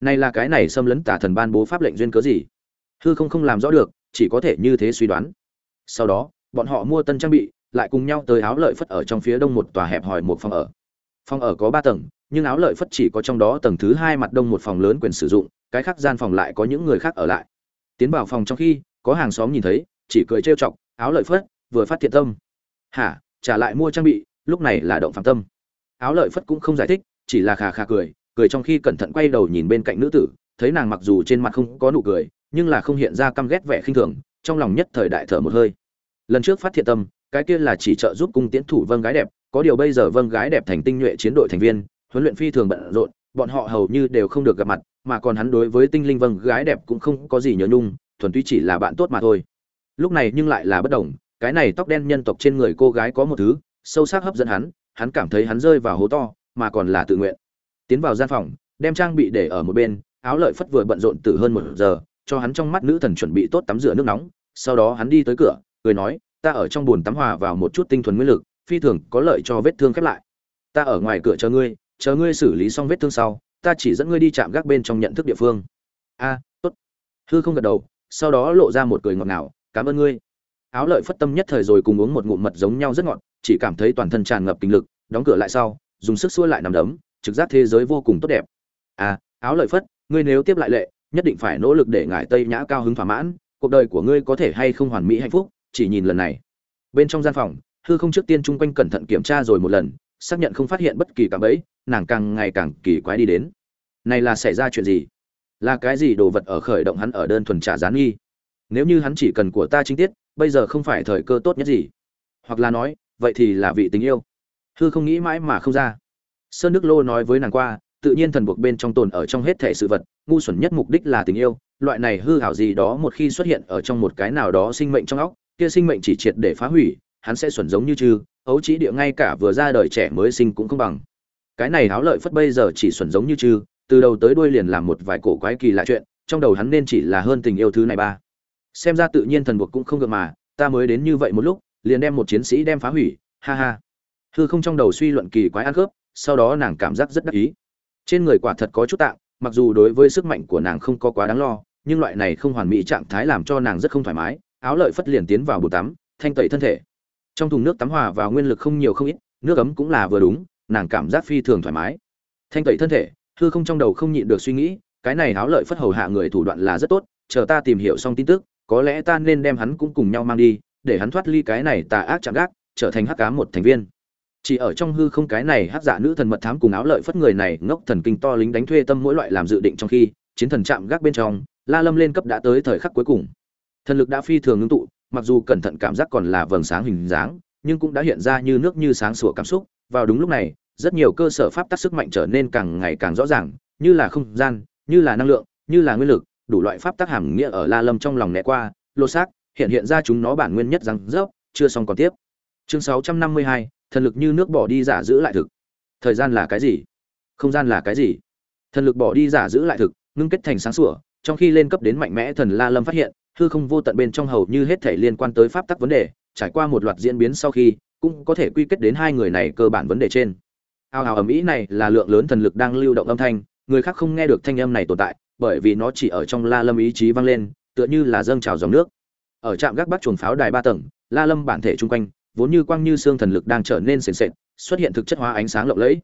này là cái này xâm lấn tả thần ban bố pháp lệnh duyên cớ gì? Hư không không làm rõ được, chỉ có thể như thế suy đoán. Sau đó, bọn họ mua tân trang bị, lại cùng nhau tới áo lợi phất ở trong phía đông một tòa hẹp hòi một phòng ở. Phòng ở có ba tầng, nhưng áo lợi phất chỉ có trong đó tầng thứ hai mặt đông một phòng lớn quyền sử dụng, cái khác gian phòng lại có những người khác ở lại. Tiến vào phòng trong khi, có hàng xóm nhìn thấy, chỉ cười trêu chọc, áo lợi phất, vừa phát thiện tâm. Hả, trả lại mua trang bị, lúc này là động phạm tâm. Áo lợi phất cũng không giải thích, chỉ là khà khà cười cười trong khi cẩn thận quay đầu nhìn bên cạnh nữ tử, thấy nàng mặc dù trên mặt không có nụ cười, nhưng là không hiện ra căm ghét vẻ khinh thường, trong lòng nhất thời đại thở một hơi. Lần trước phát thiện tâm, cái kia là chỉ trợ giúp cung tiễn thủ vâng gái đẹp, có điều bây giờ vâng gái đẹp thành tinh nhuệ chiến đội thành viên, huấn luyện phi thường bận rộn, bọn họ hầu như đều không được gặp mặt, mà còn hắn đối với tinh linh vâng gái đẹp cũng không có gì nhớ nhung, thuần túy chỉ là bạn tốt mà thôi. Lúc này nhưng lại là bất đồng, cái này tóc đen nhân tộc trên người cô gái có một thứ, sâu sắc hấp dẫn hắn hắn cảm thấy hắn rơi vào hố to, mà còn là tự nguyện tiến vào gian phòng, đem trang bị để ở một bên, áo lợi phất vừa bận rộn từ hơn một giờ, cho hắn trong mắt nữ thần chuẩn bị tốt tắm rửa nước nóng. Sau đó hắn đi tới cửa, cười nói, ta ở trong bồn tắm hòa vào một chút tinh thuần nguyên lực, phi thường có lợi cho vết thương khép lại. Ta ở ngoài cửa chờ ngươi chờ ngươi xử lý xong vết thương sau, ta chỉ dẫn ngươi đi chạm gác bên trong nhận thức địa phương. A, tốt. Hư không gật đầu, sau đó lộ ra một cười ngọt ngào, cảm ơn ngươi. Áo lợi phất tâm nhất thời rồi cùng uống một ngụm mật giống nhau rất ngọt, chỉ cảm thấy toàn thân tràn ngập kinh lực, đóng cửa lại sau, dùng sức xua lại nằm đấm trực giác thế giới vô cùng tốt đẹp. À áo lợi phất, ngươi nếu tiếp lại lệ, nhất định phải nỗ lực để ngải tây nhã cao hứng thỏa mãn, cuộc đời của ngươi có thể hay không hoàn mỹ hạnh phúc, chỉ nhìn lần này. Bên trong gian phòng, hư không trước tiên chung quanh cẩn thận kiểm tra rồi một lần, xác nhận không phát hiện bất kỳ cảm ấy nàng càng ngày càng kỳ quái đi đến. Này là xảy ra chuyện gì? Là cái gì đồ vật ở khởi động hắn ở đơn thuần trả gián nghi? Nếu như hắn chỉ cần của ta chính tiết, bây giờ không phải thời cơ tốt nhất gì? Hoặc là nói, vậy thì là vị tình yêu. Hư không nghĩ mãi mà không ra sơn Đức lô nói với nàng qua, tự nhiên thần buộc bên trong tồn ở trong hết thể sự vật, ngu xuẩn nhất mục đích là tình yêu, loại này hư hảo gì đó một khi xuất hiện ở trong một cái nào đó sinh mệnh trong óc, kia sinh mệnh chỉ triệt để phá hủy, hắn sẽ xuẩn giống như chư, ấu trí địa ngay cả vừa ra đời trẻ mới sinh cũng không bằng. Cái này háo lợi phất bây giờ chỉ xuẩn giống như chư, từ đầu tới đuôi liền làm một vài cổ quái kỳ lạ chuyện, trong đầu hắn nên chỉ là hơn tình yêu thứ này ba. Xem ra tự nhiên thần buộc cũng không gượng mà, ta mới đến như vậy một lúc, liền đem một chiến sĩ đem phá hủy, ha ha. Hư không trong đầu suy luận kỳ quái ăn khớp sau đó nàng cảm giác rất đắc ý. Trên người quả thật có chút tạng, mặc dù đối với sức mạnh của nàng không có quá đáng lo, nhưng loại này không hoàn mỹ trạng thái làm cho nàng rất không thoải mái, áo lợi phất liền tiến vào bồn tắm, thanh tẩy thân thể. Trong thùng nước tắm hòa vào nguyên lực không nhiều không ít, nước ấm cũng là vừa đúng, nàng cảm giác phi thường thoải mái. Thanh tẩy thân thể, hư không trong đầu không nhịn được suy nghĩ, cái này áo lợi phất hầu hạ người thủ đoạn là rất tốt, chờ ta tìm hiểu xong tin tức, có lẽ ta nên đem hắn cũng cùng nhau mang đi, để hắn thoát ly cái này tà ác chạm gác, trở thành hắc cá một thành viên chỉ ở trong hư không cái này hát giả nữ thần mật thám cùng áo lợi phất người này ngốc thần kinh to lính đánh thuê tâm mỗi loại làm dự định trong khi chiến thần chạm gác bên trong la lâm lên cấp đã tới thời khắc cuối cùng. Thần lực đã phi thường ngưng tụ mặc dù cẩn thận cảm giác còn là vầng sáng hình dáng nhưng cũng đã hiện ra như nước như sáng sủa cảm xúc. Vào đúng lúc này rất nhiều cơ sở pháp tắc sức mạnh trở nên càng ngày càng rõ ràng như là không gian như là năng lượng như là nguyên lực đủ loại pháp tắc hàm nghĩa ở la lâm trong lòng né qua lô xác hiện hiện ra chúng nó bản nguyên nhất rằng dốc chưa xong còn tiếp. Chương 652, thần lực như nước bỏ đi giả giữ lại thực. Thời gian là cái gì? Không gian là cái gì? Thần lực bỏ đi giả giữ lại thực, ngưng kết thành sáng sủa, trong khi lên cấp đến mạnh mẽ thần la lâm phát hiện, hư không vô tận bên trong hầu như hết thể liên quan tới pháp tắc vấn đề, trải qua một loạt diễn biến sau khi, cũng có thể quy kết đến hai người này cơ bản vấn đề trên. Ao ào ầm ĩ này là lượng lớn thần lực đang lưu động âm thanh, người khác không nghe được thanh âm này tồn tại, bởi vì nó chỉ ở trong la lâm ý chí vang lên, tựa như là dâng trào dòng nước. Ở trạm gác bắc chuồng pháo đài ba tầng, la lâm bản thể chung quanh vốn như quang như xương thần lực đang trở nên sền sệt, xuất hiện thực chất hóa ánh sáng lộng lẫy.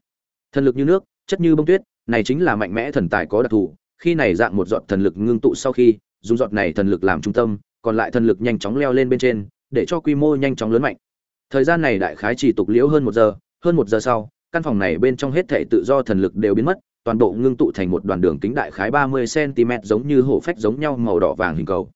Thần lực như nước, chất như bông tuyết, này chính là mạnh mẽ thần tài có đặc thù, khi này dạng một giọt thần lực ngưng tụ sau khi, dùng giọt này thần lực làm trung tâm, còn lại thần lực nhanh chóng leo lên bên trên, để cho quy mô nhanh chóng lớn mạnh. Thời gian này đại khái chỉ tục liễu hơn một giờ, hơn một giờ sau, căn phòng này bên trong hết thể tự do thần lực đều biến mất, toàn bộ ngưng tụ thành một đoàn đường kính đại khái ba mươi cm giống như hổ phách giống nhau màu đỏ vàng hình cầu.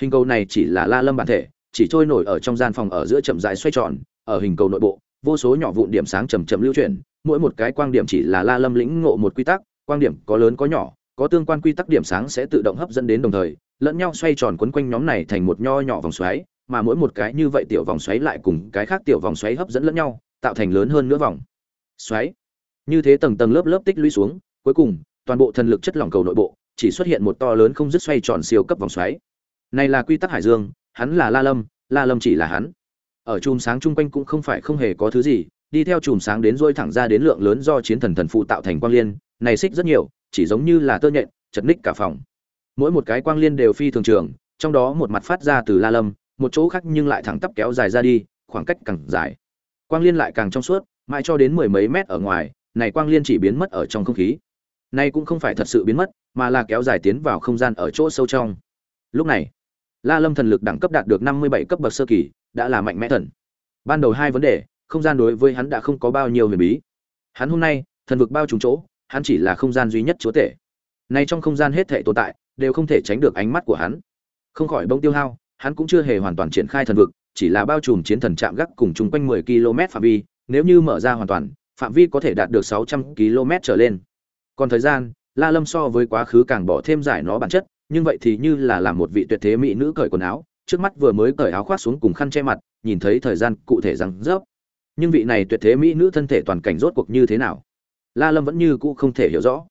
Hình cầu này chỉ là la lâm bản thể chỉ trôi nổi ở trong gian phòng ở giữa chậm rãi xoay tròn, ở hình cầu nội bộ, vô số nhỏ vụn điểm sáng chậm chậm lưu chuyển, mỗi một cái quang điểm chỉ là la lâm lĩnh ngộ một quy tắc, quang điểm có lớn có nhỏ, có tương quan quy tắc điểm sáng sẽ tự động hấp dẫn đến đồng thời, lẫn nhau xoay tròn quấn quanh nhóm này thành một nho nhỏ vòng xoáy, mà mỗi một cái như vậy tiểu vòng xoáy lại cùng cái khác tiểu vòng xoáy hấp dẫn lẫn nhau, tạo thành lớn hơn nữa vòng. Xoáy. Như thế tầng tầng lớp lớp tích lũy xuống, cuối cùng, toàn bộ thần lực chất lỏng cầu nội bộ, chỉ xuất hiện một to lớn không dứt xoay tròn siêu cấp vòng xoáy. Này là quy tắc hải dương hắn là la lâm la lâm chỉ là hắn. Ở chùm sáng chung quanh cũng không phải không hề có thứ gì, đi theo chùm sáng đến rôi thẳng ra đến lượng lớn do chiến thần thần phụ tạo thành quang liên, này xích rất nhiều, chỉ giống như là tơ nhện, chật ních cả phòng. Mỗi một cái quang liên đều phi thường trường, trong đó một mặt phát ra từ la lâm, một chỗ khác nhưng lại thẳng tắp kéo dài ra đi, khoảng cách càng dài. Quang liên lại càng trong suốt, mãi cho đến mười mấy mét ở ngoài, này quang liên chỉ biến mất ở trong không khí. Nay cũng không phải thật sự biến mất, mà là kéo dài tiến vào không gian ở chỗ sâu trong. Lúc này la lâm thần lực đẳng cấp đạt được năm mươi bảy cấp bậc sơ kỳ, đã là mạnh mẽ thần. Ban đầu hai vấn đề, không gian đối với hắn đã không có bao nhiêu huyền bí. Hắn hôm nay, thần vực bao trùm chỗ, hắn chỉ là không gian duy nhất chúa tể. Nay trong không gian hết thể tồn tại, đều không thể tránh được ánh mắt của hắn. Không khỏi bông tiêu hao, hắn cũng chưa hề hoàn toàn triển khai thần vực, chỉ là bao trùm chiến thần chạm gác cùng chung quanh 10 km phạm vi, nếu như mở ra hoàn toàn, phạm vi có thể đạt được 600 km trở lên. Còn thời gian, la lâm so với quá khứ càng bỏ thêm giải nó bản chất nhưng vậy thì như là làm một vị tuyệt thế mỹ nữ cởi quần áo, trước mắt vừa mới cởi áo khoác xuống cùng khăn che mặt, nhìn thấy thời gian cụ thể rằng rớp. Nhưng vị này tuyệt thế mỹ nữ thân thể toàn cảnh rốt cuộc như thế nào? La lâm vẫn như cũ không thể hiểu rõ.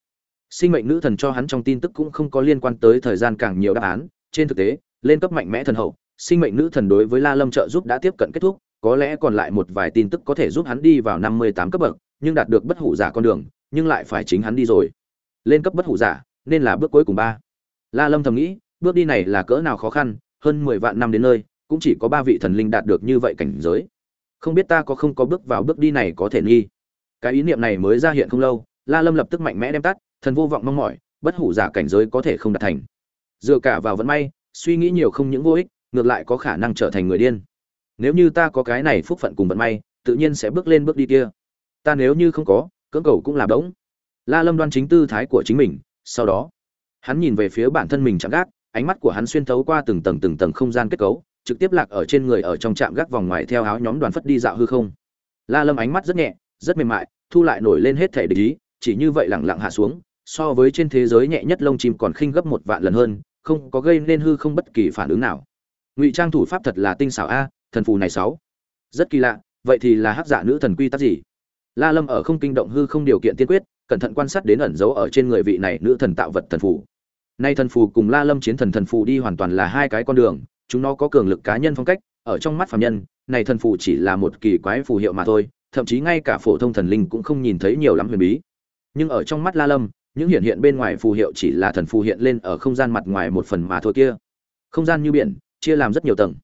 Sinh mệnh nữ thần cho hắn trong tin tức cũng không có liên quan tới thời gian càng nhiều đáp án. Trên thực tế, lên cấp mạnh mẽ thần hậu, sinh mệnh nữ thần đối với la lâm trợ giúp đã tiếp cận kết thúc. Có lẽ còn lại một vài tin tức có thể giúp hắn đi vào năm mươi tám cấp bậc, nhưng đạt được bất hủ giả con đường, nhưng lại phải chính hắn đi rồi. Lên cấp bất hủ giả, nên là bước cuối cùng ba la lâm thầm nghĩ, bước đi này là cỡ nào khó khăn, hơn mười vạn năm đến nơi, cũng chỉ có ba vị thần linh đạt được như vậy cảnh giới. Không biết ta có không có bước vào bước đi này có thể nghi. Cái ý niệm này mới ra hiện không lâu, la lâm lập tức mạnh mẽ đem tắt, thần vô vọng mong mỏi, bất hủ giả cảnh giới có thể không đạt thành. Dựa cả vào vận may, suy nghĩ nhiều không những vô ích, ngược lại có khả năng trở thành người điên. Nếu như ta có cái này phúc phận cùng vận may, tự nhiên sẽ bước lên bước đi kia. Ta nếu như không có, cưỡng cầu cũng là đống. la lâm đoan chính tư thái của chính mình, sau đó hắn nhìn về phía bản thân mình chạm gác, ánh mắt của hắn xuyên thấu qua từng tầng từng tầng không gian kết cấu, trực tiếp lạc ở trên người ở trong trạm gác vòng ngoài theo áo nhóm đoàn phất đi dạo hư không. La lâm ánh mắt rất nhẹ, rất mềm mại, thu lại nổi lên hết thể để ý, chỉ như vậy lẳng lặng hạ xuống, so với trên thế giới nhẹ nhất lông chim còn khinh gấp một vạn lần hơn, không có gây nên hư không bất kỳ phản ứng nào. Ngụy trang thủ pháp thật là tinh xảo a, thần phù này sáu. Rất kỳ lạ, vậy thì là hắc giả nữ thần quy tắc gì? La lâm ở không kinh động hư không điều kiện tiên quyết cẩn thận quan sát đến ẩn dấu ở trên người vị này nữ thần tạo vật thần phù. Nay thần phù cùng la lâm chiến thần thần phù đi hoàn toàn là hai cái con đường, chúng nó có cường lực cá nhân phong cách, ở trong mắt phàm nhân, này thần phù chỉ là một kỳ quái phù hiệu mà thôi, thậm chí ngay cả phổ thông thần linh cũng không nhìn thấy nhiều lắm huyền bí. Nhưng ở trong mắt la lâm, những hiện hiện bên ngoài phù hiệu chỉ là thần phù hiện lên ở không gian mặt ngoài một phần mà thôi kia. Không gian như biển, chia làm rất nhiều tầng.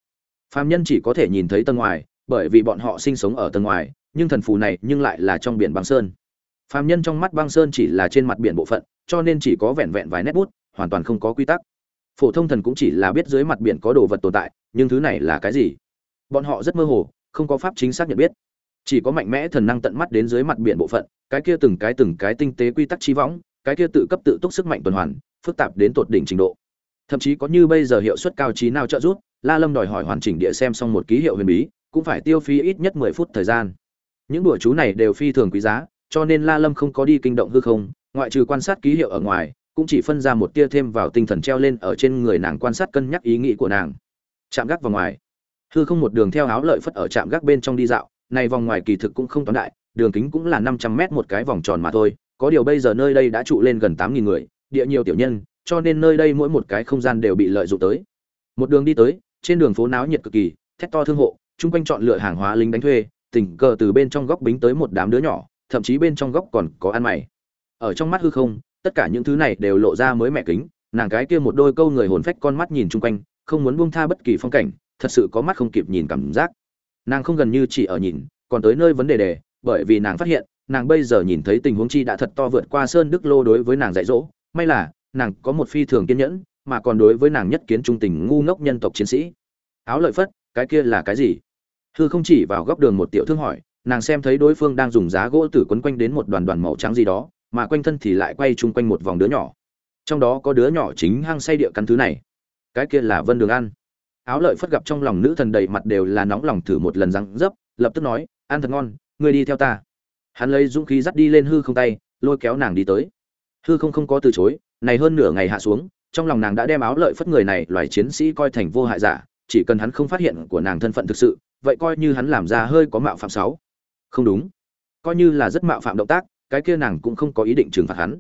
Phàm nhân chỉ có thể nhìn thấy tầng ngoài, bởi vì bọn họ sinh sống ở tầng ngoài, nhưng thần phù này nhưng lại là trong biển băng sơn phàm nhân trong mắt băng sơn chỉ là trên mặt biển bộ phận, cho nên chỉ có vẹn vẹn vài nét bút, hoàn toàn không có quy tắc. Phổ thông thần cũng chỉ là biết dưới mặt biển có đồ vật tồn tại, nhưng thứ này là cái gì? Bọn họ rất mơ hồ, không có pháp chính xác nhận biết. Chỉ có mạnh mẽ thần năng tận mắt đến dưới mặt biển bộ phận, cái kia từng cái từng cái tinh tế quy tắc chi võng, cái kia tự cấp tự túc sức mạnh tuần hoàn, phức tạp đến tột đỉnh trình độ. Thậm chí có như bây giờ hiệu suất cao trí nào trợ giúp, la lâm đòi hỏi hoàn chỉnh địa xem xong một ký hiệu huyền bí, cũng phải tiêu phí ít nhất mười phút thời gian. Những đùa chú này đều phi thường quý giá cho nên la lâm không có đi kinh động hư không, ngoại trừ quan sát ký hiệu ở ngoài, cũng chỉ phân ra một tia thêm vào tinh thần treo lên ở trên người nàng quan sát cân nhắc ý nghĩ của nàng. Chạm gác vào ngoài. Hư không một đường theo áo lợi phất ở chạm gác bên trong đi dạo, này vòng ngoài kỳ thực cũng không toán đại, đường kính cũng là năm trăm mét một cái vòng tròn mà thôi, có điều bây giờ nơi đây đã trụ lên gần tám nghìn người, địa nhiều tiểu nhân, cho nên nơi đây mỗi một cái không gian đều bị lợi dụng tới. Một đường đi tới, trên đường phố náo nhiệt cực kỳ, thét to thương hộ, chung quanh chọn lựa hàng hóa lính đánh thuê, tình cờ từ bên trong góc bính tới một đám đứa nhỏ thậm chí bên trong góc còn có ăn mày. Ở trong mắt hư không, tất cả những thứ này đều lộ ra mới mẹ kính, nàng cái kia một đôi câu người hồn phách con mắt nhìn chung quanh, không muốn buông tha bất kỳ phong cảnh, thật sự có mắt không kịp nhìn cảm giác. Nàng không gần như chỉ ở nhìn, còn tới nơi vấn đề đề, bởi vì nàng phát hiện, nàng bây giờ nhìn thấy tình huống chi đã thật to vượt qua sơn đức lô đối với nàng dạy dỗ. May là, nàng có một phi thường kiên nhẫn, mà còn đối với nàng nhất kiến trung tình ngu ngốc nhân tộc chiến sĩ. Áo lợi phất, cái kia là cái gì? Hư không chỉ vào góc đường một tiểu thương hỏi nàng xem thấy đối phương đang dùng giá gỗ tử quấn quanh đến một đoàn đoàn màu trắng gì đó, mà quanh thân thì lại quay chung quanh một vòng đứa nhỏ. Trong đó có đứa nhỏ chính hăng say địa căn thứ này. Cái kia là vân đường ăn áo lợi phất gặp trong lòng nữ thần đầy mặt đều là nóng lòng thử một lần răng dấp, lập tức nói ăn thật ngon, ngươi đi theo ta. Hắn lấy dũng khí dắt đi lên hư không tay, lôi kéo nàng đi tới. Hư không không có từ chối, này hơn nửa ngày hạ xuống, trong lòng nàng đã đem áo lợi phất người này loài chiến sĩ coi thành vô hại giả, chỉ cần hắn không phát hiện của nàng thân phận thực sự, vậy coi như hắn làm ra hơi có mạo phạm sáu không đúng. Coi như là rất mạo phạm động tác, cái kia nàng cũng không có ý định trừng phạt hắn.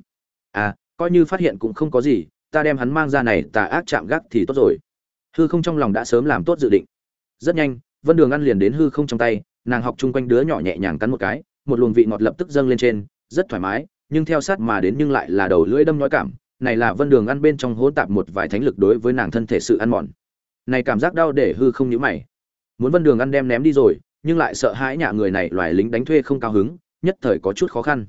À coi như phát hiện cũng không có gì, ta đem hắn mang ra này, tà ác chạm gác thì tốt rồi. Hư không trong lòng đã sớm làm tốt dự định. Rất nhanh, vân đường ăn liền đến hư không trong tay, nàng học chung quanh đứa nhỏ nhẹ nhàng cắn một cái, một luồng vị ngọt lập tức dâng lên trên, rất thoải mái, nhưng theo sát mà đến nhưng lại là đầu lưỡi đâm nói cảm, này là vân đường ăn bên trong hỗn tạp một vài thánh lực đối với nàng thân thể sự ăn mòn. Này cảm giác đau để hư không nhíu mày. Muốn vân đường ăn đem ném đi rồi nhưng lại sợ hãi nhà người này loài lính đánh thuê không cao hứng, nhất thời có chút khó khăn.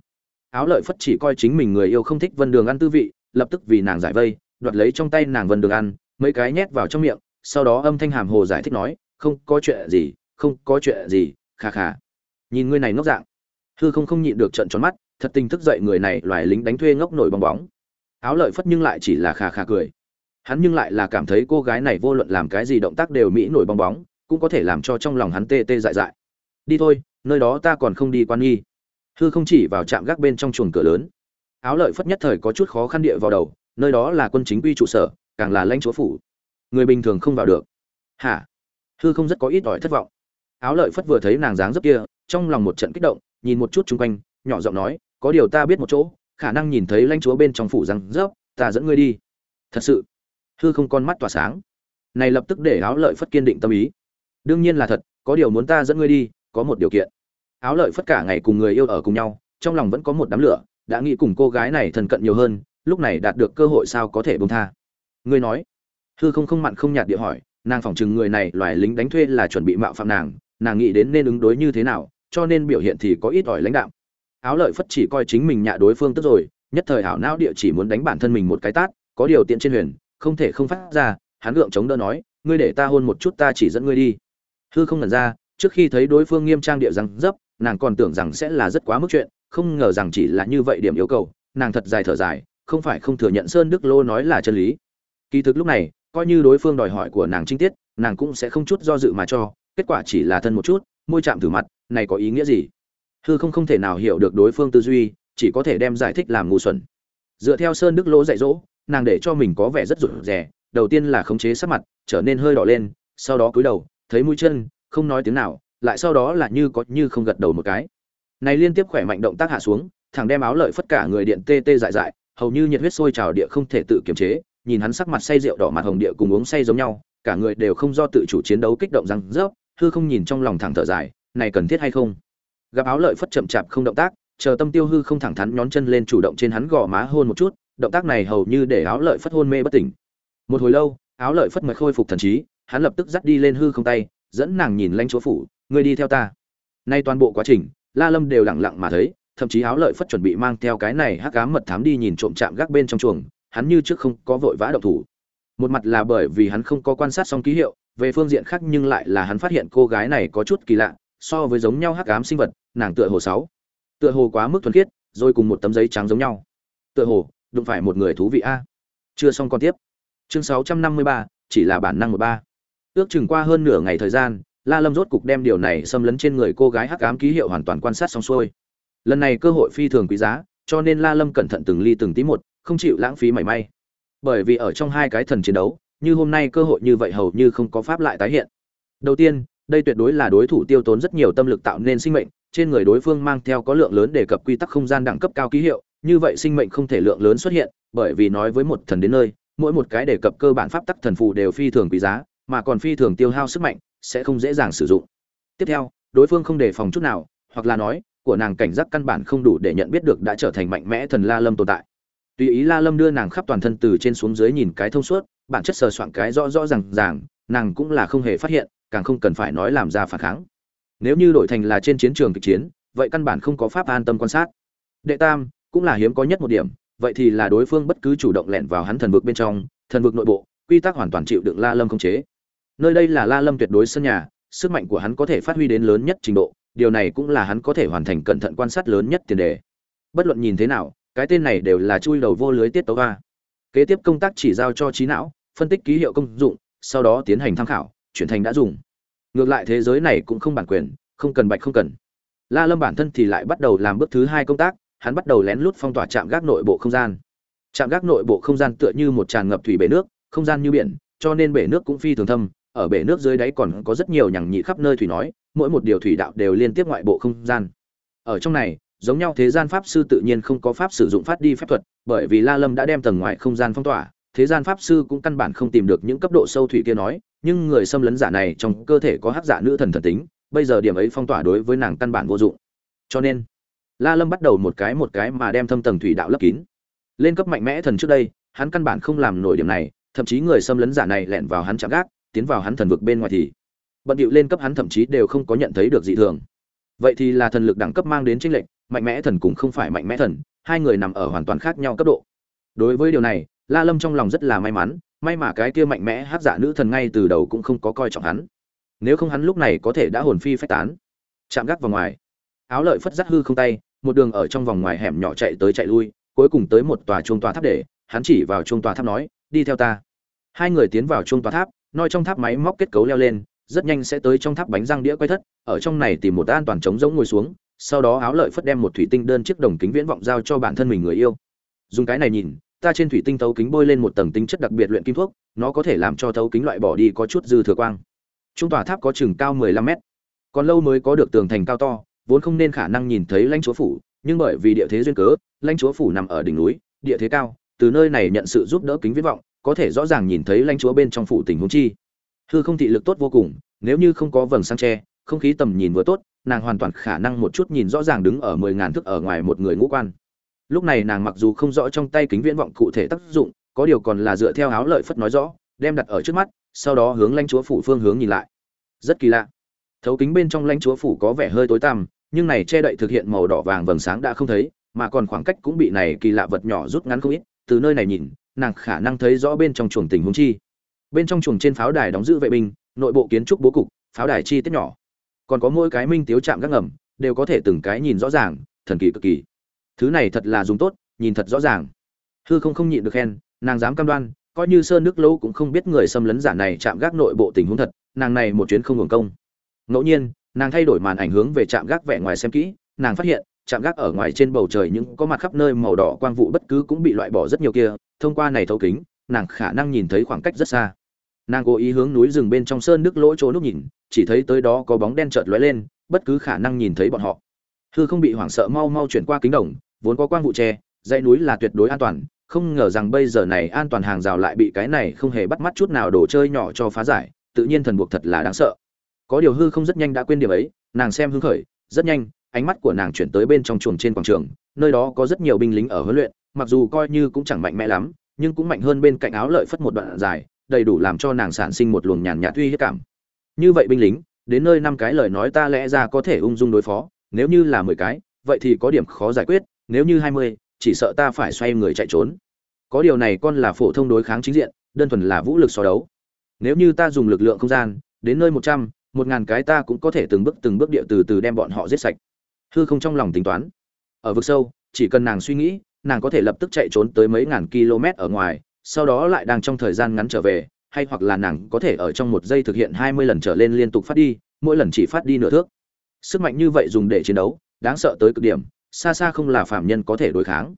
Áo lợi phất chỉ coi chính mình người yêu không thích vân đường ăn tư vị, lập tức vì nàng giải vây, đoạt lấy trong tay nàng vân đường ăn, mấy cái nhét vào trong miệng, sau đó âm thanh hàm hồ giải thích nói, không có chuyện gì, không có chuyện gì khà khà nhìn người này ngốc dạng. Hư không không nhịn được trận tròn mắt, thật tình thức dậy người này loài lính đánh thuê ngốc nổi bong bóng. Áo lợi phất nhưng lại chỉ là khà khà cười. Hắn nhưng lại là cảm thấy cô gái này vô luận làm cái gì động tác đều mỹ nổi bong bóng cũng có thể làm cho trong lòng hắn tê tê dại dại. Đi thôi, nơi đó ta còn không đi quan nghi. Hư không chỉ vào trạm gác bên trong chuồng cửa lớn. Áo lợi phất nhất thời có chút khó khăn địa vào đầu, nơi đó là quân chính quy trụ sở, càng là lãnh chúa phủ. Người bình thường không vào được. Hả? Hư không rất có ít ỏi thất vọng. Áo lợi phất vừa thấy nàng dáng dấp kia, trong lòng một trận kích động, nhìn một chút chung quanh, nhỏ giọng nói, có điều ta biết một chỗ, khả năng nhìn thấy lãnh chúa bên trong phủ răng rớp ta dẫn ngươi đi. Thật sự, hư không con mắt tỏa sáng. Này lập tức để áo lợi phất kiên định tâm ý đương nhiên là thật, có điều muốn ta dẫn ngươi đi, có một điều kiện. Áo lợi phất cả ngày cùng người yêu ở cùng nhau, trong lòng vẫn có một đám lửa, đã nghĩ cùng cô gái này thân cận nhiều hơn, lúc này đạt được cơ hội sao có thể bông tha. Ngươi nói. Hư không không mặn không nhạt địa hỏi, nàng phỏng chừng người này loài lính đánh thuê là chuẩn bị mạo phạm nàng nàng nghĩ đến nên ứng đối như thế nào, cho nên biểu hiện thì có ít ỏi lãnh đạo áo lợi phất chỉ coi chính mình nhạ đối phương tức rồi, nhất thời hảo não địa chỉ muốn đánh bản thân mình một cái tát, có điều tiện trên huyền, không thể không phát ra, hắn gượng chống đỡ nói, ngươi để ta hôn một chút ta chỉ dẫn ngươi đi hư không ngần ra, trước khi thấy đối phương nghiêm trang địa răng dấp, nàng còn tưởng rằng sẽ là rất quá mức chuyện, không ngờ rằng chỉ là như vậy điểm yêu cầu, nàng thật dài thở dài, không phải không thừa nhận sơn đức lô nói là chân lý. Kỳ thực lúc này, coi như đối phương đòi hỏi của nàng trinh tiết, nàng cũng sẽ không chút do dự mà cho, kết quả chỉ là thân một chút, môi chạm thử mặt, này có ý nghĩa gì? Hư không không thể nào hiểu được đối phương tư duy, chỉ có thể đem giải thích làm ngu xuẩn. Dựa theo sơn đức lỗ dạy dỗ, nàng để cho mình có vẻ rất rụt rè, đầu tiên là khống chế sắc mặt, trở nên hơi đỏ lên, sau đó cúi đầu thấy mũi chân, không nói tiếng nào, lại sau đó là như có như không gật đầu một cái. Này liên tiếp khỏe mạnh động tác hạ xuống, thằng đem áo lợi phất cả người điện tê tê dại dại, hầu như nhiệt huyết sôi trào địa không thể tự kiềm chế, nhìn hắn sắc mặt say rượu đỏ mặt hồng địa cùng uống say giống nhau, cả người đều không do tự chủ chiến đấu kích động răng rớp, hư không nhìn trong lòng thẳng thở dài, này cần thiết hay không? Gặp áo lợi phất chậm chạp không động tác, chờ tâm tiêu hư không thẳng thắn nhón chân lên chủ động trên hắn gò má hôn một chút, động tác này hầu như để áo lợi phất hôn mê bất tỉnh. Một hồi lâu, áo lợi phất mới khôi phục thần trí hắn lập tức dắt đi lên hư không tay dẫn nàng nhìn lãnh chúa phủ ngươi đi theo ta. Nay toàn bộ quá trình la lâm đều lặng lặng mà thấy thậm chí áo lợi phất chuẩn bị mang theo cái này hắc ám mật thám đi nhìn trộm chạm gác bên trong chuồng hắn như trước không có vội vã động thủ. Một mặt là bởi vì hắn không có quan sát xong ký hiệu về phương diện khác nhưng lại là hắn phát hiện cô gái này có chút kỳ lạ so với giống nhau hắc ám sinh vật nàng tựa hồ sáu. Tựa hồ quá mức thuần khiết rồi cùng một tấm giấy trắng giống nhau. Tựa hồ đụng phải một người thú vị a. Chưa xong còn tiếp. Chương 653, chỉ là bản năng một ba ước chừng qua hơn nửa ngày thời gian, la lâm rốt cục đem điều này xâm lấn trên người cô gái hắc ám ký hiệu hoàn toàn quan sát xong xuôi. Lần này cơ hội phi thường quý giá, cho nên la lâm cẩn thận từng ly từng tí một, không chịu lãng phí mảy may. Bởi vì ở trong hai cái thần chiến đấu, như hôm nay cơ hội như vậy hầu như không có pháp lại tái hiện. Đầu tiên, đây tuyệt đối là đối thủ tiêu tốn rất nhiều tâm lực tạo nên sinh mệnh, trên người đối phương mang theo có lượng lớn đề cập quy tắc không gian đẳng cấp cao ký hiệu, như vậy sinh mệnh không thể lượng lớn xuất hiện, bởi vì nói với một thần đến nơi, mỗi một cái đề cập cơ bản pháp tắc thần phù đều phi thường quý giá mà còn phi thường tiêu hao sức mạnh, sẽ không dễ dàng sử dụng. Tiếp theo, đối phương không đề phòng chút nào, hoặc là nói, của nàng cảnh giác căn bản không đủ để nhận biết được đã trở thành mạnh mẽ thần la lâm tồn tại. Tùy ý la lâm đưa nàng khắp toàn thân từ trên xuống dưới nhìn cái thông suốt, bản chất sờ soạn cái rõ rõ ràng ràng, nàng cũng là không hề phát hiện, càng không cần phải nói làm ra phản kháng. Nếu như đổi thành là trên chiến trường kịch chiến, vậy căn bản không có pháp an tâm quan sát. Đệ tam, cũng là hiếm có nhất một điểm, vậy thì là đối phương bất cứ chủ động lẻn vào hắn thần vực bên trong, thần vực nội bộ, quy tắc hoàn toàn chịu đựng la lâm khống chế nơi đây là la lâm tuyệt đối sân nhà, sức mạnh của hắn có thể phát huy đến lớn nhất trình độ, điều này cũng là hắn có thể hoàn thành cẩn thận quan sát lớn nhất tiền đề. Bất luận nhìn thế nào, cái tên này đều là chui đầu vô lưới tiết tấu va kế tiếp công tác chỉ giao cho trí não, phân tích ký hiệu công dụng, sau đó tiến hành tham khảo, chuyển thành đã dùng. Ngược lại thế giới này cũng không bản quyền, không cần bạch không cần. La lâm bản thân thì lại bắt đầu làm bước thứ hai công tác, hắn bắt đầu lén lút phong tỏa trạm gác nội bộ không gian. Trạm gác nội bộ không gian tựa như một tràn ngập thủy bể nước, không gian như biển, cho nên bể nước cũng phi thường thâm ở bể nước dưới đáy còn có rất nhiều nhằng nhị khắp nơi thủy nói, mỗi một điều thủy đạo đều liên tiếp ngoại bộ không gian. Ở trong này, giống nhau thế gian pháp sư tự nhiên không có pháp sử dụng phát đi phép thuật, bởi vì la lâm đã đem tầng ngoài không gian phong tỏa, thế gian pháp sư cũng căn bản không tìm được những cấp độ sâu thủy kia nói, nhưng người xâm lấn giả này trong cơ thể có hắc giả nữ thần thần tính, bây giờ điểm ấy phong tỏa đối với nàng căn bản vô dụng. Cho nên, la lâm bắt đầu một cái một cái mà đem thâm tầng thủy đạo lấp kín. Lên cấp mạnh mẽ thần trước đây, hắn căn bản không làm nổi điểm này, thậm chí người xâm lấn giả này lẻn vào hắn chạm gác tiến vào hắn thần vực bên ngoài thì, bận điệu lên cấp hắn thậm chí đều không có nhận thấy được dị thường. Vậy thì là thần lực đẳng cấp mang đến tranh lệch, mạnh mẽ thần cũng không phải mạnh mẽ thần, hai người nằm ở hoàn toàn khác nhau cấp độ. Đối với điều này, la lâm trong lòng rất là may mắn, may mà cái kia mạnh mẽ hát giả dạ nữ thần ngay từ đầu cũng không có coi trọng hắn. Nếu không hắn lúc này có thể đã hồn phi phách tán. Chạm gác vào ngoài, áo lợi phất giác hư không tay, một đường ở trong vòng ngoài hẻm nhỏ chạy tới chạy lui, cuối cùng tới một tòa chuông tòa tháp để, hắn chỉ vào chuông tòa tháp nói, đi theo ta. Hai người tiến vào chuông tòa tháp noi trong tháp máy móc kết cấu leo lên, rất nhanh sẽ tới trong tháp bánh răng đĩa quay thất, ở trong này tìm một an toàn chống giống ngồi xuống, sau đó áo lợi phất đem một thủy tinh đơn chiếc đồng kính viễn vọng giao cho bản thân mình người yêu. Dùng cái này nhìn, ta trên thủy tinh thấu kính bôi lên một tầng tính chất đặc biệt luyện kim thuốc, nó có thể làm cho thấu kính loại bỏ đi có chút dư thừa quang. Trung tòa tháp có chừng cao 15 mét, còn lâu mới có được tường thành cao to, vốn không nên khả năng nhìn thấy lãnh chúa phủ, nhưng bởi vì địa thế duyên cớ, lãnh chúa phủ nằm ở đỉnh núi, địa thế cao, từ nơi này nhận sự giúp đỡ kính viễn vọng có thể rõ ràng nhìn thấy lãnh chúa bên trong phủ tình huống chi. Hư không thị lực tốt vô cùng, nếu như không có vầng sáng tre không khí tầm nhìn vừa tốt, nàng hoàn toàn khả năng một chút nhìn rõ ràng đứng ở mười ngàn thước ở ngoài một người ngũ quan. Lúc này nàng mặc dù không rõ trong tay kính viễn vọng cụ thể tác dụng, có điều còn là dựa theo áo lợi phất nói rõ, đem đặt ở trước mắt, sau đó hướng lãnh chúa phủ phương hướng nhìn lại. Rất kỳ lạ. Thấu kính bên trong lãnh chúa phủ có vẻ hơi tối tăm, nhưng này che đậy thực hiện màu đỏ vàng vầng sáng đã không thấy, mà còn khoảng cách cũng bị này kỳ lạ vật nhỏ rút ngắn không ít, từ nơi này nhìn nàng khả năng thấy rõ bên trong chuồng tình huống chi. Bên trong chuồng trên pháo đài đóng giữ vệ binh, nội bộ kiến trúc bố cục, pháo đài chi tiết nhỏ. Còn có mỗi cái minh tiếu chạm gác ngầm, đều có thể từng cái nhìn rõ ràng, thần kỳ cực kỳ. Thứ này thật là dùng tốt, nhìn thật rõ ràng. Hư không không nhịn được khen, nàng dám cam đoan, coi như sơn nước lâu cũng không biết người xâm lấn giả này chạm gác nội bộ tình huống thật, nàng này một chuyến không hưởng công. Ngẫu nhiên, nàng thay đổi màn ảnh hướng về trạm gác vẻ ngoài xem kỹ, nàng phát hiện trạm gác ở ngoài trên bầu trời những có mặt khắp nơi màu đỏ quang vụ bất cứ cũng bị loại bỏ rất nhiều kia thông qua này thấu kính, nàng khả năng nhìn thấy khoảng cách rất xa. Nàng cố ý hướng núi rừng bên trong sơn nước lỗ chỗ núp nhìn, chỉ thấy tới đó có bóng đen chợt lóe lên, bất cứ khả năng nhìn thấy bọn họ. Hư không bị hoảng sợ mau mau chuyển qua kính đồng, vốn có quang vụ che, dãy núi là tuyệt đối an toàn, không ngờ rằng bây giờ này an toàn hàng rào lại bị cái này không hề bắt mắt chút nào đồ chơi nhỏ cho phá giải, tự nhiên thần buộc thật là đáng sợ. Có điều hư không rất nhanh đã quên điểm ấy, nàng xem hưng khởi, rất nhanh, ánh mắt của nàng chuyển tới bên trong chuồng trên quảng trường, nơi đó có rất nhiều binh lính ở huấn luyện mặc dù coi như cũng chẳng mạnh mẽ lắm, nhưng cũng mạnh hơn bên cạnh áo lợi phất một đoạn dài, đầy đủ làm cho nàng sản sinh một luồng nhàn nhạt uy hiếp cảm. Như vậy binh lính, đến nơi năm cái lời nói ta lẽ ra có thể ung dung đối phó, nếu như là mười cái, vậy thì có điểm khó giải quyết, nếu như hai mươi, chỉ sợ ta phải xoay người chạy trốn. Có điều này con là phổ thông đối kháng chính diện, đơn thuần là vũ lực so đấu. Nếu như ta dùng lực lượng không gian, đến nơi một trăm, một ngàn cái ta cũng có thể từng bước từng bước địa từ từ đem bọn họ giết sạch. Hư không trong lòng tính toán. Ở vực sâu, chỉ cần nàng suy nghĩ nàng có thể lập tức chạy trốn tới mấy ngàn km ở ngoài, sau đó lại đang trong thời gian ngắn trở về, hay hoặc là nàng có thể ở trong một giây thực hiện hai mươi lần trở lên liên tục phát đi, mỗi lần chỉ phát đi nửa thước. Sức mạnh như vậy dùng để chiến đấu, đáng sợ tới cực điểm, xa xa không là phạm nhân có thể đối kháng.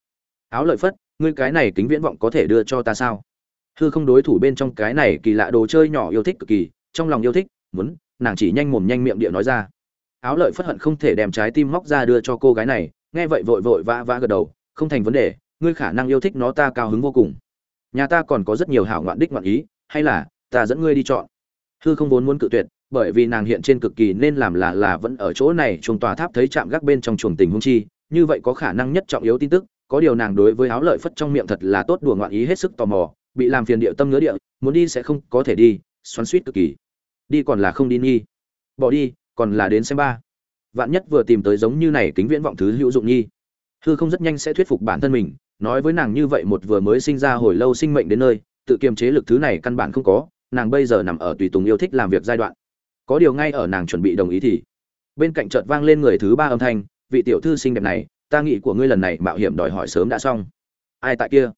Áo lợi phất, ngươi cái này kính viễn vọng có thể đưa cho ta sao? Hư không đối thủ bên trong cái này kỳ lạ đồ chơi nhỏ yêu thích cực kỳ, trong lòng yêu thích, muốn, nàng chỉ nhanh mồm nhanh miệng địa nói ra. Áo lợi phất hận không thể đem trái tim móc ra đưa cho cô gái này, nghe vậy vội vội vã vã gật đầu không thành vấn đề, ngươi khả năng yêu thích nó ta cao hứng vô cùng. Nhà ta còn có rất nhiều hảo ngoạn đích ngoạn ý, hay là, ta dẫn ngươi đi chọn. Hư không vốn muốn cự tuyệt, bởi vì nàng hiện trên cực kỳ nên làm là là vẫn ở chỗ này chuồng tòa tháp thấy chạm gác bên trong chuồng tình hung chi, như vậy có khả năng nhất trọng yếu tin tức, có điều nàng đối với áo lợi phất trong miệng thật là tốt đùa ngoạn ý hết sức tò mò, bị làm phiền địa tâm ngứa địa, muốn đi sẽ không có thể đi, xoắn suýt cực kỳ. Đi còn là không đi nghi bỏ đi, còn là đến xem ba. Vạn nhất vừa tìm tới giống như này kính viễn vọng thứ hữu dụng nhi hư không rất nhanh sẽ thuyết phục bản thân mình, nói với nàng như vậy một vừa mới sinh ra hồi lâu sinh mệnh đến nơi, tự kiềm chế lực thứ này căn bản không có, nàng bây giờ nằm ở tùy tùng yêu thích làm việc giai đoạn. Có điều ngay ở nàng chuẩn bị đồng ý thì, bên cạnh chợt vang lên người thứ ba âm thanh, vị tiểu thư xinh đẹp này, ta nghĩ của ngươi lần này mạo hiểm đòi hỏi sớm đã xong. Ai tại kia?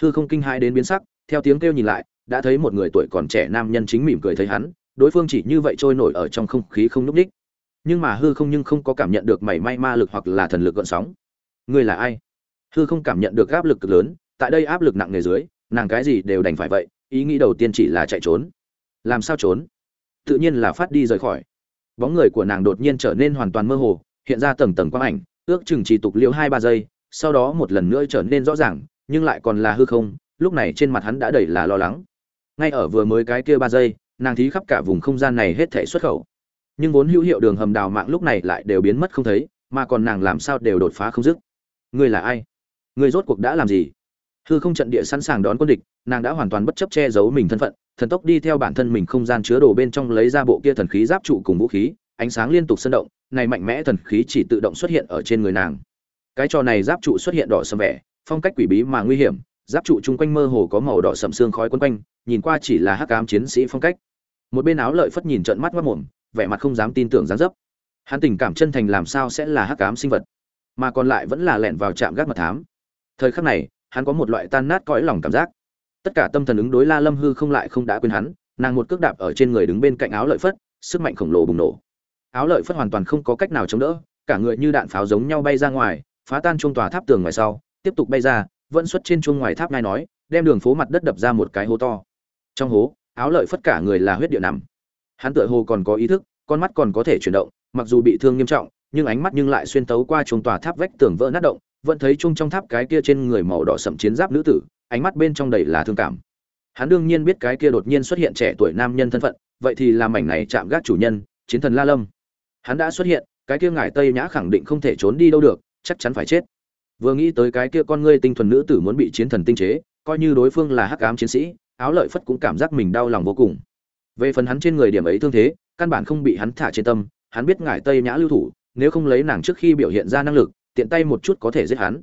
Hư không kinh hãi đến biến sắc, theo tiếng kêu nhìn lại, đã thấy một người tuổi còn trẻ nam nhân chính mỉm cười thấy hắn, đối phương chỉ như vậy trôi nổi ở trong không khí không núp đích nhưng mà hư không nhưng không có cảm nhận được mảy may ma lực hoặc là thần lực gợn sóng ngươi là ai? Hư không cảm nhận được áp lực cực lớn, tại đây áp lực nặng nề dưới, nàng cái gì đều đành phải vậy, ý nghĩ đầu tiên chỉ là chạy trốn. Làm sao trốn? Tự nhiên là phát đi rời khỏi. Bóng người của nàng đột nhiên trở nên hoàn toàn mơ hồ, hiện ra tầng tầng quang ảnh, ước chừng chỉ tục liễu hai ba giây, sau đó một lần nữa trở nên rõ ràng, nhưng lại còn là hư không, lúc này trên mặt hắn đã đầy là lo lắng. Ngay ở vừa mới cái kia ba giây, nàng thí khắp cả vùng không gian này hết thể xuất khẩu. Nhưng vốn hữu hiệu đường hầm đào mạng lúc này lại đều biến mất không thấy, mà còn nàng làm sao đều đột phá không dứt ngươi là ai? Ngươi rốt cuộc đã làm gì? Hư không trận địa sẵn sàng đón quân địch, nàng đã hoàn toàn bất chấp che giấu mình thân phận, thần tốc đi theo bản thân mình không gian chứa đồ bên trong lấy ra bộ kia thần khí giáp trụ cùng vũ khí, ánh sáng liên tục sân động, này mạnh mẽ thần khí chỉ tự động xuất hiện ở trên người nàng. Cái trò này giáp trụ xuất hiện đỏ sầm vẻ, phong cách quỷ bí mà nguy hiểm, giáp trụ chung quanh mơ hồ có màu đỏ sầm xương khói quấn quanh, nhìn qua chỉ là hắc ám chiến sĩ phong cách. Một bên áo lợi phất nhìn trận mắt mắt mồm vẻ mặt không dám tin tưởng dáng dấp. Hắn tình cảm chân thành làm sao sẽ là hắc ám sinh vật? Mà còn lại vẫn là lẹn vào trạm gác mật thám. Thời khắc này, hắn có một loại tan nát cõi lòng cảm giác. Tất cả tâm thần ứng đối la lâm hư không lại không đã quên hắn, nàng một cước đạp ở trên người đứng bên cạnh áo lợi phất, sức mạnh khổng lồ bùng nổ. Áo lợi phất hoàn toàn không có cách nào chống đỡ, cả người như đạn pháo giống nhau bay ra ngoài, phá tan chuông tòa tháp tường ngoài sau, tiếp tục bay ra, vẫn xuất trên chuông ngoài tháp ngay nói, đem đường phố mặt đất đập ra một cái hố to. Trong hố, áo lợi phất cả người là huyết địa nằm. Hắn tựa hồ còn có ý thức, con mắt còn có thể chuyển động, mặc dù bị thương nghiêm trọng nhưng ánh mắt nhưng lại xuyên tấu qua chuông tòa tháp vách tường vỡ nát động, vẫn thấy chung trong tháp cái kia trên người màu đỏ sậm chiến giáp nữ tử, ánh mắt bên trong đầy là thương cảm. Hắn đương nhiên biết cái kia đột nhiên xuất hiện trẻ tuổi nam nhân thân phận, vậy thì làm mảnh này chạm gác chủ nhân, chiến thần la lâm. Hắn đã xuất hiện, cái kia ngải tây nhã khẳng định không thể trốn đi đâu được, chắc chắn phải chết. Vừa nghĩ tới cái kia con ngươi tinh thuần nữ tử muốn bị chiến thần tinh chế, coi như đối phương là hắc ám chiến sĩ, áo lợi phất cũng cảm giác mình đau lòng vô cùng. Về phần hắn trên người điểm ấy thương thế, căn bản không bị hắn thả trên tâm, hắn biết ngải tây nhã lưu thủ nếu không lấy nàng trước khi biểu hiện ra năng lực, tiện tay một chút có thể giết hắn.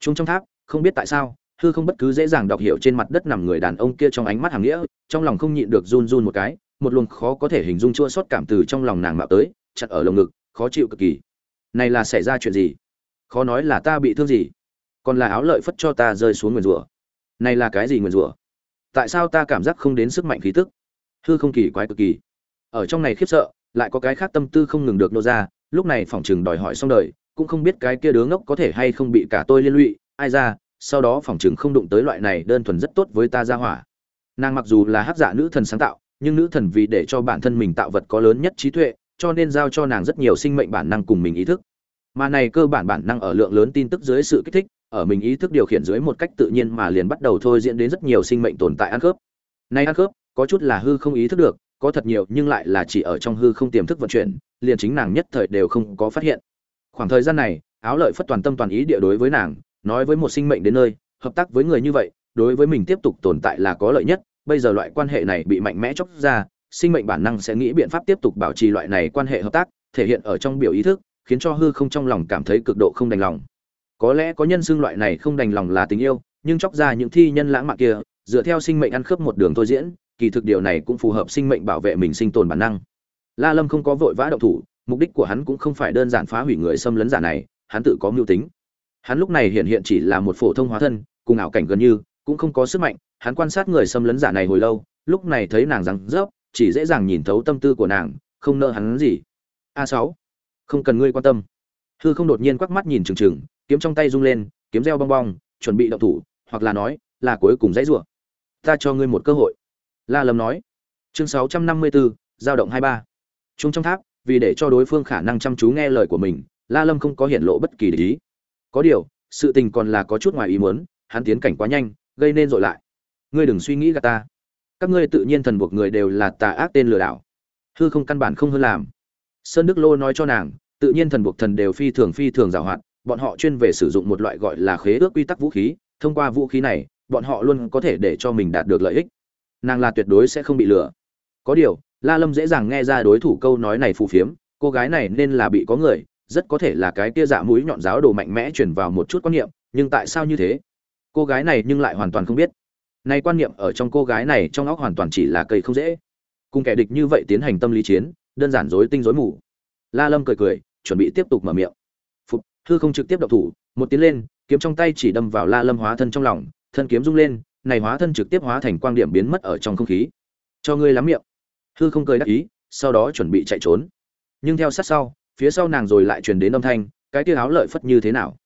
Chúng trong tháp, không biết tại sao, hư không bất cứ dễ dàng đọc hiểu trên mặt đất nằm người đàn ông kia trong ánh mắt hàng nghĩa, trong lòng không nhịn được run run một cái, một luồng khó có thể hình dung chua xót cảm từ trong lòng nàng mạo tới, chặt ở lồng ngực, khó chịu cực kỳ. Này là xảy ra chuyện gì? Khó nói là ta bị thương gì? Còn là áo lợi phất cho ta rơi xuống nguyền rủa. Này là cái gì nguyền rủa? Tại sao ta cảm giác không đến sức mạnh khí tức? Hư không kỳ quái cực kỳ. Ở trong này khiếp sợ, lại có cái khác tâm tư không ngừng được nô ra lúc này phỏng chừng đòi hỏi xong đời, cũng không biết cái kia đứa ngốc có thể hay không bị cả tôi liên lụy. Ai ra, sau đó phỏng chừng không đụng tới loại này đơn thuần rất tốt với ta ra hỏa. Nàng mặc dù là hát giả dạ nữ thần sáng tạo, nhưng nữ thần vì để cho bản thân mình tạo vật có lớn nhất trí tuệ, cho nên giao cho nàng rất nhiều sinh mệnh bản năng cùng mình ý thức. Mà này cơ bản bản năng ở lượng lớn tin tức dưới sự kích thích, ở mình ý thức điều khiển dưới một cách tự nhiên mà liền bắt đầu thôi diễn đến rất nhiều sinh mệnh tồn tại ăn khớp. Nay ăn khớp, có chút là hư không ý thức được có thật nhiều nhưng lại là chỉ ở trong hư không tiềm thức vận chuyển, liền chính nàng nhất thời đều không có phát hiện. Khoảng thời gian này, áo lợi phất toàn tâm toàn ý địa đối với nàng, nói với một sinh mệnh đến nơi, hợp tác với người như vậy, đối với mình tiếp tục tồn tại là có lợi nhất, bây giờ loại quan hệ này bị mạnh mẽ chóc ra, sinh mệnh bản năng sẽ nghĩ biện pháp tiếp tục bảo trì loại này quan hệ hợp tác, thể hiện ở trong biểu ý thức, khiến cho hư không trong lòng cảm thấy cực độ không đành lòng. Có lẽ có nhân xương loại này không đành lòng là tình yêu, nhưng chóc ra những thi nhân lãng mạn kia, dựa theo sinh mệnh ăn khớp một đường thôi diễn kỳ thực điều này cũng phù hợp sinh mệnh bảo vệ mình sinh tồn bản năng. La lâm không có vội vã động thủ, mục đích của hắn cũng không phải đơn giản phá hủy người xâm lấn giả này, hắn tự có mưu tính. Hắn lúc này hiện hiện chỉ là một phổ thông hóa thân, cùng ảo cảnh gần như, cũng không có sức mạnh, hắn quan sát người xâm lấn giả này hồi lâu, lúc này thấy nàng rằng rớp, chỉ dễ dàng nhìn thấu tâm tư của nàng, không nợ hắn gì. A sáu, không cần ngươi quan tâm. Hư không đột nhiên quắc mắt nhìn trừng trừng kiếm trong tay rung lên, kiếm reo bong bong, chuẩn bị động thủ, hoặc là nói, là cuối cùng dãy rủa. Ta cho ngươi một cơ hội la lâm nói chương 654, giao động 23. Trung trong tháp, vì để cho đối phương khả năng chăm chú nghe lời của mình, La Lâm không có hiện lộ bất kỳ ý. Có điều, sự tình còn là có chút ngoài ý muốn, hắn tiến cảnh quá nhanh, gây nên rồi lại. Ngươi đừng suy nghĩ gạt ta. Các ngươi tự nhiên thần buộc người đều là tà ác tên lừa đảo. Hư không căn bản không hơn làm. Sơn Đức Lô nói cho nàng, tự nhiên thần buộc thần đều phi thường phi thường giàu hoạt, bọn họ chuyên về sử dụng một loại gọi là khế ước quy tắc vũ khí, thông qua vũ khí này, bọn họ luôn có thể để cho mình đạt được lợi ích. Nàng là tuyệt đối sẽ không bị lừa. Có điều, La Lâm dễ dàng nghe ra đối thủ câu nói này phù phiếm, cô gái này nên là bị có người, rất có thể là cái kia dạ mũi nhọn giáo đồ mạnh mẽ truyền vào một chút quan niệm, nhưng tại sao như thế? Cô gái này nhưng lại hoàn toàn không biết. Này quan niệm ở trong cô gái này trong óc hoàn toàn chỉ là cây không dễ. Cùng kẻ địch như vậy tiến hành tâm lý chiến, đơn giản rối tinh rối mù. La Lâm cười cười, chuẩn bị tiếp tục mở miệng. Phục, hư không trực tiếp động thủ, một tiến lên, kiếm trong tay chỉ đâm vào La Lâm hóa thân trong lòng, thân kiếm rung lên, này hóa thân trực tiếp hóa thành quang điểm biến mất ở trong không khí. Cho ngươi lắm miệng. Hư không cười đắc ý, sau đó chuẩn bị chạy trốn. Nhưng theo sát sau, phía sau nàng rồi lại truyền đến âm thanh, cái tia áo lợi phất như thế nào?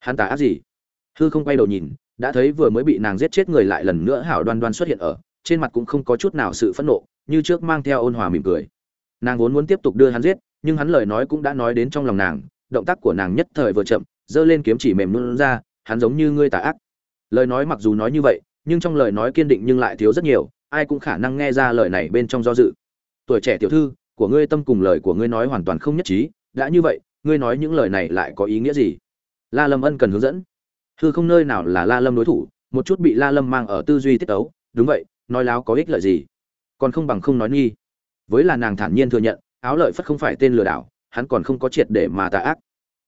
Hắn tả ác gì? Hư không quay đầu nhìn, đã thấy vừa mới bị nàng giết chết người lại lần nữa hảo đoan đoan xuất hiện ở, trên mặt cũng không có chút nào sự phẫn nộ, như trước mang theo ôn hòa mỉm cười. Nàng vốn muốn tiếp tục đưa hắn giết, nhưng hắn lời nói cũng đã nói đến trong lòng nàng, động tác của nàng nhất thời vừa chậm, giơ lên kiếm chỉ mềm luôn ra, hắn giống như ngươi tà ác. Lời nói mặc dù nói như vậy nhưng trong lời nói kiên định nhưng lại thiếu rất nhiều, ai cũng khả năng nghe ra lời này bên trong do dự. Tuổi trẻ tiểu thư, của ngươi tâm cùng lời của ngươi nói hoàn toàn không nhất trí, đã như vậy, ngươi nói những lời này lại có ý nghĩa gì? La lâm ân cần hướng dẫn. Hư không nơi nào là la lâm đối thủ, một chút bị la lâm mang ở tư duy tiết ấu đúng vậy, nói láo có ích lợi gì? Còn không bằng không nói nghi. Với là nàng thản nhiên thừa nhận, áo lợi phất không phải tên lừa đảo, hắn còn không có triệt để mà tà ác.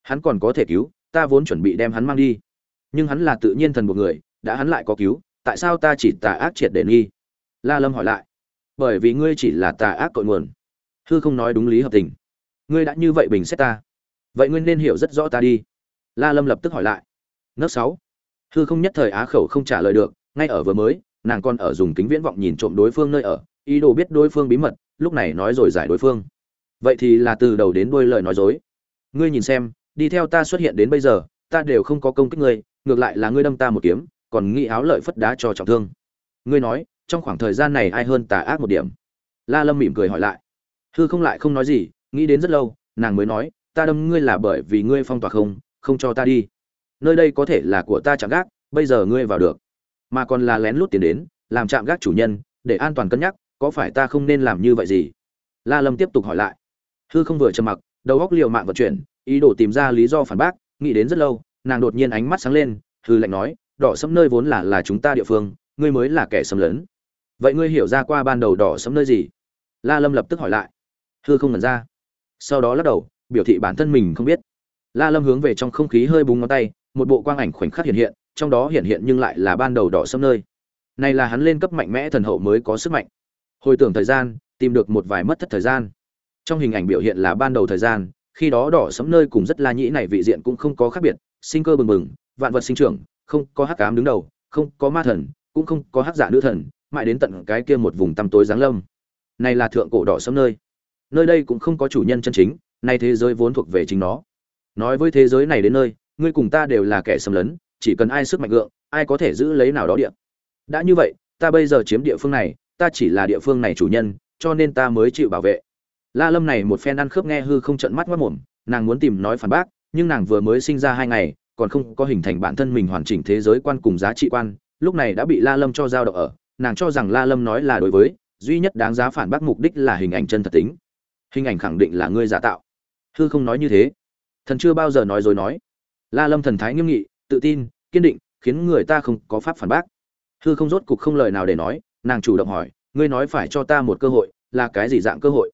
Hắn còn có thể cứu, ta vốn chuẩn bị đem hắn mang đi. Nhưng hắn là tự nhiên thần một người, đã hắn lại có cứu tại sao ta chỉ tà ác triệt để nghi? La lâm hỏi lại. Bởi vì ngươi chỉ là tà ác cội nguồn. Hư không nói đúng lý hợp tình. Ngươi đã như vậy bình xét ta. Vậy ngươi nên hiểu rất rõ ta đi. La lâm lập tức hỏi lại. Nấc sáu. Hư không nhất thời á khẩu không trả lời được, ngay ở vừa mới, nàng còn ở dùng kính viễn vọng nhìn trộm đối phương nơi ở, ý đồ biết đối phương bí mật, lúc này nói rồi giải đối phương. Vậy thì là từ đầu đến đuôi lời nói dối. Ngươi nhìn xem, đi theo ta xuất hiện đến bây giờ, ta đều không có công kích ngươi, ngược lại là ngươi đâm ta một kiếm còn nghĩ áo lợi phất đá cho trọng thương. Ngươi nói, trong khoảng thời gian này ai hơn tà ác một điểm? La lâm mỉm cười hỏi lại. Hư không lại không nói gì, nghĩ đến rất lâu, nàng mới nói, ta đâm ngươi là bởi vì ngươi phong tỏa không không cho ta đi. Nơi đây có thể là của ta chạm gác, bây giờ ngươi vào được. Mà còn là lén lút tiền đến, làm chạm gác chủ nhân, để an toàn cân nhắc, có phải ta không nên làm như vậy gì? La lâm tiếp tục hỏi lại. Hư không vừa trầm mặc, đầu góc liều mạng vận chuyển, ý đồ tìm ra lý do phản bác, nghĩ đến rất lâu, nàng đột nhiên ánh mắt sáng lên, hư lạnh nói đỏ sẫm nơi vốn là là chúng ta địa phương, ngươi mới là kẻ xâm lấn. Vậy ngươi hiểu ra qua ban đầu đỏ sẫm nơi gì? La lâm lập tức hỏi lại. Hư không ngẩn ra. Sau đó lắc đầu, biểu thị bản thân mình không biết. La lâm hướng về trong không khí hơi búng ngón tay, một bộ quang ảnh khoảnh khắc hiện hiện, trong đó hiện hiện nhưng lại là ban đầu đỏ sẫm nơi. Này là hắn lên cấp mạnh mẽ thần hậu mới có sức mạnh. Hồi tưởng thời gian, tìm được một vài mất thất thời gian. Trong hình ảnh biểu hiện là ban đầu thời gian, khi đó đỏ sẫm nơi cùng rất la nhĩ này vị diện cũng không có khác biệt, sinh cơ bừng bừng, vạn vật sinh trưởng không có hắc ám đứng đầu, không có ma thần, cũng không có hắc giả nữ thần, mãi đến tận cái kia một vùng tăm tối giáng lâm. Này là thượng cổ đỏ sẫm nơi. Nơi đây cũng không có chủ nhân chân chính, nay thế giới vốn thuộc về chính nó. Nói với thế giới này đến nơi, ngươi cùng ta đều là kẻ xâm lấn, chỉ cần ai sức mạnh gượng, ai có thể giữ lấy nào đó địa. Đã như vậy, ta bây giờ chiếm địa phương này, ta chỉ là địa phương này chủ nhân, cho nên ta mới chịu bảo vệ. La lâm này một phen ăn khớp nghe hư không trận mắt mất mồm, nàng muốn tìm nói phản bác, nhưng nàng vừa mới sinh ra hai ngày còn không có hình thành bản thân mình hoàn chỉnh thế giới quan cùng giá trị quan, lúc này đã bị la lâm cho giao động ở, nàng cho rằng la lâm nói là đối với, duy nhất đáng giá phản bác mục đích là hình ảnh chân thật tính. Hình ảnh khẳng định là ngươi giả tạo. Hư không nói như thế. Thần chưa bao giờ nói rồi nói. La lâm thần thái nghiêm nghị, tự tin, kiên định, khiến người ta không có pháp phản bác. Hư không rốt cục không lời nào để nói, nàng chủ động hỏi, ngươi nói phải cho ta một cơ hội, là cái gì dạng cơ hội?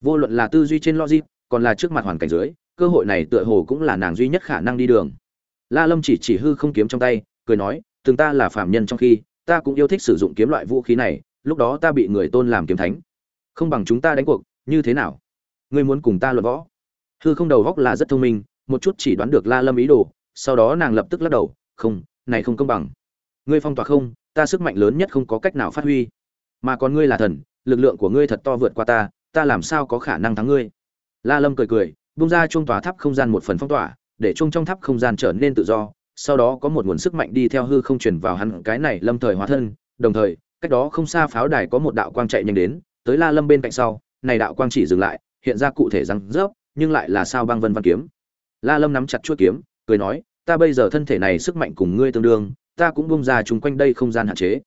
Vô luận là tư duy trên logic, còn là trước mặt hoàn cảnh dưới, cơ hội này tựa hồ cũng là nàng duy nhất khả năng đi đường la lâm chỉ chỉ hư không kiếm trong tay, cười nói, từng ta là phạm nhân trong khi, ta cũng yêu thích sử dụng kiếm loại vũ khí này, lúc đó ta bị người tôn làm kiếm thánh. Không bằng chúng ta đánh cuộc, như thế nào? Ngươi muốn cùng ta luận võ? Hư không đầu góc là rất thông minh, một chút chỉ đoán được la lâm ý đồ, sau đó nàng lập tức lắc đầu, không, này không công bằng. Ngươi phong tỏa không, ta sức mạnh lớn nhất không có cách nào phát huy. Mà còn ngươi là thần, lực lượng của ngươi thật to vượt qua ta ta làm sao có khả năng thắng ngươi? La lâm cười cười bung ra chuông tòa tháp không gian một phần phong tỏa để chung trong tháp không gian trở nên tự do, sau đó có một nguồn sức mạnh đi theo hư không truyền vào hắn, cái này lâm thời hóa thân, đồng thời, cách đó không xa pháo đài có một đạo quang chạy nhanh đến, tới la lâm bên cạnh sau, này đạo quang chỉ dừng lại, hiện ra cụ thể răng rớp, nhưng lại là sao băng vân văn kiếm. La lâm nắm chặt chuôi kiếm, cười nói, ta bây giờ thân thể này sức mạnh cùng ngươi tương đương, ta cũng bung ra chung quanh đây không gian hạn chế.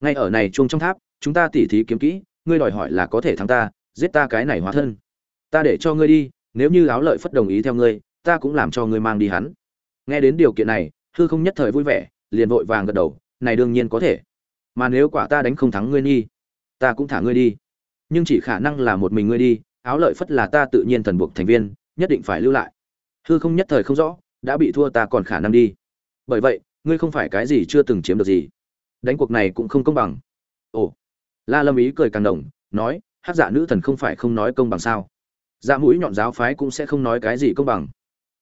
Ngay ở này chuông trong tháp, chúng ta tỉ thí kiếm kỹ, ngươi đòi hỏi là có thể thắng ta, giết ta cái này hóa thân. Ta để cho ngươi đi, nếu như áo lợi phất đồng ý theo ngươi ta cũng làm cho ngươi mang đi hắn. Nghe đến điều kiện này, hư không nhất thời vui vẻ, liền vội vàng gật đầu, này đương nhiên có thể. Mà nếu quả ta đánh không thắng ngươi đi, ta cũng thả ngươi đi. Nhưng chỉ khả năng là một mình ngươi đi, áo lợi phất là ta tự nhiên thần buộc thành viên, nhất định phải lưu lại. Hư không nhất thời không rõ, đã bị thua ta còn khả năng đi. Bởi vậy, ngươi không phải cái gì chưa từng chiếm được gì. Đánh cuộc này cũng không công bằng. Ồ. La lâm ý cười càng đồng, nói hát giả nữ thần không phải không nói công bằng sao? Dạ mũi nhọn giáo phái cũng sẽ không nói cái gì công bằng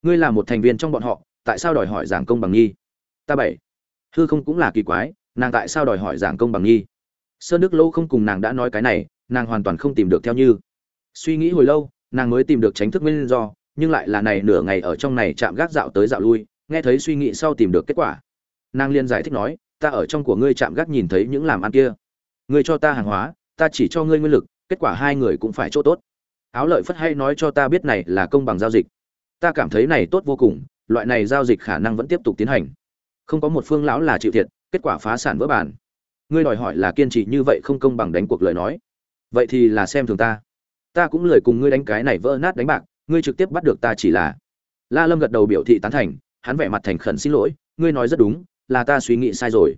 ngươi là một thành viên trong bọn họ, tại sao đòi hỏi giảng công bằng nghi? Ta bảy. Hư không cũng là kỳ quái, nàng tại sao đòi hỏi giảng công bằng nghi? Sơn đức lâu không cùng nàng đã nói cái này, nàng hoàn toàn không tìm được theo như. Suy nghĩ hồi lâu, nàng mới tìm được tránh thức nguyên do, nhưng lại là này nửa ngày ở trong này chạm gác dạo tới dạo lui, nghe thấy suy nghĩ sau tìm được kết quả. Nàng liên giải thích nói, ta ở trong của ngươi chạm gác nhìn thấy những làm ăn kia. Ngươi cho ta hàng hóa, ta chỉ cho ngươi nguyên lực, kết quả hai người cũng phải chỗ tốt. Áo lợi phất hay nói cho ta biết này là công bằng giao dịch ta cảm thấy này tốt vô cùng, loại này giao dịch khả năng vẫn tiếp tục tiến hành. Không có một phương lão là chịu thiệt, kết quả phá sản vỡ bản. Ngươi đòi hỏi là kiên trì như vậy không công bằng đánh cuộc lời nói. Vậy thì là xem thường ta. Ta cũng lười cùng ngươi đánh cái này vỡ nát đánh bạc, ngươi trực tiếp bắt được ta chỉ là. La lâm gật đầu biểu thị tán thành, hắn vẻ mặt thành khẩn xin lỗi, ngươi nói rất đúng, là ta suy nghĩ sai rồi.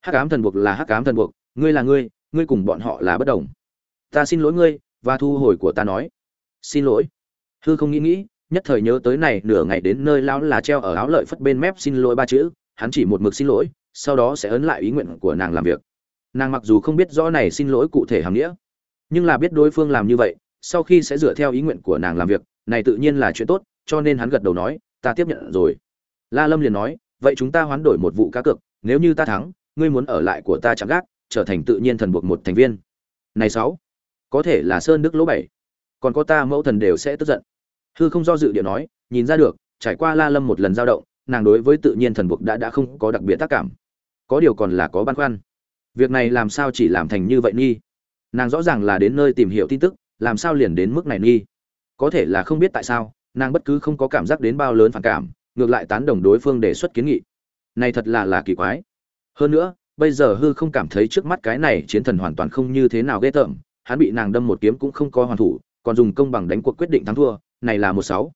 Hắc ám thần buộc là hắc ám thần buộc, ngươi là ngươi ngươi cùng bọn họ là bất đồng. Ta xin lỗi ngươi, và thu hồi của ta nói. Xin lỗi. Hư không nghĩ nghĩ nhất thời nhớ tới này nửa ngày đến nơi lão là treo ở áo lợi phất bên mép xin lỗi ba chữ, hắn chỉ một mực xin lỗi, sau đó sẽ ấn lại ý nguyện của nàng làm việc. Nàng mặc dù không biết rõ này xin lỗi cụ thể hàm nghĩa, nhưng là biết đối phương làm như vậy, sau khi sẽ dựa theo ý nguyện của nàng làm việc, này tự nhiên là chuyện tốt, cho nên hắn gật đầu nói, ta tiếp nhận rồi. La lâm liền nói, vậy chúng ta hoán đổi một vụ cá cược, nếu như ta thắng, ngươi muốn ở lại của ta chẳng gác, trở thành tự nhiên thần buộc một thành viên. Này sáu, có thể là sơn đức lỗ bảy. Còn có ta, mẫu thần đều sẽ tức giận hư không do dự địa nói, nhìn ra được, trải qua la lâm một lần dao động, nàng đối với tự nhiên thần buộc đã đã không có đặc biệt tác cảm. Có điều còn là có băn khoăn. Việc này làm sao chỉ làm thành như vậy nghi? Nàng rõ ràng là đến nơi tìm hiểu tin tức, làm sao liền đến mức này nghi? Có thể là không biết tại sao, nàng bất cứ không có cảm giác đến bao lớn phản cảm, ngược lại tán đồng đối phương đề xuất kiến nghị. Này thật là là kỳ quái. Hơn nữa, bây giờ hư không cảm thấy trước mắt cái này chiến thần hoàn toàn không như thế nào ghê tởm, hắn bị nàng đâm một kiếm cũng không có hoàn thủ, còn dùng công bằng đánh cuộc quyết định thắng thua này là một sáu.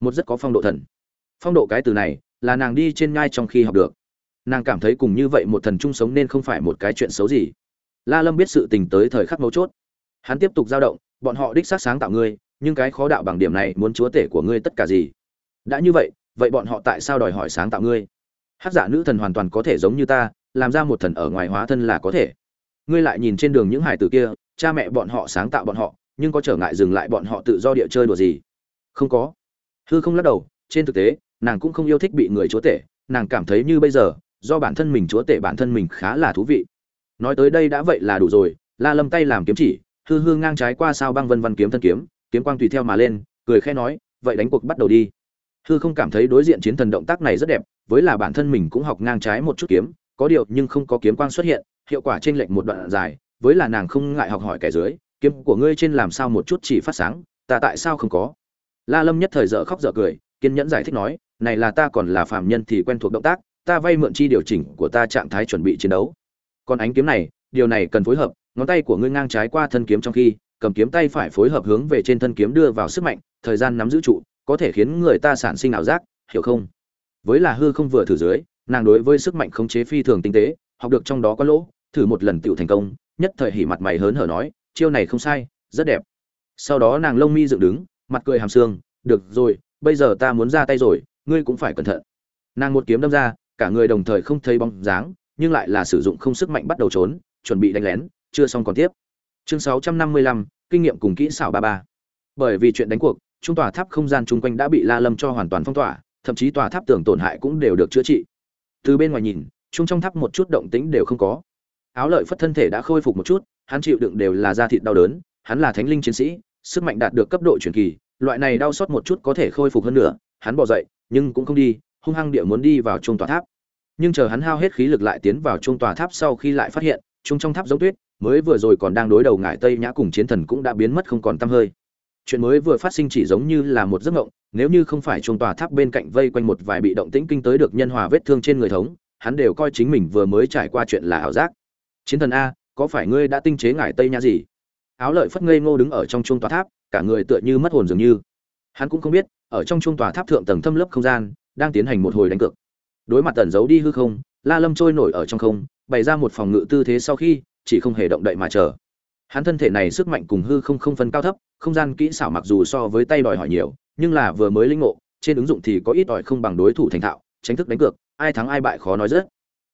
Một rất có phong độ thần. Phong độ cái từ này là nàng đi trên ngai trong khi học được. Nàng cảm thấy cùng như vậy một thần chung sống nên không phải một cái chuyện xấu gì. La lâm biết sự tình tới thời khắc mấu chốt. Hắn tiếp tục giao động, bọn họ đích xác sáng tạo ngươi, nhưng cái khó đạo bằng điểm này muốn chúa tể của ngươi tất cả gì? Đã như vậy vậy bọn họ tại sao đòi hỏi sáng tạo ngươi? Hát giả nữ thần hoàn toàn có thể giống như ta, làm ra một thần ở ngoài hóa thân là có thể. Ngươi lại nhìn trên đường những hải tử kia, cha mẹ bọn họ sáng tạo bọn họ, nhưng có trở ngại dừng lại bọn họ tự do địa chơi đùa gì? Không có. Hư không lắc đầu, trên thực tế, nàng cũng không yêu thích bị người chúa tể, nàng cảm thấy như bây giờ, do bản thân mình chúa tể bản thân mình khá là thú vị. Nói tới đây đã vậy là đủ rồi, la lâm tay làm kiếm chỉ, hư hư ngang trái qua sao băng vân văn kiếm thân kiếm kiếm quang tùy theo mà lên, cười khẽ nói, vậy đánh cuộc bắt đầu đi. Hư không cảm thấy đối diện chiến thần động tác này rất đẹp, với là bản thân mình cũng học ngang trái một chút kiếm, có điều nhưng không có kiếm quang xuất hiện, hiệu quả trên lệnh một đoạn dài, với là nàng không ngại học hỏi kẻ dưới, kiếm của ngươi trên làm sao một chút chỉ phát sáng, ta tại sao không có? La lâm nhất thời dở khóc dở cười, kiên nhẫn giải thích nói, này là ta còn là phàm nhân thì quen thuộc động tác, ta vay mượn chi điều chỉnh của ta trạng thái chuẩn bị chiến đấu. Còn ánh kiếm này, điều này cần phối hợp, ngón tay của ngươi ngang trái qua thân kiếm trong khi, cầm kiếm tay phải phối hợp hướng về trên thân kiếm đưa vào sức mạnh, thời gian nắm giữ trụ, có thể khiến người ta sản sinh ảo giác, hiểu không? Với là hư không vừa thử dưới, nàng đối với sức mạnh khống chế phi thường tinh tế, học được trong đó có lỗ, thử một lần tựu thành công, nhất thời hỉ mặt mày hớn hở nói, chiêu này không sai, rất đẹp. Sau đó nàng lông mi dựng đứng mặt cười hàm xương được rồi bây giờ ta muốn ra tay rồi ngươi cũng phải cẩn thận. Nàng một kiếm đâm ra cả người đồng thời không thấy bóng dáng nhưng lại là sử dụng không sức mạnh bắt đầu trốn chuẩn bị đánh lén chưa xong còn tiếp. Chương 655, kinh nghiệm cùng kỹ xảo ba ba. Bởi vì chuyện đánh cuộc trung tòa tháp không gian chung quanh đã bị la lâm cho hoàn toàn phong tỏa thậm chí tòa tháp tưởng tổn hại cũng đều được chữa trị. Từ bên ngoài nhìn chung trong tháp một chút động tĩnh đều không có. Áo lợi phất thân thể đã khôi phục một chút hắn chịu đựng đều là da thịt đau đớn hắn là thánh linh chiến sĩ sức mạnh đạt được cấp độ truyền kỳ, loại này đau xót một chút có thể khôi phục hơn nữa, hắn bò dậy, nhưng cũng không đi, hung hăng địa muốn đi vào trung tòa tháp. Nhưng chờ hắn hao hết khí lực lại tiến vào trung tòa tháp sau khi lại phát hiện trung trong tháp giống tuyết, mới vừa rồi còn đang đối đầu ngải tây nhã cùng chiến thần cũng đã biến mất không còn tăm hơi. Chuyện mới vừa phát sinh chỉ giống như là một giấc mộng, nếu như không phải trung tòa tháp bên cạnh vây quanh một vài bị động tĩnh kinh tới được nhân hòa vết thương trên người thống, hắn đều coi chính mình vừa mới trải qua chuyện là ảo giác. Chiến thần a, có phải ngươi đã tinh chế ngải tây nhã gì? Áo lợi phất ngây ngô đứng ở trong trung tòa tháp, cả người tựa như mất hồn dường như. Hắn cũng không biết, ở trong trung tòa tháp thượng tầng thâm lớp không gian, đang tiến hành một hồi đánh cược. Đối mặt tẩn giấu đi hư không, la lâm trôi nổi ở trong không, bày ra một phòng ngự tư thế sau khi, chỉ không hề động đậy mà chờ. Hắn thân thể này sức mạnh cùng hư không không phân cao thấp, không gian kỹ xảo mặc dù so với tay đòi hỏi nhiều, nhưng là vừa mới linh ngộ, trên ứng dụng thì có ít ỏi không bằng đối thủ thành thạo, tránh thức đánh cược, ai thắng ai bại khó nói rất.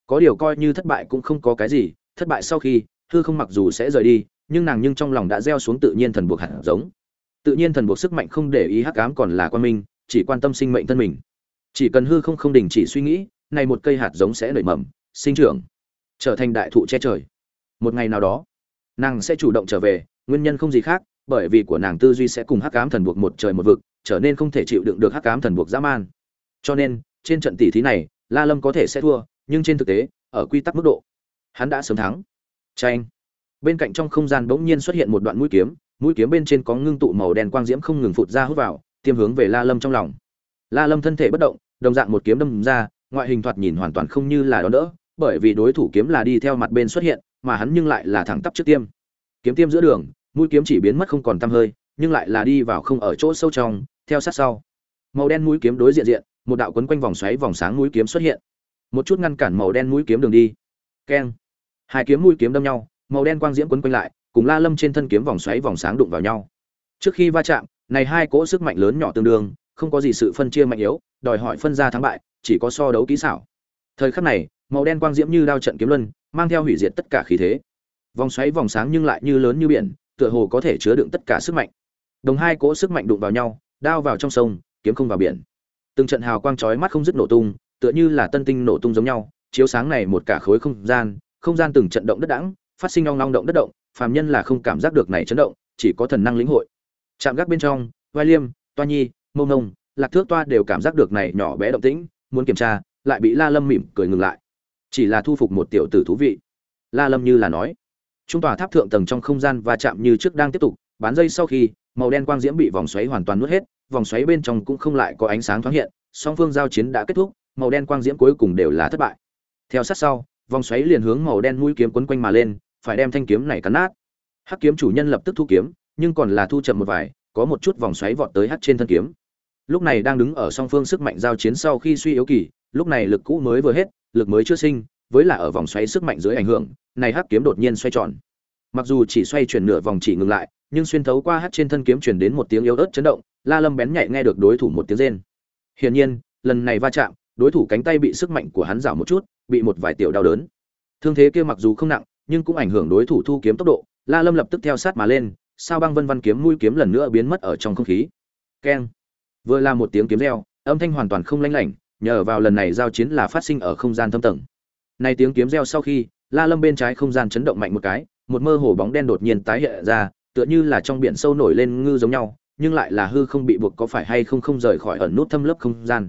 Có điều coi như thất bại cũng không có cái gì, thất bại sau khi, hư không mặc dù sẽ rời đi nhưng nàng nhưng trong lòng đã gieo xuống tự nhiên thần buộc hạt giống. Tự nhiên thần buộc sức mạnh không để ý hắc ám còn là quan minh, chỉ quan tâm sinh mệnh thân mình. Chỉ cần hư không không đình chỉ suy nghĩ, này một cây hạt giống sẽ nảy mầm, sinh trưởng, trở thành đại thụ che trời. Một ngày nào đó, nàng sẽ chủ động trở về, nguyên nhân không gì khác, bởi vì của nàng tư duy sẽ cùng hắc ám thần buộc một trời một vực, trở nên không thể chịu đựng được hắc ám thần buộc dã man. Cho nên, trên trận tỷ thí này, la lâm có thể sẽ thua, nhưng trên thực tế, ở quy tắc mức độ, hắn đã sớm thắng. Tranh bên cạnh trong không gian bỗng nhiên xuất hiện một đoạn mũi kiếm mũi kiếm bên trên có ngưng tụ màu đen quang diễm không ngừng phụt ra hút vào, tiêm hướng về la lâm trong lòng. La lâm thân thể bất động, đồng dạng một kiếm đâm ra, ngoại hình thoạt nhìn hoàn toàn không như là đó đỡ, bởi vì đối thủ kiếm là đi theo mặt bên xuất hiện, mà hắn nhưng lại là thẳng tắp trước tiêm. Kiếm tiêm giữa đường, mũi kiếm chỉ biến mất không còn tăm hơi, nhưng lại là đi vào không ở chỗ sâu trong, theo sát sau. Màu đen mũi kiếm đối diện diện, một đạo quấn quanh vòng xoáy vòng sáng mũi kiếm xuất hiện. Một chút ngăn cản màu đen mũi kiếm đường đi. Keng. Hai kiếm mũi kiếm đâm nhau màu đen quang diễm quấn quanh lại, cùng la lâm trên thân kiếm vòng xoáy vòng sáng đụng vào nhau. Trước khi va chạm, này hai cỗ sức mạnh lớn nhỏ tương đương, không có gì sự phân chia mạnh yếu, đòi hỏi phân ra thắng bại, chỉ có so đấu kỹ xảo. Thời khắc này, màu đen quang diễm như đao trận kiếm luân, mang theo hủy diệt tất cả khí thế. Vòng xoáy vòng sáng nhưng lại như lớn như biển, tựa hồ có thể chứa đựng tất cả sức mạnh. Đồng hai cỗ sức mạnh đụng vào nhau, đao vào trong sông, kiếm không vào biển. Từng trận hào quang chói mắt không dứt nổ tung, tựa như là tân tinh nổ tung giống nhau, chiếu sáng này một cả khối không gian không gian từng trận động đất đãng phát sinh long long động đất động, phàm nhân là không cảm giác được này chấn động, chỉ có thần năng lĩnh hội. Chạm gác bên trong, vai liêm, toa nhi, mông nông, lạc thước toa đều cảm giác được này nhỏ bé động tĩnh, muốn kiểm tra, lại bị la lâm mỉm cười ngừng lại. Chỉ là thu phục một tiểu tử thú vị. La lâm như là nói trung tòa tháp thượng tầng trong không gian va chạm như trước đang tiếp tục, bán dây sau khi, màu đen quang diễm bị vòng xoáy hoàn toàn nuốt hết, vòng xoáy bên trong cũng không lại có ánh sáng thoáng hiện, song phương giao chiến đã kết thúc, màu đen quang diễm cuối cùng đều là thất bại. Theo sát sau, vòng xoáy liền hướng màu đen mũi kiếm quấn quanh mà lên phải đem thanh kiếm này cắn nát. Hắc kiếm chủ nhân lập tức thu kiếm, nhưng còn là thu chậm một vài, có một chút vòng xoáy vọt tới hắc trên thân kiếm. Lúc này đang đứng ở song phương sức mạnh giao chiến sau khi suy yếu kỳ, lúc này lực cũ mới vừa hết, lực mới chưa sinh, với là ở vòng xoáy sức mạnh dưới ảnh hưởng, này hắc kiếm đột nhiên xoay tròn. Mặc dù chỉ xoay chuyển nửa vòng chỉ ngừng lại, nhưng xuyên thấu qua hắc trên thân kiếm truyền đến một tiếng yếu ớt chấn động, la lâm bén nhạy nghe được đối thủ một tiếng rên. Hiển nhiên, lần này va chạm, đối thủ cánh tay bị sức mạnh của hắn giảm một chút, bị một vài tiểu đau đớn. Thương thế kia mặc dù không nặng nhưng cũng ảnh hưởng đối thủ thu kiếm tốc độ, la lâm lập tức theo sát mà lên, sao băng vân vân kiếm mũi kiếm lần nữa biến mất ở trong không khí. Keng. Vừa là một tiếng kiếm reo, âm thanh hoàn toàn không lanh lảnh, nhờ vào lần này giao chiến là phát sinh ở không gian thâm tầng. Nay tiếng kiếm reo sau khi, la lâm bên trái không gian chấn động mạnh một cái, một mơ hồ bóng đen đột nhiên tái hiện ra, tựa như là trong biển sâu nổi lên ngư giống nhau, nhưng lại là hư không bị buộc có phải hay không không rời khỏi ẩn nút thâm lớp không gian.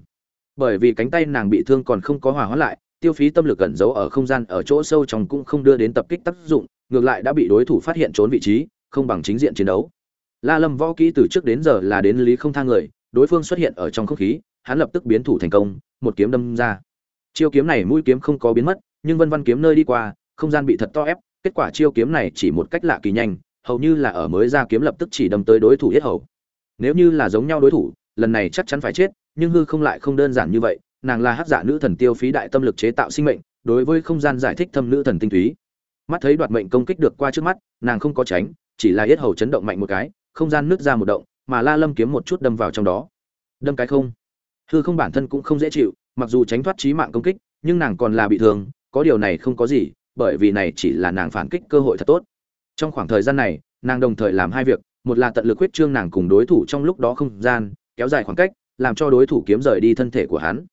Bởi vì cánh tay nàng bị thương còn không có hòa hóa lại tiêu phí tâm lực cẩn giấu ở không gian ở chỗ sâu trong cũng không đưa đến tập kích tác dụng, ngược lại đã bị đối thủ phát hiện trốn vị trí, không bằng chính diện chiến đấu. La lâm võ kỹ từ trước đến giờ là đến lý không thang người, đối phương xuất hiện ở trong không khí, hắn lập tức biến thủ thành công, một kiếm đâm ra. Chiêu kiếm này mũi kiếm không có biến mất, nhưng vân vân kiếm nơi đi qua, không gian bị thật to ép, kết quả chiêu kiếm này chỉ một cách lạ kỳ nhanh, hầu như là ở mới ra kiếm lập tức chỉ đâm tới đối thủ yết hầu. Nếu như là giống nhau đối thủ, lần này chắc chắn phải chết, nhưng hư không lại không đơn giản như vậy nàng là hát giả nữ thần tiêu phí đại tâm lực chế tạo sinh mệnh, đối với không gian giải thích thâm nữ thần tinh túy. Mắt thấy đoạt mệnh công kích được qua trước mắt, nàng không có tránh, chỉ là yết hầu chấn động mạnh một cái, không gian nứt ra một động, mà la lâm kiếm một chút đâm vào trong đó. Đâm cái không. Hư không bản thân cũng không dễ chịu, mặc dù tránh thoát trí mạng công kích, nhưng nàng còn là bị thương, có điều này không có gì, bởi vì này chỉ là nàng phản kích cơ hội thật tốt. Trong khoảng thời gian này, nàng đồng thời làm hai việc, một là tận lực huyết trương nàng cùng đối thủ trong lúc đó không gian, kéo dài khoảng cách, làm cho đối thủ kiếm rời đi thân thể của hắn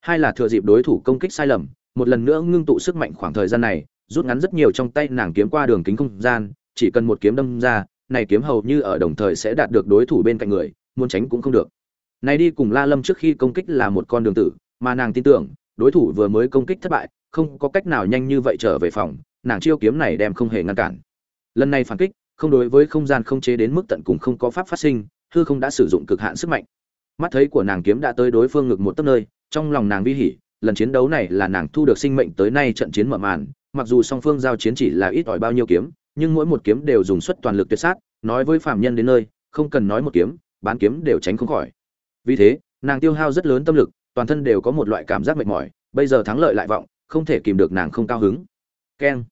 hai là thừa dịp đối thủ công kích sai lầm, một lần nữa ngưng tụ sức mạnh khoảng thời gian này, rút ngắn rất nhiều trong tay nàng kiếm qua đường kính không gian, chỉ cần một kiếm đâm ra, này kiếm hầu như ở đồng thời sẽ đạt được đối thủ bên cạnh người, muốn tránh cũng không được. Này đi cùng la lâm trước khi công kích là một con đường tử, mà nàng tin tưởng, đối thủ vừa mới công kích thất bại, không có cách nào nhanh như vậy trở về phòng, nàng chiêu kiếm này đem không hề ngăn cản. Lần này phản kích, không đối với không gian không chế đến mức tận cùng không có pháp phát sinh, hư không đã sử dụng cực hạn sức mạnh mắt thấy của nàng kiếm đã tới đối phương ngực một tấc nơi, trong lòng nàng vi hỉ, lần chiến đấu này là nàng thu được sinh mệnh tới nay trận chiến mở màn, mặc dù song phương giao chiến chỉ là ít ỏi bao nhiêu kiếm, nhưng mỗi một kiếm đều dùng suất toàn lực tuyệt sát, nói với phạm nhân đến nơi, không cần nói một kiếm, bán kiếm đều tránh không khỏi. Vì thế, nàng tiêu hao rất lớn tâm lực, toàn thân đều có một loại cảm giác mệt mỏi, bây giờ thắng lợi lại vọng, không thể kìm được nàng không cao hứng. Keng.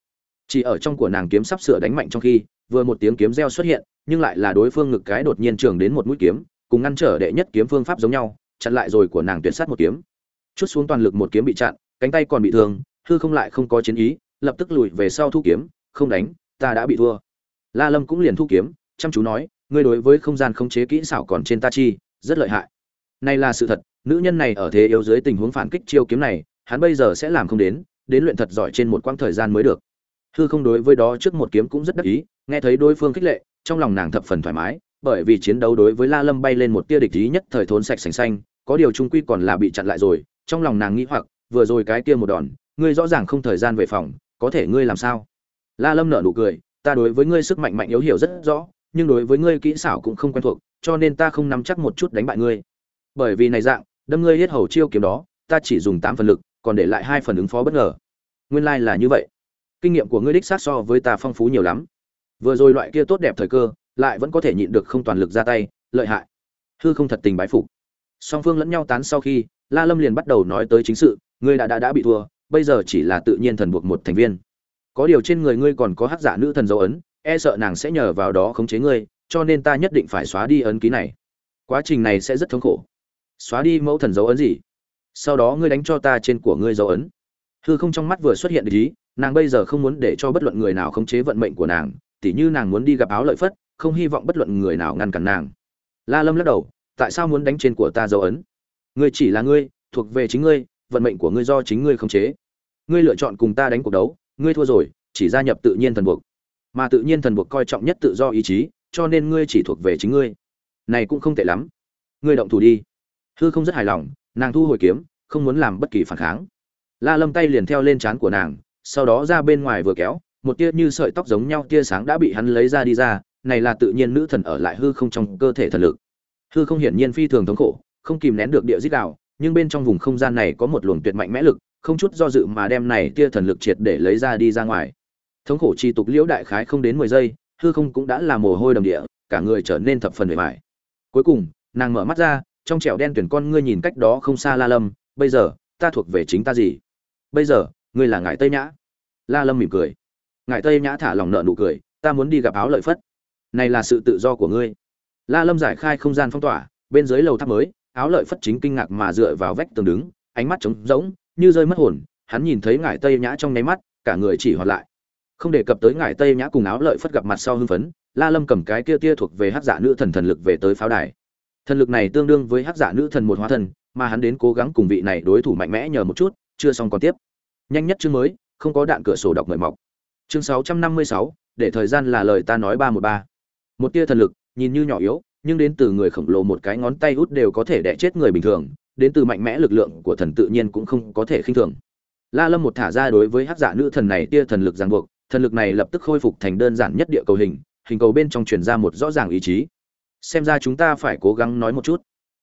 Chỉ ở trong của nàng kiếm sắp sửa đánh mạnh trong khi, vừa một tiếng kiếm reo xuất hiện, nhưng lại là đối phương ngực cái đột nhiên trường đến một mũi kiếm cùng ngăn trở đệ nhất kiếm phương pháp giống nhau, chặn lại rồi của nàng tuyệt sát một kiếm. Chút xuống toàn lực một kiếm bị chặn, cánh tay còn bị thương, hư không lại không có chiến ý, lập tức lùi về sau thu kiếm, không đánh, ta đã bị thua. La lâm cũng liền thu kiếm, chăm chú nói, ngươi đối với không gian không chế kỹ xảo còn trên ta chi, rất lợi hại. Này là sự thật, nữ nhân này ở thế yếu dưới tình huống phản kích chiêu kiếm này, hắn bây giờ sẽ làm không đến đến luyện thật giỏi trên một quãng thời gian mới được. Hư không đối với đó trước một kiếm cũng rất đắc ý, nghe thấy đối phương khích lệ, trong lòng nàng thập phần thoải mái bởi vì chiến đấu đối với la lâm bay lên một tia địch ý nhất thời thốn sạch sành xanh, có điều trung quy còn là bị chặn lại rồi, trong lòng nàng nghĩ hoặc, vừa rồi cái kia một đòn, ngươi rõ ràng không thời gian về phòng, có thể ngươi làm sao? La lâm nở nụ cười, ta đối với ngươi sức mạnh mạnh yếu hiểu rất rõ, nhưng đối với ngươi kỹ xảo cũng không quen thuộc, cho nên ta không nắm chắc một chút đánh bại ngươi. Bởi vì này dạng, đâm ngươi hết hầu chiêu kiếm đó, ta chỉ dùng tám phần lực, còn để lại hai phần ứng phó bất ngờ. Nguyên lai là như vậy. Kinh nghiệm của ngươi đích sát so với ta phong phú nhiều lắm. Vừa rồi loại kia tốt đẹp thời cơ lại vẫn có thể nhịn được không toàn lực ra tay, lợi hại. Hư không thật tình bái phục. Song phương lẫn nhau tán sau khi, la lâm liền bắt đầu nói tới chính sự, ngươi đã đã đã bị thua, bây giờ chỉ là tự nhiên thần buộc một thành viên. Có điều trên người ngươi còn có hắc giả nữ thần dấu ấn e sợ nàng sẽ nhờ vào đó khống chế ngươi, cho nên ta nhất định phải xóa đi ấn ký này. Quá trình này sẽ rất thống khổ. Xóa đi mẫu thần dấu ấn gì? Sau đó ngươi đánh cho ta trên của ngươi dấu ấn. Hư không trong mắt vừa xuất hiện ý, nàng bây giờ không muốn để cho bất luận người nào khống chế vận mệnh của nàng, tỉ như nàng muốn đi gặp áo lợi phất không hy vọng bất luận người nào ngăn cản nàng. La lâm lắc đầu, tại sao muốn đánh trên của ta dấu ấn? Ngươi chỉ là ngươi, thuộc về chính ngươi, vận mệnh của ngươi do chính ngươi khống chế. Ngươi lựa chọn cùng ta đánh cuộc đấu, ngươi thua rồi, chỉ gia nhập tự nhiên thần buộc. Mà tự nhiên thần buộc coi trọng nhất tự do ý chí, cho nên ngươi chỉ thuộc về chính ngươi. Này cũng không tệ lắm. Ngươi động thủ đi. Hư không rất hài lòng, nàng thu hồi kiếm, không muốn làm bất kỳ phản kháng. La lâm tay liền theo lên trán của nàng, sau đó ra bên ngoài vừa kéo, một tia như sợi tóc giống nhau tia sáng đã bị hắn lấy ra đi ra này là tự nhiên nữ thần ở lại hư không trong cơ thể thần lực. Hư không hiển nhiên phi thường thống khổ, không kìm nén được địa dích đạo, nhưng bên trong vùng không gian này có một luồng tuyệt mạnh mẽ lực, không chút do dự mà đem này tia thần lực triệt để lấy ra đi ra ngoài. Thống khổ chi tục liễu đại khái không đến mười giây, hư không cũng đã là mồ hôi đầm địa, cả người trở nên thập phần bề mại cuối cùng, nàng mở mắt ra, trong trẻo đen tuyển con ngươi nhìn cách đó không xa la lâm, bây giờ, ta thuộc về chính ta gì? Bây giờ, ngươi là ngải tây nhã. La lâm mỉm cười. Ngải tây nhã thả lòng nợ nụ cười, ta muốn đi gặp áo lợi phất này là sự tự do của ngươi. La lâm giải khai không gian phong tỏa bên dưới lầu tháp mới áo lợi phất chính kinh ngạc mà dựa vào vách tường đứng ánh mắt trống rỗng như rơi mất hồn hắn nhìn thấy ngải tây nhã trong nháy mắt cả người chỉ hoạt lại. Không đề cập tới ngải tây nhã cùng áo lợi phất gặp mặt sau hưng phấn la lâm cầm cái kia tia thuộc về hát giả dạ nữ thần thần lực về tới pháo đài. Thần lực này tương đương với hát giả dạ nữ thần một hóa thần mà hắn đến cố gắng cùng vị này đối thủ mạnh mẽ nhờ một chút chưa xong còn tiếp. Nhanh nhất chương mới không có đạn cửa sổ đọc mời mọc. Chương 656, để thời gian là lời ta nói ba một ba một tia thần lực, nhìn như nhỏ yếu, nhưng đến từ người khổng lồ một cái ngón tay út đều có thể đẻ chết người bình thường, đến từ mạnh mẽ lực lượng của thần tự nhiên cũng không có thể khinh thường. La lâm một thả ra đối với hát giả nữ thần này tia thần lực ràng buộc, thần lực này lập tức khôi phục thành đơn giản nhất địa cầu hình hình cầu bên trong truyền ra một rõ ràng ý chí. Xem ra chúng ta phải cố gắng nói một chút.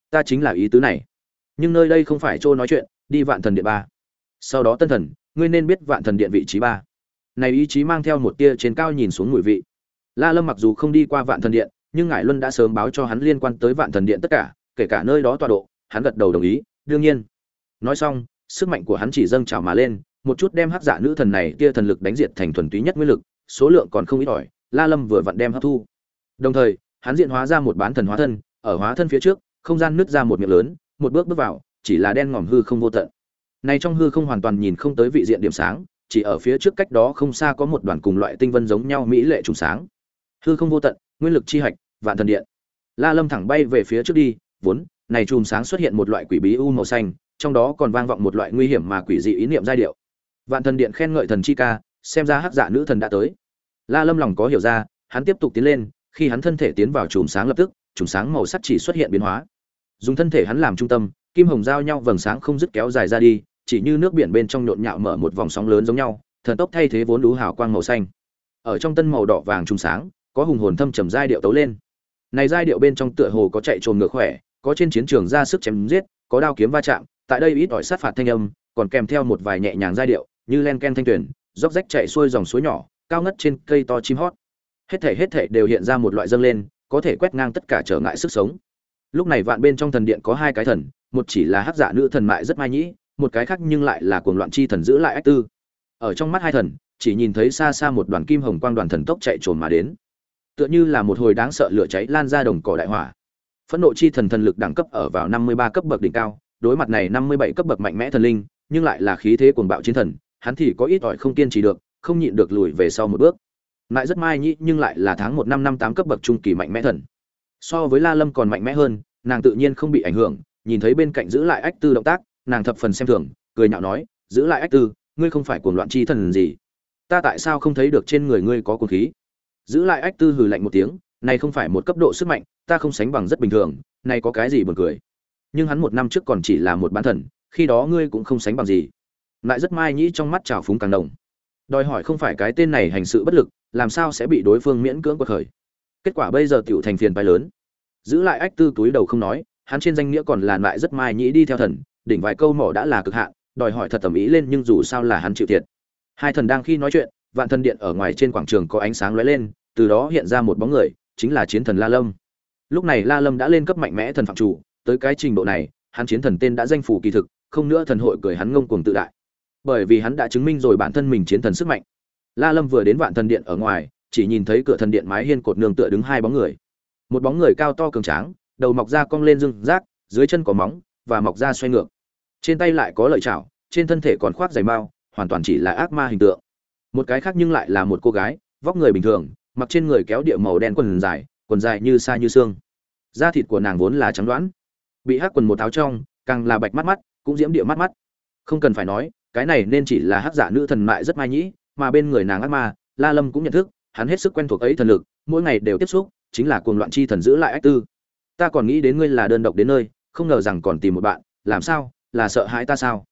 Ta chính là ý tứ này. Nhưng nơi đây không phải chỗ nói chuyện, đi vạn thần điện ba. Sau đó tân thần, ngươi nên biết vạn thần điện vị trí ba. Này ý chí mang theo một tia trên cao nhìn xuống mùi vị la lâm mặc dù không đi qua vạn thần điện, nhưng ngải luân đã sớm báo cho hắn liên quan tới vạn thần điện tất cả, kể cả nơi đó tọa độ, hắn gật đầu đồng ý, đương nhiên. Nói xong, sức mạnh của hắn chỉ dâng trào mà lên, một chút đem hắc dạ nữ thần này kia thần lực đánh diệt thành thuần túy nhất nguyên lực, số lượng còn không ít ỏi, la lâm vừa vặn đem hấp thu. Đồng thời, hắn diện hóa ra một bán thần hóa thân, ở hóa thân phía trước, không gian nứt ra một miệng lớn, một bước bước vào, chỉ là đen ngòm hư không vô tận. Này trong hư không hoàn toàn nhìn không tới vị diện điểm sáng, chỉ ở phía trước cách đó không xa có một đoàn cùng loại tinh vân giống nhau mỹ lệ trùng sáng hư không vô tận, nguyên lực chi hạch, vạn thần điện. La lâm thẳng bay về phía trước đi, vốn, này chùm sáng xuất hiện một loại quỷ bí u màu xanh, trong đó còn vang vọng một loại nguy hiểm mà quỷ dị ý niệm giai điệu. Vạn thần điện khen ngợi thần chi ca, xem ra hắc dạ nữ thần đã tới. La lâm lòng có hiểu ra, hắn tiếp tục tiến lên, khi hắn thân thể tiến vào chùm sáng lập tức, chùm sáng màu sắc chỉ xuất hiện biến hóa. Dùng thân thể hắn làm trung tâm, kim hồng giao nhau vầng sáng không dứt kéo dài ra đi, chỉ như nước biển bên trong nhộn nhạo mở một vòng sóng lớn giống nhau, thần tốc thay thế vốn đủ hào quang màu xanh. Ở trong tân màu đỏ vàng trùng sáng có hùng hồn thâm trầm giai điệu tấu lên. Này giai điệu bên trong tựa hồ có chạy trồn ngược khỏe, có trên chiến trường ra sức chém giết, có đao kiếm va chạm, tại đây ít ỏi sát phạt thanh âm, còn kèm theo một vài nhẹ nhàng giai điệu, như len ken thanh tuyển róc rách chạy xuôi dòng suối nhỏ, cao ngất trên cây to chim hót. Hết thể hết thể đều hiện ra một loại dâng lên, có thể quét ngang tất cả trở ngại sức sống. Lúc này vạn bên trong thần điện có hai cái thần, một chỉ là hắc giả nữ thần mại rất mai nhĩ, một cái khác nhưng lại là cuồng loạn chi thần giữ lại ách tư. Ở trong mắt hai thần, chỉ nhìn thấy xa xa một đoàn kim hồng quang đoàn thần tốc chạy trồn mà đến tựa như là một hồi đáng sợ lửa cháy lan ra đồng cỏ đại hỏa. Phẫn nộ chi thần thần lực đẳng cấp ở vào năm mươi ba cấp bậc đỉnh cao, đối mặt này năm mươi bảy cấp bậc mạnh mẽ thần linh, nhưng lại là khí thế cuồng bạo chiến thần, hắn thì có ít ỏi không kiên trì được, không nhịn được lùi về sau một bước. Lại rất mai nhĩ, nhưng lại là tháng một năm năm tám cấp bậc trung kỳ mạnh mẽ thần. So với la lâm còn mạnh mẽ hơn, nàng tự nhiên không bị ảnh hưởng, nhìn thấy bên cạnh giữ lại ách tư động tác, nàng thập phần xem thường, cười nhạo nói, giữ lại ách tư, ngươi không phải cuồng loạn chi thần gì? Ta tại sao không thấy được trên người ngươi có cuồng khí? Giữ lại ách tư hừ lạnh một tiếng, này không phải một cấp độ sức mạnh, ta không sánh bằng rất bình thường, này có cái gì buồn cười? Nhưng hắn một năm trước còn chỉ là một bán thần, khi đó ngươi cũng không sánh bằng gì. Lại rất mai nhĩ trong mắt trào phúng càng đồng đòi hỏi không phải cái tên này hành sự bất lực, làm sao sẽ bị đối phương miễn cưỡng cuộc khởi? Kết quả bây giờ tiểu thành phiền bài lớn. Giữ lại ách tư túi đầu không nói, hắn trên danh nghĩa còn là lại rất mai nhĩ đi theo thần, đỉnh vài câu mỏ đã là cực hạn, đòi hỏi thật tầm ý lên nhưng dù sao là hắn chịu thiệt. Hai thần đang khi nói chuyện, vạn thần điện ở ngoài trên quảng trường có ánh sáng lóe lên từ đó hiện ra một bóng người, chính là chiến thần la lâm. Lúc này la lâm đã lên cấp mạnh mẽ thần phạm chủ, tới cái trình độ này, hắn chiến thần tên đã danh phủ kỳ thực, không nữa thần hội cười hắn ngông cuồng tự đại. Bởi vì hắn đã chứng minh rồi bản thân mình chiến thần sức mạnh. La lâm vừa đến vạn thần điện ở ngoài, chỉ nhìn thấy cửa thần điện mái hiên cột nương tựa đứng hai bóng người. Một bóng người cao to cường tráng, đầu mọc ra cong lên rưng rác, dưới chân có móng, và mọc ra xoay ngược. Trên tay lại có lợi chảo, trên thân thể còn khoác giày mao, hoàn toàn chỉ là ác ma hình tượng. Một cái khác nhưng lại là một cô gái, vóc người bình thường mặc trên người kéo địa màu đen quần dài quần dài như sa như xương. Da thịt của nàng vốn là trắng đoán, bị hắc quần một áo trong, càng là bạch mắt mắt, cũng diễm địa mắt mắt. Không cần phải nói, cái này nên chỉ là hắc giả nữ thần mại rất mai nhĩ, mà bên người nàng ác ma, la lâm cũng nhận thức, hắn hết sức quen thuộc ấy thần lực, mỗi ngày đều tiếp xúc, chính là cuồng loạn chi thần giữ lại ách tư. Ta còn nghĩ đến ngươi là đơn độc đến nơi, không ngờ rằng còn tìm một bạn, làm sao, là sợ hãi ta sao?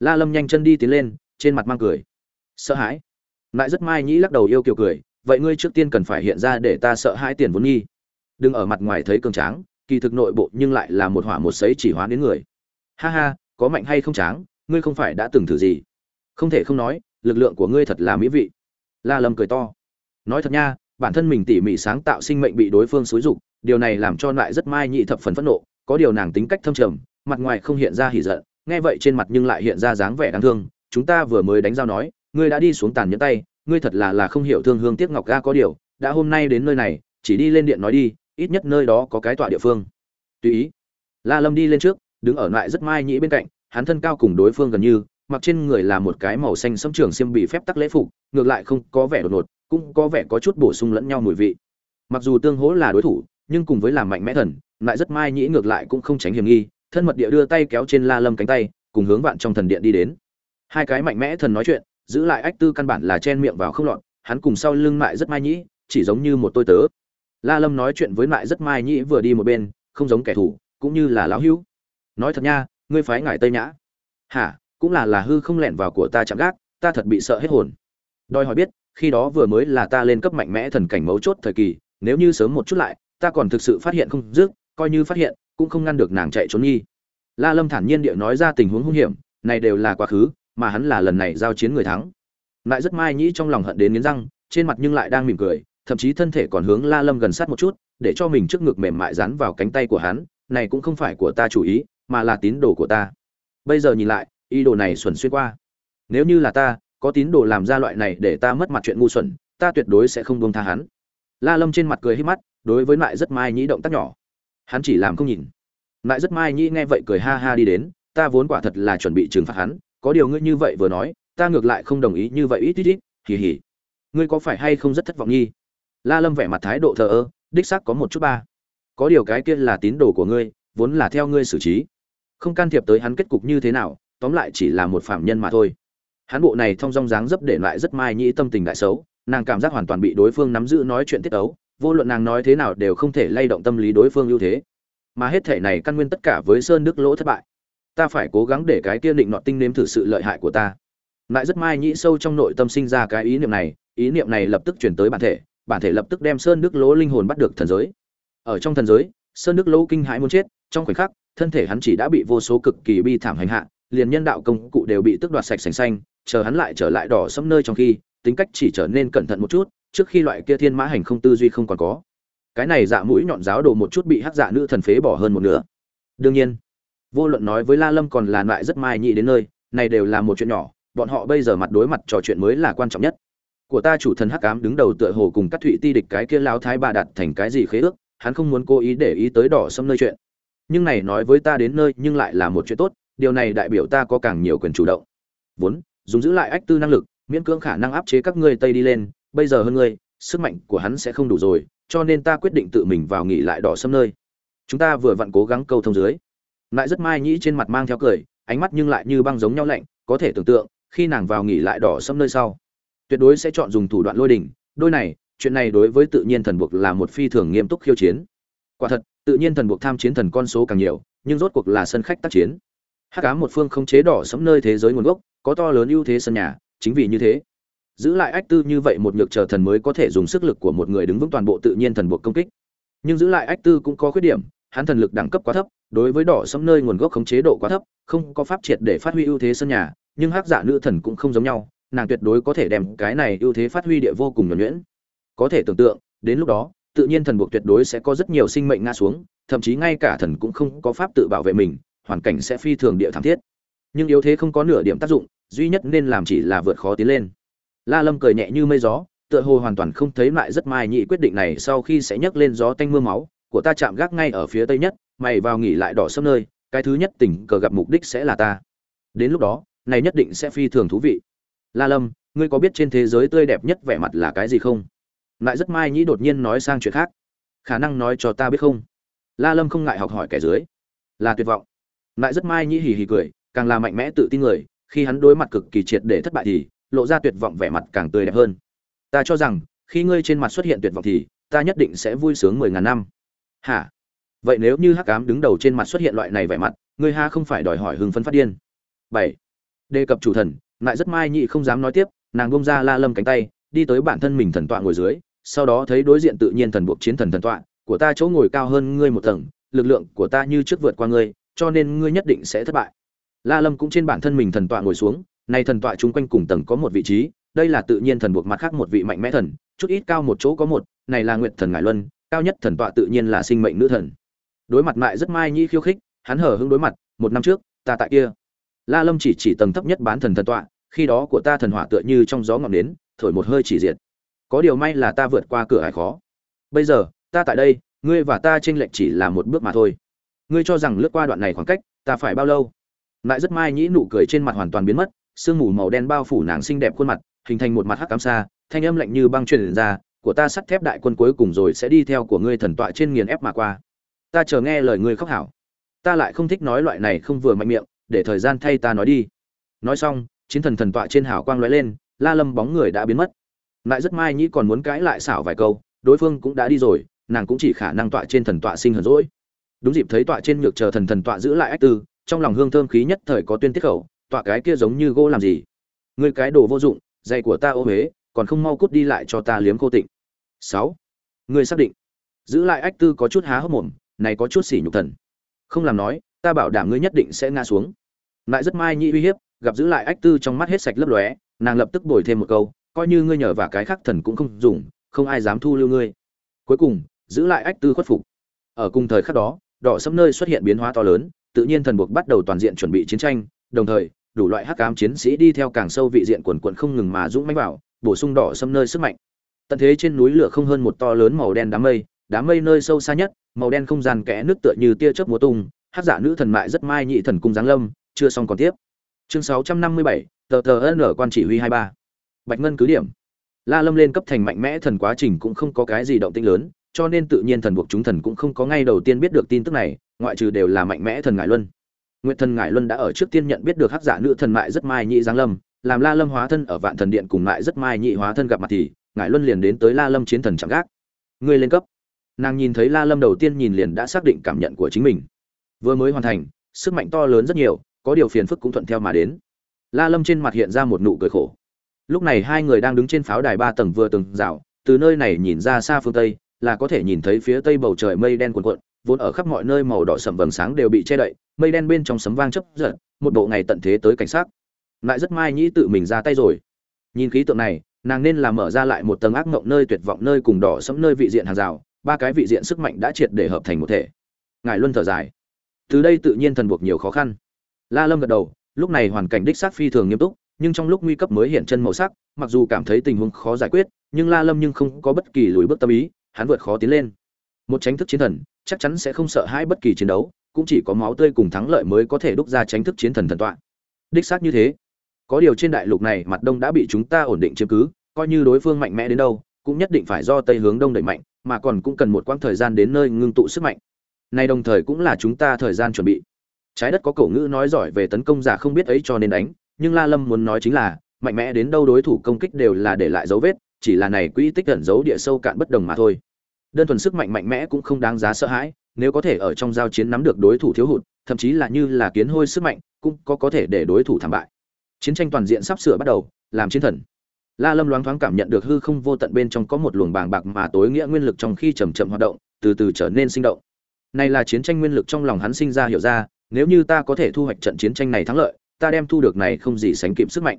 La lâm nhanh chân đi tiến lên, trên mặt mang cười. Sợ hãi. Lại rất mai nhĩ lắc đầu yêu kiều cười vậy ngươi trước tiên cần phải hiện ra để ta sợ hãi tiền vốn nghi. Đừng ở mặt ngoài thấy cường tráng, kỳ thực nội bộ nhưng lại là một hỏa một sấy chỉ hóa đến người. Ha ha, có mạnh hay không tráng, ngươi không phải đã từng thử gì. Không thể không nói, lực lượng của ngươi thật là mỹ vị. La lâm cười to. Nói thật nha, bản thân mình tỉ mỉ sáng tạo sinh mệnh bị đối phương xúi dục, điều này làm cho lại rất mai nhị thập phần phẫn nộ, có điều nàng tính cách thâm trầm, mặt ngoài không hiện ra hỉ giận, nghe vậy trên mặt nhưng lại hiện ra dáng vẻ đáng thương. Chúng ta vừa mới đánh giao nói, ngươi đã đi xuống tàn nhẫn tay ngươi thật là là không hiểu thương hương tiếc ngọc ga có điều, đã hôm nay đến nơi này, chỉ đi lên điện nói đi, ít nhất nơi đó có cái tọa địa phương. Tùy ý. La lâm đi lên trước, đứng ở lại rất mai nhĩ bên cạnh, hắn thân cao cùng đối phương gần như, mặc trên người là một cái màu xanh sẫm trường xiêm bị phép tắc lễ phục, ngược lại không có vẻ đột ngột, cũng có vẻ có chút bổ sung lẫn nhau mùi vị. Mặc dù tương hỗ là đối thủ, nhưng cùng với làm mạnh mẽ thần, lại rất mai nhĩ ngược lại cũng không tránh hiểm nghi, thân mật địa đưa tay kéo trên la lâm cánh tay, cùng hướng vạn trong thần điện đi đến. Hai cái mạnh mẽ thần nói chuyện giữ lại ách tư căn bản là chen miệng vào không lọt, hắn cùng sau lưng mại rất mai nhĩ, chỉ giống như một tôi tớ. La lâm nói chuyện với mại rất mai nhĩ vừa đi một bên, không giống kẻ thù, cũng như là lão hữu. Nói thật nha, ngươi phái ngải tây nhã. Hả, cũng là là hư không lẻn vào của ta chạm gác, ta thật bị sợ hết hồn. Đòi hỏi biết, khi đó vừa mới là ta lên cấp mạnh mẽ thần cảnh mấu chốt thời kỳ, nếu như sớm một chút lại, ta còn thực sự phát hiện không dứt, coi như phát hiện, cũng không ngăn được nàng chạy trốn nghi. La lâm thản nhiên địa nói ra tình huống hung hiểm, này đều là quá khứ mà hắn là lần này giao chiến người thắng. Lại rất mai nhĩ trong lòng hận đến nghiến răng, trên mặt nhưng lại đang mỉm cười, thậm chí thân thể còn hướng la lâm gần sát một chút, để cho mình trước ngực mềm mại dán vào cánh tay của hắn, này cũng không phải của ta chủ ý, mà là tín đồ của ta. Bây giờ nhìn lại, ý đồ này xuẩn xuyên qua. Nếu như là ta, có tín đồ làm ra loại này để ta mất mặt chuyện ngu xuẩn, ta tuyệt đối sẽ không buông tha hắn. La lâm trên mặt cười hít mắt, đối với lại rất mai nhĩ động tác nhỏ. Hắn chỉ làm không nhìn. Lại rất mai nhĩ nghe vậy cười ha ha đi đến, ta vốn quả thật là chuẩn bị trừng phạt hắn có điều ngươi như vậy vừa nói, ta ngược lại không đồng ý như vậy ít ít ít. Hì hì. Ngươi có phải hay không rất thất vọng nhi? La lâm vẻ mặt thái độ thờ ơ, đích xác có một chút ba. Có điều cái kia là tín đồ của ngươi, vốn là theo ngươi xử trí. Không can thiệp tới hắn kết cục như thế nào, tóm lại chỉ là một phạm nhân mà thôi. Hắn bộ này thông dong dáng dấp để lại rất mai nhĩ tâm tình đại xấu, nàng cảm giác hoàn toàn bị đối phương nắm giữ nói chuyện tiết ấu, vô luận nàng nói thế nào đều không thể lay động tâm lý đối phương ưu thế. Mà hết thể này căn nguyên tất cả với sơn đức lỗ thất bại ta phải cố gắng để cái kia định nọ tinh nếm thử sự lợi hại của ta. Lại rất mai nhĩ sâu trong nội tâm sinh ra cái ý niệm này, ý niệm này lập tức chuyển tới bản thể bản thể lập tức đem sơn đức lỗ linh hồn bắt được thần giới. Ở trong thần giới, sơn đức lỗ kinh hãi muốn chết, trong khoảnh khắc, thân thể hắn chỉ đã bị vô số cực kỳ bi thảm hành hạ, liền nhân đạo công cụ đều bị tước đoạt sạch sành xanh, chờ hắn lại trở lại đỏ sẫm nơi trong khi, tính cách chỉ trở nên cẩn thận một chút, trước khi loại kia thiên mã hành không tư duy không còn có. Cái này dạ mũi nhọn giáo đồ một chút bị hắc dạ nữ thần phế bỏ hơn một nửa. Đương nhiên vô luận nói với la lâm còn là lại rất mai nhị đến nơi, này đều là một chuyện nhỏ, bọn họ bây giờ mặt đối mặt trò chuyện mới là quan trọng nhất. Của ta chủ thần hắc ám đứng đầu tựa hồ cùng các thụy ti địch cái kia lao thái bà đặt thành cái gì khế ước, hắn không muốn cố ý để ý tới đỏ xâm nơi chuyện. Nhưng này nói với ta đến nơi nhưng lại là một chuyện tốt, điều này đại biểu ta có càng nhiều quyền chủ động. Vốn, dùng giữ lại ách tư năng lực, miễn cưỡng khả năng áp chế các ngươi tây đi lên, bây giờ hơn ngươi, sức mạnh của hắn sẽ không đủ rồi, cho nên ta quyết định tự mình vào nghỉ lại đỏ xâm nơi. Chúng ta vừa vặn cố gắng câu thông dưới lại rất mai nhĩ trên mặt mang theo cười, ánh mắt nhưng lại như băng giống nhau lạnh, có thể tưởng tượng, khi nàng vào nghỉ lại đỏ sâm nơi sau, tuyệt đối sẽ chọn dùng thủ đoạn lôi đỉnh đôi này, chuyện này đối với tự nhiên thần buộc là một phi thường nghiêm túc khiêu chiến. Quả thật, tự nhiên thần buộc tham chiến thần con số càng nhiều, nhưng rốt cuộc là sân khách tác chiến. Hát cá một phương không chế đỏ sẫm nơi thế giới nguồn gốc, có to lớn ưu thế sân nhà, chính vì như thế, giữ lại ách tư như vậy một nhược chờ thần mới có thể dùng sức lực của một người đứng vững toàn bộ tự nhiên thần buộc công kích. Nhưng giữ lại ách tư cũng có khuyết điểm, hắn thần lực đẳng cấp quá thấp đối với đỏ sẫm nơi nguồn gốc khống chế độ quá thấp, không có pháp triệt để phát huy ưu thế sân nhà, nhưng hắc dạ nữ thần cũng không giống nhau, nàng tuyệt đối có thể đem cái này ưu thế phát huy địa vô cùng nhuẩn nhuyễn. Có thể tưởng tượng, đến lúc đó, tự nhiên thần buộc tuyệt đối sẽ có rất nhiều sinh mệnh ngã xuống, thậm chí ngay cả thần cũng không có pháp tự bảo vệ mình, hoàn cảnh sẽ phi thường địa thảm thiết. Nhưng yếu thế không có nửa điểm tác dụng, duy nhất nên làm chỉ là vượt khó tiến lên. La lâm cười nhẹ như mây gió, tựa hồ hoàn toàn không thấy lại rất mai nhị quyết định này sau khi sẽ nhấc lên gió tanh mưa máu, của ta chạm gác ngay ở phía tây nhất mày vào nghỉ lại đỏ sâm nơi, cái thứ nhất tình cờ gặp mục đích sẽ là ta. Đến lúc đó, này nhất định sẽ phi thường thú vị. La lâm, ngươi có biết trên thế giới tươi đẹp nhất vẻ mặt là cái gì không? Lại rất mai nhĩ đột nhiên nói sang chuyện khác. Khả năng nói cho ta biết không? La lâm không ngại học hỏi kẻ dưới. Là tuyệt vọng. Lại rất mai nhĩ hì hì cười, càng là mạnh mẽ tự tin người, khi hắn đối mặt cực kỳ triệt để thất bại thì, lộ ra tuyệt vọng vẻ mặt càng tươi đẹp hơn. Ta cho rằng, khi ngươi trên mặt xuất hiện tuyệt vọng thì, ta nhất định sẽ vui sướng mười ngàn năm. Hả? Vậy nếu như hắc cám đứng đầu trên mặt xuất hiện loại này vẻ mặt, ngươi ha không phải đòi hỏi hưng phấn phát điên. Bảy. Đề cập chủ thần, lại rất mai nhị không dám nói tiếp, nàng bông ra la lâm cánh tay, đi tới bản thân mình thần tọa ngồi dưới, sau đó thấy đối diện tự nhiên thần buộc chiến thần thần tọa, của ta chỗ ngồi cao hơn ngươi một tầng, lực lượng của ta như trước vượt qua ngươi, cho nên ngươi nhất định sẽ thất bại. La lâm cũng trên bản thân mình thần tọa ngồi xuống, nay thần tọa chung quanh cùng tầng có một vị trí, đây là tự nhiên thần buộc mặt khác một vị mạnh mẽ thần, chút ít cao một chỗ có một, này là nguyện thần ngải luân, cao nhất thần tọa tự nhiên là sinh mệnh nữ thần đối mặt lại rất mai nhi khiêu khích, hắn hở hưng đối mặt, một năm trước, ta tại kia. La lâm chỉ chỉ tầng thấp nhất bán thần thần tọa, khi đó của ta thần hỏa tựa như trong gió ngọn nến, thổi một hơi chỉ diệt. Có điều may là ta vượt qua cửa hải khó. Bây giờ, ta tại đây, ngươi và ta tranh lệch chỉ là một bước mà thôi. Ngươi cho rằng lướt qua đoạn này khoảng cách, ta phải bao lâu? Lại rất mai nhĩ nụ cười trên mặt hoàn toàn biến mất, sương mù màu đen bao phủ nàng xinh đẹp khuôn mặt, hình thành một mặt hắc cám xa, thanh âm lạnh như băng truyền ra, của ta sắt thép đại quân cuối cùng rồi sẽ đi theo của ngươi thần tọa trên nghiền ép mà qua ta chờ nghe lời ngươi khóc hảo. Ta lại không thích nói loại này không vừa mạnh miệng, để thời gian thay ta nói đi. Nói xong, chiến thần thần tọa trên hảo quang lóe lên, la lâm bóng người đã biến mất. Lại rất mai nhĩ còn muốn cãi lại xảo vài câu, đối phương cũng đã đi rồi, nàng cũng chỉ khả năng tọa trên thần tọa sinh hờn rỗi đúng dịp thấy tọa trên nhược chờ thần thần tọa giữ lại ách tư, trong lòng hương thơm khí nhất thời có tuyên tiết khẩu, tọa cái kia giống như gỗ làm gì? Ngươi cái đồ vô dụng, dạy của ta ô huế, còn không mau cút đi lại cho ta liếm cô tịnh. Sáu, ngươi xác định. Giữ lại ách tư có chút há hốc mồm này có chút xỉ nhục thần. Không làm nói, ta bảo đảm ngươi nhất định sẽ ngã xuống. Lại rất mai nhị uy hiếp, gặp giữ lại ách tư trong mắt hết sạch lấp lóe, nàng lập tức bồi thêm một câu, coi như ngươi nhờ và cái khác thần cũng không dùng, không ai dám thu lưu ngươi. Cuối cùng, giữ lại ách tư khuất phục. Ở cùng thời khắc đó, đỏ sẫm nơi xuất hiện biến hóa to lớn, tự nhiên thần buộc bắt đầu toàn diện chuẩn bị chiến tranh, đồng thời, đủ loại hắc ám chiến sĩ đi theo càng sâu vị diện quần quần không ngừng mà dũng mãnh vào, bổ sung đỏ sâm nơi sức mạnh. Tận thế trên núi lửa không hơn một to lớn màu đen đám mây đám mây nơi sâu xa nhất màu đen không gian kẽ nước tựa như tia chớp múa tung hát giả nữ thần mại rất mai nhị thần cung giáng lâm chưa xong còn tiếp. Chương 657, tờ tờ n quan chỉ huy 23. bạch ngân cứ điểm. La lâm lên cấp thành mạnh mẽ thần quá trình cũng không có cái gì động tĩnh lớn cho nên tự nhiên thần buộc chúng thần cũng không có ngay đầu tiên biết được tin tức này ngoại trừ đều là mạnh mẽ thần ngải luân. Nguyệt thần ngải luân đã ở trước tiên nhận biết được hắc giả nữ thần mại rất mai nhị giáng lâm làm la lâm hóa thân ở vạn thần điện cùng mại rất mai nhị hóa thân gặp mặt thì ngải luân liền đến tới la lâm chiến thần chẳng gác. Ngươi lên cấp nàng nhìn thấy la lâm đầu tiên nhìn liền đã xác định cảm nhận của chính mình. Vừa mới hoàn thành, sức mạnh to lớn rất nhiều, có điều phiền phức cũng thuận theo mà đến. La lâm trên mặt hiện ra một nụ cười khổ. Lúc này hai người đang đứng trên pháo đài ba tầng vừa từng rào, từ nơi này nhìn ra xa phương tây, là có thể nhìn thấy phía tây bầu trời mây đen cuồn cuộn, vốn ở khắp mọi nơi màu đỏ sầm vầng sáng đều bị che đậy, mây đen bên trong sấm vang chấp giật, một bộ ngày tận thế tới cảnh sát lại rất mai nhĩ tự mình ra tay rồi. Nhìn khí tượng này, nàng nên là mở ra lại một tầng ác mộng nơi tuyệt vọng, nơi cùng đỏ sẫm nơi vị diện hàng rào ba cái vị diện sức mạnh đã triệt để hợp thành một thể. Ngài luân thở dài. Từ đây tự nhiên thần buộc nhiều khó khăn. La lâm gật đầu, lúc này hoàn cảnh đích xác phi thường nghiêm túc, nhưng trong lúc nguy cấp mới hiện chân màu sắc, mặc dù cảm thấy tình huống khó giải quyết, nhưng la lâm nhưng không có bất kỳ lùi bước tâm ý, hắn vượt khó tiến lên. Một tránh thức chiến thần, chắc chắn sẽ không sợ hãi bất kỳ chiến đấu, cũng chỉ có máu tươi cùng thắng lợi mới có thể đúc ra tránh thức chiến thần thần tọa đích xác như thế. Có điều trên đại lục này, mặt đông đã bị chúng ta ổn định chiếm cứ, coi như đối phương mạnh mẽ đến đâu, cũng nhất định phải do tây hướng đông đẩy mạnh mà còn cũng cần một quãng thời gian đến nơi ngưng tụ sức mạnh. Này đồng thời cũng là chúng ta thời gian chuẩn bị. Trái đất có cổ ngữ nói giỏi về tấn công giả không biết ấy cho nên đánh, nhưng la lâm muốn nói chính là, mạnh mẽ đến đâu đối thủ công kích đều là để lại dấu vết, chỉ là này quỹ tích ẩn dấu địa sâu cạn bất đồng mà thôi. Đơn thuần sức mạnh mạnh mẽ cũng không đáng giá sợ hãi, nếu có thể ở trong giao chiến nắm được đối thủ thiếu hụt, thậm chí là như là kiến hôi sức mạnh, cũng có có thể để đối thủ thảm bại. Chiến tranh toàn diện sắp sửa bắt đầu, làm chiến thần. La Lâm loáng thoáng cảm nhận được hư không vô tận bên trong có một luồng bàng bạc mà tối nghĩa nguyên lực trong khi chậm chậm hoạt động, từ từ trở nên sinh động. Này là chiến tranh nguyên lực trong lòng hắn sinh ra hiểu ra, nếu như ta có thể thu hoạch trận chiến tranh này thắng lợi, ta đem thu được này không gì sánh kịp sức mạnh.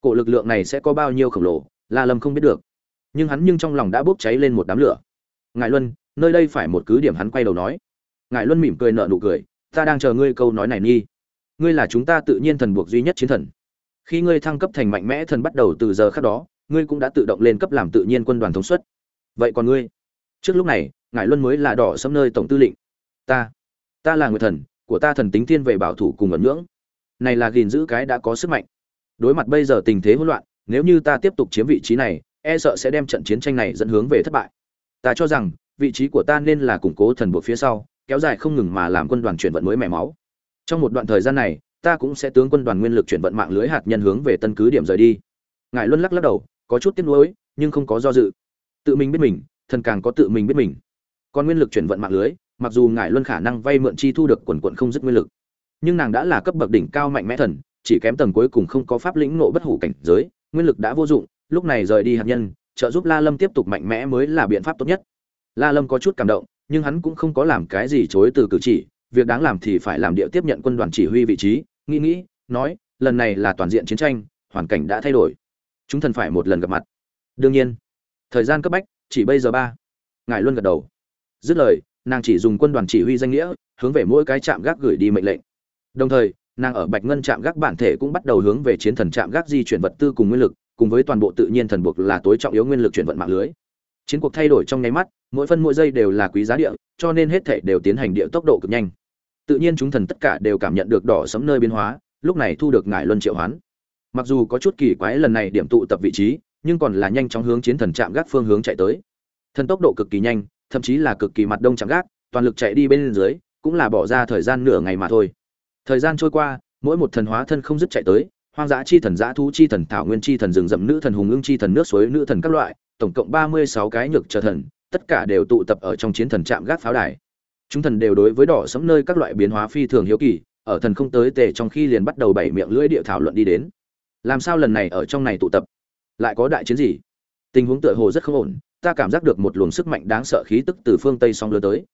Cổ lực lượng này sẽ có bao nhiêu khổng lồ, La Lâm không biết được. Nhưng hắn nhưng trong lòng đã bốc cháy lên một đám lửa. Ngài Luân, nơi đây phải một cứ điểm hắn quay đầu nói. Ngài Luân mỉm cười nở nụ cười, ta đang chờ ngươi câu nói này nghi. Ngươi là chúng ta tự nhiên thần buộc duy nhất chiến thần khi ngươi thăng cấp thành mạnh mẽ thần bắt đầu từ giờ khác đó, ngươi cũng đã tự động lên cấp làm tự nhiên quân đoàn thống suất. Vậy còn ngươi? Trước lúc này ngài luân mới là đỏ sâm nơi tổng tư lệnh. Ta ta là người thần, của ta thần tính thiên về bảo thủ cùng ẩn nhưỡng này là gìn giữ cái đã có sức mạnh. Đối mặt bây giờ tình thế hỗn loạn, nếu như ta tiếp tục chiếm vị trí này e sợ sẽ đem trận chiến tranh này dẫn hướng về thất bại. Ta cho rằng, vị trí của ta nên là củng cố thần bộ phía sau, kéo dài không ngừng mà làm quân đoàn chuyển vận mới mẻ máu. Trong một đoạn thời gian này ta cũng sẽ tướng quân đoàn nguyên lực chuyển vận mạng lưới hạt nhân hướng về tân cứ điểm rời đi. Ngài luân lắc lắc đầu, có chút tiếc nuối, nhưng không có do dự. Tự mình biết mình, thần càng có tự mình biết mình. Còn nguyên lực chuyển vận mạng lưới, mặc dù ngài luân khả năng vay mượn chi thu được quần quận không dứt nguyên lực, nhưng nàng đã là cấp bậc đỉnh cao mạnh mẽ thần, chỉ kém tầng cuối cùng không có pháp lĩnh nộ bất hủ cảnh giới, nguyên lực đã vô dụng, lúc này rời đi hạt nhân, trợ giúp la lâm tiếp tục mạnh mẽ mới là biện pháp tốt nhất. La lâm có chút cảm động, nhưng hắn cũng không có làm cái gì chối từ cử chỉ, việc đáng làm thì phải làm địa tiếp nhận quân đoàn chỉ huy vị trí nghĩ nghĩ, nói, lần này là toàn diện chiến tranh, hoàn cảnh đã thay đổi. Chúng thần phải một lần gặp mặt. Đương nhiên, thời gian cấp bách, chỉ bây giờ ba. Ngài luôn gật đầu. Dứt lời, nàng chỉ dùng quân đoàn chỉ huy danh nghĩa, hướng về mỗi cái trạm gác gửi đi mệnh lệnh. Đồng thời, nàng ở bạch ngân trạm gác bản thể cũng bắt đầu hướng về chiến thần trạm gác di chuyển vật tư cùng nguyên lực, cùng với toàn bộ tự nhiên thần buộc là tối trọng yếu nguyên lực chuyển vận mạng lưới. Chiến cuộc thay đổi trong nháy mắt, mỗi phân mỗi giây đều là quý giá địa, cho nên hết thể đều tiến hành địa tốc độ cực nhanh tự nhiên chúng thần tất cả đều cảm nhận được đỏ sấm nơi biến hóa, lúc này thu được ngải luân triệu hoán. Mặc dù có chút kỳ quái lần này điểm tụ tập vị trí, nhưng còn là nhanh chóng hướng chiến thần chạm gác phương hướng chạy tới. Thần tốc độ cực kỳ nhanh, thậm chí là cực kỳ mặt đông chạm gác, toàn lực chạy đi bên dưới, cũng là bỏ ra thời gian nửa ngày mà thôi. Thời gian trôi qua, mỗi một thần hóa thân không dứt chạy tới, hoang dã chi thần, dã thú chi thần, thảo nguyên chi thần, rừng rậm nữ thần, hùng ưng chi thần, nước suối nữ thần các loại, tổng cộng ba mươi sáu cái nhược trở thần, tất cả đều tụ tập ở trong chiến thần trạm gác pháo đài chúng thần đều đối với đỏ sẫm nơi các loại biến hóa phi thường hiếu kỳ, ở thần không tới tề trong khi liền bắt đầu bảy miệng lưỡi địa thảo luận đi đến. Làm sao lần này ở trong này tụ tập? Lại có đại chiến gì? Tình huống tựa hồ rất không ổn, ta cảm giác được một luồng sức mạnh đáng sợ khí tức từ phương tây song lướt tới.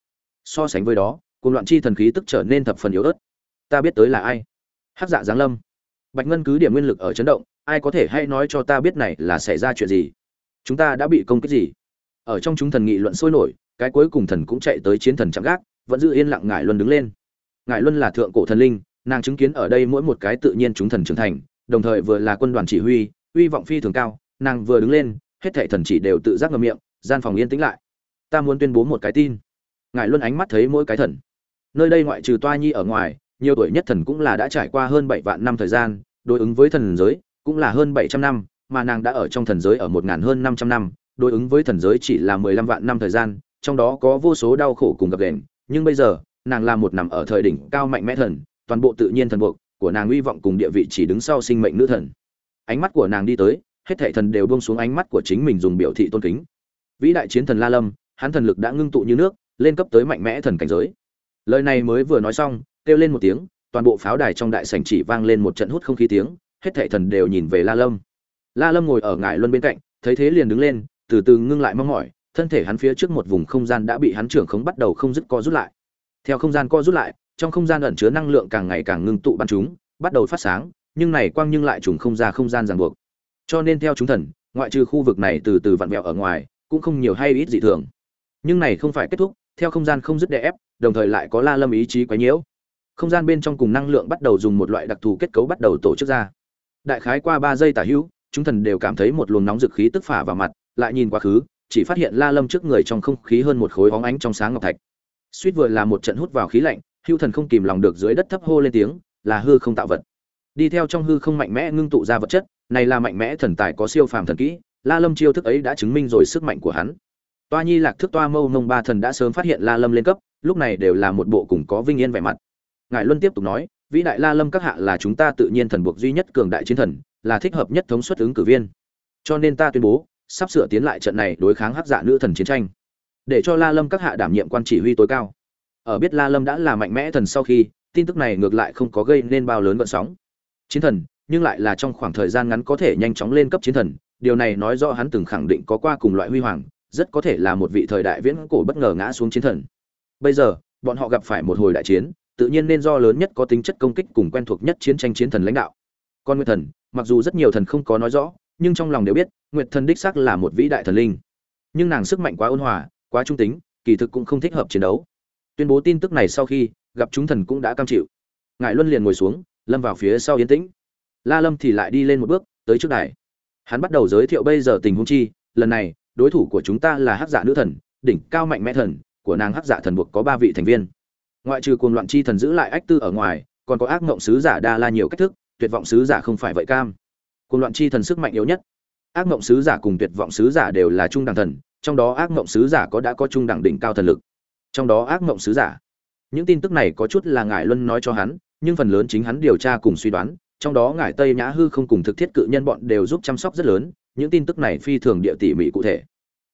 So sánh với đó, cuồng loạn chi thần khí tức trở nên thập phần yếu ớt. Ta biết tới là ai? Hắc dạ giáng lâm. Bạch ngân cứ điểm nguyên lực ở chấn động, ai có thể hay nói cho ta biết này là xảy ra chuyện gì? Chúng ta đã bị công kích gì? Ở trong chúng thần nghị luận sôi nổi, cái cuối cùng thần cũng chạy tới chiến thần chạm gác vẫn giữ yên lặng ngải luân đứng lên. Ngải luân là thượng cổ thần linh, nàng chứng kiến ở đây mỗi một cái tự nhiên chúng thần trưởng thành, đồng thời vừa là quân đoàn chỉ huy, uy vọng phi thường cao, nàng vừa đứng lên, hết thảy thần chỉ đều tự giác ngậm miệng, gian phòng yên tĩnh lại. Ta muốn tuyên bố một cái tin. Ngài luân ánh mắt thấy mỗi cái thần. Nơi đây ngoại trừ toa nhi ở ngoài, nhiều tuổi nhất thần cũng là đã trải qua hơn bảy vạn năm thời gian, đối ứng với thần giới cũng là hơn bảy trăm năm, mà nàng đã ở trong thần giới ở một ngàn hơn năm trăm năm, đối ứng với thần giới chỉ là mười lăm vạn năm thời gian, trong đó có vô số đau khổ cùng gặp đền nhưng bây giờ, nàng là một nằm ở thời đỉnh cao mạnh mẽ thần, toàn bộ tự nhiên thần buộc của nàng uy vọng cùng địa vị chỉ đứng sau sinh mệnh nữ thần. Ánh mắt của nàng đi tới, hết thảy thần đều buông xuống ánh mắt của chính mình dùng biểu thị tôn kính. Vĩ đại chiến thần la lâm, hắn thần lực đã ngưng tụ như nước, lên cấp tới mạnh mẽ thần cảnh giới. Lời này mới vừa nói xong, kêu lên một tiếng, toàn bộ pháo đài trong đại sảnh chỉ vang lên một trận hút không khí tiếng, hết thảy thần đều nhìn về la lâm. La lâm ngồi ở ngải luân bên cạnh, thấy thế liền đứng lên, từ từ ngưng lại mong mỏi thân thể hắn phía trước một vùng không gian đã bị hắn trưởng khống bắt đầu không dứt co rút lại. Theo không gian co rút lại, trong không gian ẩn chứa năng lượng càng ngày càng ngưng tụ bắn chúng, bắt đầu phát sáng, nhưng này quang nhưng lại trùng không ra không gian ràng buộc. Cho nên theo chúng thần, ngoại trừ khu vực này từ từ vặn vẹo ở ngoài, cũng không nhiều hay ít dị thường. Nhưng này không phải kết thúc, theo không gian không dứt đè ép, đồng thời lại có la lâm ý chí quấy nhiễu. Không gian bên trong cùng năng lượng bắt đầu dùng một loại đặc thù kết cấu bắt đầu tổ chức ra. Đại khái qua ba giây tả hữu, chúng thần đều cảm thấy một luồng nóng dực khí tức phả vào mặt, lại nhìn quá khứ chỉ phát hiện la lâm trước người trong không khí hơn một khối óng ánh trong sáng ngọc thạch. Suýt vừa là một trận hút vào khí lạnh, hưu thần không kìm lòng được dưới đất thấp hô lên tiếng, là hư không tạo vật. Đi theo trong hư không mạnh mẽ ngưng tụ ra vật chất, này là mạnh mẽ thần tài có siêu phàm thần kỹ, la lâm chiêu thức ấy đã chứng minh rồi sức mạnh của hắn. Toa nhi, lạc Thước toa mâu, mông ba thần đã sớm phát hiện la lâm lên cấp, lúc này đều là một bộ cùng có vinh yên vẻ mặt. Ngài luân tiếp tục nói, vĩ đại la lâm các hạ là chúng ta tự nhiên thần buộc duy nhất cường đại chiến thần, là thích hợp nhất thống suất ứng cử viên. Cho nên ta tuyên bố sắp sửa tiến lại trận này đối kháng hắc dạ nữ thần chiến tranh, để cho la lâm các hạ đảm nhiệm quan chỉ huy tối cao. Ở biết la lâm đã là mạnh mẽ thần sau khi, tin tức này ngược lại không có gây nên bao lớn vận sóng. Chiến thần, nhưng lại là trong khoảng thời gian ngắn có thể nhanh chóng lên cấp chiến thần, điều này nói rõ hắn từng khẳng định có qua cùng loại huy hoàng, rất có thể là một vị thời đại viễn cổ bất ngờ ngã xuống chiến thần. Bây giờ, bọn họ gặp phải một hồi đại chiến, tự nhiên nên do lớn nhất có tính chất công kích cùng quen thuộc nhất chiến tranh chiến thần lãnh đạo. Con nguyên thần, mặc dù rất nhiều thần không có nói rõ nhưng trong lòng đều biết, nguyệt thần đích xác là một vĩ đại thần linh. Nhưng nàng sức mạnh quá ôn hòa, quá trung tính, kỳ thực cũng không thích hợp chiến đấu. Tuyên bố tin tức này sau khi, gặp chúng thần cũng đã cam chịu. Ngải luân liền ngồi xuống, lâm vào phía sau yên tĩnh. La lâm thì lại đi lên một bước, tới trước đài. Hắn bắt đầu giới thiệu bây giờ tình huống chi, lần này, đối thủ của chúng ta là hắc dạ nữ thần, đỉnh cao mạnh mẽ thần, của nàng hắc dạ thần buộc có ba vị thành viên. Ngoại trừ cuồng loạn chi thần giữ lại ách tư ở ngoài, còn có ác mộng sứ giả đa la nhiều cách thức, tuyệt vọng sứ giả không phải vậy cam cùng loạn chi thần sức mạnh yếu nhất. Ác mộng sứ giả cùng tuyệt vọng sứ giả đều là trung đẳng thần, trong đó ác mộng sứ giả có đã có trung đẳng đỉnh cao thần lực. Trong đó ác mộng sứ giả, những tin tức này có chút là ngải luân nói cho hắn, nhưng phần lớn chính hắn điều tra cùng suy đoán, trong đó ngải tây nhã hư không cùng thực thiết cự nhân bọn đều giúp chăm sóc rất lớn, những tin tức này phi thường địa tỉ mỉ cụ thể.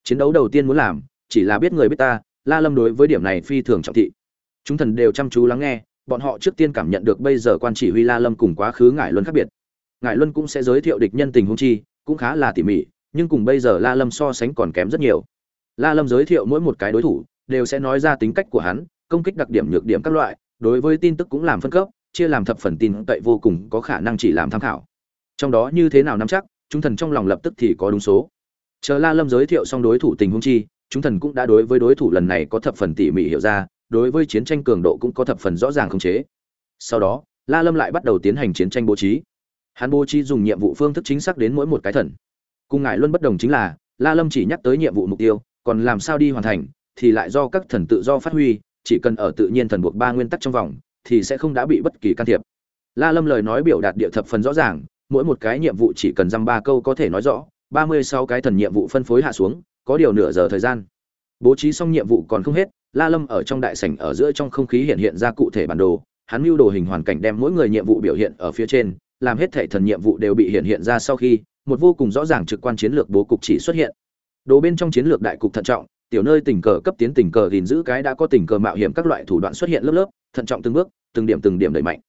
Chiến đấu đầu tiên muốn làm, chỉ là biết người biết ta, la lâm đối với điểm này phi thường trọng thị. Chúng thần đều chăm chú lắng nghe, bọn họ trước tiên cảm nhận được bây giờ quan chỉ huy la lâm cùng quá khứ ngải luân khác biệt ngải luân cũng sẽ giới thiệu địch nhân tình huống chi, cũng khá là tỉ mỉ, nhưng cùng bây giờ la lâm so sánh còn kém rất nhiều. La lâm giới thiệu mỗi một cái đối thủ, đều sẽ nói ra tính cách của hắn, công kích đặc điểm, nhược điểm các loại, đối với tin tức cũng làm phân cấp, chia làm thập phần tin cậy vô cùng có khả năng chỉ làm tham khảo. Trong đó như thế nào nắm chắc, chúng thần trong lòng lập tức thì có đúng số. Chờ la lâm giới thiệu xong đối thủ tình huống chi, chúng thần cũng đã đối với đối thủ lần này có thập phần tỉ mỉ hiểu ra, đối với chiến tranh cường độ cũng có thập phần rõ ràng khống chế. Sau đó, la lâm lại bắt đầu tiến hành chiến tranh bố trí hắn bố trí dùng nhiệm vụ phương thức chính xác đến mỗi một cái thần. Cùng ngài luôn bất đồng chính là, la lâm chỉ nhắc tới nhiệm vụ mục tiêu, còn làm sao đi hoàn thành, thì lại do các thần tự do phát huy, chỉ cần ở tự nhiên thần buộc ba nguyên tắc trong vòng, thì sẽ không đã bị bất kỳ can thiệp. La lâm lời nói biểu đạt địa thập phần rõ ràng, mỗi một cái nhiệm vụ chỉ cần dăm ba câu có thể nói rõ, ba mươi sáu cái thần nhiệm vụ phân phối hạ xuống, có điều nửa giờ thời gian. Bố trí xong nhiệm vụ còn không hết, la lâm ở trong đại sảnh ở giữa trong không khí hiện hiện ra cụ thể bản đồ, hắn mưu đồ hình hoàn cảnh đem mỗi người nhiệm vụ biểu hiện ở phía trên làm hết thể thần nhiệm vụ đều bị hiện hiện ra sau khi, một vô cùng rõ ràng trực quan chiến lược bố cục chỉ xuất hiện. Đồ bên trong chiến lược đại cục thận trọng, tiểu nơi tình cờ cấp tiến tình cờ gìn giữ cái đã có tình cờ mạo hiểm các loại thủ đoạn xuất hiện lớp lớp, thận trọng từng bước, từng điểm từng điểm đẩy mạnh.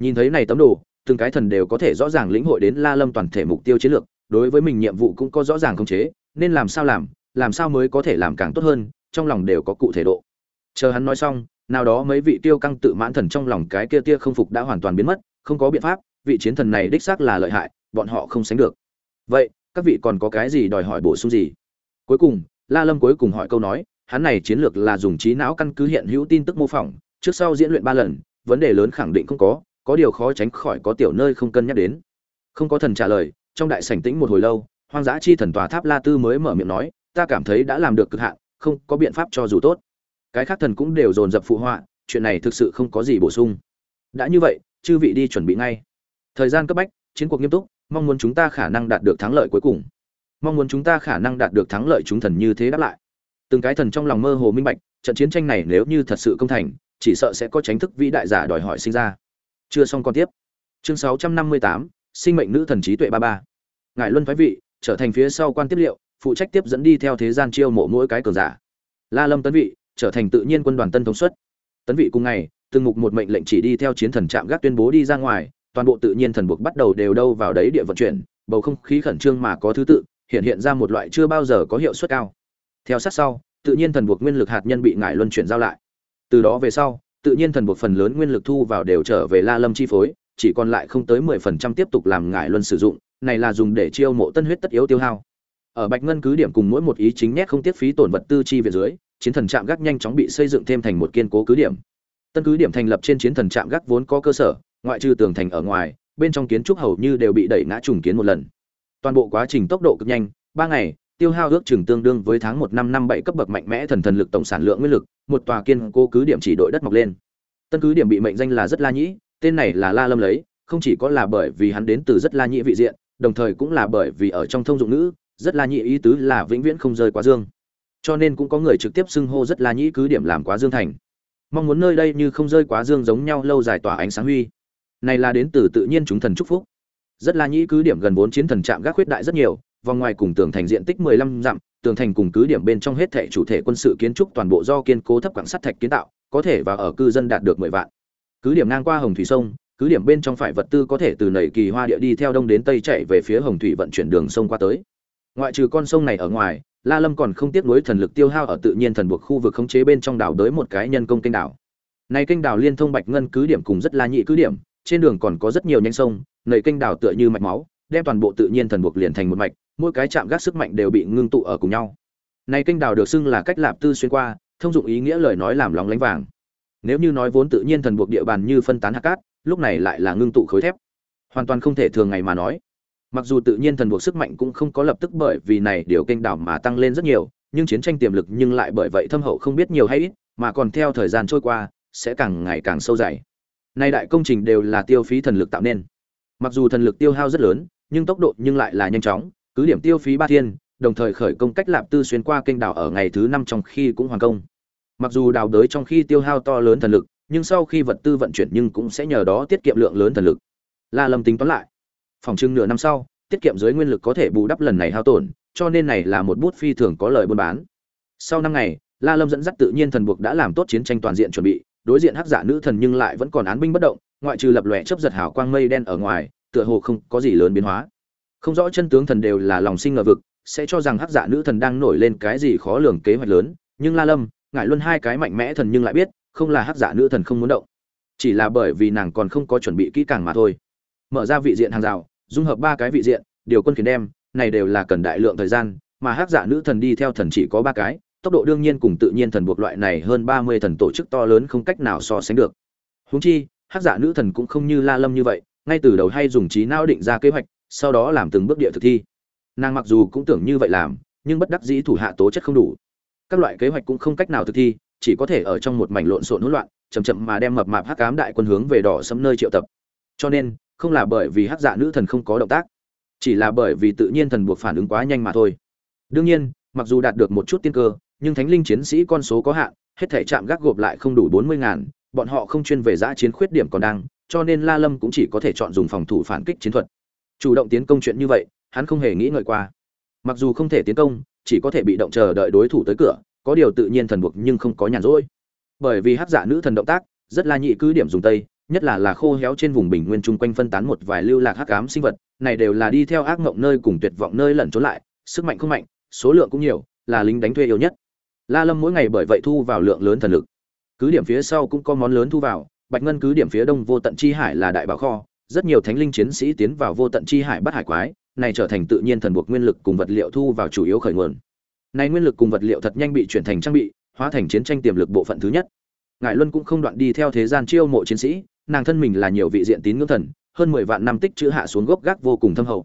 Nhìn thấy này tấm đồ, từng cái thần đều có thể rõ ràng lĩnh hội đến la lâm toàn thể mục tiêu chiến lược, đối với mình nhiệm vụ cũng có rõ ràng khống chế, nên làm sao làm làm sao mới có thể làm càng tốt hơn, trong lòng đều có cụ thể độ. Chờ hắn nói xong, nào đó mấy vị tiêu căng tự mãn thần trong lòng cái kia tia không phục đã hoàn toàn biến mất, không có biện pháp vị chiến thần này đích xác là lợi hại, bọn họ không sánh được. Vậy, các vị còn có cái gì đòi hỏi bổ sung gì? Cuối cùng, la lâm cuối cùng hỏi câu nói, hắn này chiến lược là dùng trí não căn cứ hiện hữu tin tức mô phỏng, trước sau diễn luyện ba lần, vấn đề lớn khẳng định không có có điều khó tránh khỏi có tiểu nơi không cân nhắc đến. Không có thần trả lời, trong đại sảnh tĩnh một hồi lâu, hoang dã chi thần tòa tháp la tư mới mở miệng nói, ta cảm thấy đã làm được cực hạn, không có biện pháp cho dù tốt. Cái khác thần cũng đều dồn dập phụ họa, chuyện này thực sự không có gì bổ sung. Đã như vậy, chư vị đi chuẩn bị ngay thời gian cấp bách chiến cuộc nghiêm túc mong muốn chúng ta khả năng đạt được thắng lợi cuối cùng. Mong muốn chúng ta khả năng đạt được thắng lợi chúng thần như thế đáp lại. Từng cái thần trong lòng mơ hồ minh bạch trận chiến tranh này nếu như thật sự công thành chỉ sợ sẽ có tránh thức vĩ đại giả đòi hỏi sinh ra. Chưa xong còn tiếp. Chương 658, sinh mệnh nữ thần trí tuệ ba ba. Ngài luân phái vị trở thành phía sau quan tiếp liệu phụ trách tiếp dẫn đi theo thế gian chiêu mộ mỗi cái cường giả. La lâm tấn vị trở thành tự nhiên quân đoàn tân thống suất. Tấn vị cùng ngày từng mục một mệnh lệnh chỉ đi theo chiến thần trạm gác tuyên bố đi ra ngoài toàn bộ tự nhiên thần buộc bắt đầu đều đâu vào đấy địa vận chuyển, bầu không khí khẩn trương mà có thứ tự, hiện hiện ra một loại chưa bao giờ có hiệu suất cao. Theo sát sau, tự nhiên thần buộc nguyên lực hạt nhân bị ngải luân chuyển giao lại. Từ đó về sau, tự nhiên thần buộc phần lớn nguyên lực thu vào đều trở về la lâm chi phối, chỉ còn lại không tới mười phần trăm tiếp tục làm ngải luân sử dụng, này là dùng để chiêu mộ tân huyết tất yếu tiêu hao. Ở bạch ngân cứ điểm cùng mỗi một ý chính nét không tiết phí tổn vật tư chi về dưới, chiến thần trạm gác nhanh chóng bị xây dựng thêm thành một kiên cố cứ điểm. Tân cứ điểm thành lập trên chiến thần trạm gác vốn có cơ sở ngoại trừ tường thành ở ngoài, bên trong kiến trúc hầu như đều bị đẩy ngã trùng kiến một lần. Toàn bộ quá trình tốc độ cực nhanh, ba ngày, tiêu hao ước chừng tương đương với tháng một năm năm bảy cấp bậc mạnh mẽ thần thần lực tổng sản lượng nguyên lực, một tòa kiên cố cứ điểm chỉ đội đất mọc lên. Tân cứ điểm bị mệnh danh là rất la nhĩ, tên này là la lâm lấy, không chỉ có là bởi vì hắn đến từ rất la nhĩ vị diện, đồng thời cũng là bởi vì ở trong thông dụng nữ rất la nhĩ ý tứ là vĩnh viễn không rơi quá dương. Cho nên cũng có người trực tiếp xưng hô rất la nhĩ cứ điểm làm quá dương thành. Mong muốn nơi đây như không rơi quá dương giống nhau lâu dài tỏa ánh sáng huy này là đến từ tự nhiên chúng thần chúc phúc. Rất là nhĩ cứ điểm gần bốn chiến thần trạm gác khuyết đại rất nhiều, vòng ngoài cùng tường thành diện tích 15 dặm, tường thành cùng cứ điểm bên trong hết thể chủ thể quân sự kiến trúc toàn bộ do kiên cố thấp quảng sắt thạch kiến tạo, có thể và ở cư dân đạt được 10 vạn. Cứ điểm ngang qua hồng thủy sông, cứ điểm bên trong phải vật tư có thể từ nảy kỳ hoa địa đi theo đông đến tây chạy về phía hồng thủy vận chuyển đường sông qua tới. Ngoại trừ con sông này ở ngoài, la lâm còn không tiếc nối thần lực tiêu hao ở tự nhiên thần buộc khu vực khống chế bên trong đảo đới một cái nhân công kênh đảo. Này kênh đảo liên thông bạch ngân cứ điểm cùng rất la nhị cứ điểm trên đường còn có rất nhiều nhánh sông, nầy kênh đào tựa như mạch máu, đem toàn bộ tự nhiên thần buộc liền thành một mạch, mỗi cái chạm gác sức mạnh đều bị ngưng tụ ở cùng nhau. Này kênh đào được xưng là cách lạp tư xuyên qua, thông dụng ý nghĩa lời nói làm lóng lánh vàng. Nếu như nói vốn tự nhiên thần buộc địa bàn như phân tán hạt cát, lúc này lại là ngưng tụ khối thép. Hoàn toàn không thể thường ngày mà nói. Mặc dù tự nhiên thần buộc sức mạnh cũng không có lập tức bởi vì này điều kênh đảo mà tăng lên rất nhiều, nhưng chiến tranh tiềm lực nhưng lại bởi vậy thâm hậu không biết nhiều hay ít, mà còn theo thời gian trôi qua, sẽ càng ngày càng sâu dày nay đại công trình đều là tiêu phí thần lực tạo nên. Mặc dù thần lực tiêu hao rất lớn, nhưng tốc độ nhưng lại là nhanh chóng, cứ điểm tiêu phí ba thiên, đồng thời khởi công cách lạp tư xuyên qua kênh đảo ở ngày thứ năm trong khi cũng hoàn công. Mặc dù đào đới trong khi tiêu hao to lớn thần lực, nhưng sau khi vật tư vận chuyển nhưng cũng sẽ nhờ đó tiết kiệm lượng lớn thần lực. La lâm tính toán lại. Phòng trưng nửa năm sau, tiết kiệm dưới nguyên lực có thể bù đắp lần này hao tổn, cho nên này là một bút phi thường có lợi buôn bán. Sau năm ngày, la lâm dẫn dắt tự nhiên thần buộc đã làm tốt chiến tranh toàn diện chuẩn bị đối diện hắc giả nữ thần nhưng lại vẫn còn án binh bất động, ngoại trừ lập lòe chớp giật hào quang mây đen ở ngoài, tựa hồ không có gì lớn biến hóa. Không rõ chân tướng thần đều là lòng sinh ngờ vực, sẽ cho rằng hắc giả nữ thần đang nổi lên cái gì khó lường kế hoạch lớn, nhưng la lâm ngại luân hai cái mạnh mẽ thần nhưng lại biết, không là hắc giả nữ thần không muốn động. Chỉ là bởi vì nàng còn không có chuẩn bị kỹ càng mà thôi. Mở ra vị diện hàng rào, dung hợp ba cái vị diện, điều quân khiến đem, này đều là cần đại lượng thời gian, mà hắc giả nữ thần đi theo thần chỉ có ba cái tốc độ đương nhiên cùng tự nhiên thần buộc loại này hơn ba mươi thần tổ chức to lớn không cách nào so sánh được. Huống chi, hắc giả nữ thần cũng không như la lâm như vậy, ngay từ đầu hay dùng trí não định ra kế hoạch, sau đó làm từng bước địa thực thi. Nàng mặc dù cũng tưởng như vậy làm, nhưng bất đắc dĩ thủ hạ tố chất không đủ. Các loại kế hoạch cũng không cách nào thực thi, chỉ có thể ở trong một mảnh lộn xộn hỗn loạn, chậm chậm mà đem mập mạp hắc ám đại quân hướng về đỏ sẫm nơi triệu tập. Cho nên, không là bởi vì hắc dạ nữ thần không có động tác, chỉ là bởi vì tự nhiên thần buộc phản ứng quá nhanh mà thôi. Đương nhiên, mặc dù đạt được một chút tiên cơ nhưng thánh linh chiến sĩ con số có hạn, hết thể chạm gác gộp lại không đủ bốn mươi ngàn, bọn họ không chuyên về giã chiến khuyết điểm còn đang, cho nên la lâm cũng chỉ có thể chọn dùng phòng thủ phản kích chiến thuật. Chủ động tiến công chuyện như vậy, hắn không hề nghĩ ngợi qua. Mặc dù không thể tiến công, chỉ có thể bị động chờ đợi đối thủ tới cửa, có điều tự nhiên thần buộc nhưng không có nhàn rỗi. Bởi vì hắc giả nữ thần động tác, rất là nhị cứ điểm dùng tây, nhất là là khô héo trên vùng bình nguyên chung quanh phân tán một vài lưu lạc hắc ám sinh vật, này đều là đi theo ác mộng nơi cùng tuyệt vọng nơi lẩn trốn lại, sức mạnh không mạnh, số lượng cũng nhiều, là lính đánh thuê yếu nhất la lâm mỗi ngày bởi vậy thu vào lượng lớn thần lực. Cứ điểm phía sau cũng có món lớn thu vào, bạch ngân cứ điểm phía đông vô tận chi hải là đại bảo kho, rất nhiều thánh linh chiến sĩ tiến vào vô tận chi hải bắt hải quái, này trở thành tự nhiên thần buộc nguyên lực cùng vật liệu thu vào chủ yếu khởi nguồn. Này nguyên lực cùng vật liệu thật nhanh bị chuyển thành trang bị, hóa thành chiến tranh tiềm lực bộ phận thứ nhất. Ngải luân cũng không đoạn đi theo thế gian chiêu mộ chiến sĩ, nàng thân mình là nhiều vị diện tín ngưỡng thần, hơn mười vạn năm tích chữ hạ xuống gốc gác vô cùng thâm hậu.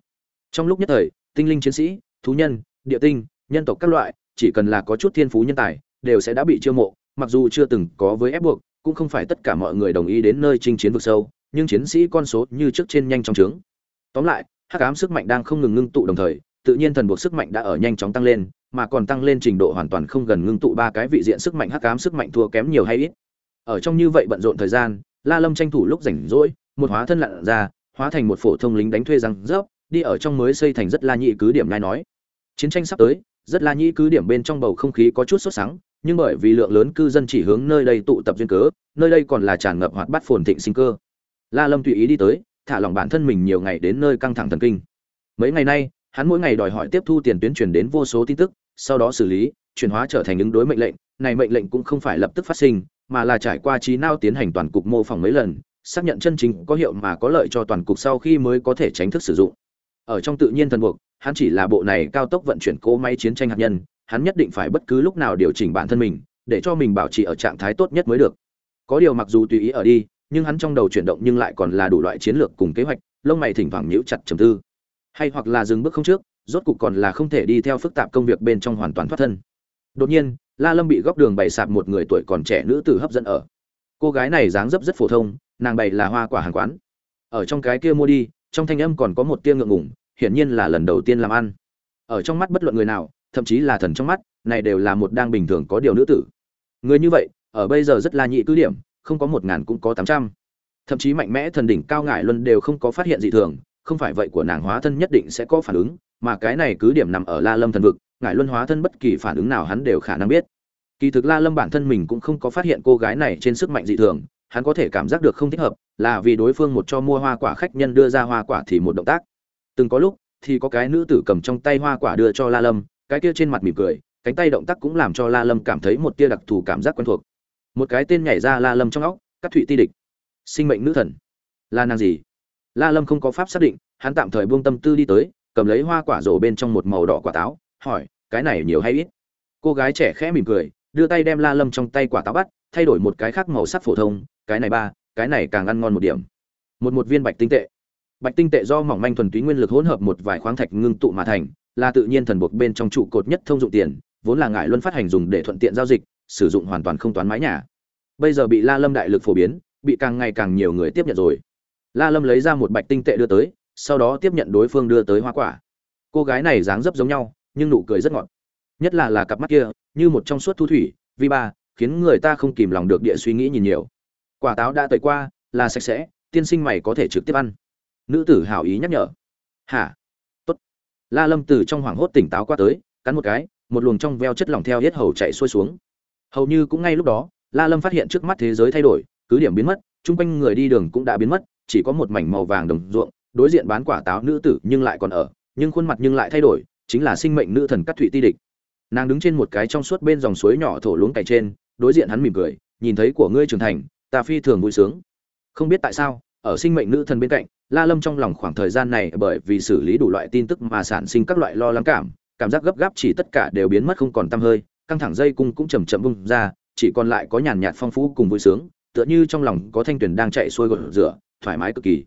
Trong lúc nhất thời, tinh linh chiến sĩ, thú nhân, địa tinh, nhân tộc các loại chỉ cần là có chút thiên phú nhân tài, đều sẽ đã bị chiêu mộ, mặc dù chưa từng có với ép buộc, cũng không phải tất cả mọi người đồng ý đến nơi chinh chiến vực sâu, nhưng chiến sĩ con số như trước trên nhanh chóng trướng. Tóm lại, hắc ám sức mạnh đang không ngừng ngưng tụ đồng thời, tự nhiên thần buộc sức mạnh đã ở nhanh chóng tăng lên, mà còn tăng lên trình độ hoàn toàn không gần ngưng tụ ba cái vị diện sức mạnh hắc ám sức mạnh thua kém nhiều hay ít. Ở trong như vậy bận rộn thời gian, la lâm tranh thủ lúc rảnh rỗi, một hóa thân lặn ra, hóa thành một phổ thông lính đánh thuê răng rớp, đi ở trong mới xây thành rất la nhị cứ điểm ngay nói. Chiến tranh sắp tới rất là nhĩ cứ điểm bên trong bầu không khí có chút sốt sắng, nhưng bởi vì lượng lớn cư dân chỉ hướng nơi đây tụ tập duyên cớ, nơi đây còn là tràn ngập hoạt bát phồn thịnh sinh cơ. La lâm tùy ý đi tới, thả lỏng bản thân mình nhiều ngày đến nơi căng thẳng thần kinh. Mấy ngày nay, hắn mỗi ngày đòi hỏi tiếp thu tiền tuyến truyền đến vô số tin tức, sau đó xử lý, chuyển hóa trở thành ứng đối mệnh lệnh, này mệnh lệnh cũng không phải lập tức phát sinh, mà là trải qua trí não tiến hành toàn cục mô phỏng mấy lần, xác nhận chân chính có hiệu mà có lợi cho toàn cục sau khi mới có thể tránh thức sử dụng. Ở trong tự nhiên thần buộc hắn chỉ là bộ này cao tốc vận chuyển cỗ máy chiến tranh hạt nhân, hắn nhất định phải bất cứ lúc nào điều chỉnh bản thân mình, để cho mình bảo trì ở trạng thái tốt nhất mới được. Có điều mặc dù tùy ý ở đi, nhưng hắn trong đầu chuyển động nhưng lại còn là đủ loại chiến lược cùng kế hoạch, lông mày thỉnh thoảng nhíu chặt trầm tư. Hay hoặc là dừng bước không trước, rốt cục còn là không thể đi theo phức tạp công việc bên trong hoàn toàn thoát thân. Đột nhiên, la lâm bị góc đường bày sạp một người tuổi còn trẻ nữ tử hấp dẫn ở. Cô gái này dáng dấp rất phổ thông, nàng bày là hoa quả hàng quán. Ở trong cái kia mua đi, trong thanh âm còn có một tia ngượng ngùng hiển nhiên là lần đầu tiên làm ăn. Ở trong mắt bất luận người nào, thậm chí là thần trong mắt, này đều là một đang bình thường có điều nữ tử. Người như vậy, ở bây giờ rất là nhị cứ điểm, không có một ngàn cũng có tám trăm. Thậm chí mạnh mẽ thần đỉnh cao ngải luân đều không có phát hiện gì thường, không phải vậy của nàng hóa thân nhất định sẽ có phản ứng, mà cái này cứ điểm nằm ở la lâm thần vực, ngải luân hóa thân bất kỳ phản ứng nào hắn đều khả năng biết. Kỳ thực la lâm bản thân mình cũng không có phát hiện cô gái này trên sức mạnh dị thường, hắn có thể cảm giác được không thích hợp, là vì đối phương một cho mua hoa quả khách nhân đưa ra hoa quả thì một động tác từng có lúc, thì có cái nữ tử cầm trong tay hoa quả đưa cho la lâm, cái kia trên mặt mỉm cười, cánh tay động tác cũng làm cho la lâm cảm thấy một tia đặc thù cảm giác quen thuộc. Một cái tên nhảy ra la lâm trong óc các thụy ti địch. Sinh mệnh nữ thần. Là nàng gì? La lâm không có pháp xác định, hắn tạm thời buông tâm tư đi tới, cầm lấy hoa quả rổ bên trong một màu đỏ quả táo, hỏi, cái này nhiều hay ít? Cô gái trẻ khẽ mỉm cười, đưa tay đem la lâm trong tay quả táo bắt, thay đổi một cái khác màu sắc phổ thông, cái này ba, cái này càng ăn ngon một điểm. Một một viên bạch tinh tệ bạch tinh tệ do mỏng manh thuần túy nguyên lực hỗn hợp một vài khoáng thạch ngưng tụ mà thành, là tự nhiên thần buộc bên trong trụ cột nhất thông dụng tiền, vốn là ngải luân phát hành dùng để thuận tiện giao dịch, sử dụng hoàn toàn không toán mái nhà. Bây giờ bị la lâm đại lực phổ biến, bị càng ngày càng nhiều người tiếp nhận rồi. La lâm lấy ra một bạch tinh tệ đưa tới, sau đó tiếp nhận đối phương đưa tới hoa quả. Cô gái này dáng dấp giống nhau, nhưng nụ cười rất ngọt. Nhất là là cặp mắt kia, như một trong suốt thu thủy, vi ba, khiến người ta không kìm lòng được địa suy nghĩ nhìn nhiều. Quả táo đã tới qua, là sạch sẽ, tiên sinh mày có thể trực tiếp ăn nữ tử hảo ý nhắc nhở. Hả? Tốt. La lâm từ trong hoảng hốt tỉnh táo qua tới, cắn một cái, một luồng trong veo chất lỏng theo hết hầu chạy xuôi xuống. Hầu như cũng ngay lúc đó, la lâm phát hiện trước mắt thế giới thay đổi, cứ điểm biến mất, chung quanh người đi đường cũng đã biến mất, chỉ có một mảnh màu vàng đồng ruộng, đối diện bán quả táo nữ tử nhưng lại còn ở, nhưng khuôn mặt nhưng lại thay đổi, chính là sinh mệnh nữ thần cắt thụy ti địch. Nàng đứng trên một cái trong suốt bên dòng suối nhỏ thổ luống cày trên, đối diện hắn mỉm cười, nhìn thấy của ngươi trưởng thành, ta phi thường vui sướng. Không biết tại sao ở sinh mệnh nữ thần bên cạnh, la lâm trong lòng khoảng thời gian này bởi vì xử lý đủ loại tin tức mà sản sinh các loại lo lắng cảm cảm giác gấp gáp chỉ tất cả đều biến mất không còn tăm hơi, căng thẳng dây cung cũng chầm chậm bung ra, chỉ còn lại có nhàn nhạt phong phú cùng vui sướng, tựa như trong lòng có thanh tuyển đang chạy xuôi gột rửa, thoải mái cực kỳ.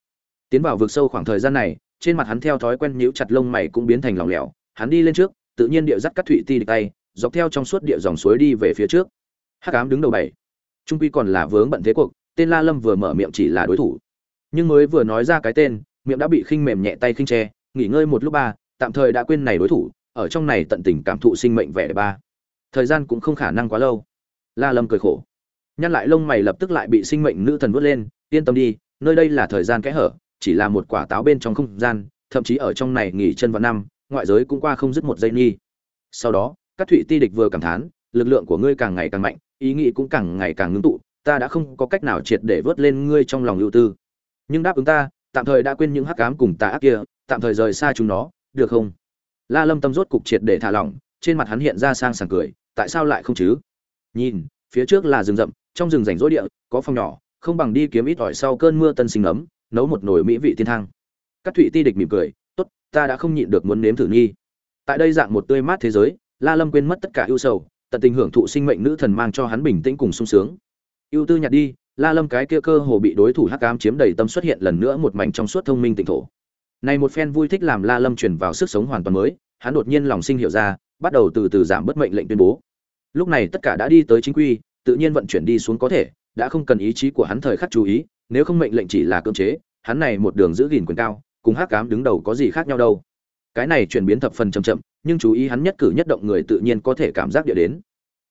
Tiến vào vực sâu khoảng thời gian này, trên mặt hắn theo thói quen nhíu chặt lông mày cũng biến thành lỏng lẻo, hắn đi lên trước, tự nhiên địa dắt cắt thụy ti địch tay, dọc theo trong suốt địa dòng suối đi về phía trước. Hắc ám đứng đầu bảy. Trung quy còn là vướng bận thế cuộc, tên la lâm vừa mở miệng chỉ là đối thủ nhưng mới vừa nói ra cái tên, miệng đã bị khinh mềm nhẹ tay khinh tre nghỉ ngơi một lúc ba, tạm thời đã quên này đối thủ, ở trong này tận tình cảm thụ sinh mệnh vẻ đẹp ba. Thời gian cũng không khả năng quá lâu. La lâm cười khổ. Nhăn lại lông mày lập tức lại bị sinh mệnh nữ thần vớt lên, yên tâm đi, nơi đây là thời gian kẽ hở, chỉ là một quả táo bên trong không gian, thậm chí ở trong này nghỉ chân vào năm, ngoại giới cũng qua không dứt một giây nghi sau đó, các thụy ti địch vừa cảm thán, lực lượng của ngươi càng ngày càng mạnh, ý nghĩ cũng càng ngày càng ngưng tụ, ta đã không có cách nào triệt để vớt lên ngươi trong lòng ưu tư nhưng đáp ứng ta, tạm thời đã quên những hắc ám cùng tà ác kia, tạm thời rời xa chúng nó, được không? La lâm tâm rốt cục triệt để thả lỏng, trên mặt hắn hiện ra sang sảng cười, tại sao lại không chứ? Nhìn, phía trước là rừng rậm, trong rừng rảnh rỗi địa, có phòng nhỏ, không bằng đi kiếm ít ỏi sau cơn mưa tân sinh ấm, nấu một nồi mỹ vị thiên thang. Các thụy ti địch mỉm cười, tốt, ta đã không nhịn được muốn nếm thử nghi. Tại đây dạng một tươi mát thế giới, la lâm quên mất tất cả ưu sầu, tận tình hưởng thụ sinh mệnh nữ thần mang cho hắn bình tĩnh cùng sung sướng. Ưu tư nhặt đi la lâm cái kia cơ hồ bị đối thủ hắc ám chiếm đầy tâm xuất hiện lần nữa một mảnh trong suốt thông minh tịnh thổ. Này một phen vui thích làm la lâm chuyển vào sức sống hoàn toàn mới, hắn đột nhiên lòng sinh hiểu ra, bắt đầu từ từ giảm bất mệnh lệnh tuyên bố. Lúc này tất cả đã đi tới chính quy, tự nhiên vận chuyển đi xuống có thể, đã không cần ý chí của hắn thời khắc chú ý, nếu không mệnh lệnh chỉ là cưỡng chế, hắn này một đường giữ gìn quyền cao, cùng hắc ám đứng đầu có gì khác nhau đâu. Cái này chuyển biến thập phần chậm chậm, nhưng chú ý hắn nhất cử nhất động người tự nhiên có thể cảm giác địa đến.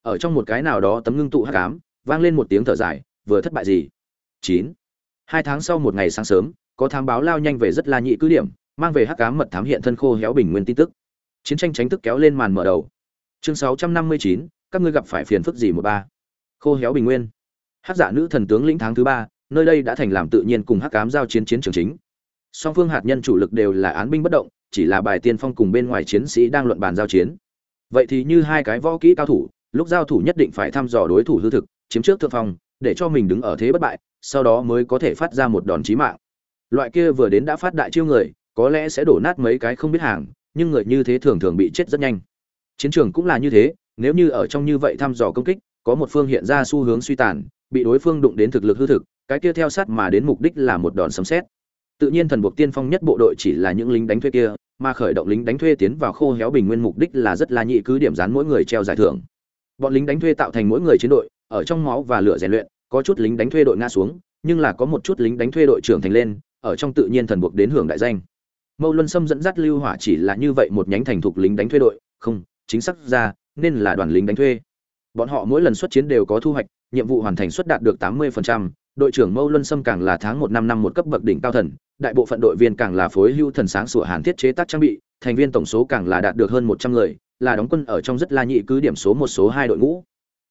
Ở trong một cái nào đó tấm ngưng tụ hắc ám, vang lên một tiếng thở dài vừa thất bại gì? Chín. Hai tháng sau một ngày sáng sớm, có thám báo lao nhanh về rất la nhị cứ điểm, mang về hắc ám mật thám hiện thân khô héo bình nguyên tin tức. Chiến tranh tránh thức kéo lên màn mở đầu. Chương sáu trăm năm mươi chín, các ngươi gặp phải phiền phức gì một ba. Khô héo bình nguyên. Hắc giả nữ thần tướng lĩnh tháng thứ ba, nơi đây đã thành làm tự nhiên cùng hắc ám giao chiến chiến trường chính. Song phương hạt nhân chủ lực đều là án binh bất động, chỉ là bài tiên phong cùng bên ngoài chiến sĩ đang luận bàn giao chiến. Vậy thì như hai cái võ kỹ cao thủ, lúc giao thủ nhất định phải thăm dò đối thủ hư thực, chiếm trước thượng phong để cho mình đứng ở thế bất bại, sau đó mới có thể phát ra một đòn chí mạng. Loại kia vừa đến đã phát đại chiêu người, có lẽ sẽ đổ nát mấy cái không biết hàng, nhưng người như thế thường thường bị chết rất nhanh. Chiến trường cũng là như thế, nếu như ở trong như vậy thăm dò công kích, có một phương hiện ra xu hướng suy tàn, bị đối phương đụng đến thực lực hư thực, cái kia theo sát mà đến mục đích là một đòn sấm sét. tự nhiên thần buộc tiên phong nhất bộ đội chỉ là những lính đánh thuê kia, mà khởi động lính đánh thuê tiến vào khô héo bình nguyên mục đích là rất là nhị cứ điểm dán mỗi người treo giải thưởng. Bọn lính đánh thuê tạo thành mỗi người chiến đội ở trong máu và lửa rèn luyện có chút lính đánh thuê đội ngã xuống nhưng là có một chút lính đánh thuê đội trưởng thành lên ở trong tự nhiên thần buộc đến hưởng đại danh mâu luân sâm dẫn dắt lưu hỏa chỉ là như vậy một nhánh thành thục lính đánh thuê đội không chính xác ra nên là đoàn lính đánh thuê bọn họ mỗi lần xuất chiến đều có thu hoạch nhiệm vụ hoàn thành xuất đạt được 80%, đội trưởng Mâu Luân Sâm càng là tháng một năm năm một cấp bậc đỉnh cao thần, đại bộ phận đội viên càng là phối hưu thần sáng sủa hàn thiết chế tác trang bị, thành viên tổng số càng là đạt được hơn 100 người, là đóng quân ở trong rất la nhị cứ điểm số một số hai đội ngũ.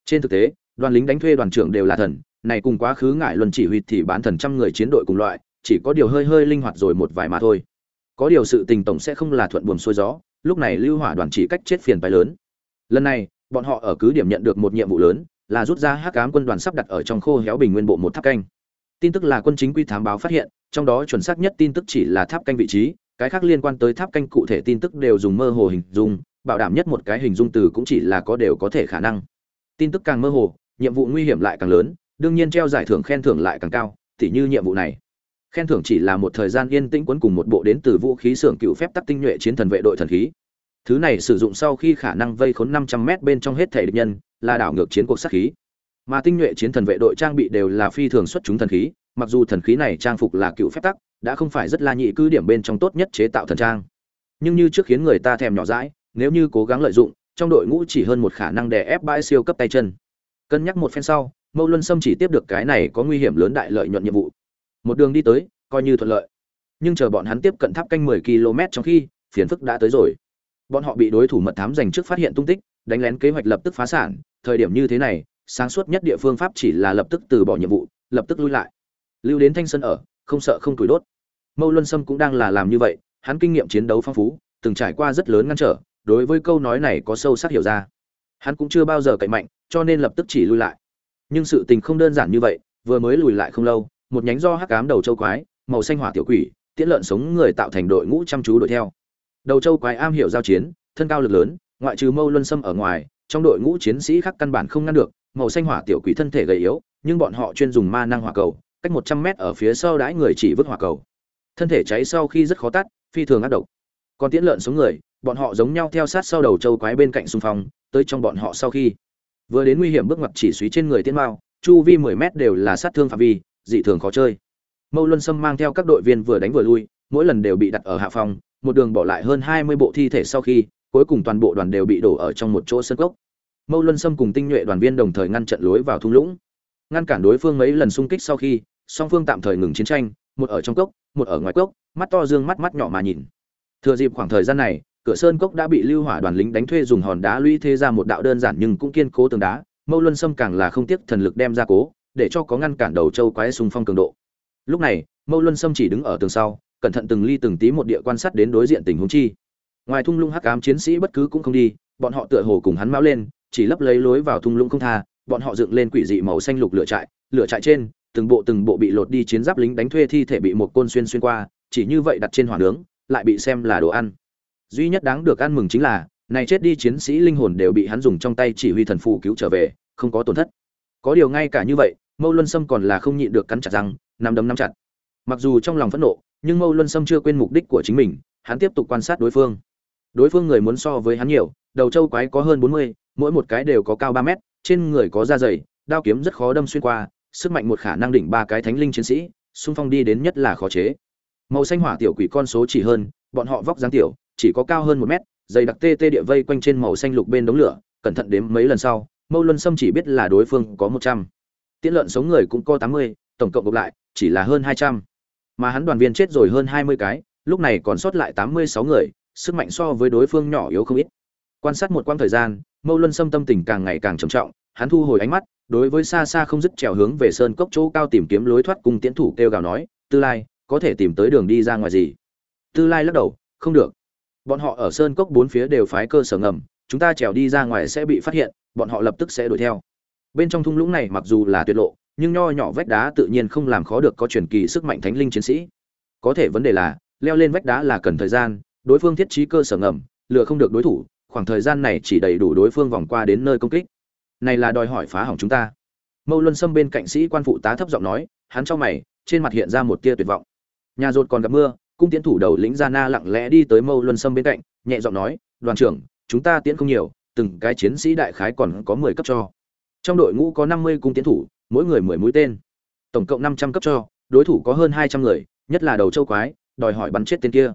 Trên thực tế, đoàn lính đánh thuê đoàn trưởng đều là thần, này cùng quá khứ ngại luân chỉ huy thì bán thần trăm người chiến đội cùng loại, chỉ có điều hơi hơi linh hoạt rồi một vài mà thôi. Có điều sự tình tổng sẽ không là thuận buồm xuôi gió, lúc này Lưu Hỏa đoàn chỉ cách chết phiền phải lớn. Lần này, bọn họ ở cứ điểm nhận được một nhiệm vụ lớn, là rút ra hắc ám quân đoàn sắp đặt ở trong khô héo bình nguyên bộ một tháp canh tin tức là quân chính quy thám báo phát hiện trong đó chuẩn xác nhất tin tức chỉ là tháp canh vị trí cái khác liên quan tới tháp canh cụ thể tin tức đều dùng mơ hồ hình dung bảo đảm nhất một cái hình dung từ cũng chỉ là có đều có thể khả năng tin tức càng mơ hồ, nhiệm vụ nguy hiểm lại càng lớn, đương nhiên treo giải thưởng khen thưởng lại càng cao, tỉ như nhiệm vụ này. Khen thưởng chỉ là một thời gian yên tĩnh quấn cùng một bộ đến từ vũ khí xưởng cựu phép tắc tinh nhuệ chiến thần vệ đội thần khí. Thứ này sử dụng sau khi khả năng vây khốn 500 m bên trong hết thể địch nhân, là đảo ngược chiến cuộc sát khí. Mà tinh nhuệ chiến thần vệ đội trang bị đều là phi thường xuất chúng thần khí, mặc dù thần khí này trang phục là cựu phép tắc, đã không phải rất là nhị cứ điểm bên trong tốt nhất chế tạo thần trang. Nhưng như trước khiến người ta thèm nhỏ dãi, nếu như cố gắng lợi dụng trong đội ngũ chỉ hơn một khả năng đè ép bãi siêu cấp tay chân. Cân nhắc một phen sau, mâu luân sâm chỉ tiếp được cái này có nguy hiểm lớn đại lợi nhuận nhiệm vụ. Một đường đi tới, coi như thuận lợi. Nhưng chờ bọn hắn tiếp cận tháp canh 10 km trong khi, phiền phức đã tới rồi. Bọn họ bị đối thủ mật thám giành trước phát hiện tung tích, đánh lén kế hoạch lập tức phá sản. Thời điểm như thế này, sáng suốt nhất địa phương pháp chỉ là lập tức từ bỏ nhiệm vụ, lập tức lui lại. Lưu đến thanh sân ở, không sợ không tuổi đốt. Mâu luân sâm cũng đang là làm như vậy, hắn kinh nghiệm chiến đấu phong phú, từng trải qua rất lớn ngăn trở đối với câu nói này có sâu sắc hiểu ra. Hắn cũng chưa bao giờ cậy mạnh, cho nên lập tức chỉ lui lại. Nhưng sự tình không đơn giản như vậy, vừa mới lùi lại không lâu, một nhánh do hắc cám đầu châu quái, màu xanh hỏa tiểu quỷ, tiễn lợn sống người tạo thành đội ngũ chăm chú đuổi theo. Đầu châu quái am hiểu giao chiến, thân cao lực lớn, ngoại trừ mâu luân sâm ở ngoài, trong đội ngũ chiến sĩ khác căn bản không ngăn được, màu xanh hỏa tiểu quỷ thân thể gầy yếu, nhưng bọn họ chuyên dùng ma năng hỏa cầu, cách một trăm mét ở phía sau đãi người chỉ vứt hỏa cầu. Thân thể cháy sau khi rất khó tắt, phi thường ác độc. Còn tiễn lợn sống người bọn họ giống nhau theo sát sau đầu châu quái bên cạnh xung phong, tới trong bọn họ sau khi. Vừa đến nguy hiểm bước ngoặt chỉ suý trên người tiên mao, chu vi mười mét đều là sát thương phạm vi, dị thường khó chơi. Mâu luân sâm mang theo các đội viên vừa đánh vừa lui, mỗi lần đều bị đặt ở hạ phòng, một đường bỏ lại hơn hai mươi bộ thi thể sau khi, cuối cùng toàn bộ đoàn đều bị đổ ở trong một chỗ sân cốc. Mâu luân sâm cùng tinh nhuệ đoàn viên đồng thời ngăn trận lối vào thung lũng. Ngăn cản đối phương mấy lần xung kích sau khi, song phương tạm thời ngừng chiến tranh, một ở trong cốc, một ở ngoài cốc, mắt to dương mắt mắt nhỏ mà nhìn. Thừa dịp khoảng thời gian này cửa sơn cốc đã bị lưu hỏa đoàn lính đánh thuê dùng hòn đá lũy thế ra một đạo đơn giản nhưng cũng kiên cố tường đá, mâu luân sâm càng là không tiếc thần lực đem ra cố, để cho có ngăn cản đầu châu quái xung phong cường độ. Lúc này, mâu luân sâm chỉ đứng ở tường sau, cẩn thận từng ly từng tí một địa quan sát đến đối diện tình huống chi. Ngoài thung lũng hắc ám chiến sĩ bất cứ cũng không đi, bọn họ tựa hồ cùng hắn mão lên, chỉ lấp lấy lối vào thung lũng không tha, bọn họ dựng lên quỷ dị màu xanh lục lửa trại lửa trại trên, từng bộ từng bộ bị lột đi chiến giáp lính đánh thuê thi thể bị một côn xuyên xuyên qua, chỉ như vậy đặt trên hỏa nướng, lại bị xem là đồ ăn duy nhất đáng được ăn mừng chính là, này chết đi chiến sĩ linh hồn đều bị hắn dùng trong tay chỉ huy thần phù cứu trở về, không có tổn thất. Có điều ngay cả như vậy, mâu luân sâm còn là không nhịn được cắn chặt răng nằm đấm nắm chặt. Mặc dù trong lòng phẫn nộ, nhưng mâu luân sâm chưa quên mục đích của chính mình, hắn tiếp tục quan sát đối phương. Đối phương người muốn so với hắn nhiều, đầu châu quái có hơn bốn mươi, mỗi một cái đều có cao ba mét, trên người có da dày, đao kiếm rất khó đâm xuyên qua, sức mạnh một khả năng đỉnh ba cái thánh linh chiến sĩ, xung phong đi đến nhất là khó chế. Màu xanh hỏa tiểu quỷ con số chỉ hơn, bọn họ vóc dáng tiểu chỉ có cao hơn một mét, dày đặc tê tê địa vây quanh trên màu xanh lục bên đống lửa, cẩn thận đếm mấy lần sau, mâu luân sâm chỉ biết là đối phương có một trăm. Tiễn lợn sống người cũng có tám mươi, tổng cộng gộp lại chỉ là hơn hai trăm. Mà hắn đoàn viên chết rồi hơn hai mươi cái, lúc này còn sót lại tám mươi sáu người, sức mạnh so với đối phương nhỏ yếu không ít. Quan sát một quãng thời gian, mâu luân sâm tâm tình càng ngày càng trầm trọng, hắn thu hồi ánh mắt, đối với xa xa không dứt trèo hướng về sơn cốc chỗ cao tìm kiếm lối thoát cùng tiến thủ kêu gào nói, tư lai, có thể tìm tới đường đi ra ngoài gì? Tư lai lắc đầu, không được bọn họ ở sơn cốc bốn phía đều phái cơ sở ngầm, chúng ta trèo đi ra ngoài sẽ bị phát hiện, bọn họ lập tức sẽ đuổi theo. Bên trong thung lũng này mặc dù là tuyệt lộ, nhưng nho nhỏ vách đá tự nhiên không làm khó được có truyền kỳ sức mạnh thánh linh chiến sĩ. Có thể vấn đề là, leo lên vách đá là cần thời gian, đối phương thiết trí cơ sở ngầm lựa không được đối thủ, khoảng thời gian này chỉ đầy đủ đối phương vòng qua đến nơi công kích. Này là đòi hỏi phá hỏng chúng ta. Mâu luân xâm bên cạnh sĩ quan phụ tá thấp giọng nói, hắn cho mày, trên mặt hiện ra một tia tuyệt vọng. Nhà rột còn gặp mưa cung tiến thủ đầu lĩnh gia na lặng lẽ đi tới mâu luân sâm bên cạnh, nhẹ giọng nói, đoàn trưởng, chúng ta tiến không nhiều, từng cái chiến sĩ đại khái còn có mười cấp cho. Trong đội ngũ có năm mươi cung tiến thủ, mỗi người mười mũi tên. Tổng cộng năm trăm cấp cho, đối thủ có hơn hai trăm người, nhất là đầu châu quái, đòi hỏi bắn chết tên kia.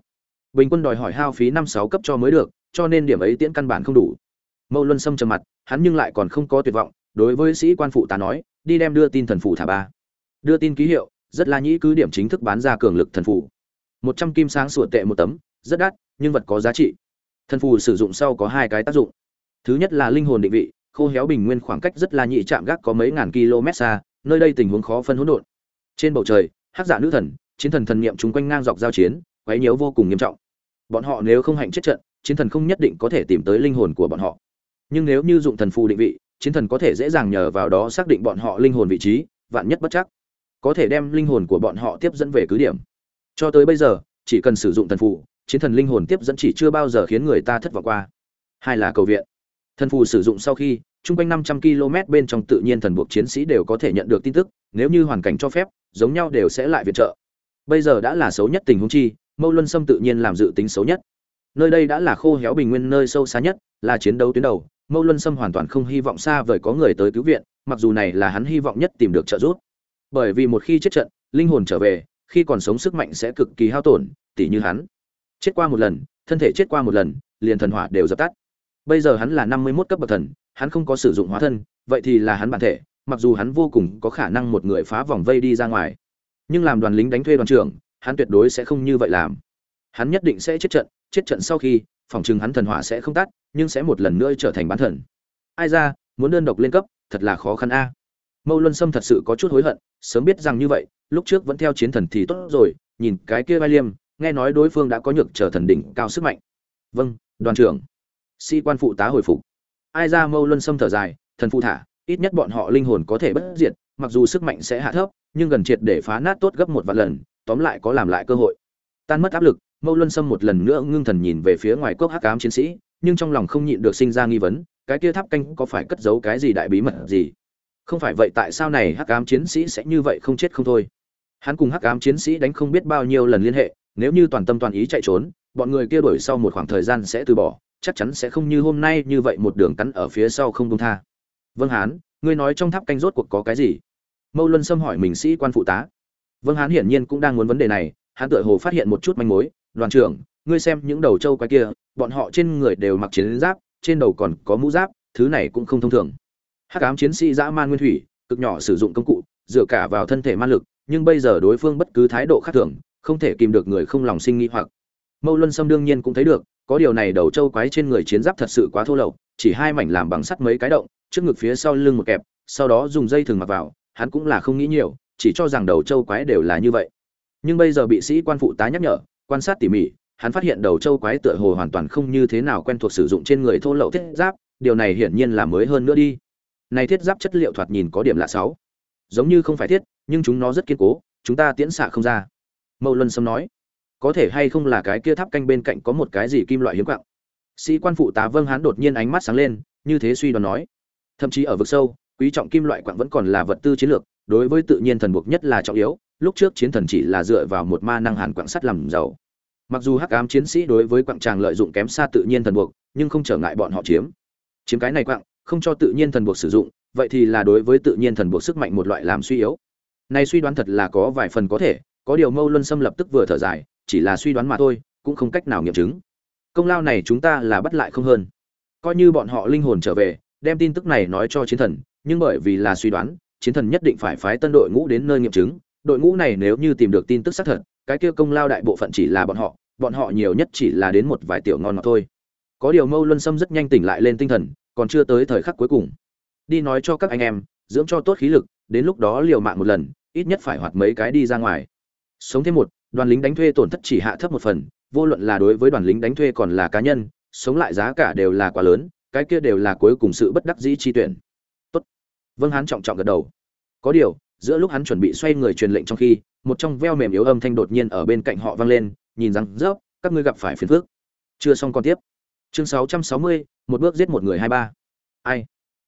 Bình quân đòi hỏi hao phí năm sáu cấp cho mới được, cho nên điểm ấy tiễn căn bản không đủ. Mâu luân sâm trầm mặt, hắn nhưng lại còn không có tuyệt vọng, đối với sĩ quan phụ tá nói, đi đem đưa tin thần phụ thả ba. Đưa tin ký hiệu, rất là nhĩ cứ điểm chính thức bán ra cường lực thần phụ một trăm kim sáng sủa tệ một tấm, rất đắt, nhưng vật có giá trị. Thần phù sử dụng sau có hai cái tác dụng. Thứ nhất là linh hồn định vị, khô héo bình nguyên khoảng cách rất là nhị chạm gác có mấy ngàn km xa, nơi đây tình huống khó phân hỗn độn. Trên bầu trời, hắc giả nữ thần, chiến thần thần niệm chúng quanh ngang dọc giao chiến, quấy nhiễu vô cùng nghiêm trọng. Bọn họ nếu không hạnh chết trận, chiến thần không nhất định có thể tìm tới linh hồn của bọn họ. Nhưng nếu như dụng thần phù định vị, chiến thần có thể dễ dàng nhờ vào đó xác định bọn họ linh hồn vị trí, vạn nhất bất chắc. Có thể đem linh hồn của bọn họ tiếp dẫn về cứ điểm cho tới bây giờ, chỉ cần sử dụng thần phù, chiến thần linh hồn tiếp dẫn chỉ chưa bao giờ khiến người ta thất vọng qua. Hai là cầu viện. Thần phù sử dụng sau khi trung quanh 500 km bên trong tự nhiên thần buộc chiến sĩ đều có thể nhận được tin tức, nếu như hoàn cảnh cho phép, giống nhau đều sẽ lại viện trợ. Bây giờ đã là xấu nhất tình huống chi, mâu luân sâm tự nhiên làm dự tính xấu nhất. Nơi đây đã là khô héo bình nguyên nơi sâu xa nhất, là chiến đấu tuyến đầu, mâu luân sâm hoàn toàn không hy vọng xa vời có người tới cứu viện, mặc dù này là hắn hy vọng nhất tìm được trợ giúp. Bởi vì một khi chết trận, linh hồn trở về khi còn sống sức mạnh sẽ cực kỳ hao tổn, tỉ như hắn. Chết qua một lần, thân thể chết qua một lần, liền thần hỏa đều dập tắt. Bây giờ hắn là năm mươi mốt cấp bậc thần, hắn không có sử dụng hóa thân, vậy thì là hắn bản thể, mặc dù hắn vô cùng có khả năng một người phá vòng vây đi ra ngoài. Nhưng làm đoàn lính đánh thuê đoàn trưởng, hắn tuyệt đối sẽ không như vậy làm. Hắn nhất định sẽ chết trận chết trận sau khi, phòng chừng hắn thần hỏa sẽ không tắt, nhưng sẽ một lần nữa trở thành bán thần. Ai ra, muốn đơn độc lên cấp, thật là khó khăn a mâu luân sâm thật sự có chút hối hận, sớm biết rằng như vậy, lúc trước vẫn theo chiến thần thì tốt rồi, nhìn cái kia vai liêm, nghe nói đối phương đã có nhược trở thần đỉnh cao sức mạnh. Vâng đoàn trưởng. Sĩ quan phụ tá hồi phục. Ai ra mâu luân sâm thở dài, thần phụ thả, ít nhất bọn họ linh hồn có thể bất diệt, mặc dù sức mạnh sẽ hạ thấp, nhưng gần triệt để phá nát tốt gấp một vạn lần, tóm lại có làm lại cơ hội. Tan mất áp lực, mâu luân sâm một lần nữa ngưng thần nhìn về phía ngoài cốc hắc ám chiến sĩ, nhưng trong lòng không nhịn được sinh ra nghi vấn, cái kia tháp canh có phải cất giấu cái gì đại bí mật gì? Không phải vậy tại sao này hắc ám chiến sĩ sẽ như vậy không chết không thôi? Hắn cùng hắc ám chiến sĩ đánh không biết bao nhiêu lần liên hệ, nếu như toàn tâm toàn ý chạy trốn, bọn người kia đuổi sau một khoảng thời gian sẽ từ bỏ, chắc chắn sẽ không như hôm nay như vậy một đường cắn ở phía sau không công tha. Vâng hán, ngươi nói trong tháp canh rốt cuộc có cái gì? Mâu luân xâm hỏi mình sĩ quan phụ tá. Vâng hán hiển nhiên cũng đang muốn vấn đề này, hắn tựa hồ phát hiện một chút manh mối, đoàn trưởng, ngươi xem những đầu trâu quái kia, bọn họ trên người đều mặc chiến giáp, trên đầu còn có mũ giáp, thứ này cũng không thông thường hắc ám chiến sĩ dã man nguyên thủy, cực nhỏ sử dụng công cụ, dựa cả vào thân thể man lực, nhưng bây giờ đối phương bất cứ thái độ khác thường, không thể kìm được người không lòng sinh nghi hoặc. Mâu luân sâm đương nhiên cũng thấy được, có điều này đầu trâu quái trên người chiến giáp thật sự quá thô lậu, chỉ hai mảnh làm bằng sắt mấy cái động, trước ngực phía sau lưng một kẹp, sau đó dùng dây thừng mặc vào, hắn cũng là không nghĩ nhiều, chỉ cho rằng đầu trâu quái đều là như vậy. Nhưng bây giờ bị sĩ quan phụ tá nhắc nhở, quan sát tỉ mỉ, hắn phát hiện đầu trâu quái tựa hồ hoàn toàn không như thế nào quen thuộc sử dụng trên người thô lậu thiết giáp, điều này hiển nhiên là mới hơn nữa đi này thiết giáp chất liệu thoạt nhìn có điểm lạ sáu. Giống như không phải thiết, nhưng chúng nó rất kiên cố, chúng ta tiễn xạ không ra. Mậu luân sâm nói. Có thể hay không là cái kia tháp canh bên cạnh có một cái gì kim loại hiếm quặng sĩ quan phụ tá vâng hán đột nhiên ánh mắt sáng lên, như thế suy đoán nói. Thậm chí ở vực sâu, quý trọng kim loại quặng vẫn còn là vật tư chiến lược, đối với tự nhiên thần buộc nhất là trọng yếu, lúc trước chiến thần chỉ là dựa vào một ma năng hàn quặng sắt làm giàu. Mặc dù hắc ám chiến sĩ đối với quặng tràng lợi dụng kém xa tự nhiên thần buộc, nhưng không trở ngại bọn họ chiếm. Chiếm cái này quặng không cho tự nhiên thần buộc sử dụng, vậy thì là đối với tự nhiên thần buộc sức mạnh một loại làm suy yếu. Này suy đoán thật là có vài phần có thể, có điều mâu luân xâm lập tức vừa thở dài, chỉ là suy đoán mà thôi, cũng không cách nào nghiệm chứng. Công lao này chúng ta là bắt lại không hơn. Coi như bọn họ linh hồn trở về, đem tin tức này nói cho chiến thần, nhưng bởi vì là suy đoán, chiến thần nhất định phải phái tân đội ngũ đến nơi nghiệm chứng. Đội ngũ này nếu như tìm được tin tức xác thật, cái kia công lao đại bộ phận chỉ là bọn họ bọn họ nhiều nhất chỉ là đến một vài tiểu ngon mà thôi. Có điều mâu luân sâm rất nhanh tỉnh lại lên tinh thần còn chưa tới thời khắc cuối cùng. Đi nói cho các anh em, dưỡng cho tốt khí lực, đến lúc đó liều mạng một lần, ít nhất phải hoạt mấy cái đi ra ngoài. Sống thêm một, đoàn lính đánh thuê tổn thất chỉ hạ thấp một phần, vô luận là đối với đoàn lính đánh thuê còn là cá nhân, sống lại giá cả đều là quá lớn, cái kia đều là cuối cùng sự bất đắc dĩ chi tuyển. Tốt. Vâng hắn trọng trọng gật đầu. Có điều, giữa lúc hắn chuẩn bị xoay người truyền lệnh trong khi, một trong veo mềm yếu âm thanh đột nhiên ở bên cạnh họ vang lên, nhìn rằng rớp các ngươi gặp phải phiền phức. Chưa xong còn tiếp chương 660, một bước giết một người hai ba. Ai?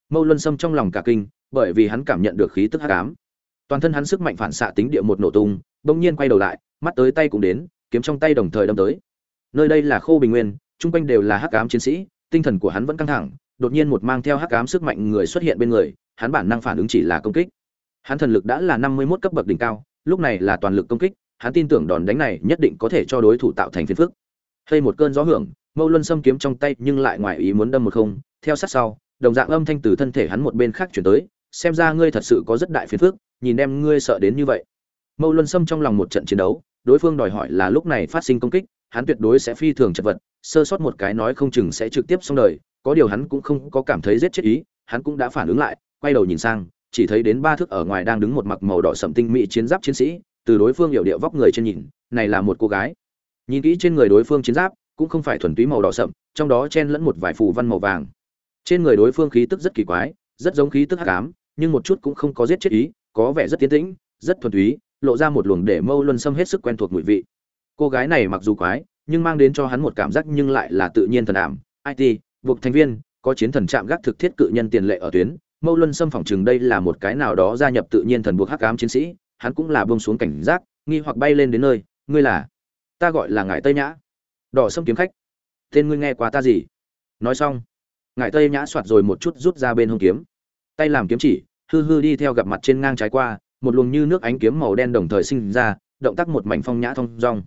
Mâu luân sâm trong lòng cả kinh bởi vì hắn cảm nhận được khí tức hắc ám. Toàn thân hắn sức mạnh phản xạ tính địa một nổ tung bỗng nhiên quay đầu lại mắt tới tay cũng đến kiếm trong tay đồng thời đâm tới. Nơi đây là khô bình nguyên chung quanh đều là hắc ám chiến sĩ tinh thần của hắn vẫn căng thẳng đột nhiên một mang theo hắc ám sức mạnh người xuất hiện bên người hắn bản năng phản ứng chỉ là công kích. Hắn thần lực đã là năm mươi 51 cấp bậc đỉnh cao lúc này là toàn lực công kích hắn tin tưởng đòn đánh này nhất định có thể cho đối thủ tạo thành phiền phức. Hay một cơn gió hưởng mâu luân xâm kiếm trong tay nhưng lại ngoài ý muốn đâm một không. Theo sát sau, đồng dạng âm thanh từ thân thể hắn một bên khác chuyển tới, xem ra ngươi thật sự có rất đại phiền phức, nhìn em ngươi sợ đến như vậy. Mâu luân xâm trong lòng một trận chiến đấu, đối phương đòi hỏi là lúc này phát sinh công kích, hắn tuyệt đối sẽ phi thường chật vật, sơ sót một cái nói không chừng sẽ trực tiếp xong đời, có điều hắn cũng không có cảm thấy giết chết ý, hắn cũng đã phản ứng lại, quay đầu nhìn sang, chỉ thấy đến ba thước ở ngoài đang đứng một mặc màu đỏ sậm tinh mỹ chiến giáp chiến sĩ, từ đối phương hiểu điệu vóc người trên nhìn, này là một cô gái. Nhìn kỹ trên người đối phương chiến giáp cũng không phải thuần túy màu đỏ sậm, trong đó chen lẫn một vài phù văn màu vàng. Trên người đối phương khí tức rất kỳ quái, rất giống khí tức hắc ám, nhưng một chút cũng không có giết chết ý, có vẻ rất tiến tĩnh, rất thuần túy, lộ ra một luồng để mâu luân xâm hết sức quen thuộc mùi vị. Cô gái này mặc dù quái, nhưng mang đến cho hắn một cảm giác nhưng lại là tự nhiên thần ảm. It buộc thành viên, có chiến thần chạm gác thực thiết cự nhân tiền lệ ở tuyến. Mâu luân xâm phỏng chừng đây là một cái nào đó gia nhập tự nhiên thần buộc hắc ám chiến sĩ, hắn cũng là buông xuống cảnh giác, nghi hoặc bay lên đến nơi, ngươi là, ta gọi là ngải tây nhã đỏ sâm kiếm khách. Tên ngươi nghe qua ta gì? Nói xong, ngải tây nhã soạt rồi một chút rút ra bên hông kiếm. Tay làm kiếm chỉ, hư hư đi theo gặp mặt trên ngang trái qua, một luồng như nước ánh kiếm màu đen đồng thời sinh ra, động tác một mảnh phong nhã thong dong.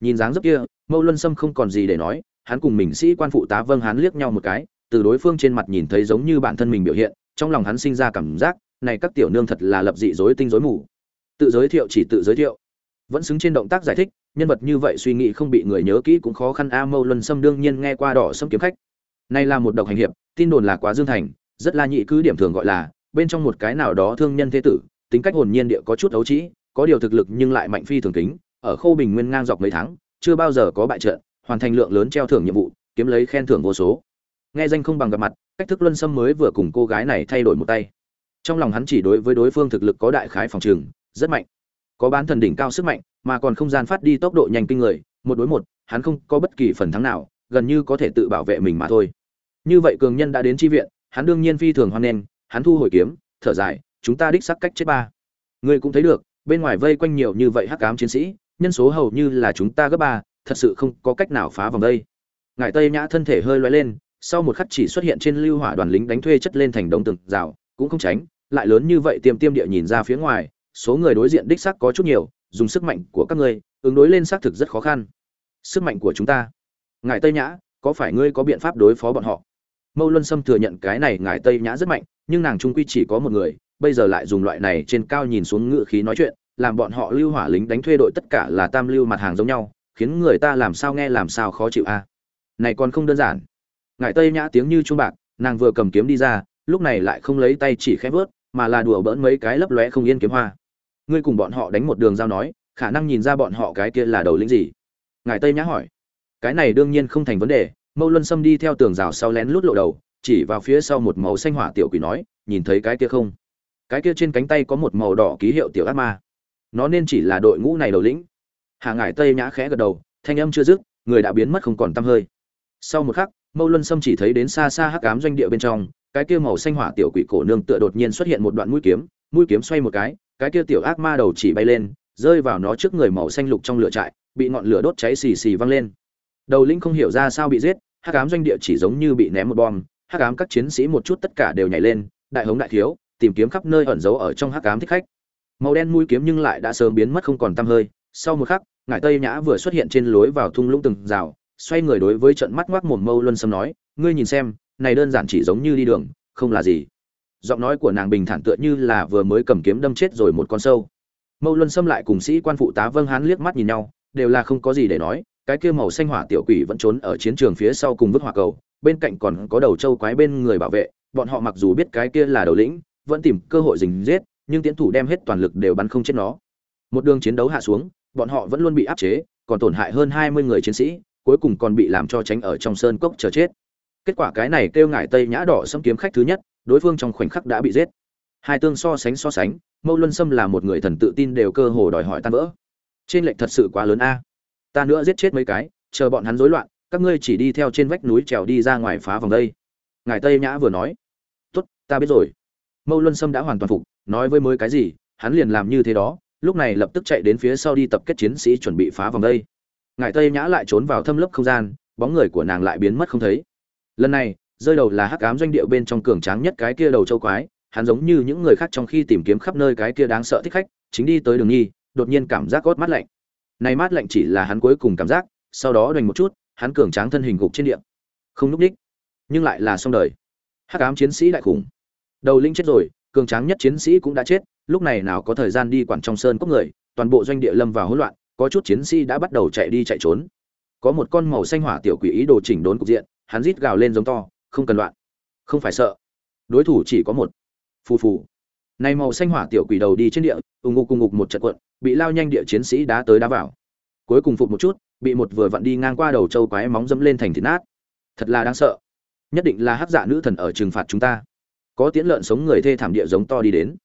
Nhìn dáng dấp kia, mâu luân sâm không còn gì để nói, hắn cùng mình sĩ quan phụ tá vâng hắn liếc nhau một cái, từ đối phương trên mặt nhìn thấy giống như bản thân mình biểu hiện, trong lòng hắn sinh ra cảm giác, này các tiểu nương thật là lập dị dối tinh dối mù. Tự giới thiệu chỉ tự giới thiệu vẫn xứng trên động tác giải thích, nhân vật như vậy suy nghĩ không bị người nhớ kỹ cũng khó khăn. A mâu luân sâm đương nhiên nghe qua đỏ sâm kiếm khách. Nay là một độc hành hiệp, tin đồn là quá dương thành, rất là nhị cứ điểm thường gọi là, bên trong một cái nào đó thương nhân thế tử, tính cách hồn nhiên địa có chút ấu trĩ, có điều thực lực nhưng lại mạnh phi thường kính, ở khâu bình nguyên ngang dọc mấy tháng, chưa bao giờ có bại trận, hoàn thành lượng lớn treo thưởng nhiệm vụ, kiếm lấy khen thưởng vô số. Nghe danh không bằng gặp mặt, cách thức luân sâm mới vừa cùng cô gái này thay đổi một tay. Trong lòng hắn chỉ đối với đối phương thực lực có đại khái phòng trường, rất mạnh có bán thần đỉnh cao sức mạnh, mà còn không gian phát đi tốc độ nhanh kinh người, một đối một, hắn không có bất kỳ phần thắng nào, gần như có thể tự bảo vệ mình mà thôi. Như vậy cường nhân đã đến tri viện, hắn đương nhiên phi thường hoan nghênh, hắn thu hồi kiếm, thở dài, chúng ta đích sắc cách chết ba. Ngươi cũng thấy được, bên ngoài vây quanh nhiều như vậy hắc ám chiến sĩ, nhân số hầu như là chúng ta gấp ba, thật sự không có cách nào phá vòng đây. Ngải tây nhã thân thể hơi loay lên, sau một khắc chỉ xuất hiện trên lưu hỏa đoàn lính đánh thuê chất lên thành đống tường rào, cũng không tránh, lại lớn như vậy tiêm tiêm địa nhìn ra phía ngoài số người đối diện đích xác có chút nhiều, dùng sức mạnh của các ngươi, ứng đối lên xác thực rất khó khăn. Sức mạnh của chúng ta. Ngài tây nhã, có phải ngươi có biện pháp đối phó bọn họ? Mâu luân sâm thừa nhận cái này ngài tây nhã rất mạnh, nhưng nàng trung quy chỉ có một người, bây giờ lại dùng loại này trên cao nhìn xuống ngự khí nói chuyện, làm bọn họ lưu hỏa lính đánh thuê đội tất cả là tam lưu mặt hàng giống nhau, khiến người ta làm sao nghe làm sao khó chịu a. À? Này còn không đơn giản. Ngài tây nhã tiếng như chuông bạc, nàng vừa cầm kiếm đi ra, lúc này lại không lấy tay chỉ khép vớt, mà là đùa bỡn mấy cái lấp lóe không yên kiếm hoa ngươi cùng bọn họ đánh một đường giao nói, khả năng nhìn ra bọn họ cái kia là đầu lĩnh gì? Ngài tây nhã hỏi. Cái này đương nhiên không thành vấn đề, mâu luân sâm đi theo tường rào sau lén lút lộ đầu, chỉ vào phía sau một màu xanh hỏa tiểu quỷ nói, nhìn thấy cái kia không? Cái kia trên cánh tay có một màu đỏ ký hiệu tiểu ác ma. Nó nên chỉ là đội ngũ này đầu lĩnh. Hạ ngải tây nhã khẽ gật đầu, thanh âm chưa dứt, người đã biến mất không còn t hơi. Sau một khắc, mâu luân sâm chỉ thấy đến xa xa hắc ám doanh địa bên trong, cái kia màu xanh hỏa tiểu quỷ cổ nương tựa đột nhiên xuất hiện một đoạn mũi kiếm mũi kiếm xoay một cái cái kia tiểu ác ma đầu chỉ bay lên, rơi vào nó trước người màu xanh lục trong lửa trại, bị ngọn lửa đốt cháy xì xì văng lên. Đầu linh không hiểu ra sao bị giết, hắc ám doanh địa chỉ giống như bị ném một bom, hắc ám các chiến sĩ một chút tất cả đều nhảy lên, đại hống đại thiếu, tìm kiếm khắp nơi ẩn giấu ở trong hắc ám thích khách. Màu đen mũi kiếm nhưng lại đã sớm biến mất không còn tăm hơi, sau một khắc, ngải tây nhã vừa xuất hiện trên lối vào thung lũng từng rào, xoay người đối với trận mắt ngoác mồm mâu luân sâm nói, ngươi nhìn xem, này đơn giản chỉ giống như đi đường, không là gì giọng nói của nàng bình thản tựa như là vừa mới cầm kiếm đâm chết rồi một con sâu. Mâu luân xâm lại cùng sĩ quan phụ tá vâng hán liếc mắt nhìn nhau, đều là không có gì để nói, cái kia màu xanh hỏa tiểu quỷ vẫn trốn ở chiến trường phía sau cùng vứt hỏa cầu, bên cạnh còn có đầu trâu quái bên người bảo vệ, bọn họ mặc dù biết cái kia là đầu lĩnh, vẫn tìm cơ hội dình giết, nhưng tiến thủ đem hết toàn lực đều bắn không chết nó. Một đường chiến đấu hạ xuống, bọn họ vẫn luôn bị áp chế, còn tổn hại hơn hai mươi người chiến sĩ, cuối cùng còn bị làm cho tránh ở trong sơn cốc chờ chết kết quả cái này kêu ngải tây nhã đỏ xâm kiếm khách thứ nhất, đối phương trong khoảnh khắc đã bị giết. Hai tương so sánh so sánh, mâu luân sâm là một người thần tự tin đều cơ hồ đòi hỏi tan vỡ. Trên lệnh thật sự quá lớn a. Ta nữa giết chết mấy cái, chờ bọn hắn rối loạn, các ngươi chỉ đi theo trên vách núi trèo đi ra ngoài phá vòng đây. Ngài tây nhã vừa nói. Tốt, ta biết rồi. Mâu luân sâm đã hoàn toàn phục, nói với mới cái gì, hắn liền làm như thế đó, lúc này lập tức chạy đến phía sau đi tập kết chiến sĩ chuẩn bị phá vòng đây. Ngài tây nhã lại trốn vào thâm lớp không gian, bóng người của nàng lại biến mất không thấy lần này, rơi đầu là hắc ám doanh địa bên trong cường tráng nhất cái kia đầu châu quái, hắn giống như những người khác trong khi tìm kiếm khắp nơi cái kia đáng sợ thích khách, chính đi tới đường nghi, đột nhiên cảm giác gót mát lạnh. Này mát lạnh chỉ là hắn cuối cùng cảm giác, sau đó đoành một chút, hắn cường tráng thân hình gục trên địa không núp đích, nhưng lại là xong đời. Hắc ám chiến sĩ đại khủng. Đầu linh chết rồi, cường tráng nhất chiến sĩ cũng đã chết, lúc này nào có thời gian đi quản trong sơn cốc người, toàn bộ doanh địa lâm vào hỗn loạn, có chút chiến sĩ đã bắt đầu chạy đi chạy trốn. Có một con màu xanh hỏa tiểu quỷ ý đồ chỉnh đốn cục diện hắn rít gào lên giống to, không cần loạn. Không phải sợ. Đối thủ chỉ có một. Phù phù. Này màu xanh hỏa tiểu quỷ đầu đi trên địa, ù ngục cùng ngục một trận quận bị lao nhanh địa chiến sĩ đá tới đá vào. Cuối cùng phục một chút, bị một vừa vặn đi ngang qua đầu châu quái móng dẫm lên thành thịt nát. Thật là đáng sợ. Nhất định là hắc dạ nữ thần ở trừng phạt chúng ta. Có tiễn lợn sống người thê thảm địa giống to đi đến.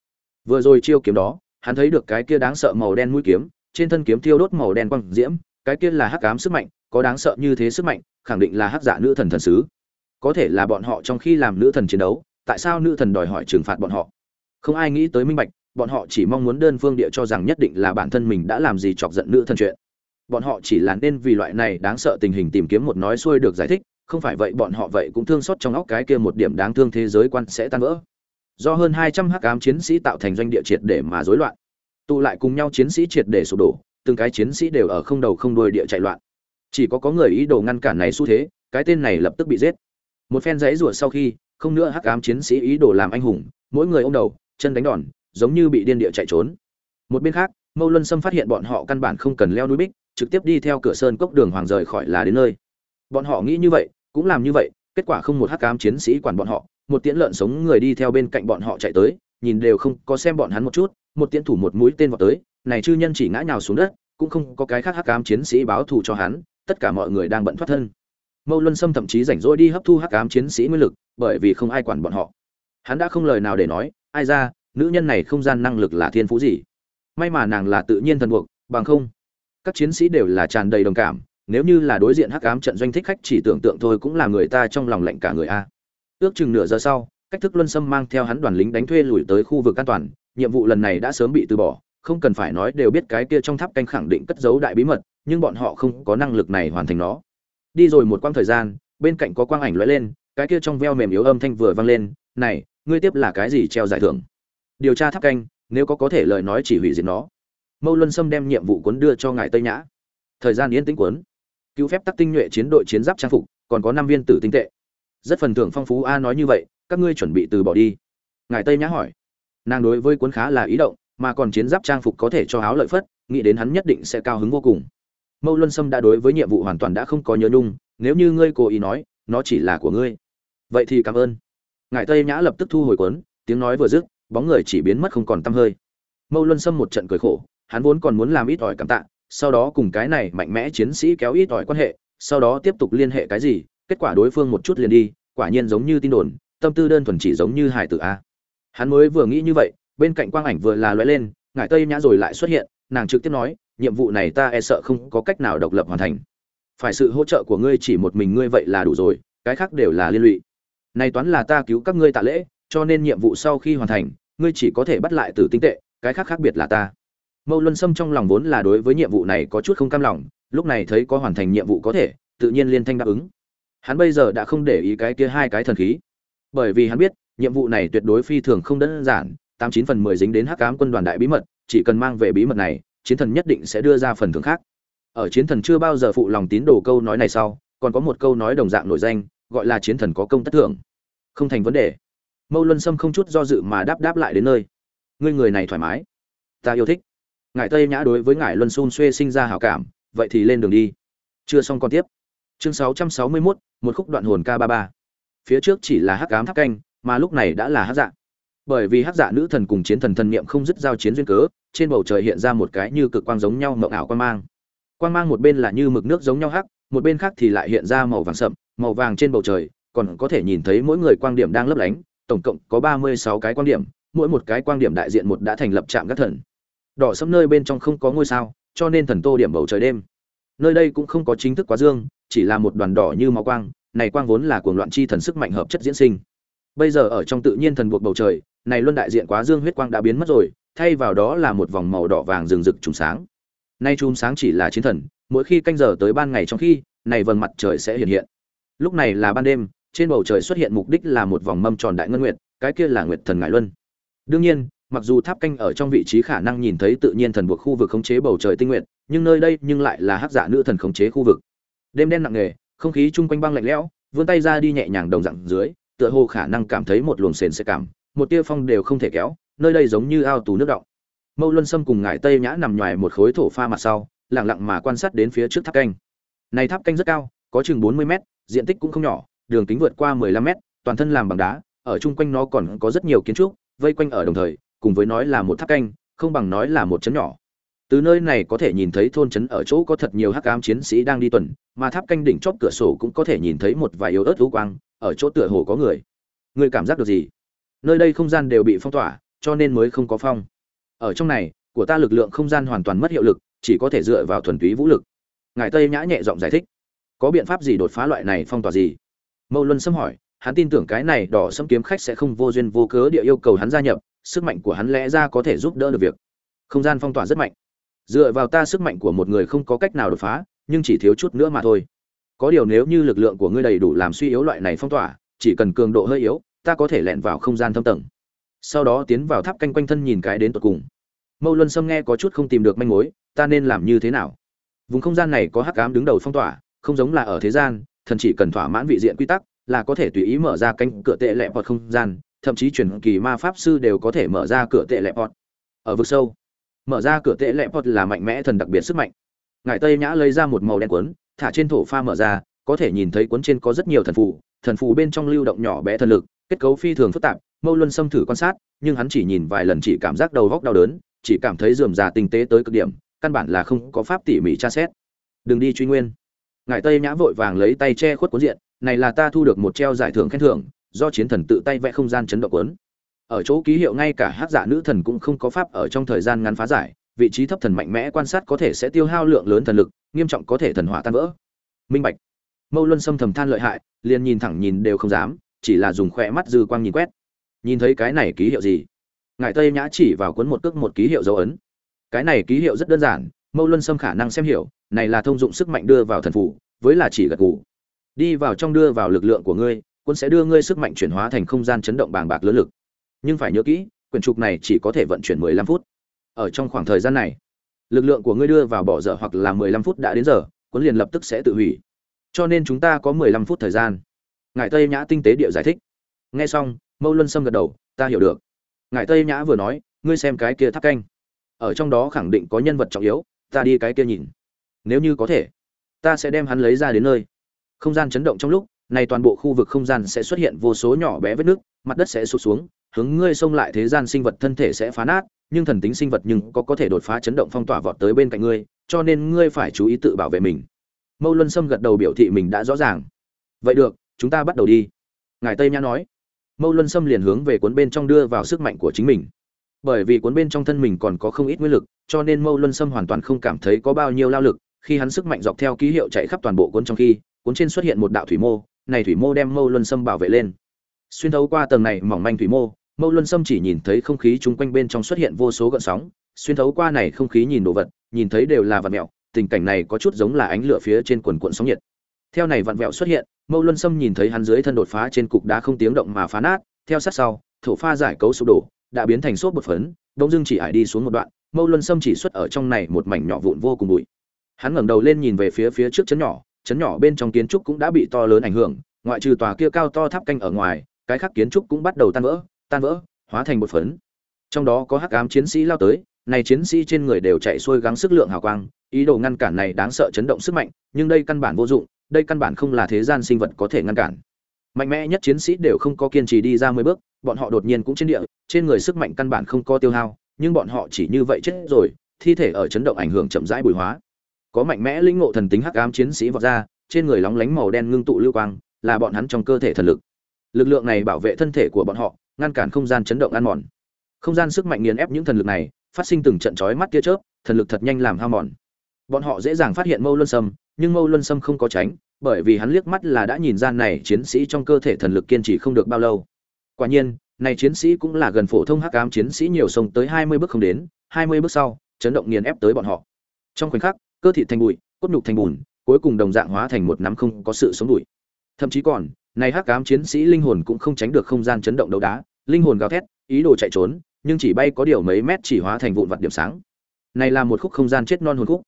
Vừa rồi chiêu kiếm đó, hắn thấy được cái kia đáng sợ màu đen mũi kiếm, trên thân kiếm thiêu đốt màu đen quăng diễm, cái kia là hắc ám sức mạnh có đáng sợ như thế sức mạnh, khẳng định là hắc giả nữ thần thần sứ. Có thể là bọn họ trong khi làm nữ thần chiến đấu, tại sao nữ thần đòi hỏi trừng phạt bọn họ? Không ai nghĩ tới minh bạch, bọn họ chỉ mong muốn đơn phương địa cho rằng nhất định là bản thân mình đã làm gì chọc giận nữ thần chuyện. Bọn họ chỉ là nên vì loại này đáng sợ tình hình tìm kiếm một nói xuôi được giải thích, không phải vậy bọn họ vậy cũng thương xót trong óc cái kia một điểm đáng thương thế giới quan sẽ tan vỡ. Do hơn hai trăm hắc ám chiến sĩ tạo thành doanh địa triệt để mà rối loạn. Tụ lại cùng nhau chiến sĩ triệt để sụp đổ, từng cái chiến sĩ đều ở không đầu không đuôi địa chạy loạn chỉ có có người ý đồ ngăn cản này xu thế, cái tên này lập tức bị giết. Một phen dãy rủa sau khi, không nữa hắc ám chiến sĩ ý đồ làm anh hùng, mỗi người ôm đầu, chân đánh đòn, giống như bị điên địa chạy trốn. Một bên khác, mâu luân sâm phát hiện bọn họ căn bản không cần leo núi bích, trực tiếp đi theo cửa sơn cốc đường hoàng rời khỏi là đến nơi. Bọn họ nghĩ như vậy, cũng làm như vậy, kết quả không một hắc ám chiến sĩ quản bọn họ, một tiễn lợn sống người đi theo bên cạnh bọn họ chạy tới, nhìn đều không có xem bọn hắn một chút, một tiễn thủ một mũi tên vào tới, này chư nhân chỉ ngã nhào xuống đất, cũng không có cái khác hắc ám chiến sĩ báo thù cho hắn tất cả mọi người đang bận thoát thân. Mâu luân sâm thậm chí rảnh rỗi đi hấp thu hắc ám chiến sĩ nguyên lực, bởi vì không ai quản bọn họ. Hắn đã không lời nào để nói, ai ra, nữ nhân này không gian năng lực là thiên phú gì? May mà nàng là tự nhiên thần buộc, bằng không, các chiến sĩ đều là tràn đầy đồng cảm, nếu như là đối diện hắc ám trận doanh thích khách chỉ tưởng tượng thôi cũng là người ta trong lòng lạnh cả người a. Ước chừng nửa giờ sau, cách thức luân sâm mang theo hắn đoàn lính đánh thuê lùi tới khu vực an toàn, nhiệm vụ lần này đã sớm bị từ bỏ không cần phải nói đều biết cái kia trong tháp canh khẳng định cất giấu đại bí mật, nhưng bọn họ không có năng lực này hoàn thành nó. Đi rồi một quãng thời gian, bên cạnh có quang ảnh lóe lên, cái kia trong veo mềm yếu âm thanh vừa vang lên, này, ngươi tiếp là cái gì treo giải thưởng? Điều tra tháp canh, nếu có có thể lời nói chỉ hủy diệt nó. Mâu luân sâm đem nhiệm vụ cuốn đưa cho ngài tây nhã. Thời gian yên tĩnh cuốn. Cứu phép tắc tinh nhuệ chiến đội chiến giáp trang phục, còn có năm viên tử tinh tệ. Rất phần thưởng phong phú a, nói như vậy, các ngươi chuẩn bị từ bỏ đi. Ngài tây nhã hỏi. Nàng đối với cuốn khá là ý động mà còn chiến giáp trang phục có thể cho áo lợi phất, nghĩ đến hắn nhất định sẽ cao hứng vô cùng. Mâu luân sâm đã đối với nhiệm vụ hoàn toàn đã không có nhớ nhung, nếu như ngươi cố ý nói, nó chỉ là của ngươi. Vậy thì cảm ơn. Ngài tây nhã lập tức thu hồi cuốn, tiếng nói vừa dứt, bóng người chỉ biến mất không còn tăm hơi. Mâu luân sâm một trận cười khổ, hắn vốn còn muốn làm ít ỏi cảm tạ, sau đó cùng cái này mạnh mẽ chiến sĩ kéo ít ỏi quan hệ, sau đó tiếp tục liên hệ cái gì, kết quả đối phương một chút liền đi, quả nhiên giống như tin đồn, tâm tư đơn thuần chỉ giống như hải tử a. Hắn mới vừa nghĩ như vậy bên cạnh quang ảnh vừa là lóe lên, ngải tây nhã rồi lại xuất hiện, nàng trực tiếp nói, nhiệm vụ này ta e sợ không có cách nào độc lập hoàn thành. Phải sự hỗ trợ của ngươi chỉ một mình ngươi vậy là đủ rồi, cái khác đều là liên lụy. Này toán là ta cứu các ngươi tạ lễ, cho nên nhiệm vụ sau khi hoàn thành, ngươi chỉ có thể bắt lại từ tinh tệ, cái khác khác biệt là ta. Mâu luân sâm trong lòng vốn là đối với nhiệm vụ này có chút không cam lòng, lúc này thấy có hoàn thành nhiệm vụ có thể, tự nhiên liên thanh đáp ứng. Hắn bây giờ đã không để ý cái kia hai cái thần khí. Bởi vì hắn biết, nhiệm vụ này tuyệt đối phi thường không đơn giản tám chín phần mười dính đến hắc ám quân đoàn đại bí mật chỉ cần mang về bí mật này chiến thần nhất định sẽ đưa ra phần thưởng khác. Ở chiến thần chưa bao giờ phụ lòng tín đồ câu nói này sau còn có một câu nói đồng dạng nổi danh gọi là chiến thần có công tất thưởng. Không thành vấn đề. Mâu luân sâm không chút do dự mà đáp đáp lại đến nơi. Ngươi người này thoải mái. Ta yêu thích. Ngài tây nhã đối với ngài luân xun xuê sinh ra hảo cảm vậy thì lên đường đi. Chưa xong còn tiếp. Chương 661, một khúc đoạn hồn k 33 phía trước chỉ là hắc ám tháp canh mà lúc này đã là hắc dạng bởi vì hắc dạ nữ thần cùng chiến thần thần niệm không dứt giao chiến duyên cớ, trên bầu trời hiện ra một cái như cực quang giống nhau mộng ảo quang mang. Quang mang một bên là như mực nước giống nhau hắc, một bên khác thì lại hiện ra màu vàng sậm, màu vàng trên bầu trời, còn có thể nhìn thấy mỗi người quang điểm đang lấp lánh, tổng cộng có ba mươi sáu cái quang điểm, mỗi một cái quang điểm đại diện một đã thành lập trạm các thần. Đỏ sẫm nơi bên trong không có ngôi sao, cho nên thần tô điểm bầu trời đêm. Nơi đây cũng không có chính thức quá dương, chỉ là một đoàn đỏ như máu quang, này quang vốn là cuồng loạn chi thần sức mạnh hợp chất diễn sinh. Bây giờ ở trong tự nhiên thần buộc bầu trời này luân đại diện quá dương huyết quang đã biến mất rồi, thay vào đó là một vòng màu đỏ vàng rừng rực trùng sáng. Nay chùm sáng chỉ là chiến thần, mỗi khi canh giờ tới ban ngày trong khi, này vầng mặt trời sẽ hiện hiện. Lúc này là ban đêm, trên bầu trời xuất hiện mục đích là một vòng mâm tròn đại ngân nguyệt, cái kia là nguyệt thần ngải luân. Đương nhiên, mặc dù tháp canh ở trong vị trí khả năng nhìn thấy tự nhiên thần buộc khu vực khống chế bầu trời tinh nguyện nhưng nơi đây nhưng lại là hắc giả nữ thần khống chế khu vực. Đêm đen nặng nề, không khí chung quanh băng lạnh lẽo, vươn tay ra đi nhẹ nhàng đồng dặn dưới, tựa hồ khả năng cảm thấy một luồng sền sẽ cảm một tia phong đều không thể kéo, nơi đây giống như ao tù nước động. Mâu luân sâm cùng ngải tây nhã nằm ngoài một khối thổ pha mặt sau, lặng lặng mà quan sát đến phía trước tháp canh. Này tháp canh rất cao, có chừng 40 mét, diện tích cũng không nhỏ, đường kính vượt qua 15 mét, toàn thân làm bằng đá, ở chung quanh nó còn có rất nhiều kiến trúc, vây quanh ở đồng thời, cùng với nói là một tháp canh, không bằng nói là một chấn nhỏ. Từ nơi này có thể nhìn thấy thôn trấn ở chỗ có thật nhiều hắc ám chiến sĩ đang đi tuần, mà tháp canh đỉnh chóp cửa sổ cũng có thể nhìn thấy một vài yếu ớt lũ quang, ở chỗ tựa hồ có người. Người cảm giác được gì? Nơi đây không gian đều bị phong tỏa, cho nên mới không có phong. Ở trong này, của ta lực lượng không gian hoàn toàn mất hiệu lực, chỉ có thể dựa vào thuần túy vũ lực. Ngài tây nhã nhẹ giọng giải thích. Có biện pháp gì đột phá loại này phong tỏa gì? Mâu luân xâm hỏi. Hắn tin tưởng cái này đỏ xâm kiếm khách sẽ không vô duyên vô cớ địa yêu cầu hắn gia nhập, sức mạnh của hắn lẽ ra có thể giúp đỡ được việc. Không gian phong tỏa rất mạnh. Dựa vào ta sức mạnh của một người không có cách nào đột phá, nhưng chỉ thiếu chút nữa mà thôi. Có điều nếu như lực lượng của ngươi đầy đủ làm suy yếu loại này phong tỏa, chỉ cần cường độ hơi yếu ta có thể lẹn vào không gian thâm tầng. Sau đó tiến vào tháp canh quanh thân nhìn cái đến tột cùng. Mâu luân sâm nghe có chút không tìm được manh mối, ta nên làm như thế nào? Vùng không gian này có hắc ám đứng đầu phong tỏa, không giống là ở thế gian, thần chỉ cần thỏa mãn vị diện quy tắc, là có thể tùy ý mở ra cánh cửa tệ lẹ bọt không gian, thậm chí truyền kỳ ma pháp sư đều có thể mở ra cửa tệ lẹ bọt ở vực sâu, mở ra cửa tệ lẹ bọt là mạnh mẽ thần đặc biệt sức mạnh. Ngài tây nhã lấy ra một màu đen cuốn, thả trên thổ pha mở ra, có thể nhìn thấy cuốn trên có rất nhiều thần phù thần phù bên trong lưu động nhỏ bé thần lực kết cấu phi thường phức tạp, mâu luân xâm thử quan sát, nhưng hắn chỉ nhìn vài lần chỉ cảm giác đầu góc đau đớn, chỉ cảm thấy dườm già tinh tế tới cực điểm, căn bản là không có pháp tỉ mỉ tra xét. Đừng đi truy nguyên. Ngài tây nhã vội vàng lấy tay che khuất cuốn diện, này là ta thu được một treo giải thưởng khen thưởng, do chiến thần tự tay vẽ không gian chấn động cuốn. Ở chỗ ký hiệu ngay cả hát giả nữ thần cũng không có pháp ở trong thời gian ngắn phá giải, vị trí thấp thần mạnh mẽ quan sát có thể sẽ tiêu hao lượng lớn thần lực, nghiêm trọng có thể thần hỏa tan vỡ. Minh bạch. Mâu luân xâm thầm than lợi hại, liền nhìn thẳng nhìn đều không dám chỉ là dùng khỏe mắt dư quang nhìn quét. Nhìn thấy cái này ký hiệu gì? Ngài tây nhã chỉ vào cuốn một cước một ký hiệu dấu ấn. Cái này ký hiệu rất đơn giản, mâu luân xâm khả năng xem hiểu, này là thông dụng sức mạnh đưa vào thần phủ, với là chỉ gật gù. Đi vào trong đưa vào lực lượng của ngươi, cuốn sẽ đưa ngươi sức mạnh chuyển hóa thành không gian chấn động bàng bạc lớn lực. Nhưng phải nhớ kỹ, quyển trục này chỉ có thể vận chuyển 15 phút. Ở trong khoảng thời gian này, lực lượng của ngươi đưa vào bỏ dở hoặc là 15 phút đã đến giờ, cuốn liền lập tức sẽ tự hủy. Cho nên chúng ta có 15 phút thời gian ngài tây nhã tinh tế địa giải thích. Nghe xong, mâu luân sâm gật đầu, ta hiểu được. Ngài tây nhã vừa nói, ngươi xem cái kia tháp canh. Ở trong đó khẳng định có nhân vật trọng yếu, ta đi cái kia nhìn. Nếu như có thể, ta sẽ đem hắn lấy ra đến nơi. Không gian chấn động trong lúc, này toàn bộ khu vực không gian sẽ xuất hiện vô số nhỏ bé vết nước mặt đất sẽ sụt xuống, hướng ngươi xông lại thế gian sinh vật thân thể sẽ phá nát, nhưng thần tính sinh vật nhưng có có thể đột phá chấn động phong tỏa vọt tới bên cạnh ngươi, cho nên ngươi phải chú ý tự bảo vệ mình. Mâu luân sâm gật đầu biểu thị mình đã rõ ràng. Vậy được chúng ta bắt đầu đi. Ngài tây nhã nói. Mâu luân sâm liền hướng về cuốn bên trong đưa vào sức mạnh của chính mình. Bởi vì cuốn bên trong thân mình còn có không ít nguyên lực, cho nên mâu luân sâm hoàn toàn không cảm thấy có bao nhiêu lao lực. Khi hắn sức mạnh dọc theo ký hiệu chạy khắp toàn bộ cuốn trong khi, cuốn trên xuất hiện một đạo thủy mô. Này thủy mô đem mâu luân sâm bảo vệ lên. Xuyên thấu qua tầng này mỏng manh thủy mô, mâu luân sâm chỉ nhìn thấy không khí chung quanh bên trong xuất hiện vô số gợn sóng. Xuyên thấu qua này không khí nhìn đồ vật, nhìn thấy đều là vật mẹo tình cảnh này có chút giống là ánh lửa phía trên quần cuộn sóng nhiệt. Theo này vặn vẹo xuất hiện mâu luân sâm nhìn thấy hắn dưới thân đột phá trên cục đá không tiếng động mà phá nát, theo sát sau, thổ pha giải cấu sụp đổ, đã biến thành xốp bột phấn, đông dương chỉ ải đi xuống một đoạn, mâu luân sâm chỉ xuất ở trong này một mảnh nhỏ vụn vô cùng bụi. Hắn ngẩng đầu lên nhìn về phía phía trước chấn nhỏ chấn nhỏ bên trong kiến trúc cũng đã bị to lớn ảnh hưởng, ngoại trừ tòa kia cao to tháp canh ở ngoài, cái khác kiến trúc cũng bắt đầu tan vỡ tan vỡ, hóa thành bột phấn. Trong đó có hắc ám chiến sĩ lao tới, này chiến sĩ trên người đều chạy xuôi gắng sức lượng hào quang, ý đồ ngăn cản này đáng sợ chấn động sức mạnh, nhưng đây căn bản vô dụng đây căn bản không là thế gian sinh vật có thể ngăn cản. Mạnh mẽ nhất chiến sĩ đều không có kiên trì đi ra mười bước, bọn họ đột nhiên cũng trên địa, trên người sức mạnh căn bản không có tiêu hao, nhưng bọn họ chỉ như vậy chết rồi, thi thể ở chấn động ảnh hưởng chậm rãi bùi hóa. Có mạnh mẽ linh ngộ thần tính hắc ám chiến sĩ vọt ra, trên người lóng lánh màu đen ngưng tụ lưu quang, là bọn hắn trong cơ thể thần lực. Lực lượng này bảo vệ thân thể của bọn họ, ngăn cản không gian chấn động ăn mòn. Không gian sức mạnh nghiền ép những thần lực này, phát sinh từng trận chói mắt tia chớp, thần lực thật nhanh làm hao mòn. Bọn họ dễ dàng phát hiện mâu luân sâm nhưng mâu luân sâm không có tránh, bởi vì hắn liếc mắt là đã nhìn ra này chiến sĩ trong cơ thể thần lực kiên trì không được bao lâu. Quả nhiên, này chiến sĩ cũng là gần phổ thông hắc ám chiến sĩ nhiều sông tới hai mươi bước không đến, hai mươi bước sau, chấn động nghiền ép tới bọn họ. Trong khoảnh khắc, cơ thể thành bụi, cốt nhục thành bùn, cuối cùng đồng dạng hóa thành một nắm không có sự sống đuổi thậm chí còn, này hắc ám chiến sĩ linh hồn cũng không tránh được không gian chấn động đấu đá, linh hồn gào thét, ý đồ chạy trốn, nhưng chỉ bay có điều mấy mét chỉ hóa thành vụn vặt điểm sáng. Này là một khúc không gian chết non hồn khúc.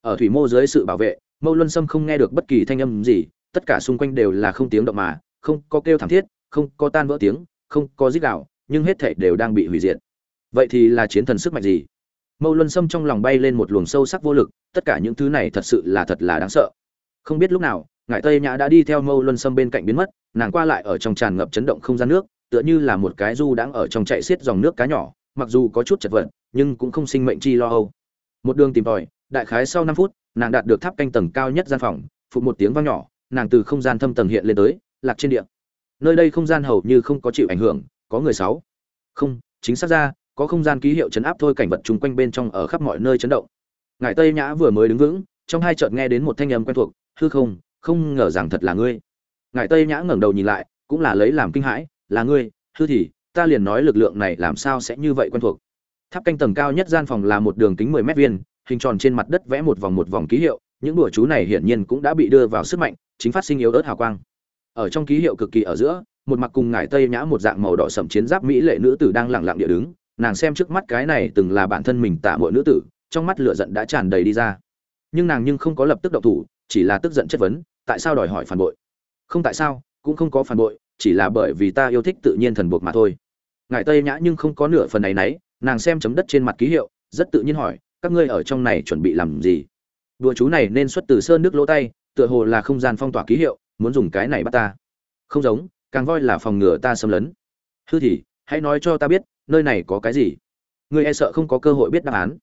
Ở thủy mô dưới sự bảo vệ mâu luân sâm không nghe được bất kỳ thanh âm gì, tất cả xung quanh đều là không tiếng động mà, không có kêu thảm thiết, không có tan vỡ tiếng, không có rít gạo nhưng hết thảy đều đang bị hủy diệt. Vậy thì là chiến thần sức mạnh gì? Mâu luân sâm trong lòng bay lên một luồng sâu sắc vô lực, tất cả những thứ này thật sự là thật là đáng sợ. Không biết lúc nào, ngải tây nhã đã đi theo mâu luân sâm bên cạnh biến mất, nàng qua lại ở trong tràn ngập chấn động không gian nước, tựa như là một cái du đang ở trong chạy xiết dòng nước cá nhỏ, mặc dù có chút chật vật, nhưng cũng không sinh mệnh chi lo âu. Một đường tìm tòi, đại khái sau năm phút nàng đạt được tháp canh tầng cao nhất gian phòng phụ một tiếng vang nhỏ, nàng từ không gian thâm tầng hiện lên tới, lạc trên địa. Nơi đây không gian hầu như không có chịu ảnh hưởng, có người sáu. Không, chính xác ra, có không gian ký hiệu chấn áp thôi cảnh vật chung quanh bên trong ở khắp mọi nơi chấn động. Ngài tây nhã vừa mới đứng vững, trong hai chợt nghe đến một thanh âm quen thuộc, hư không không ngờ rằng thật là ngươi. Ngài tây nhã ngẩng đầu nhìn lại, cũng là lấy làm kinh hãi, là ngươi, hư thì, ta liền nói lực lượng này làm sao sẽ như vậy quen thuộc? Tháp canh tầng cao nhất gian phòng là một đường kính 10 mét viên hình tròn trên mặt đất vẽ một vòng một vòng ký hiệu, những đùa chú này hiển nhiên cũng đã bị đưa vào sức mạnh, chính phát sinh yếu ớt hào quang. Ở trong ký hiệu cực kỳ ở giữa, một mặt cùng ngải tây nhã một dạng màu đỏ sậm chiến giáp mỹ lệ nữ tử đang lặng lặng địa đứng, nàng xem trước mắt cái này từng là bản thân mình tả muội nữ tử, trong mắt lửa giận đã tràn đầy đi ra. Nhưng nàng nhưng không có lập tức động thủ, chỉ là tức giận chất vấn, tại sao đòi hỏi phản bội? Không tại sao, cũng không có phản bội, chỉ là bởi vì ta yêu thích tự nhiên thần buộc mà thôi. Ngải tây nhã nhưng không có nửa phần này nấy nàng xem chấm đất trên mặt ký hiệu, rất tự nhiên hỏi các ngươi ở trong này chuẩn bị làm gì? Đùa chú này nên xuất từ sơn nước lỗ tay tựa hồ là không gian phong tỏa ký hiệu muốn dùng cái này bắt ta. Không giống càng voi là phòng ngừa ta xâm lấn. Hư thì hãy nói cho ta biết nơi này có cái gì? Ngươi e sợ không có cơ hội biết đáp án.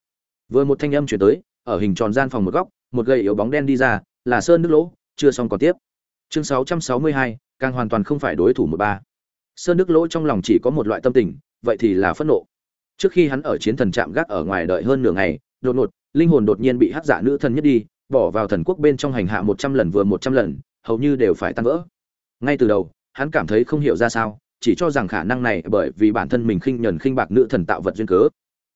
Vừa một thanh âm chuyển tới ở hình tròn gian phòng một góc một gậy yếu bóng đen đi ra là sơn nước lỗ chưa xong còn tiếp. Chương 662, càng hoàn toàn không phải đối thủ một ba. Sơn nước lỗ trong lòng chỉ có một loại tâm tình vậy thì là phẫn nộ. Trước khi hắn ở chiến thần trạm gác ở ngoài đợi hơn nửa ngày đột ngột, linh hồn đột nhiên bị hắc giả nữ thần nhất đi, bỏ vào thần quốc bên trong hành hạ một trăm lần vừa một trăm lần, hầu như đều phải tan vỡ. Ngay từ đầu, hắn cảm thấy không hiểu ra sao, chỉ cho rằng khả năng này bởi vì bản thân mình khinh nhẫn khinh bạc nữ thần tạo vật duyên cớ.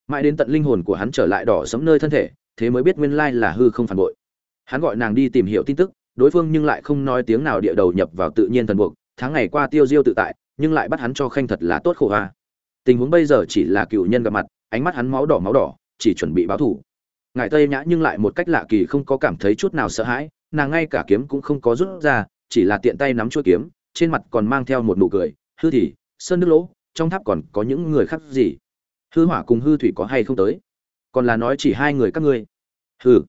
Mãi đến tận linh hồn của hắn trở lại đỏ sẫm nơi thân thể, thế mới biết nguyên lai là hư không phản bội. Hắn gọi nàng đi tìm hiểu tin tức, đối phương nhưng lại không nói tiếng nào địa đầu nhập vào tự nhiên thần buộc, tháng ngày qua tiêu diêu tự tại, nhưng lại bắt hắn cho khanh thật là tốt khổ hoa tình huống bây giờ chỉ là cựu nhân gặp mặt, ánh mắt hắn máu đỏ máu đỏ chỉ chuẩn bị báo thủ. Ngài tây nhã nhưng lại một cách lạ kỳ không có cảm thấy chút nào sợ hãi, nàng ngay cả kiếm cũng không có rút ra, chỉ là tiện tay nắm chuôi kiếm, trên mặt còn mang theo một nụ cười, hư thì, sơn nước lỗ, trong tháp còn có những người khác gì? Hư hỏa cùng hư thủy có hay không tới? Còn là nói chỉ hai người các ngươi. Hư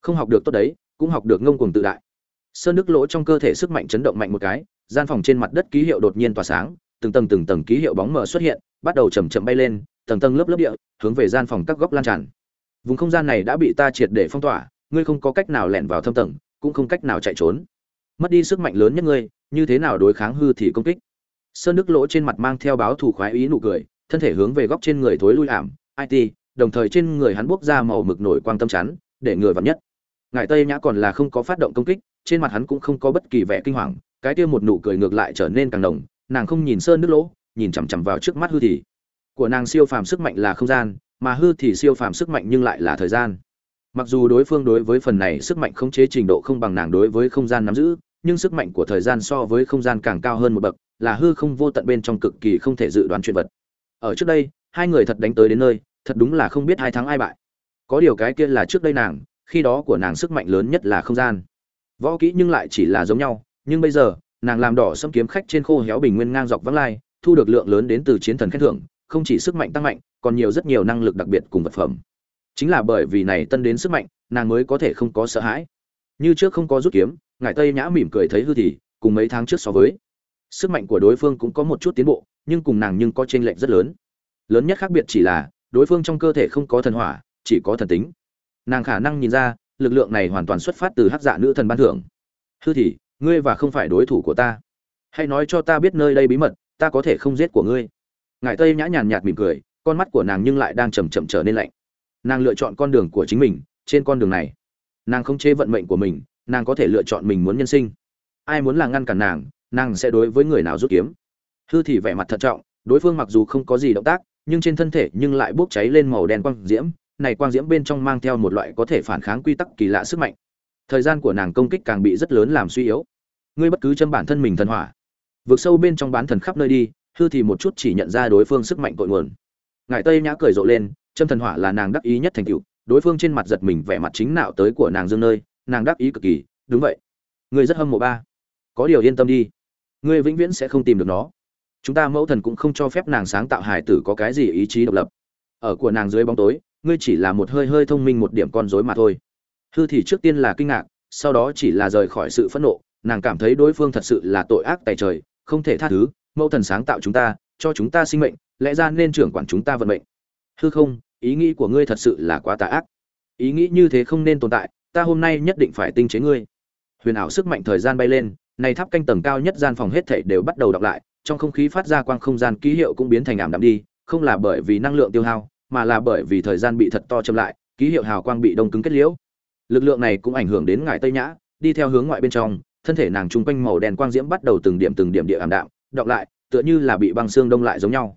không học được tốt đấy, cũng học được ngông cuồng tự đại. Sơn nước lỗ trong cơ thể sức mạnh chấn động mạnh một cái, gian phòng trên mặt đất ký hiệu đột nhiên tỏa sáng, từng tầng từng tầng ký hiệu bóng mờ xuất hiện, bắt đầu chầm chậm bay lên tầng tầng lớp lớp địa, hướng về gian phòng các góc lan tràn. Vùng không gian này đã bị ta triệt để phong tỏa, ngươi không có cách nào lẻn vào thâm tầng, cũng không cách nào chạy trốn. Mất đi sức mạnh lớn nhất ngươi, như thế nào đối kháng hư thì công kích? Sơn đức lỗ trên mặt mang theo báo thủ khoái ý nụ cười, thân thể hướng về góc trên người thối lui ảm it đồng thời trên người hắn bốc ra màu mực nổi quang tâm chắn, để người vặn nhất. Ngài tây nhã còn là không có phát động công kích, trên mặt hắn cũng không có bất kỳ vẻ kinh hoàng, cái kia một nụ cười ngược lại trở nên càng nồng, nàng không nhìn sơn nước lỗ, nhìn chằm chằm vào trước mắt hư thì của nàng siêu phàm sức mạnh là không gian, mà hư thì siêu phàm sức mạnh nhưng lại là thời gian. Mặc dù đối phương đối với phần này sức mạnh khống chế trình độ không bằng nàng đối với không gian nắm giữ, nhưng sức mạnh của thời gian so với không gian càng cao hơn một bậc, là hư không vô tận bên trong cực kỳ không thể dự đoán chuyện vật. Ở trước đây, hai người thật đánh tới đến nơi, thật đúng là không biết hai thắng ai bại. Có điều cái kia là trước đây nàng, khi đó của nàng sức mạnh lớn nhất là không gian. Võ kỹ nhưng lại chỉ là giống nhau, nhưng bây giờ, nàng làm đỏ xâm kiếm khách trên khô héo bình nguyên ngang dọc vắng lai, thu được lượng lớn đến từ chiến thần khen thưởng không chỉ sức mạnh tăng mạnh, còn nhiều rất nhiều năng lực đặc biệt cùng vật phẩm. Chính là bởi vì này tân đến sức mạnh, nàng mới có thể không có sợ hãi. Như trước không có rút kiếm ngài tây nhã mỉm cười thấy hư thì, cùng mấy tháng trước so với. Sức mạnh của đối phương cũng có một chút tiến bộ, nhưng cùng nàng nhưng có chênh lệch rất lớn. Lớn nhất khác biệt chỉ là, đối phương trong cơ thể không có thần hỏa, chỉ có thần tính. Nàng khả năng nhìn ra, lực lượng này hoàn toàn xuất phát từ hắc dạ nữ thần ban thưởng. Hư thì, ngươi và không phải đối thủ của ta. Hãy nói cho ta biết nơi đây bí mật, ta có thể không giết của ngươi. Ngải tây nhã nhàn nhạt mỉm cười, con mắt của nàng nhưng lại đang chầm chậm trở nên lạnh. Nàng lựa chọn con đường của chính mình, trên con đường này. Nàng không chế vận mệnh của mình, nàng có thể lựa chọn mình muốn nhân sinh. Ai muốn là ngăn cản nàng nàng sẽ đối với người nào rút kiếm. Hư thì vẻ mặt thận trọng, đối phương mặc dù không có gì động tác, nhưng trên thân thể nhưng lại bốc cháy lên màu đen quang diễm. Này quang diễm bên trong mang theo một loại có thể phản kháng quy tắc kỳ lạ sức mạnh. Thời gian của nàng công kích càng bị rất lớn làm suy yếu. Ngươi bất cứ châm bản thân mình thần hỏa. Vượt sâu bên trong bán thần khắp nơi đi hư thì một chút chỉ nhận ra đối phương sức mạnh cội nguồn. Ngài tây nhã cười rộ lên, châm thần hỏa là nàng đắc ý nhất thành cựu đối phương trên mặt giật mình vẻ mặt chính nạo tới của nàng dương nơi, nàng đắc ý cực kỳ, đúng vậy. Ngươi rất hâm mộ ba. Có điều yên tâm đi. Ngươi vĩnh viễn sẽ không tìm được nó. Chúng ta mẫu thần cũng không cho phép nàng sáng tạo hài tử có cái gì ý chí độc lập. Ở của nàng dưới bóng tối, ngươi chỉ là một hơi hơi thông minh một điểm con rối mà thôi. Hư thì trước tiên là kinh ngạc, sau đó chỉ là rời khỏi sự phẫn nộ, nàng cảm thấy đối phương thật sự là tội ác tài trời không thể tha thứ, mẫu thần sáng tạo chúng ta, cho chúng ta sinh mệnh, lẽ ra nên trưởng quản chúng ta vận mệnh. Hư không, ý nghĩ của ngươi thật sự là quá tà ác. Ý nghĩ như thế không nên tồn tại, ta hôm nay nhất định phải tinh chế ngươi. Huyền ảo sức mạnh thời gian bay lên, này tháp canh tầng cao nhất gian phòng hết thảy đều bắt đầu đọc lại, trong không khí phát ra quang không gian ký hiệu cũng biến thành ảm đạm đi, không là bởi vì năng lượng tiêu hao, mà là bởi vì thời gian bị thật to chậm lại, ký hiệu hào quang bị đông cứng kết liễu. Lực lượng này cũng ảnh hưởng đến ngải tây nhã, đi theo hướng ngoại bên trong thân thể nàng trung quanh màu đen quang diễm bắt đầu từng điểm từng điểm địa ảm đạm, đọc lại, tựa như là bị băng xương đông lại giống nhau.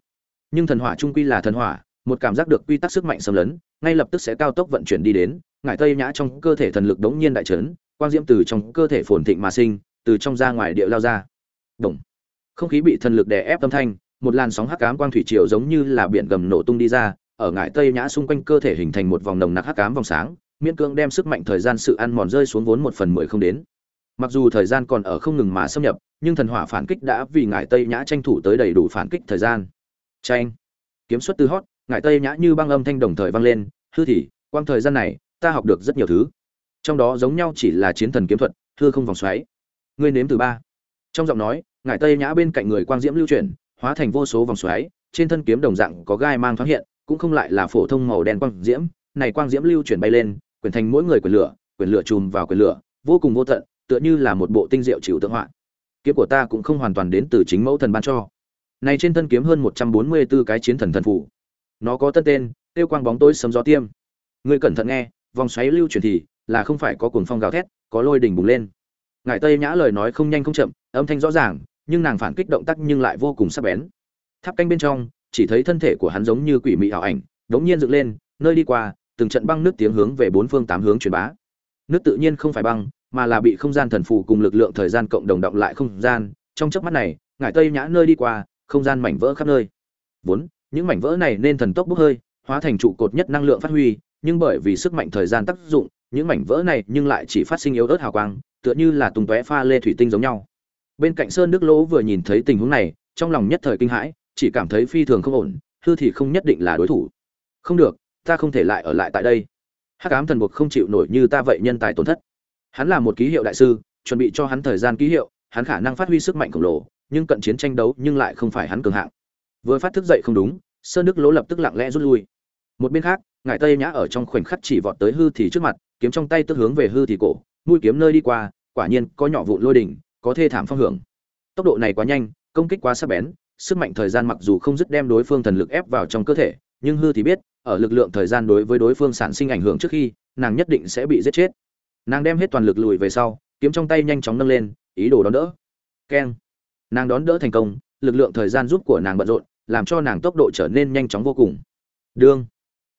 Nhưng thần hỏa trung quy là thần hỏa, một cảm giác được quy tắc sức mạnh xâm lấn, ngay lập tức sẽ cao tốc vận chuyển đi đến, ngải tây nhã trong cơ thể thần lực đống nhiên đại trấn, quang diễm từ trong cơ thể phồn thịnh mà sinh, từ trong ra ngoài địa lao ra. Động. không khí bị thần lực đè ép âm thanh, một làn sóng hắc ám quang thủy triều giống như là biển gầm nổ tung đi ra, ở ngải tây nhã xung quanh cơ thể hình thành một vòng nồng nặc hắc ám vòng sáng, miễn cưỡng đem sức mạnh thời gian sự ăn mòn rơi xuống vốn một phần mười không đến mặc dù thời gian còn ở không ngừng mà xâm nhập, nhưng thần hỏa phản kích đã vì ngải tây nhã tranh thủ tới đầy đủ phản kích thời gian. Tranh. Kiếm xuất tư hót, ngải tây nhã như băng âm thanh đồng thời vang lên, hư thì quang thời gian này, ta học được rất nhiều thứ. Trong đó giống nhau chỉ là chiến thần kiếm thuật, hư không vòng xoáy. Ngươi nếm từ ba. Trong giọng nói, ngải tây nhã bên cạnh người quang diễm lưu chuyển, hóa thành vô số vòng xoáy, trên thân kiếm đồng dạng có gai mang thoáng hiện, cũng không lại là phổ thông màu đen quang diễm. Này quang diễm lưu chuyển bay lên, quyển thành mỗi người quyển lửa quyển lửa chùm vào quyển lửa, vô cùng vô tận tựa như là một bộ tinh diệu chịu tượng họa. Kiếm của ta cũng không hoàn toàn đến từ chính mẫu thần ban cho. Này trên thân kiếm hơn một trăm bốn mươi 144 cái chiến thần thần phù. Nó có tân tên, tiêu quang bóng tối sấm gió tiêm. Người cẩn thận nghe, vòng xoáy lưu chuyển thì là không phải có cuồng phong gào thét, có lôi đỉnh bùng lên. Ngải tây nhã lời nói không nhanh không chậm, âm thanh rõ ràng, nhưng nàng phản kích động tác nhưng lại vô cùng sắc bén. Tháp canh bên trong, chỉ thấy thân thể của hắn giống như quỷ mị ảo ảnh, đống nhiên dựng lên, nơi đi qua, từng trận băng nước tiếng hướng về bốn phương tám hướng truyền bá. Nước tự nhiên không phải băng mà là bị không gian thần phù cùng lực lượng thời gian cộng đồng động lại không gian. Trong chớp mắt này, ngải tây nhã nơi đi qua, không gian mảnh vỡ khắp nơi. Vốn, những mảnh vỡ này nên thần tốc bốc hơi, hóa thành trụ cột nhất năng lượng phát huy, nhưng bởi vì sức mạnh thời gian tác dụng, những mảnh vỡ này nhưng lại chỉ phát sinh yếu ớt hào quang, tựa như là tung tóe pha lê thủy tinh giống nhau. Bên cạnh sơn đức lỗ vừa nhìn thấy tình huống này, trong lòng nhất thời kinh hãi, chỉ cảm thấy phi thường không ổn, hư thì không nhất định là đối thủ. Không được, ta không thể lại ở lại tại đây. Hắc ám thần buộc không chịu nổi như ta vậy nhân tài tổn thất hắn là một ký hiệu đại sư, chuẩn bị cho hắn thời gian ký hiệu, hắn khả năng phát huy sức mạnh khổng lồ, nhưng cận chiến tranh đấu nhưng lại không phải hắn cường hạng. Vừa phát thức dậy không đúng sơn đức lỗ lập tức lặng lẽ rút lui. Một bên khác, ngải tây nhã ở trong khoảnh khắc chỉ vọt tới hư thì trước mặt, kiếm trong tay tức hướng về hư thì cổ, mũi kiếm nơi đi qua, quả nhiên có nhỏ vụn lôi đỉnh, có thê thảm phong hưởng. Tốc độ này quá nhanh, công kích quá sắc bén, sức mạnh thời gian mặc dù không dứt đem đối phương thần lực ép vào trong cơ thể, nhưng hư thì biết, ở lực lượng thời gian đối với đối phương sản sinh ảnh hưởng trước khi, nàng nhất định sẽ bị giết chết nàng đem hết toàn lực lùi về sau, kiếm trong tay nhanh chóng nâng lên, ý đồ đón đỡ. Keng. Nàng đón đỡ thành công, lực lượng thời gian giúp của nàng bận rộn, làm cho nàng tốc độ trở nên nhanh chóng vô cùng. Đương.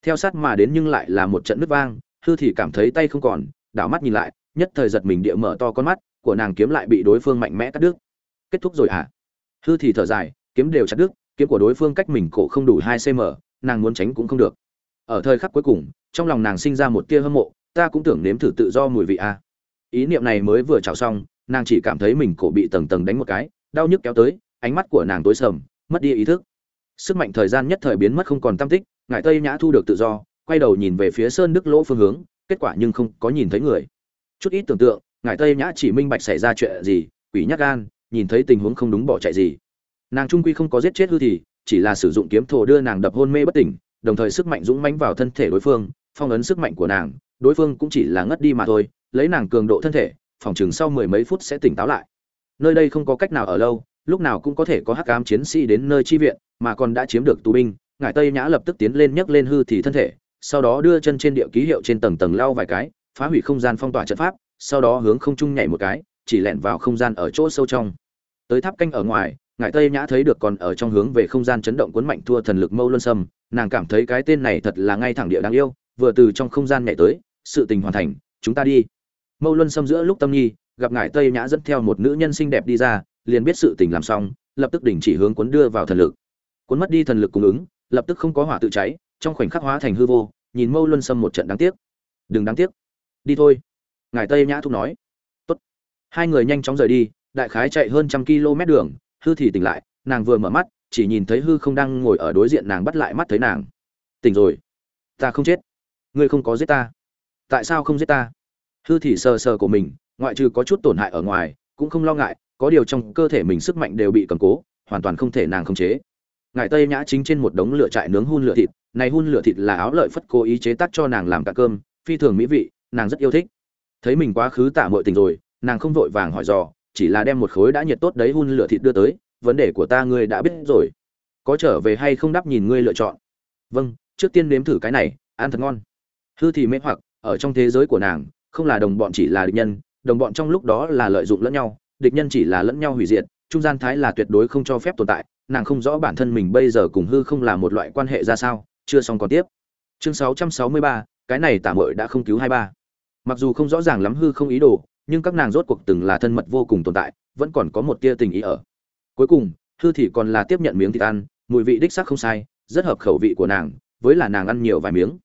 Theo sát mà đến nhưng lại là một trận nứt vang, hư thì cảm thấy tay không còn, đảo mắt nhìn lại, nhất thời giật mình địa mở to con mắt, của nàng kiếm lại bị đối phương mạnh mẽ cắt đứt. Kết thúc rồi à hư thì thở dài, kiếm đều chặt đứt, kiếm của đối phương cách mình cổ không đủ hai cm nàng muốn tránh cũng không được. Ở thời khắc cuối cùng, trong lòng nàng sinh ra một tia hâm mộ ta cũng tưởng nếm thử tự do mùi vị a ý niệm này mới vừa trào xong, nàng chỉ cảm thấy mình cổ bị tầng tầng đánh một cái, đau nhức kéo tới, ánh mắt của nàng tối sầm, mất đi ý thức. Sức mạnh thời gian nhất thời biến mất không còn tam tích, ngải tây nhã thu được tự do, quay đầu nhìn về phía sơn đức lỗ phương hướng, kết quả nhưng không có nhìn thấy người. Chút ít tưởng tượng, ngải tây nhã chỉ minh bạch xảy ra chuyện gì, quỷ nhắc gan, nhìn thấy tình huống không đúng bỏ chạy gì. Nàng trung quy không có giết chết hư thì, chỉ là sử dụng kiếm thổ đưa nàng đập hôn mê bất tỉnh, đồng thời sức mạnh dũng mãnh vào thân thể đối phương, phong ấn sức mạnh của nàng đối phương cũng chỉ là ngất đi mà thôi, lấy nàng cường độ thân thể, phòng chừng sau mười mấy phút sẽ tỉnh táo lại. Nơi đây không có cách nào ở lâu, lúc nào cũng có thể có hắc ám chiến sĩ đến nơi chi viện, mà còn đã chiếm được tù binh, ngải tây nhã lập tức tiến lên nhấc lên hư thì thân thể, sau đó đưa chân trên địa ký hiệu trên tầng tầng lao vài cái, phá hủy không gian phong tỏa trận pháp, sau đó hướng không trung nhảy một cái, chỉ lẹn vào không gian ở chỗ sâu trong. Tới tháp canh ở ngoài, ngải tây nhã thấy được còn ở trong hướng về không gian chấn động cuốn mạnh thua thần lực mâu luân sâm, nàng cảm thấy cái tên này thật là ngay thẳng địa đáng yêu, vừa từ trong không gian nhảy tới sự tình hoàn thành, chúng ta đi. Mâu luân xâm giữa lúc tâm nhi gặp ngải tây nhã dẫn theo một nữ nhân xinh đẹp đi ra, liền biết sự tình làm xong, lập tức đình chỉ hướng cuốn đưa vào thần lực. Cuốn mất đi thần lực cung ứng, lập tức không có hỏa tự cháy, trong khoảnh khắc hóa thành hư vô, nhìn mâu luân xâm một trận đáng tiếc. Đừng đáng tiếc. Đi thôi. Ngài tây nhã thúc nói. Tốt. hai người nhanh chóng rời đi, đại khái chạy hơn trăm km đường, hư thì tỉnh lại, nàng vừa mở mắt, chỉ nhìn thấy hư không đang ngồi ở đối diện nàng bắt lại mắt thấy nàng. Tỉnh rồi. Ta không chết. Ngươi không có giết ta tại sao không giết ta? Hư thì sờ sờ của mình, ngoại trừ có chút tổn hại ở ngoài, cũng không lo ngại, có điều trong cơ thể mình sức mạnh đều bị cầm cố, hoàn toàn không thể nàng khống chế. Ngài tây nhã chính trên một đống lửa trại nướng hun lửa thịt, này hun lửa thịt là áo lợi phất cố ý chế tác cho nàng làm cả cơm, phi thường mỹ vị, nàng rất yêu thích. Thấy mình quá khứ tạ mọi tình rồi, nàng không vội vàng hỏi dò, chỉ là đem một khối đã nhiệt tốt đấy hun lửa thịt đưa tới, vấn đề của ta ngươi đã biết rồi. Có trở về hay không đáp nhìn ngươi lựa chọn. Vâng trước tiên nếm thử cái này, ăn thật ngon. Hư thì mê hoặc ở trong thế giới của nàng không là đồng bọn chỉ là địch nhân đồng bọn trong lúc đó là lợi dụng lẫn nhau địch nhân chỉ là lẫn nhau hủy diệt trung gian thái là tuyệt đối không cho phép tồn tại nàng không rõ bản thân mình bây giờ cùng hư không là một loại quan hệ ra sao chưa xong còn tiếp. Chương 663, cái này tạm mội đã không cứu hai ba. Mặc dù không rõ ràng lắm hư không ý đồ nhưng các nàng rốt cuộc từng là thân mật vô cùng tồn tại vẫn còn có một tia tình ý ở. Cuối cùng hư thì còn là tiếp nhận miếng thịt ăn mùi vị đích sắc không sai rất hợp khẩu vị của nàng với là nàng ăn nhiều vài miếng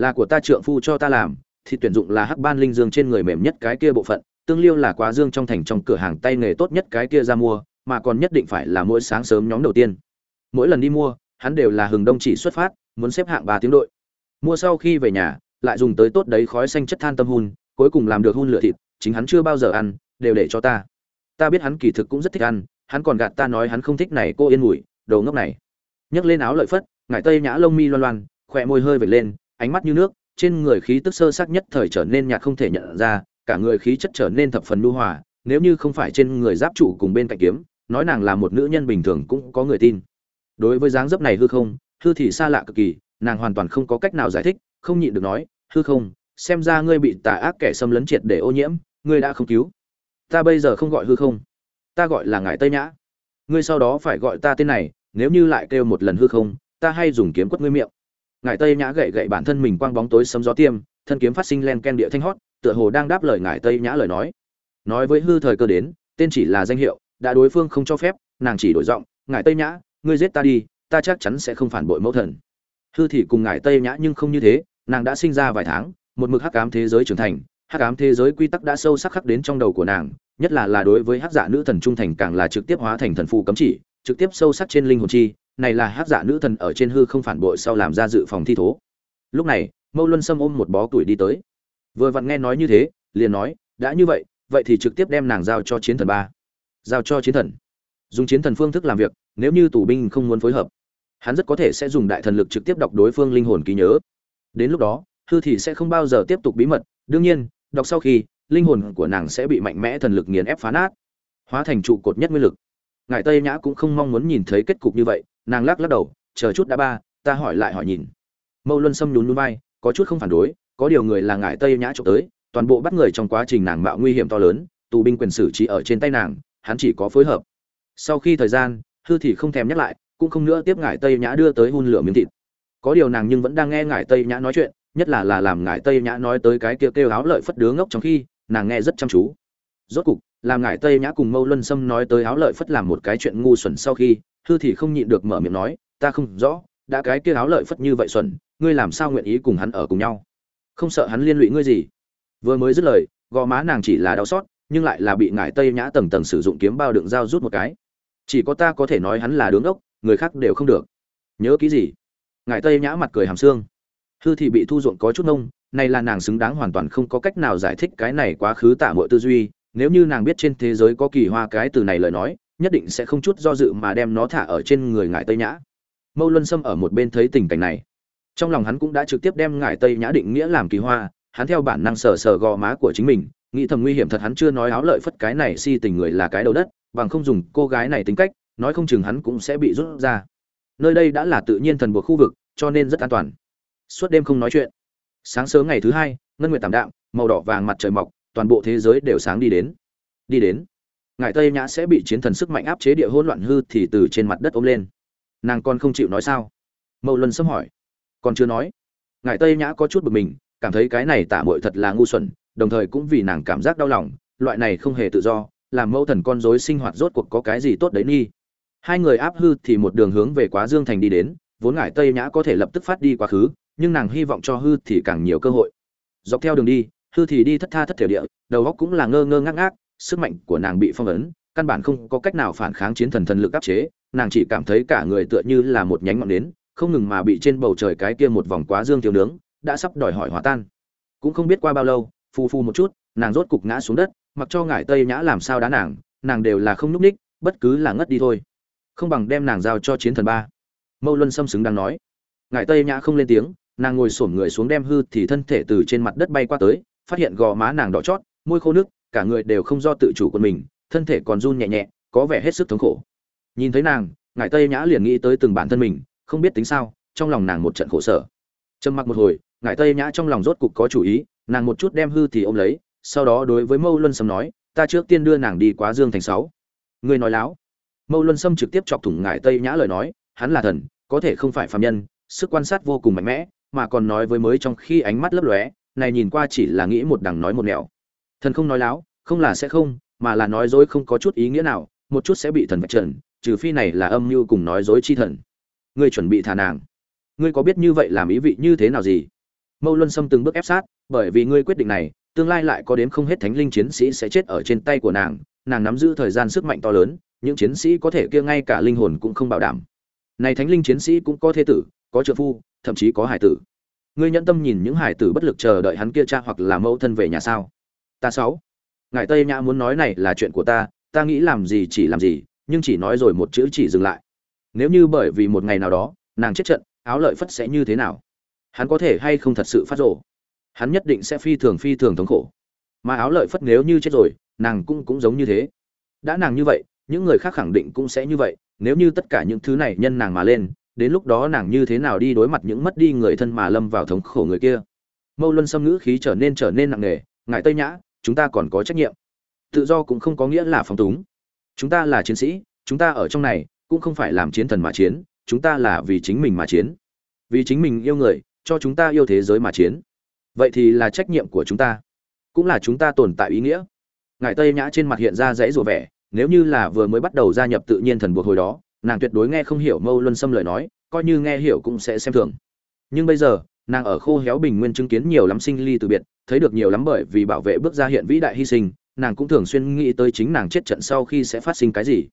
là của ta trượng phu cho ta làm, thì tuyển dụng là hắc ban linh dương trên người mềm nhất cái kia bộ phận, tương liêu là quá dương trong thành trong cửa hàng tay nghề tốt nhất cái kia ra mua, mà còn nhất định phải là mỗi sáng sớm nhóm đầu tiên. Mỗi lần đi mua, hắn đều là hừng đông chỉ xuất phát, muốn xếp hạng ba tiếng đội. Mua sau khi về nhà, lại dùng tới tốt đấy khói xanh chất than tâm hun cuối cùng làm được hun lửa thịt, chính hắn chưa bao giờ ăn, đều để cho ta. Ta biết hắn kỳ thực cũng rất thích ăn, hắn còn gạt ta nói hắn không thích này, cô yên ngủi, đồ ngốc này. Nhấc lên áo lợi phất, ngải tây nhã lông mi loan loan, khỏe môi hơi vệt lên ánh mắt như nước, trên người khí tức sơ sắc nhất thời trở nên nhạt không thể nhận ra, cả người khí chất trở nên thập phần nhu hòa, nếu như không phải trên người giáp trụ cùng bên cạnh kiếm, nói nàng là một nữ nhân bình thường cũng có người tin. Đối với dáng dấp này hư không, hư thì xa lạ cực kỳ, nàng hoàn toàn không có cách nào giải thích, không nhịn được nói, hư không, xem ra ngươi bị tà ác kẻ xâm lấn triệt để ô nhiễm, ngươi đã không cứu. Ta bây giờ không gọi hư không, ta gọi là ngải tây nhã. Ngươi sau đó phải gọi ta tên này, nếu như lại kêu một lần hư không, ta hay dùng kiếm quất ngươi miệng. Ngải tây nhã gậy gậy bản thân mình quang bóng tối sấm gió tiêm, thân kiếm phát sinh len ken địa thanh hót, tựa hồ đang đáp lời Ngải tây nhã lời nói. Nói với hư thời cơ đến, tên chỉ là danh hiệu, đã đối phương không cho phép, nàng chỉ đổi giọng Ngải tây nhã, ngươi giết ta đi, ta chắc chắn sẽ không phản bội mẫu thần. Hư thì cùng Ngải tây nhã nhưng không như thế, nàng đã sinh ra vài tháng, một mực hắc ám thế giới trưởng thành, hắc ám thế giới quy tắc đã sâu sắc khắc đến trong đầu của nàng, nhất là là đối với hắc dạ nữ thần trung thành càng là trực tiếp hóa thành thần phù cấm chỉ, trực tiếp sâu sắc trên linh hồn chi này là hát giả nữ thần ở trên hư không phản bội sau làm ra dự phòng thi thố. Lúc này, mâu luân sâm ôm một bó tuổi đi tới. Vừa vặn nghe nói như thế, liền nói, đã như vậy vậy thì trực tiếp đem nàng giao cho chiến thần ba. Giao cho chiến thần? Dùng chiến thần phương thức làm việc, nếu như tù binh không muốn phối hợp, hắn rất có thể sẽ dùng đại thần lực trực tiếp đọc đối phương linh hồn ký nhớ. Đến lúc đó, hư thì sẽ không bao giờ tiếp tục bí mật. Đương nhiên, đọc sau khi, linh hồn của nàng sẽ bị mạnh mẽ thần lực nghiền ép phá nát, hóa thành trụ cột nhất nguyên lực. Ngài tây nhã cũng không mong muốn nhìn thấy kết cục như vậy nàng lắc lắc đầu chờ chút đã ba ta hỏi lại hỏi nhìn. Mâu luân xâm nhún núi bay có chút không phản đối có điều người là ngại tây nhã trộm tới toàn bộ bắt người trong quá trình nàng mạo nguy hiểm to lớn tù binh quyền xử trí ở trên tay nàng hắn chỉ có phối hợp. Sau khi thời gian hư thì không thèm nhắc lại cũng không nữa tiếp ngại tây nhã đưa tới hun lửa miếng thịt. Có điều nàng nhưng vẫn đang nghe ngại tây nhã nói chuyện nhất là là làm ngại tây nhã nói tới cái kia kêu, kêu áo lợi phất đứa ngốc trong khi nàng nghe rất chăm chú. Rốt cục làm ngải tây nhã cùng mâu luân sâm nói tới áo lợi phất làm một cái chuyện ngu xuẩn sau khi, hư thì không nhịn được mở miệng nói, ta không rõ, đã cái kia áo lợi phất như vậy xuẩn, ngươi làm sao nguyện ý cùng hắn ở cùng nhau? Không sợ hắn liên lụy ngươi gì? Vừa mới dứt lời, gò má nàng chỉ là đau xót, nhưng lại là bị ngải tây nhã tầng tầng sử dụng kiếm bao đựng dao rút một cái. Chỉ có ta có thể nói hắn là đứng ốc, người khác đều không được. Nhớ kỹ gì? Ngải tây nhã mặt cười hàm xương. Hư thì bị thu ruộng có chút nông, này là nàng xứng đáng hoàn toàn không có cách nào giải thích cái này quá khứ tả mọi tư duy nếu như nàng biết trên thế giới có kỳ hoa cái từ này lời nói, nhất định sẽ không chút do dự mà đem nó thả ở trên người ngải tây nhã. Mâu luân sâm ở một bên thấy tình cảnh này. Trong lòng hắn cũng đã trực tiếp đem ngải tây nhã định nghĩa làm kỳ hoa, hắn theo bản năng sờ sờ gò má của chính mình, nghĩ thầm nguy hiểm thật hắn chưa nói áo lợi phất cái này si tình người là cái đầu đất, bằng không dùng cô gái này tính cách, nói không chừng hắn cũng sẽ bị rút ra. Nơi đây đã là tự nhiên thần buộc khu vực, cho nên rất an toàn. Suốt đêm không nói chuyện. Sáng sớm ngày thứ hai, ngân nguyệt tảm đạm, màu đỏ vàng mặt trời mọc toàn bộ thế giới đều sáng đi đến. Đi đến. Ngài tây nhã sẽ bị chiến thần sức mạnh áp chế địa hỗn loạn hư thì từ trên mặt đất ôm lên. Nàng còn không chịu nói sao? Mậu luân sâm hỏi. Còn chưa nói. Ngài tây nhã có chút bực mình, cảm thấy cái này tả mội thật là ngu xuẩn, đồng thời cũng vì nàng cảm giác đau lòng, loại này không hề tự do, làm mẫu thần con dối sinh hoạt rốt cuộc có cái gì tốt đấy nghi. Hai người áp hư thì một đường hướng về quá dương thành đi đến, vốn ngải tây nhã có thể lập tức phát đi quá khứ, nhưng nàng hy vọng cho hư thì càng nhiều cơ hội. Dọc theo đường đi hư thì đi thất tha thất thể địa, đầu óc cũng là ngơ ngơ ngác ngác, sức mạnh của nàng bị phong ấn, căn bản không có cách nào phản kháng chiến thần thần lực áp chế, nàng chỉ cảm thấy cả người tựa như là một nhánh ngọn nến, không ngừng mà bị trên bầu trời cái kia một vòng quá dương thiếu nướng, đã sắp đòi hỏi hòa tan. Cũng không biết qua bao lâu, phù phù một chút, nàng rốt cục ngã xuống đất, mặc cho ngải tây nhã làm sao đá nàng nàng đều là không núp ních, bất cứ là ngất đi thôi. Không bằng đem nàng giao cho chiến thần ba. Mâu luân xâm xứng đang nói. Ngải tây nhã không lên tiếng, nàng ngồi xổm người xuống đem hư thì thân thể từ trên mặt đất bay qua tới phát hiện gò má nàng đỏ chót, môi khô nước, cả người đều không do tự chủ của mình, thân thể còn run nhẹ nhẹ, có vẻ hết sức thống khổ. Nhìn thấy nàng, ngải tây nhã liền nghĩ tới từng bản thân mình, không biết tính sao, trong lòng nàng một trận khổ sở. Trầm mặc một hồi, ngải tây nhã trong lòng rốt cục có chủ ý, nàng một chút đem hư thì ôm lấy, sau đó đối với mâu luân sâm nói, ta trước tiên đưa nàng đi quá dương thành sáu. Ngươi nói láo. Mâu luân sâm trực tiếp chọc thủng ngải tây nhã lời nói, hắn là thần, có thể không phải phạm nhân, sức quan sát vô cùng mạnh mẽ, mà còn nói với mới trong khi ánh mắt lấp lóe này nhìn qua chỉ là nghĩ một đằng nói một nẻo. Thần không nói láo, không là sẽ không, mà là nói dối không có chút ý nghĩa nào, một chút sẽ bị thần vạch trần, trừ phi này là âm mưu cùng nói dối chi thần. Ngươi chuẩn bị thả nàng. Ngươi có biết như vậy làm ý vị như thế nào gì? Mâu luân xâm từng bước ép sát, bởi vì ngươi quyết định này, tương lai lại có đến không hết thánh linh chiến sĩ sẽ chết ở trên tay của nàng nàng nắm giữ thời gian sức mạnh to lớn, những chiến sĩ có thể kia ngay cả linh hồn cũng không bảo đảm. Này thánh linh chiến sĩ cũng có thế tử, có trợ phu, thậm chí có hải tử ngươi nhẫn tâm nhìn những hải tử bất lực chờ đợi hắn kia cha hoặc là mẫu thân về nhà sao? Ta sáu. Ngài tây nhã muốn nói này là chuyện của ta ta nghĩ làm gì chỉ làm gì, nhưng chỉ nói rồi một chữ chỉ dừng lại. Nếu như bởi vì một ngày nào đó, nàng chết trận, áo lợi phất sẽ như thế nào? Hắn có thể hay không thật sự phát rộ hắn nhất định sẽ phi thường phi thường thống khổ. Mà áo lợi phất nếu như chết rồi, nàng cũng cũng giống như thế. Đã nàng như vậy, những người khác khẳng định cũng sẽ như vậy, nếu như tất cả những thứ này nhân nàng mà lên đến lúc đó nàng như thế nào đi đối mặt những mất đi người thân mà lâm vào thống khổ người kia. Mâu luân xâm ngữ khí trở nên trở nên nặng nề ngại tây nhã, chúng ta còn có trách nhiệm. Tự do cũng không có nghĩa là phóng túng. Chúng ta là chiến sĩ, chúng ta ở trong này cũng không phải làm chiến thần mà chiến, chúng ta là vì chính mình mà chiến. Vì chính mình yêu người, cho chúng ta yêu thế giới mà chiến. Vậy thì là trách nhiệm của chúng ta, cũng là chúng ta tồn tại ý nghĩa. Ngài tây nhã trên mặt hiện ra dãy rủa vẻ, nếu như là vừa mới bắt đầu gia nhập tự nhiên thần buộc hồi đó nàng tuyệt đối nghe không hiểu mâu luân xâm lời nói, coi như nghe hiểu cũng sẽ xem thường. Nhưng bây giờ, nàng ở khô héo bình nguyên chứng kiến nhiều lắm sinh ly từ biệt, thấy được nhiều lắm bởi vì bảo vệ bước ra hiện vĩ đại hy sinh, nàng cũng thường xuyên nghĩ tới chính nàng chết trận sau khi sẽ phát sinh cái gì.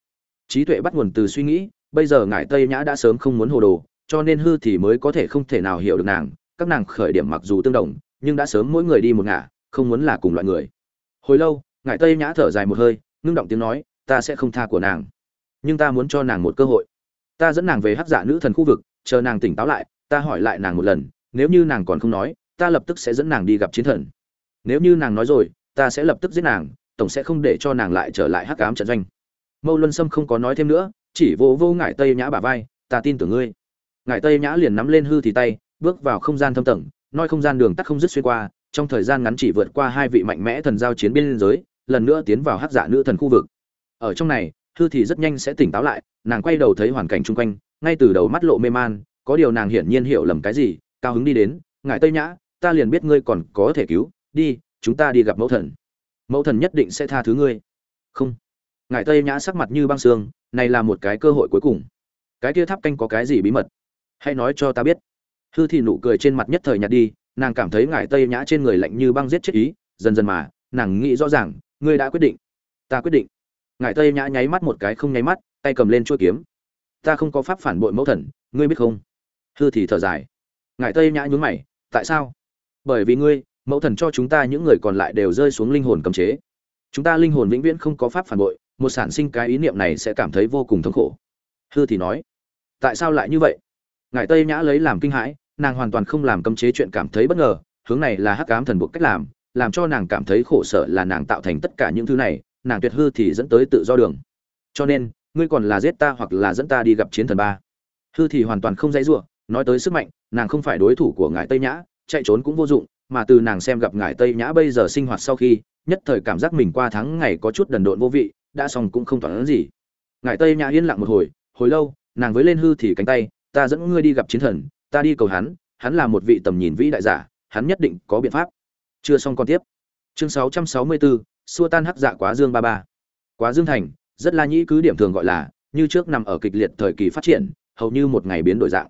Trí tuệ bắt nguồn từ suy nghĩ, bây giờ ngải tây nhã đã sớm không muốn hồ đồ, cho nên hư thì mới có thể không thể nào hiểu được nàng, các nàng khởi điểm mặc dù tương đồng, nhưng đã sớm mỗi người đi một ngả, không muốn là cùng loại người. Hồi lâu, ngải tây nhã thở dài một hơi, ngưng động tiếng nói, ta sẽ không tha của nàng nhưng ta muốn cho nàng một cơ hội. Ta dẫn nàng về hắc dạ nữ thần khu vực, chờ nàng tỉnh táo lại, ta hỏi lại nàng một lần, nếu như nàng còn không nói, ta lập tức sẽ dẫn nàng đi gặp chiến thần. Nếu như nàng nói rồi, ta sẽ lập tức giết nàng, tổng sẽ không để cho nàng lại trở lại hắc ám trận doanh. Mâu luân sâm không có nói thêm nữa, chỉ vô vô ngải tây nhã bả vai, ta tin tưởng ngươi. Ngải tây nhã liền nắm lên hư thì tay, bước vào không gian thâm tầng, nói không gian đường tắt không dứt xuyên qua, trong thời gian ngắn chỉ vượt qua hai vị mạnh mẽ thần giao chiến biên giới, lần nữa tiến vào hắc giả nữ thần khu vực. Ở trong này hư thì rất nhanh sẽ tỉnh táo lại, nàng quay đầu thấy hoàn cảnh chung quanh, ngay từ đầu mắt lộ mê man, có điều nàng hiển nhiên hiểu lầm cái gì, cao hứng đi đến ngại tây nhã, ta liền biết ngươi còn có thể cứu, đi, chúng ta đi gặp mẫu thần. Mẫu thần nhất định sẽ tha thứ ngươi. Không. Ngại tây nhã sắc mặt như băng xương này là một cái cơ hội cuối cùng. Cái kia tháp canh có cái gì bí mật? Hãy nói cho ta biết. Hư thì nụ cười trên mặt nhất thời nhạt đi, nàng cảm thấy ngải tây nhã trên người lạnh như băng giết chết ý, dần dần mà, nàng nghĩ rõ ràng, ngươi đã quyết định. Ta quyết định ngải tây nhã nháy mắt một cái không nháy mắt, tay cầm lên chuôi kiếm. Ta không có pháp phản bội mẫu thần, ngươi biết không? Hư thì thở dài. Ngải tây nhã nhún mày, tại sao? Bởi vì ngươi, mẫu thần cho chúng ta những người còn lại đều rơi xuống linh hồn cầm chế. Chúng ta linh hồn vĩnh viễn không có pháp phản bội, một sản sinh cái ý niệm này sẽ cảm thấy vô cùng thống khổ. Hư thì nói, tại sao lại như vậy? Ngài tây nhã lấy làm kinh hãi, nàng hoàn toàn không làm cấm chế chuyện cảm thấy bất ngờ, hướng này là hắc ám thần buộc cách làm làm cho nàng cảm thấy khổ sở là nàng tạo thành tất cả những thứ này nàng tuyệt hư thì dẫn tới tự do đường. Cho nên ngươi còn là giết ta hoặc là dẫn ta đi gặp chiến thần ba. Hư thì hoàn toàn không dãy giụa nói tới sức mạnh nàng không phải đối thủ của ngài tây nhã chạy trốn cũng vô dụng mà từ nàng xem gặp ngài tây nhã bây giờ sinh hoạt sau khi nhất thời cảm giác mình qua tháng ngày có chút đần độn vô vị đã xong cũng không toán gì. Ngài tây nhã yên lặng một hồi hồi lâu nàng với lên hư thì cánh tay ta dẫn ngươi đi gặp chiến thần ta đi cầu hắn hắn là một vị tầm nhìn vĩ đại giả hắn nhất định có biện pháp. Chưa xong còn tiếp. Chương 664, xua tan hắc dạ quá dương ba ba. Quá dương thành, rất la nhĩ cứ điểm thường gọi là, như trước nằm ở kịch liệt thời kỳ phát triển, hầu như một ngày biến đổi dạng.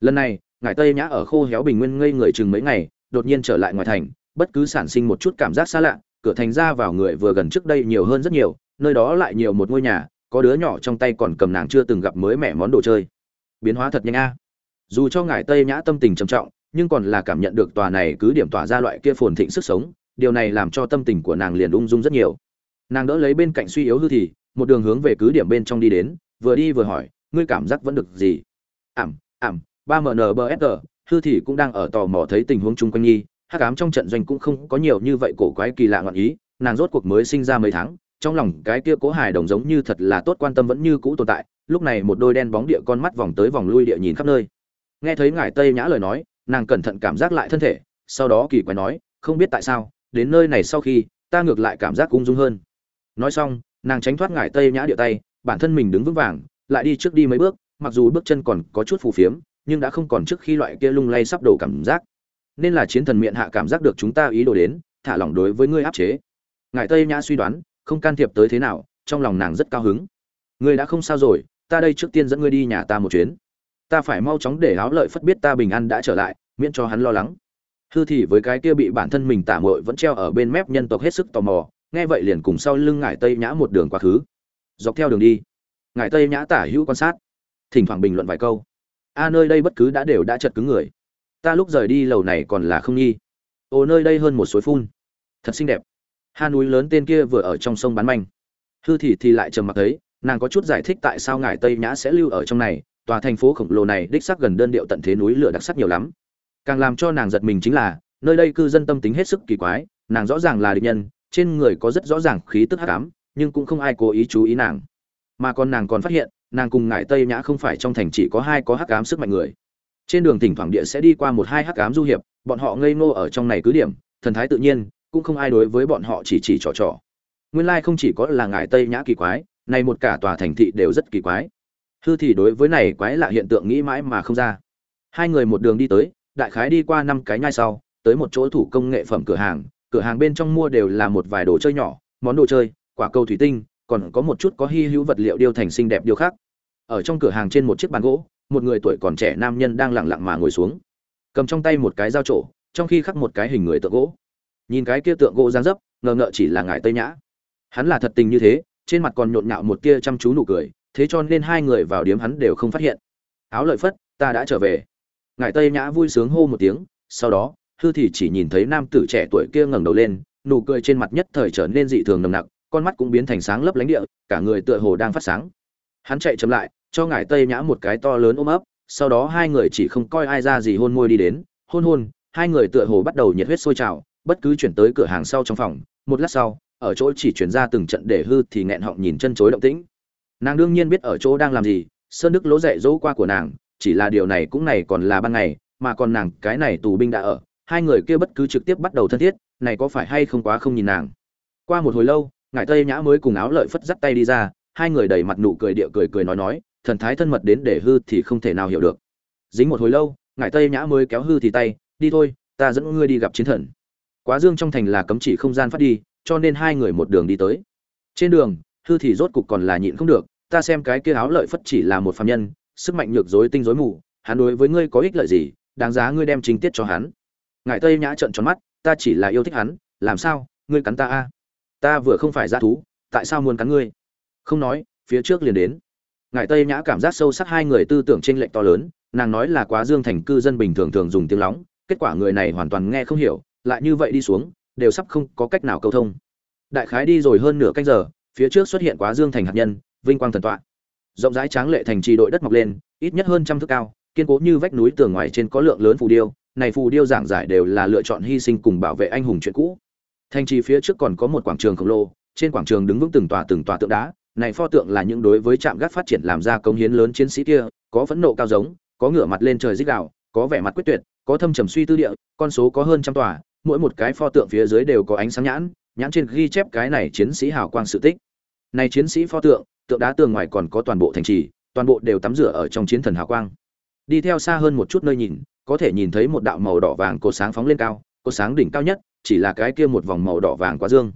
Lần này ngài tây nhã ở khô héo bình nguyên ngây người chừng mấy ngày, đột nhiên trở lại ngoài thành, bất cứ sản sinh một chút cảm giác xa lạ, cửa thành ra vào người vừa gần trước đây nhiều hơn rất nhiều, nơi đó lại nhiều một ngôi nhà, có đứa nhỏ trong tay còn cầm nàng chưa từng gặp mới mẻ món đồ chơi. Biến hóa thật nhanh a. Dù cho ngài tây nhã tâm tình trầm trọng, nhưng còn là cảm nhận được tòa này cứ điểm tỏa ra loại kia phồn thịnh sức sống điều này làm cho tâm tình của nàng liền ung dung rất nhiều. Nàng đỡ lấy bên cạnh suy yếu hư thì, một đường hướng về cứ điểm bên trong đi đến, vừa đi vừa hỏi, ngươi cảm giác vẫn được gì? Ảm ảm, ba mnbsg hư thì cũng đang ở tò mò thấy tình huống chung quanh nhi hắc ám trong trận doanh cũng không có nhiều như vậy cổ quái kỳ lạ ngọn ý, nàng rốt cuộc mới sinh ra mấy tháng, trong lòng cái kia cố hài đồng giống như thật là tốt quan tâm vẫn như cũ tồn tại, lúc này một đôi đen bóng địa con mắt vòng tới vòng lui địa nhìn khắp nơi. Nghe thấy ngài tây nhã lời nói, nàng cẩn thận cảm giác lại thân thể, sau đó kỳ quái nói, không biết tại sao đến nơi này sau khi, ta ngược lại cảm giác ung dung hơn. Nói xong, nàng tránh thoát ngải tây nhã địa tay, bản thân mình đứng vững vàng, lại đi trước đi mấy bước, mặc dù bước chân còn có chút phù phiếm, nhưng đã không còn trước khi loại kia lung lay sắp đổ cảm giác. Nên là chiến thần miệng hạ cảm giác được chúng ta ý đồ đến, thả lỏng đối với ngươi áp chế. Ngải tây nhã suy đoán, không can thiệp tới thế nào, trong lòng nàng rất cao hứng. Ngươi đã không sao rồi, ta đây trước tiên dẫn ngươi đi nhà ta một chuyến. Ta phải mau chóng để áo lợi phất biết ta bình an đã trở lại, miễn cho hắn lo lắng hư thì với cái kia bị bản thân mình tả mội vẫn treo ở bên mép nhân tộc hết sức tò mò, nghe vậy liền cùng sau lưng ngải tây nhã một đường quá khứ. Dọc theo đường đi, ngải tây nhã tả hữu quan sát, thỉnh thoảng bình luận vài câu. A nơi đây bất cứ đã đều đã chật cứng người. Ta lúc rời đi lầu này còn là không nghi. Ồ nơi đây hơn một suối phun. Thật xinh đẹp. Ha núi lớn tên kia vừa ở trong sông bán manh. Hư thì thì lại trầm mặc thấy, nàng có chút giải thích tại sao ngài tây nhã sẽ lưu ở trong này, tòa thành phố khổng lồ này đích xác gần đơn điệu tận thế núi lửa đặc sắc nhiều lắm càng làm cho nàng giật mình chính là, nơi đây cư dân tâm tính hết sức kỳ quái, nàng rõ ràng là địch nhân, trên người có rất rõ ràng khí tức hắc ám, nhưng cũng không ai cố ý chú ý nàng. Mà còn nàng còn phát hiện, nàng cùng ngải tây nhã không phải trong thành chỉ có hai có hắc ám sức mạnh người. Trên đường thỉnh thoảng địa sẽ đi qua một hai hắc ám du hiệp, bọn họ ngây ngô ở trong này cứ điểm, thần thái tự nhiên, cũng không ai đối với bọn họ chỉ chỉ trò trò. Nguyên lai không chỉ có là ngải tây nhã kỳ quái, này một cả tòa thành thị đều rất kỳ quái. Hư thì đối với này quái lạ hiện tượng nghĩ mãi mà không ra. Hai người một đường đi tới đại khái đi qua năm cái nhai sau, tới một chỗ thủ công nghệ phẩm cửa hàng cửa hàng bên trong mua đều là một vài đồ chơi nhỏ, món đồ chơi, quả cầu thủy tinh, còn có một chút có hy hữu vật liệu điêu thành xinh đẹp điêu khác ở trong cửa hàng trên một chiếc bàn gỗ, một người tuổi còn trẻ nam nhân đang lặng lặng mà ngồi xuống. Cầm trong tay một cái dao trổ, trong khi khắc một cái hình người tượng gỗ. Nhìn cái kia tượng gỗ giang dấp, ngờ ngợ chỉ là ngải tây nhã. Hắn là thật tình như thế, trên mặt còn nhộn nhạo một tia chăm chú nụ cười, thế cho nên hai người vào điếm hắn đều không phát hiện. Áo lợi phất, ta đã trở về ngài tây nhã vui sướng hô một tiếng, sau đó, hư thì chỉ nhìn thấy nam tử trẻ tuổi kia ngẩng đầu lên, nụ cười trên mặt nhất thời trở nên dị thường nồng nặc, con mắt cũng biến thành sáng lấp lánh địa, cả người tựa hồ đang phát sáng. Hắn chạy chậm lại, cho ngài tây nhã một cái to lớn ôm ấp, sau đó hai người chỉ không coi ai ra gì hôn môi đi đến, hôn hôn, hai người tựa hồ bắt đầu nhiệt huyết sôi trào, bất cứ chuyển tới cửa hàng sau trong phòng, một lát sau, ở chỗ chỉ chuyển ra từng trận để hư thì nghẹn họng nhìn chân chối động tĩnh. Nàng đương nhiên biết ở chỗ đang làm gì, sơn đức lỗ dạy dỗ qua của nàng chỉ là điều này cũng này còn là ban ngày, mà còn nàng, cái này tù binh đã ở, hai người kia bất cứ trực tiếp bắt đầu thân thiết, này có phải hay không quá không nhìn nàng. Qua một hồi lâu, ngải tây nhã mới cùng áo lợi phất dắt tay đi ra, hai người đầy mặt nụ cười địa cười cười nói nói, thần thái thân mật đến để hư thì không thể nào hiểu được. Dính một hồi lâu, ngải tây nhã mới kéo hư thì tay, đi thôi, ta dẫn ngươi đi gặp chiến thần. Quá dương trong thành là cấm chỉ không gian phát đi, cho nên hai người một đường đi tới. Trên đường, hư thì rốt cục còn là nhịn không được, ta xem cái kia áo lợi phất chỉ là một phạm nhân sức mạnh nhược dối tinh dối mù, hắn đối với ngươi có ích lợi gì, đáng giá ngươi đem chính tiết cho hắn. Ngải tây nhã trợn tròn mắt, ta chỉ là yêu thích hắn, làm sao, ngươi cắn ta a? Ta vừa không phải g thú, tại sao muốn cắn ngươi? Không nói, phía trước liền đến. Ngải tây nhã cảm giác sâu sắc hai người tư tưởng chênh lệch to lớn, nàng nói là quá dương thành cư dân bình thường thường dùng tiếng lóng, kết quả người này hoàn toàn nghe không hiểu, lại như vậy đi xuống, đều sắp không có cách nào câu thông. Đại khái đi rồi hơn nửa canh giờ, phía trước xuất hiện quá dương thành hạt nhân, vinh quang thần tọa rộng rãi tráng lệ thành trì đội đất mọc lên, ít nhất hơn trăm thước cao, kiên cố như vách núi tường ngoài trên có lượng lớn phù điêu, này phù điêu giảng giải đều là lựa chọn hy sinh cùng bảo vệ anh hùng chuyện cũ. Thành trì phía trước còn có một quảng trường khổng lồ, trên quảng trường đứng vững từng tòa từng tòa tượng đá, này pho tượng là những đối với trạm gác phát triển làm ra công hiến lớn chiến sĩ kia, có phẫn nộ cao giống, có ngửa mặt lên trời dích đạo có vẻ mặt quyết tuyệt, có thâm trầm suy tư địa, con số có hơn trăm tòa, mỗi một cái pho tượng phía dưới đều có ánh sáng nhãn nhãn trên ghi chép cái này chiến sĩ hào quang sự tích. Này chiến sĩ pho tượng tượng đá tường ngoài còn có toàn bộ thành trì, toàn bộ đều tắm rửa ở trong chiến thần hào quang. Đi theo xa hơn một chút nơi nhìn, có thể nhìn thấy một đạo màu đỏ vàng cột sáng phóng lên cao, cột sáng đỉnh cao nhất, chỉ là cái kia một vòng màu đỏ vàng quá dương.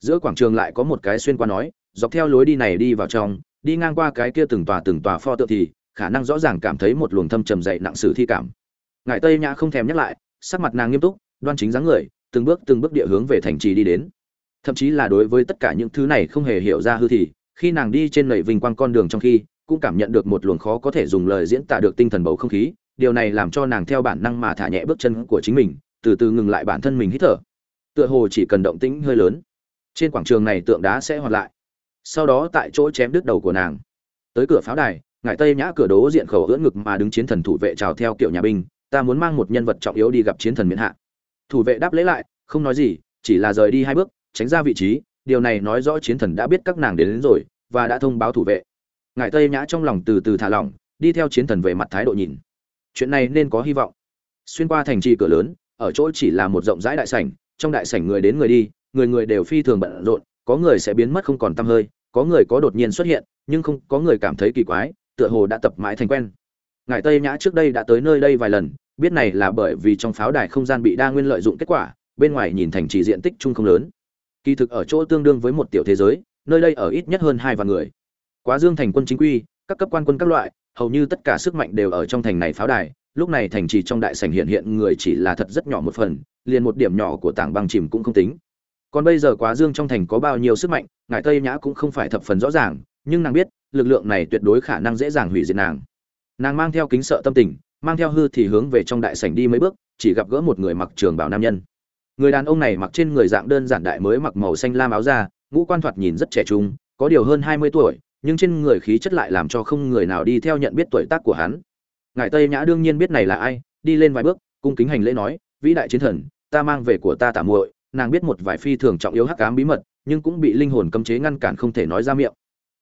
Giữa quảng trường lại có một cái xuyên qua nói, dọc theo lối đi này đi vào trong, đi ngang qua cái kia từng tòa từng tòa pho tượng thì, khả năng rõ ràng cảm thấy một luồng thâm trầm dậy nặng sử thi cảm. Ngải tây nhã không thèm nhắc lại, sắc mặt nàng nghiêm túc, đoan chính dáng người, từng bước từng bước địa hướng về thành trì đi đến. Thậm chí là đối với tất cả những thứ này không hề hiểu ra hư thì khi nàng đi trên lầy vinh quang con đường trong khi, cũng cảm nhận được một luồng khó có thể dùng lời diễn tả được tinh thần bầu không khí, điều này làm cho nàng theo bản năng mà thả nhẹ bước chân của chính mình, từ từ ngừng lại bản thân mình hít thở. Tựa hồ chỉ cần động tĩnh hơi lớn, trên quảng trường này tượng đá sẽ hoạt lại. Sau đó tại chỗ chém đứt đầu của nàng. Tới cửa pháo đài, ngải tây nhã cửa đố diện khẩu ưỡn ngực mà đứng chiến thần thủ vệ chào theo kiểu nhà binh, ta muốn mang một nhân vật trọng yếu đi gặp chiến thần miễn hạ. Thủ vệ đáp lễ lại, không nói gì, chỉ là rời đi hai bước, tránh ra vị trí điều này nói rõ chiến thần đã biết các nàng đến, đến rồi và đã thông báo thủ vệ. Ngài tây nhã trong lòng từ từ thả lỏng đi theo chiến thần về mặt thái độ nhìn. Chuyện này nên có hy vọng. Xuyên qua thành trì cửa lớn ở chỗ chỉ là một rộng rãi đại sảnh trong đại sảnh người đến người đi người người đều phi thường bận rộn có người sẽ biến mất không còn tăm hơi có người có đột nhiên xuất hiện nhưng không có người cảm thấy kỳ quái tựa hồ đã tập mãi thành quen. Ngài tây nhã trước đây đã tới nơi đây vài lần biết này là bởi vì trong pháo đài không gian bị đa nguyên lợi dụng kết quả bên ngoài nhìn thành trì diện tích chung không lớn kỳ thực ở chỗ tương đương với một tiểu thế giới, nơi đây ở ít nhất hơn hai vạn người. Quá dương thành quân chính quy, các cấp quan quân các loại, hầu như tất cả sức mạnh đều ở trong thành này pháo đài. Lúc này thành trì trong đại sảnh hiện hiện người chỉ là thật rất nhỏ một phần, liền một điểm nhỏ của tảng băng chìm cũng không tính. Còn bây giờ quá dương trong thành có bao nhiêu sức mạnh, ngài tây nhã cũng không phải thập phần rõ ràng, nhưng nàng biết, lực lượng này tuyệt đối khả năng dễ dàng hủy diệt nàng. Nàng mang theo kính sợ tâm tình, mang theo hư thì hướng về trong đại sảnh đi mấy bước, chỉ gặp gỡ một người mặc trường bảo nam nhân người đàn ông này mặc trên người dạng đơn giản đại mới mặc màu xanh lam áo da, ngũ quan thoạt nhìn rất trẻ trung, có điều hơn hai mươi tuổi, nhưng trên người khí chất lại làm cho không người nào đi theo nhận biết tuổi tác của hắn. Ngài tây nhã đương nhiên biết này là ai, đi lên vài bước, cung kính hành lễ nói, vĩ đại chiến thần, ta mang về của ta tả muội, nàng biết một vài phi thường trọng yếu hắc ám bí mật, nhưng cũng bị linh hồn cấm chế ngăn cản không thể nói ra miệng.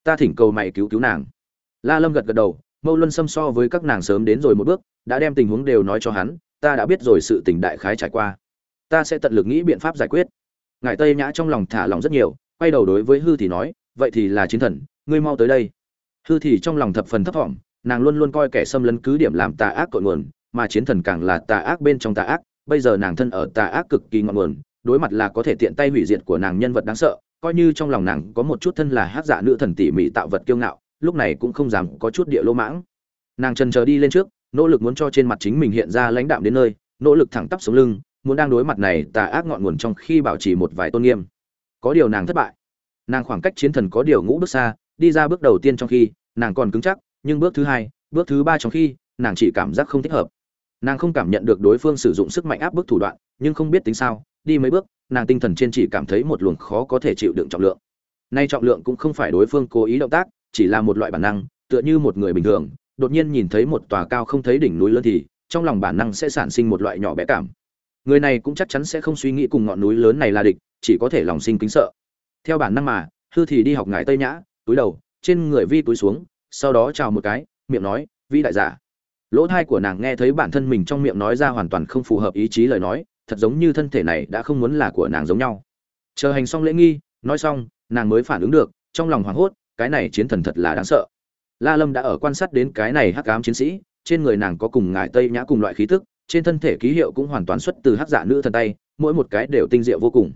Ta thỉnh cầu mày cứu cứu nàng. La lâm gật gật đầu, mâu luân xâm so với các nàng sớm đến rồi một bước, đã đem tình huống đều nói cho hắn, ta đã biết rồi sự tình đại khái trải qua ta sẽ tận lực nghĩ biện pháp giải quyết. Ngài tây nhã trong lòng thả lòng rất nhiều, quay đầu đối với hư thì nói, vậy thì là chiến thần, ngươi mau tới đây. Hư thì trong lòng thập phần thấp thỏm, nàng luôn luôn coi kẻ xâm lấn cứ điểm làm tà ác cội nguồn, mà chiến thần càng là tà ác bên trong tà ác, bây giờ nàng thân ở tà ác cực kỳ ngọn nguồn, đối mặt là có thể tiện tay hủy diệt của nàng nhân vật đáng sợ, coi như trong lòng nàng có một chút thân là hát dạ nữ thần tỉ mỉ tạo vật kiêu ngạo, lúc này cũng không dám có chút địa lỗ mãng. Nàng trần chờ đi lên trước, nỗ lực muốn cho trên mặt chính mình hiện ra lãnh đạm đến nơi, nỗ lực thẳng tắp sống lưng muốn đang đối mặt này, tà ác ngọn nguồn trong khi bảo trì một vài tôn nghiêm. Có điều nàng thất bại. Nàng khoảng cách chiến thần có điều ngũ bước xa, đi ra bước đầu tiên trong khi, nàng còn cứng chắc, nhưng bước thứ hai, bước thứ ba trong khi, nàng chỉ cảm giác không thích hợp. Nàng không cảm nhận được đối phương sử dụng sức mạnh áp bức thủ đoạn, nhưng không biết tính sao, đi mấy bước, nàng tinh thần trên chỉ cảm thấy một luồng khó có thể chịu đựng trọng lượng. Nay trọng lượng cũng không phải đối phương cố ý động tác, chỉ là một loại bản năng, tựa như một người bình thường, đột nhiên nhìn thấy một tòa cao không thấy đỉnh núi lớn thì, trong lòng bản năng sẽ sản sinh một loại nhỏ bé cảm người này cũng chắc chắn sẽ không suy nghĩ cùng ngọn núi lớn này là địch, chỉ có thể lòng sinh kính sợ. Theo bản năng mà, hư thì đi học ngài tây nhã, túi đầu, trên người vi túi xuống, sau đó chào một cái, miệng nói, vi đại giả. Lỗ thai của nàng nghe thấy bản thân mình trong miệng nói ra hoàn toàn không phù hợp ý chí lời nói, thật giống như thân thể này đã không muốn là của nàng giống nhau. Chờ hành xong lễ nghi, nói xong, nàng mới phản ứng được, trong lòng hoảng hốt, cái này chiến thần thật là đáng sợ. La lâm đã ở quan sát đến cái này hắc ám chiến sĩ, trên người nàng có cùng ngải tây nhã cùng loại khí tức trên thân thể ký hiệu cũng hoàn toàn xuất từ hắc dạ nữ thần tay, mỗi một cái đều tinh diệu vô cùng.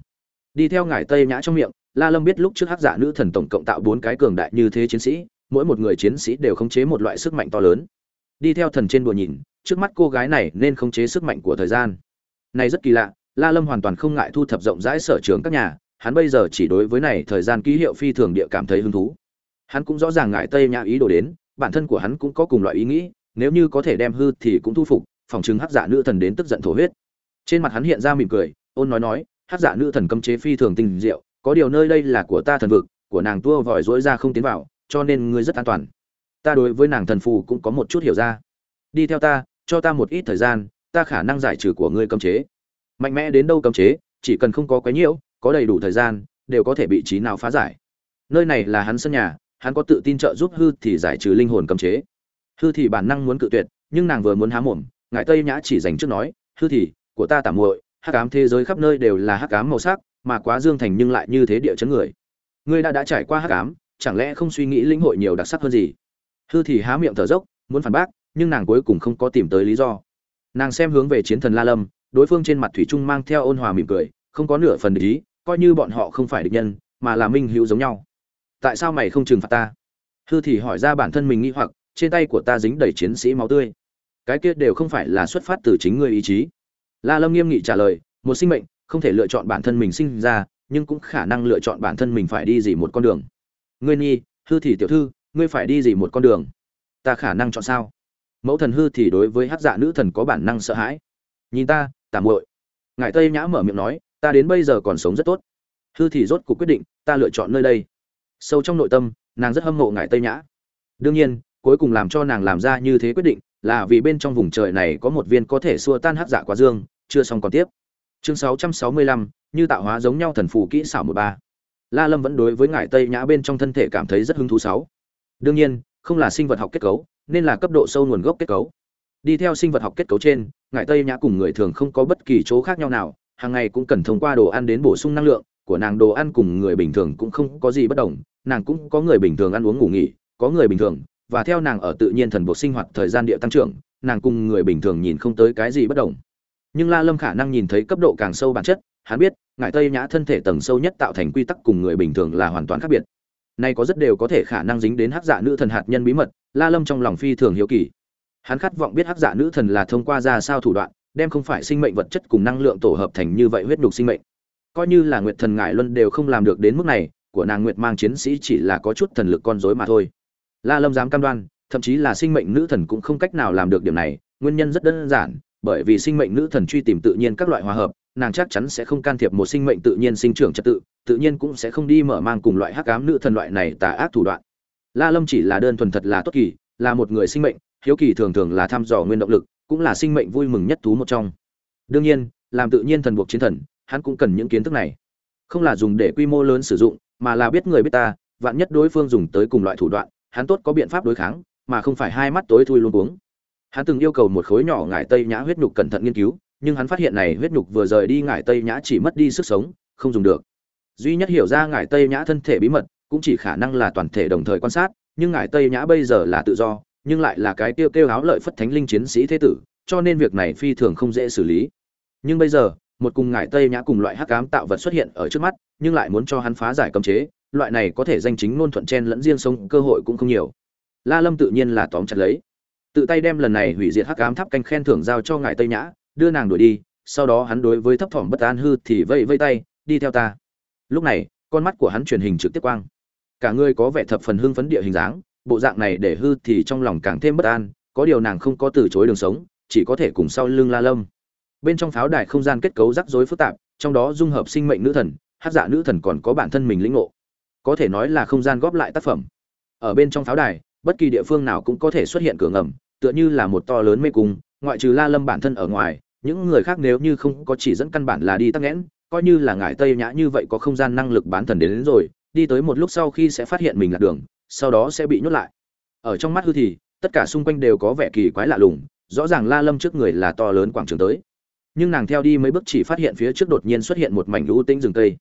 Đi theo ngải tây nhã trong miệng, la lâm biết lúc trước hắc dạ nữ thần tổng cộng tạo bốn cái cường đại như thế chiến sĩ, mỗi một người chiến sĩ đều khống chế một loại sức mạnh to lớn. Đi theo thần trên đùa nhìn, trước mắt cô gái này nên khống chế sức mạnh của thời gian. Này rất kỳ lạ, la lâm hoàn toàn không ngại thu thập rộng rãi sở trường các nhà, hắn bây giờ chỉ đối với này thời gian ký hiệu phi thường địa cảm thấy hứng thú. Hắn cũng rõ ràng ngại tây nhã ý đồ đến, bản thân của hắn cũng có cùng loại ý nghĩ, nếu như có thể đem hư thì cũng thu phục phòng chứng hắc giả nữ thần đến tức giận thổ huyết. Trên mặt hắn hiện ra mỉm cười, ôn nói nói, hắc giả nữ thần cấm chế phi thường tình diệu, có điều nơi đây là của ta thần vực, của nàng tua vòi rỗi ra không tiến vào, cho nên ngươi rất an toàn. Ta đối với nàng thần phù cũng có một chút hiểu ra. Đi theo ta, cho ta một ít thời gian, ta khả năng giải trừ của ngươi cấm chế. Mạnh mẽ đến đâu cấm chế, chỉ cần không có quấy nhiễu, có đầy đủ thời gian, đều có thể bị trí nào phá giải. Nơi này là hắn sân nhà, hắn có tự tin trợ giúp hư thì giải trừ linh hồn cấm chế. Hư thì bản năng muốn cự tuyệt, nhưng nàng vừa muốn há mồm ngài tây nhã chỉ dành trước nói, hư thì, của ta tạm muội, hắc ám thế giới khắp nơi đều là hắc ám màu sắc, mà quá dương thành nhưng lại như thế địa chấn người. Ngươi đã đã trải qua hắc ám, chẳng lẽ không suy nghĩ lĩnh hội nhiều đặc sắc hơn gì? Hư thì há miệng thở dốc, muốn phản bác, nhưng nàng cuối cùng không có tìm tới lý do. Nàng xem hướng về chiến thần la lâm, đối phương trên mặt thủy trung mang theo ôn hòa mỉm cười, không có nửa phần ý, coi như bọn họ không phải địch nhân, mà là minh hữu giống nhau. Tại sao mày không trừng phạt ta? Hư thì hỏi ra bản thân mình nghĩ hoặc, trên tay của ta dính đầy chiến sĩ máu tươi cái kia đều không phải là xuất phát từ chính ngươi ý chí. La lâm nghiêm nghị trả lời, một sinh mệnh, không thể lựa chọn bản thân mình sinh ra, nhưng cũng khả năng lựa chọn bản thân mình phải đi gì một con đường. Ngươi nhi, hư thì tiểu thư, ngươi phải đi gì một con đường? Ta khả năng chọn sao? Mẫu thần hư thì đối với hát dạ nữ thần có bản năng sợ hãi. Nhìn ta, tạm muội. Ngài tây nhã mở miệng nói, ta đến bây giờ còn sống rất tốt. Hư thì rốt cuộc quyết định, ta lựa chọn nơi đây. Sâu trong nội tâm, nàng rất hâm mộ ngài tây nhã. Đương nhiên, cuối cùng làm cho nàng làm ra như thế quyết định là vì bên trong vùng trời này có một viên có thể xua tan hắc dạ quá dương chưa xong còn tiếp. Chương 665, như tạo hóa giống nhau thần phù kỹ xảo một ba. La lâm vẫn đối với ngải tây nhã bên trong thân thể cảm thấy rất hứng thú sáu. Đương nhiên không là sinh vật học kết cấu nên là cấp độ sâu nguồn gốc kết cấu. Đi theo sinh vật học kết cấu trên ngải tây nhã cùng người thường không có bất kỳ chỗ khác nhau nào hàng ngày cũng cần thông qua đồ ăn đến bổ sung năng lượng của nàng đồ ăn cùng người bình thường cũng không có gì bất đồng nàng cũng có người bình thường ăn uống ngủ nghỉ có người bình thường và theo nàng ở tự nhiên thần buộc sinh hoạt thời gian địa tăng trưởng, nàng cùng người bình thường nhìn không tới cái gì bất đồng. Nhưng la lâm khả năng nhìn thấy cấp độ càng sâu bản chất, hắn biết, ngải tây nhã thân thể tầng sâu nhất tạo thành quy tắc cùng người bình thường là hoàn toàn khác biệt. Nay có rất đều có thể khả năng dính đến hắc dạ nữ thần hạt nhân bí mật, la lâm trong lòng phi thường hiếu kỳ. Hắn khát vọng biết hắc dạ nữ thần là thông qua ra sao thủ đoạn, đem không phải sinh mệnh vật chất cùng năng lượng tổ hợp thành như vậy huyết đục sinh mệnh. Coi như là nguyệt thần ngải luân đều không làm được đến mức này, của nàng nguyệt mang chiến sĩ chỉ là có chút thần lực con rối mà thôi la lâm dám cam đoan, thậm chí là sinh mệnh nữ thần cũng không cách nào làm được điểm này, nguyên nhân rất đơn giản, bởi vì sinh mệnh nữ thần truy tìm tự nhiên các loại hòa hợp, nàng chắc chắn sẽ không can thiệp một sinh mệnh tự nhiên sinh trưởng trật tự tự nhiên cũng sẽ không đi mở mang cùng loại hắc ám nữ thần loại này tà ác thủ đoạn. La lâm chỉ là đơn thuần thật là tốt kỳ, là một người sinh mệnh, hiếu kỳ thường thường là thăm dò nguyên động lực, cũng là sinh mệnh vui mừng nhất thú một trong. Đương nhiên, làm tự nhiên thần buộc chiến thần, hắn cũng cần những kiến thức này. Không là dùng để quy mô lớn sử dụng, mà là biết người biết ta, vạn nhất đối phương dùng tới cùng loại thủ đoạn hắn tốt có biện pháp đối kháng, mà không phải hai mắt tối thui luôn uống hắn từng yêu cầu một khối nhỏ ngải tây nhã huyết nhục cẩn thận nghiên cứu, nhưng hắn phát hiện này huyết nhục vừa rời đi ngải tây nhã chỉ mất đi sức sống, không dùng được. Duy nhất hiểu ra ngải tây nhã thân thể bí mật, cũng chỉ khả năng là toàn thể đồng thời quan sát, nhưng ngải tây nhã bây giờ là tự do, nhưng lại là cái tiêu kêu áo lợi phất thánh linh chiến sĩ thế tử, cho nên việc này phi thường không dễ xử lý. Nhưng bây giờ, một cùng ngải tây nhã cùng loại hắc ám tạo vật xuất hiện ở trước mắt, nhưng lại muốn cho hắn phá giải cấm chế loại này có thể danh chính ngôn thuận chen lẫn riêng sống, cơ hội cũng không nhiều. La lâm tự nhiên là tóm chặt lấy. Tự tay đem lần này hủy diệt hắc ám tháp canh khen thưởng giao cho ngài tây nhã, đưa nàng đuổi đi, sau đó hắn đối với thấp thỏm bất an hư thì vây vây tay, đi theo ta. Lúc này, con mắt của hắn truyền hình trực tiếp quang. Cả người có vẻ thập phần hưng phấn địa hình dáng, bộ dạng này để hư thì trong lòng càng thêm bất an, có điều nàng không có từ chối đường sống, chỉ có thể cùng sau lưng la lâm. Bên trong pháo đài không gian kết cấu rắc rối phức tạp, trong đó dung hợp sinh mệnh nữ thần, hát dạ nữ thần còn có bản thân mình lĩnh ngộ có thể nói là không gian góp lại tác phẩm. Ở bên trong pháo đài bất kỳ địa phương nào cũng có thể xuất hiện cửa ngầm tựa như là một to lớn mê cung ngoại trừ la lâm bản thân ở ngoài những người khác nếu như không có chỉ dẫn căn bản là đi tắc nghẽn coi như là ngải tây nhã như vậy có không gian năng lực bán thần đến, đến rồi đi tới một lúc sau khi sẽ phát hiện mình lạc đường sau đó sẽ bị nhốt lại. Ở trong mắt hư thì tất cả xung quanh đều có vẻ kỳ quái lạ lùng rõ ràng la lâm trước người là to lớn quảng trường tới. Nhưng nàng theo đi mấy bước chỉ phát hiện phía trước đột nhiên xuất hiện một mảnh u tĩnh rừng cây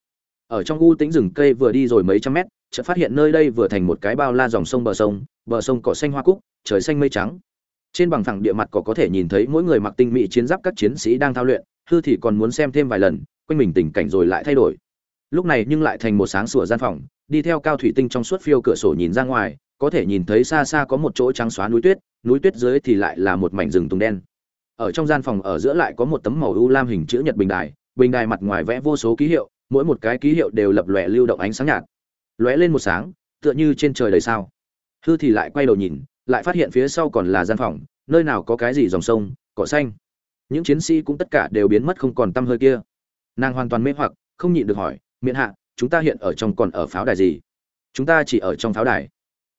ở trong u tĩnh rừng cây vừa đi rồi mấy trăm mét, chợt phát hiện nơi đây vừa thành một cái bao la dòng sông bờ sông bờ sông cỏ xanh hoa cúc, trời xanh mây trắng. Trên bằng phẳng địa mặt có có thể nhìn thấy mỗi người mặc tinh mỹ chiến giáp các chiến sĩ đang thao luyện, hư thì còn muốn xem thêm vài lần, quanh mình tình cảnh rồi lại thay đổi. Lúc này nhưng lại thành một sáng sủa gian phòng, đi theo cao thủy tinh trong suốt phiêu cửa sổ nhìn ra ngoài, có thể nhìn thấy xa xa có một chỗ trắng xóa núi tuyết núi tuyết dưới thì lại là một mảnh rừng tùng đen. Ở trong gian phòng ở giữa lại có một tấm màu u lam hình chữ nhật bình đài bình đài mặt ngoài vẽ vô số ký hiệu mỗi một cái ký hiệu đều lập lòe lưu động ánh sáng nhạt. Lóe lên một sáng, tựa như trên trời đầy sao. Hư thì lại quay đầu nhìn, lại phát hiện phía sau còn là gian phòng, nơi nào có cái gì dòng sông, cỏ xanh. Những chiến sĩ cũng tất cả đều biến mất không còn tăm hơi kia. Nàng hoàn toàn mê hoặc, không nhịn được hỏi miệng hạ, chúng ta hiện ở trong còn ở pháo đài gì? Chúng ta chỉ ở trong pháo đài.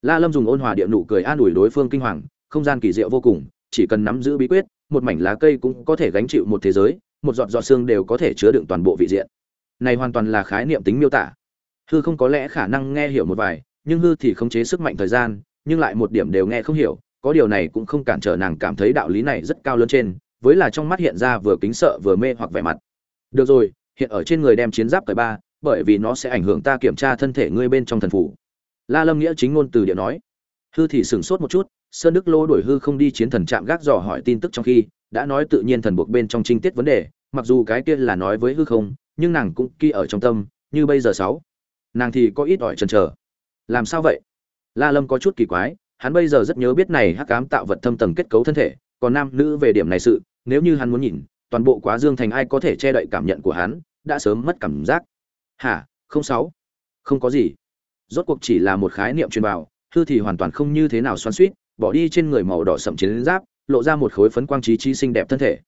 La lâm dùng ôn hòa địa nụ cười an ủi đối phương kinh hoàng, không gian kỳ diệu vô cùng, chỉ cần nắm giữ bí quyết, một mảnh lá cây cũng có thể gánh chịu một thế giới, một giọt giọt xương đều có thể chứa đựng toàn bộ vị diện này hoàn toàn là khái niệm tính miêu tả. Hư không có lẽ khả năng nghe hiểu một vài, nhưng hư thì khống chế sức mạnh thời gian, nhưng lại một điểm đều nghe không hiểu, có điều này cũng không cản trở nàng cảm thấy đạo lý này rất cao lớn trên, với là trong mắt hiện ra vừa kính sợ vừa mê hoặc vẻ mặt. Được rồi, hiện ở trên người đem chiến giáp cởi ba, bởi vì nó sẽ ảnh hưởng ta kiểm tra thân thể ngươi bên trong thần phủ. La lâm nghĩa chính ngôn từ địa nói. Hư thì sửng sốt một chút, sơn đức lô đổi hư không đi chiến thần chạm gác dò hỏi tin tức trong khi, đã nói tự nhiên thần buộc bên trong trinh tiết vấn đề, mặc dù cái kia là nói với hư không nhưng nàng cũng kỳ ở trong tâm, như bây giờ sáu. Nàng thì có ít ỏi chần chờ. Làm sao vậy? La lâm có chút kỳ quái, hắn bây giờ rất nhớ biết này hắc ám tạo vật thâm tầng kết cấu thân thể, còn nam nữ về điểm này sự, nếu như hắn muốn nhìn, toàn bộ quá dương thành ai có thể che đậy cảm nhận của hắn, đã sớm mất cảm giác. Hả? Không sáu. Không có gì. Rốt cuộc chỉ là một khái niệm truyền vào, hư thì hoàn toàn không như thế nào xoắn suýt bỏ đi trên người màu đỏ sậm chiến giáp, lộ ra một khối phấn quang trí chi xinh đẹp thân thể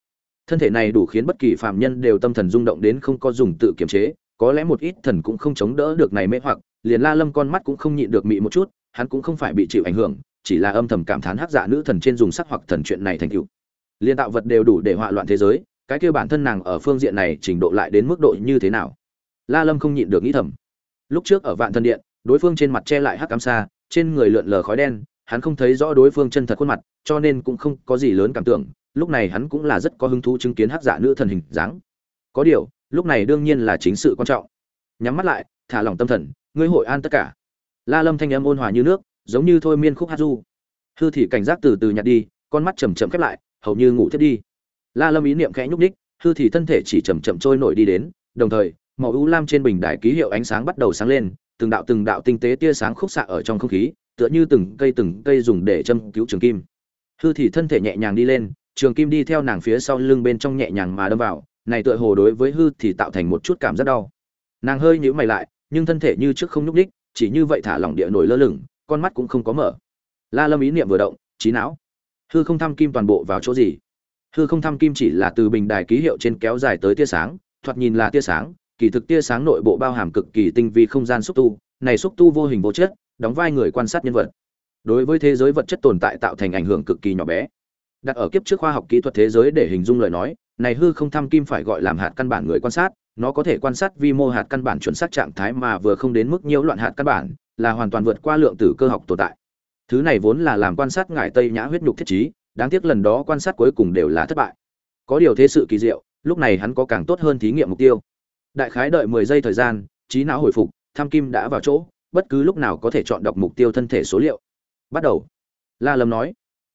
thân thể này đủ khiến bất kỳ phạm nhân đều tâm thần rung động đến không có dùng tự kiềm chế, có lẽ một ít thần cũng không chống đỡ được này mê hoặc, liền la lâm con mắt cũng không nhịn được mị một chút, hắn cũng không phải bị chịu ảnh hưởng, chỉ là âm thầm cảm thán hắc dạ nữ thần trên dùng sắc hoặc thần chuyện này thành cựu liên tạo vật đều đủ để họa loạn thế giới, cái kia bản thân nàng ở phương diện này trình độ lại đến mức độ như thế nào? La lâm không nhịn được nghĩ thầm. Lúc trước ở vạn thân điện, đối phương trên mặt che lại hắc cam xa, trên người lượn lờ khói đen hắn không thấy rõ đối phương chân thật khuôn mặt cho nên cũng không có gì lớn cảm tưởng lúc này hắn cũng là rất có hứng thú chứng kiến hắc giả nữ thần hình dáng. Có điều lúc này đương nhiên là chính sự quan trọng. Nhắm mắt lại thả lỏng tâm thần ngươi hội an tất cả. La lâm thanh âm ôn hòa như nước giống như thôi miên khúc hát du. Hư thị cảnh giác từ từ nhặt đi con mắt chậm chậm khép lại hầu như ngủ thiết đi. La lâm ý niệm khẽ nhúc nhích, hư thị thân thể chỉ chậm chậm trôi nổi đi đến đồng thời màu ưu lam trên bình đài ký hiệu ánh sáng bắt đầu sáng lên từng đạo từng đạo tinh tế tia sáng khúc xạ ở trong không khí tựa như từng cây từng cây dùng để châm cứu trường kim. Hư thì thân thể nhẹ nhàng đi lên, trường kim đi theo nàng phía sau lưng bên trong nhẹ nhàng mà đâm vào, này tựa hồ đối với hư thì tạo thành một chút cảm giác đau. Nàng hơi nhíu mày lại, nhưng thân thể như trước không nhúc nhích, chỉ như vậy thả lỏng địa nổi lơ lửng, con mắt cũng không có mở. La lâm ý niệm vừa động trí não, hư không thăm kim toàn bộ vào chỗ gì? Hư không thăm kim chỉ là từ bình đài ký hiệu trên kéo dài tới tia sáng, thoạt nhìn là tia sáng, kỳ thực tia sáng nội bộ bao hàm cực kỳ tinh vi không gian xúc tu, này xúc tu vô hình vô chất đóng vai người quan sát nhân vật. Đối với thế giới vật chất tồn tại tạo thành ảnh hưởng cực kỳ nhỏ bé. Đặt ở kiếp trước khoa học kỹ thuật thế giới để hình dung lời nói, này hư không thăm kim phải gọi làm hạt căn bản người quan sát, nó có thể quan sát vi mô hạt căn bản chuẩn xác trạng thái mà vừa không đến mức nhiễu loạn hạt căn bản, là hoàn toàn vượt qua lượng tử cơ học tồn tại. Thứ này vốn là làm quan sát ngải tây nhã huyết nhục thiết trí, đáng tiếc lần đó quan sát cuối cùng đều là thất bại. Có điều thế sự kỳ diệu, lúc này hắn có càng tốt hơn thí nghiệm mục tiêu. Đại khái đợi mười giây thời gian, trí não hồi phục, tham kim đã vào chỗ bất cứ lúc nào có thể chọn đọc mục tiêu thân thể số liệu. Bắt đầu. La lâm nói,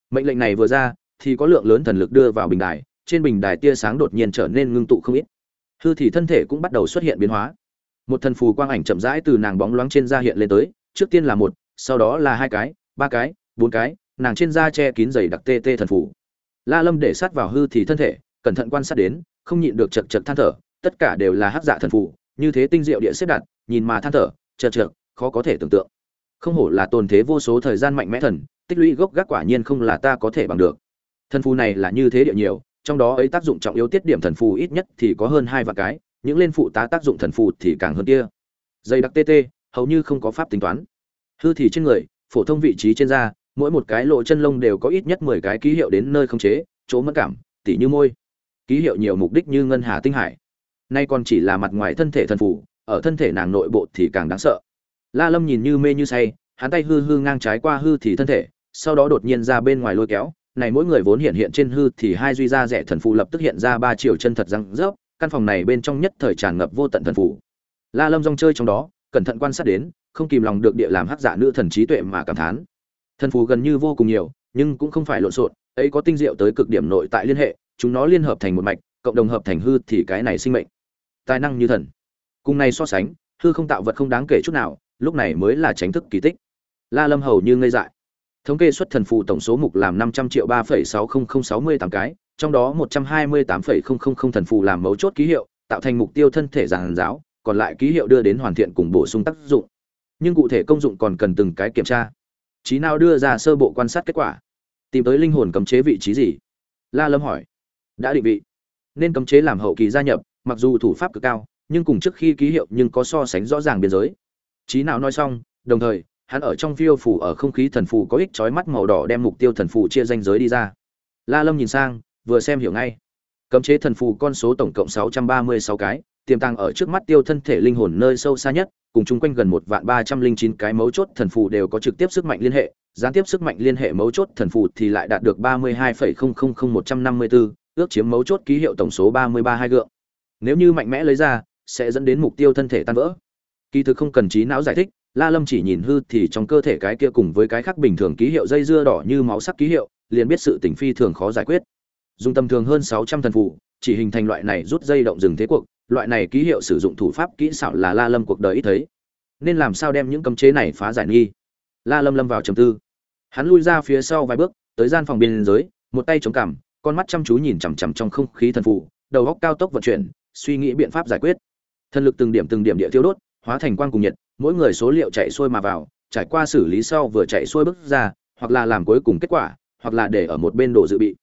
mệnh lệnh này vừa ra, thì có lượng lớn thần lực đưa vào bình đài, trên bình đài tia sáng đột nhiên trở nên ngưng tụ không ít. Hư thì thân thể cũng bắt đầu xuất hiện biến hóa. Một thần phù quang ảnh chậm rãi từ nàng bóng loáng trên da hiện lên tới, trước tiên là một, sau đó là hai cái, ba cái, bốn cái, nàng trên da che kín dày đặc tê tê thần phù. La lâm để sát vào hư thì thân thể, cẩn thận quan sát đến, không nhịn được chật chật than thở, tất cả đều là hắc dạ thần phù, như thế tinh diệu địa xếp đặt, nhìn mà than thở, chật chật khó có thể tưởng tượng. Không hổ là tồn thế vô số thời gian mạnh mẽ thần, tích lũy gốc gác quả nhiên không là ta có thể bằng được. Thần phù này là như thế địa nhiều, trong đó ấy tác dụng trọng yếu tiết điểm thần phù ít nhất thì có hơn hai vạn cái, những lên phụ tá tác dụng thần phù thì càng hơn kia. Dây đặc tt hầu như không có pháp tính toán. Hư thì trên người, phổ thông vị trí trên da, mỗi một cái lộ chân lông đều có ít nhất mười cái ký hiệu đến nơi không chế, chỗ mất cảm, tỉ như môi. Ký hiệu nhiều mục đích như ngân hà tinh hải. Nay còn chỉ là mặt ngoài thân thể thần phù, ở thân thể nàng nội bộ thì càng đáng sợ la lâm nhìn như mê như say, hắn tay hư hư ngang trái qua hư thì thân thể, sau đó đột nhiên ra bên ngoài lôi kéo. Này mỗi người vốn hiện hiện trên hư thì hai duy ra rẻ thần phù lập tức hiện ra ba chiều chân thật răng rớp, căn phòng này bên trong nhất thời tràn ngập vô tận thần phù la lâm rong chơi trong đó, cẩn thận quan sát đến, không kìm lòng được địa làm hắc giả nữ thần trí tuệ mà cảm thán. Thần phù gần như vô cùng nhiều, nhưng cũng không phải lộn xộn, ấy có tinh diệu tới cực điểm nội tại liên hệ, chúng nó liên hợp thành một mạch, cộng đồng hợp thành hư thì cái này sinh mệnh. Tài năng như thần. Cùng này so sánh, hư không tạo vật không đáng kể chút nào lúc này mới là tránh thức kỳ tích. La lâm hầu như ngây dại. Thống kê xuất thần phù tổng số mục làm năm trăm triệu ba phẩy sáu không không sáu mươi tám cái, trong đó một trăm hai mươi tám phẩy không không không thần phù làm mấu chốt ký hiệu, tạo thành mục tiêu thân thể giàn giáo, còn lại ký hiệu đưa đến hoàn thiện cùng bổ sung tác dụng. Nhưng cụ thể công dụng còn cần từng cái kiểm tra. Trí nào đưa ra sơ bộ quan sát kết quả? Tìm tới linh hồn cấm chế vị trí gì? La lâm hỏi. Đã định vị. Nên cấm chế làm hậu kỳ gia nhập, mặc dù thủ pháp cực cao, nhưng cùng trước khi ký hiệu nhưng có so sánh rõ ràng biên giới. Chí nào nói xong, đồng thời, hắn ở trong phiêu phủ ở không khí thần phù có ích chói mắt màu đỏ đem mục tiêu thần phù chia danh giới đi ra. La lâm nhìn sang, vừa xem hiểu ngay. Cấm chế thần phù con số tổng cộng 636 cái, tiềm tàng ở trước mắt tiêu thân thể linh hồn nơi sâu xa nhất, cùng chung quanh gần một vạn ba trăm linh chín cái mấu chốt thần phù đều có trực tiếp sức mạnh liên hệ, gián tiếp sức mạnh liên hệ mấu chốt thần phù thì lại đạt được ba mươi hai một trăm năm mươi bốn ước chiếm mấu chốt ký hiệu tổng số ba mươi ba hai gượng. Nếu như mạnh mẽ lấy ra, sẽ dẫn đến mục tiêu thân thể tan vỡ kỳ thực không cần trí não giải thích, la lâm chỉ nhìn hư thì trong cơ thể cái kia cùng với cái khác bình thường ký hiệu dây dưa đỏ như máu sắc ký hiệu, liền biết sự tình phi thường khó giải quyết. Dùng tầm thường hơn sáu trăm thần phụ, chỉ hình thành loại này rút dây động dừng thế cuộc, loại này ký hiệu sử dụng thủ pháp kỹ xảo là la lâm cuộc đời ít thấy. Nên làm sao đem những cấm chế này phá giải nghi? La lâm lâm vào trầm tư. Hắn lui ra phía sau vài bước, tới gian phòng biên giới một tay chống cằm, con mắt chăm chú nhìn chằm chằm trong không khí thần phụ, đầu óc cao tốc vận chuyển, suy nghĩ biện pháp giải quyết. Thần lực từng điểm từng điểm địa thiêu đốt hóa thành quang cùng nhiệt, mỗi người số liệu chạy xuôi mà vào, trải qua xử lý sau vừa chạy xuôi bước ra, hoặc là làm cuối cùng kết quả, hoặc là để ở một bên đồ dự bị.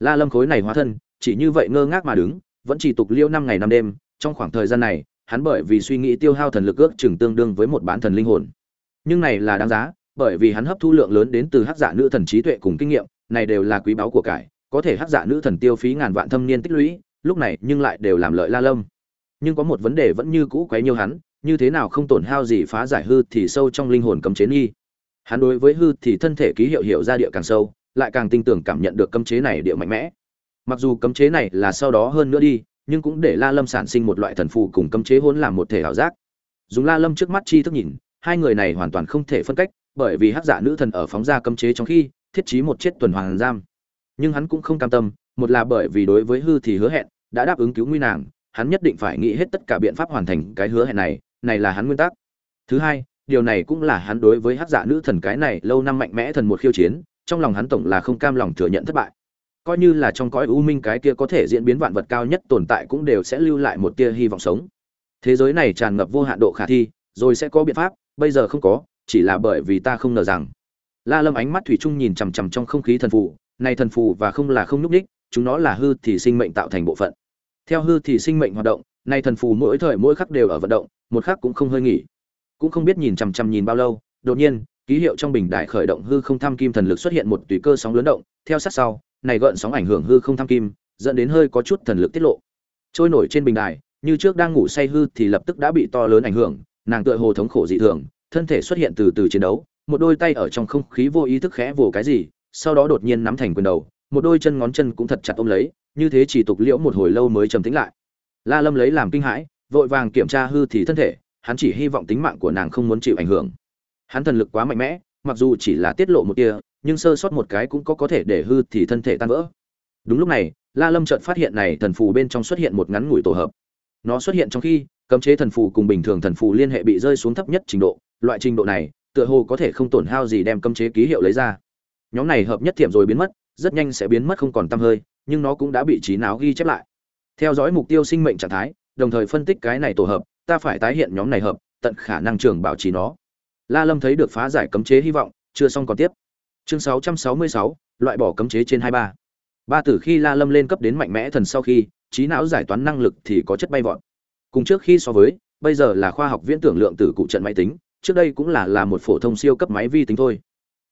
La lâm khối này hóa thân, chỉ như vậy ngơ ngác mà đứng, vẫn chỉ tục liêu năm ngày năm đêm, trong khoảng thời gian này, hắn bởi vì suy nghĩ tiêu hao thần lực ước chừng tương đương với một bán thần linh hồn. Nhưng này là đáng giá, bởi vì hắn hấp thu lượng lớn đến từ hắc giả nữ thần trí tuệ cùng kinh nghiệm, này đều là quý báu của cải, có thể hắc giả nữ thần tiêu phí ngàn vạn thâm niên tích lũy, lúc này nhưng lại đều làm lợi la lâm. Nhưng có một vấn đề vẫn như cũ quấy nhiều hắn như thế nào không tổn hao gì phá giải hư thì sâu trong linh hồn cấm chế nghi hắn đối với hư thì thân thể ký hiệu hiệu ra địa càng sâu, lại càng tin tưởng cảm nhận được cấm chế này địa mạnh mẽ. Mặc dù cấm chế này là sau đó hơn nữa đi, nhưng cũng để la lâm sản sinh một loại thần phù cùng cấm chế hỗn làm một thể ảo giác. Dùng la lâm trước mắt chi thức nhìn, hai người này hoàn toàn không thể phân cách, bởi vì hắc giả nữ thần ở phóng ra cấm chế trong khi, thiết trí một chết tuần hoàn giam. Nhưng hắn cũng không cam tâm, một là bởi vì đối với hư thì hứa hẹn, đã đáp ứng cứu nguy nàng, hắn nhất định phải nghĩ hết tất cả biện pháp hoàn thành cái hứa hẹn này này là hắn nguyên tắc. Thứ hai, điều này cũng là hắn đối với hắc giả nữ thần cái này lâu năm mạnh mẽ thần một khiêu chiến, trong lòng hắn tổng là không cam lòng thừa nhận thất bại. Coi như là trong cõi u minh cái kia có thể diễn biến vạn vật cao nhất tồn tại cũng đều sẽ lưu lại một tia hy vọng sống. Thế giới này tràn ngập vô hạn độ khả thi, rồi sẽ có biện pháp, bây giờ không có, chỉ là bởi vì ta không ngờ rằng. La lâm ánh mắt thủy chung nhìn chằm chằm trong không khí thần phù, này thần phù và không là không nhúc đích chúng nó là hư thì sinh mệnh tạo thành bộ phận. Theo hư thì sinh mệnh hoạt động, này thần phù mỗi thời mỗi khắc đều ở vận động một khắc cũng không hơi nghỉ. Cũng không biết nhìn chằm chằm nhìn bao lâu, đột nhiên, ký hiệu trong bình đại khởi động hư không tham kim thần lực xuất hiện một tùy cơ sóng lớn động, theo sát sau, này gợn sóng ảnh hưởng hư không tham kim, dẫn đến hơi có chút thần lực tiết lộ. Trôi nổi trên bình đài, như trước đang ngủ say hư thì lập tức đã bị to lớn ảnh hưởng, nàng tựa hồ thống khổ dị thường, thân thể xuất hiện từ từ chiến đấu, một đôi tay ở trong không khí vô ý thức khẽ vồ cái gì, sau đó đột nhiên nắm thành quyền đầu, một đôi chân ngón chân cũng thật chặt ôm lấy, như thế chỉ tục liễu một hồi lâu mới trầm tĩnh lại. La lâm lấy làm kinh hãi vội vàng kiểm tra hư thì thân thể, hắn chỉ hy vọng tính mạng của nàng không muốn chịu ảnh hưởng. Hắn thần lực quá mạnh mẽ, mặc dù chỉ là tiết lộ một tia, nhưng sơ sót một cái cũng có có thể để hư thì thân thể tan vỡ. Đúng lúc này, la lâm chợt phát hiện này thần phù bên trong xuất hiện một ngắn ngủi tổ hợp. Nó xuất hiện trong khi, cấm chế thần phù cùng bình thường thần phù liên hệ bị rơi xuống thấp nhất trình độ. Loại trình độ này, tựa hồ có thể không tổn hao gì đem cấm chế ký hiệu lấy ra. Nhóm này hợp nhất thiểm rồi biến mất, rất nhanh sẽ biến mất không còn tăm hơi, nhưng nó cũng đã bị trí não ghi chép lại. Theo dõi mục tiêu sinh mệnh trạng thái đồng thời phân tích cái này tổ hợp ta phải tái hiện nhóm này hợp tận khả năng trường bảo trì nó. La lâm thấy được phá giải cấm chế hy vọng chưa xong còn tiếp. Chương 666, loại bỏ cấm chế trên 23. ba từ khi la lâm lên cấp đến mạnh mẽ thần sau khi trí não giải toán năng lực thì có chất bay vọt. Cùng trước khi so với bây giờ là khoa học viễn tưởng lượng tử cụ trận máy tính trước đây cũng là là một phổ thông siêu cấp máy vi tính thôi.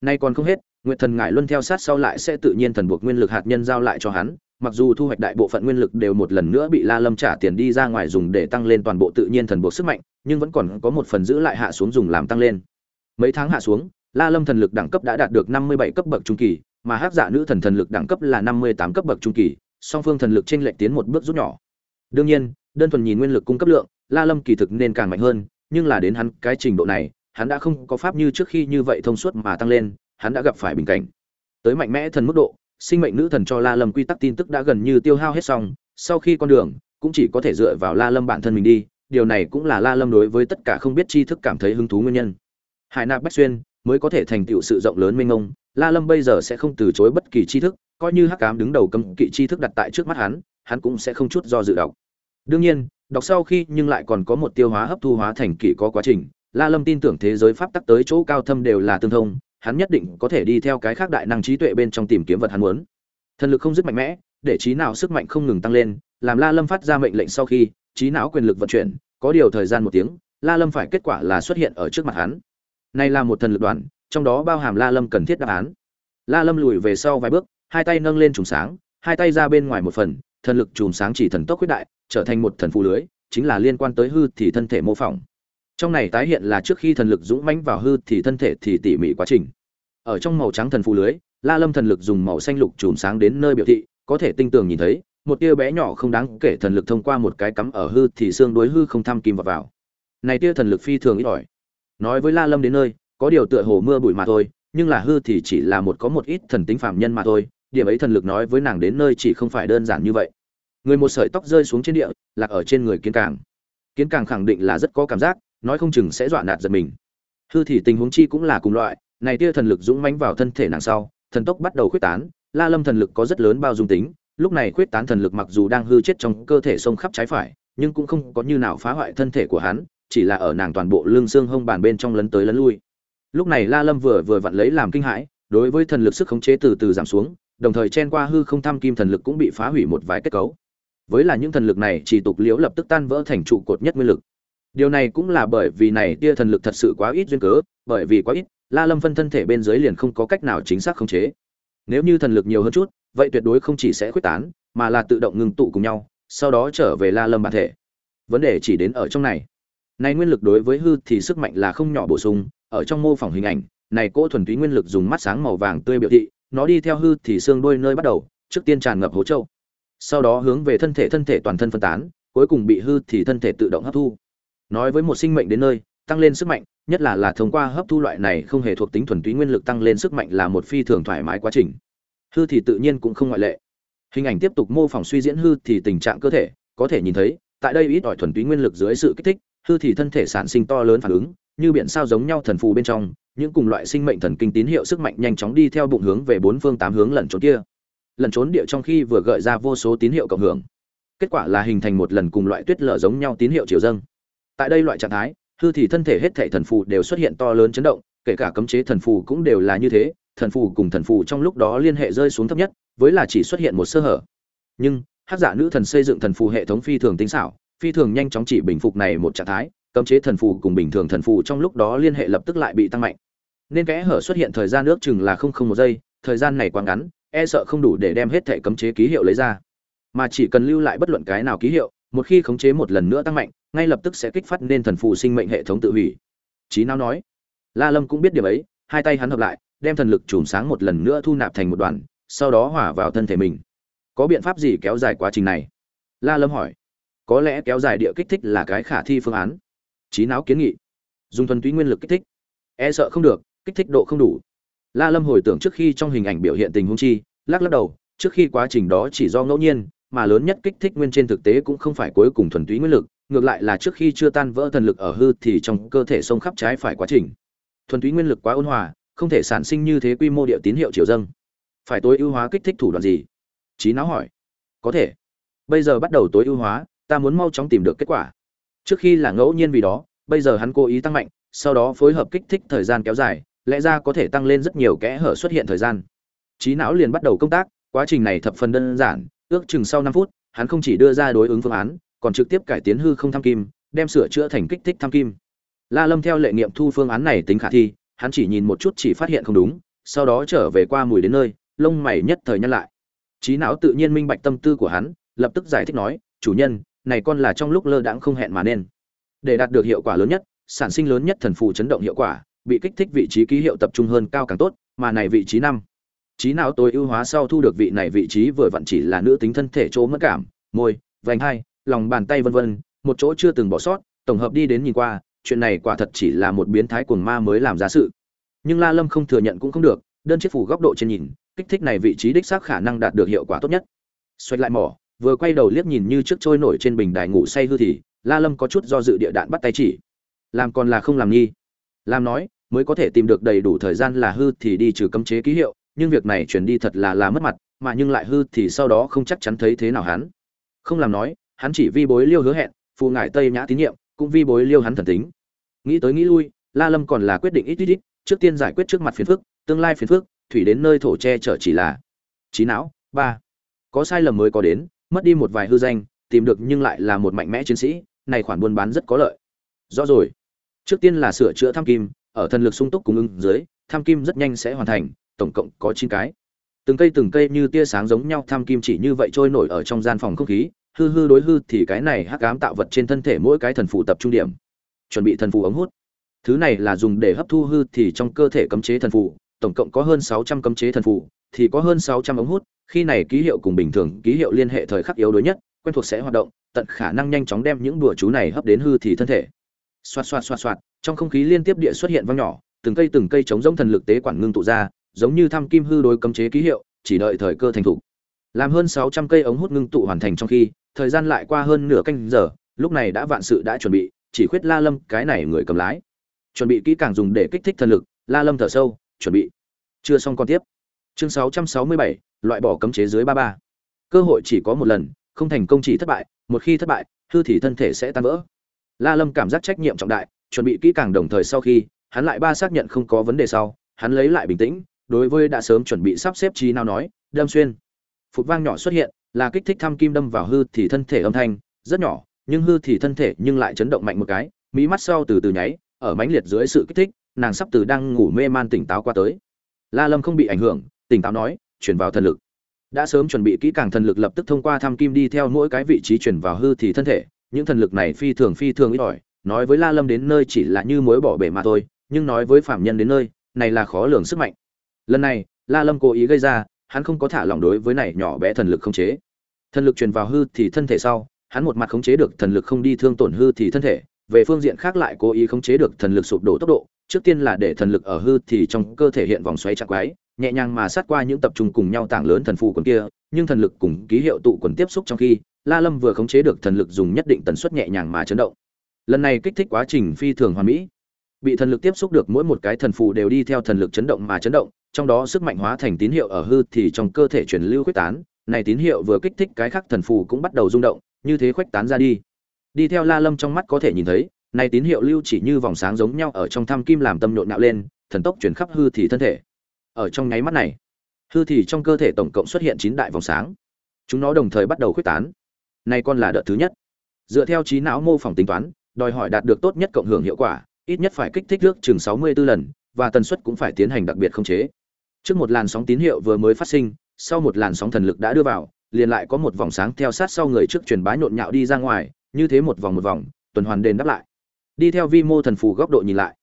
Nay còn không hết nguyệt thần ngải luân theo sát sau lại sẽ tự nhiên thần buộc nguyên lực hạt nhân giao lại cho hắn mặc dù thu hoạch đại bộ phận nguyên lực đều một lần nữa bị la lâm trả tiền đi ra ngoài dùng để tăng lên toàn bộ tự nhiên thần bộ sức mạnh, nhưng vẫn còn có một phần giữ lại hạ xuống dùng làm tăng lên. Mấy tháng hạ xuống, la lâm thần lực đẳng cấp đã đạt được năm mươi bảy cấp bậc trung kỳ, mà hắc dạ nữ thần thần lực đẳng cấp là năm mươi tám cấp bậc trung kỳ, song phương thần lực chênh lệch tiến một bước rút nhỏ. Đương nhiên, đơn thuần nhìn nguyên lực cung cấp lượng, la lâm kỳ thực nên càng mạnh hơn, nhưng là đến hắn cái trình độ này, hắn đã không có pháp như trước khi như vậy thông suốt mà tăng lên, hắn đã gặp phải bình cảnh. Tới mạnh mẽ thần mức độ sinh mệnh nữ thần cho la lâm quy tắc tin tức đã gần như tiêu hao hết xong, sau khi con đường cũng chỉ có thể dựa vào la lâm bản thân mình đi, điều này cũng là la lâm đối với tất cả không biết tri thức cảm thấy hứng thú nguyên nhân. Hải nạp bách xuyên mới có thể thành tựu sự rộng lớn mênh mông, la lâm bây giờ sẽ không từ chối bất kỳ tri thức, coi như hắc ám đứng đầu cấm kỵ tri thức đặt tại trước mắt hắn hắn cũng sẽ không chút do dự đọc. Đương nhiên, đọc sau khi nhưng lại còn có một tiêu hóa hấp thu hóa thành kỵ có quá trình, la lâm tin tưởng thế giới pháp tắc tới chỗ cao thâm đều là tương thông hắn nhất định có thể đi theo cái khác đại năng trí tuệ bên trong tìm kiếm vật hắn muốn. Thần lực không dứt mạnh mẽ, để trí não sức mạnh không ngừng tăng lên, làm la lâm phát ra mệnh lệnh sau khi, trí não quyền lực vận chuyển, có điều thời gian một tiếng, la lâm phải kết quả là xuất hiện ở trước mặt hắn. Này là một thần lực đoàn, trong đó bao hàm la lâm cần thiết đáp án. La lâm lùi về sau vài bước, hai tay nâng lên trùng sáng, hai tay ra bên ngoài một phần, thần lực trùng sáng chỉ thần tốc quyết đại, trở thành một thần phù lưới, chính là liên quan tới hư thì thân thể mô phỏng trong này tái hiện là trước khi thần lực dũng mãnh vào hư thì thân thể thì tỉ mỉ quá trình. Ở trong màu trắng thần phù lưới, la lâm thần lực dùng màu xanh lục chùm sáng đến nơi biểu thị, có thể tinh tường nhìn thấy, một tia bé nhỏ không đáng kể thần lực thông qua một cái cắm ở hư thì xương đối hư không tham kim vào vào. Này tia thần lực phi thường ít ỏi. Nói với la lâm đến nơi, có điều tựa hồ mưa bụi mà thôi, nhưng là hư thì chỉ là một có một ít thần tính phạm nhân mà thôi, điểm ấy thần lực nói với nàng đến nơi chỉ không phải đơn giản như vậy. Người một sợi tóc rơi xuống trên địa, lạc ở trên người kiến càng. Kiến càng khẳng định là rất có cảm giác nói không chừng sẽ dọa nạt giật mình. Hư thì tình huống chi cũng là cùng loại, này tia thần lực dũng mãnh vào thân thể nàng sau, thần tốc bắt đầu khuyết tán, la lâm thần lực có rất lớn bao dung tính, lúc này khuyết tán thần lực mặc dù đang hư chết trong cơ thể sông khắp trái phải, nhưng cũng không có như nào phá hoại thân thể của hắn, chỉ là ở nàng toàn bộ lưng xương hông bàn bên trong lấn tới lấn lui. Lúc này la lâm vừa vừa vặn lấy làm kinh hãi, đối với thần lực sức khống chế từ từ giảm xuống, đồng thời chen qua hư không tham kim thần lực cũng bị phá hủy một vài kết cấu. Với là những thần lực này, chỉ tục liễu lập tức tan vỡ thành trụ cột nhất nguyên lực điều này cũng là bởi vì này tia thần lực thật sự quá ít duyên cớ, bởi vì quá ít, la lâm phân thân thể bên dưới liền không có cách nào chính xác khống chế. Nếu như thần lực nhiều hơn chút, vậy tuyệt đối không chỉ sẽ khuếch tán, mà là tự động ngừng tụ cùng nhau, sau đó trở về la lâm bản thể. Vấn đề chỉ đến ở trong này. Này nguyên lực đối với hư thì sức mạnh là không nhỏ bổ sung, ở trong mô phỏng hình ảnh, này cỗ thuần túy nguyên lực dùng mắt sáng màu vàng tươi biểu thị, nó đi theo hư thì xương đôi nơi bắt đầu, trước tiên tràn ngập hố châu. Sau đó hướng về thân thể thân thể toàn thân phân tán, cuối cùng bị hư thì thân thể tự động hấp thu nói với một sinh mệnh đến nơi, tăng lên sức mạnh, nhất là là thông qua hấp thu loại này không hề thuộc tính thuần túy nguyên lực tăng lên sức mạnh là một phi thường thoải mái quá trình. Hư thì tự nhiên cũng không ngoại lệ. Hình ảnh tiếp tục mô phỏng suy diễn hư thì tình trạng cơ thể, có thể nhìn thấy, tại đây ít ỏi thuần túy nguyên lực dưới sự kích thích, hư thì thân thể sản sinh to lớn phản ứng, như biển sao giống nhau thần phù bên trong, những cùng loại sinh mệnh thần kinh tín hiệu sức mạnh nhanh chóng đi theo bụng hướng về bốn phương tám hướng lẩn trốn kia. Lẩn trốn địa trong khi vừa gợi ra vô số tín hiệu cộng hưởng. Kết quả là hình thành một lần cùng loại tuyết lở giống nhau tín hiệu chiều dâng tại đây loại trạng thái, hư thì thân thể hết thảy thần phù đều xuất hiện to lớn chấn động, kể cả cấm chế thần phù cũng đều là như thế, thần phù cùng thần phù trong lúc đó liên hệ rơi xuống thấp nhất, với là chỉ xuất hiện một sơ hở. Nhưng, hắc giả nữ thần xây dựng thần phù hệ thống phi thường tinh xảo, phi thường nhanh chóng chỉ bình phục này một trạng thái, cấm chế thần phù cùng bình thường thần phù trong lúc đó liên hệ lập tức lại bị tăng mạnh. Nên kẽ hở xuất hiện thời gian nước chừng là không không một giây, thời gian này quá ngắn e sợ không đủ để đem hết thể cấm chế ký hiệu lấy ra. Mà chỉ cần lưu lại bất luận cái nào ký hiệu, một khi khống chế một lần nữa tăng mạnh ngay lập tức sẽ kích phát nên thần phù sinh mệnh hệ thống tự hủy. Trí não nói. La lâm cũng biết điểm ấy, hai tay hắn hợp lại, đem thần lực chùm sáng một lần nữa thu nạp thành một đoàn, sau đó hỏa vào thân thể mình. Có biện pháp gì kéo dài quá trình này? La lâm hỏi. Có lẽ kéo dài địa kích thích là cái khả thi phương án. Trí não kiến nghị. Dùng thuần túy nguyên lực kích thích. E sợ không được, kích thích độ không đủ. La lâm hồi tưởng trước khi trong hình ảnh biểu hiện tình huống chi, lắc lắc đầu, trước khi quá trình đó chỉ do ngẫu nhiên, mà lớn nhất kích thích nguyên trên thực tế cũng không phải cuối cùng thuần túy nguyên lực ngược lại là trước khi chưa tan vỡ thần lực ở hư thì trong cơ thể sông khắp trái phải quá trình. Thuần túy nguyên lực quá ôn hòa, không thể sản sinh như thế quy mô địa tín hiệu chiều dâng. Phải tối ưu hóa kích thích thủ đoạn gì? Trí não hỏi. Có thể. Bây giờ bắt đầu tối ưu hóa, ta muốn mau chóng tìm được kết quả. Trước khi là ngẫu nhiên vì đó, bây giờ hắn cố ý tăng mạnh, sau đó phối hợp kích thích thời gian kéo dài, lẽ ra có thể tăng lên rất nhiều kẽ hở xuất hiện thời gian. Trí não liền bắt đầu công tác, quá trình này thập phần đơn giản, ước chừng sau năm phút, hắn không chỉ đưa ra đối ứng phương án còn trực tiếp cải tiến hư không tham kim, đem sửa chữa thành kích thích tham kim. La lâm theo lệ nghiệm thu phương án này tính khả thi, hắn chỉ nhìn một chút chỉ phát hiện không đúng, sau đó trở về qua mùi đến nơi, lông mày nhất thời nhăn lại. Trí não tự nhiên minh bạch tâm tư của hắn, lập tức giải thích nói, chủ nhân, này con là trong lúc lơ đãng không hẹn mà nên. Để đạt được hiệu quả lớn nhất, sản sinh lớn nhất thần phù chấn động hiệu quả, bị kích thích vị trí ký hiệu tập trung hơn cao càng tốt, mà này vị trí năm. Trí não tối ưu hóa sau thu được vị này vị trí vừa vặn chỉ là nữ tính thân thể chỗ mất cảm, môi, vành hai lòng bàn tay vân vân, một chỗ chưa từng bỏ sót, tổng hợp đi đến nhìn qua, chuyện này quả thật chỉ là một biến thái cuồng ma mới làm ra sự. Nhưng la lâm không thừa nhận cũng không được, đơn chiếc phủ góc độ trên nhìn, kích thích này vị trí đích xác khả năng đạt được hiệu quả tốt nhất. Xoay lại mỏ, vừa quay đầu liếc nhìn như trước trôi nổi trên bình đài ngủ say hư thì, la lâm có chút do dự địa đạn bắt tay chỉ. Làm còn là không làm nghi. Làm nói, mới có thể tìm được đầy đủ thời gian là hư thì đi trừ cấm chế ký hiệu, nhưng việc này chuyển đi thật là là mất mặt, mà nhưng lại hư thì sau đó không chắc chắn thấy thế nào hắn. Không làm nói hắn chỉ vi bối liêu hứa hẹn, phù ngải tây nhã tín nhiệm, cũng vi bối liêu hắn thần tính. Nghĩ tới nghĩ lui, la lâm còn là quyết định ít ít ít, trước tiên giải quyết trước mặt phiền phức, tương lai phiền phức, thủy đến nơi thổ che chở chỉ là trí não, ba. Có sai lầm mới có đến, mất đi một vài hư danh, tìm được nhưng lại là một mạnh mẽ chiến sĩ, này khoản buôn bán rất có lợi. Rõ rồi. Trước tiên là sửa chữa tham kim, ở thần lực sung túc cung ứng dưới, tham kim rất nhanh sẽ hoàn thành, tổng cộng có chín cái. Từng cây từng cây như tia sáng giống nhau, tham kim chỉ như vậy trôi nổi ở trong gian phòng không khí hư hư đối hư thì cái này hắc ám tạo vật trên thân thể mỗi cái thần phù tập trung điểm. Chuẩn bị thần phù ống hút. Thứ này là dùng để hấp thu hư thì trong cơ thể cấm chế thần phù, tổng cộng có hơn sáu trăm cấm chế thần phù, thì có hơn sáu trăm ống hút, khi này ký hiệu cùng bình thường ký hiệu liên hệ thời khắc yếu đối nhất, quen thuộc sẽ hoạt động, tận khả năng nhanh chóng đem những đùa chú này hấp đến hư thì thân thể. Xoạt xoạt xoạt xoạt, trong không khí liên tiếp địa xuất hiện vang nhỏ, từng cây từng cây chống giống thần lực tế quản ngưng tụ ra, giống như thăm kim hư đối cấm chế ký hiệu, chỉ đợi thời cơ thành thủ. Làm hơn sáu trăm cây ống hút ngưng tụ hoàn thành trong khi thời gian lại qua hơn nửa canh giờ, lúc này đã vạn sự đã chuẩn bị, chỉ khuyết la lâm cái này người cầm lái. Chuẩn bị kỹ càng dùng để kích thích thần lực, la lâm thở sâu, chuẩn bị. Chưa xong còn tiếp. Chương sáu trăm sáu mươi bảy, loại bỏ cấm chế dưới ba ba. Cơ hội chỉ có một lần, không thành công chỉ thất bại, một khi thất bại, hư thì thân thể sẽ tan vỡ. La lâm cảm giác trách nhiệm trọng đại, chuẩn bị kỹ càng đồng thời sau khi, hắn lại ba xác nhận không có vấn đề sau, hắn lấy lại bình tĩnh, đối với đã sớm chuẩn bị sắp xếp trí nào nói, đâm xuyên. Phục vang nhỏ xuất hiện là kích thích thăm kim đâm vào hư thì thân thể âm thanh, rất nhỏ, nhưng hư thì thân thể nhưng lại chấn động mạnh một cái mỹ mắt sau từ từ nháy, ở mãnh liệt dưới sự kích thích, nàng sắp từ đang ngủ mê man tỉnh táo qua tới. La lâm không bị ảnh hưởng, tỉnh táo nói, chuyển vào thần lực. Đã sớm chuẩn bị kỹ càng thần lực lập tức thông qua thăm kim đi theo mỗi cái vị trí chuyển vào hư thì thân thể, những thần lực này phi thường phi thường ít ỏi, nói với la lâm đến nơi chỉ là như mối bỏ bể mà thôi, nhưng nói với phạm nhân đến nơi, này là khó lường sức mạnh. Lần này, la lâm cố ý gây ra, hắn không có thả lỏng đối với này nhỏ bé thần lực không chế thần lực truyền vào hư thì thân thể sau, hắn một mặt khống chế được thần lực không đi thương tổn hư thì thân thể, về phương diện khác lại cố ý khống chế được thần lực sụp đổ tốc độ, trước tiên là để thần lực ở hư thì trong cơ thể hiện vòng xoáy chặt quái, nhẹ nhàng mà sát qua những tập trung cùng nhau tảng lớn thần phù quần kia, nhưng thần lực cùng ký hiệu tụ quần tiếp xúc trong khi, la lâm vừa khống chế được thần lực dùng nhất định tần suất nhẹ nhàng mà chấn động. Lần này kích thích quá trình phi thường hoàn mỹ. Bị thần lực tiếp xúc được mỗi một cái thần phù đều đi theo thần lực chấn động mà chấn động, trong đó sức mạnh hóa thành tín hiệu ở hư thì trong cơ thể truyền lưu quyết tán này tín hiệu vừa kích thích cái khác thần phù cũng bắt đầu rung động, như thế khuếch tán ra đi. Đi theo la lâm trong mắt có thể nhìn thấy, này tín hiệu lưu chỉ như vòng sáng giống nhau ở trong thăm kim làm tâm nhộn nạo lên, thần tốc chuyển khắp hư thì thân thể. Ở trong nháy mắt này, hư thì trong cơ thể tổng cộng xuất hiện chín đại vòng sáng. Chúng nó đồng thời bắt đầu khuếch tán. Này còn là đợt thứ nhất. Dựa theo trí não mô phỏng tính toán, đòi hỏi đạt được tốt nhất cộng hưởng hiệu quả, ít nhất phải kích thích nước chừng 64 lần, và tần suất cũng phải tiến hành đặc biệt khống chế. Trước một làn sóng tín hiệu vừa mới phát sinh sau một làn sóng thần lực đã đưa vào, liền lại có một vòng sáng theo sát sau người trước truyền bá nhộn nhạo đi ra ngoài, như thế một vòng một vòng, tuần hoàn đền đáp lại. Đi theo vi mô thần phù góc độ nhìn lại,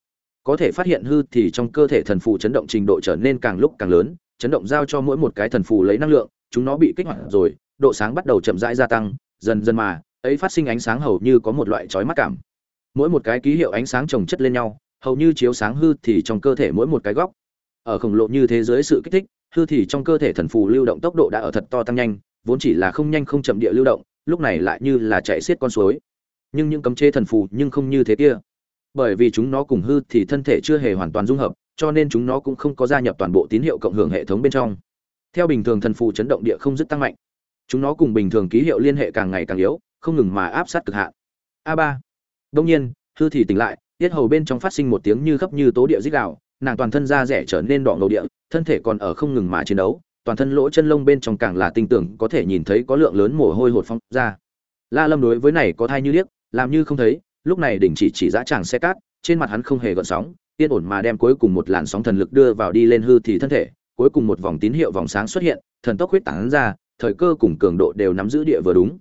có thể phát hiện hư thì trong cơ thể thần phù chấn động trình độ trở nên càng lúc càng lớn, chấn động giao cho mỗi một cái thần phù lấy năng lượng, chúng nó bị kích hoạt rồi, độ sáng bắt đầu chậm rãi gia tăng, dần dần mà, ấy phát sinh ánh sáng hầu như có một loại chói mắt cảm. Mỗi một cái ký hiệu ánh sáng chồng chất lên nhau, hầu như chiếu sáng hư thì trong cơ thể mỗi một cái góc, ở khổng lồ như thế giới sự kích thích hư thì trong cơ thể thần phù lưu động tốc độ đã ở thật to tăng nhanh, vốn chỉ là không nhanh không chậm địa lưu động, lúc này lại như là chạy xiết con suối. Nhưng những cấm chế thần phù nhưng không như thế kia. Bởi vì chúng nó cùng hư thì thân thể chưa hề hoàn toàn dung hợp, cho nên chúng nó cũng không có gia nhập toàn bộ tín hiệu cộng hưởng hệ thống bên trong. Theo bình thường thần phù chấn động địa không dứt tăng mạnh, chúng nó cùng bình thường ký hiệu liên hệ càng ngày càng yếu, không ngừng mà áp sát cực hạn. A ba. Đông nhiên, hư thì tỉnh lại, tiết hầu bên trong phát sinh một tiếng như gấp như tố địa dích đạo nàng toàn thân da rẻ trở nên đỏ ngầu địa, thân thể còn ở không ngừng mà chiến đấu, toàn thân lỗ chân lông bên trong càng là tinh tưởng, có thể nhìn thấy có lượng lớn mồ hôi hột phong ra. La lâm đối với này có thai như liếc làm như không thấy, lúc này đỉnh chỉ chỉ dã tràng xe cát, trên mặt hắn không hề gợn sóng, yên ổn mà đem cuối cùng một làn sóng thần lực đưa vào đi lên hư thì thân thể, cuối cùng một vòng tín hiệu vòng sáng xuất hiện, thần tốc huyết tán ra, thời cơ cùng cường độ đều nắm giữ địa vừa đúng.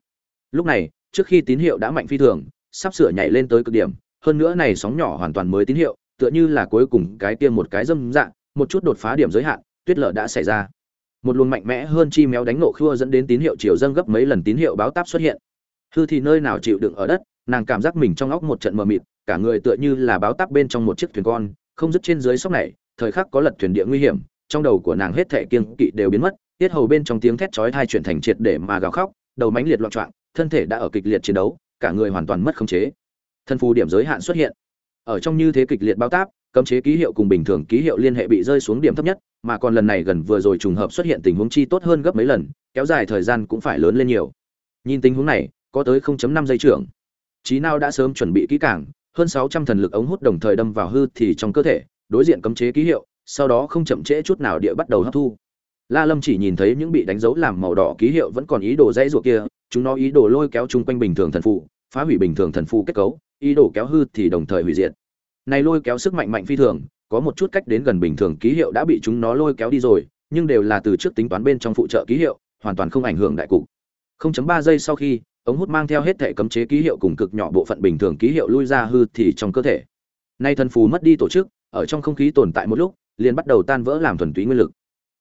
Lúc này, trước khi tín hiệu đã mạnh phi thường, sắp sửa nhảy lên tới cực điểm, hơn nữa này sóng nhỏ hoàn toàn mới tín hiệu tựa như là cuối cùng cái kia một cái dâm dạng một chút đột phá điểm giới hạn tuyết lở đã xảy ra. Một luồng mạnh mẽ hơn chi méo đánh nộ khua dẫn đến tín hiệu chiều dâng gấp mấy lần tín hiệu báo táp xuất hiện. Hư thì nơi nào chịu đựng ở đất nàng cảm giác mình trong óc một trận mờ mịt cả người tựa như là báo táp bên trong một chiếc thuyền con không dứt trên dưới sóc này thời khắc có lật thuyền địa nguy hiểm trong đầu của nàng hết thảy kiêng kỵ đều biến mất tiết hầu bên trong tiếng thét chói tai chuyển thành triệt để mà gào khóc đầu mãnh liệt loạn choạng, thân thể đã ở kịch liệt chiến đấu cả người hoàn toàn mất khống chế. Thân phù điểm giới hạn xuất hiện ở trong như thế kịch liệt bao táp, cấm chế ký hiệu cùng bình thường ký hiệu liên hệ bị rơi xuống điểm thấp nhất, mà còn lần này gần vừa rồi trùng hợp xuất hiện tình huống chi tốt hơn gấp mấy lần, kéo dài thời gian cũng phải lớn lên nhiều. Nhìn tình huống này, có tới 0.5 giây trưởng. Trí nào đã sớm chuẩn bị kỹ càng, hơn 600 thần lực ống hút đồng thời đâm vào hư thì trong cơ thể, đối diện cấm chế ký hiệu, sau đó không chậm trễ chút nào địa bắt đầu hấp thu. La lâm chỉ nhìn thấy những bị đánh dấu làm màu đỏ ký hiệu vẫn còn ý đồ dãy ruột kia, chúng nó ý đồ lôi kéo chung quanh bình thường thần phụ phá hủy bình thường thần phụ kết cấu, ý đồ kéo hư thì đồng thời hủy diệt này lôi kéo sức mạnh mạnh phi thường, có một chút cách đến gần bình thường ký hiệu đã bị chúng nó lôi kéo đi rồi, nhưng đều là từ trước tính toán bên trong phụ trợ ký hiệu, hoàn toàn không ảnh hưởng đại cục. 0.3 giây sau khi, ống hút mang theo hết thể cấm chế ký hiệu cùng cực nhỏ bộ phận bình thường ký hiệu lui ra hư thì trong cơ thể. Nay thần phù mất đi tổ chức, ở trong không khí tồn tại một lúc, liền bắt đầu tan vỡ làm thuần túy nguyên lực.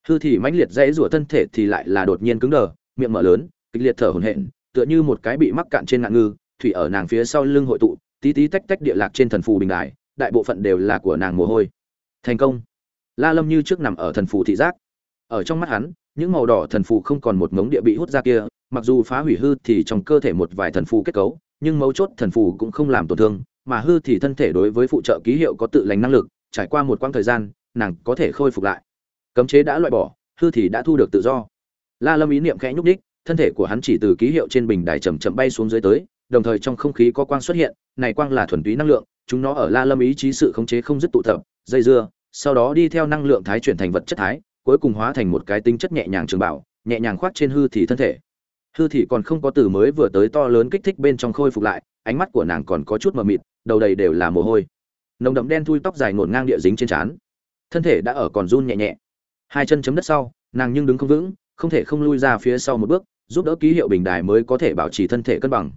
Hư thì mãnh liệt dãy rủa thân thể thì lại là đột nhiên cứng đờ, miệng mở lớn, kịch liệt thở hổn hển, tựa như một cái bị mắc cạn trên ngạn ngư, thủy ở nàng phía sau lưng hội tụ, tí tí tách tách địa lạc trên thần phù bình đài đại bộ phận đều là của nàng mồ hôi. Thành công. La lâm như trước nằm ở thần phù thị giác. Ở trong mắt hắn, những màu đỏ thần phù không còn một ngống địa bị hút ra kia, mặc dù phá hủy hư thì trong cơ thể một vài thần phù kết cấu, nhưng mấu chốt thần phù cũng không làm tổn thương, mà hư thì thân thể đối với phụ trợ ký hiệu có tự lành năng lực, trải qua một quãng thời gian, nàng có thể khôi phục lại. Cấm chế đã loại bỏ, hư thì đã thu được tự do. La lâm ý niệm khẽ nhúc đích thân thể của hắn chỉ từ ký hiệu trên bình đài chậm chậm bay xuống dưới tới, đồng thời trong không khí có quang xuất hiện, này quang là thuần túy năng lượng chúng nó ở la lâm ý chí sự khống chế không dứt tụ tập, dây dưa, sau đó đi theo năng lượng thái chuyển thành vật chất thái, cuối cùng hóa thành một cái tinh chất nhẹ nhàng trường bảo, nhẹ nhàng khoác trên hư thì thân thể. Hư thì còn không có từ mới vừa tới to lớn kích thích bên trong khôi phục lại, ánh mắt của nàng còn có chút mờ mịt, đầu đầy đều là mồ hôi. Nồng đậm đen thui tóc dài ngổn ngang địa dính trên trán. Thân thể đã ở còn run nhẹ nhẹ. Hai chân chấm đất sau, nàng nhưng đứng không vững, không thể không lui ra phía sau một bước, giúp đỡ ký hiệu bình đài mới có thể bảo trì thân thể cân bằng.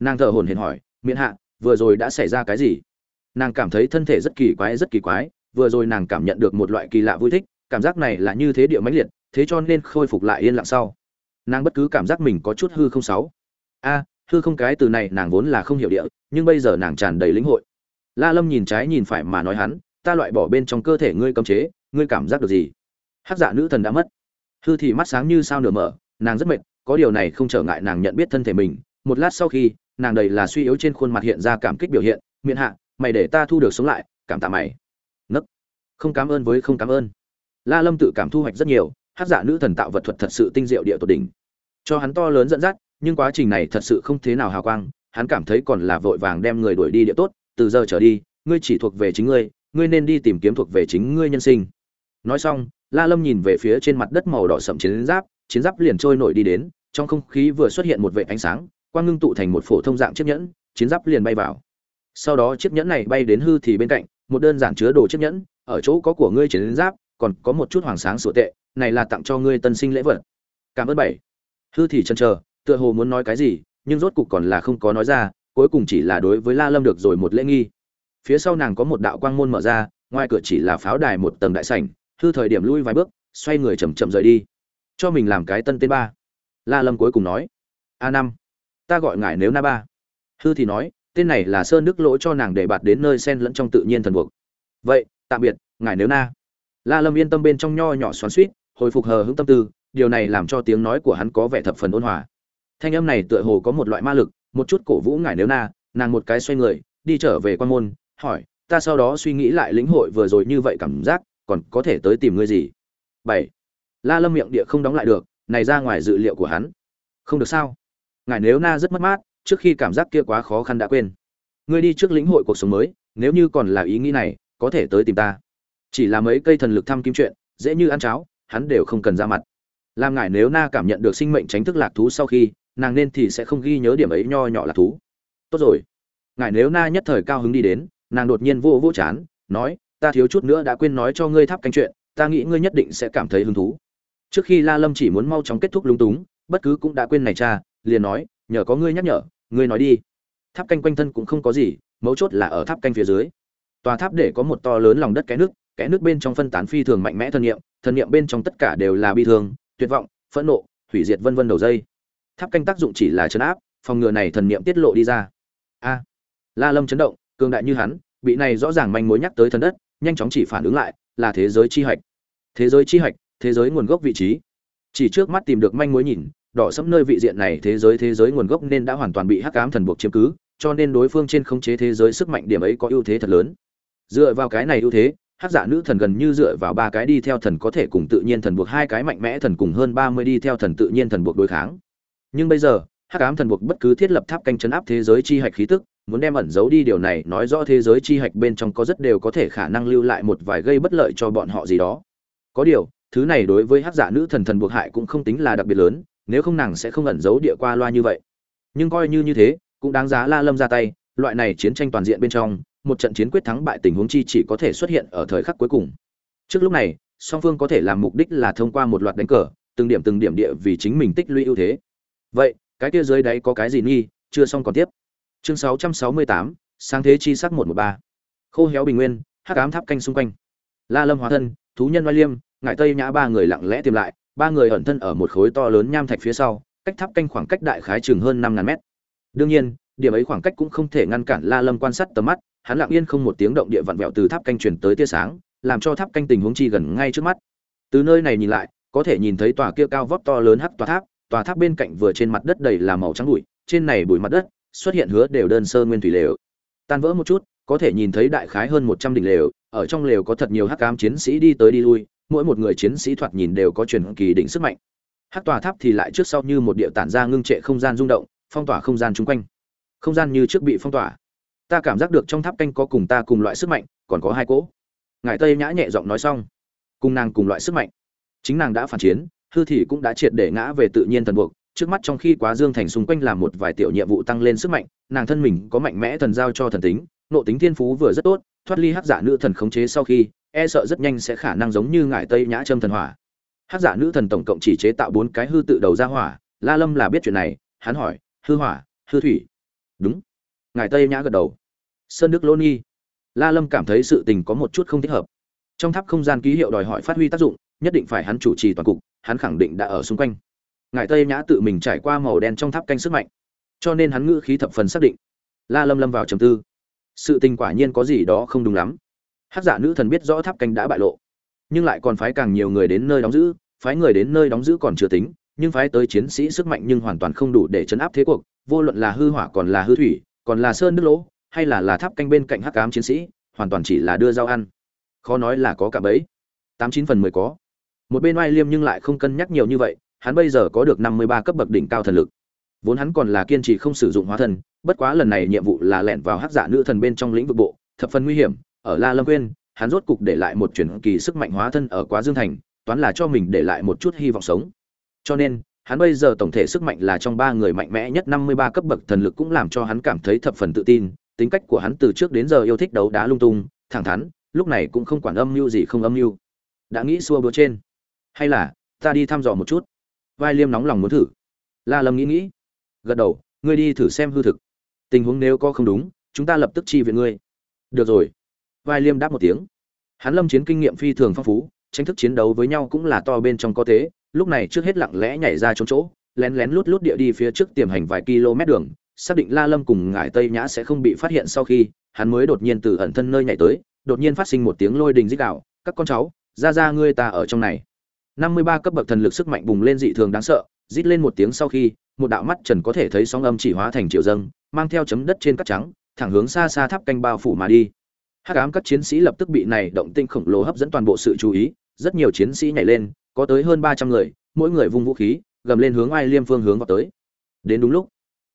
Nàng thở hổn hển hỏi miễn hạ, vừa rồi đã xảy ra cái gì? Nàng cảm thấy thân thể rất kỳ quái, rất kỳ quái, vừa rồi nàng cảm nhận được một loại kỳ lạ vui thích, cảm giác này là như thế địa mãnh liệt, thế cho nên khôi phục lại yên lặng sau. Nàng bất cứ cảm giác mình có chút hư không sáu. A, hư không cái từ này nàng vốn là không hiểu địa, nhưng bây giờ nàng tràn đầy lĩnh hội. La lâm nhìn trái nhìn phải mà nói hắn, ta loại bỏ bên trong cơ thể ngươi cấm chế, ngươi cảm giác được gì? Hắc dạ nữ thần đã mất. Hư thì mắt sáng như sao nửa mở, nàng rất mệt, có điều này không trở ngại nàng nhận biết thân thể mình. Một lát sau khi, nàng đầy là suy yếu trên khuôn mặt hiện ra cảm kích biểu hiện, miệng hạ mày để ta thu được sống lại, cảm tạ mày. Nấc. Không cảm ơn với không cảm ơn. La lâm tự cảm thu hoạch rất nhiều, hát giả nữ thần tạo vật thuật thật sự tinh diệu địa tột đỉnh. Cho hắn to lớn dẫn dắt, nhưng quá trình này thật sự không thế nào hào quang, hắn cảm thấy còn là vội vàng đem người đuổi đi địa tốt, từ giờ trở đi, ngươi chỉ thuộc về chính ngươi ngươi nên đi tìm kiếm thuộc về chính ngươi nhân sinh. Nói xong, la lâm nhìn về phía trên mặt đất màu đỏ sậm chiến giáp chiến giáp liền trôi nổi đi đến, trong không khí vừa xuất hiện một vệ ánh sáng, quang ngưng tụ thành một phổ thông dạng chiếc nhẫn, chiến giáp liền bay vào sau đó chiếc nhẫn này bay đến hư thì bên cạnh, một đơn giản chứa đồ chiếc nhẫn, ở chỗ có của ngươi chiến giáp, còn có một chút hoàng sáng sửa tệ, này là tặng cho ngươi tân sinh lễ vật. Cảm ơn bảy. Hư thì chần chờ, tựa hồ muốn nói cái gì, nhưng rốt cục còn là không có nói ra, cuối cùng chỉ là đối với la lâm được rồi một lễ nghi. Phía sau nàng có một đạo quang môn mở ra, ngoài cửa chỉ là pháo đài một tầng đại sảnh, hư thời điểm lui vài bước, xoay người chậm chậm rời đi. Cho mình làm cái tân tên ba. La lâm cuối cùng nói, a năm, ta gọi ngài nếu na ba. Hư thì nói tên này là sơn đức lỗ cho nàng để bạt đến nơi sen lẫn trong tự nhiên thần buộc. Vậy, tạm biệt, ngài nếu na. La lâm yên tâm bên trong nho nhỏ xoắn suýt hồi phục hờ hững tâm tư, điều này làm cho tiếng nói của hắn có vẻ thập phần ôn hòa. Thanh âm này tựa hồ có một loại ma lực, một chút cổ vũ ngài nếu na, nàng một cái xoay người, đi trở về quan môn, hỏi, ta sau đó suy nghĩ lại lĩnh hội vừa rồi như vậy cảm giác, còn có thể tới tìm ngươi gì? Bảy. La lâm miệng địa không đóng lại được, này ra ngoài dự liệu của hắn. Không được sao? Ngài nếu na rất mất mát trước khi cảm giác kia quá khó khăn đã quên. Ngươi đi trước lĩnh hội cuộc sống mới, nếu như còn là ý nghĩ này, có thể tới tìm ta. Chỉ là mấy cây thần lực thăm kim chuyện, dễ như ăn cháo, hắn đều không cần ra mặt. Làm ngại nếu na cảm nhận được sinh mệnh tránh thức lạc thú sau khi, nàng nên thì sẽ không ghi nhớ điểm ấy nho nhỏ lạc thú. Tốt rồi. Ngại nếu na nhất thời cao hứng đi đến, nàng đột nhiên vô vô chán, nói, ta thiếu chút nữa đã quên nói cho ngươi tháp canh chuyện, ta nghĩ ngươi nhất định sẽ cảm thấy hứng thú. Trước khi la lâm chỉ muốn mau chóng kết thúc lúng túng, bất cứ cũng đã quên này cha, liền nói nhờ có ngươi nhắc nhở, ngươi nói đi. Tháp canh quanh thân cũng không có gì, mấu chốt là ở tháp canh phía dưới. Tòa tháp để có một to lớn lòng đất cái nước cái nước bên trong phân tán phi thường mạnh mẽ thân niệm thân niệm bên trong tất cả đều là bi thương, tuyệt vọng, phẫn nộ, hủy diệt vân vân đầu dây. Tháp canh tác dụng chỉ là chấn áp, phòng ngừa này thần niệm tiết lộ đi ra. A. La lâm chấn động, cường đại như hắn, bị này rõ ràng manh mối nhắc tới thần đất, nhanh chóng chỉ phản ứng lại, là thế giới chi hạch. Thế giới chi hạch, thế giới nguồn gốc vị trí. Chỉ trước mắt tìm được manh mối nhìn đỏ sẫm nơi vị diện này thế giới thế giới nguồn gốc nên đã hoàn toàn bị hắc ám thần buộc chiếm cứ, cho nên đối phương trên khống chế thế giới sức mạnh điểm ấy có ưu thế thật lớn. Dựa vào cái này ưu thế, hắc giả nữ thần gần như dựa vào ba cái đi theo thần có thể cùng tự nhiên thần buộc hai cái mạnh mẽ thần cùng hơn ba mươi đi theo thần tự nhiên thần buộc đối kháng. Nhưng bây giờ, hắc ám thần buộc bất cứ thiết lập tháp canh chấn áp thế giới chi hạch khí tức, muốn đem ẩn giấu đi điều này nói rõ thế giới chi hạch bên trong có rất đều có thể khả năng lưu lại một vài gây bất lợi cho bọn họ gì đó. Có điều, thứ này đối với hắc giả nữ thần thần buộc hại cũng không tính là đặc biệt lớn nếu không nàng sẽ không ẩn giấu địa qua loa như vậy. Nhưng coi như như thế cũng đáng giá la lâm ra tay loại này chiến tranh toàn diện bên trong một trận chiến quyết thắng bại tình huống chi chỉ có thể xuất hiện ở thời khắc cuối cùng. Trước lúc này song phương có thể làm mục đích là thông qua một loạt đánh cờ từng điểm từng điểm địa vì chính mình tích lũy ưu thế. Vậy cái kia dưới đáy có cái gì nghi chưa xong còn tiếp. Chương 668, sáng thế chi sắc 113. khô héo bình nguyên hắc ám tháp canh xung quanh. La lâm hóa thân thú nhân oai liêm ngải tây nhã ba người lặng lẽ tìm lại ba người ẩn thân ở một khối to lớn nham thạch phía sau, cách tháp canh khoảng cách đại khái chừng hơn năm ngàn mét. Đương nhiên, điểm ấy khoảng cách cũng không thể ngăn cản la lâm quan sát tầm mắt, hắn lặng yên không một tiếng động địa vặn vẹo từ tháp canh chuyển tới tia sáng, làm cho tháp canh tình huống chi gần ngay trước mắt. Từ nơi này nhìn lại, có thể nhìn thấy tòa kia cao vóc to lớn hắc tòa tháp tòa tháp bên cạnh vừa trên mặt đất đầy là màu trắng bụi, trên này bụi mặt đất xuất hiện hứa đều đơn sơ nguyên thủy lều. Tan vỡ một chút, có thể nhìn thấy đại khái hơn một trăm đỉnh lều, ở trong lều có thật nhiều hắc ám chiến sĩ đi tới đi lui mỗi một người chiến sĩ thoạt nhìn đều có truyền kỳ đỉnh sức mạnh. Hắc tòa tháp thì lại trước sau như một địa tản ra ngưng trệ không gian rung động, phong tỏa không gian chung quanh. Không gian như trước bị phong tỏa. Ta cảm giác được trong tháp canh có cùng ta cùng loại sức mạnh, còn có hai cỗ. Ngài tây nhã nhẹ giọng nói xong. Cùng nàng cùng loại sức mạnh. Chính nàng đã phản chiến, hư thì cũng đã triệt để ngã về tự nhiên thần buộc. Trước mắt trong khi quá dương thành xung quanh làm một vài tiểu nhiệm vụ tăng lên sức mạnh, nàng thân mình có mạnh mẽ thần giao cho thần tính nộ tính thiên phú vừa rất tốt, thoát ly hắc giả nữ thần khống chế sau khi e sợ rất nhanh sẽ khả năng giống như ngải tây nhã châm thần hỏa. Hắc giả nữ thần tổng cộng chỉ chế tạo bốn cái hư tự đầu ra hỏa, la lâm là biết chuyện này, hắn hỏi, hư hỏa, hư thủy? Đúng. Ngải tây nhã gật đầu. Sơn đức lô nghi la lâm cảm thấy sự tình có một chút không thích hợp. Trong tháp không gian ký hiệu đòi hỏi phát huy tác dụng, nhất định phải hắn chủ trì toàn cục, hắn khẳng định đã ở xung quanh. Ngải tây nhã tự mình trải qua màu đen trong tháp canh sức mạnh, cho nên hắn ngữ khí thập phần xác định. La lâm lâm vào trầm tư. Sự tình quả nhiên có gì đó không đúng lắm hát giả nữ thần biết rõ tháp canh đã bại lộ, nhưng lại còn phái càng nhiều người đến nơi đóng giữ, phái người đến nơi đóng giữ còn chưa tính, nhưng phái tới chiến sĩ sức mạnh nhưng hoàn toàn không đủ để chấn áp thế cuộc, vô luận là hư hỏa còn là hư thủy, còn là sơn nước lỗ, hay là là tháp canh bên cạnh hắc cám chiến sĩ, hoàn toàn chỉ là đưa rau ăn. Khó nói là có cả bấy tám chín phần mười có. Một bên oai liêm nhưng lại không cân nhắc nhiều như vậy, hắn bây giờ có được năm mươi ba cấp bậc đỉnh cao thần lực. Vốn hắn còn là kiên trì không sử dụng hóa thân, bất quá lần này nhiệm vụ là lẻn vào hắc dạ nữ thần bên trong lĩnh vực bộ, thập phần nguy hiểm ở la lâm Quyên, hắn rốt cục để lại một truyền kỳ sức mạnh hóa thân ở quá dương thành toán là cho mình để lại một chút hy vọng sống. Cho nên hắn bây giờ tổng thể sức mạnh là trong ba người mạnh mẽ nhất năm mươi ba cấp bậc thần lực cũng làm cho hắn cảm thấy thập phần tự tin tính cách của hắn từ trước đến giờ yêu thích đấu đá lung tung thẳng thắn lúc này cũng không quản âm mưu gì không âm mưu. Đã nghĩ xua búa trên. Hay là ta đi thăm dò một chút. Vai liêm nóng lòng muốn thử. La lâm nghĩ nghĩ. Gật đầu ngươi đi thử xem hư thực. Tình huống nếu có không đúng chúng ta lập tức chi viện ngươi. Được rồi vai liêm đáp một tiếng. Hắn lâm chiến kinh nghiệm phi thường phong phú, tranh thức chiến đấu với nhau cũng là to bên trong có thế, lúc này trước hết lặng lẽ nhảy ra trốn chỗ, lén lén lút lút địa đi phía trước tiềm hành vài km đường, xác định la lâm cùng ngải tây nhã sẽ không bị phát hiện sau khi, hắn mới đột nhiên từ ẩn thân nơi nhảy tới, đột nhiên phát sinh một tiếng lôi đình dích đạo các con cháu, ra ra ngươi ta ở trong này. Năm mươi ba cấp bậc thần lực sức mạnh bùng lên dị thường đáng sợ, rít lên một tiếng sau khi, một đạo mắt trần có thể thấy sóng âm chỉ hóa thành triệu dâng, mang theo chấm đất trên cát trắng, thẳng hướng xa xa tháp canh bao phủ mà đi hắc ám các chiến sĩ lập tức bị này động tinh khổng lồ hấp dẫn toàn bộ sự chú ý, rất nhiều chiến sĩ nhảy lên, có tới hơn ba trăm người, mỗi người vung vũ khí, gầm lên hướng ai liêm phương hướng vào tới. Đến đúng lúc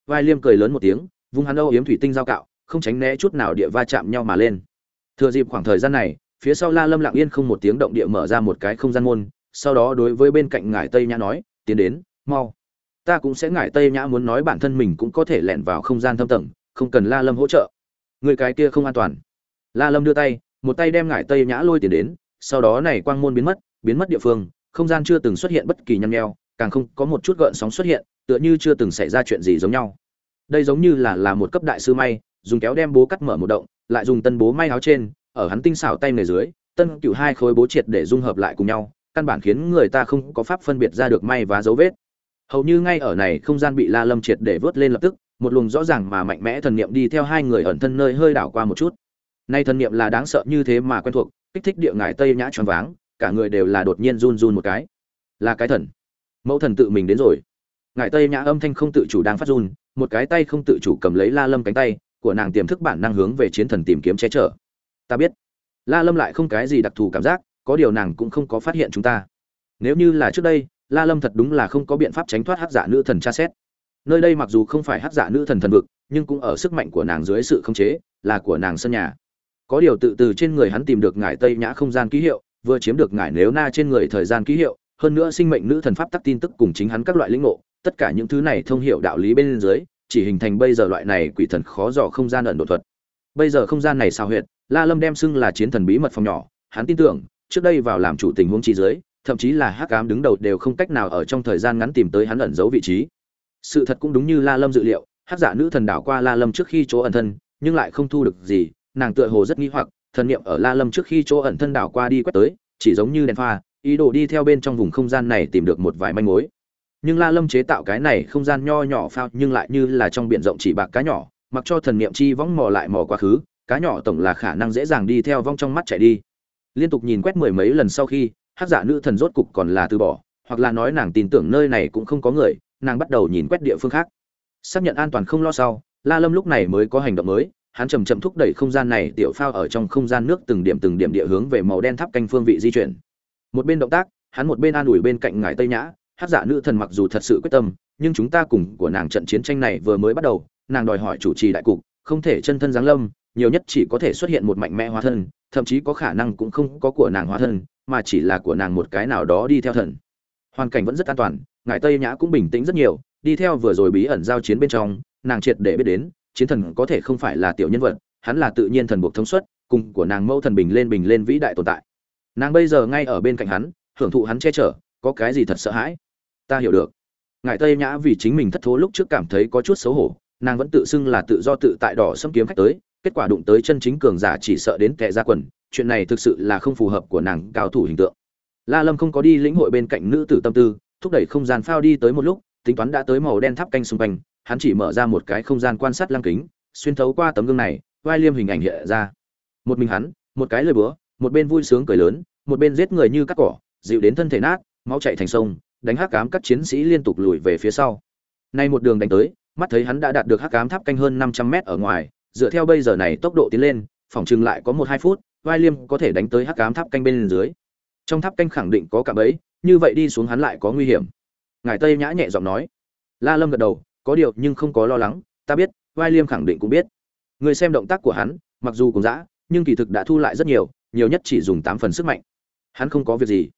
vai liêm cười lớn một tiếng, vung hắn âu yếm thủy tinh giao cạo, không tránh né chút nào địa va chạm nhau mà lên. Thừa dịp khoảng thời gian này, phía sau la lâm lặng yên không một tiếng động địa mở ra một cái không gian môn, sau đó đối với bên cạnh ngải tây nhã nói, tiến đến, mau. Ta cũng sẽ ngải tây nhã muốn nói bản thân mình cũng có thể lẻn vào không gian thâm tầng, không cần la lâm hỗ trợ. Người cái kia không an toàn la lâm đưa tay, một tay đem ngải tây nhã lôi tiền đến, sau đó này quang môn biến mất biến mất địa phương, không gian chưa từng xuất hiện bất kỳ nhăn nheo, càng không có một chút gợn sóng xuất hiện, tựa như chưa từng xảy ra chuyện gì giống nhau. Đây giống như là là một cấp đại sư may, dùng kéo đem bố cắt mở một động, lại dùng tân bố may áo trên, ở hắn tinh xảo tay người dưới, tân cửu hai khối bố triệt để dung hợp lại cùng nhau, căn bản khiến người ta không có pháp phân biệt ra được may và dấu vết. Hầu như ngay ở này không gian bị la lâm triệt để vớt lên lập tức, một luồng rõ ràng mà mạnh mẽ thần niệm đi theo hai người ẩn thân nơi hơi đảo qua một chút nay thần niệm là đáng sợ như thế mà quen thuộc, kích thích địa ngải tây nhã choáng váng, cả người đều là đột nhiên run run một cái. Là cái thần. Mẫu thần tự mình đến rồi. Ngải tây nhã âm thanh không tự chủ đang phát run, một cái tay không tự chủ cầm lấy la lâm cánh tay, của nàng tiềm thức bản năng hướng về chiến thần tìm kiếm che chở. Ta biết. La lâm lại không cái gì đặc thù cảm giác, có điều nàng cũng không có phát hiện chúng ta. Nếu như là trước đây, la lâm thật đúng là không có biện pháp tránh thoát hát giả nữ thần tra xét. Nơi đây mặc dù không phải hát giả nữ thần thần vực, nhưng cũng ở sức mạnh của nàng dưới sự khống chế, là của nàng sân nhà có điều tự từ trên người hắn tìm được ngải tây nhã không gian ký hiệu, vừa chiếm được ngải nếu na trên người thời gian ký hiệu, hơn nữa sinh mệnh nữ thần pháp tắc tin tức cùng chính hắn các loại lĩnh ngộ, tất cả những thứ này thông hiểu đạo lý bên dưới, chỉ hình thành bây giờ loại này quỷ thần khó dò không gian ẩn độ thuật. Bây giờ không gian này sao huyệt, la lâm đem xưng là chiến thần bí mật phòng nhỏ, hắn tin tưởng, trước đây vào làm chủ tình huống trí dưới, thậm chí là hắc ám đứng đầu đều không cách nào ở trong thời gian ngắn tìm tới hắn ẩn giấu vị trí. Sự thật cũng đúng như la lâm dự liệu, hắc giả nữ thần đảo qua la lâm trước khi chỗ ẩn thân, nhưng lại không thu được gì nàng tựa hồ rất nghi hoặc, thần niệm ở la lâm trước khi chỗ ẩn thân đảo qua đi quét tới, chỉ giống như đèn pha, ý đồ đi theo bên trong vùng không gian này tìm được một vài manh mối. Nhưng la lâm chế tạo cái này không gian nho nhỏ phao nhưng lại như là trong biển rộng chỉ bạc cá nhỏ, mặc cho thần niệm chi võng mò lại mò quá khứ, cá nhỏ tổng là khả năng dễ dàng đi theo vong trong mắt chạy đi. Liên tục nhìn quét mười mấy lần sau khi hát giả dạ nữ thần rốt cục còn là từ bỏ, hoặc là nói nàng tin tưởng nơi này cũng không có người, nàng bắt đầu nhìn quét địa phương khác. Xác nhận an toàn không lo sau, la lâm lúc này mới có hành động mới hắn chầm chậm thúc đẩy không gian này, tiểu phao ở trong không gian nước từng điểm từng điểm địa hướng về màu đen tháp canh phương vị di chuyển. Một bên động tác, hắn một bên an ủi bên cạnh ngải tây nhã, hát giả nữ thần mặc dù thật sự quyết tâm, nhưng chúng ta cùng của nàng trận chiến tranh này vừa mới bắt đầu, nàng đòi hỏi chủ trì đại cục, không thể chân thân giáng lâm, nhiều nhất chỉ có thể xuất hiện một mạnh mẽ hóa thân, thậm chí có khả năng cũng không có của nàng hóa thân, mà chỉ là của nàng một cái nào đó đi theo thần. Hoàn cảnh vẫn rất an toàn ngải tây nhã cũng bình tĩnh rất nhiều, đi theo vừa rồi bí ẩn giao chiến bên trong, nàng triệt để biết đến chiến thần có thể không phải là tiểu nhân vật, hắn là tự nhiên thần buộc thống suất, cùng của nàng mẫu thần bình lên bình lên vĩ đại tồn tại. Nàng bây giờ ngay ở bên cạnh hắn, hưởng thụ hắn che chở, có cái gì thật sợ hãi? Ta hiểu được. Ngại tây nhã vì chính mình thất thố lúc trước cảm thấy có chút xấu hổ, nàng vẫn tự xưng là tự do tự tại đỏ xâm kiếm khách tới, kết quả đụng tới chân chính cường giả chỉ sợ đến kẻ ra quần, chuyện này thực sự là không phù hợp của nàng cao thủ hình tượng. La lâm không có đi lĩnh hội bên cạnh nữ tử tâm tư, thúc đẩy không gian phao đi tới một lúc, tính toán đã tới màu đen tháp canh xung quanh hắn chỉ mở ra một cái không gian quan sát lăng kính, xuyên thấu qua tấm gương này, vai liêm hình ảnh hiện ra. Một mình hắn, một cái lời búa, một bên vui sướng cười lớn, một bên giết người như cắt cỏ, dịu đến thân thể nát, máu chạy thành sông, đánh hắc cám các chiến sĩ liên tục lùi về phía sau. Nay một đường đánh tới, mắt thấy hắn đã đạt được hắc cám tháp canh hơn năm trăm mét ở ngoài, dựa theo bây giờ này tốc độ tiến lên, phòng chừng lại có một hai phút, vai liêm có thể đánh tới hắc cám tháp canh bên dưới. Trong tháp canh khẳng định có cả bẫy, như vậy đi xuống hắn lại có nguy hiểm. Ngài tây nhã nhẹ giọng nói. La lâm gật đầu có điều nhưng không có lo lắng, ta biết, vai liêm khẳng định cũng biết. Người xem động tác của hắn, mặc dù cũng dã, nhưng kỳ thực đã thu lại rất nhiều nhiều nhất chỉ dùng tám phần sức mạnh. Hắn không có việc gì.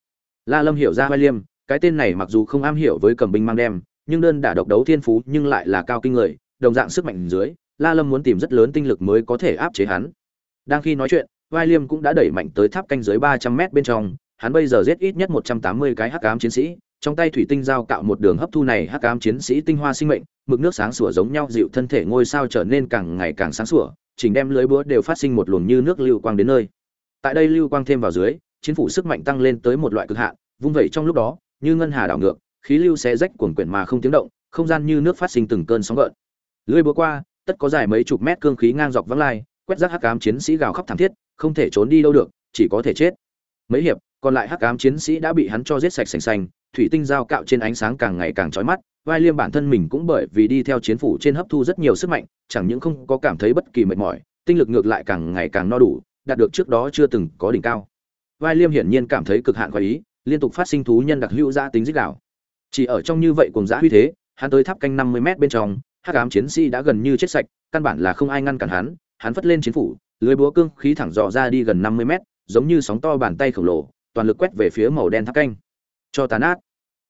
La lâm hiểu ra vai liêm, cái tên này mặc dù không am hiểu với cầm binh mang đem, nhưng đơn đả độc đấu thiên phú nhưng lại là cao kinh người, đồng dạng sức mạnh dưới, la lâm muốn tìm rất lớn tinh lực mới có thể áp chế hắn. Đang khi nói chuyện, vai liêm cũng đã đẩy mạnh tới tháp canh dưới ba trăm mét bên trong, hắn bây giờ giết ít nhất một trăm tám mươi cái hắc ám chiến sĩ, trong tay thủy tinh giao cạo một đường hấp thu này hắc ám chiến sĩ tinh hoa sinh mệnh mực nước sáng sủa giống nhau, dịu thân thể ngôi sao trở nên càng ngày càng sáng sủa, chỉnh đem lưới búa đều phát sinh một luồng như nước lưu quang đến nơi. Tại đây lưu quang thêm vào dưới, chiến phủ sức mạnh tăng lên tới một loại cực hạn, vung vẩy trong lúc đó, như ngân hà đảo ngược, khí lưu xé rách cuồng quyển mà không tiếng động, không gian như nước phát sinh từng cơn sóng gợn. Lưới búa qua, tất có dài mấy chục mét cương khí ngang dọc vắng lai, quét rác hắc ám chiến sĩ gào khóc thảm thiết, không thể trốn đi đâu được, chỉ có thể chết. Mấy hiệp, còn lại hắc ám chiến sĩ đã bị hắn cho giết sạch sành xanh thủy tinh dao cạo trên ánh sáng càng ngày càng chói mắt vai liêm bản thân mình cũng bởi vì đi theo chiến phủ trên hấp thu rất nhiều sức mạnh, chẳng những không có cảm thấy bất kỳ mệt mỏi, tinh lực ngược lại càng ngày càng no đủ, đạt được trước đó chưa từng có đỉnh cao. Vai liêm hiển nhiên cảm thấy cực hạn khoái ý, liên tục phát sinh thú nhân đặc hữu ra tính dích đạo. chỉ ở trong như vậy cùng giã huy thế, hắn tới tháp canh năm mươi m bên trong, hắc ám chiến sĩ đã gần như chết sạch, căn bản là không ai ngăn cản hắn hắn phất lên chiến phủ, lưới búa cương khí thẳng dò ra đi gần năm mươi mét, giống như sóng to bàn tay khổng lồ, toàn lực quét về phía màu đen tháp canh. Cho tàn át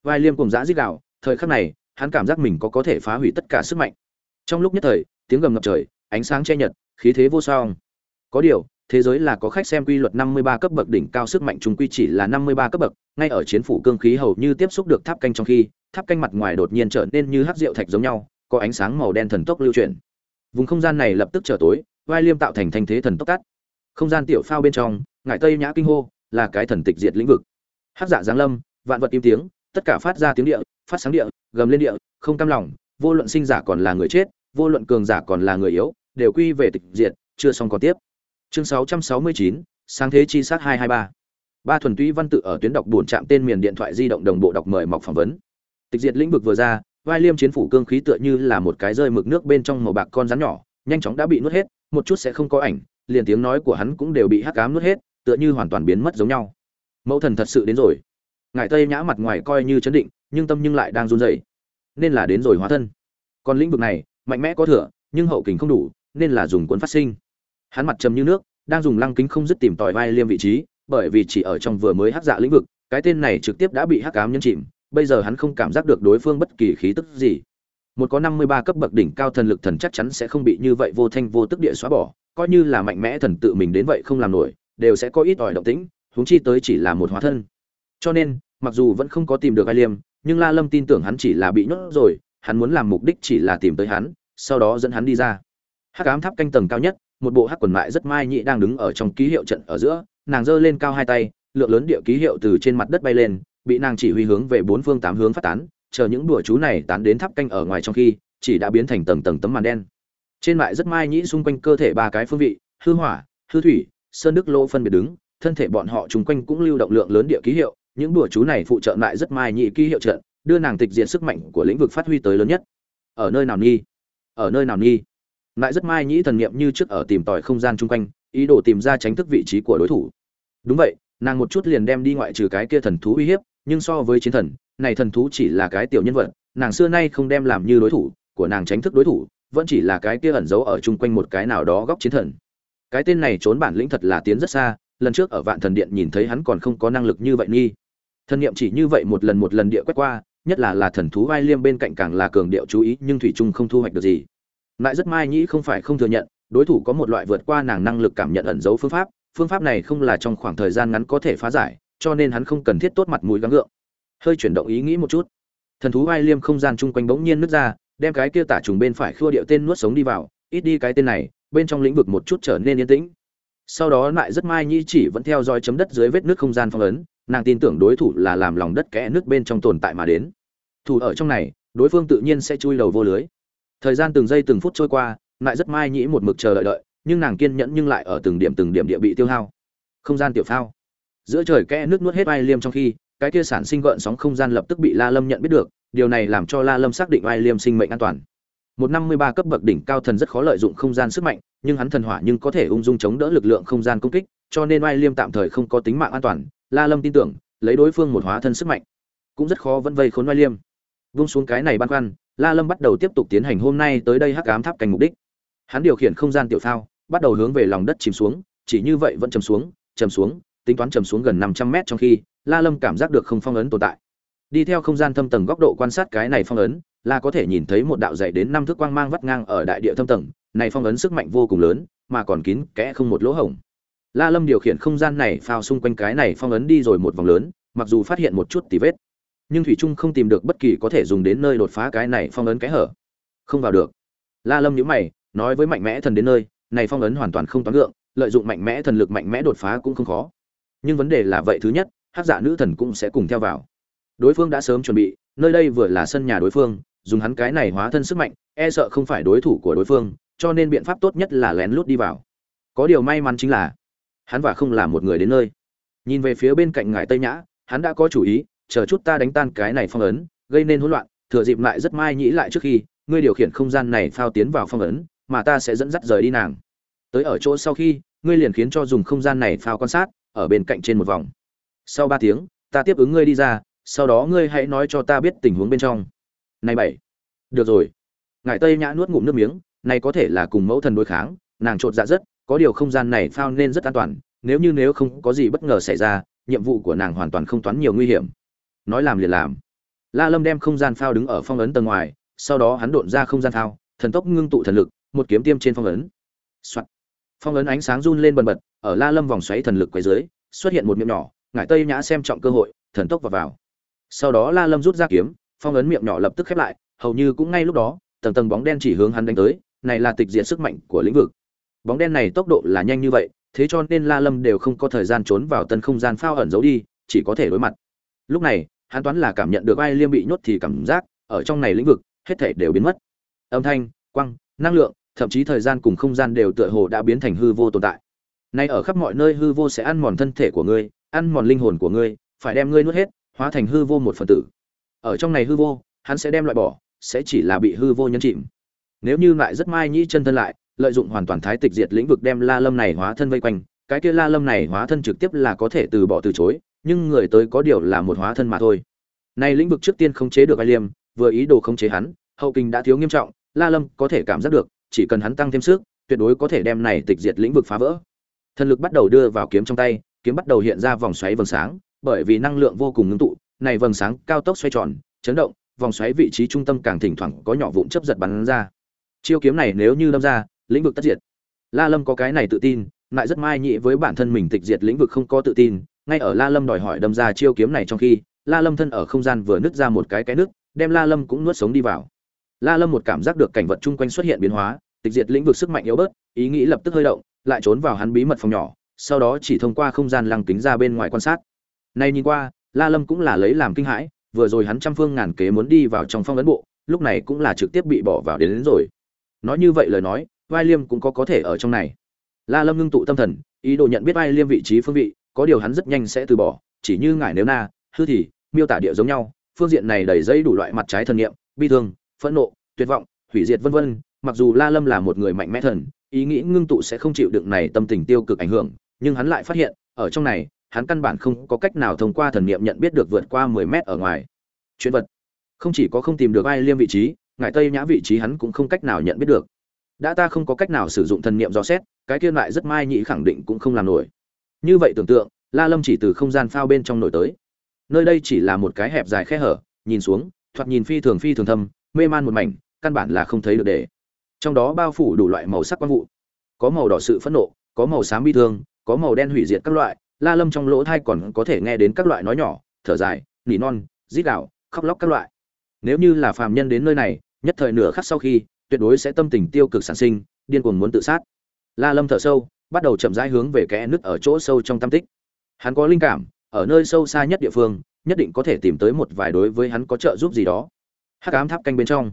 vai liêm cùng giã dích đạo, thời khắc này hắn cảm giác mình có có thể phá hủy tất cả sức mạnh trong lúc nhất thời tiếng gầm ngập trời ánh sáng che nhật khí thế vô song có điều thế giới là có khách xem quy luật 53 cấp bậc đỉnh cao sức mạnh trung quy chỉ là 53 cấp bậc, ngay ở chiến phủ cương khí hầu như tiếp xúc được tháp canh trong khi, tháp canh mặt ngoài đột nhiên trở nên như hắc rượu thạch giống nhau, có ánh sáng màu đen thần tốc lưu chuyển. Vùng không gian này lập tức trở tối, vai liêm tạo thành thành thế thần tốc tắt. Không gian tiểu phao bên trong, ngải tây nhã kinh hô, là cái thần tịch diệt lĩnh vực. Hắc dạ giáng lâm, vạn vật im tiếng, tất cả phát ra tiếng địa, phát sáng địa, gầm lên địa, không cam lòng, vô luận sinh giả còn là người chết, vô luận cường giả còn là người yếu, đều quy về tịch diệt, chưa xong còn tiếp. Chương 669, sáng thế chi sát 223. Ba thuần túy văn tự ở tuyến đọc buồn chạm tên miền điện thoại di động đồng bộ đọc mời mọc phỏng vấn. Tịch diệt lĩnh vực vừa ra, vai liêm chiến phủ cương khí tựa như là một cái rơi mực nước bên trong màu bạc con rắn nhỏ, nhanh chóng đã bị nuốt hết, một chút sẽ không có ảnh, liền tiếng nói của hắn cũng đều bị hắc ám nuốt hết, tựa như hoàn toàn biến mất giống nhau. Mẫu thần thật sự đến rồi. Ngải Tây Nhã mặt ngoài coi như chấn định, nhưng tâm nhưng lại đang run rẩy. Nên là đến rồi hóa thân. Còn lĩnh vực này, mạnh mẽ có thừa, nhưng hậu kình không đủ, nên là dùng cuốn phát sinh. Hắn mặt trầm như nước, đang dùng lăng kính không dứt tìm tòi vai liêm vị trí, bởi vì chỉ ở trong vừa mới hắc dạ lĩnh vực, cái tên này trực tiếp đã bị hắc ám nhấn chìm, bây giờ hắn không cảm giác được đối phương bất kỳ khí tức gì. Một có 53 cấp bậc đỉnh cao thần lực thần chắc chắn sẽ không bị như vậy vô thanh vô tức địa xóa bỏ, coi như là mạnh mẽ thần tự mình đến vậy không làm nổi, đều sẽ có ít ỏi động tĩnh, huống chi tới chỉ là một hóa thân. Cho nên, mặc dù vẫn không có tìm được Ai Liêm, nhưng La Lâm tin tưởng hắn chỉ là bị nhốt rồi, hắn muốn làm mục đích chỉ là tìm tới hắn, sau đó dẫn hắn đi ra. Hắc ám tháp canh tầng cao nhất, một bộ hắc quần mại rất mai nhị đang đứng ở trong ký hiệu trận ở giữa, nàng giơ lên cao hai tay, lượng lớn địa ký hiệu từ trên mặt đất bay lên, bị nàng chỉ huy hướng về bốn phương tám hướng phát tán, chờ những đùa chú này tán đến tháp canh ở ngoài trong khi, chỉ đã biến thành tầng tầng tấm màn đen. Trên mại rất mai nhĩ xung quanh cơ thể ba cái phương vị, hư hỏa, hư thủy, sơn đức lô phân biệt đứng, thân thể bọn họ chung quanh cũng lưu động lượng lớn địa ký hiệu, những đùa chú này phụ trợ lại rất mai nhị ký hiệu trận, đưa nàng tịch diện sức mạnh của lĩnh vực phát huy tới lớn nhất. Ở nơi nào nghi? Ở nơi nào nghi? lại rất mai nhĩ thần niệm như trước ở tìm tòi không gian chung quanh ý đồ tìm ra tránh thức vị trí của đối thủ đúng vậy nàng một chút liền đem đi ngoại trừ cái kia thần thú uy hiếp nhưng so với chiến thần này thần thú chỉ là cái tiểu nhân vật nàng xưa nay không đem làm như đối thủ của nàng tránh thức đối thủ vẫn chỉ là cái kia ẩn giấu ở chung quanh một cái nào đó góc chiến thần cái tên này trốn bản lĩnh thật là tiến rất xa lần trước ở vạn thần điện nhìn thấy hắn còn không có năng lực như vậy nghi thần niệm chỉ như vậy một lần một lần địa quét qua, nhất là là thần thú vai liêm bên cạnh càng là cường điệu chú ý, nhưng thủy trung không thu hoạch được gì. Lại rất mai nhĩ không phải không thừa nhận, đối thủ có một loại vượt qua nàng năng lực cảm nhận ẩn giấu phương pháp phương pháp này không là trong khoảng thời gian ngắn có thể phá giải, cho nên hắn không cần thiết tốt mặt mũi gắng gượng. Hơi chuyển động ý nghĩ một chút. Thần thú vai liêm không gian chung quanh bỗng nhiên nứt ra, đem cái kia tả trùng bên phải khua điệu tên nuốt sống đi vào, ít đi cái tên này, bên trong lĩnh vực một chút trở nên yên tĩnh. Sau đó lại rất mai nhi chỉ vẫn theo dõi chấm đất dưới vết nước không gian phong ấn nàng tin tưởng đối thủ là làm lòng đất kẽ nước bên trong tồn tại mà đến. Thủ ở trong này, đối phương tự nhiên sẽ chui đầu vô lưới. Thời gian từng giây từng phút trôi qua, lại rất mai nhĩ một mực chờ đợi đợi, nhưng nàng kiên nhẫn nhưng lại ở từng điểm từng điểm địa bị tiêu hao. Không gian tiểu phao. Giữa trời kẽ nước nuốt hết ai liêm trong khi, cái kia sản sinh gợn sóng không gian lập tức bị la lâm nhận biết được, điều này làm cho la lâm xác định ai liêm sinh mệnh an toàn. Một năm mươi ba cấp bậc đỉnh cao thần rất khó lợi dụng không gian sức mạnh, nhưng hắn thần hỏa nhưng có thể ung dung chống đỡ lực lượng không gian công kích, cho nên ai liêm tạm thời không có tính mạng an toàn la lâm tin tưởng lấy đối phương một hóa thân sức mạnh cũng rất khó vẫn vây khốn Oai liêm. Vung xuống cái này ban quan, la lâm bắt đầu tiếp tục tiến hành hôm nay tới đây hắc ám tháp cảnh mục đích. Hắn điều khiển không gian tiểu phao bắt đầu hướng về lòng đất chìm xuống chỉ như vậy vẫn chìm xuống chìm xuống tính toán chìm xuống gần năm trăm mét trong khi la lâm cảm giác được không phong ấn tồn tại. Đi theo không gian thâm tầng góc độ quan sát cái này phong ấn là có thể nhìn thấy một đạo dày đến năm thước quang mang vắt ngang ở đại địa thâm tầng này phong ấn sức mạnh vô cùng lớn mà còn kín kẽ không một lỗ hổng la lâm điều khiển không gian này phao xung quanh cái này phong ấn đi rồi một vòng lớn, mặc dù phát hiện một chút tì vết, nhưng thủy trung không tìm được bất kỳ có thể dùng đến nơi đột phá cái này phong ấn cái hở. Không vào được. La lâm nhíu mày, nói với mạnh mẽ thần đến nơi, này phong ấn hoàn toàn không toán lượng, lợi dụng mạnh mẽ thần lực mạnh mẽ đột phá cũng không khó. Nhưng vấn đề là vậy thứ nhất, hắc dạ nữ thần cũng sẽ cùng theo vào. Đối phương đã sớm chuẩn bị, nơi đây vừa là sân nhà đối phương, dùng hắn cái này hóa thân sức mạnh e sợ không phải đối thủ của đối phương, cho nên biện pháp tốt nhất là lén lút đi vào. Có điều may mắn chính là hắn và không là một người đến nơi. Nhìn về phía bên cạnh ngải tây nhã, hắn đã có chủ ý, chờ chút ta đánh tan cái này phong ấn, gây nên hỗn loạn, thừa dịp lại rất mai nhĩ lại trước khi, ngươi điều khiển không gian này phao tiến vào phong ấn, mà ta sẽ dẫn dắt rời đi nàng. Tới ở chỗ sau khi, ngươi liền khiến cho dùng không gian này phao quan sát, ở bên cạnh trên một vòng. Sau ba tiếng, ta tiếp ứng ngươi đi ra, sau đó ngươi hãy nói cho ta biết tình huống bên trong. Này bảy. Được rồi. Ngài tây nhã nuốt ngụm nước miếng, này có thể là cùng mẫu thần đối kháng, nàng trột dạ rất có điều không gian này phao nên rất an toàn, nếu như nếu không có gì bất ngờ xảy ra, nhiệm vụ của nàng hoàn toàn không toán nhiều nguy hiểm. Nói làm liền làm. La lâm đem không gian phao đứng ở phong ấn tầng ngoài, sau đó hắn đột ra không gian phao, thần tốc ngưng tụ thần lực, một kiếm tiêm trên phong ấn、Soạn. phong ấn ánh sáng run lên bần bật, ở la lâm vòng xoáy thần lực quay dưới xuất hiện một miệng nhỏ, ngải tây nhã xem trọng cơ hội, thần tốc vào vào. Sau đó la lâm rút ra kiếm, phong ấn miệng nhỏ lập tức khép lại, hầu như cũng ngay lúc đó, tầng tầng bóng đen chỉ hướng hắn đánh tới, này là tịch diện sức mạnh của lĩnh vực bóng đen này tốc độ là nhanh như vậy, thế cho nên la lâm đều không có thời gian trốn vào tân không gian phao ẩn giấu đi, chỉ có thể đối mặt. Lúc này, hắn toán là cảm nhận được ai liêm bị nhốt thì cảm giác ở trong này lĩnh vực, hết thể đều biến mất. Âm thanh quăng năng lượng, thậm chí thời gian cùng không gian đều tựa hồ đã biến thành hư vô tồn tại. Nay ở khắp mọi nơi hư vô sẽ ăn mòn thân thể của ngươi, ăn mòn linh hồn của ngươi, phải đem ngươi nuốt hết, hóa thành hư vô một phần tử. Ở trong này hư vô, hắn sẽ đem loại bỏ, sẽ chỉ là bị hư vô nhấn chìm. Nếu như lại rất mai nhĩ chân thân lại lợi dụng hoàn toàn thái tịch diệt lĩnh vực đem la lâm này hóa thân vây quanh, cái kia la lâm này hóa thân trực tiếp là có thể từ bỏ từ chối, nhưng người tới có điều là một hóa thân mà thôi. Này lĩnh vực trước tiên khống chế được ai liêm, vừa ý đồ khống chế hắn, hậu kinh đã thiếu nghiêm trọng, la lâm có thể cảm giác được, chỉ cần hắn tăng thêm sức, tuyệt đối có thể đem này tịch diệt lĩnh vực phá vỡ. Thần lực bắt đầu đưa vào kiếm trong tay, kiếm bắt đầu hiện ra vòng xoáy vầng sáng, bởi vì năng lượng vô cùng ngưng tụ, này vầng sáng cao tốc xoay tròn, chấn động, vòng xoáy vị trí trung tâm càng thỉnh thoảng có nhỏ vụn chớp giật bắn ra. Chiêu kiếm này nếu như đâm ra lĩnh vực tất diệt. La lâm có cái này tự tin lại rất mai nhị với bản thân mình tịch diệt lĩnh vực không có tự tin. Ngay ở la lâm đòi hỏi đâm ra chiêu kiếm này trong khi la lâm thân ở không gian vừa nứt ra một cái cái nước đem la lâm cũng nuốt sống đi vào. La lâm một cảm giác được cảnh vật chung quanh xuất hiện biến hóa tịch diệt lĩnh vực sức mạnh yếu bớt ý nghĩ lập tức hơi động lại trốn vào hắn bí mật phòng nhỏ sau đó chỉ thông qua không gian lăng kính ra bên ngoài quan sát. Nay nhìn qua la lâm cũng là lấy làm kinh hãi vừa rồi hắn trăm phương ngàn kế muốn đi vào trong phong ấn bộ lúc này cũng là trực tiếp bị bỏ vào đến, đến rồi. Nói như vậy lời nói vai liêm cũng có có thể ở trong này. La lâm ngưng tụ tâm thần, ý đồ nhận biết vai liêm vị trí phương vị, có điều hắn rất nhanh sẽ từ bỏ, chỉ như ngải nếu na, hư thì, miêu tả địa giống nhau, phương diện này đầy dây đủ loại mặt trái thần niệm, bi thương, phẫn nộ, tuyệt vọng, hủy diệt vân vân, mặc dù la lâm là một người mạnh mẽ thần, ý nghĩ ngưng tụ sẽ không chịu đựng này tâm tình tiêu cực ảnh hưởng, nhưng hắn lại phát hiện, ở trong này, hắn căn bản không có cách nào thông qua thần niệm nhận biết được vượt qua 10 mét ở ngoài. Chuyện vật. Không chỉ có không tìm được ai liêm vị trí ngải tây nhã vị trí hắn cũng không cách nào nhận biết được đã ta không có cách nào sử dụng thần niệm dò xét, cái kia lại rất mai nhị khẳng định cũng không làm nổi. Như vậy tưởng tượng, la lâm chỉ từ không gian phao bên trong nổi tới. Nơi đây chỉ là một cái hẹp dài khe hở, nhìn xuống, thoạt nhìn phi thường phi thường thâm, mê man một mảnh, căn bản là không thấy được để. Trong đó bao phủ đủ loại màu sắc quang vụ. Có màu đỏ sự phẫn nộ, có màu xám bi thương, có màu đen hủy diệt các loại, la lâm trong lỗ thai còn có thể nghe đến các loại nói nhỏ, thở dài, nỉ non, rít gạo khóc lóc các loại. Nếu như là phàm nhân đến nơi này, nhất thời nửa khắc sau khi tuyệt đối sẽ tâm tình tiêu cực sản sinh, điên cuồng muốn tự sát. La lâm thở sâu, bắt đầu chậm rãi hướng về kẽ nứt ở chỗ sâu trong tâm tích. Hắn có linh cảm, ở nơi sâu xa nhất địa phương, nhất định có thể tìm tới một vài đối với hắn có trợ giúp gì đó. Hắc ám tháp canh bên trong.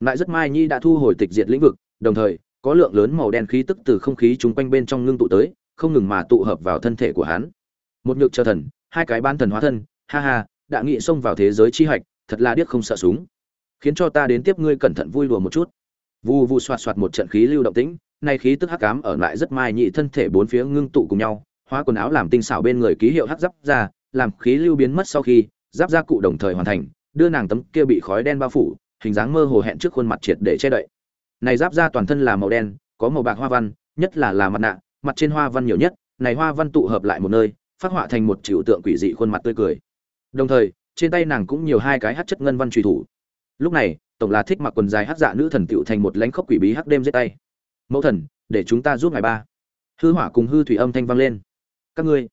Lại rất mai nhi đã thu hồi tịch diệt lĩnh vực, đồng thời, có lượng lớn màu đen khí tức từ không khí chúng quanh bên trong ngưng tụ tới, không ngừng mà tụ hợp vào thân thể của hắn. Một nhược chờ thần, hai cái ban thần hóa thân, ha ha, đã nghị xông vào thế giới chi hạch, thật là điếc không sợ súng. Khiến cho ta đến tiếp ngươi cẩn thận vui đùa một chút vù vù xoạt xoạt một trận khí lưu động tĩnh, nay khí tức hắc ám ở lại rất mai nhị thân thể bốn phía ngưng tụ cùng nhau, hóa quần áo làm tinh xảo bên người ký hiệu hắc giáp ra, làm khí lưu biến mất sau khi, giáp gia cụ đồng thời hoàn thành, đưa nàng tấm kia bị khói đen bao phủ, hình dáng mơ hồ hẹn trước khuôn mặt triệt để che đậy. Này giáp gia toàn thân là màu đen, có màu bạc hoa văn, nhất là là mặt nạ, mặt trên hoa văn nhiều nhất, này hoa văn tụ hợp lại một nơi, phát họa thành một trừu tượng quỷ dị khuôn mặt tươi cười. Đồng thời, trên tay nàng cũng nhiều hai cái hát chất ngân văn truy thủ. Lúc này tổng là thích mặc quần dài hát dạ nữ thần tựu thành một lãnh khốc quỷ bí hắc đêm giết tay. Mẫu thần, để chúng ta giúp ngài ba. Hư hỏa cùng hư thủy âm thanh vang lên. Các ngươi.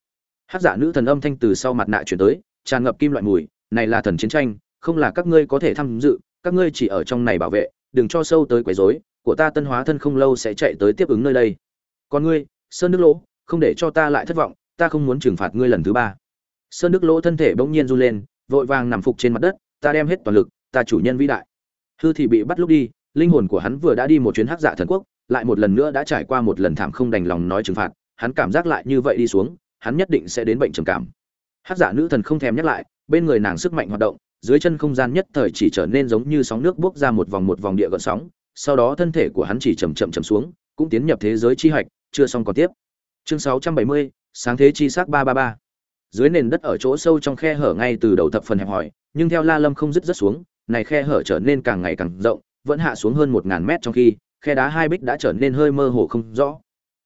Hát dạ nữ thần âm thanh từ sau mặt nạ chuyển tới, tràn ngập kim loại mùi, này là thần chiến tranh, không là các ngươi có thể tham dự, các ngươi chỉ ở trong này bảo vệ, đừng cho sâu tới quấy rối, của ta tân hóa thân không lâu sẽ chạy tới tiếp ứng nơi đây. Còn ngươi, sơn nước lỗ, không để cho ta lại thất vọng, ta không muốn trừng phạt ngươi lần thứ ba. Sơn đức lỗ thân thể bỗng nhiên run lên, vội vàng nằm phục trên mặt đất, ta đem hết toàn lực, ta chủ nhân vĩ đại hư thì bị bắt lúc đi linh hồn của hắn vừa đã đi một chuyến hắc dạ thần quốc lại một lần nữa đã trải qua một lần thảm không đành lòng nói trừng phạt hắn cảm giác lại như vậy đi xuống hắn nhất định sẽ đến bệnh trầm cảm hắc dạ nữ thần không thèm nhắc lại bên người nàng sức mạnh hoạt động dưới chân không gian nhất thời chỉ trở nên giống như sóng nước buốc ra một vòng một vòng địa gợn sóng sau đó thân thể của hắn chỉ chậm chậm chậm xuống cũng tiến nhập thế giới chi hạch chưa xong còn tiếp chương 670, sáng thế chi sắc 333. dưới nền đất ở chỗ sâu trong khe hở ngay từ đầu thập phần hẹp hòi nhưng theo la lâm không dứt rất xuống này khe hở trở nên càng ngày càng rộng, vẫn hạ xuống hơn một ngàn mét trong khi, khe đá hai bích đã trở nên hơi mơ hồ không rõ.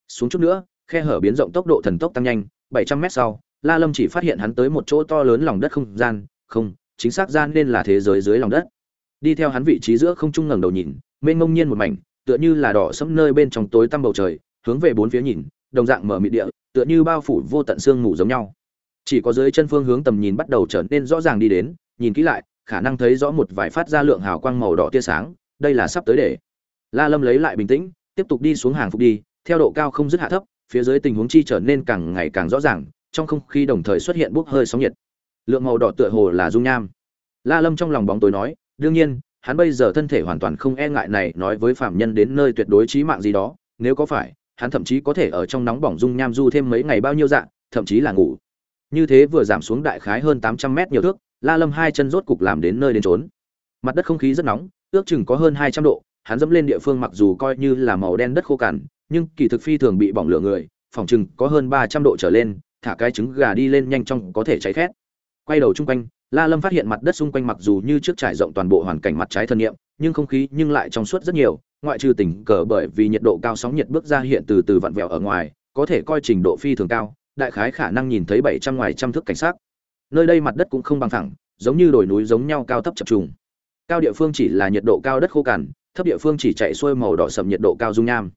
Xuống chút nữa, khe hở biến rộng tốc độ thần tốc tăng nhanh 700 mét sau, la lâm chỉ phát hiện hắn tới một chỗ to lớn lòng đất không gian, không, chính xác gian nên là thế giới dưới lòng đất. Đi theo hắn vị trí giữa không trung ngẩng đầu nhìn, mênh mông nhiên một mảnh, tựa như là đỏ sẫm nơi bên trong tối tăm bầu trời, hướng về bốn phía nhìn, đồng dạng mở mịt địa, tựa như bao phủ vô tận xương mù giống nhau. Chỉ có dưới chân phương hướng tầm nhìn bắt đầu trở nên rõ ràng đi đến, nhìn kỹ lại khả năng thấy rõ một vài phát ra lượng hào quang màu đỏ tia sáng, đây là sắp tới để. La lâm lấy lại bình tĩnh, tiếp tục đi xuống hàng phục đi, theo độ cao không dứt hạ thấp, phía dưới tình huống chi trở nên càng ngày càng rõ ràng, trong không khí đồng thời xuất hiện bốc hơi sóng nhiệt. Lượng màu đỏ tựa hồ là dung nham. La lâm trong lòng bóng tối nói, đương nhiên, hắn bây giờ thân thể hoàn toàn không e ngại này, nói với phạm nhân đến nơi tuyệt đối chí mạng gì đó, nếu có phải, hắn thậm chí có thể ở trong nóng bỏng dung nham du thêm mấy ngày bao nhiêu dạng thậm chí là ngủ. Như thế vừa giảm xuống đại khái hơn tám trăm mét nhiều thước la lâm hai chân rốt cục làm đến nơi đến trốn mặt đất không khí rất nóng ước chừng có hơn hai trăm độ hắn dẫm lên địa phương mặc dù coi như là màu đen đất khô cằn nhưng kỳ thực phi thường bị bỏng lửa người phòng chừng có hơn ba trăm độ trở lên thả cái trứng gà đi lên nhanh chóng có thể cháy khét quay đầu chung quanh la lâm phát hiện mặt đất xung quanh mặc dù như trước trải rộng toàn bộ hoàn cảnh mặt trái thân nghiệm, nhưng không khí nhưng lại trong suốt rất nhiều ngoại trừ tỉnh cờ bởi vì nhiệt độ cao sóng nhiệt bước ra hiện từ từ vặn vẹo ở ngoài có thể coi trình độ phi thường cao đại khái khả năng nhìn thấy bảy trăm ngoài trăm thước cảnh sắc nơi đây mặt đất cũng không bằng thẳng giống như đồi núi giống nhau cao thấp chập trùng. Cao địa phương chỉ là nhiệt độ cao đất khô cằn, thấp địa phương chỉ chạy xuôi màu đỏ sậm nhiệt độ cao dung nham.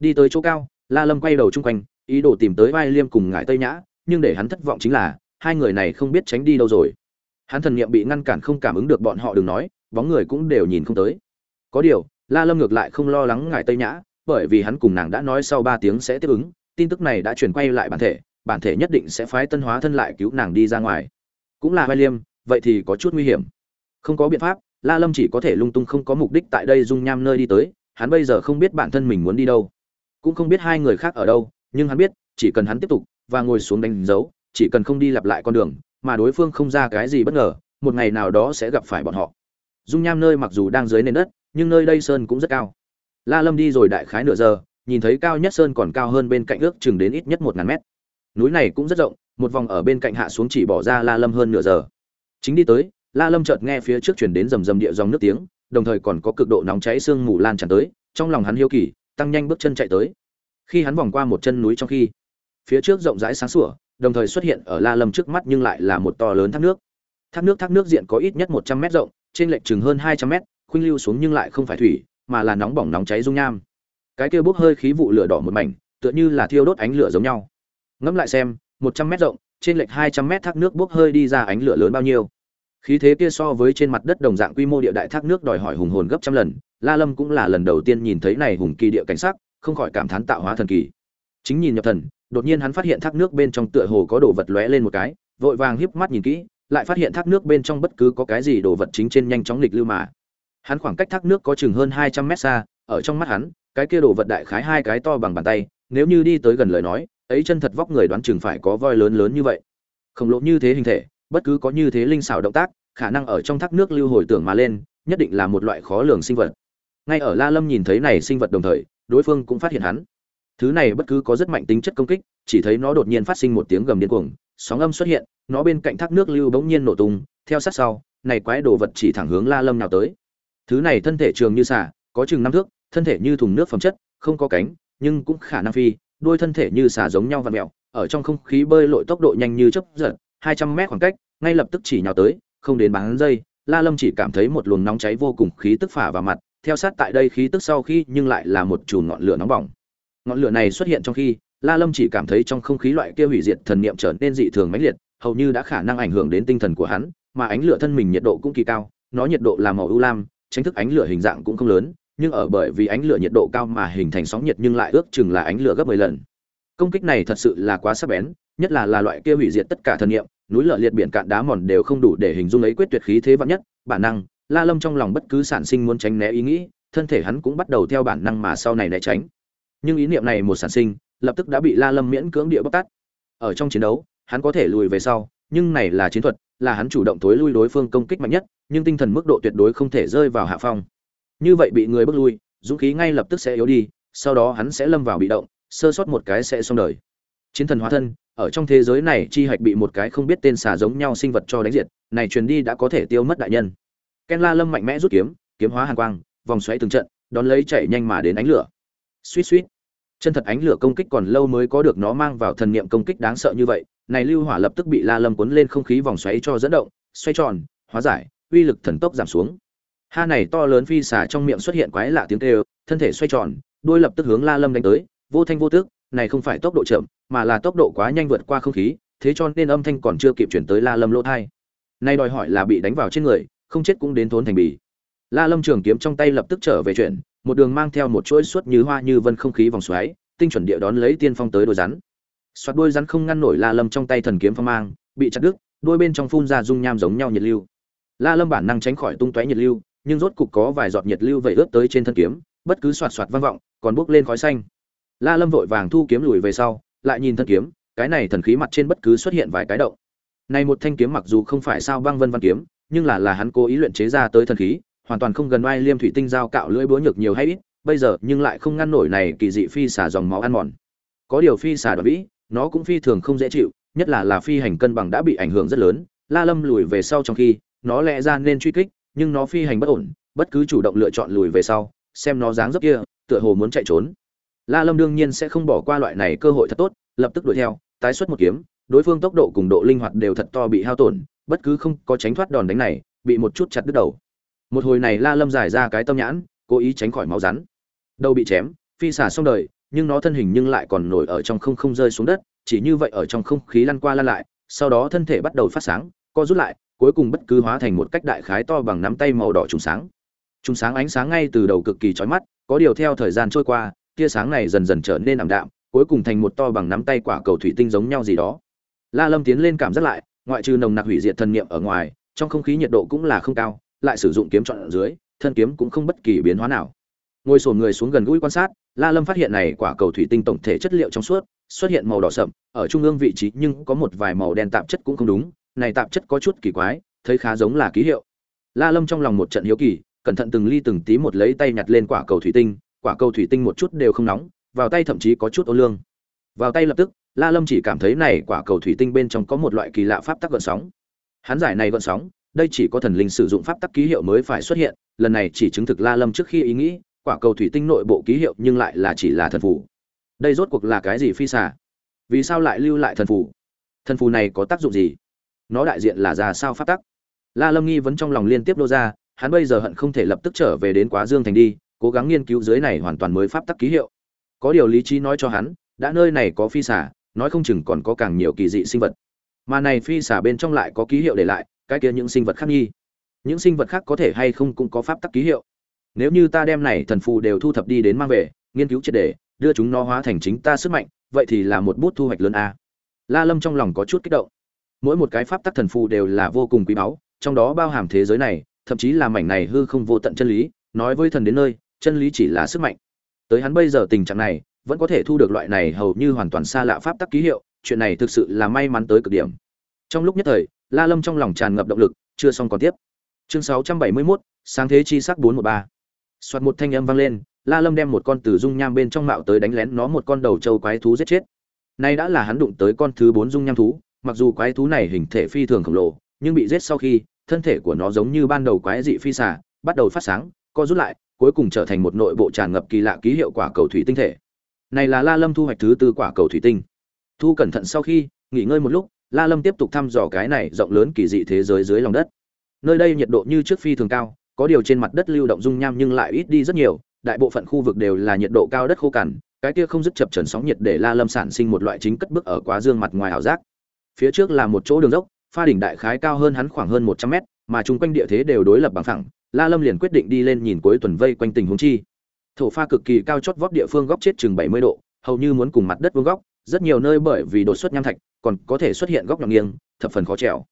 Đi tới chỗ cao, la lâm quay đầu chung quanh, ý đồ tìm tới vai liêm cùng ngải tây nhã, nhưng để hắn thất vọng chính là, hai người này không biết tránh đi đâu rồi. Hắn thần niệm bị ngăn cản không cảm ứng được bọn họ đừng nói, bóng người cũng đều nhìn không tới. Có điều, la lâm ngược lại không lo lắng Ngải tây nhã, bởi vì hắn cùng nàng đã nói sau ba tiếng sẽ tiếp ứng, tin tức này đã truyền quay lại bản thể bản thể nhất định sẽ phái tân hóa thân lại cứu nàng đi ra ngoài. Cũng là vai liêm, vậy thì có chút nguy hiểm. Không có biện pháp, la lâm chỉ có thể lung tung không có mục đích tại đây dung nham nơi đi tới, hắn bây giờ không biết bản thân mình muốn đi đâu. Cũng không biết hai người khác ở đâu, nhưng hắn biết, chỉ cần hắn tiếp tục, và ngồi xuống đánh dấu, chỉ cần không đi lặp lại con đường, mà đối phương không ra cái gì bất ngờ, một ngày nào đó sẽ gặp phải bọn họ. Dung nham nơi mặc dù đang dưới nền đất, nhưng nơi đây sơn cũng rất cao. La lâm đi rồi đại khái nửa giờ, nhìn thấy cao nhất sơn còn cao hơn bên cạnh ước chừng đến ít nhất một ngàn mét núi này cũng rất rộng một vòng ở bên cạnh hạ xuống chỉ bỏ ra la lâm hơn nửa giờ chính đi tới la lâm chợt nghe phía trước chuyển đến rầm rầm địa dòng nước tiếng đồng thời còn có cực độ nóng cháy sương mù lan tràn tới trong lòng hắn hiếu kỳ tăng nhanh bước chân chạy tới khi hắn vòng qua một chân núi trong khi phía trước rộng rãi sáng sủa đồng thời xuất hiện ở La Lâm trước mắt nhưng lại là một to lớn thác nước. Thác nước thác nước diện có ít nhất 100 mét rộng, trên lệch chừng hơn 200 mét, khuynh lưu xuống nhưng lại không phải thủy, mà là nóng bỏng nóng cháy dung nham. Cái kia bốc hơi khí vụ lửa đỏ một mảnh, tựa như là thiêu đốt ánh lửa giống nhau. Ngẫm lại xem, 100 mét rộng, trên lệch 200 mét thác nước bốc hơi đi ra ánh lửa lớn bao nhiêu. Khí thế kia so với trên mặt đất đồng dạng quy mô địa đại thác nước đòi hỏi hùng hồn gấp trăm lần, La Lâm cũng là lần đầu tiên nhìn thấy này hùng kỳ địa cảnh sắc, không khỏi cảm thán tạo hóa thần kỳ. Chính nhìn nhập thần, đột nhiên hắn phát hiện thác nước bên trong tựa hồ có đồ vật lóe lên một cái vội vàng híp mắt nhìn kỹ lại phát hiện thác nước bên trong bất cứ có cái gì đồ vật chính trên nhanh chóng lịch lưu mà hắn khoảng cách thác nước có chừng hơn hai trăm mét xa ở trong mắt hắn cái kia đồ vật đại khái hai cái to bằng bàn tay nếu như đi tới gần lời nói ấy chân thật vóc người đoán chừng phải có voi lớn lớn như vậy. Khổng lồ như thế hình thể, bất cứ có như thế linh xảo động tác, khả năng ở trong thác nước lưu hồi tưởng mà lên, nhất định là một loại khó lường sinh vật. Ngay ở la lâm nhìn thấy này sinh vật đồng thời, đối phương cũng phát hiện hắn. Thứ này bất cứ có rất mạnh tính chất công kích, chỉ thấy nó đột nhiên phát sinh một tiếng gầm điên cuồng, sóng âm xuất hiện, nó bên cạnh thác nước lưu bỗng nhiên nổ tung, theo sát sau, này quái đồ vật chỉ thẳng hướng la lâm nào tới. Thứ này thân thể trường như xả có chừng năm thước, thân thể như thùng nước phẩm chất, không có cánh, nhưng cũng khả năng phi đuôi thân thể như xả giống nhau và mèo, ở trong không khí bơi lội tốc độ nhanh như chớp giật hai trăm mét khoảng cách ngay lập tức chỉ nhào tới không đến bán giây la lâm chỉ cảm thấy một luồng nóng cháy vô cùng khí tức phả vào mặt theo sát tại đây khí tức sau khi nhưng lại là một chùm ngọn lửa nóng bỏng. Ngọn lửa này xuất hiện trong khi la lâm chỉ cảm thấy trong không khí loại kia hủy diệt thần niệm trở nên dị thường mãnh liệt hầu như đã khả năng ảnh hưởng đến tinh thần của hắn mà ánh lửa thân mình nhiệt độ cũng kỳ cao nó nhiệt độ là màu ưu lam tránh thức ánh lửa hình dạng cũng không lớn nhưng ở bởi vì ánh lửa nhiệt độ cao mà hình thành sóng nhiệt nhưng lại ước chừng là ánh lửa gấp 10 lần. Công kích này thật sự là quá sắc bén, nhất là là loại kia hủy diệt tất cả thần niệm, núi lở liệt biển cạn đá mòn đều không đủ để hình dung ấy quyết tuyệt khí thế vạn nhất, bản năng, la lâm trong lòng bất cứ sản sinh muốn tránh né ý nghĩ, thân thể hắn cũng bắt đầu theo bản năng mà sau này né tránh. Nhưng ý niệm này một sản sinh, lập tức đã bị la lâm miễn cưỡng địa bóc tát. Ở trong chiến đấu, hắn có thể lùi về sau, nhưng này là chiến thuật, là hắn chủ động tối lui đối phương công kích mạnh nhất, nhưng tinh thần mức độ tuyệt đối không thể rơi vào hạ phong như vậy bị người bước lui, dũng khí ngay lập tức sẽ yếu đi, sau đó hắn sẽ lâm vào bị động, sơ sót một cái sẽ xong đời. Chiến thần hóa thân, ở trong thế giới này chi hạch bị một cái không biết tên xà giống nhau sinh vật cho đánh diệt, này truyền đi đã có thể tiêu mất đại nhân. Ken la lâm mạnh mẽ rút kiếm kiếm hóa hàn quang, vòng xoáy từng trận, đón lấy chạy nhanh mà đến ánh lửa. Suýt suýt. Chân thật ánh lửa công kích còn lâu mới có được nó mang vào thần niệm công kích đáng sợ như vậy, này lưu hỏa lập tức bị la lâm cuốn lên không khí vòng xoáy cho dẫn động, xoay tròn, hóa giải, uy lực thần tốc giảm xuống ha này to lớn phi xà trong miệng xuất hiện quái lạ tiếng kêu, thân thể xoay tròn đuôi lập tức hướng la lâm đánh tới, vô thanh vô tước này không phải tốc độ chậm, mà là tốc độ quá nhanh vượt qua không khí, thế cho nên âm thanh còn chưa kịp chuyển tới la lâm lỗ thai nay đòi hỏi là bị đánh vào trên người, không chết cũng đến thốn thành bì. La lâm trường kiếm trong tay lập tức trở về chuyển, một đường mang theo một chuỗi suốt như hoa như vân không khí vòng xoáy, tinh chuẩn địa đón lấy tiên phong tới đôi rắn. Xoát đôi rắn không ngăn nổi la lâm trong tay thần kiếm phong mang, bị chặt đứt, đôi bên trong phun ra dung nham giống nhau nhiệt lưu. La lâm bản năng tránh khỏi tung tóe nhiệt lưu nhưng rốt cục có vài giọt nhiệt lưu vẩy ướt tới trên thân kiếm, bất cứ xoạt xoạt vang vọng, còn bốc lên khói xanh. La lâm vội vàng thu kiếm lùi về sau, lại nhìn thân kiếm, cái này thần khí mặt trên bất cứ xuất hiện vài cái động. Này một thanh kiếm mặc dù không phải sao băng vân văn kiếm, nhưng là là hắn cố ý luyện chế ra tới thần khí, hoàn toàn không gần oai liêm thủy tinh dao cạo lưỡi búa nhược nhiều hay ít, bây giờ nhưng lại không ngăn nổi này kỳ dị phi xả dòng máu ăn mòn. Có điều phi xả đoạn vĩ, nó cũng phi thường không dễ chịu, nhất là là phi hành cân bằng đã bị ảnh hưởng rất lớn. La lâm lùi về sau trong khi, nó lẽ ra nên truy kích nhưng nó phi hành bất ổn, bất cứ chủ động lựa chọn lùi về sau, xem nó dáng dấp kia, tựa hồ muốn chạy trốn. La lâm đương nhiên sẽ không bỏ qua loại này cơ hội thật tốt, lập tức đuổi theo, tái xuất một kiếm, đối phương tốc độ cùng độ linh hoạt đều thật to bị hao tổn, bất cứ không có tránh thoát đòn đánh này, bị một chút chặt đứt đầu. Một hồi này la lâm giải ra cái tâm nhãn, cố ý tránh khỏi máu rắn. Đầu bị chém, phi xả xong đời, nhưng nó thân hình nhưng lại còn nổi ở trong không không rơi xuống đất, chỉ như vậy ở trong không khí lăn qua lăn lại, sau đó thân thể bắt đầu phát sáng, co rút lại cuối cùng bất cứ hóa thành một cách đại khái to bằng nắm tay màu đỏ trùng sáng. Trùng sáng ánh sáng ngay từ đầu cực kỳ chói mắt, có điều theo thời gian trôi qua, tia sáng này dần dần trở nên ảm đạm, cuối cùng thành một to bằng nắm tay quả cầu thủy tinh giống nhau gì đó. La lâm tiến lên cảm giác lại, ngoại trừ nồng nặc hủy diệt thần niệm ở ngoài, trong không khí nhiệt độ cũng là không cao, lại sử dụng kiếm chọn ở dưới, thân kiếm cũng không bất kỳ biến hóa nào. Ngồi sồn người xuống gần gũi quan sát, la lâm phát hiện này quả cầu thủy tinh tổng thể chất liệu trong suốt, xuất hiện màu đỏ sậm, ở trung ương vị trí nhưng có một vài màu đen tạp chất cũng không đúng này tạp chất có chút kỳ quái, thấy khá giống là ký hiệu. La lâm trong lòng một trận hiếu kỳ, cẩn thận từng ly từng tí một lấy tay nhặt lên quả cầu thủy tinh, quả cầu thủy tinh một chút đều không nóng, vào tay thậm chí có chút ô lương. Vào tay lập tức, la lâm chỉ cảm thấy này quả cầu thủy tinh bên trong có một loại kỳ lạ pháp tắc gợn sóng. Hắn giải này gợn sóng, đây chỉ có thần linh sử dụng pháp tắc ký hiệu mới phải xuất hiện, lần này chỉ chứng thực la lâm trước khi ý nghĩ, quả cầu thủy tinh nội bộ ký hiệu nhưng lại là chỉ là thần phù. Đây rốt cuộc là cái gì phi xà? Vì sao lại lưu lại thần phù? Thần phù này có tác dụng gì? Nó đại diện là ra sao pháp tắc. La lâm nghi vấn trong lòng liên tiếp đô ra, hắn bây giờ hận không thể lập tức trở về đến quá dương thành đi, cố gắng nghiên cứu dưới này hoàn toàn mới pháp tắc ký hiệu. Có điều lý trí nói cho hắn, đã nơi này có phi xà, nói không chừng còn có càng nhiều kỳ dị sinh vật. Mà này phi xà bên trong lại có ký hiệu để lại, cái kia những sinh vật khác nghi. Những sinh vật khác có thể hay không cũng có pháp tắc ký hiệu. Nếu như ta đem này thần phù đều thu thập đi đến mang về, nghiên cứu triệt đề đưa chúng nó hóa thành chính ta sức mạnh, vậy thì là một bút thu hoạch lớn a. La lâm trong lòng có chút kích động mỗi một cái pháp tắc thần phù đều là vô cùng quý báu trong đó bao hàm thế giới này thậm chí là mảnh này hư không vô tận chân lý nói với thần đến nơi chân lý chỉ là sức mạnh tới hắn bây giờ tình trạng này vẫn có thể thu được loại này hầu như hoàn toàn xa lạ pháp tắc ký hiệu chuyện này thực sự là may mắn tới cực điểm trong lúc nhất thời la lâm trong lòng tràn ngập động lực chưa xong còn tiếp chương 671, sáng thế chi sắc 413. Soạt một thanh âm vang lên, La Lâm đem một con từ dung nham bên trong mạo tới đánh lén nó một con đầu trâu quái thú giết chết. Nay đã là hắn đụng tới con thứ 4 dung nham thú, mặc dù quái thú này hình thể phi thường khổng lồ, nhưng bị giết sau khi, thân thể của nó giống như ban đầu quái dị phi xả bắt đầu phát sáng, co rút lại, cuối cùng trở thành một nội bộ tràn ngập kỳ lạ ký hiệu quả cầu thủy tinh thể. Này là La Lâm thu hoạch thứ tư quả cầu thủy tinh. Thu cẩn thận sau khi, nghỉ ngơi một lúc, La Lâm tiếp tục thăm dò cái này rộng lớn kỳ dị thế giới dưới lòng đất. Nơi đây nhiệt độ như trước phi thường cao, có điều trên mặt đất lưu động dung nham nhưng lại ít đi rất nhiều, đại bộ phận khu vực đều là nhiệt độ cao đất khô cằn, cái kia không dứt chập trần sóng nhiệt để La Lâm sản sinh một loại chính cất bước ở quá dương mặt ngoài ảo giác. Phía trước là một chỗ đường dốc, pha đỉnh đại khái cao hơn hắn khoảng hơn 100 mét, mà chung quanh địa thế đều đối lập bằng phẳng, La Lâm liền quyết định đi lên nhìn cuối tuần vây quanh tình huống chi. Thổ pha cực kỳ cao chót vót địa phương góc chết chừng 70 độ, hầu như muốn cùng mặt đất vương góc, rất nhiều nơi bởi vì đột xuất nham thạch, còn có thể xuất hiện góc nhọn nghiêng, thập phần khó trèo.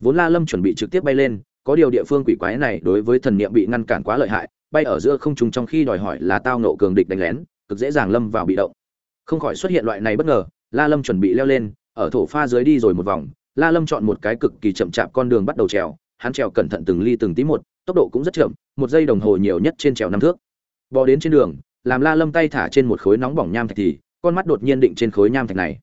Vốn La Lâm chuẩn bị trực tiếp bay lên, có điều địa phương quỷ quái này đối với thần niệm bị ngăn cản quá lợi hại, bay ở giữa không trung trong khi đòi hỏi là tao nộ cường địch đánh lén, cực dễ dàng lâm vào bị động. Không khỏi xuất hiện loại này bất ngờ, La Lâm chuẩn bị leo lên, ở thổ pha dưới đi rồi một vòng, La Lâm chọn một cái cực kỳ chậm chạp con đường bắt đầu trèo, hắn trèo cẩn thận từng ly từng tí một, tốc độ cũng rất chậm, một giây đồng hồ nhiều nhất trên trèo năm thước. Bò đến trên đường, làm La Lâm tay thả trên một khối nóng bỏng nham thạch thì, con mắt đột nhiên định trên khối nham thạch này.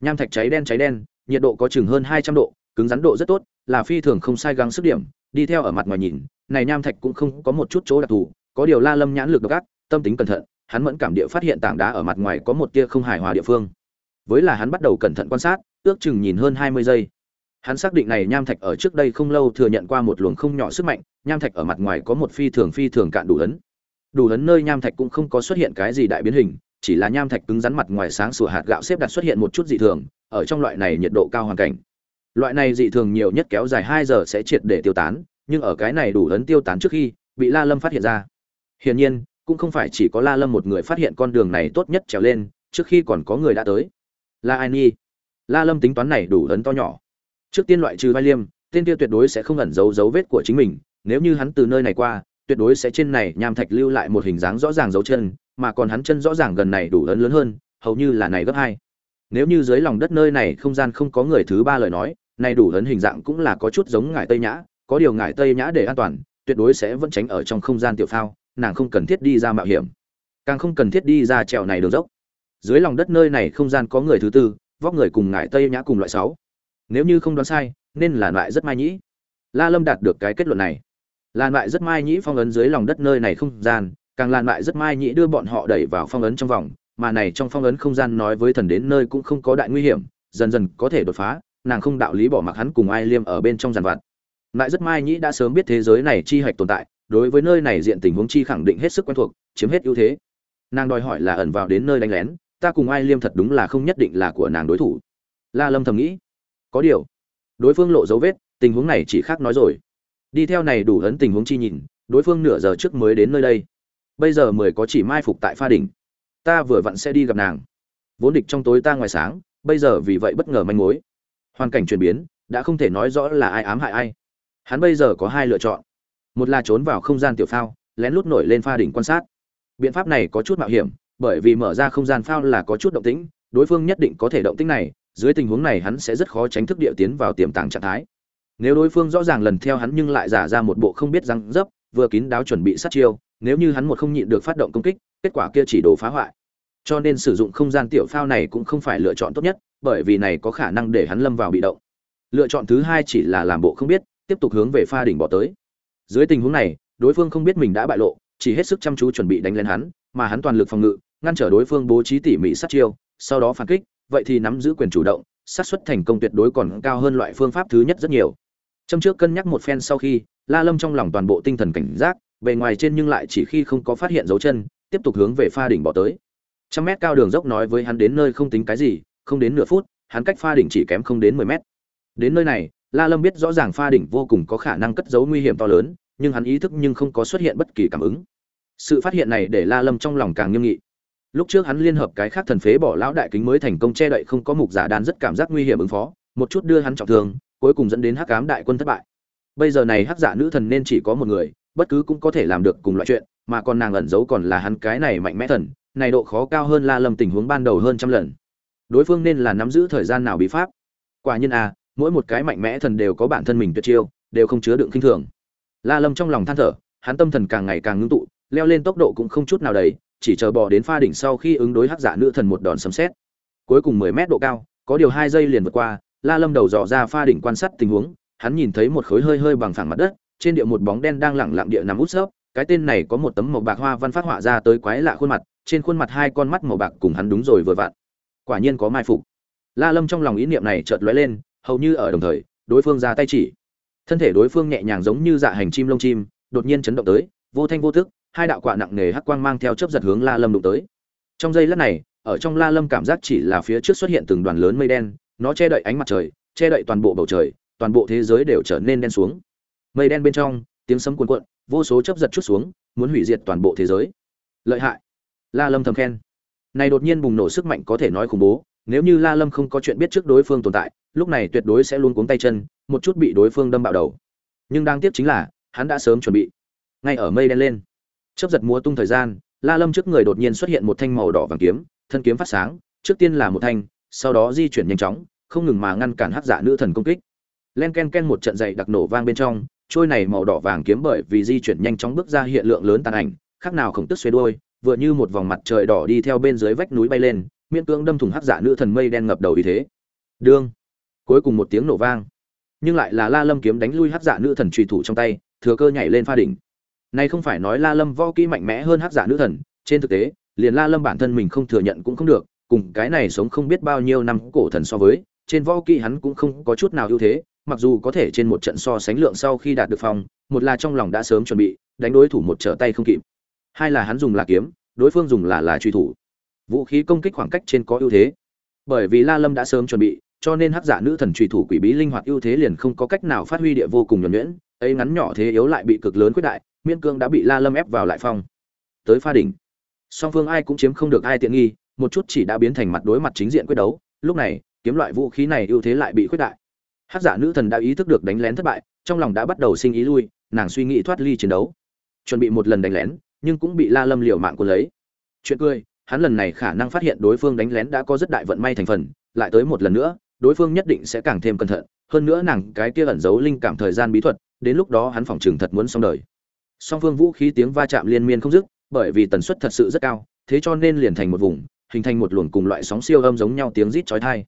Nham thạch cháy đen cháy đen, nhiệt độ có chừng hơn 200 độ, cứng rắn độ rất tốt, là phi thường không sai gắng sức điểm, đi theo ở mặt ngoài nhìn, này nham thạch cũng không có một chút chỗ đặc thù, có điều La Lâm nhãn lực độc ác, tâm tính cẩn thận, hắn mẫn cảm địa phát hiện tảng đá ở mặt ngoài có một tia không hài hòa địa phương. Với là hắn bắt đầu cẩn thận quan sát, ước chừng nhìn hơn 20 giây. Hắn xác định này nham thạch ở trước đây không lâu thừa nhận qua một luồng không nhỏ sức mạnh, nham thạch ở mặt ngoài có một phi thường phi thường cạn đủ ấn. Đủ ấn nơi nham thạch cũng không có xuất hiện cái gì đại biến hình, chỉ là nham thạch cứng rắn mặt ngoài sáng sủa hạt gạo xếp đặt xuất hiện một chút dị thường, ở trong loại này nhiệt độ cao hoàn cảnh. Loại này dị thường nhiều nhất kéo dài hai giờ sẽ triệt để tiêu tán, nhưng ở cái này đủ ấn tiêu tán trước khi bị La Lâm phát hiện ra. Hiển nhiên, cũng không phải chỉ có La Lâm một người phát hiện con đường này tốt nhất trèo lên, trước khi còn có người đã tới. La Ai Nhi. La Lâm tính toán này đủ ấn to nhỏ. Trước tiên loại trừ Vai Liêm, tên kia tuyệt đối sẽ không ẩn giấu dấu vết của chính mình, nếu như hắn từ nơi này qua, tuyệt đối sẽ trên này nham thạch lưu lại một hình dáng rõ ràng dấu chân, mà còn hắn chân rõ ràng gần này đủ ấn lớn hơn, hầu như là này gấp hai. Nếu như dưới lòng đất nơi này không gian không có người thứ ba lời nói, này đủ ấn hình dạng cũng là có chút giống ngải Tây Nhã, có điều ngải Tây Nhã để an toàn, tuyệt đối sẽ vẫn tránh ở trong không gian tiểu phao, nàng không cần thiết đi ra mạo hiểm, càng không cần thiết đi ra trèo này đường dốc. Dưới lòng đất nơi này không gian có người thứ tư, vóc người cùng ngải Tây Nhã cùng loại sáu. Nếu như không đoán sai, nên là loại rất mai nhĩ. La Lâm đạt được cái kết luận này. Lan loại rất mai nhĩ phong ấn dưới lòng đất nơi này không gian, càng lan loại rất mai nhĩ đưa bọn họ đẩy vào phong ấn trong vòng, mà này trong phong ấn không gian nói với thần đến nơi cũng không có đại nguy hiểm, dần dần có thể đột phá, nàng không đạo lý bỏ mặc hắn cùng ai liêm ở bên trong giàn vặt. Lại rất mai nhĩ đã sớm biết thế giới này chi hạch tồn tại, đối với nơi này diện tình huống chi khẳng định hết sức quen thuộc, chiếm hết ưu thế. Nàng đòi hỏi là ẩn vào đến nơi đánh lén, ta cùng ai liêm thật đúng là không nhất định là của nàng đối thủ. La Lâm thầm nghĩ, có điều, đối phương lộ dấu vết, tình huống này chỉ khác nói rồi. Đi theo này đủ hấn tình huống chi nhìn, đối phương nửa giờ trước mới đến nơi đây. Bây giờ mười có chỉ mai phục tại pha đỉnh. Ta vừa vặn sẽ đi gặp nàng. Vốn địch trong tối ta ngoài sáng, bây giờ vì vậy bất ngờ manh mối. Hoàn cảnh chuyển biến, đã không thể nói rõ là ai ám hại ai hắn bây giờ có hai lựa chọn một là trốn vào không gian tiểu phao lén lút nổi lên pha đỉnh quan sát biện pháp này có chút mạo hiểm bởi vì mở ra không gian phao là có chút động tĩnh, đối phương nhất định có thể động tĩnh này, dưới tình huống này hắn sẽ rất khó tránh thức địa tiến vào tiềm tàng trạng thái. Nếu đối phương rõ ràng lần theo hắn nhưng lại giả ra một bộ không biết răng dấp, vừa kín đáo chuẩn bị sát chiêu, nếu như hắn một không nhịn được phát động công kích, kết quả kia chỉ đồ phá hoại. Cho nên sử dụng không gian tiểu phao này cũng không phải lựa chọn tốt nhất, bởi vì này có khả năng để hắn lâm vào bị động. Lựa chọn thứ hai chỉ là làm bộ không biết, tiếp tục hướng về pha đỉnh bỏ tới. Dưới tình huống này, đối phương không biết mình đã bại lộ, chỉ hết sức chăm chú chuẩn bị đánh lên hắn mà hắn toàn lực phòng ngự ngăn trở đối phương bố trí tỉ mỉ sát chiêu sau đó phản kích vậy thì nắm giữ quyền chủ động xác suất thành công tuyệt đối còn cao hơn loại phương pháp thứ nhất rất nhiều. Trong trước cân nhắc một phen sau khi la lâm trong lòng toàn bộ tinh thần cảnh giác bề ngoài trên nhưng lại chỉ khi không có phát hiện dấu chân tiếp tục hướng về pha đỉnh bỏ tới. Trăm mét cao đường dốc nói với hắn đến nơi không tính cái gì không đến nửa phút hắn cách pha đỉnh chỉ kém không đến mười mét. Đến nơi này La Lâm biết rõ ràng pha đỉnh vô cùng có khả năng cất giấu nguy hiểm to lớn, nhưng hắn ý thức nhưng không có xuất hiện bất kỳ cảm ứng. Sự phát hiện này để La Lâm trong lòng càng nghiêm nghị. Lúc trước hắn liên hợp cái khác thần phế bỏ lão đại kính mới thành công che đậy không có mục giả đan rất cảm giác nguy hiểm ứng phó, một chút đưa hắn trọng thương, cuối cùng dẫn đến Hắc Ám đại quân thất bại. bây giờ này hắc giả nữ thần nên chỉ có một người bất cứ cũng có thể làm được cùng loại chuyện mà còn nàng ẩn giấu còn là hắn cái này mạnh mẽ thần này độ khó cao hơn la lâm tình huống ban đầu hơn trăm lần đối phương nên là nắm giữ thời gian nào bí pháp quả nhiên a mỗi một cái mạnh mẽ thần đều có bản thân mình tuyệt chiêu đều không chứa đựng khinh thường la lâm trong lòng than thở hắn tâm thần càng ngày càng ngưng tụ leo lên tốc độ cũng không chút nào đầy, chỉ chờ bò đến pha đỉnh sau khi ứng đối hắc giả nữ thần một đòn sấm sét. Cuối cùng 10 mét độ cao, có điều hai giây liền vượt qua, la lâm đầu dò ra pha đỉnh quan sát tình huống, hắn nhìn thấy một khối hơi hơi bằng phẳng mặt đất, trên địa một bóng đen đang lẳng lặng địa nằm út sấp cái tên này có một tấm màu bạc hoa văn phát họa ra tới quái lạ khuôn mặt, trên khuôn mặt hai con mắt màu bạc cùng hắn đúng rồi vừa vặn. Quả nhiên có mai phục. La lâm trong lòng ý niệm này chợt lóe lên, hầu như ở đồng thời, đối phương ra tay chỉ. Thân thể đối phương nhẹ nhàng giống như dạ hành chim lông chim, đột nhiên chấn động tới, vô thanh vô thức hai đạo quạ nặng nề hắc quang mang theo chớp giật hướng la lâm đụng tới. Trong giây lát này, ở trong la lâm cảm giác chỉ là phía trước xuất hiện từng đoàn lớn mây đen, nó che đậy ánh mặt trời, che đậy toàn bộ bầu trời, toàn bộ thế giới đều trở nên đen xuống. Mây đen bên trong, tiếng sấm cuồn cuộn, vô số chớp giật chút xuống, muốn hủy diệt toàn bộ thế giới. Lợi hại. La lâm thầm khen. Này đột nhiên bùng nổ sức mạnh có thể nói khủng bố, nếu như la lâm không có chuyện biết trước đối phương tồn tại, lúc này tuyệt đối sẽ luôn cuống tay chân, một chút bị đối phương đâm bạo đầu. Nhưng đáng tiếc chính là, hắn đã sớm chuẩn bị. Ngay ở mây đen lên chớp giật múa tung thời gian, la lâm trước người đột nhiên xuất hiện một thanh màu đỏ vàng kiếm, thân kiếm phát sáng, trước tiên là một thanh, sau đó di chuyển nhanh chóng, không ngừng mà ngăn cản hắc giả nữ thần công kích. Len ken ken một trận dậy đặc nổ vang bên trong, trôi này màu đỏ vàng kiếm bởi vì di chuyển nhanh chóng bước ra hiện lượng lớn tàn ảnh, khác nào khổng tức xuê đuôi, vừa như một vòng mặt trời đỏ đi theo bên dưới vách núi bay lên, miễn cưỡng đâm thủng hắc giả nữ thần mây đen ngập đầu ý thế. Đương! Cuối cùng một tiếng nổ vang. Nhưng lại là la lâm kiếm đánh lui hắc giả nữ thần truy thủ trong tay, thừa cơ nhảy lên pha đỉnh này không phải nói la lâm võ kỹ mạnh mẽ hơn hắc giả nữ thần, trên thực tế, liền la lâm bản thân mình không thừa nhận cũng không được, cùng cái này sống không biết bao nhiêu năm cổ thần so với, trên võ kỹ hắn cũng không có chút nào ưu thế, mặc dù có thể trên một trận so sánh lượng sau khi đạt được phòng một là trong lòng đã sớm chuẩn bị, đánh đối thủ một trở tay không kịp. Hai là hắn dùng là kiếm, đối phương dùng là là truy thủ. Vũ khí công kích khoảng cách trên có ưu thế. Bởi vì la lâm đã sớm chuẩn bị, cho nên hắc giả nữ thần truy thủ quỷ bí linh hoạt ưu thế liền không có cách nào phát huy địa vô cùng nhuẩn nhuyễn, ấy ngắn nhỏ thế yếu lại bị cực lớn quyết đại miên cương đã bị la lâm ép vào lại phong. Tới pha đỉnh. Song phương ai cũng chiếm không được ai tiện nghi, một chút chỉ đã biến thành mặt đối mặt chính diện quyết đấu. Lúc này, kiếm loại vũ khí này ưu thế lại bị khuyết đại. Hát giả nữ thần đã ý thức được đánh lén thất bại, trong lòng đã bắt đầu sinh ý lui, nàng suy nghĩ thoát ly chiến đấu. Chuẩn bị một lần đánh lén, nhưng cũng bị la lâm liều mạng của lấy. Chuyện cười, hắn lần này khả năng phát hiện đối phương đánh lén đã có rất đại vận may thành phần, lại tới một lần nữa, đối phương nhất định sẽ càng thêm cẩn thận. Hơn nữa nàng cái kia ẩn giấu linh cảm thời gian bí thuật, đến lúc đó hắn phỏng chừng thật muốn xong đời song phương vũ khí tiếng va chạm liên miên không dứt, bởi vì tần suất thật sự rất cao, thế cho nên liền thành một vùng, hình thành một luồng cùng loại sóng siêu âm giống nhau tiếng rít chói tai.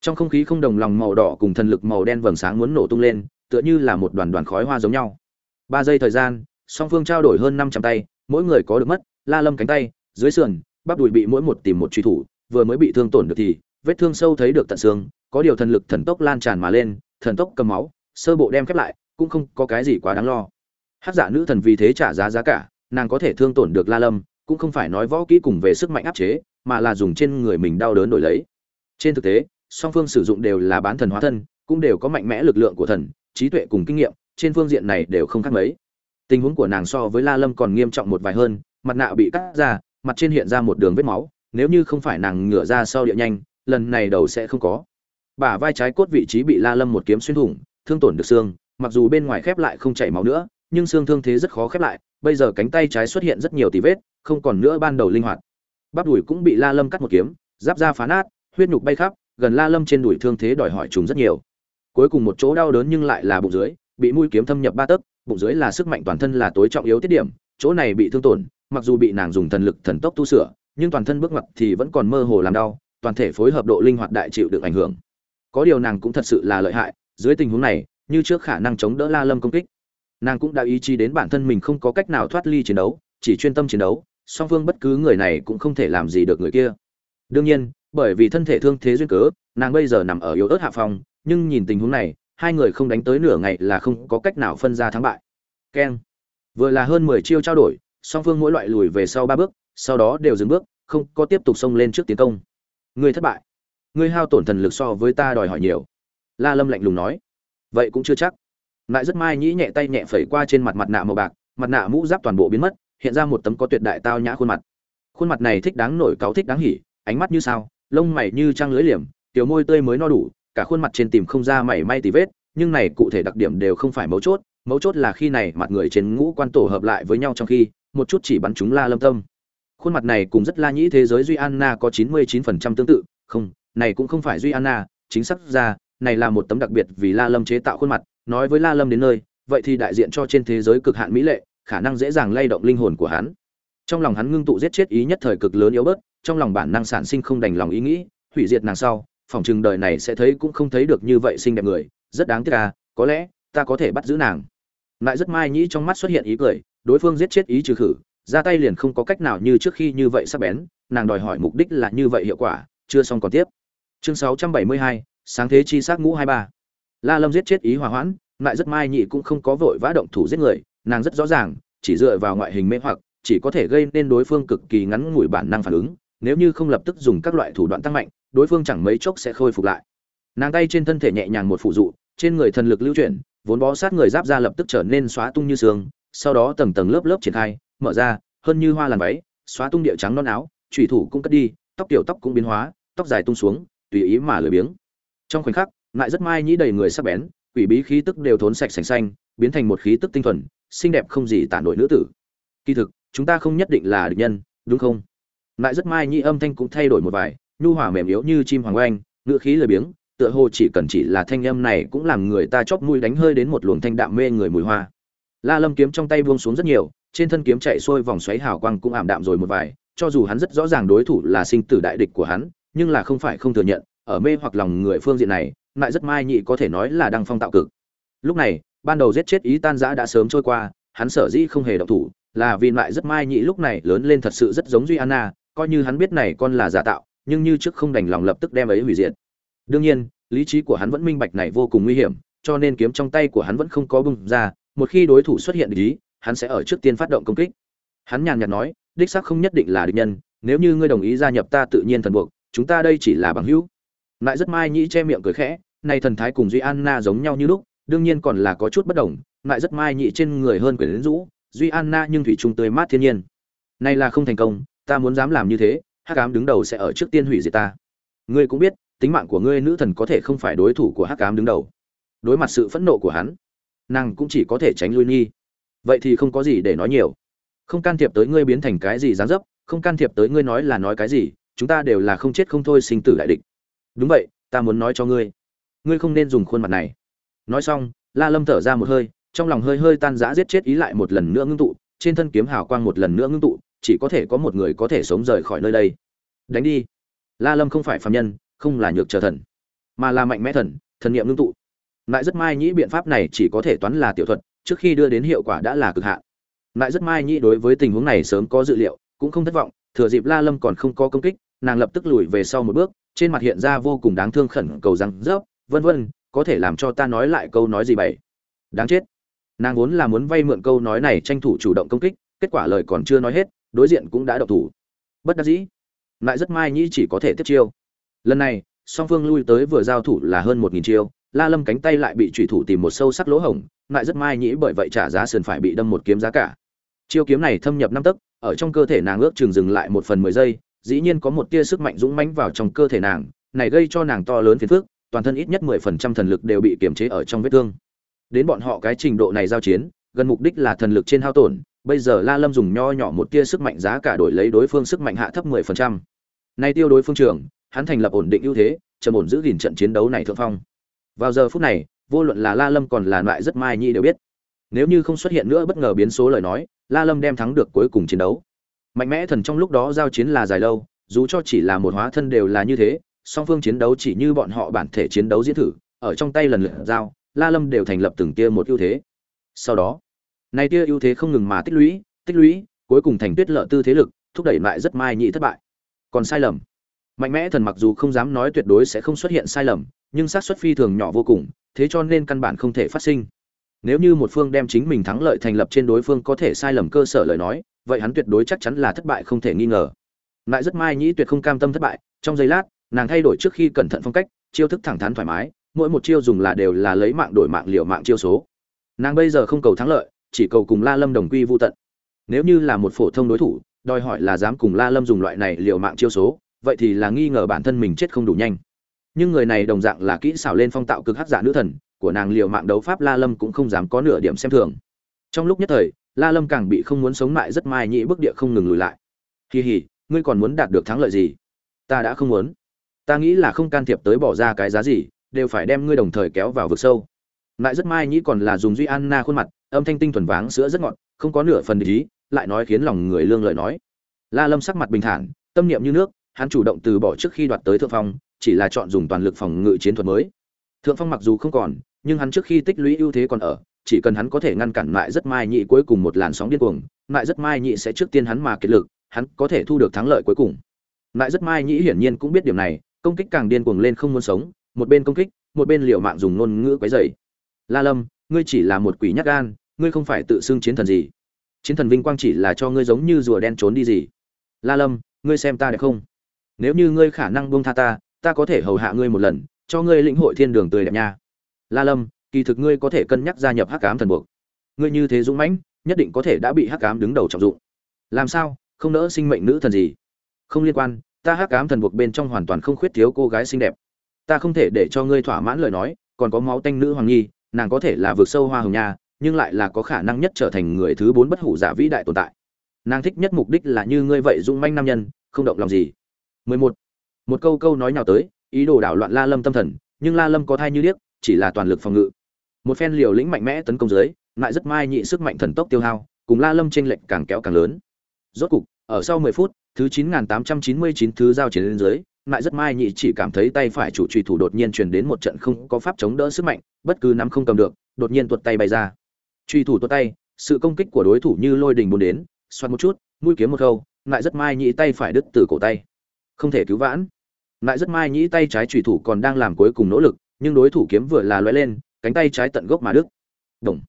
Trong không khí không đồng lòng màu đỏ cùng thần lực màu đen vầng sáng muốn nổ tung lên, tựa như là một đoàn đoàn khói hoa giống nhau. Ba giây thời gian, song phương trao đổi hơn năm trăm tay, mỗi người có được mất, la lâm cánh tay, dưới sườn, bắp đùi bị mỗi một tìm một truy thủ, vừa mới bị thương tổn được thì, vết thương sâu thấy được tận xương, có điều thần lực thần tốc lan tràn mà lên, thần tốc cầm máu, sơ bộ đem khép lại, cũng không có cái gì quá đáng lo hát giả nữ thần vì thế trả giá giá cả, nàng có thể thương tổn được la lâm, cũng không phải nói võ kỹ cùng về sức mạnh áp chế, mà là dùng trên người mình đau đớn đổi lấy. Trên thực tế, song phương sử dụng đều là bán thần hóa thân, cũng đều có mạnh mẽ lực lượng của thần, trí tuệ cùng kinh nghiệm, trên phương diện này đều không khác mấy. Tình huống của nàng so với la lâm còn nghiêm trọng một vài hơn, mặt nạ bị cắt ra, mặt trên hiện ra một đường vết máu, nếu như không phải nàng ngửa ra sau địa nhanh, lần này đầu sẽ không có. Bả vai trái cốt vị trí bị la lâm một kiếm xuyên thủng, thương tổn được xương, mặc dù bên ngoài khép lại không chảy máu nữa nhưng xương thương thế rất khó khép lại bây giờ cánh tay trái xuất hiện rất nhiều tỉ vết không còn nữa ban đầu linh hoạt bắp đùi cũng bị la lâm cắt một kiếm giáp da phá nát huyết nhục bay khắp gần La Lâm trên đùi thương thế đòi hỏi chúng rất nhiều. Cuối cùng một chỗ đau đớn nhưng lại là bụng dưới, bị mũi kiếm thâm nhập ba tấc, bụng dưới là sức mạnh toàn thân là tối trọng yếu tiết điểm, chỗ này bị thương tổn, mặc dù bị nàng dùng thần lực thần tốc tu sửa, nhưng toàn thân bước ngoặt thì vẫn còn mơ hồ làm đau, toàn thể phối hợp độ linh hoạt đại chịu được ảnh hưởng. Có điều nàng cũng thật sự là lợi hại, dưới tình huống này, như trước khả năng chống đỡ La Lâm công kích. Nàng cũng đã ý chí đến bản thân mình không có cách nào thoát ly chiến đấu, chỉ chuyên tâm chiến đấu, song phương bất cứ người này cũng không thể làm gì được người kia. Đương nhiên, bởi vì thân thể thương thế duyên cớ nàng bây giờ nằm ở yếu ớt hạ phòng nhưng nhìn tình huống này hai người không đánh tới nửa ngày là không có cách nào phân ra thắng bại. Keng. Vừa là hơn mười chiêu trao đổi song phương mỗi loại lùi về sau ba bước sau đó đều dừng bước không có tiếp tục xông lên trước tiến công. Ngươi thất bại. Ngươi hao tổn thần lực so với ta đòi hỏi nhiều. La lâm lạnh lùng nói. Vậy cũng chưa chắc lại rất mai nhĩ nhẹ tay nhẹ phẩy qua trên mặt mặt nạ màu bạc, mặt nạ mũ giáp toàn bộ biến mất, hiện ra một tấm có tuyệt đại tao nhã khuôn mặt. Khuôn mặt này thích đáng nổi cáu thích đáng hỉ, ánh mắt như sao, lông mày như trăng lưới liềm, tiểu môi tươi mới no đủ, cả khuôn mặt trên tìm không ra mảy may tì vết, nhưng này cụ thể đặc điểm đều không phải mấu chốt mấu chốt là khi này mặt người trên ngũ quan tổ hợp lại với nhau trong khi, một chút chỉ bắn chúng la lâm tâm. Khuôn mặt này cùng rất la nhĩ thế giới duy anna có 99% tương tự, không, này cũng không phải duy anna chính xác ra, này là một tấm đặc biệt vì la lâm chế tạo khuôn mặt nói với la lâm đến nơi vậy thì đại diện cho trên thế giới cực hạn mỹ lệ khả năng dễ dàng lay động linh hồn của hắn. Trong lòng hắn ngưng tụ giết chết ý nhất thời cực lớn yếu bớt trong lòng bản năng sản sinh không đành lòng ý nghĩ hủy diệt nàng sau phòng chừng đời này sẽ thấy cũng không thấy được như vậy xinh đẹp người rất đáng tiếc à có lẽ ta có thể bắt giữ nàng. Lại rất mai nhĩ trong mắt xuất hiện ý cười đối phương giết chết ý trừ khử ra tay liền không có cách nào như trước khi như vậy sắc bén nàng đòi hỏi mục đích là như vậy hiệu quả chưa xong còn tiếp. Chương 672, sáng thế chi sát ngũ 23 la lâm giết chết ý hòa hoãn, lại rất mai nhị cũng không có vội vã động thủ giết người, nàng rất rõ ràng, chỉ dựa vào ngoại hình mê hoặc, chỉ có thể gây nên đối phương cực kỳ ngắn ngủi bản năng phản ứng, nếu như không lập tức dùng các loại thủ đoạn tăng mạnh, đối phương chẳng mấy chốc sẽ khôi phục lại. Nàng tay trên thân thể nhẹ nhàng một phụ dụ, trên người thần lực lưu chuyển, vốn bó sát người giáp ra lập tức trở nên xóa tung như sương, sau đó tầng tầng lớp lớp triển khai, mở ra, hơn như hoa làn váy, xóa tung địa trắng non áo trùy thủ cũng cất đi, tóc tiểu tóc cũng biến hóa, tóc dài tung xuống, tùy ý mà lười biếng. Trong khoảnh khắc ngại rất mai nhĩ đầy người sắc bén, quỷ bí khí tức đều thốn sạch sành xanh, biến thành một khí tức tinh thuần, xinh đẹp không gì tản nổi nữ tử. Kỳ thực, chúng ta không nhất định là địch nhân, đúng không? Ngại rất mai nhĩ âm thanh cũng thay đổi một vài, nhu hòa mềm yếu như chim hoàng oanh, ngữ khí lười biếng, tựa hồ chỉ cần chỉ là thanh âm này cũng làm người ta chóp mũi đánh hơi đến một luồng thanh đạm mê người mùi hoa. La lâm kiếm trong tay buông xuống rất nhiều, trên thân kiếm chạy xuôi vòng xoáy hào quang cũng ảm đạm rồi một vài, cho dù hắn rất rõ ràng đối thủ là sinh tử đại địch của hắn, nhưng là không phải không thừa nhận, ở mê hoặc lòng người phương diện này lại rất mai nhị có thể nói là đăng phong tạo cực. Lúc này, ban đầu giết chết ý tan giã đã sớm trôi qua, hắn sở dĩ không hề động thủ, là vì lại rất mai nhị lúc này lớn lên thật sự rất giống duy anna, coi như hắn biết này con là giả tạo, nhưng như trước không đành lòng lập tức đem ấy hủy diệt. Đương nhiên, lý trí của hắn vẫn minh bạch này vô cùng nguy hiểm, cho nên kiếm trong tay của hắn vẫn không có bung ra, một khi đối thủ xuất hiện ý, hắn sẽ ở trước tiên phát động công kích. Hắn nhàn nhạt nói, đích xác không nhất định là địch nhân, nếu như ngươi đồng ý gia nhập ta tự nhiên thần buộc, chúng ta đây chỉ là bằng hữu. Lại rất mai nhĩ che miệng cười khẽ này thần thái cùng duy anna giống nhau như lúc, đương nhiên còn là có chút bất đồng, lại rất mai nhị trên người hơn quyển rũ, duy anna nhưng thủy trung tươi mát thiên nhiên. Này là không thành công, ta muốn dám làm như thế, hắc ám đứng đầu sẽ ở trước tiên hủy diệt ta. Ngươi cũng biết, tính mạng của ngươi nữ thần có thể không phải đối thủ của hắc ám đứng đầu. Đối mặt sự phẫn nộ của hắn, nàng cũng chỉ có thể tránh lui nghi. Vậy thì không có gì để nói nhiều. Không can thiệp tới ngươi biến thành cái gì dáng dấp, không can thiệp tới ngươi nói là nói cái gì, chúng ta đều là không chết không thôi sinh tử đại địch. Đúng vậy, ta muốn nói cho ngươi ngươi không nên dùng khuôn mặt này. Nói xong la lâm thở ra một hơi trong lòng hơi hơi tan rã giết chết ý lại một lần nữa ngưng tụ trên thân kiếm hào quang một lần nữa ngưng tụ chỉ có thể có một người có thể sống rời khỏi nơi đây. Đánh đi. La lâm không phải phạm nhân không là nhược chờ thần mà là mạnh mẽ thần thần niệm ngưng tụ. Lại rất mai nhĩ biện pháp này chỉ có thể toán là tiểu thuật trước khi đưa đến hiệu quả đã là cực hạn. Lại rất mai nhĩ đối với tình huống này sớm có dự liệu cũng không thất vọng thừa dịp la lâm còn không có công kích nàng lập tức lùi về sau một bước trên mặt hiện ra vô cùng đáng thương khẩn cầu rằng, rớp vân vân, có thể làm cho ta nói lại câu nói gì vậy đáng chết. Nàng vốn là muốn vay mượn câu nói này tranh thủ chủ động công kích, kết quả lời còn chưa nói hết, đối diện cũng đã động thủ. Bất đắc dĩ. Lại rất mai nhĩ chỉ có thể tiếp chiêu. Lần này, song phương lui tới vừa giao thủ là hơn một nghìn chiêu, la lâm cánh tay lại bị chủy thủ tìm một sâu sắc lỗ hổng, lại rất mai nhĩ bởi vậy trả giá sườn phải bị đâm một kiếm giá cả. Chiêu kiếm này thâm nhập năm tấc, ở trong cơ thể nàng ước chừng dừng lại một phần mười giây, dĩ nhiên có một tia sức mạnh dũng mãnh vào trong cơ thể nàng, này gây cho nàng to lớn phiền phức toàn thân ít nhất mười phần trăm thần lực đều bị kiềm chế ở trong vết thương. Đến bọn họ cái trình độ này giao chiến gần mục đích là thần lực trên hao tổn bây giờ la lâm dùng nho nhỏ một tia sức mạnh giá cả đổi lấy đối phương sức mạnh hạ thấp mười phần trăm. Nay tiêu đối phương trưởng, hắn thành lập ổn định ưu thế trầm ổn giữ gìn trận chiến đấu này thượng phong. Vào giờ phút này vô luận là la lâm còn là loại rất mai nhi đều biết. Nếu như không xuất hiện nữa bất ngờ biến số lời nói la lâm đem thắng được cuối cùng chiến đấu. Mạnh mẽ thần trong lúc đó giao chiến là dài lâu dù cho chỉ là một hóa thân đều là như thế song phương chiến đấu chỉ như bọn họ bản thể chiến đấu diễn thử, ở trong tay lần lượt giao, la lâm đều thành lập từng tia một ưu thế. Sau đó này tia ưu thế không ngừng mà tích lũy tích lũy, cuối cùng thành tuyết lợ tư thế lực, thúc đẩy lại rất mai nhị thất bại. Còn sai lầm. Mạnh mẽ thần mặc dù không dám nói tuyệt đối sẽ không xuất hiện sai lầm, nhưng xác suất phi thường nhỏ vô cùng, thế cho nên căn bản không thể phát sinh. Nếu như một phương đem chính mình thắng lợi thành lập trên đối phương có thể sai lầm cơ sở lời nói, vậy hắn tuyệt đối chắc chắn là thất bại không thể nghi ngờ. Lại rất mai nhĩ tuyệt không cam tâm thất bại, trong giây lát nàng thay đổi trước khi cẩn thận phong cách, chiêu thức thẳng thắn thoải mái, mỗi một chiêu dùng là đều là lấy mạng đổi mạng liệu mạng chiêu số. Nàng bây giờ không cầu thắng lợi, chỉ cầu cùng la lâm đồng quy vô tận. Nếu như là một phổ thông đối thủ, đòi hỏi là dám cùng la lâm dùng loại này liệu mạng chiêu số, vậy thì là nghi ngờ bản thân mình chết không đủ nhanh. Nhưng người này đồng dạng là kỹ xảo lên phong tạo cực hắc giả nữ thần, của nàng liều mạng đấu pháp la lâm cũng không dám có nửa điểm xem thường. Trong lúc nhất thời, la lâm càng bị không muốn sống lại rất mai nhị bước địa không ngừng lùi lại. Kỳ hỉ ngươi còn muốn đạt được thắng lợi gì? Ta đã không muốn ta nghĩ là không can thiệp tới bỏ ra cái giá gì, đều phải đem ngươi đồng thời kéo vào vực sâu. Lại rất mai nhĩ còn là dùng duy anna khuôn mặt, âm thanh tinh thuần váng sữa rất ngọt, không có nửa phần ý, lại nói khiến lòng người lương lợi nói. La lâm sắc mặt bình thản, tâm niệm như nước, hắn chủ động từ bỏ trước khi đoạt tới thượng phong, chỉ là chọn dùng toàn lực phòng ngự chiến thuật mới. Thượng phong mặc dù không còn, nhưng hắn trước khi tích lũy ưu thế còn ở, chỉ cần hắn có thể ngăn cản lại rất mai nhị cuối cùng một làn sóng điên cuồng lại rất mai nhị sẽ trước tiên hắn mà kết lực, hắn có thể thu được thắng lợi cuối cùng. Lại rất mai nhị hiển nhiên cũng biết điểm này công kích càng điên cuồng lên không muốn sống, một bên công kích, một bên liều mạng dùng ngôn ngữ quấy rầy. La lâm, ngươi chỉ là một quỷ nhát gan, ngươi không phải tự xưng chiến thần gì? Chiến thần vinh quang chỉ là cho ngươi giống như rùa đen trốn đi gì? La lâm, ngươi xem ta đẹp không? Nếu như ngươi khả năng buông tha ta ta có thể hầu hạ ngươi một lần, cho ngươi lĩnh hội thiên đường tươi đẹp nha. La lâm, kỳ thực ngươi có thể cân nhắc gia nhập hắc ám thần buộc. Ngươi như thế dũng mãnh, nhất định có thể đã bị hắc ám đứng đầu trọng dụng. Làm sao? Không nỡ sinh mệnh nữ thần gì? Không liên quan ta hắc ám thần buộc bên trong hoàn toàn không khuyết thiếu cô gái xinh đẹp. Ta không thể để cho ngươi thỏa mãn lời nói, còn có máu tanh nữ hoàng nhi, nàng có thể là vượt sâu hoa hồng nha, nhưng lại là có khả năng nhất trở thành người thứ bốn bất hủ giả vĩ đại tồn tại. Nàng thích nhất mục đích là như ngươi vậy dung manh nam nhân, không động lòng gì. 11. một. Câu câu nói nhào tới, ý đồ đảo loạn la lâm tâm thần, nhưng la lâm có thai như điếc, chỉ là toàn lực phòng ngự. Một phen liều lĩnh mạnh mẽ tấn công dưới, lại rất mai nhị sức mạnh thần tốc tiêu hao, cùng la lâm trên lệnh càng kéo càng lớn. Rốt cục, ở sau 10 phút thứ 9899 thứ giao chiến lên dưới lại rất mai nhị chỉ cảm thấy tay phải chủ trùy thủ đột nhiên truyền đến một trận không có pháp chống đỡ sức mạnh, bất cứ nắm không cầm được, đột nhiên tuột tay bay ra. Truy thủ tuột tay, sự công kích của đối thủ như lôi đình muốn đến xoắn một chút, mũi kiếm một khâu lại rất mai nhị tay phải đứt từ cổ tay. Không thể cứu vãn. Lại rất mai nhị tay trái truy thủ còn đang làm cuối cùng nỗ lực, nhưng đối thủ kiếm vừa là lóe lên, cánh tay trái tận gốc mà đứt. Đồng.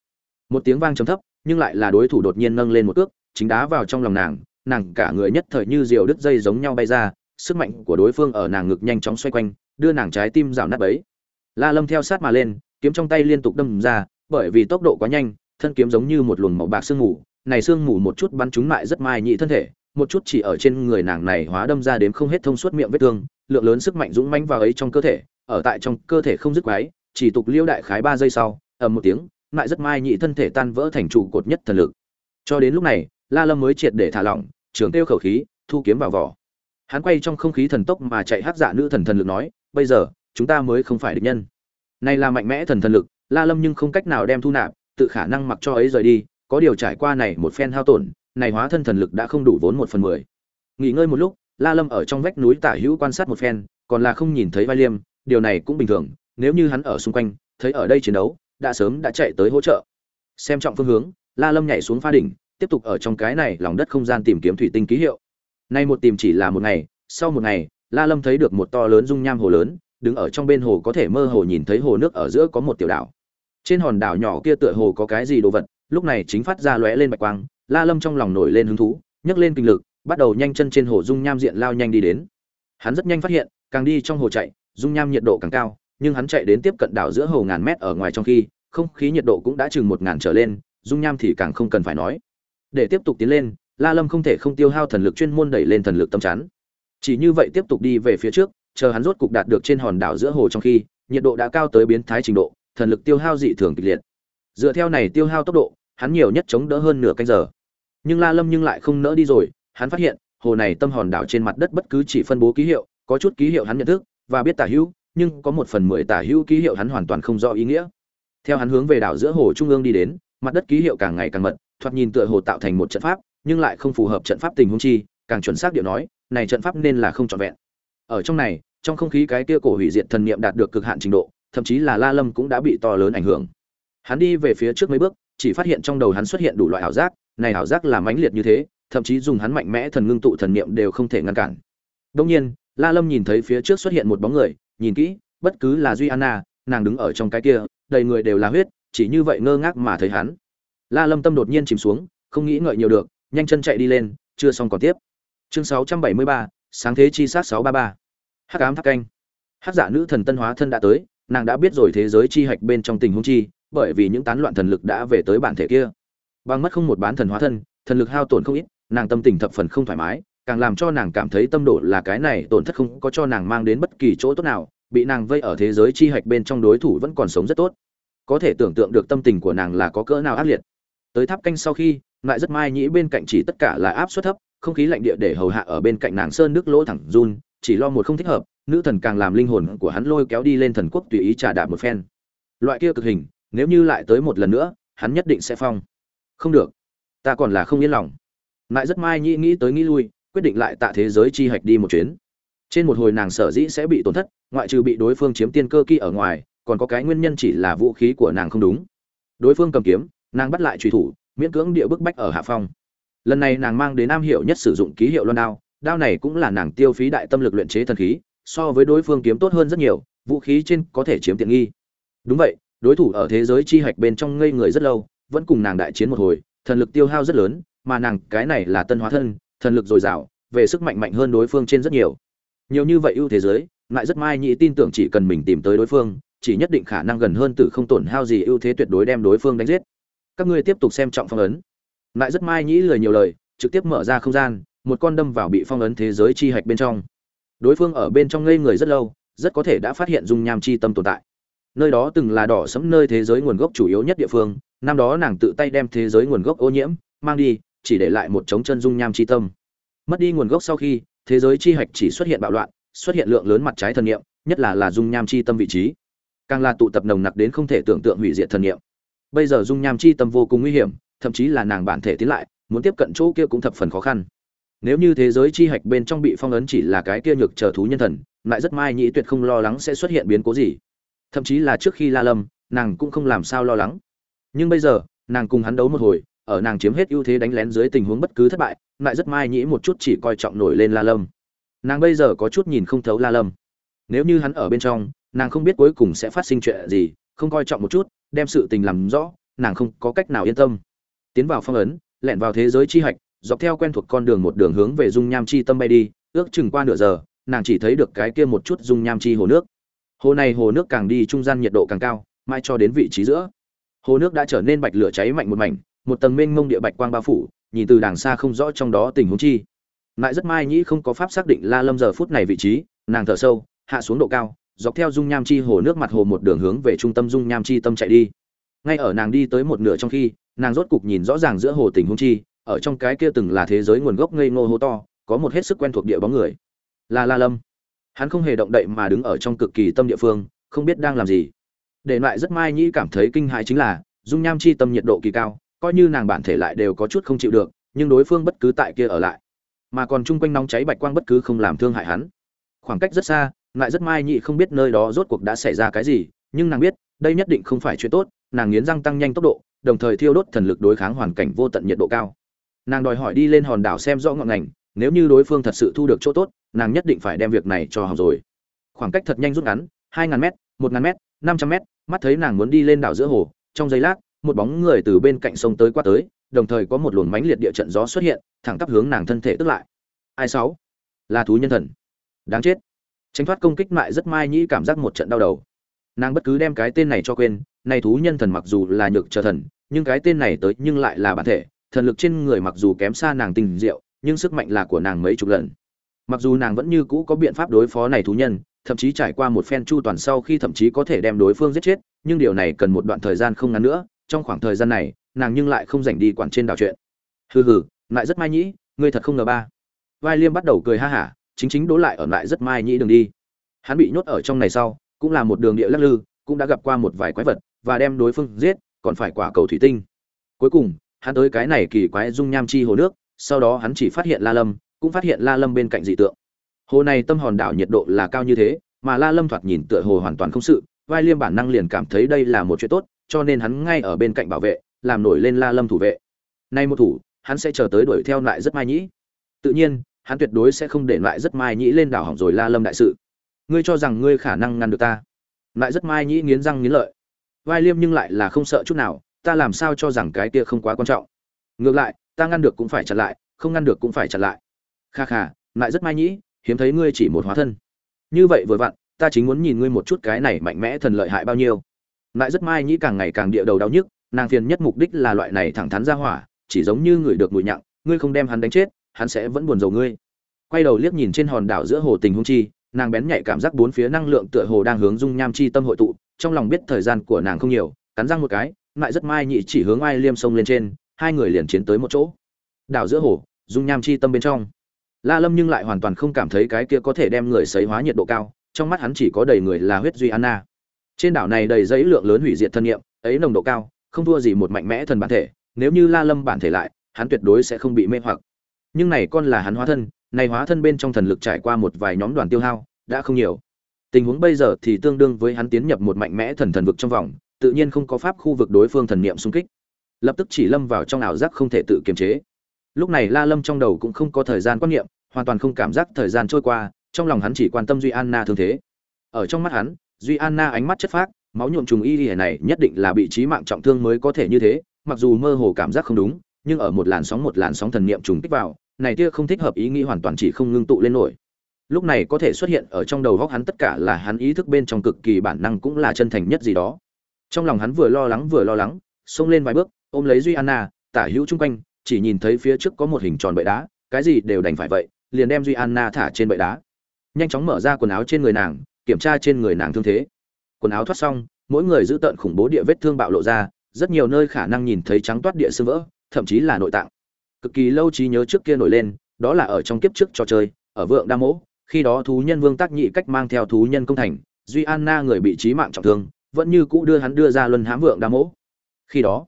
Một tiếng vang trầm thấp, nhưng lại là đối thủ đột nhiên nâng lên một cước, chính đá vào trong lòng nàng nàng cả người nhất thời như diều đứt dây giống nhau bay ra, sức mạnh của đối phương ở nàng ngực nhanh chóng xoay quanh, đưa nàng trái tim rào nát bấy. La lâm theo sát mà lên, kiếm trong tay liên tục đâm ra, bởi vì tốc độ quá nhanh, thân kiếm giống như một luồng màu bạc sương mù, này sương mù một chút bắn trúng lại rất mai nhị thân thể, một chút chỉ ở trên người nàng này hóa đâm ra đến không hết thông suốt miệng vết thương, lượng lớn sức mạnh dũng mãnh vào ấy trong cơ thể, ở tại trong cơ thể không dứt quái chỉ tục liêu đại khái ba giây sau, ầm một tiếng, lại rất mai nhị thân thể tan vỡ thành trụ cột nhất thần lực. Cho đến lúc này la lâm mới triệt để thả lỏng, trường tiêu khẩu khí, thu kiếm vào vỏ. Hắn quay trong không khí thần tốc mà chạy hắc dạ nữ thần thần lực nói, bây giờ, chúng ta mới không phải địch nhân. Này là mạnh mẽ thần thần lực, la lâm nhưng không cách nào đem thu nạp, tự khả năng mặc cho ấy rời đi, có điều trải qua này một phen hao tổn, này hóa thân thần lực đã không đủ vốn một phần mười. Nghỉ ngơi một lúc, la lâm ở trong vách núi tả hữu quan sát một phen, còn là không nhìn thấy vai liêm, điều này cũng bình thường, nếu như hắn ở xung quanh, thấy ở đây chiến đấu, đã sớm đã chạy tới hỗ trợ. Xem trọng phương hướng, la lâm nhảy xuống pha đỉnh tiếp tục ở trong cái này lòng đất không gian tìm kiếm thủy tinh ký hiệu Nay một tìm chỉ là một ngày, sau một ngày, La Lâm thấy được một to lớn dung nham hồ lớn, đứng ở trong bên hồ có thể mơ hồ nhìn thấy hồ nước ở giữa có một tiểu đảo. Trên hòn đảo nhỏ kia tựa hồ có cái gì đồ vật, lúc này chính phát ra lóe lên bạch quang, La Lâm trong lòng nổi lên hứng thú, nhấc lên kinh lực, bắt đầu nhanh chân trên hồ dung nham diện lao nhanh đi đến. Hắn rất nhanh phát hiện, càng đi trong hồ chạy, dung nham nhiệt độ càng cao, nhưng hắn chạy đến tiếp cận đảo giữa hồ ngàn mét ở ngoài trong khi, không khí nhiệt độ cũng đã chừng một ngàn trở lên, dung nham thì càng không cần phải nói. Để tiếp tục tiến lên, La Lâm không thể không tiêu hao thần lực chuyên môn đẩy lên thần lực tâm chắn. Chỉ như vậy tiếp tục đi về phía trước, chờ hắn rốt cục đạt được trên hòn đảo giữa hồ trong khi, nhiệt độ đã cao tới biến thái trình độ, thần lực tiêu hao dị thường kịch liệt. Dựa theo này tiêu hao tốc độ, hắn nhiều nhất chống đỡ hơn nửa canh giờ. Nhưng La Lâm nhưng lại không nỡ đi rồi, hắn phát hiện, hồ này tâm hòn đảo trên mặt đất bất cứ chỉ phân bố ký hiệu, có chút ký hiệu hắn nhận thức và biết tả hữu, nhưng có một phần mười tả hữu ký hiệu hắn hoàn toàn không rõ ý nghĩa. Theo hắn hướng về đảo giữa hồ trung ương đi đến, mặt đất ký hiệu càng ngày càng mật, thoạt nhìn tựa hồ tạo thành một trận pháp, nhưng lại không phù hợp trận pháp tình huống chi, càng chuẩn xác điệu nói, này trận pháp nên là không trọn vẹn. Ở trong này, trong không khí cái kia cổ hủy diệt thần niệm đạt được cực hạn trình độ, thậm chí là La Lâm cũng đã bị to lớn ảnh hưởng. Hắn đi về phía trước mấy bước, chỉ phát hiện trong đầu hắn xuất hiện đủ loại ảo giác, này ảo giác là mãnh liệt như thế, thậm chí dùng hắn mạnh mẽ thần ngưng tụ thần niệm đều không thể ngăn cản. Đương nhiên, La Lâm nhìn thấy phía trước xuất hiện một bóng người, nhìn kỹ, bất cứ là Duy Anna, nàng đứng ở trong cái kia, đầy người đều là huyết, chỉ như vậy ngơ ngác mà thấy hắn. La Lâm tâm đột nhiên chìm xuống, không nghĩ ngợi nhiều được, nhanh chân chạy đi lên, chưa xong còn tiếp. Chương 673, sáng thế chi sát 633. Hắc ám thác canh. Hắc dạ nữ thần tân hóa thân đã tới, nàng đã biết rồi thế giới chi hạch bên trong tình huống chi, bởi vì những tán loạn thần lực đã về tới bản thể kia. Bằng mất không một bán thần hóa thân, thần lực hao tổn không ít, nàng tâm tình thập phần không thoải mái, càng làm cho nàng cảm thấy tâm độ là cái này tổn thất không có cho nàng mang đến bất kỳ chỗ tốt nào, bị nàng vây ở thế giới chi hạch bên trong đối thủ vẫn còn sống rất tốt. có thể tưởng tượng được tâm tình của nàng là có cỡ nào ác liệt tới tháp canh sau khi lại rất mai nhĩ bên cạnh chỉ tất cả là áp suất thấp, không khí lạnh địa để hầu hạ ở bên cạnh nàng sơn nước lỗ thẳng run, chỉ lo một không thích hợp, nữ thần càng làm linh hồn của hắn lôi kéo đi lên thần quốc tùy ý trà đạp một phen. Loại kia cực hình, nếu như lại tới một lần nữa, hắn nhất định sẽ phong. Không được, ta còn là không yên lòng. Lại rất mai nhĩ nghĩ tới nghĩ lui, quyết định lại tạ thế giới chi hạch đi một chuyến. Trên một hồi nàng sở dĩ sẽ bị tổn thất, ngoại trừ bị đối phương chiếm tiên cơ kỳ ở ngoài, còn có cái nguyên nhân chỉ là vũ khí của nàng không đúng. Đối phương cầm kiếm nàng bắt lại truy thủ, miễn cưỡng địa bức bách ở hạ phong. Lần này nàng mang đến nam hiệu nhất sử dụng ký hiệu loan đao đao này cũng là nàng tiêu phí đại tâm lực luyện chế thần khí, so với đối phương kiếm tốt hơn rất nhiều, vũ khí trên có thể chiếm tiện nghi. Đúng vậy, đối thủ ở thế giới chi hạch bên trong ngây người rất lâu, vẫn cùng nàng đại chiến một hồi, thần lực tiêu hao rất lớn, mà nàng cái này là tân hóa thân, thần lực dồi dào, về sức mạnh mạnh hơn đối phương trên rất nhiều. Nhiều như vậy ưu thế giới, lại rất mai nhị tin tưởng chỉ cần mình tìm tới đối phương, chỉ nhất định khả năng gần hơn từ không tổn hao gì ưu thế tuyệt đối đem đối phương đánh giết các ngươi tiếp tục xem trọng phong ấn. Lại rất mai nhĩ lời nhiều lời, trực tiếp mở ra không gian, một con đâm vào bị phong ấn thế giới chi hạch bên trong. Đối phương ở bên trong ngây người rất lâu, rất có thể đã phát hiện dung nham chi tâm tồn tại. Nơi đó từng là đỏ sẫm nơi thế giới nguồn gốc chủ yếu nhất địa phương, năm đó nàng tự tay đem thế giới nguồn gốc ô nhiễm, mang đi, chỉ để lại một trống chân dung nham chi tâm. Mất đi nguồn gốc sau khi, thế giới chi hạch chỉ xuất hiện bạo loạn, xuất hiện lượng lớn mặt trái thần niệm, nhất là là dung nham chi tâm vị trí. Càng là tụ tập nồng nặc đến không thể tưởng tượng hủy diệt thần niệm bây giờ dung nham chi tâm vô cùng nguy hiểm, thậm chí là nàng bản thể tiến lại, muốn tiếp cận chỗ kia cũng thập phần khó khăn. Nếu như thế giới chi hạch bên trong bị phong ấn chỉ là cái kia nhược chờ thú nhân thần, lại rất mai nhĩ tuyệt không lo lắng sẽ xuất hiện biến cố gì. Thậm chí là trước khi la lâm, nàng cũng không làm sao lo lắng. Nhưng bây giờ, nàng cùng hắn đấu một hồi, ở nàng chiếm hết ưu thế đánh lén dưới tình huống bất cứ thất bại, lại rất mai nhĩ một chút chỉ coi trọng nổi lên la lâm. Nàng bây giờ có chút nhìn không thấu la lâm. Nếu như hắn ở bên trong, nàng không biết cuối cùng sẽ phát sinh chuyện gì, không coi trọng một chút đem sự tình làm rõ, nàng không có cách nào yên tâm. Tiến vào phong ấn, lẻn vào thế giới chi hạch, dọc theo quen thuộc con đường một đường hướng về dung nham chi tâm bay đi, ước chừng qua nửa giờ, nàng chỉ thấy được cái kia một chút dung nham chi hồ nước. Hồ này hồ nước càng đi trung gian nhiệt độ càng cao mai cho đến vị trí giữa. Hồ nước đã trở nên bạch lửa cháy mạnh một mảnh, một tầng mênh mông địa bạch quang bao phủ, nhìn từ đàng xa không rõ trong đó tình huống chi. Lại rất mai nhĩ không có pháp xác định la lâm giờ phút này vị trí, nàng thở sâu, hạ xuống độ cao dọc theo dung nham chi hồ nước mặt hồ một đường hướng về trung tâm dung nham chi tâm chạy đi. Ngay ở nàng đi tới một nửa trong khi, nàng rốt cục nhìn rõ ràng giữa hồ tình huống chi, ở trong cái kia từng là thế giới nguồn gốc ngây ngô hố to, có một hết sức quen thuộc địa bóng người. Là la lâm. Hắn không hề động đậy mà đứng ở trong cực kỳ tâm địa phương, không biết đang làm gì. Để lại rất mai nhĩ cảm thấy kinh hãi chính là, dung nham chi tâm nhiệt độ kỳ cao, coi như nàng bản thể lại đều có chút không chịu được, nhưng đối phương bất cứ tại kia ở lại. Mà còn chung quanh nóng cháy bạch quang bất cứ không làm thương hại hắn. Khoảng cách rất xa lại rất mai nhị không biết nơi đó rốt cuộc đã xảy ra cái gì, nhưng nàng biết, đây nhất định không phải chuyện tốt, nàng nghiến răng tăng nhanh tốc độ, đồng thời thiêu đốt thần lực đối kháng hoàn cảnh vô tận nhiệt độ cao. Nàng đòi hỏi đi lên hòn đảo xem rõ ngọn ngành, nếu như đối phương thật sự thu được chỗ tốt, nàng nhất định phải đem việc này cho hỏng rồi. Khoảng cách thật nhanh rút ngắn, hai ngàn m một ngàn m năm trăm m mắt thấy nàng muốn đi lên đảo giữa hồ, trong giây lát, một bóng người từ bên cạnh sông tới qua tới, đồng thời có một luồng mánh liệt địa trận gió xuất hiện, thẳng tắp hướng nàng thân thể tức lại. Ai sáu? Là thú nhân thần. Đáng chết tránh thoát công kích mại rất mai nhĩ cảm giác một trận đau đầu. Nàng bất cứ đem cái tên này cho quên, này thú nhân thần mặc dù là nhược chờ thần, nhưng cái tên này tới nhưng lại là bản thể, thần lực trên người mặc dù kém xa nàng tình diệu, nhưng sức mạnh là của nàng mấy chục lần. Mặc dù nàng vẫn như cũ có biện pháp đối phó này thú nhân, thậm chí trải qua một phen chu toàn sau khi thậm chí có thể đem đối phương giết chết, nhưng điều này cần một đoạn thời gian không ngắn nữa, trong khoảng thời gian này, nàng nhưng lại không dành đi quản trên đảo chuyện. Hừ hừ lại rất mai nhĩ, ngươi thật không ngờ ba. Vai liêm bắt đầu cười ha hả chính chính đố lại ở lại rất mai nhĩ đường đi. Hắn bị nhốt ở trong này sau, cũng là một đường địa lắc lư, cũng đã gặp qua một vài quái vật, và đem đối phương giết, còn phải quả cầu thủy tinh. Cuối cùng, hắn tới cái này kỳ quái dung nham chi hồ nước, sau đó hắn chỉ phát hiện la lâm, cũng phát hiện la lâm bên cạnh dị tượng. Hồ này tâm hòn đảo nhiệt độ là cao như thế, mà la lâm thoạt nhìn tựa hồ hoàn toàn không sự, vai liêm bản năng liền cảm thấy đây là một chuyện tốt, cho nên hắn ngay ở bên cạnh bảo vệ, làm nổi lên la lâm thủ vệ. Nay một thủ, hắn sẽ chờ tới đuổi theo lại rất mai nhĩ. Tự nhiên hắn tuyệt đối sẽ không để lại rất mai nhĩ lên đảo hỏng rồi la lâm đại sự. Ngươi cho rằng ngươi khả năng ngăn được ta? Lại rất mai nhĩ nghiến răng nghiến lợi. Vai liêm nhưng lại là không sợ chút nào, ta làm sao cho rằng cái kia không quá quan trọng? Ngược lại, ta ngăn được cũng phải chặn lại, không ngăn được cũng phải chặn lại. Kha kha, lại rất mai nhĩ, hiếm thấy ngươi chỉ một hóa thân. Như vậy vừa vặn, ta chính muốn nhìn ngươi một chút cái này mạnh mẽ thần lợi hại bao nhiêu. Lại rất mai nhĩ càng ngày càng địa đầu đau nhức, nàng phiền nhất mục đích là loại này thẳng thắn ra hỏa, chỉ giống như người được mùi nhặng, ngươi không đem hắn đánh chết hắn sẽ vẫn buồn rầu ngươi. Quay đầu liếc nhìn trên hòn đảo giữa hồ tình hung chi, nàng bén nhạy cảm giác bốn phía năng lượng tựa hồ đang hướng dung nham chi tâm hội tụ, trong lòng biết thời gian của nàng không nhiều, cắn răng một cái, lại rất mai nhị chỉ hướng ai liêm sông lên trên, hai người liền chiến tới một chỗ. Đảo giữa hồ, dung nham chi tâm bên trong. La lâm nhưng lại hoàn toàn không cảm thấy cái kia có thể đem người sấy hóa nhiệt độ cao, trong mắt hắn chỉ có đầy người là huyết duy anna. Trên đảo này đầy giấy lượng lớn hủy diệt thân nghiệm ấy nồng độ cao, không thua gì một mạnh mẽ thần bản thể, nếu như la lâm bản thể lại, hắn tuyệt đối sẽ không bị mê hoặc nhưng này con là hắn hóa thân, này hóa thân bên trong thần lực trải qua một vài nhóm đoàn tiêu hao, đã không nhiều. Tình huống bây giờ thì tương đương với hắn tiến nhập một mạnh mẽ thần thần vực trong vòng, tự nhiên không có pháp khu vực đối phương thần niệm xung kích. Lập tức chỉ lâm vào trong ảo giác không thể tự kiềm chế. Lúc này la lâm trong đầu cũng không có thời gian quan niệm, hoàn toàn không cảm giác thời gian trôi qua, trong lòng hắn chỉ quan tâm duy anna thương thế. Ở trong mắt hắn, duy anna ánh mắt chất phác, máu nhuộm trùng y lìa này nhất định là bị trí mạng trọng thương mới có thể như thế, mặc dù mơ hồ cảm giác không đúng nhưng ở một làn sóng một làn sóng thần niệm trùng kích vào, này tia không thích hợp ý nghĩ hoàn toàn chỉ không ngưng tụ lên nổi. Lúc này có thể xuất hiện ở trong đầu óc hắn tất cả là hắn ý thức bên trong cực kỳ bản năng cũng là chân thành nhất gì đó. Trong lòng hắn vừa lo lắng vừa lo lắng, xông lên vài bước, ôm lấy duy anna, tả hữu chung quanh, chỉ nhìn thấy phía trước có một hình tròn bệ đá, cái gì đều đành phải vậy, liền đem duy anna thả trên bệ đá. Nhanh chóng mở ra quần áo trên người nàng, kiểm tra trên người nàng thương thế. Quần áo thoát xong, mỗi người giữ tận khủng bố địa vết thương bạo lộ ra, rất nhiều nơi khả năng nhìn thấy trắng toát địa xương vỡ thậm chí là nội tạng. Cực kỳ lâu trí nhớ trước kia nổi lên, đó là ở trong kiếp trước trò chơi, ở vượng đa mỗ, khi đó thú nhân vương tác nhị cách mang theo thú nhân công thành, duy anna người bị trí mạng trọng thương, vẫn như cũ đưa hắn đưa ra luân hãm vượng đa mỗ. Khi đó,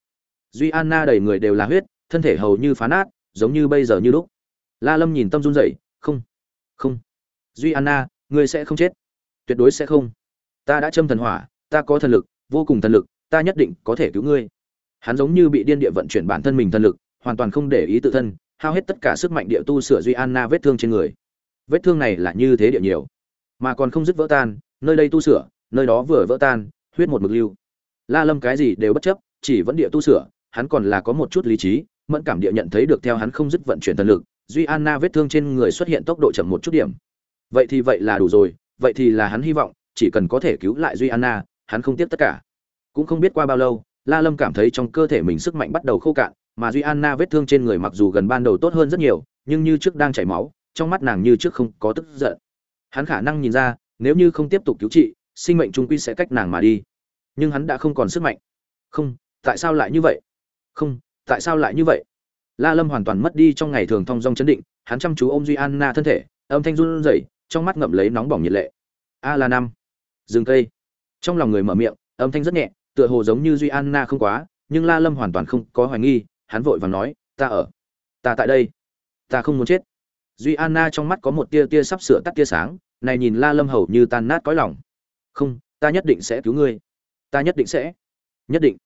duy anna đầy người đều là huyết, thân thể hầu như phá nát, giống như bây giờ như lúc. La lâm nhìn tâm run rẩy, không không. Duy anna, ngươi sẽ không chết. Tuyệt đối sẽ không. Ta đã châm thần hỏa, ta có thần lực, vô cùng thần lực, ta nhất định có thể cứu ngươi hắn giống như bị điên địa vận chuyển bản thân mình thần lực, hoàn toàn không để ý tự thân, hao hết tất cả sức mạnh địa tu sửa duy anna vết thương trên người. Vết thương này là như thế địa nhiều, mà còn không dứt vỡ tan, nơi đây tu sửa, nơi đó vừa vỡ tan, huyết một mực lưu. La lâm cái gì đều bất chấp, chỉ vẫn địa tu sửa, hắn còn là có một chút lý trí, mẫn cảm địa nhận thấy được theo hắn không dứt vận chuyển thần lực, duy anna vết thương trên người xuất hiện tốc độ chậm một chút điểm. Vậy thì vậy là đủ rồi, vậy thì là hắn hy vọng, chỉ cần có thể cứu lại duy anna hắn không tiếc tất cả. Cũng không biết qua bao lâu la lâm cảm thấy trong cơ thể mình sức mạnh bắt đầu khô cạn, mà duy anna vết thương trên người mặc dù gần ban đầu tốt hơn rất nhiều, nhưng như trước đang chảy máu, trong mắt nàng như trước không có tức giận. Hắn khả năng nhìn ra, nếu như không tiếp tục cứu trị, sinh mệnh trung quy sẽ cách nàng mà đi. Nhưng hắn đã không còn sức mạnh. Không, tại sao lại như vậy? Không, tại sao lại như vậy? La lâm hoàn toàn mất đi trong ngày thường thong dong chấn định, hắn chăm chú ôm duy anna thân thể, âm thanh run rẩy, trong mắt ngậm lấy nóng bỏng nhiệt lệ. A la năm dừng cây. Trong lòng người mở miệng, âm thanh rất nhẹ tựa hồ giống như duy anna không quá, nhưng la lâm hoàn toàn không có hoài nghi, hắn vội vàng nói, ta ở, ta tại đây, ta không muốn chết. Duy anna trong mắt có một tia tia sắp sửa tắt tia sáng, này nhìn la lâm hầu như tan nát cõi lòng. Không, ta nhất định sẽ cứu ngươi, ta nhất định sẽ, nhất định.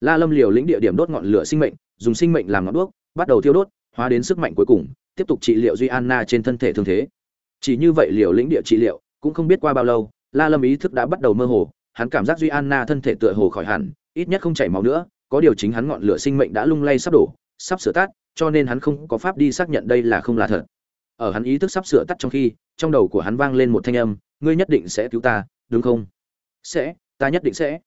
La lâm liều lĩnh địa điểm đốt ngọn lửa sinh mệnh, dùng sinh mệnh làm ngọn đuốc, bắt đầu thiêu đốt, hóa đến sức mạnh cuối cùng, tiếp tục trị liệu duy anna trên thân thể thương thế. Chỉ như vậy liều lĩnh địa trị liệu, cũng không biết qua bao lâu, la lâm ý thức đã bắt đầu mơ hồ hắn cảm giác duy anna thân thể tựa hồ khỏi hẳn, ít nhất không chảy máu nữa, có điều chính hắn ngọn lửa sinh mệnh đã lung lay sắp đổ, sắp sửa tắt, cho nên hắn không có pháp đi xác nhận đây là không là thật. Ở hắn ý thức sắp sửa tắt trong khi, trong đầu của hắn vang lên một thanh âm, ngươi nhất định sẽ cứu ta, đúng không? Sẽ, ta nhất định sẽ.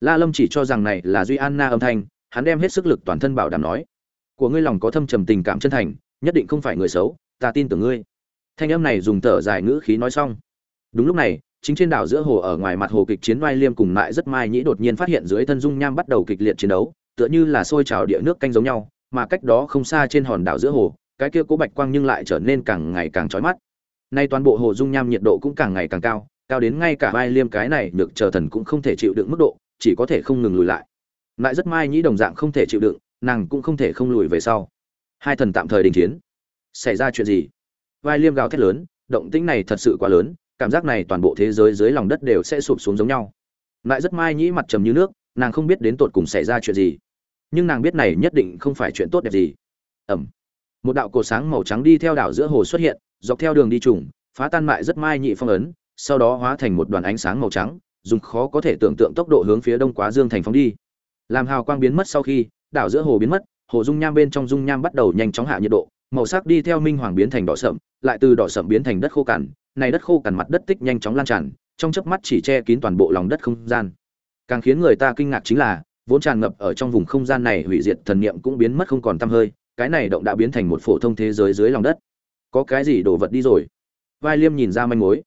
La lâm chỉ cho rằng này là duy anna âm thanh, hắn đem hết sức lực toàn thân bảo đảm nói, của ngươi lòng có thâm trầm tình cảm chân thành, nhất định không phải người xấu, ta tin tưởng ngươi. Thanh âm này dùng thở dài ngữ khí nói xong. Đúng lúc này chính trên đảo giữa hồ ở ngoài mặt hồ kịch chiến mai liêm cùng lại rất mai nhĩ đột nhiên phát hiện dưới thân dung nham bắt đầu kịch liệt chiến đấu, tựa như là sôi trào địa nước canh giống nhau, mà cách đó không xa trên hòn đảo giữa hồ, cái kia cố bạch quang nhưng lại trở nên càng ngày càng chói mắt. Nay toàn bộ hồ dung nham nhiệt độ cũng càng ngày càng cao cao đến ngay cả mai liêm cái này được chờ thần cũng không thể chịu đựng mức độ, chỉ có thể không ngừng lùi lại. Lại rất mai nhĩ đồng dạng không thể chịu đựng, nàng cũng không thể không lùi về sau. Hai thần tạm thời đình chiến. Xảy ra chuyện gì? Vai liêm gào thét lớn, động tĩnh này thật sự quá lớn cảm giác này toàn bộ thế giới dưới lòng đất đều sẽ sụp xuống giống nhau. Lại rất mai nhĩ mặt trầm như nước, nàng không biết đến tột cùng xảy ra chuyện gì. Nhưng nàng biết này nhất định không phải chuyện tốt đẹp gì. Ẩm. Một đạo cổ sáng màu trắng đi theo đảo giữa hồ xuất hiện, dọc theo đường đi trùng, phá tan mại rất mai nhị phong ấn, sau đó hóa thành một đoàn ánh sáng màu trắng, dùng khó có thể tưởng tượng tốc độ hướng phía đông quá dương thành phóng đi. Làm hào quang biến mất sau khi, đảo giữa hồ biến mất, hồ dung nham bên trong dung nham bắt đầu nhanh chóng hạ nhiệt độ, màu sắc đi theo minh hoàng biến thành đỏ sậm, lại từ đỏ sậm biến thành đất khô cằn này đất khô cằn mặt đất tích nhanh chóng lan tràn, trong chớp mắt chỉ che kín toàn bộ lòng đất không gian. Càng khiến người ta kinh ngạc chính là, vốn tràn ngập ở trong vùng không gian này hủy diệt thần niệm cũng biến mất không còn tăm hơi, cái này động đã biến thành một phổ thông thế giới dưới lòng đất. Có cái gì đổ vật đi rồi? Vai liêm nhìn ra manh mối.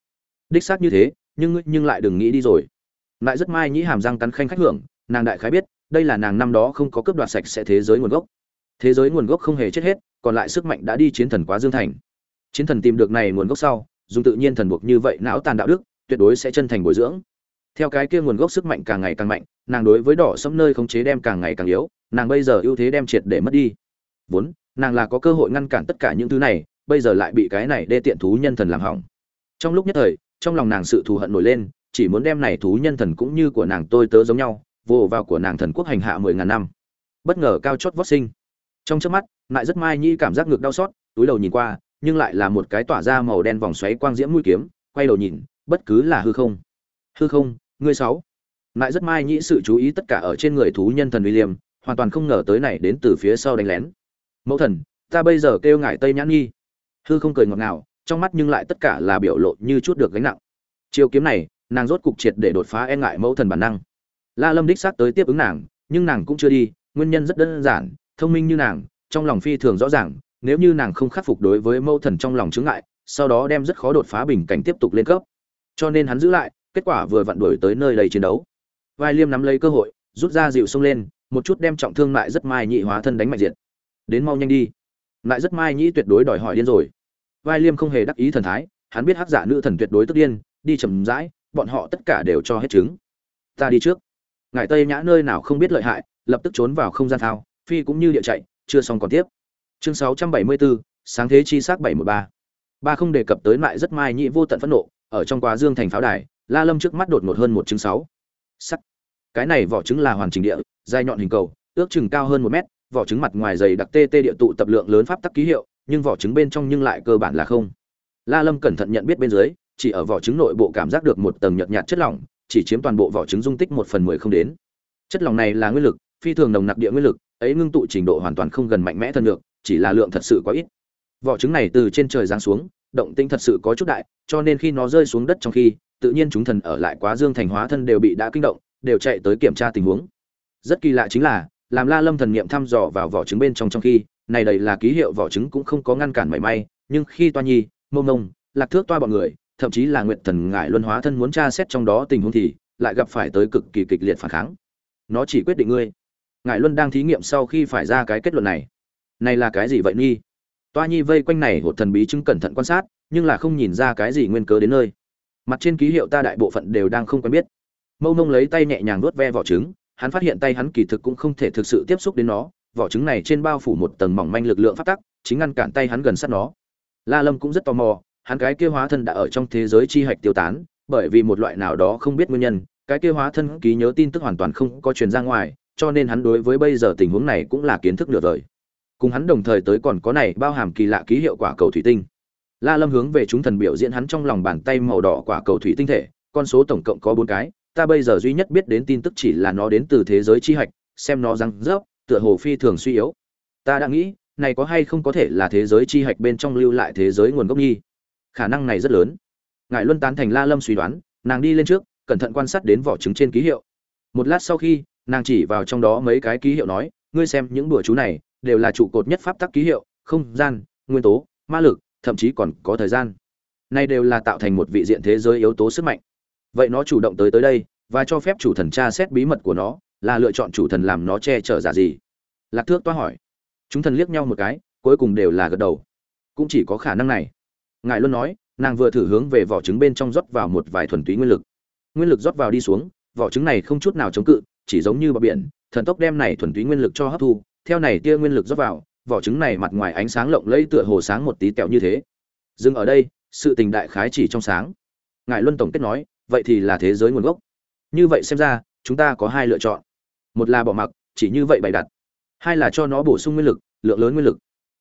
Đích xác như thế, nhưng nhưng lại đừng nghĩ đi rồi. Lại rất mai nhĩ hàm răng cắn khanh khách hưởng, nàng đại khái biết, đây là nàng năm đó không có cướp đoạt sạch sẽ thế giới nguồn gốc. Thế giới nguồn gốc không hề chết hết, còn lại sức mạnh đã đi chiến thần quá dương thành. Chiến thần tìm được này nguồn gốc sau dùng tự nhiên thần buộc như vậy não tàn đạo đức, tuyệt đối sẽ chân thành bồi dưỡng. Theo cái kia nguồn gốc sức mạnh càng ngày càng mạnh, nàng đối với đỏ sẫm nơi khống chế đem càng ngày càng yếu, nàng bây giờ ưu thế đem triệt để mất đi. Vốn, nàng là có cơ hội ngăn cản tất cả những thứ này, bây giờ lại bị cái này đê tiện thú nhân thần làm hỏng. Trong lúc nhất thời, trong lòng nàng sự thù hận nổi lên, chỉ muốn đem này thú nhân thần cũng như của nàng tôi tớ giống nhau, vồ vào của nàng thần quốc hành hạ mười ngàn năm. Bất ngờ cao chót vót sinh. Trong trước mắt, lại rất mai nhi cảm giác ngược đau xót, túi đầu nhìn qua nhưng lại là một cái tỏa ra màu đen vòng xoáy quang diễm mũi kiếm quay đầu nhìn bất cứ là hư không hư không ngươi sáu lại rất mai nhĩ sự chú ý tất cả ở trên người thú nhân thần William, hoàn toàn không ngờ tới này đến từ phía sau đánh lén. Mẫu thần, ta bây giờ kêu ngải Tây Nhãn nghi, Hư không cười ngọt ngào, trong mắt nhưng lại tất cả là biểu lộ như chút được gánh nặng. Chiêu kiếm này, nàng rốt cục triệt để đột phá e ngại mẫu thần bản năng. La Lâm đích xác tới tiếp ứng nàng, nhưng nàng cũng chưa đi, nguyên nhân rất đơn giản, thông minh như nàng, trong lòng phi thường rõ ràng, nếu như nàng không khắc phục đối với mâu thần trong lòng chướng ngại, sau đó đem rất khó đột phá bình cảnh tiếp tục lên cấp. Cho nên hắn giữ lại, kết quả vừa vặn đuổi tới nơi đầy chiến đấu. Vai liêm nắm lấy cơ hội rút ra dịu xông lên một chút đem trọng thương lại rất mai nhị hóa thân đánh mạnh diện đến mau nhanh đi. Lại rất mai nhị tuyệt đối đòi hỏi điên rồi. Vai liêm không hề đắc ý thần thái hắn biết hắc giả nữ thần tuyệt đối tức điên đi chầm rãi bọn họ tất cả đều cho hết chứng. Ta đi trước. Ngải tây nhã nơi nào không biết lợi hại lập tức trốn vào không gian thao phi cũng như địa chạy chưa xong còn tiếp chương 674, sáng thế chi sắc 713. ba. Không đề cập tới lại rất mai nhị vô tận phẫn nộ ở trong quá dương thành pháo đài la lâm trước mắt đột ngột hơn một chứng sáu. Sắc. Cái này vỏ trứng là hoàn chỉnh địa dài nhọn hình cầu ước chừng cao hơn một mét vỏ trứng mặt ngoài dày đặc tê tê địa tụ tập lượng lớn pháp tắc ký hiệu nhưng vỏ trứng bên trong nhưng lại cơ bản là không. La lâm cẩn thận nhận biết bên dưới chỉ ở vỏ trứng nội bộ cảm giác được một tầng nhợt nhạt chất lỏng chỉ chiếm toàn bộ vỏ trứng dung tích một phần mười không đến. Chất lỏng này là nguyên lực phi thường nồng nặc địa nguyên lực ấy ngưng tụ trình độ hoàn toàn không gần mạnh mẽ thân lực, chỉ là lượng thật sự quá ít. Vỏ trứng này từ trên trời giáng xuống, động tinh thật sự có chút đại, cho nên khi nó rơi xuống đất trong khi, tự nhiên chúng thần ở lại quá dương thành hóa thân đều bị đã kinh động, đều chạy tới kiểm tra tình huống. Rất kỳ lạ chính là, làm la lâm thần niệm thăm dò vào vỏ trứng bên trong trong khi, này đầy là ký hiệu vỏ trứng cũng không có ngăn cản mảy may, nhưng khi toa nhi, mông mông, lạc thước toa bọn người, thậm chí là nguyện thần ngại luân hóa thân muốn tra xét trong đó tình huống thì, lại gặp phải tới cực kỳ kịch liệt phản kháng. Nó chỉ quyết định ngươi. Ngải luân đang thí nghiệm sau khi phải ra cái kết luận này này là cái gì vậy nhi? Toa nhi vây quanh này hột thần bí chứng cẩn thận quan sát, nhưng là không nhìn ra cái gì nguyên cớ đến nơi. Mặt trên ký hiệu ta đại bộ phận đều đang không quen biết. Mâu mông lấy tay nhẹ nhàng nuốt ve vỏ trứng, hắn phát hiện tay hắn kỳ thực cũng không thể thực sự tiếp xúc đến nó, vỏ trứng này trên bao phủ một tầng mỏng manh lực lượng phát tắc, chính ngăn cản tay hắn gần sát nó. La lâm cũng rất tò mò, hắn cái kia hóa thân đã ở trong thế giới chi hạch tiêu tán, bởi vì một loại nào đó không biết nguyên nhân, cái kia hóa thân ký nhớ tin tức hoàn toàn không có truyền ra ngoài, cho nên hắn đối với bây giờ tình huống này cũng là kiến thức nửa đời cùng hắn đồng thời tới còn có này bao hàm kỳ lạ ký hiệu quả cầu thủy tinh. La lâm hướng về chúng thần biểu diễn hắn trong lòng bàn tay màu đỏ quả cầu thủy tinh thể, con số tổng cộng có bốn cái, ta bây giờ duy nhất biết đến tin tức chỉ là nó đến từ thế giới chi hạch, xem nó răng rớp, tựa hồ phi thường suy yếu. Ta đã nghĩ, này có hay không có thể là thế giới chi hạch bên trong lưu lại thế giới nguồn gốc nhi khả năng này rất lớn. Ngài luân tán thành la lâm suy đoán, nàng đi lên trước, cẩn thận quan sát đến vỏ trứng trên ký hiệu. Một lát sau khi, nàng chỉ vào trong đó mấy cái ký hiệu nói, ngươi xem những bữa chú này đều là trụ cột nhất pháp tắc ký hiệu, không gian, nguyên tố, ma lực, thậm chí còn có thời gian. Này đều là tạo thành một vị diện thế giới yếu tố sức mạnh. Vậy nó chủ động tới tới đây, và cho phép chủ thần tra xét bí mật của nó, là lựa chọn chủ thần làm nó che chở giả gì? Lạc thước toa hỏi. Chúng thần liếc nhau một cái, cuối cùng đều là gật đầu. Cũng chỉ có khả năng này. Ngài luôn nói, nàng vừa thử hướng về vỏ trứng bên trong rót vào một vài thuần túy nguyên lực. Nguyên lực rót vào đi xuống, vỏ trứng này không chút nào chống cự, chỉ giống như bờ biển, thần tốc đem này thuần túy nguyên lực cho hấp thu theo này tia nguyên lực rót vào, vỏ trứng này mặt ngoài ánh sáng lộng lẫy tựa hồ sáng một tí tẹo như thế. Dừng ở đây, sự tình đại khái chỉ trong sáng. Ngài luân tổng kết nói, vậy thì là thế giới nguồn gốc. Như vậy xem ra, chúng ta có hai lựa chọn. Một là bỏ mặc, chỉ như vậy bày đặt. Hai là cho nó bổ sung nguyên lực, lượng lớn nguyên lực.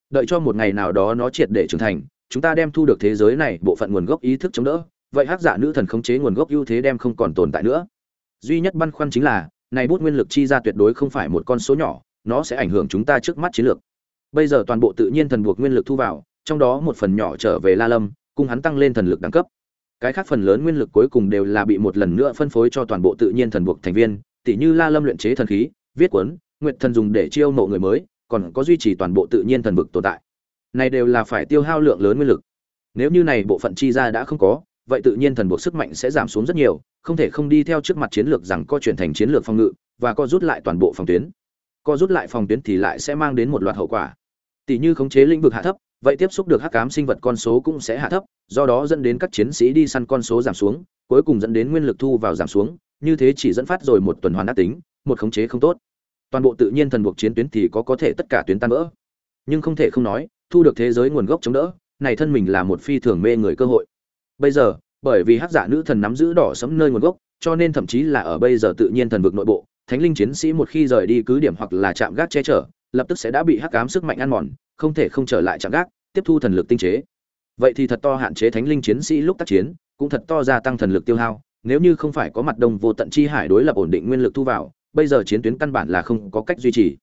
Đợi cho một ngày nào đó nó triệt để trưởng thành, chúng ta đem thu được thế giới này bộ phận nguồn gốc ý thức chống đỡ. Vậy hắc giả nữ thần khống chế nguồn gốc ưu thế đem không còn tồn tại nữa. Duy nhất băn khoăn chính là, này bút nguyên lực chi ra tuyệt đối không phải một con số nhỏ nó sẽ ảnh hưởng chúng ta trước mắt chiến lược. Bây giờ toàn bộ tự nhiên thần buộc nguyên lực thu vào, trong đó một phần nhỏ trở về la lâm, cùng hắn tăng lên thần lực đẳng cấp. Cái khác phần lớn nguyên lực cuối cùng đều là bị một lần nữa phân phối cho toàn bộ tự nhiên thần buộc thành viên tỷ như la lâm luyện chế thần khí, viết cuốn nguyện thần dùng để chiêu mộ người mới, còn có duy trì toàn bộ tự nhiên thần vực tồn tại. Này đều là phải tiêu hao lượng lớn nguyên lực. Nếu như này bộ phận chi ra đã không có, vậy tự nhiên thần buộc sức mạnh sẽ giảm xuống rất nhiều, không thể không đi theo trước mặt chiến lược rằng co chuyển thành chiến lược phòng ngự, và co rút lại toàn bộ phòng tuyến co rút lại phòng tuyến thì lại sẽ mang đến một loạt hậu quả. Tỷ như khống chế lĩnh vực hạ thấp, vậy tiếp xúc được hắc ám sinh vật con số cũng sẽ hạ thấp, do đó dẫn đến các chiến sĩ đi săn con số giảm xuống, cuối cùng dẫn đến nguyên lực thu vào giảm xuống, như thế chỉ dẫn phát rồi một tuần hoàn ác tính, một khống chế không tốt. Toàn bộ tự nhiên thần buộc chiến tuyến thì có có thể tất cả tuyến tan vỡ. Nhưng không thể không nói, thu được thế giới nguồn gốc chống đỡ, này thân mình là một phi thường mê người cơ hội. Bây giờ, bởi vì hắc giả nữ thần nắm giữ đỏ sẫm nơi nguồn gốc, cho nên thậm chí là ở bây giờ tự nhiên thần vực nội bộ thánh linh chiến sĩ một khi rời đi cứ điểm hoặc là chạm gác che chở, lập tức sẽ đã bị hắc ám sức mạnh ăn mòn, không thể không trở lại chạm gác, tiếp thu thần lực tinh chế. Vậy thì thật to hạn chế thánh linh chiến sĩ lúc tác chiến, cũng thật to gia tăng thần lực tiêu hao, nếu như không phải có mặt đông vô tận chi hải đối lập ổn định nguyên lực thu vào, bây giờ chiến tuyến căn bản là không có cách duy trì.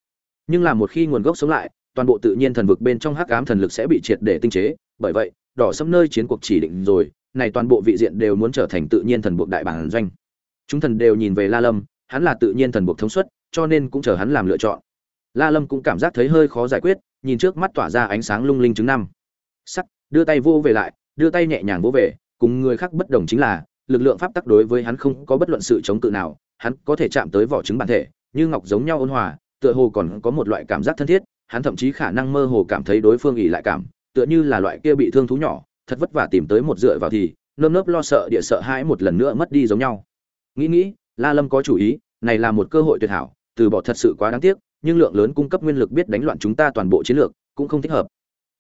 Nhưng là một khi nguồn gốc sống lại, toàn bộ tự nhiên thần vực bên trong hắc ám thần lực sẽ bị triệt để tinh chế. Bởi vậy, đỏ sẫm nơi chiến cuộc chỉ định rồi, này toàn bộ vị diện đều muốn trở thành tự nhiên thần buộc đại bản doanh. Chúng thần đều nhìn về la lâm hắn là tự nhiên thần buộc thống suất, cho nên cũng chờ hắn làm lựa chọn. La lâm cũng cảm giác thấy hơi khó giải quyết, nhìn trước mắt tỏa ra ánh sáng lung linh chứng năm. Sắc, đưa tay vô về lại, đưa tay nhẹ nhàng vô về, cùng người khác bất đồng chính là, lực lượng pháp tắc đối với hắn không có bất luận sự chống cự nào, hắn có thể chạm tới vỏ trứng bản thể, như ngọc giống nhau ôn hòa, tựa hồ còn có một loại cảm giác thân thiết, hắn thậm chí khả năng mơ hồ cảm thấy đối phương ỉ lại cảm, tựa như là loại kia bị thương thú nhỏ, thật vất vả tìm tới một dựa vào thì, nơm nớp lo sợ địa sợ hãi một lần nữa mất đi giống nhau. Nghĩ nghĩ la lâm có chủ ý, này là một cơ hội tuyệt hảo, từ bỏ thật sự quá đáng tiếc, nhưng lượng lớn cung cấp nguyên lực biết đánh loạn chúng ta toàn bộ chiến lược, cũng không thích hợp.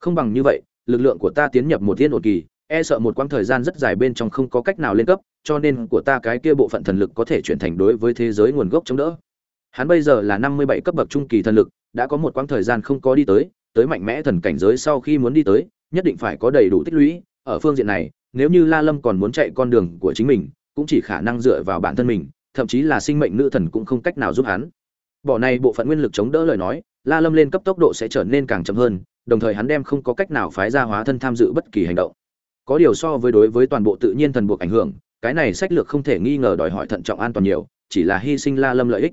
Không bằng như vậy, lực lượng của ta tiến nhập một thiên ổn kỳ e sợ một quãng thời gian rất dài bên trong không có cách nào lên cấp, cho nên của ta cái kia bộ phận thần lực có thể chuyển thành đối với thế giới nguồn gốc chống đỡ. Hắn bây giờ là năm mươi bảy cấp bậc trung kỳ thần lực, đã có một quãng thời gian không có đi tới tới mạnh mẽ thần cảnh giới sau khi muốn đi tới, nhất định phải có đầy đủ tích lũy. Ở phương diện này, nếu như la lâm còn muốn chạy con đường của chính mình, cũng chỉ khả năng dựa vào bản thân mình thậm chí là sinh mệnh nữ thần cũng không cách nào giúp hắn. Bỏ này bộ phận nguyên lực chống đỡ lời nói, la lâm lên cấp tốc độ sẽ trở nên càng chậm hơn, đồng thời hắn đem không có cách nào phái ra hóa thân tham dự bất kỳ hành động. Có điều so với đối với toàn bộ tự nhiên thần buộc ảnh hưởng, cái này sách lược không thể nghi ngờ đòi hỏi thận trọng an toàn nhiều, chỉ là hy sinh la lâm lợi ích.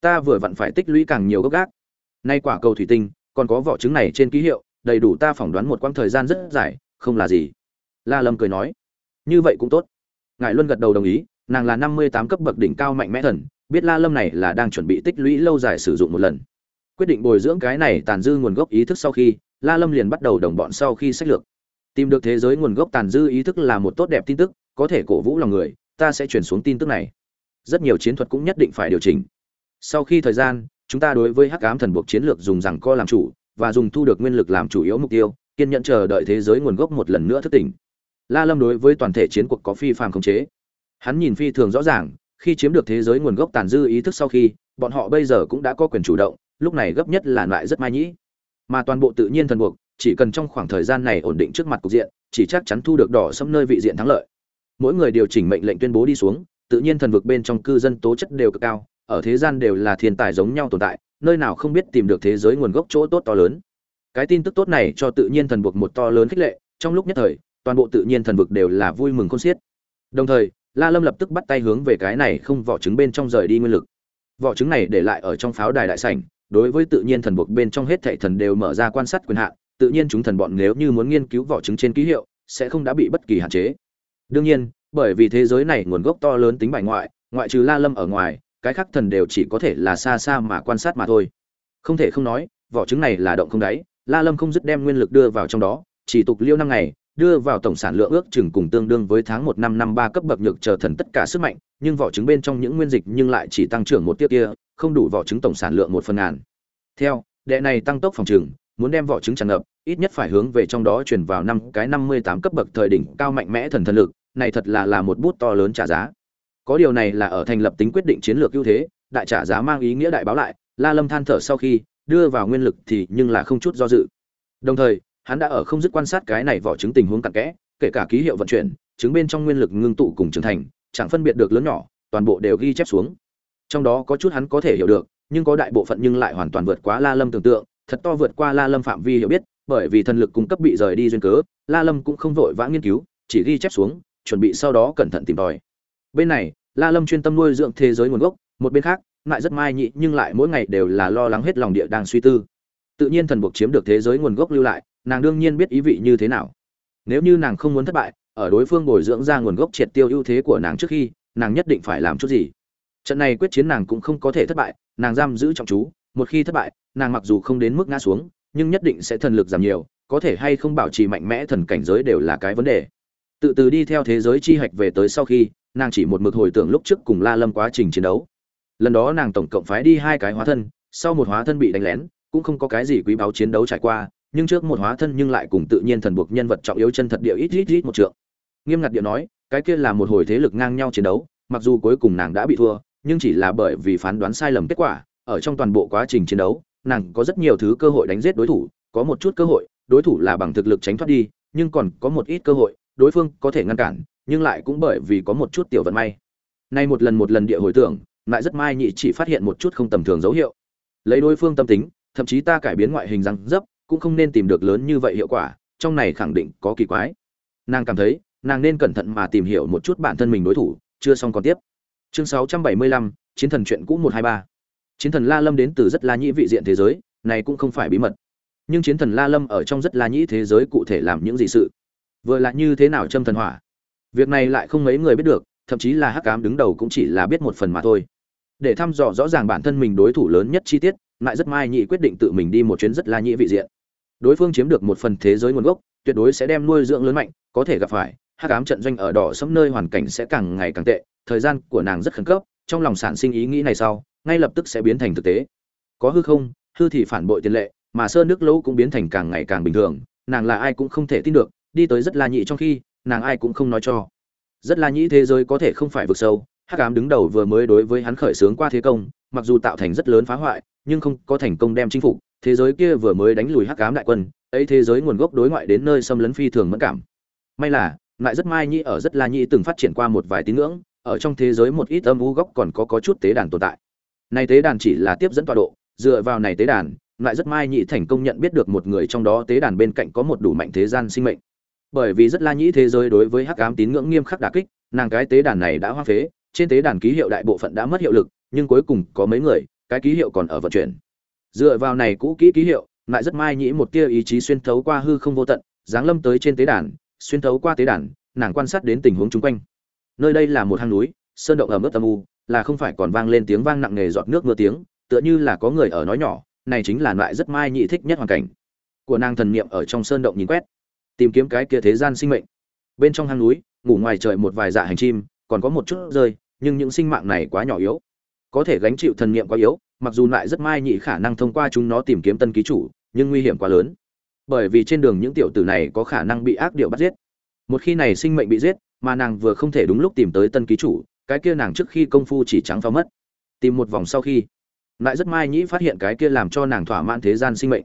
Ta vừa vặn phải tích lũy càng nhiều gốc gác. Nay quả cầu thủy tinh, còn có vỏ trứng này trên ký hiệu, đầy đủ ta phỏng đoán một quãng thời gian rất dài, không là gì. La lâm cười nói. Như vậy cũng tốt. Ngài luân gật đầu đồng ý nàng là năm mươi tám cấp bậc đỉnh cao mạnh mẽ thần, biết la lâm này là đang chuẩn bị tích lũy lâu dài sử dụng một lần. Quyết định bồi dưỡng cái này tàn dư nguồn gốc ý thức sau khi, la lâm liền bắt đầu đồng bọn sau khi sách lược. Tìm được thế giới nguồn gốc tàn dư ý thức là một tốt đẹp tin tức, có thể cổ vũ lòng người, ta sẽ chuyển xuống tin tức này. Rất nhiều chiến thuật cũng nhất định phải điều chỉnh. Sau khi thời gian, chúng ta đối với hắc ám thần buộc chiến lược dùng rằng co làm chủ, và dùng thu được nguyên lực làm chủ yếu mục tiêu, kiên nhẫn chờ đợi thế giới nguồn gốc một lần nữa thức tỉnh. La lâm đối với toàn thể chiến cuộc có phi phàm khống chế hắn nhìn phi thường rõ ràng, khi chiếm được thế giới nguồn gốc tàn dư ý thức sau khi, bọn họ bây giờ cũng đã có quyền chủ động, lúc này gấp nhất là loại rất mai nhĩ. Mà toàn bộ tự nhiên thần buộc, chỉ cần trong khoảng thời gian này ổn định trước mặt cục diện, chỉ chắc chắn thu được đỏ xâm nơi vị diện thắng lợi. Mỗi người điều chỉnh mệnh lệnh tuyên bố đi xuống, tự nhiên thần vực bên trong cư dân tố chất đều cực cao, ở thế gian đều là thiên tài giống nhau tồn tại, nơi nào không biết tìm được thế giới nguồn gốc chỗ tốt to lớn. Cái tin tức tốt này cho tự nhiên thần vực một to lớn khích lệ, trong lúc nhất thời, toàn bộ tự nhiên thần vực đều là vui mừng khôn xiết. Đồng thời la lâm lập tức bắt tay hướng về cái này không vỏ trứng bên trong rời đi nguyên lực. Vỏ trứng này để lại ở trong pháo đài đại sảnh, đối với tự nhiên thần buộc bên trong hết thảy thần đều mở ra quan sát quyền hạn, tự nhiên chúng thần bọn nếu như muốn nghiên cứu vỏ trứng trên ký hiệu, sẽ không đã bị bất kỳ hạn chế. Đương nhiên, bởi vì thế giới này nguồn gốc to lớn tính bài ngoại ngoại trừ la lâm ở ngoài, cái khác thần đều chỉ có thể là xa xa mà quan sát mà thôi. Không thể không nói, vỏ trứng này là động không đáy, la lâm không dứt đem nguyên lực đưa vào trong đó, chỉ tục liêu năm ngày đưa vào tổng sản lượng ước chừng cùng tương đương với tháng một năm năm ba cấp bậc nhược chờ thần tất cả sức mạnh, nhưng vỏ trứng bên trong những nguyên dịch nhưng lại chỉ tăng trưởng một tiết kia, không đủ vỏ trứng tổng sản lượng một phần ngàn. Theo, đệ này tăng tốc phòng trừng, muốn đem vỏ trứng tràn ngập, ít nhất phải hướng về trong đó chuyển vào năm cái năm mươi tám cấp bậc thời đỉnh cao mạnh mẽ thần thần lực, này thật là là một bút to lớn trả giá. Có điều này là ở thành lập tính quyết định chiến lược ưu thế, đại trả giá mang ý nghĩa đại báo lại, La Lâm than thở sau khi đưa vào nguyên lực thì nhưng là không chút do dự. Đồng thời, hắn đã ở không dứt quan sát cái này vỏ trứng tình huống cặn kẽ, kể cả ký hiệu vận chuyển, trứng bên trong nguyên lực ngưng tụ cùng trưởng thành, chẳng phân biệt được lớn nhỏ, toàn bộ đều ghi chép xuống. Trong đó có chút hắn có thể hiểu được, nhưng có đại bộ phận nhưng lại hoàn toàn vượt quá La Lâm tưởng tượng, thật to vượt qua La Lâm phạm vi hiểu biết, bởi vì thần lực cung cấp bị rời đi duyên cớ, La Lâm cũng không vội vã nghiên cứu, chỉ ghi chép xuống, chuẩn bị sau đó cẩn thận tìm tòi. Bên này, La Lâm chuyên tâm nuôi dưỡng thế giới nguồn gốc, một bên khác, lại rất mai nhị nhưng lại mỗi ngày đều là lo lắng hết lòng địa đang suy tư. Tự nhiên thần buộc chiếm được thế giới nguồn gốc lưu lại, nàng đương nhiên biết ý vị như thế nào. Nếu như nàng không muốn thất bại, ở đối phương bồi dưỡng ra nguồn gốc triệt tiêu ưu thế của nàng trước khi, nàng nhất định phải làm chút gì. Trận này quyết chiến nàng cũng không có thể thất bại, nàng giam giữ trọng chú, một khi thất bại, nàng mặc dù không đến mức ngã xuống, nhưng nhất định sẽ thần lực giảm nhiều, có thể hay không bảo trì mạnh mẽ thần cảnh giới đều là cái vấn đề. Tự từ đi theo thế giới chi hạch về tới sau khi, nàng chỉ một mực hồi tưởng lúc trước cùng la lâm quá trình chiến đấu. Lần đó nàng tổng cộng phái đi hai cái hóa thân, sau một hóa thân bị đánh lén, cũng không có cái gì quý báu chiến đấu trải qua nhưng trước một hóa thân nhưng lại cùng tự nhiên thần buộc nhân vật trọng yếu chân thật địa ít ít ít một trượng. Nghiêm ngặt địa nói, cái kia là một hồi thế lực ngang nhau chiến đấu, mặc dù cuối cùng nàng đã bị thua, nhưng chỉ là bởi vì phán đoán sai lầm kết quả, ở trong toàn bộ quá trình chiến đấu, nàng có rất nhiều thứ cơ hội đánh giết đối thủ, có một chút cơ hội, đối thủ là bằng thực lực tránh thoát đi, nhưng còn có một ít cơ hội, đối phương có thể ngăn cản, nhưng lại cũng bởi vì có một chút tiểu vận may. Nay một lần một lần địa hồi tưởng, lại rất mai nhị chỉ phát hiện một chút không tầm thường dấu hiệu. Lấy đối phương tâm tính, thậm chí ta cải biến ngoại hình răng dấp cũng không nên tìm được lớn như vậy hiệu quả trong này khẳng định có kỳ quái. Nàng cảm thấy nàng nên cẩn thận mà tìm hiểu một chút bản thân mình đối thủ chưa xong còn tiếp. Chương 675, chiến thần chuyện cũ 123. chiến thần la lâm đến từ rất la nhĩ vị diện thế giới này cũng không phải bí mật. Nhưng chiến thần la lâm ở trong rất la nhĩ thế giới cụ thể làm những gì sự? Vừa là như thế nào châm thần hỏa? Việc này lại không mấy người biết được thậm chí là hắc cám đứng đầu cũng chỉ là biết một phần mà thôi. Để thăm dò rõ ràng bản thân mình đối thủ lớn nhất chi tiết lại rất mai nhị quyết định tự mình đi một chuyến rất la nhĩ vị diện đối phương chiếm được một phần thế giới nguồn gốc, tuyệt đối sẽ đem nuôi dưỡng lớn mạnh, có thể gặp phải. Hắc ám trận doanh ở đỏ sẫm nơi hoàn cảnh sẽ càng ngày càng tệ, thời gian của nàng rất khẩn cấp, trong lòng sản sinh ý nghĩ này sau, ngay lập tức sẽ biến thành thực tế. Có hư không, hư thì phản bội tiền lệ, mà sơn nước lỗ cũng biến thành càng ngày càng bình thường, nàng là ai cũng không thể tin được, đi tới rất la nhị trong khi, nàng ai cũng không nói cho. Rất la nhị thế giới có thể không phải vực sâu, hắc ám đứng đầu vừa mới đối với hắn khởi xướng qua thế công, mặc dù tạo thành rất lớn phá hoại nhưng không có thành công đem chinh phục, thế giới kia vừa mới đánh lùi hắc cám đại quân, ấy thế giới nguồn gốc đối ngoại đến nơi xâm lấn phi thường mẫn cảm. May là, lại rất mai nhĩ ở rất la nhĩ từng phát triển qua một vài tín ngưỡng, ở trong thế giới một ít âm u góc còn có có chút tế đàn tồn tại. Này tế đàn chỉ là tiếp dẫn tọa độ, dựa vào này tế đàn, lại rất mai nhĩ thành công nhận biết được một người trong đó tế đàn bên cạnh có một đủ mạnh thế gian sinh mệnh. Bởi vì rất la nhĩ thế giới đối với hắc ám tín ngưỡng nghiêm khắc đả kích, nàng cái tế đàn này đã hoa phế, trên tế đàn ký hiệu đại bộ phận đã mất hiệu lực, nhưng cuối cùng có mấy người cái ký hiệu còn ở vận chuyển. Dựa vào này cũ kỹ ký hiệu, lại rất mai nhĩ một tia ý chí xuyên thấu qua hư không vô tận, giáng lâm tới trên tế đàn, xuyên thấu qua tế đàn, nàng quan sát đến tình huống chung quanh. Nơi đây là một hang núi, sơn động ở mức âm u, là không phải còn vang lên tiếng vang nặng nề giọt nước mưa tiếng, tựa như là có người ở nói nhỏ, này chính là loại rất mai nhị thích nhất hoàn cảnh. Của nàng thần niệm ở trong sơn động nhìn quét, tìm kiếm cái kia thế gian sinh mệnh. Bên trong hang núi, ngủ ngoài trời một vài dạ hành chim, còn có một chút rơi, nhưng những sinh mạng này quá nhỏ yếu có thể gánh chịu thần niệm quá yếu, mặc dù lại rất mai nhị khả năng thông qua chúng nó tìm kiếm tân ký chủ, nhưng nguy hiểm quá lớn. Bởi vì trên đường những tiểu tử này có khả năng bị ác điệu bắt giết. Một khi này sinh mệnh bị giết, mà nàng vừa không thể đúng lúc tìm tới tân ký chủ, cái kia nàng trước khi công phu chỉ trắng phá mất. Tìm một vòng sau khi, lại rất mai nhĩ phát hiện cái kia làm cho nàng thỏa mãn thế gian sinh mệnh.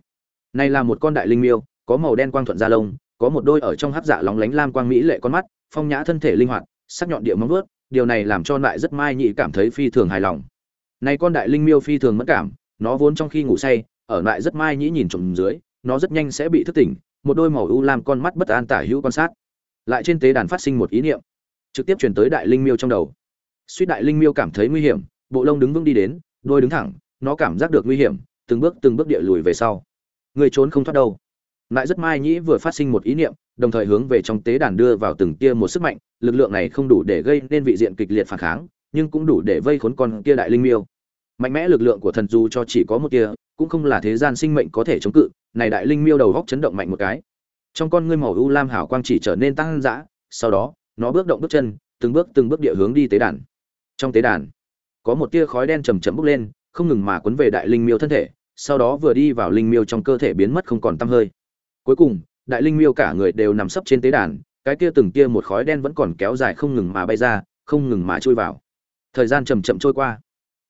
Này là một con đại linh miêu, có màu đen quang thuận da lông, có một đôi ở trong hắc dạ lóng lánh lam quang mỹ lệ con mắt, phong nhã thân thể linh hoạt, sắc nhọn địa móng vuốt, điều này làm cho lại rất mai nhị cảm thấy phi thường hài lòng này con đại linh miêu phi thường mất cảm, nó vốn trong khi ngủ say, ở lại rất mai nhĩ nhìn trộm dưới, nó rất nhanh sẽ bị thức tỉnh, một đôi màu u lam con mắt bất an tả hữu quan sát. Lại trên tế đàn phát sinh một ý niệm, trực tiếp truyền tới đại linh miêu trong đầu. Suýt đại linh miêu cảm thấy nguy hiểm, bộ lông đứng vững đi đến, đôi đứng thẳng, nó cảm giác được nguy hiểm, từng bước từng bước địa lùi về sau. Người trốn không thoát đâu. Lại rất mai nhĩ vừa phát sinh một ý niệm, đồng thời hướng về trong tế đàn đưa vào từng tia một sức mạnh, lực lượng này không đủ để gây nên vị diện kịch liệt phản kháng nhưng cũng đủ để vây khốn con kia đại linh miêu. Mạnh mẽ lực lượng của thần du cho chỉ có một tia, cũng không là thế gian sinh mệnh có thể chống cự, này đại linh miêu đầu góc chấn động mạnh một cái. Trong con ngươi màu u lam hảo quang chỉ trở nên tăng dã, sau đó, nó bước động bước chân, từng bước từng bước địa hướng đi tế đàn. Trong tế đàn, có một tia khói đen chầm chậm bốc lên, không ngừng mà cuốn về đại linh miêu thân thể, sau đó vừa đi vào linh miêu trong cơ thể biến mất không còn tăm hơi. Cuối cùng, đại linh miêu cả người đều nằm sấp trên tế đàn, cái tia từng tia một khói đen vẫn còn kéo dài không ngừng mà bay ra, không ngừng mà chui vào thời gian chậm chậm trôi qua.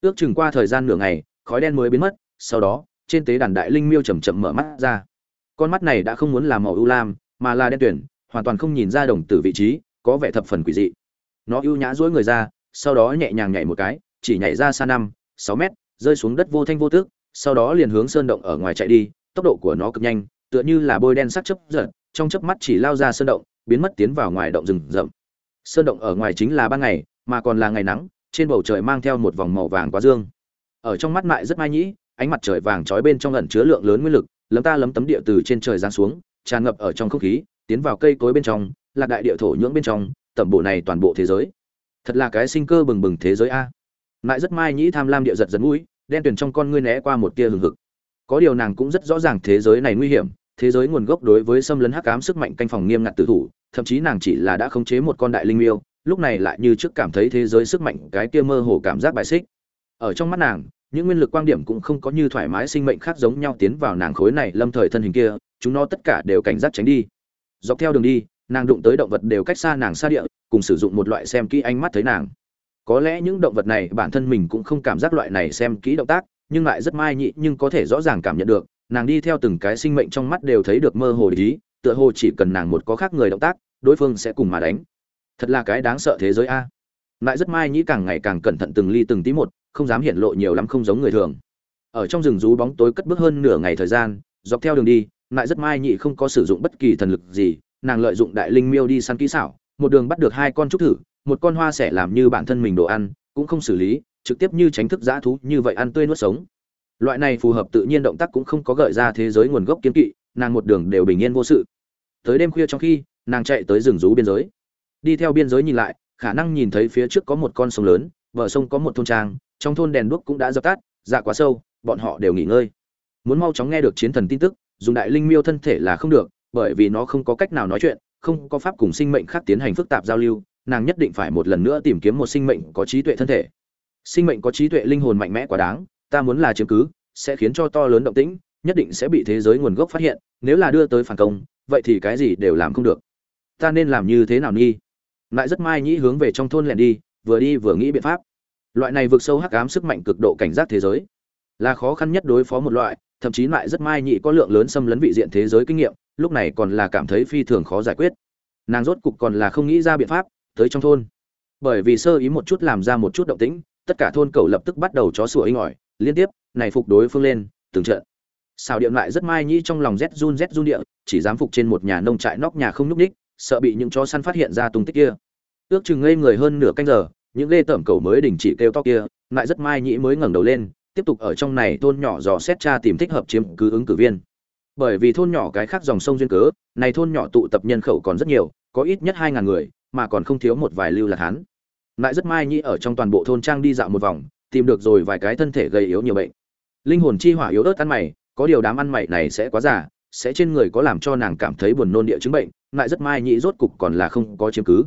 Ước chừng qua thời gian nửa ngày, khói đen mới biến mất, sau đó, trên tế đàn đại linh miêu chậm chậm mở mắt ra. Con mắt này đã không muốn làm màu ưu lam, mà là đen tuyển hoàn toàn không nhìn ra đồng tử vị trí, có vẻ thập phần quỷ dị. Nó ưu nhã duỗi người ra, sau đó nhẹ nhàng nhảy một cái, chỉ nhảy ra xa năm, sáu mét, rơi xuống đất vô thanh vô tước sau đó liền hướng sơn động ở ngoài chạy đi, tốc độ của nó cực nhanh, tựa như là bôi đen sắc chấp giật, trong chớp mắt chỉ lao ra sơn động, biến mất tiến vào ngoài động rừng rậm. Sơn động ở ngoài chính là ban ngày, mà còn là ngày nắng trên bầu trời mang theo một vòng màu vàng quá dương. Ở trong mắt mại rất mai nhĩ, ánh mặt trời vàng trói bên trong ẩn chứa lượng lớn nguyên lực, lấm ta lấm tấm địa từ trên trời giáng xuống, tràn ngập ở trong không khí, tiến vào cây cối bên trong, lạc đại địa thổ nhưỡng bên trong, tẩm bộ này toàn bộ thế giới. Thật là cái sinh cơ bừng bừng thế giới a. Mại rất mai nhĩ tham lam địa giật giật mũi, đen tuyền trong con ngươi né qua một tia hừng hực. Có điều nàng cũng rất rõ ràng thế giới này nguy hiểm, thế giới nguồn gốc đối với xâm lấn hắc ám sức mạnh canh phòng nghiêm ngặt tử thủ, thậm chí nàng chỉ là đã khống chế một con đại linh miêu lúc này lại như trước cảm thấy thế giới sức mạnh cái kia mơ hồ cảm giác bài xích. Ở trong mắt nàng, những nguyên lực quan điểm cũng không có như thoải mái sinh mệnh khác giống nhau tiến vào nàng khối này lâm thời thân hình kia, chúng nó tất cả đều cảnh giác tránh đi. Dọc theo đường đi, nàng đụng tới động vật đều cách xa nàng xa địa, cùng sử dụng một loại xem kỹ ánh mắt thấy nàng. Có lẽ những động vật này bản thân mình cũng không cảm giác loại này xem kỹ động tác, nhưng lại rất mai nhị nhưng có thể rõ ràng cảm nhận được, nàng đi theo từng cái sinh mệnh trong mắt đều thấy được mơ hồ ý, tựa hồ chỉ cần nàng một có khác người động tác, đối phương sẽ cùng mà đánh thật là cái đáng sợ thế giới a. Lại rất mai nhĩ càng ngày càng cẩn thận từng ly từng tí một, không dám hiện lộ nhiều lắm không giống người thường. Ở trong rừng rú bóng tối cất bước hơn nửa ngày thời gian, dọc theo đường đi lại rất mai nhị không có sử dụng bất kỳ thần lực gì, nàng lợi dụng đại linh miêu đi săn kỹ xảo, một đường bắt được hai con trúc thử, một con hoa sẽ làm như bản thân mình đồ ăn, cũng không xử lý, trực tiếp như tránh thức giã thú như vậy ăn tươi nuốt sống. Loại này phù hợp tự nhiên động tác cũng không có gợi ra thế giới nguồn gốc kiến kỵ, nàng một đường đều bình yên vô sự. Tới đêm khuya trong khi, nàng chạy tới rừng rú biên giới đi theo biên giới nhìn lại, khả năng nhìn thấy phía trước có một con sông lớn, bờ sông có một thôn trang, trong thôn đèn đuốc cũng đã dập tắt dạ quá sâu, bọn họ đều nghỉ ngơi. Muốn mau chóng nghe được chiến thần tin tức, dùng đại linh miêu thân thể là không được, bởi vì nó không có cách nào nói chuyện, không có pháp cùng sinh mệnh khác tiến hành phức tạp giao lưu, nàng nhất định phải một lần nữa tìm kiếm một sinh mệnh có trí tuệ thân thể. Sinh mệnh có trí tuệ linh hồn mạnh mẽ quá đáng, ta muốn là chiếm cứ, sẽ khiến cho to lớn động tĩnh, nhất định sẽ bị thế giới nguồn gốc phát hiện, nếu là đưa tới phản công, vậy thì cái gì đều làm không được. Ta nên làm như thế nào nghi? Lại rất mai nhĩ hướng về trong thôn lẻn đi, vừa đi vừa nghĩ biện pháp. Loại này vượt sâu hắc ám sức mạnh cực độ cảnh giác thế giới. Là khó khăn nhất đối phó một loại, thậm chí lại rất mai nhị có lượng lớn xâm lấn vị diện thế giới kinh nghiệm, lúc này còn là cảm thấy phi thường khó giải quyết. Nàng rốt cục còn là không nghĩ ra biện pháp, tới trong thôn. Bởi vì sơ ý một chút làm ra một chút động tĩnh, tất cả thôn cầu lập tức bắt đầu chó sủa inh ỏi, liên tiếp, này phục đối phương lên, từng trận. Xào điện lại rất mai nhĩ trong lòng rét run rét run địa, chỉ dám phục trên một nhà nông trại nóc nhà không nhúc ních sợ bị những chó săn phát hiện ra tung tích kia. Ước chừng ngây người hơn nửa canh giờ, những lê tởm cầu mới đình chỉ kêu to kia, lại rất mai nhĩ mới ngẩng đầu lên, tiếp tục ở trong này thôn nhỏ dò xét tra tìm thích hợp chiếm cứ ứng cử viên. Bởi vì thôn nhỏ cái khác dòng sông duyên cớ, này thôn nhỏ tụ tập nhân khẩu còn rất nhiều, có ít nhất hai ngàn người, mà còn không thiếu một vài lưu lạc hán. Lại rất mai nhĩ ở trong toàn bộ thôn trang đi dạo một vòng, tìm được rồi vài cái thân thể gây yếu nhiều bệnh. Linh hồn chi hỏa yếu ớt ăn mày, có điều đám ăn mày này sẽ quá giả sẽ trên người có làm cho nàng cảm thấy buồn nôn địa chứng bệnh lại rất mai nhĩ rốt cục còn là không có chiếm cứ.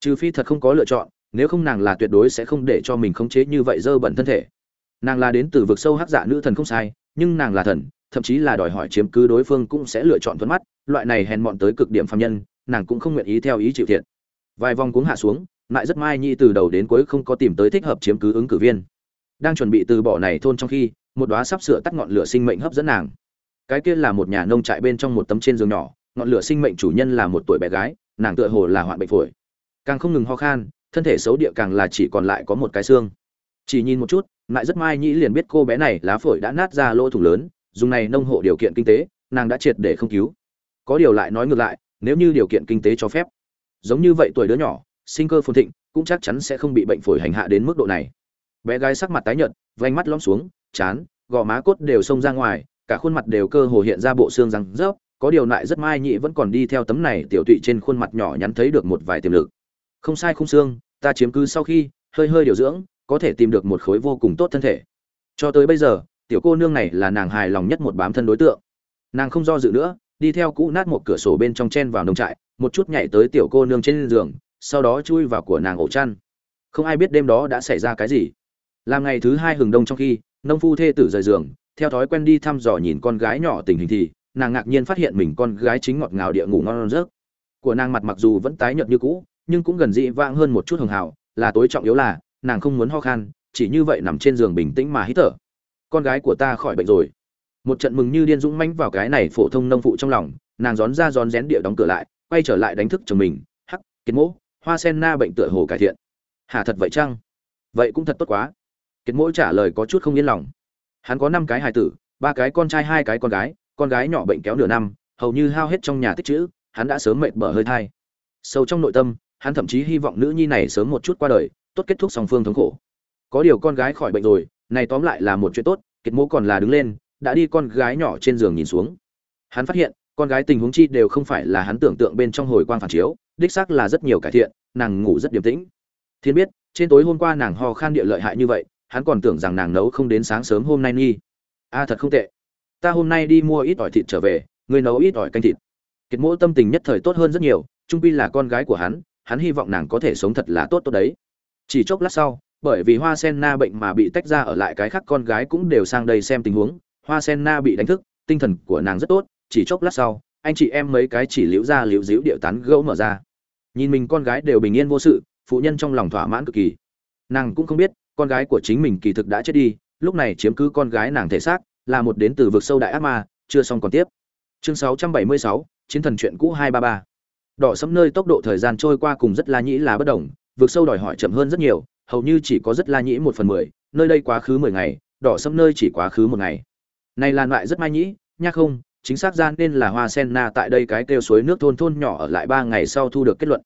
Trừ phi thật không có lựa chọn, nếu không nàng là tuyệt đối sẽ không để cho mình khống chế như vậy dơ bẩn thân thể. Nàng là đến từ vực sâu hắc dạ nữ thần không sai, nhưng nàng là thần, thậm chí là đòi hỏi chiếm cứ đối phương cũng sẽ lựa chọn thuận mắt, loại này hèn mọn tới cực điểm phạm nhân, nàng cũng không nguyện ý theo ý chịu thiệt. Vài vòng cuống hạ xuống lại rất mai nhi từ đầu đến cuối không có tìm tới thích hợp chiếm cứ ứng cử viên. Đang chuẩn bị từ bỏ này thôn trong khi, một đóa sắp sửa tắt ngọn lửa sinh mệnh hấp dẫn nàng cái kia là một nhà nông trại bên trong một tấm trên giường nhỏ, ngọn lửa sinh mệnh chủ nhân là một tuổi bé gái, nàng tựa hồ là hoạn bệnh phổi. Càng không ngừng ho khan, thân thể xấu địa càng là chỉ còn lại có một cái xương. Chỉ nhìn một chút, lại rất mai nhĩ liền biết cô bé này lá phổi đã nát ra lỗ thủng lớn, dùng này nông hộ điều kiện kinh tế, nàng đã triệt để không cứu. Có điều lại nói ngược lại, nếu như điều kiện kinh tế cho phép, giống như vậy tuổi đứa nhỏ, sinh cơ phồn thịnh, cũng chắc chắn sẽ không bị bệnh phổi hành hạ đến mức độ này. Bé gái sắc mặt tái nhợt, vành mắt lõm xuống, chán, gò má cốt đều xông ra ngoài cả khuôn mặt đều cơ hồ hiện ra bộ xương răng rớp, có điều lại rất mai nhị vẫn còn đi theo tấm này tiểu tụy trên khuôn mặt nhỏ nhắn thấy được một vài tiềm lực. Không sai không xương, ta chiếm cứ sau khi, hơi hơi điều dưỡng, có thể tìm được một khối vô cùng tốt thân thể. Cho tới bây giờ, tiểu cô nương này là nàng hài lòng nhất một bám thân đối tượng. Nàng không do dự nữa, đi theo cũ nát một cửa sổ bên trong chen vào nông trại, một chút nhảy tới tiểu cô nương trên giường, sau đó chui vào của nàng ổ chăn. Không ai biết đêm đó đã xảy ra cái gì. Làm ngày thứ hai hừng đông trong khi, nông phu thê tử rời giường theo thói quen đi thăm dò nhìn con gái nhỏ tình hình thì, nàng ngạc nhiên phát hiện mình con gái chính ngọt ngào địa ngủ ngon rớt của nàng mặt mặc dù vẫn tái nhợt như cũ, nhưng cũng gần dị vãng hơn một chút hường hào, là tối trọng yếu là, nàng không muốn ho khan, chỉ như vậy nằm trên giường bình tĩnh mà hít thở. Con gái của ta khỏi bệnh rồi. Một trận mừng như điên dũng mãnh vào cái này phổ thông nông phụ trong lòng, nàng rón ra rón rén địa đóng cửa lại, quay trở lại đánh thức chồng mình. Hắc, kiệt mỗ, hoa sen na bệnh tựa hồ cải thiện. Hà thật vậy chăng? Vậy cũng thật tốt quá. Kiệt mỗ trả lời có chút không yên lòng hắn có năm cái hài tử, ba cái con trai, hai cái con gái con gái nhỏ bệnh kéo nửa năm, hầu như hao hết trong nhà tích chữ, hắn đã sớm mệt bở hơi thai. Sâu trong nội tâm, hắn thậm chí hy vọng nữ nhi này sớm một chút qua đời, tốt kết thúc song phương thống khổ. Có điều con gái khỏi bệnh rồi, này tóm lại là một chuyện tốt, kiệt mỗ còn là đứng lên, đã đi con gái nhỏ trên giường nhìn xuống. Hắn phát hiện, con gái tình huống chi đều không phải là hắn tưởng tượng bên trong hồi quang phản chiếu, đích xác là rất nhiều cải thiện, nàng ngủ rất điềm tĩnh. Thiên biết, trên tối hôm qua nàng ho khan địa lợi hại như vậy hắn còn tưởng rằng nàng nấu không đến sáng sớm hôm nay nghi. A, thật không tệ. Ta hôm nay đi mua ít ỏi thịt trở về, ngươi nấu ít ỏi canh thịt. Kiệt mỗ tâm tình nhất thời tốt hơn rất nhiều, trung pi là con gái của hắn hắn hy vọng nàng có thể sống thật là tốt tốt đấy. Chỉ chốc lát sau, bởi vì hoa sen na bệnh mà bị tách ra ở lại cái khác con gái cũng đều sang đây xem tình huống, hoa sen na bị đánh thức, tinh thần của nàng rất tốt, chỉ chốc lát sau, anh chị em mấy cái chỉ liễu ra liễu díu điệu tán gẫu mở ra. Nhìn mình con gái đều bình yên vô sự, phụ nhân trong lòng thỏa mãn cực kỳ. Nàng cũng không biết con gái của chính mình kỳ thực đã chết đi lúc này chiếm cứ con gái nàng thể xác là một đến từ vực sâu đại ác ma chưa xong còn tiếp. Chương 676, chiến thần chuyện cũ 233. đỏ sẫm nơi tốc độ thời gian trôi qua cùng rất la nhĩ là bất đồng vực sâu đòi hỏi chậm hơn rất nhiều hầu như chỉ có rất la nhĩ một phần mười nơi đây quá khứ mười ngày đỏ sẫm nơi chỉ quá khứ một ngày. Này là loại rất mai nhĩ nha không chính xác ra nên là hoa sen na tại đây cái kêu suối nước thôn thôn nhỏ ở lại ba ngày sau thu được kết luận.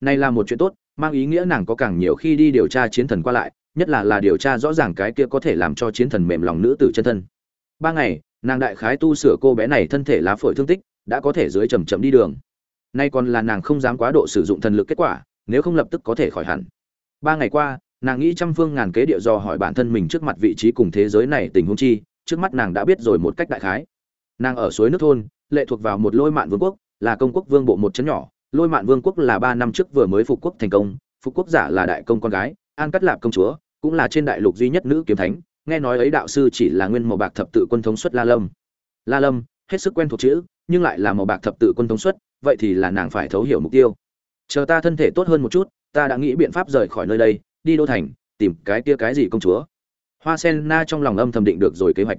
Này là một chuyện tốt mang ý nghĩa nàng có càng nhiều khi đi điều tra chiến thần qua lại nhất là là điều tra rõ ràng cái kia có thể làm cho chiến thần mềm lòng nữ tử chân thân. Ba ngày, nàng đại khái tu sửa cô bé này thân thể lá phổi thương tích, đã có thể dưới chầm chậm đi đường. Nay còn là nàng không dám quá độ sử dụng thần lực kết quả, nếu không lập tức có thể khỏi hẳn. Ba ngày qua, nàng nghĩ trăm phương ngàn kế địa do hỏi bản thân mình trước mặt vị trí cùng thế giới này tình huống chi, trước mắt nàng đã biết rồi một cách đại khái. Nàng ở suối nước thôn, lệ thuộc vào một lôi mạn vương quốc, là công quốc vương bộ một chấn nhỏ. Lôi mạn vương quốc là ba năm trước vừa mới phục quốc thành công, phục quốc giả là đại công con gái an cắt lạp công chúa cũng là trên đại lục duy nhất nữ kiếm thánh, nghe nói ấy đạo sư chỉ là nguyên màu bạc thập tự quân thống suất la lâm. La lâm, hết sức quen thuộc chữ, nhưng lại là màu bạc thập tự quân thống suất vậy thì là nàng phải thấu hiểu mục tiêu. Chờ ta thân thể tốt hơn một chút, ta đã nghĩ biện pháp rời khỏi nơi đây, đi đô thành, tìm cái kia cái gì công chúa. Hoa sen na trong lòng âm thầm định được rồi kế hoạch.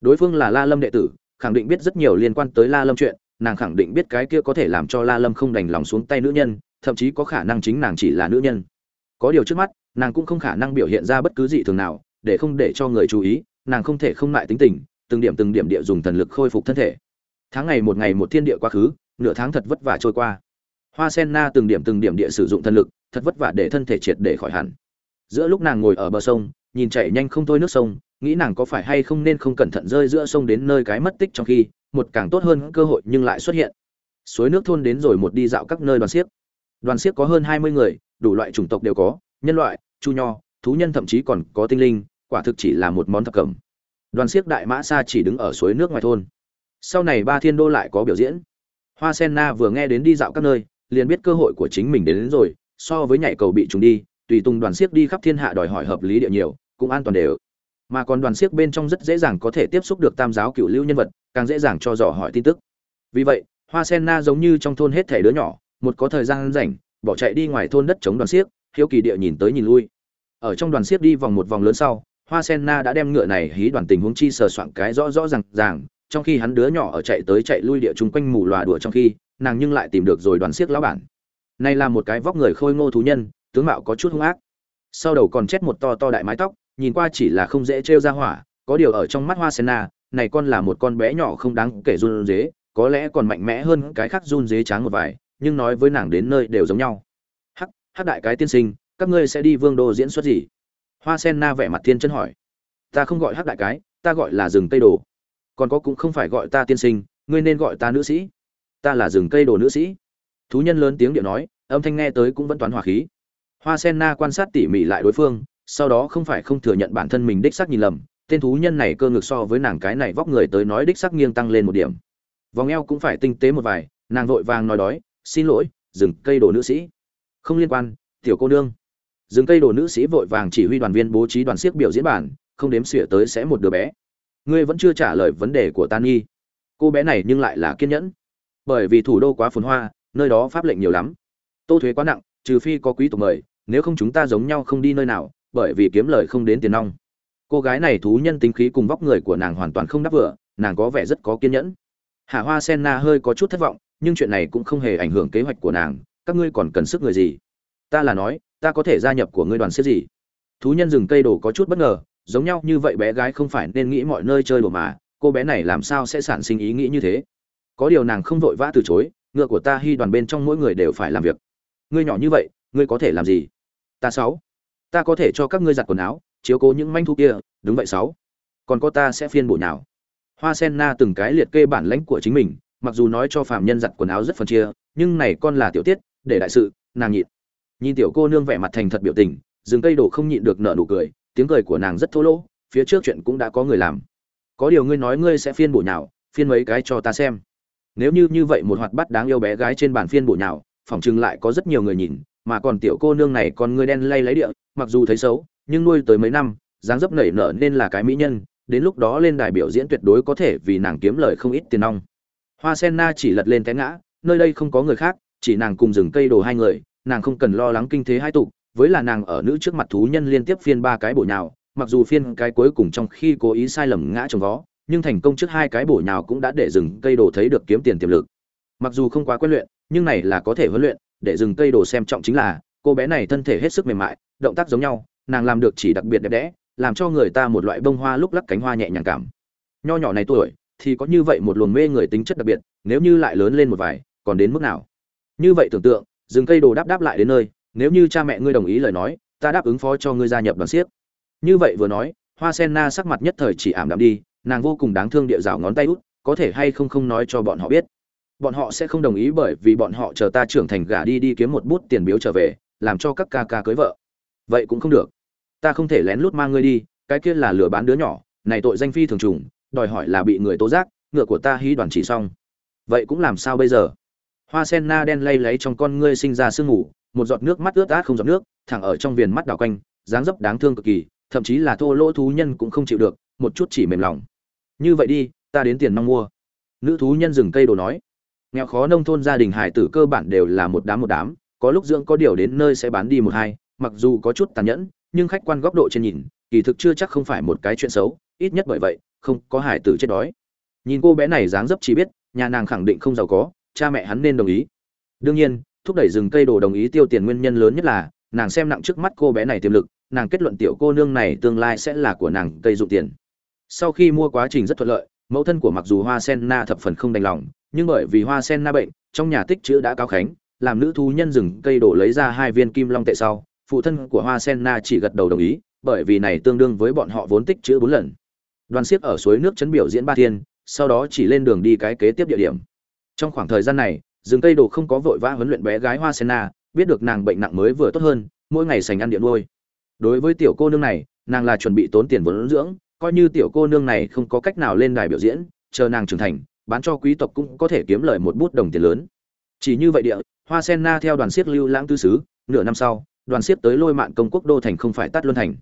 Đối phương là la lâm đệ tử, khẳng định biết rất nhiều liên quan tới la lâm chuyện, nàng khẳng định biết cái kia có thể làm cho la lâm không đành lòng xuống tay nữ nhân, thậm chí có khả năng chính nàng chỉ là nữ nhân. Có điều trước mắt nàng cũng không khả năng biểu hiện ra bất cứ gì thường nào, để không để cho người chú ý, nàng không thể không lại tính tình, từng điểm từng điểm địa dùng thần lực khôi phục thân thể. Tháng ngày một ngày một thiên địa quá khứ, nửa tháng thật vất vả trôi qua. Hoa sen na từng điểm từng điểm địa sử dụng thần lực, thật vất vả để thân thể triệt để khỏi hẳn. Giữa lúc nàng ngồi ở bờ sông, nhìn chạy nhanh không thôi nước sông, nghĩ nàng có phải hay không nên không cẩn thận rơi giữa sông đến nơi cái mất tích trong khi, một càng tốt hơn cơ hội nhưng lại xuất hiện. Suối nước thôn đến rồi một đi dạo các nơi đoàn siếc đoàn siếc có hơn hai mươi người, đủ loại chủng tộc đều có nhân loại chu nho thú nhân thậm chí còn có tinh linh quả thực chỉ là một món thập cẩm. Đoàn siếc đại mã sa chỉ đứng ở suối nước ngoài thôn. Sau này ba thiên đô lại có biểu diễn. Hoa sen na vừa nghe đến đi dạo các nơi liền biết cơ hội của chính mình đến, đến rồi so với nhảy cầu bị trùng đi tùy tung đoàn siếc đi khắp thiên hạ đòi hỏi hợp lý địa nhiều cũng an toàn đều. Mà còn đoàn siếc bên trong rất dễ dàng có thể tiếp xúc được tam giáo cựu lưu nhân vật càng dễ dàng cho dò hỏi tin tức. Vì vậy hoa sen na giống như trong thôn hết thẻ đứa nhỏ một có thời gian rảnh bỏ chạy đi ngoài thôn đất chống đoàn siếc hiếu kỳ địa nhìn tới nhìn lui. Ở trong đoàn siết đi vòng một vòng lớn sau, hoa sen na đã đem ngựa này hí đoàn tình huống chi sờ soạn cái rõ rõ ràng ràng, trong khi hắn đứa nhỏ ở chạy tới chạy lui địa chung quanh mù lòa đùa trong khi, nàng nhưng lại tìm được rồi đoàn siếc lão bản. Này là một cái vóc người khôi ngô thú nhân, tướng mạo có chút hung ác. Sau đầu còn chết một to to đại mái tóc, nhìn qua chỉ là không dễ trêu ra hỏa, có điều ở trong mắt hoa sen na, này con là một con bé nhỏ không đáng kể run dế có lẽ còn mạnh mẽ hơn cái khác run dế tráng một vài, nhưng nói với nàng đến nơi đều giống nhau hắc đại cái tiên sinh, các ngươi sẽ đi vương đô diễn xuất gì? Hoa sen na vẻ mặt thiên chân hỏi. Ta không gọi hắc đại cái, ta gọi là rừng cây đồ. Còn có cũng không phải gọi ta tiên sinh, ngươi nên gọi ta nữ sĩ. Ta là rừng cây đồ nữ sĩ. Thú nhân lớn tiếng điệu nói, âm thanh nghe tới cũng vẫn toán hòa khí. Hoa sen na quan sát tỉ mỉ lại đối phương, sau đó không phải không thừa nhận bản thân mình đích xác nhìn lầm, tên thú nhân này cơ ngực so với nàng cái này vóc người tới nói đích xác nghiêng tăng lên một điểm. Vòng eo cũng phải tinh tế một vài, nàng vội vàng nói đói, xin lỗi dừng cây đồ nữ sĩ không liên quan, tiểu cô nương. Dừng cây đồ nữ sĩ vội vàng chỉ huy đoàn viên bố trí đoàn siếc biểu diễn bản, không đếm xỉa tới sẽ một đứa bé. Ngươi vẫn chưa trả lời vấn đề của tan nghi. Cô bé này nhưng lại là kiên nhẫn. Bởi vì thủ đô quá phồn hoa, nơi đó pháp lệnh nhiều lắm. Tô thuế quá nặng, trừ phi có quý tộc mời, nếu không chúng ta giống nhau không đi nơi nào, bởi vì kiếm lời không đến tiền nong. Cô gái này thú nhân tính khí cùng vóc người của nàng hoàn toàn không đáp vừa, nàng có vẻ rất có kiên nhẫn. Hạ hoa sen na hơi có chút thất vọng, nhưng chuyện này cũng không hề ảnh hưởng kế hoạch của nàng các ngươi còn cần sức người gì? Ta là nói, ta có thể gia nhập của ngươi đoàn xếp gì? Thú nhân rừng cây đồ có chút bất ngờ, giống nhau như vậy bé gái không phải nên nghĩ mọi nơi chơi đùa mà, cô bé này làm sao sẽ sản sinh ý nghĩ như thế? Có điều nàng không vội vã từ chối, ngựa của ta hy đoàn bên trong mỗi người đều phải làm việc. Ngươi nhỏ như vậy, ngươi có thể làm gì? Ta sáu. Ta có thể cho các ngươi giặt quần áo, chiếu cố những manh thu kia, đúng vậy sáu. Còn có ta sẽ phiên bổ nào hoa sen na từng cái liệt kê bản lãnh của chính mình, mặc dù nói cho phạm nhân giặt quần áo rất phân chia, nhưng này con là tiểu tiết để đại sự, nàng nhịn. Nhìn tiểu cô nương vẻ mặt thành thật biểu tình, rừng cây đổ không nhịn được nở nụ cười, tiếng cười của nàng rất thô lỗ, phía trước chuyện cũng đã có người làm. Có điều ngươi nói ngươi sẽ phiên bổ nhào, phiên mấy cái cho ta xem. Nếu như như vậy một hoạt bát đáng yêu bé gái trên bàn phiên bổ nhào, phỏng chừng lại có rất nhiều người nhìn, mà còn tiểu cô nương này còn ngươi đen lay lấy địa, mặc dù thấy xấu, nhưng nuôi tới mấy năm, dáng dấp nảy nở nên là cái mỹ nhân, đến lúc đó lên đài biểu diễn tuyệt đối có thể vì nàng kiếm lời không ít tiền nong. Hoa sen na chỉ lật lên té ngã, nơi đây không có người khác chỉ nàng cùng rừng cây đồ hai người, nàng không cần lo lắng kinh thế hai tục với là nàng ở nữ trước mặt thú nhân liên tiếp phiên ba cái bổ nhào, mặc dù phiên cái cuối cùng trong khi cố ý sai lầm ngã trồng vó, nhưng thành công trước hai cái bổ nhào cũng đã để rừng cây đồ thấy được kiếm tiền tiềm lực. Mặc dù không quá quen luyện, nhưng này là có thể huấn luyện, để rừng cây đồ xem trọng chính là, cô bé này thân thể hết sức mềm mại, động tác giống nhau, nàng làm được chỉ đặc biệt đẹp đẽ, làm cho người ta một loại bông hoa lúc lắc cánh hoa nhẹ nhàng cảm. Nho nhỏ này tuổi, thì có như vậy một luồng mê người tính chất đặc biệt, nếu như lại lớn lên một vài, còn đến mức nào? Như vậy tưởng tượng, rừng cây đồ đáp đáp lại đến nơi, nếu như cha mẹ ngươi đồng ý lời nói, ta đáp ứng phó cho ngươi gia nhập đoàn siếc. Như vậy vừa nói, hoa sen na sắc mặt nhất thời chỉ ảm đạm đi, nàng vô cùng đáng thương địa rào ngón tay út, có thể hay không không nói cho bọn họ biết. Bọn họ sẽ không đồng ý bởi vì bọn họ chờ ta trưởng thành gả đi đi kiếm một bút tiền biếu trở về, làm cho các ca ca cưới vợ. Vậy cũng không được. Ta không thể lén lút mang ngươi đi, cái kia là lừa bán đứa nhỏ, này tội danh phi thường trùng, đòi hỏi là bị người tố giác, ngựa của ta hí đoàn chỉ xong. Vậy cũng làm sao bây giờ? Hoa sen na đen lay lấy trong con ngươi sinh ra sương ngủ một giọt nước mắt ướt át không giọt nước, thẳng ở trong viền mắt đảo quanh, dáng dấp đáng thương cực kỳ, thậm chí là thô lỗ thú nhân cũng không chịu được, một chút chỉ mềm lòng. Như vậy đi, ta đến tiền mong mua. Nữ thú nhân dừng cây đồ nói. Nghèo khó nông thôn gia đình hải tử cơ bản đều là một đám một đám, có lúc dưỡng có điều đến nơi sẽ bán đi một hai, mặc dù có chút tàn nhẫn, nhưng khách quan góc độ trên nhìn, kỳ thực chưa chắc không phải một cái chuyện xấu, ít nhất bởi vậy, không có hải tử chết đói. Nhìn cô bé này dáng dấp chỉ biết, nhà nàng khẳng định không giàu có cha mẹ hắn nên đồng ý. Đương nhiên, thúc đẩy rừng cây đồ đồng ý tiêu tiền nguyên nhân lớn nhất là, nàng xem nặng trước mắt cô bé này tiềm lực, nàng kết luận tiểu cô nương này tương lai sẽ là của nàng cây dụng tiền. Sau khi mua quá trình rất thuận lợi, mẫu thân của mặc dù hoa sen na thập phần không đành lòng, nhưng bởi vì hoa sen na bệnh, trong nhà tích chữ đã cao khánh, làm nữ thú nhân rừng cây đổ lấy ra hai viên kim long tệ sau, phụ thân của hoa sen na chỉ gật đầu đồng ý, bởi vì này tương đương với bọn họ vốn tích chữ bốn lần. Đoàn siếc ở suối nước chấn biểu diễn ba thiên, sau đó chỉ lên đường đi cái kế tiếp địa điểm trong khoảng thời gian này, rừng cây đồ không có vội vã huấn luyện bé gái hoa sen na, biết được nàng bệnh nặng mới vừa tốt hơn, mỗi ngày sành ăn điện nuôi. Đối với tiểu cô nương này, nàng là chuẩn bị tốn tiền vốn dưỡng, coi như tiểu cô nương này không có cách nào lên đài biểu diễn, chờ nàng trưởng thành, bán cho quý tộc cũng có thể kiếm lời một bút đồng tiền lớn. Chỉ như vậy địa, hoa sen na theo đoàn siết lưu lãng tư sứ, nửa năm sau, đoàn siết tới lôi mạng công quốc đô thành không phải tắt luân thành.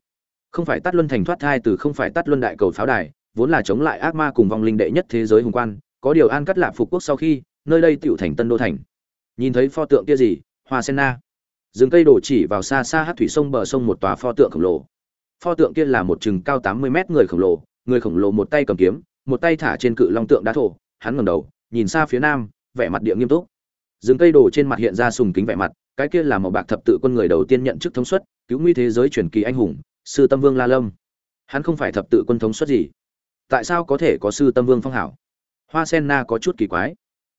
Không phải tắt luân thành thoát thai từ không phải tắt luân đại cầu pháo đài, vốn là chống lại ác ma cùng vong linh đệ nhất thế giới hùng quan có điều an cắt lạp phục quốc sau khi, nơi đây tựu thành tân đô thành. Nhìn thấy pho tượng kia gì, hoa sen na. Rừng cây đổ chỉ vào xa xa hát thủy sông bờ sông một tòa pho tượng khổng lồ. Pho tượng kia là một chừng cao tám mươi mét người khổng lồ, người khổng lồ một tay cầm kiếm, một tay thả trên cự long tượng đá thổ, hắn ngẩng đầu, nhìn xa phía nam, vẻ mặt địa nghiêm túc. Rừng cây đổ trên mặt hiện ra sùng kính vẻ mặt, cái kia là một bạc thập tự quân người đầu tiên nhận chức thống suất, cứu nguy thế giới truyền kỳ anh hùng, sư tâm vương la lâm. Hắn không phải thập tự quân thống suất gì. Tại sao có thể có sư tâm vương phong hảo? Hoa sen na có chút kỳ quái.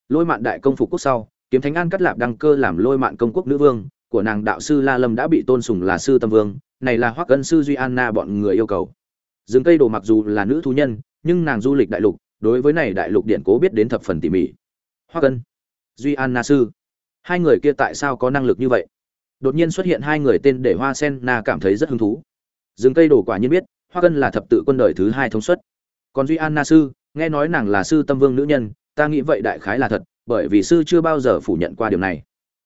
Lôi mạn đại công phục quốc sau, kiếm thánh an cắt lạp đăng cơ làm lôi mạn công quốc nữ vương, của nàng đạo sư la lâm đã bị tôn sùng là sư tâm vương, này là hoắc ân sư duy anna bọn người yêu cầu. Rừng cây đồ mặc dù là nữ thú nhân, nhưng nàng du lịch đại lục, đối với này đại lục điện cố biết đến thập phần tỉ mỉ. Hoắc ân duy anna sư, hai người kia tại sao có năng lực như vậy? Đột nhiên xuất hiện hai người tên để hoa sen na cảm thấy rất hứng thú. Rừng cây đồ quả nhiên biết hoa cân là thập tự quân đời thứ hai thống suất. Còn duy an na sư nghe nói nàng là sư tâm vương nữ nhân ta nghĩ vậy đại khái là thật bởi vì sư chưa bao giờ phủ nhận qua điều này.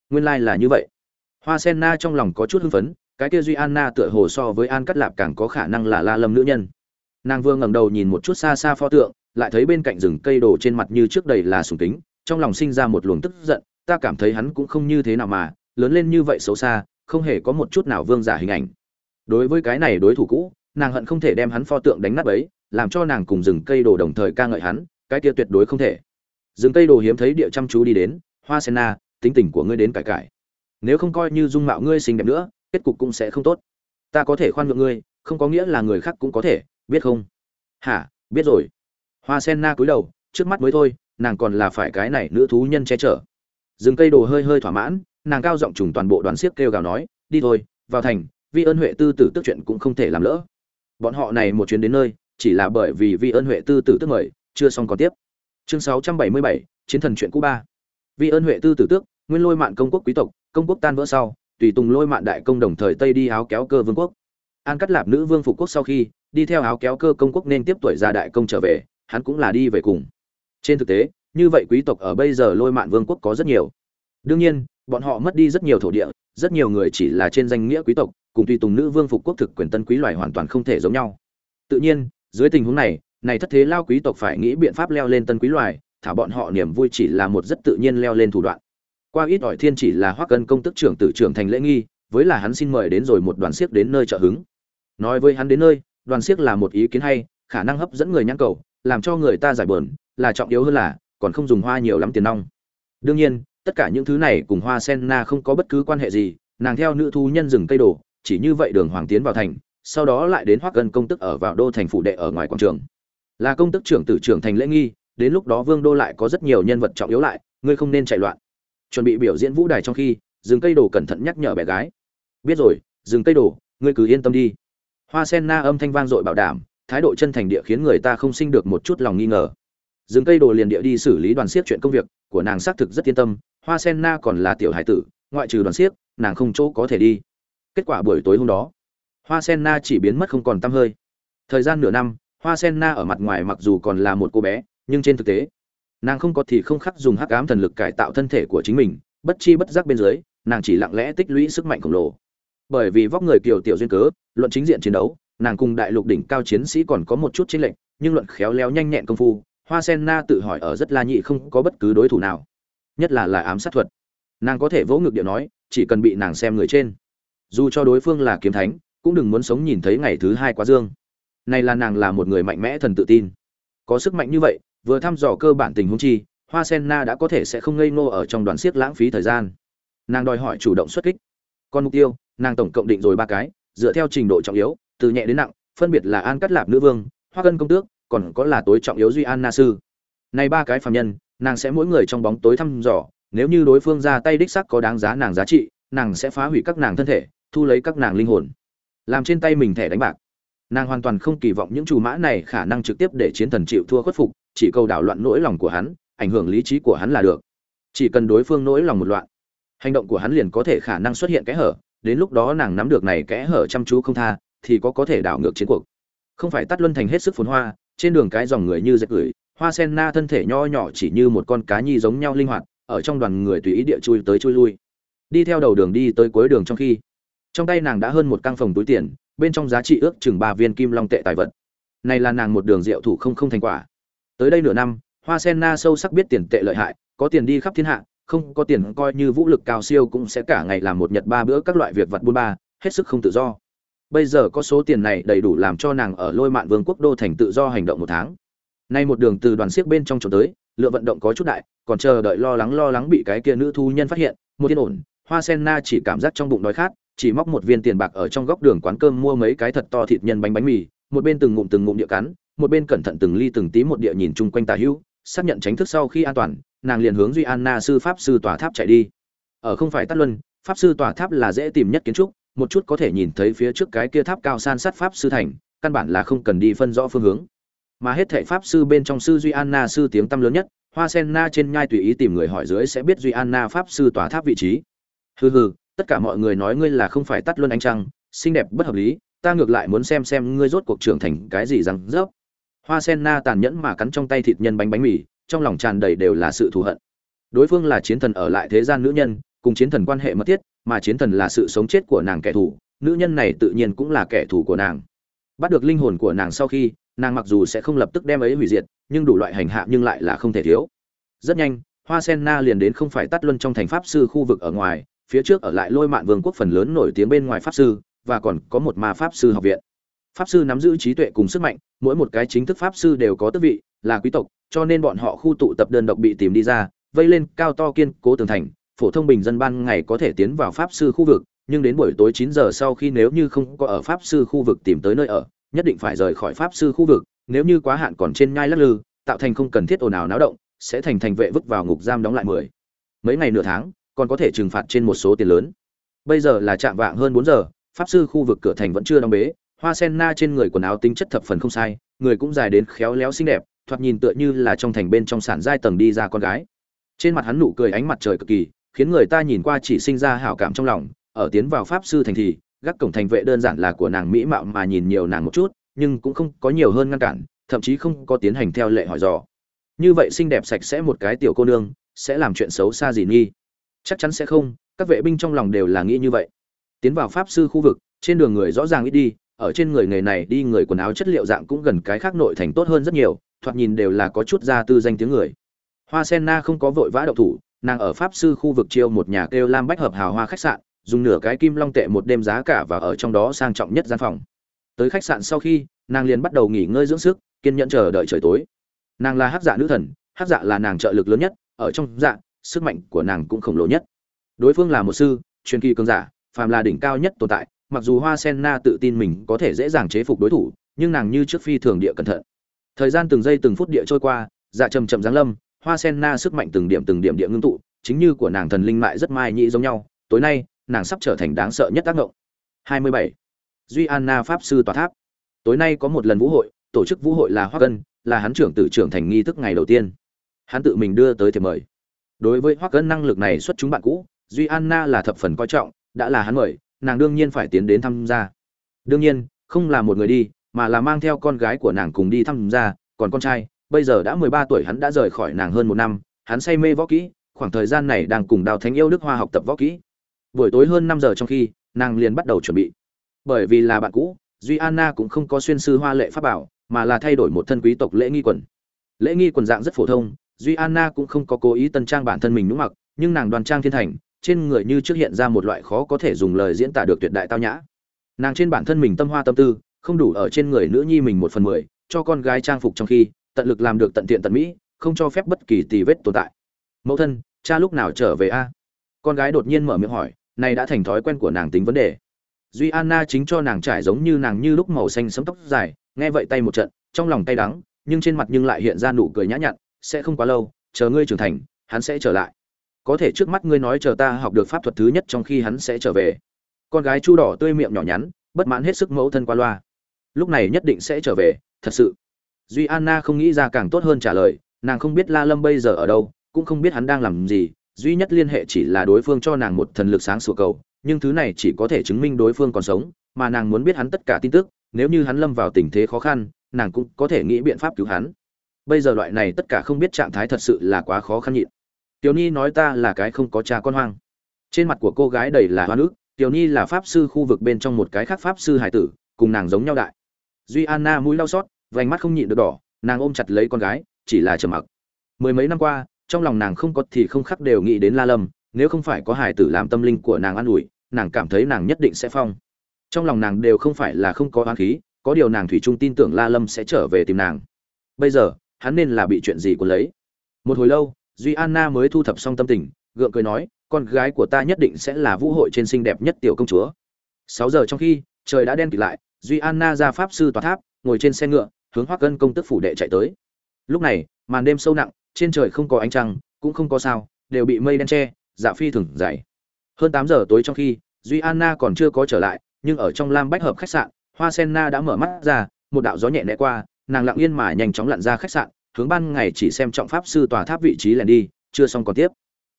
Nguyên lai、like、là như vậy. Hoa sen na trong lòng có chút hưng phấn cái kia duy Anna tựa hồ so với an cắt lạp càng có khả năng là la lâm nữ nhân. Nàng vương ngẩng đầu nhìn một chút xa xa pho tượng lại thấy bên cạnh rừng cây đổ trên mặt như trước đầy là sùng tính, trong lòng sinh ra một luồng tức giận ta cảm thấy hắn cũng không như thế nào mà lớn lên như vậy xấu xa không hề có một chút nào vương giả hình ảnh. Đối với cái này đối thủ cũ nàng hận không thể đem hắn pho tượng đánh nát ấy làm cho nàng cùng rừng cây đồ đồng thời ca ngợi hắn, cái kia tuyệt đối không thể. Rừng cây đồ hiếm thấy địa chăm chú đi đến, hoa sen na, tính tình của ngươi đến cải cải. Nếu không coi như dung mạo ngươi xinh đẹp nữa, kết cục cũng sẽ không tốt. Ta có thể khoan nhượng ngươi, không có nghĩa là người khác cũng có thể, biết không? Hả, biết rồi. Hoa sen na cúi đầu, trước mắt mới thôi, nàng còn là phải cái này nữ thú nhân che chở. Rừng cây đồ hơi hơi thỏa mãn, nàng cao giọng trùng toàn bộ đoàn siếc kêu gào nói, đi thôi, vào thành, vi ơn huệ tư tử tức chuyện cũng không thể làm lỡ. Bọn họ này một chuyến đến nơi chỉ là bởi vì vi ơn huệ tư tử tước mời chưa xong còn tiếp. Chương 677, chiến thần chuyện cũ ba. Vi ơn huệ tư tử tước nguyên lôi mạn công quốc quý tộc công quốc tan vỡ sau tùy tùng lôi mạn đại công đồng thời tây đi áo kéo cơ vương quốc. An cắt lạp nữ vương phục quốc sau khi đi theo áo kéo cơ công quốc nên tiếp tuổi già đại công trở về hắn cũng là đi về cùng. Trên thực tế như vậy quý tộc ở bây giờ lôi mạn vương quốc có rất nhiều. Đương nhiên bọn họ mất đi rất nhiều thổ địa rất nhiều người chỉ là trên danh nghĩa quý tộc cùng tùy tùng nữ vương phục quốc thực quyền tân quý loài hoàn toàn không thể giống nhau. Tự nhiên dưới tình huống này này thất thế lao quý tộc phải nghĩ biện pháp leo lên tân quý loài, thả bọn họ niềm vui chỉ là một rất tự nhiên leo lên thủ đoạn. Qua ít ỏi thiên chỉ là hoắc cân công tức trưởng tử trưởng thành lễ nghi, với là hắn xin mời đến rồi một đoàn siếc đến nơi trợ hứng. Nói với hắn đến nơi, đoàn siếc là một ý kiến hay, khả năng hấp dẫn người nhãn cầu, làm cho người ta giải bờn là trọng yếu hơn là, còn không dùng hoa nhiều lắm tiền nong. Đương nhiên, tất cả những thứ này cùng hoa sen na không có bất cứ quan hệ gì, nàng theo nữ thu nhân rừng cây đồ, chỉ như vậy đường hoàng tiến vào thành sau đó lại đến hoắc gần công tức ở vào đô thành phủ đệ ở ngoài quảng trường. Là công tức trưởng tử trưởng thành lễ nghi, đến lúc đó vương đô lại có rất nhiều nhân vật trọng yếu lại, ngươi không nên chạy loạn. Chuẩn bị biểu diễn vũ đài trong khi dừng cây đồ cẩn thận nhắc nhở bé gái. Biết rồi dừng cây đồ, ngươi cứ yên tâm đi. Hoa sen na âm thanh vang dội bảo đảm, thái độ chân thành địa khiến người ta không sinh được một chút lòng nghi ngờ. Dừng cây đồ liền địa đi xử lý đoàn siết chuyện công việc, của nàng xác thực rất yên tâm, hoa sen na còn là tiểu hải tử, ngoại trừ đoàn siết nàng không chỗ có thể đi. Kết quả buổi tối hôm đó hoa sen na chỉ biến mất không còn t hơi. Thời gian nửa năm, hoa sen na ở mặt ngoài mặc dù còn là một cô bé, nhưng trên thực tế, nàng không có thì không khắc dùng hắc ám thần lực cải tạo thân thể của chính mình, bất chi bất giác bên dưới, nàng chỉ lặng lẽ tích lũy sức mạnh khổng lồ. Bởi vì vóc người kiều tiểu duyên cớ, luận chính diện chiến đấu, nàng cùng đại lục đỉnh cao chiến sĩ còn có một chút chênh lệch, nhưng luận khéo léo nhanh nhẹn công phu, hoa sen na tự hỏi ở rất la nhị không có bất cứ đối thủ nào. Nhất là là ám sát thuật. Nàng có thể vỗ ngực điệu nói, chỉ cần bị nàng xem người trên. Dù cho đối phương là kiếm thánh cũng đừng muốn sống nhìn thấy ngày thứ hai quá dương. Này là nàng là một người mạnh mẽ thần tự tin. Có sức mạnh như vậy, vừa thăm dò cơ bản tình huống chi, hoa sen na đã có thể sẽ không ngây ngô ở trong đoàn siếc lãng phí thời gian. Nàng đòi hỏi chủ động xuất kích. Còn mục tiêu, nàng tổng cộng định rồi ba cái, dựa theo trình độ trọng yếu, từ nhẹ đến nặng, phân biệt là an cắt lạp nữ vương, hoa cân công tước, còn có là tối trọng yếu duy an na sư. Này ba cái phạm nhân, nàng sẽ mỗi người trong bóng tối thăm dò, nếu như đối phương ra tay đích sắc có đáng giá nàng giá trị, nàng sẽ phá hủy các nàng thân thể, thu lấy các nàng linh hồn làm trên tay mình thẻ đánh bạc. Nàng hoàn toàn không kỳ vọng những chủ mã này khả năng trực tiếp để chiến thần chịu thua khuất phục, chỉ câu đảo loạn nỗi lòng của hắn, ảnh hưởng lý trí của hắn là được. Chỉ cần đối phương nỗi lòng một loạn, hành động của hắn liền có thể khả năng xuất hiện kẽ hở, đến lúc đó nàng nắm được này kẽ hở chăm chú không tha, thì có có thể đảo ngược chiến cuộc. Không phải tắt luân thành hết sức phồn hoa, trên đường cái dòng người như dệt gửi, hoa sen na thân thể nho nhỏ chỉ như một con cá nhi giống nhau linh hoạt, ở trong đoàn người tùy ý địa chui tới chui lui. Đi theo đầu đường đi tới cuối đường trong khi trong tay nàng đã hơn một căng phòng túi tiền, bên trong giá trị ước chừng ba viên kim long tệ tài vật. Này là nàng một đường rượu thủ không không thành quả. Tới đây nửa năm, hoa sen na sâu sắc biết tiền tệ lợi hại, có tiền đi khắp thiên hạ, không có tiền coi như vũ lực cao siêu cũng sẽ cả ngày làm một nhật ba bữa các loại việc vặt buôn ba, hết sức không tự do. Bây giờ có số tiền này đầy đủ làm cho nàng ở lôi mạn vương quốc đô thành tự do hành động một tháng. Nay một đường từ đoàn siếc bên trong trốn tới lựa vận động có chút đại, còn chờ đợi lo lắng lo lắng bị cái kia nữ thu nhân phát hiện, một yên ổn hoa sen na chỉ cảm giác trong bụng đói khát, chỉ móc một viên tiền bạc ở trong góc đường quán cơm mua mấy cái thật to thịt nhân bánh bánh mì, một bên từng ngụm từng ngụm địa cắn, một bên cẩn thận từng ly từng tí một địa nhìn chung quanh tà hữu, xác nhận tránh thức sau khi an toàn, nàng liền hướng duy anna sư pháp sư tòa tháp chạy đi. Ở không phải tắt luân, pháp sư tòa tháp là dễ tìm nhất kiến trúc, một chút có thể nhìn thấy phía trước cái kia tháp cao san sát pháp sư thành, căn bản là không cần đi phân rõ phương hướng. Mà hết thệ pháp sư bên trong sư duy anna sư tiếng tăm lớn nhất, hoa sen na trên nhai tùy ý tìm người hỏi dưới sẽ biết duy anna pháp sư tòa tháp vị trí hừ hừ, tất cả mọi người nói ngươi là không phải tắt luôn ánh trăng, xinh đẹp bất hợp lý, ta ngược lại muốn xem xem ngươi rốt cuộc trưởng thành cái gì rằng rớp hoa sen na tàn nhẫn mà cắn trong tay thịt nhân bánh bánh mì, trong lòng tràn đầy đều là sự thù hận. Đối phương là chiến thần ở lại thế gian nữ nhân, cùng chiến thần quan hệ mật thiết, mà chiến thần là sự sống chết của nàng kẻ thù, nữ nhân này tự nhiên cũng là kẻ thù của nàng. Bắt được linh hồn của nàng sau khi, nàng mặc dù sẽ không lập tức đem ấy hủy diệt, nhưng đủ loại hành hạ nhưng lại là không thể thiếu. Rất nhanh, hoa sen na liền đến không phải tắt luân trong thành pháp sư khu vực ở ngoài phía trước ở lại lôi mạn vương quốc phần lớn nổi tiếng bên ngoài pháp sư, và còn có một ma pháp sư học viện. Pháp sư nắm giữ trí tuệ cùng sức mạnh, mỗi một cái chính thức pháp sư đều có tước vị, là quý tộc, cho nên bọn họ khu tụ tập đơn độc bị tìm đi ra, vây lên cao to kiên cố tường thành, phổ thông bình dân ban ngày có thể tiến vào pháp sư khu vực, nhưng đến buổi tối chín giờ sau khi nếu như không có ở pháp sư khu vực tìm tới nơi ở, nhất định phải rời khỏi pháp sư khu vực, nếu như quá hạn còn trên nhai lắc lư, tạo thành không cần thiết ồn ào náo động, sẽ thành thành vệ vứt vào ngục giam đóng lại mười. Mấy ngày nửa tháng còn có thể trừng phạt trên một số tiền lớn. Bây giờ là chạm vạng hơn bốn giờ, pháp sư khu vực cửa thành vẫn chưa đóng bế, hoa sen na trên người quần áo tính chất thập phần không sai, người cũng dài đến khéo léo xinh đẹp, thoạt nhìn tựa như là trong thành bên trong sản giai tầng đi ra con gái. Trên mặt hắn nụ cười ánh mặt trời cực kỳ, khiến người ta nhìn qua chỉ sinh ra hảo cảm trong lòng, ở tiến vào pháp sư thành thì, gác cổng thành vệ đơn giản là của nàng mỹ mạo mà nhìn nhiều nàng một chút, nhưng cũng không có nhiều hơn ngăn cản, thậm chí không có tiến hành theo lệ hỏi dò. Như vậy xinh đẹp sạch sẽ một cái tiểu cô nương, sẽ làm chuyện xấu xa gì nghi? Chắc chắn sẽ không, các vệ binh trong lòng đều là nghĩ như vậy. Tiến vào pháp sư khu vực, trên đường người rõ ràng ít đi, ở trên người nghề này đi người quần áo chất liệu dạng cũng gần cái khác nội thành tốt hơn rất nhiều, thoạt nhìn đều là có chút ra tư danh tiếng người. Hoa sen na không có vội vã đậu thủ, nàng ở pháp sư khu vực chiêu một nhà kêu lam bách hợp hào hoa khách sạn, dùng nửa cái kim long tệ một đêm giá cả và ở trong đó sang trọng nhất gian phòng. Tới khách sạn sau khi, nàng liền bắt đầu nghỉ ngơi dưỡng sức, kiên nhẫn chờ đợi trời tối. Nàng là hát dạ nữ thần hát dạ là nàng trợ lực lớn nhất, ở trong dạ sức mạnh của nàng cũng khổng lồ nhất. Đối phương là một sư, truyền kỳ cường giả, phàm là đỉnh cao nhất tồn tại, mặc dù hoa sen na tự tin mình có thể dễ dàng chế phục đối thủ, nhưng nàng như trước phi thường địa cẩn thận. Thời gian từng giây từng phút địa trôi qua dạ chầm chậm giáng lâm, hoa sen na sức mạnh từng điểm từng điểm địa ngưng tụ, chính như của nàng thần linh mại rất mai nhị giống nhau, tối nay, nàng sắp trở thành đáng sợ nhất tác động 27. duy anna pháp sư tòa tháp. Tối nay có một lần vũ hội, tổ chức vũ hội là hoa cân là hắn trưởng tử trưởng thành nghi thức ngày đầu tiên. Hắn tự mình đưa tới thiệp mời đối với hoắc cân năng lực này xuất chúng bạn cũ, duy anna là thập phần coi trọng, đã là hắn mời, nàng đương nhiên phải tiến đến tham gia. Đương nhiên, không là một người đi, mà là mang theo con gái của nàng cùng đi tham gia, còn con trai, bây giờ đã mười ba tuổi hắn đã rời khỏi nàng hơn một năm, hắn say mê võ kỹ, khoảng thời gian này đang cùng đào thánh yêu đức hoa học tập võ kỹ. Buổi tối hơn năm giờ trong khi, nàng liền bắt đầu chuẩn bị. Bởi vì là bạn cũ, duy anna cũng không có xuyên sư hoa lệ pháp bảo, mà là thay đổi một thân quý tộc lễ nghi quần. Lễ nghi quần dạng rất phổ thông duy anna cũng không có cố ý tân trang bản thân mình đúng mặc, nhưng nàng đoàn trang thiên thành, trên người như trước hiện ra một loại khó có thể dùng lời diễn tả được tuyệt đại tao nhã. Nàng trên bản thân mình tâm hoa tâm tư, không đủ ở trên người nữ nhi mình một phần mười, cho con gái trang phục trong khi, tận lực làm được tận tiện tận mỹ, không cho phép bất kỳ tì vết tồn tại. Mẫu thân, cha lúc nào trở về a? Con gái đột nhiên mở miệng hỏi, này đã thành thói quen của nàng tính vấn đề. Duy anna chính cho nàng trải giống như nàng như lúc màu xanh sấm tóc dài, nghe vậy tay một trận, trong lòng tay đắng, nhưng trên mặt nhưng lại hiện ra nụ cười nhã nhặn sẽ không quá lâu, chờ ngươi trưởng thành, hắn sẽ trở lại. Có thể trước mắt ngươi nói chờ ta học được pháp thuật thứ nhất trong khi hắn sẽ trở về. Con gái chu đỏ tươi miệng nhỏ nhắn, bất mãn hết sức mẫu thân qua loa. Lúc này nhất định sẽ trở về, thật sự. Duy anna không nghĩ ra càng tốt hơn trả lời, nàng không biết la lâm bây giờ ở đâu, cũng không biết hắn đang làm gì. Duy nhất liên hệ chỉ là đối phương cho nàng một thần lực sáng sủa cầu, nhưng thứ này chỉ có thể chứng minh đối phương còn sống, mà nàng muốn biết hắn tất cả tin tức, nếu như hắn lâm vào tình thế khó khăn, nàng cũng có thể nghĩ biện pháp cứu hắn bây giờ loại này tất cả không biết trạng thái thật sự là quá khó khăn nhịn. Tiểu ni nói ta là cái không có cha con hoang. Trên mặt của cô gái đầy là hoa nước tiểu ni là pháp sư khu vực bên trong một cái khác pháp sư hải tử, cùng nàng giống nhau đại. Duy anna mũi đau xót vành mắt không nhịn được đỏ, nàng ôm chặt lấy con gái, chỉ là trầm mặc. Mười mấy năm qua, trong lòng nàng không có thì không khắc đều nghĩ đến la lâm, nếu không phải có hải tử làm tâm linh của nàng an ủi, nàng cảm thấy nàng nhất định sẽ phong. Trong lòng nàng đều không phải là không có oán khí, có điều nàng thủy chung tin tưởng la lâm sẽ trở về tìm nàng. Bây giờ hắn nên là bị chuyện gì của lấy. Một hồi lâu, duy anna mới thu thập xong tâm tình, gượng cười nói, con gái của ta nhất định sẽ là vũ hội trên xinh đẹp nhất tiểu công chúa. Sáu giờ trong khi, trời đã đen kịt lại, duy anna ra pháp sư tòa tháp, ngồi trên xe ngựa, hướng hoắc gân công tức phủ đệ chạy tới. Lúc này, màn đêm sâu nặng, trên trời không có ánh trăng, cũng không có sao, đều bị mây đen che dạ phi thường dày. Hơn tám giờ tối trong khi, duy anna còn chưa có trở lại, nhưng ở trong lam bách hợp khách sạn, hoa sen na đã mở mắt ra, một đạo gió nhẹ né qua nàng lặng yên mà nhanh chóng lặn ra khách sạn hướng ban ngày chỉ xem trọng pháp sư tòa tháp vị trí lẻn đi chưa xong còn tiếp.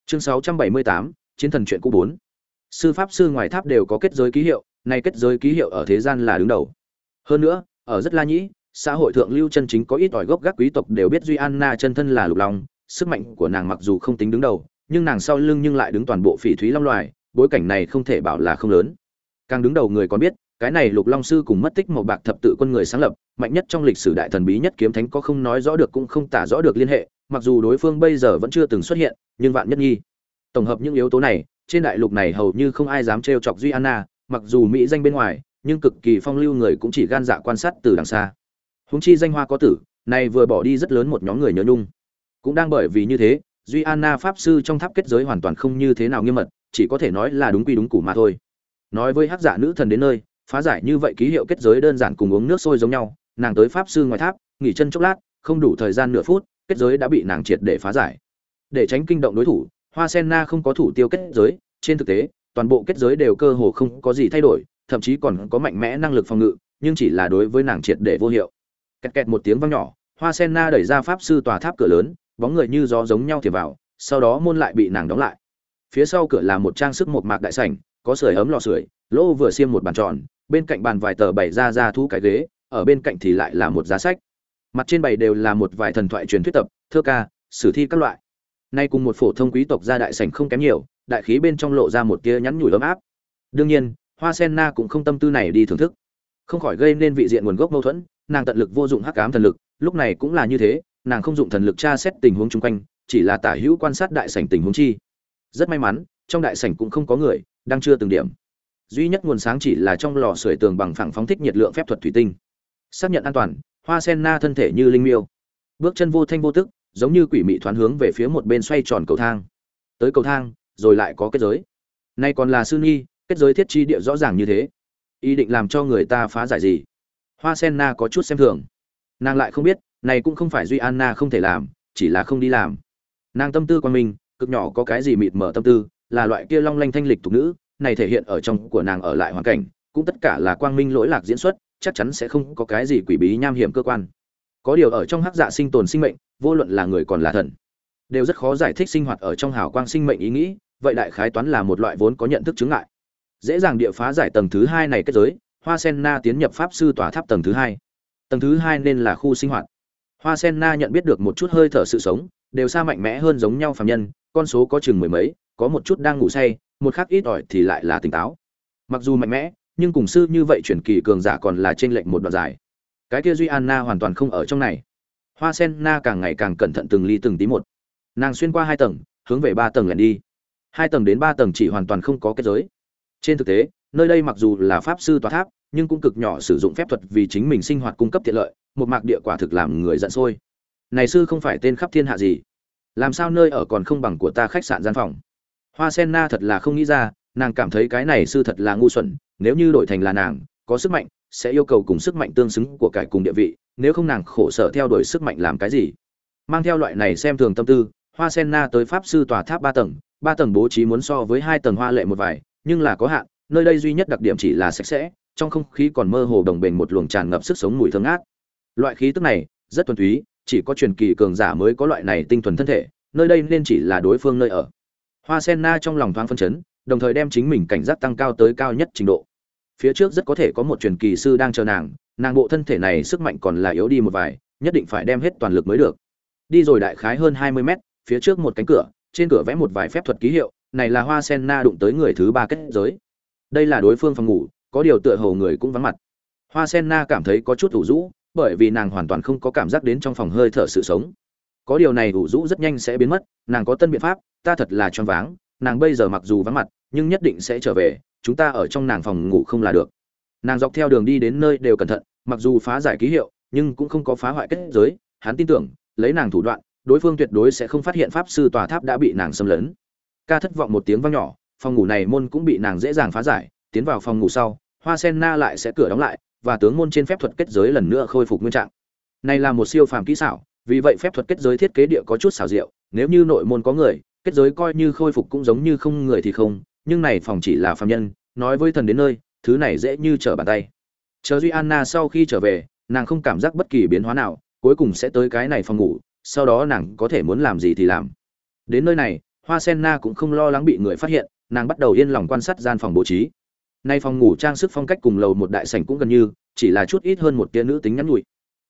Chương 678, chiến thần chuyện cũ 4. sư pháp sư ngoài tháp đều có kết giới ký hiệu này kết giới ký hiệu ở thế gian là đứng đầu. Hơn nữa ở rất la nhĩ xã hội thượng lưu chân chính có ít ỏi gốc gác quý tộc đều biết duy anna chân thân là lục long sức mạnh của nàng mặc dù không tính đứng đầu nhưng nàng sau lưng nhưng lại đứng toàn bộ phỉ thúy long loài bối cảnh này không thể bảo là không lớn. Càng đứng đầu người còn biết cái này lục long sư cùng mất tích một bạc thập tự quân người sáng lập, mạnh nhất trong lịch sử đại thần bí nhất kiếm thánh có không nói rõ được cũng không tả rõ được liên hệ, mặc dù đối phương bây giờ vẫn chưa từng xuất hiện, nhưng vạn nhất nghi tổng hợp những yếu tố này, trên đại lục này hầu như không ai dám trêu chọc duy anna, mặc dù mỹ danh bên ngoài, nhưng cực kỳ phong lưu người cũng chỉ gan dạ quan sát từ đằng xa. Húng chi danh hoa có tử, này vừa bỏ đi rất lớn một nhóm người nhớ nhung. Cũng đang bởi vì như thế, duy anna pháp sư trong tháp kết giới hoàn toàn không như thế nào nghiêm mật, chỉ có thể nói là đúng quy đúng củ mà thôi. Nói với hắc giả nữ thần đến nơi phá giải như vậy ký hiệu kết giới đơn giản cùng uống nước sôi giống nhau, nàng tới pháp sư ngoài tháp, nghỉ chân chốc lát, không đủ thời gian nửa phút, kết giới đã bị nàng triệt để phá giải. Để tránh kinh động đối thủ, hoa sen na không có thủ tiêu kết giới, trên thực tế, toàn bộ kết giới đều cơ hồ không có gì thay đổi, thậm chí còn có mạnh mẽ năng lực phòng ngự, nhưng chỉ là đối với nàng triệt để vô hiệu. Kẹt kẹt một tiếng vang nhỏ, hoa sen na đẩy ra pháp sư tòa tháp cửa lớn, bóng người như gió giống nhau thì vào, sau đó môn lại bị nàng đóng lại. Phía sau cửa là một trang sức một mạc đại sảnh, có sưởi ấm lò sưởi lô vừa xiêm một bàn tròn bên cạnh bàn vài tờ bày ra ra thú cái ghế, ở bên cạnh thì lại là một giá sách. Mặt trên bày đều là một vài thần thoại truyền thuyết tập, thơ ca, sử thi các loại. Nay cùng một phổ thông quý tộc gia đại sảnh không kém nhiều, đại khí bên trong lộ ra một tia nhắn nhủi ấm áp. Đương nhiên, hoa sen na cũng không tâm tư này đi thưởng thức. Không khỏi gây nên vị diện nguồn gốc mâu thuẫn, nàng tận lực vô dụng hắc ám thần lực, lúc này cũng là như thế, nàng không dụng thần lực tra xét tình huống chung quanh, chỉ là tả hữu quan sát đại sảnh tình huống chi. Rất may mắn, trong đại sảnh cũng không có người, đang chưa từng điểm duy nhất nguồn sáng chỉ là trong lò sưởi tường bằng phẳng phóng thích nhiệt lượng phép thuật thủy tinh. Xác nhận an toàn, hoa sen na thân thể như linh miêu. Bước chân vô thanh vô tức, giống như quỷ mị thoáng hướng về phía một bên xoay tròn cầu thang. Tới cầu thang, rồi lại có kết giới. Nay còn là sư nghi, kết giới thiết chi địa rõ ràng như thế. Ý định làm cho người ta phá giải gì? Hoa sen na có chút xem thường. Nàng lại không biết, này cũng không phải duy an na không thể làm, chỉ là không đi làm. Nàng tâm tư quan minh cực nhỏ có cái gì mịt mở tâm tư, là loại kia long lanh thanh lịch tục nữ này thể hiện ở trong của nàng ở lại hoàn cảnh, cũng tất cả là quang minh lỗi lạc diễn xuất, chắc chắn sẽ không có cái gì quỷ bí nham hiểm cơ quan. Có điều ở trong hắc dạ sinh tồn sinh mệnh, vô luận là người còn là thần, đều rất khó giải thích sinh hoạt ở trong hào quang sinh mệnh ý nghĩ, vậy đại khái toán là một loại vốn có nhận thức chứng ngại. Dễ dàng địa phá giải tầng thứ hai này kết giới, hoa sen na tiến nhập pháp sư tòa tháp tầng thứ hai. Tầng thứ hai nên là khu sinh hoạt. Hoa sen na nhận biết được một chút hơi thở sự sống, đều xa mạnh mẽ hơn giống nhau phàm nhân con số có chừng mười mấy, có một chút đang ngủ say, một khác ít ỏi thì lại là tỉnh táo. Mặc dù mạnh mẽ, nhưng cùng sư như vậy chuyển kỳ cường giả còn là trên lệnh một đoạn dài. Cái kia duy anna hoàn toàn không ở trong này. Hoa sen na càng ngày càng cẩn thận từng ly từng tí một. Nàng xuyên qua hai tầng, hướng về ba tầng lần đi. Hai tầng đến ba tầng chỉ hoàn toàn không có kết giới. Trên thực tế, nơi đây mặc dù là pháp sư tòa tháp, nhưng cũng cực nhỏ sử dụng phép thuật vì chính mình sinh hoạt cung cấp tiện lợi, một mạc địa quả thực làm người giận sôi. Này sư không phải tên khắp thiên hạ gì làm sao nơi ở còn không bằng của ta khách sạn gian phòng? Hoa sen na thật là không nghĩ ra, nàng cảm thấy cái này sư thật là ngu xuẩn, nếu như đổi thành là nàng, có sức mạnh, sẽ yêu cầu cùng sức mạnh tương xứng của cải cùng địa vị, nếu không nàng khổ sở theo đuổi sức mạnh làm cái gì? Mang theo loại này xem thường tâm tư, hoa sen na tới pháp sư tòa tháp ba tầng ba tầng bố trí muốn so với hai tầng hoa lệ một vài, nhưng là có hạn, nơi đây duy nhất đặc điểm chỉ là sạch sẽ, trong không khí còn mơ hồ đồng bền một luồng tràn ngập sức sống mùi thơm ngát. Loại khí tức này, rất thuần túy chỉ có truyền kỳ cường giả mới có loại này tinh thuần thân thể, nơi đây nên chỉ là đối phương nơi ở. Hoa sen na trong lòng thoáng phân chấn, đồng thời đem chính mình cảnh giác tăng cao tới cao nhất trình độ. Phía trước rất có thể có một truyền kỳ sư đang chờ nàng nàng bộ thân thể này sức mạnh còn là yếu đi một vài, nhất định phải đem hết toàn lực mới được. Đi rồi đại khái hơn hai mươi mét, phía trước một cánh cửa, trên cửa vẽ một vài phép thuật ký hiệu, này là hoa sen na đụng tới người thứ ba kết giới. Đây là đối phương phòng ngủ, có điều tựa hồ người cũng vắng mặt. Hoa sen na cảm thấy có chút ủ rũ bởi vì nàng hoàn toàn không có cảm giác đến trong phòng hơi thở sự sống. Có điều này ủ rũ rất nhanh sẽ biến mất, nàng có tân biện pháp, ta thật là choáng váng, nàng bây giờ mặc dù vắng mặt, nhưng nhất định sẽ trở về, chúng ta ở trong nàng phòng ngủ không là được. Nàng dọc theo đường đi đến nơi đều cẩn thận, mặc dù phá giải ký hiệu, nhưng cũng không có phá hoại kết giới, hắn tin tưởng, lấy nàng thủ đoạn, đối phương tuyệt đối sẽ không phát hiện pháp sư tòa tháp đã bị nàng xâm lấn. Ca thất vọng một tiếng vang nhỏ, phòng ngủ này môn cũng bị nàng dễ dàng phá giải, tiến vào phòng ngủ sau, hoa sen na lại sẽ cửa đóng lại và tướng môn trên phép thuật kết giới lần nữa khôi phục nguyên trạng. Này là một siêu phàm kỹ xảo, vì vậy phép thuật kết giới thiết kế địa có chút xảo diệu, nếu như nội môn có người, kết giới coi như khôi phục cũng giống như không người thì không, nhưng này phòng chỉ là phàm nhân, nói với thần đến nơi, thứ này dễ như trở bàn tay. Chờ duy anna sau khi trở về, nàng không cảm giác bất kỳ biến hóa nào, cuối cùng sẽ tới cái này phòng ngủ, sau đó nàng có thể muốn làm gì thì làm. Đến nơi này, hoa sen na cũng không lo lắng bị người phát hiện, nàng bắt đầu yên lòng quan sát gian phòng bố trí nay phòng ngủ trang sức phong cách cùng lầu một đại sảnh cũng gần như, chỉ là chút ít hơn một tia nữ tính nhắn nhụi.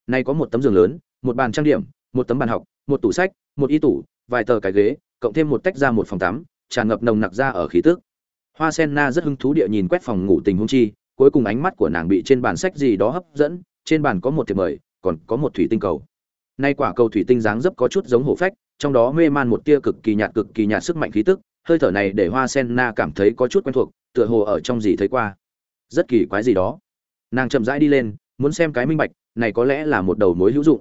Nay có một tấm giường lớn, một bàn trang điểm, một tấm bàn học, một tủ sách, một y tủ, vài tờ cái ghế, cộng thêm một tách ra một phòng tắm, tràn ngập nồng nặc ra ở khí tức. Hoa sen na rất hứng thú địa nhìn quét phòng ngủ tình hung chi, cuối cùng ánh mắt của nàng bị trên bàn sách gì đó hấp dẫn, trên bàn có một thiệp mời, còn có một thủy tinh cầu. Nay quả cầu thủy tinh dáng dấp có chút giống hổ phách, trong đó mê man một tia cực kỳ nhạt cực kỳ nhạt sức mạnh khí tức, hơi thở này để hoa sen na cảm thấy có chút quen thuộc tựa hồ ở trong gì thấy qua. Rất kỳ quái gì đó. Nàng chậm rãi đi lên, muốn xem cái minh bạch, này có lẽ là một đầu mối hữu dụng.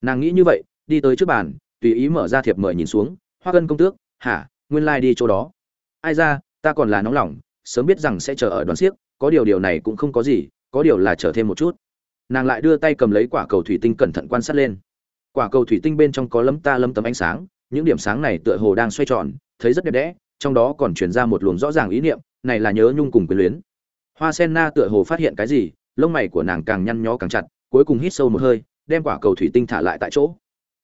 Nàng nghĩ như vậy, đi tới trước bàn, tùy ý mở ra thiệp mời nhìn xuống, hoa cân công tước, hả, nguyên lai、like、đi chỗ đó. Ai ra, ta còn là nóng lòng, sớm biết rằng sẽ chờ ở đoàn siếc, có điều điều này cũng không có gì, có điều là chờ thêm một chút. Nàng lại đưa tay cầm lấy quả cầu thủy tinh cẩn thận quan sát lên. Quả cầu thủy tinh bên trong có lấm ta lấm tấm ánh sáng, những điểm sáng này tựa hồ đang xoay tròn, thấy rất đẹp đẽ, trong đó còn truyền ra một luồng rõ ràng ý niệm này là nhớ nhung cùng quyền luyến. Hoa sen na tựa hồ phát hiện cái gì, lông mày của nàng càng nhăn nhó càng chặt, cuối cùng hít sâu một hơi, đem quả cầu thủy tinh thả lại tại chỗ.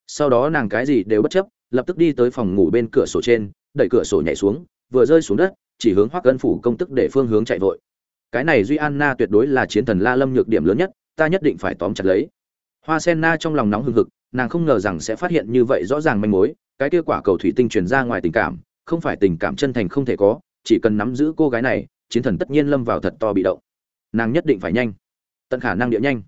Sau đó nàng cái gì đều bất chấp, lập tức đi tới phòng ngủ bên cửa sổ trên, đẩy cửa sổ nhảy xuống, vừa rơi xuống đất, chỉ hướng hoắc ân phủ công tức để phương hướng chạy vội. Cái này duy anna tuyệt đối là chiến thần la lâm nhược điểm lớn nhất, ta nhất định phải tóm chặt lấy. Hoa sen na trong lòng nóng hừng hực, nàng không ngờ rằng sẽ phát hiện như vậy rõ ràng manh mối, cái kia quả cầu thủy tinh truyền ra ngoài tình cảm, không phải tình cảm chân thành không thể có chỉ cần nắm giữ cô gái này, chiến thần tất nhiên lâm vào thật to bị động. Nàng nhất định phải nhanh. Tận khả năng địa nhanh.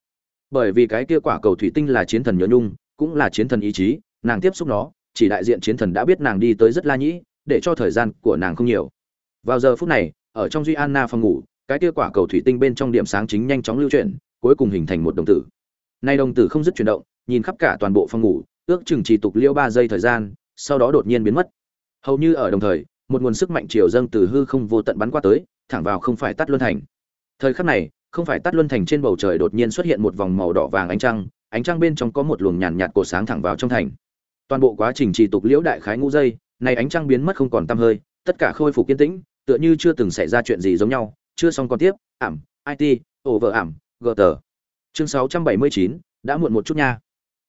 Bởi vì cái kia quả cầu thủy tinh là chiến thần nhớ nhung, cũng là chiến thần ý chí, nàng tiếp xúc nó, chỉ đại diện chiến thần đã biết nàng đi tới rất la nhĩ, để cho thời gian của nàng không nhiều. Vào giờ phút này, ở trong duy anna phòng ngủ, cái kia quả cầu thủy tinh bên trong điểm sáng chính nhanh chóng lưu chuyển, cuối cùng hình thành một đồng tử. Nay đồng tử không dứt chuyển động, nhìn khắp cả toàn bộ phòng ngủ, ước chừng chỉ tục liêu ba giây thời gian, sau đó đột nhiên biến mất. Hầu như ở đồng thời một nguồn sức mạnh chiều dâng từ hư không vô tận bắn qua tới thẳng vào không phải tắt luân thành. Thời khắc này không phải tắt luân thành trên bầu trời đột nhiên xuất hiện một vòng màu đỏ vàng ánh trăng ánh trăng bên trong có một luồng nhàn nhạt cổ sáng thẳng vào trong thành. Toàn bộ quá trình trì tục liễu đại khái ngũ dây, này ánh trăng biến mất không còn tăm hơi tất cả khôi phục kiên tĩnh tựa như chưa từng xảy ra chuyện gì giống nhau chưa xong còn tiếp ảm it over ảm gờ tờ. Chương 679, đã muộn một chút nha.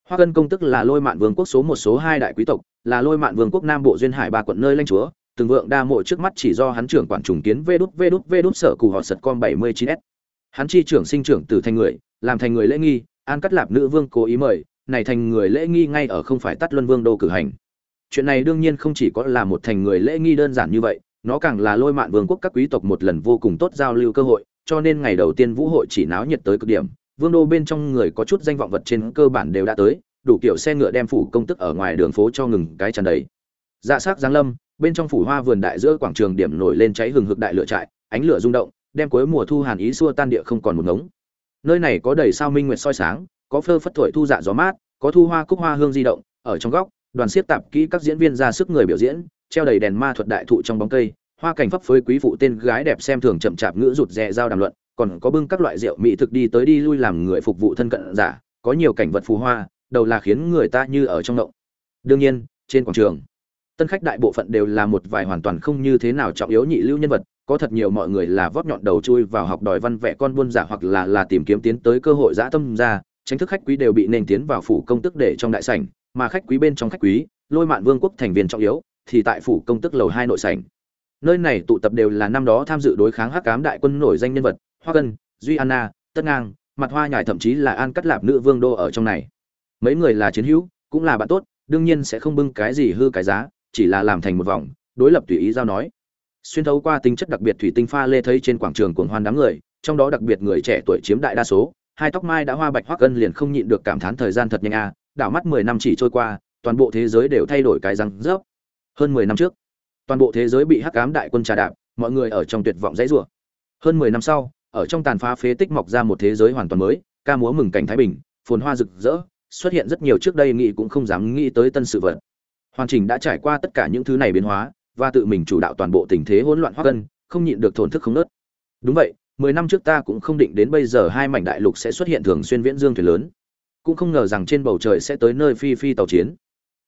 Hoa cân công tức là lôi mạn vương quốc số một số hai đại quý tộc là lôi mạn vương quốc nam bộ duyên hải ba quận nơi lãnh chúa từng vượng đa mộ trước mắt chỉ do hắn trưởng quản trùng kiến vê đút vê đút vê đút sở cù họ sật con 79 s. Hắn chi trưởng sinh trưởng từ thành người, làm thành người lễ nghi, an cắt lạp nữ vương cố ý mời, này thành người lễ nghi ngay ở không phải tắt luân vương đô cử hành. Chuyện này đương nhiên không chỉ có là một thành người lễ nghi đơn giản như vậy, nó càng là lôi mạn vương quốc các quý tộc một lần vô cùng tốt giao lưu cơ hội, cho nên ngày đầu tiên vũ hội chỉ náo nhiệt tới cực điểm, vương đô bên trong người có chút danh vọng vật trên cơ bản đều đã tới, đủ kiểu xe ngựa đem phủ công tức ở ngoài đường phố cho ngừng cái tràn đầy. Dạ sắc giáng lâm bên trong phủ hoa vườn đại giữa quảng trường điểm nổi lên cháy hừng hực đại lửa trại, ánh lửa rung động, đem cuối mùa thu hàn ý xua tan địa không còn một ngống. Nơi này có đầy sao minh nguyệt soi sáng, có phơ phất thổi thu dạ gió mát, có thu hoa cúc hoa hương di động, ở trong góc, đoàn siết tạp kỹ các diễn viên ra sức người biểu diễn, treo đầy đèn ma thuật đại thụ trong bóng cây, hoa cảnh phấp phới quý phụ tên gái đẹp xem thường chậm chạp ngữ rụt rè giao đàm luận, còn có bưng các loại rượu mỹ thực đi tới đi lui làm người phục vụ thân cận giả, có nhiều cảnh vật phù hoa, đầu là khiến người ta như ở trong động. Đương nhiên, trên quảng trường tân khách đại bộ phận đều là một vài hoàn toàn không như thế nào trọng yếu nhị lưu nhân vật, có thật nhiều mọi người là vót nhọn đầu chui vào học đòi văn vẽ con buôn giả hoặc là là tìm kiếm tiến tới cơ hội dã tâm ra, tránh thức khách quý đều bị nền tiến vào phủ công tức để trong đại sảnh, mà khách quý bên trong khách quý, lôi mạn vương quốc thành viên trọng yếu, thì tại phủ công tức lầu hai nội sảnh. Nơi này tụ tập đều là năm đó tham dự đối kháng hắc cám đại quân nổi danh nhân vật, hoa cân duy anna, tất ngang, mặt hoa nhải thậm chí là an cắt lạp nữ vương đô ở trong này. Mấy người là chiến hữu, cũng là bạn tốt, đương nhiên sẽ không bưng cái gì hư cái giá chỉ là làm thành một vòng, đối lập tùy ý giao nói. Xuyên thấu qua tính chất đặc biệt thủy tinh pha lê thấy trên quảng trường cuồng hoan đám người, trong đó đặc biệt người trẻ tuổi chiếm đại đa số, hai tóc mai đã hoa bạch hoắc cân liền không nhịn được cảm thán thời gian thật nhanh a đảo mắt mười năm chỉ trôi qua, toàn bộ thế giới đều thay đổi cái răng rớp. Hơn mười năm trước, toàn bộ thế giới bị hắc ám đại quân trà đạp, mọi người ở trong tuyệt vọng dãy rủa. Hơn mười năm sau, ở trong tàn phá phế tích mọc ra một thế giới hoàn toàn mới, ca múa mừng cảnh thái bình, phồn hoa rực rỡ, xuất hiện rất nhiều trước đây nghĩ cũng không dám nghĩ tới tân sự vật hoàn chỉnh đã trải qua tất cả những thứ này biến hóa, và tự mình chủ đạo toàn bộ tình thế hỗn loạn hoa cân không nhịn được thổn thức không nớt. Đúng vậy, mười năm trước ta cũng không định đến bây giờ hai mảnh đại lục sẽ xuất hiện thường xuyên viễn dương thuyền lớn. Cũng không ngờ rằng trên bầu trời sẽ tới nơi phi phi tàu chiến.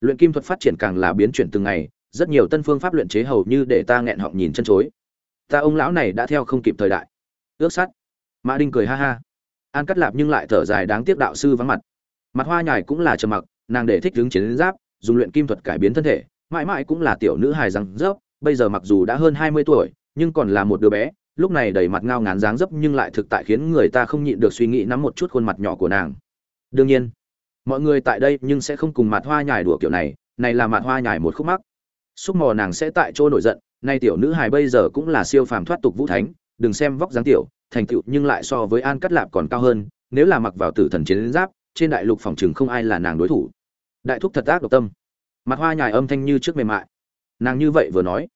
Luyện kim thuật phát triển càng là biến chuyển từng ngày, rất nhiều tân phương pháp luyện chế hầu như để ta nghẹn họng nhìn chân chối. Ta ông lão này đã theo không kịp thời đại. Ước sắt mã đinh cười ha ha. An cắt lạp nhưng lại thở dài đáng tiếc đạo sư vắng mặt. Mặt hoa nhài cũng là trầm mặc, nàng để thích đứng chiến giáp dùng luyện kim thuật cải biến thân thể, mãi mãi cũng là tiểu nữ hài răng rớp bây giờ mặc dù đã hơn hai mươi tuổi, nhưng còn là một đứa bé, lúc này đầy mặt ngao ngán dáng dấp nhưng lại thực tại khiến người ta không nhịn được suy nghĩ nắm một chút khuôn mặt nhỏ của nàng. Đương nhiên, mọi người tại đây nhưng sẽ không cùng mặt hoa nhài đùa kiểu này này là mặt hoa nhài một khúc mắc. Xúc mò nàng sẽ tại chỗ nổi giận, nay tiểu nữ hài bây giờ cũng là siêu phàm thoát tục vũ thánh, đừng xem vóc dáng tiểu, thành tựu nhưng lại so với an cắt lạp còn cao hơn, nếu là mặc vào tử thần chiến giáp, trên đại lục phòng chừng không ai là nàng đối thủ đại thúc thật ác độc tâm. Mặt hoa nhài âm thanh như trước mềm mại. Nàng như vậy vừa nói,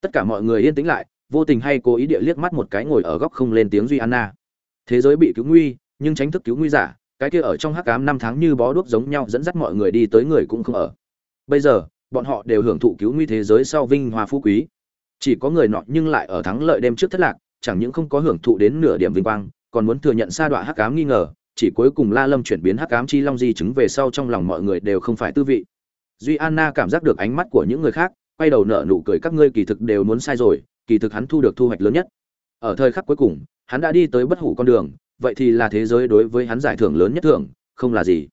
tất cả mọi người yên tĩnh lại, vô tình hay cố ý địa liếc mắt một cái ngồi ở góc không lên tiếng duy anna. Thế giới bị cứu nguy, nhưng tránh thức cứu nguy giả, cái kia ở trong hắc ám năm tháng như bó đuốc giống nhau dẫn dắt mọi người đi tới người cũng không ở. Bây giờ, bọn họ đều hưởng thụ cứu nguy thế giới sau vinh hoa phú quý. Chỉ có người nọ nhưng lại ở thắng lợi đêm trước thất lạc, chẳng những không có hưởng thụ đến nửa điểm vinh quang, còn muốn thừa nhận sa đọa hắc ám nghi ngờ chỉ cuối cùng la lâm chuyển biến hắc ám chi long di chứng về sau trong lòng mọi người đều không phải tư vị. Duy anna cảm giác được ánh mắt của những người khác, quay đầu nở nụ cười, các ngươi kỳ thực đều muốn sai rồi, kỳ thực hắn thu được thu hoạch lớn nhất. Ở thời khắc cuối cùng, hắn đã đi tới bất hủ con đường, vậy thì là thế giới đối với hắn giải thưởng lớn nhất thưởng, không là gì.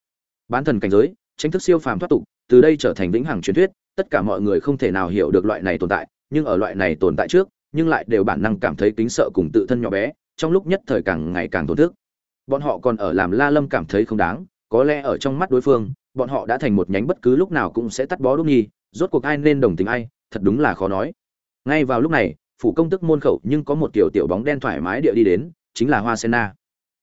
Bán thần cảnh giới, tranh thức siêu phàm thoát tục, từ đây trở thành vĩnh hằng truyền thuyết, tất cả mọi người không thể nào hiểu được loại này tồn tại, nhưng ở loại này tồn tại trước, nhưng lại đều bản năng cảm thấy kính sợ cùng tự thân nhỏ bé, trong lúc nhất thời càng ngày càng tổn thức bọn họ còn ở làm la lâm cảm thấy không đáng, có lẽ ở trong mắt đối phương, bọn họ đã thành một nhánh bất cứ lúc nào cũng sẽ tắt bó đúc nhi, rốt cuộc ai nên đồng tình ai, thật đúng là khó nói. Ngay vào lúc này, phủ công tức môn khẩu nhưng có một tiểu tiểu bóng đen thoải mái địa đi đến, chính là hoa Sena.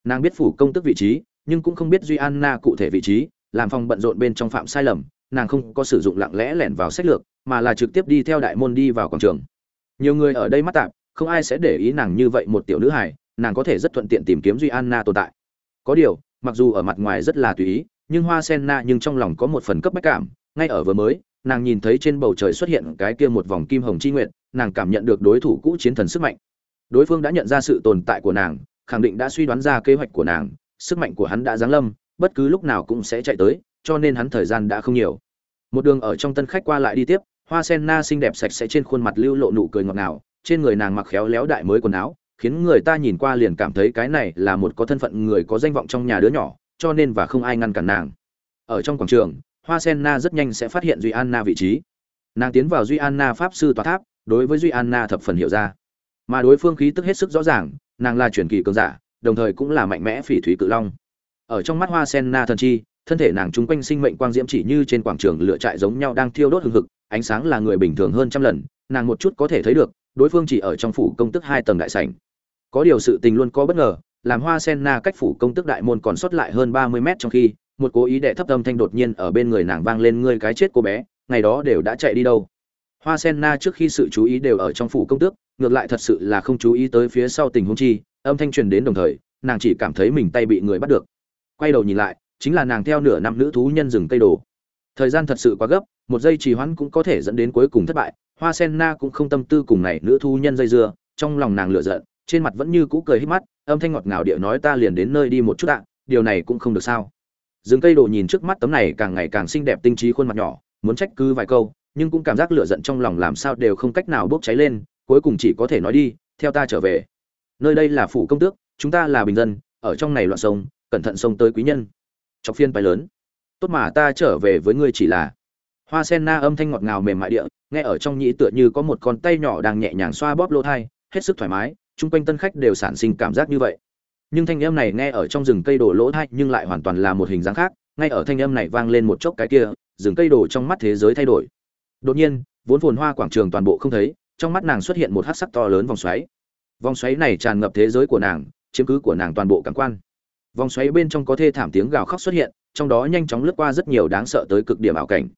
nàng biết phủ công tức vị trí, nhưng cũng không biết duy anna cụ thể vị trí, làm phòng bận rộn bên trong phạm sai lầm, nàng không có sử dụng lặng lẽ lẻn vào sách lược, mà là trực tiếp đi theo đại môn đi vào quảng trường. Nhiều người ở đây mắt tạp, không ai sẽ để ý nàng như vậy một tiểu nữ hài, nàng có thể rất thuận tiện tìm kiếm duy anna tồn tại có điều, mặc dù ở mặt ngoài rất là tùy ý, nhưng hoa sen na nhưng trong lòng có một phần cấp bách cảm. Ngay ở vừa mới, nàng nhìn thấy trên bầu trời xuất hiện cái kia một vòng kim hồng chi nguyện nàng cảm nhận được đối thủ cũ chiến thần sức mạnh. Đối phương đã nhận ra sự tồn tại của nàng, khẳng định đã suy đoán ra kế hoạch của nàng, sức mạnh của hắn đã giáng lâm, bất cứ lúc nào cũng sẽ chạy tới, cho nên hắn thời gian đã không nhiều. Một đường ở trong tân khách qua lại đi tiếp, hoa sen na xinh đẹp sạch sẽ trên khuôn mặt lưu lộ nụ cười ngọt ngào, trên người nàng mặc khéo léo đại mới quần áo khiến người ta nhìn qua liền cảm thấy cái này là một có thân phận người có danh vọng trong nhà đứa nhỏ, cho nên và không ai ngăn cản nàng. Ở trong quảng trường, hoa sen na rất nhanh sẽ phát hiện duy anna vị trí. Nàng tiến vào duy anna pháp sư tòa tháp, đối với duy anna thập phần hiểu ra. Mà đối phương khí tức hết sức rõ ràng, nàng là truyền kỳ cường giả, đồng thời cũng là mạnh mẽ phỉ thúy cự long. Ở trong mắt hoa sen na thần chi, thân thể nàng chung quanh sinh mệnh quang diễm chỉ như trên quảng trường lựa trại giống nhau đang thiêu đốt hừng hực, ánh sáng là người bình thường hơn trăm lần, nàng một chút có thể thấy được, đối phương chỉ ở trong phủ công tức hai tầng đại sảnh có điều sự tình luôn có bất ngờ, làm hoa sen na cách phủ công tức đại môn còn sót lại hơn ba mươi mét trong khi, một cố ý đệ thấp âm thanh đột nhiên ở bên người nàng vang lên, ngươi cái chết cô bé, ngày đó đều đã chạy đi đâu? Hoa sen na trước khi sự chú ý đều ở trong phủ công tước, ngược lại thật sự là không chú ý tới phía sau tình huống chi, âm thanh truyền đến đồng thời, nàng chỉ cảm thấy mình tay bị người bắt được. Quay đầu nhìn lại, chính là nàng theo nửa năm nữ thú nhân rừng cây đồ. Thời gian thật sự quá gấp, một giây trì hoãn cũng có thể dẫn đến cuối cùng thất bại, hoa sen na cũng không tâm tư cùng này nữ thú nhân dây dưa, trong lòng nàng lửa giận trên mặt vẫn như cũ cười hít mắt, âm thanh ngọt ngào địa nói ta liền đến nơi đi một chút ạ, điều này cũng không được sao. Rừng cây đồ nhìn trước mắt tấm này càng ngày càng xinh đẹp tinh trí khuôn mặt nhỏ, muốn trách cứ vài câu, nhưng cũng cảm giác lửa giận trong lòng làm sao đều không cách nào bốc cháy lên, cuối cùng chỉ có thể nói đi, theo ta trở về. Nơi đây là phủ công tước, chúng ta là bình dân, ở trong này loạn sông, cẩn thận sông tới quý nhân. Chọc phiên bài lớn. Tốt mà ta trở về với ngươi chỉ là. Hoa sen na âm thanh ngọt ngào mềm mại địa, nghe ở trong nhĩ tựa như có một con tay nhỏ đang nhẹ nhàng xoa bóp lỗ thai, hết sức thoải mái chung quanh tân khách đều sản sinh cảm giác như vậy. Nhưng thanh âm này nghe ở trong rừng cây đổ lỗ thai nhưng lại hoàn toàn là một hình dáng khác, ngay ở thanh âm này vang lên một chốc cái kia, rừng cây đổ trong mắt thế giới thay đổi. Đột nhiên, vốn phồn hoa quảng trường toàn bộ không thấy, trong mắt nàng xuất hiện một hát sắc to lớn vòng xoáy. Vòng xoáy này tràn ngập thế giới của nàng, chiếm cứ của nàng toàn bộ cảm quan. Vòng xoáy bên trong có thê thảm tiếng gào khóc xuất hiện, trong đó nhanh chóng lướt qua rất nhiều đáng sợ tới cực điểm ảo cảnh.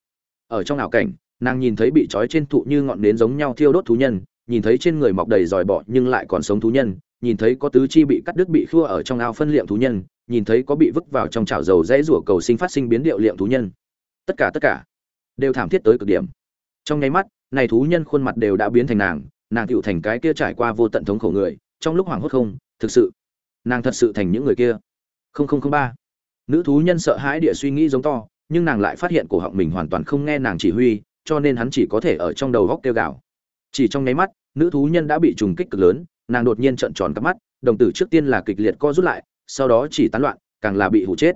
Ở trong ảo cảnh, nàng nhìn thấy bị trói trên thụ như ngọn nến giống nhau thiêu đốt thú nhân nhìn thấy trên người mọc đầy dòi bọ nhưng lại còn sống thú nhân, nhìn thấy có tứ chi bị cắt đứt bị khua ở trong ao phân liệm thú nhân, nhìn thấy có bị vứt vào trong chảo dầu dãy rủa cầu sinh phát sinh biến điệu liệm thú nhân. Tất cả tất cả đều thảm thiết tới cực điểm. Trong nháy mắt, này thú nhân khuôn mặt đều đã biến thành nàng nàng tựu thành cái kia trải qua vô tận thống khổ người, trong lúc hoảng hốt không, thực sự, nàng thật sự thành những người kia. Không không không ba. Nữ thú nhân sợ hãi địa suy nghĩ giống to, nhưng nàng lại phát hiện cổ họng mình hoàn toàn không nghe nàng chỉ huy, cho nên hắn chỉ có thể ở trong đầu góc kêu gào. Chỉ trong nháy mắt nữ thú nhân đã bị trùng kích cực lớn, nàng đột nhiên trợn tròn cắp mắt, đồng tử trước tiên là kịch liệt co rút lại, sau đó chỉ tán loạn, càng là bị hụ chết.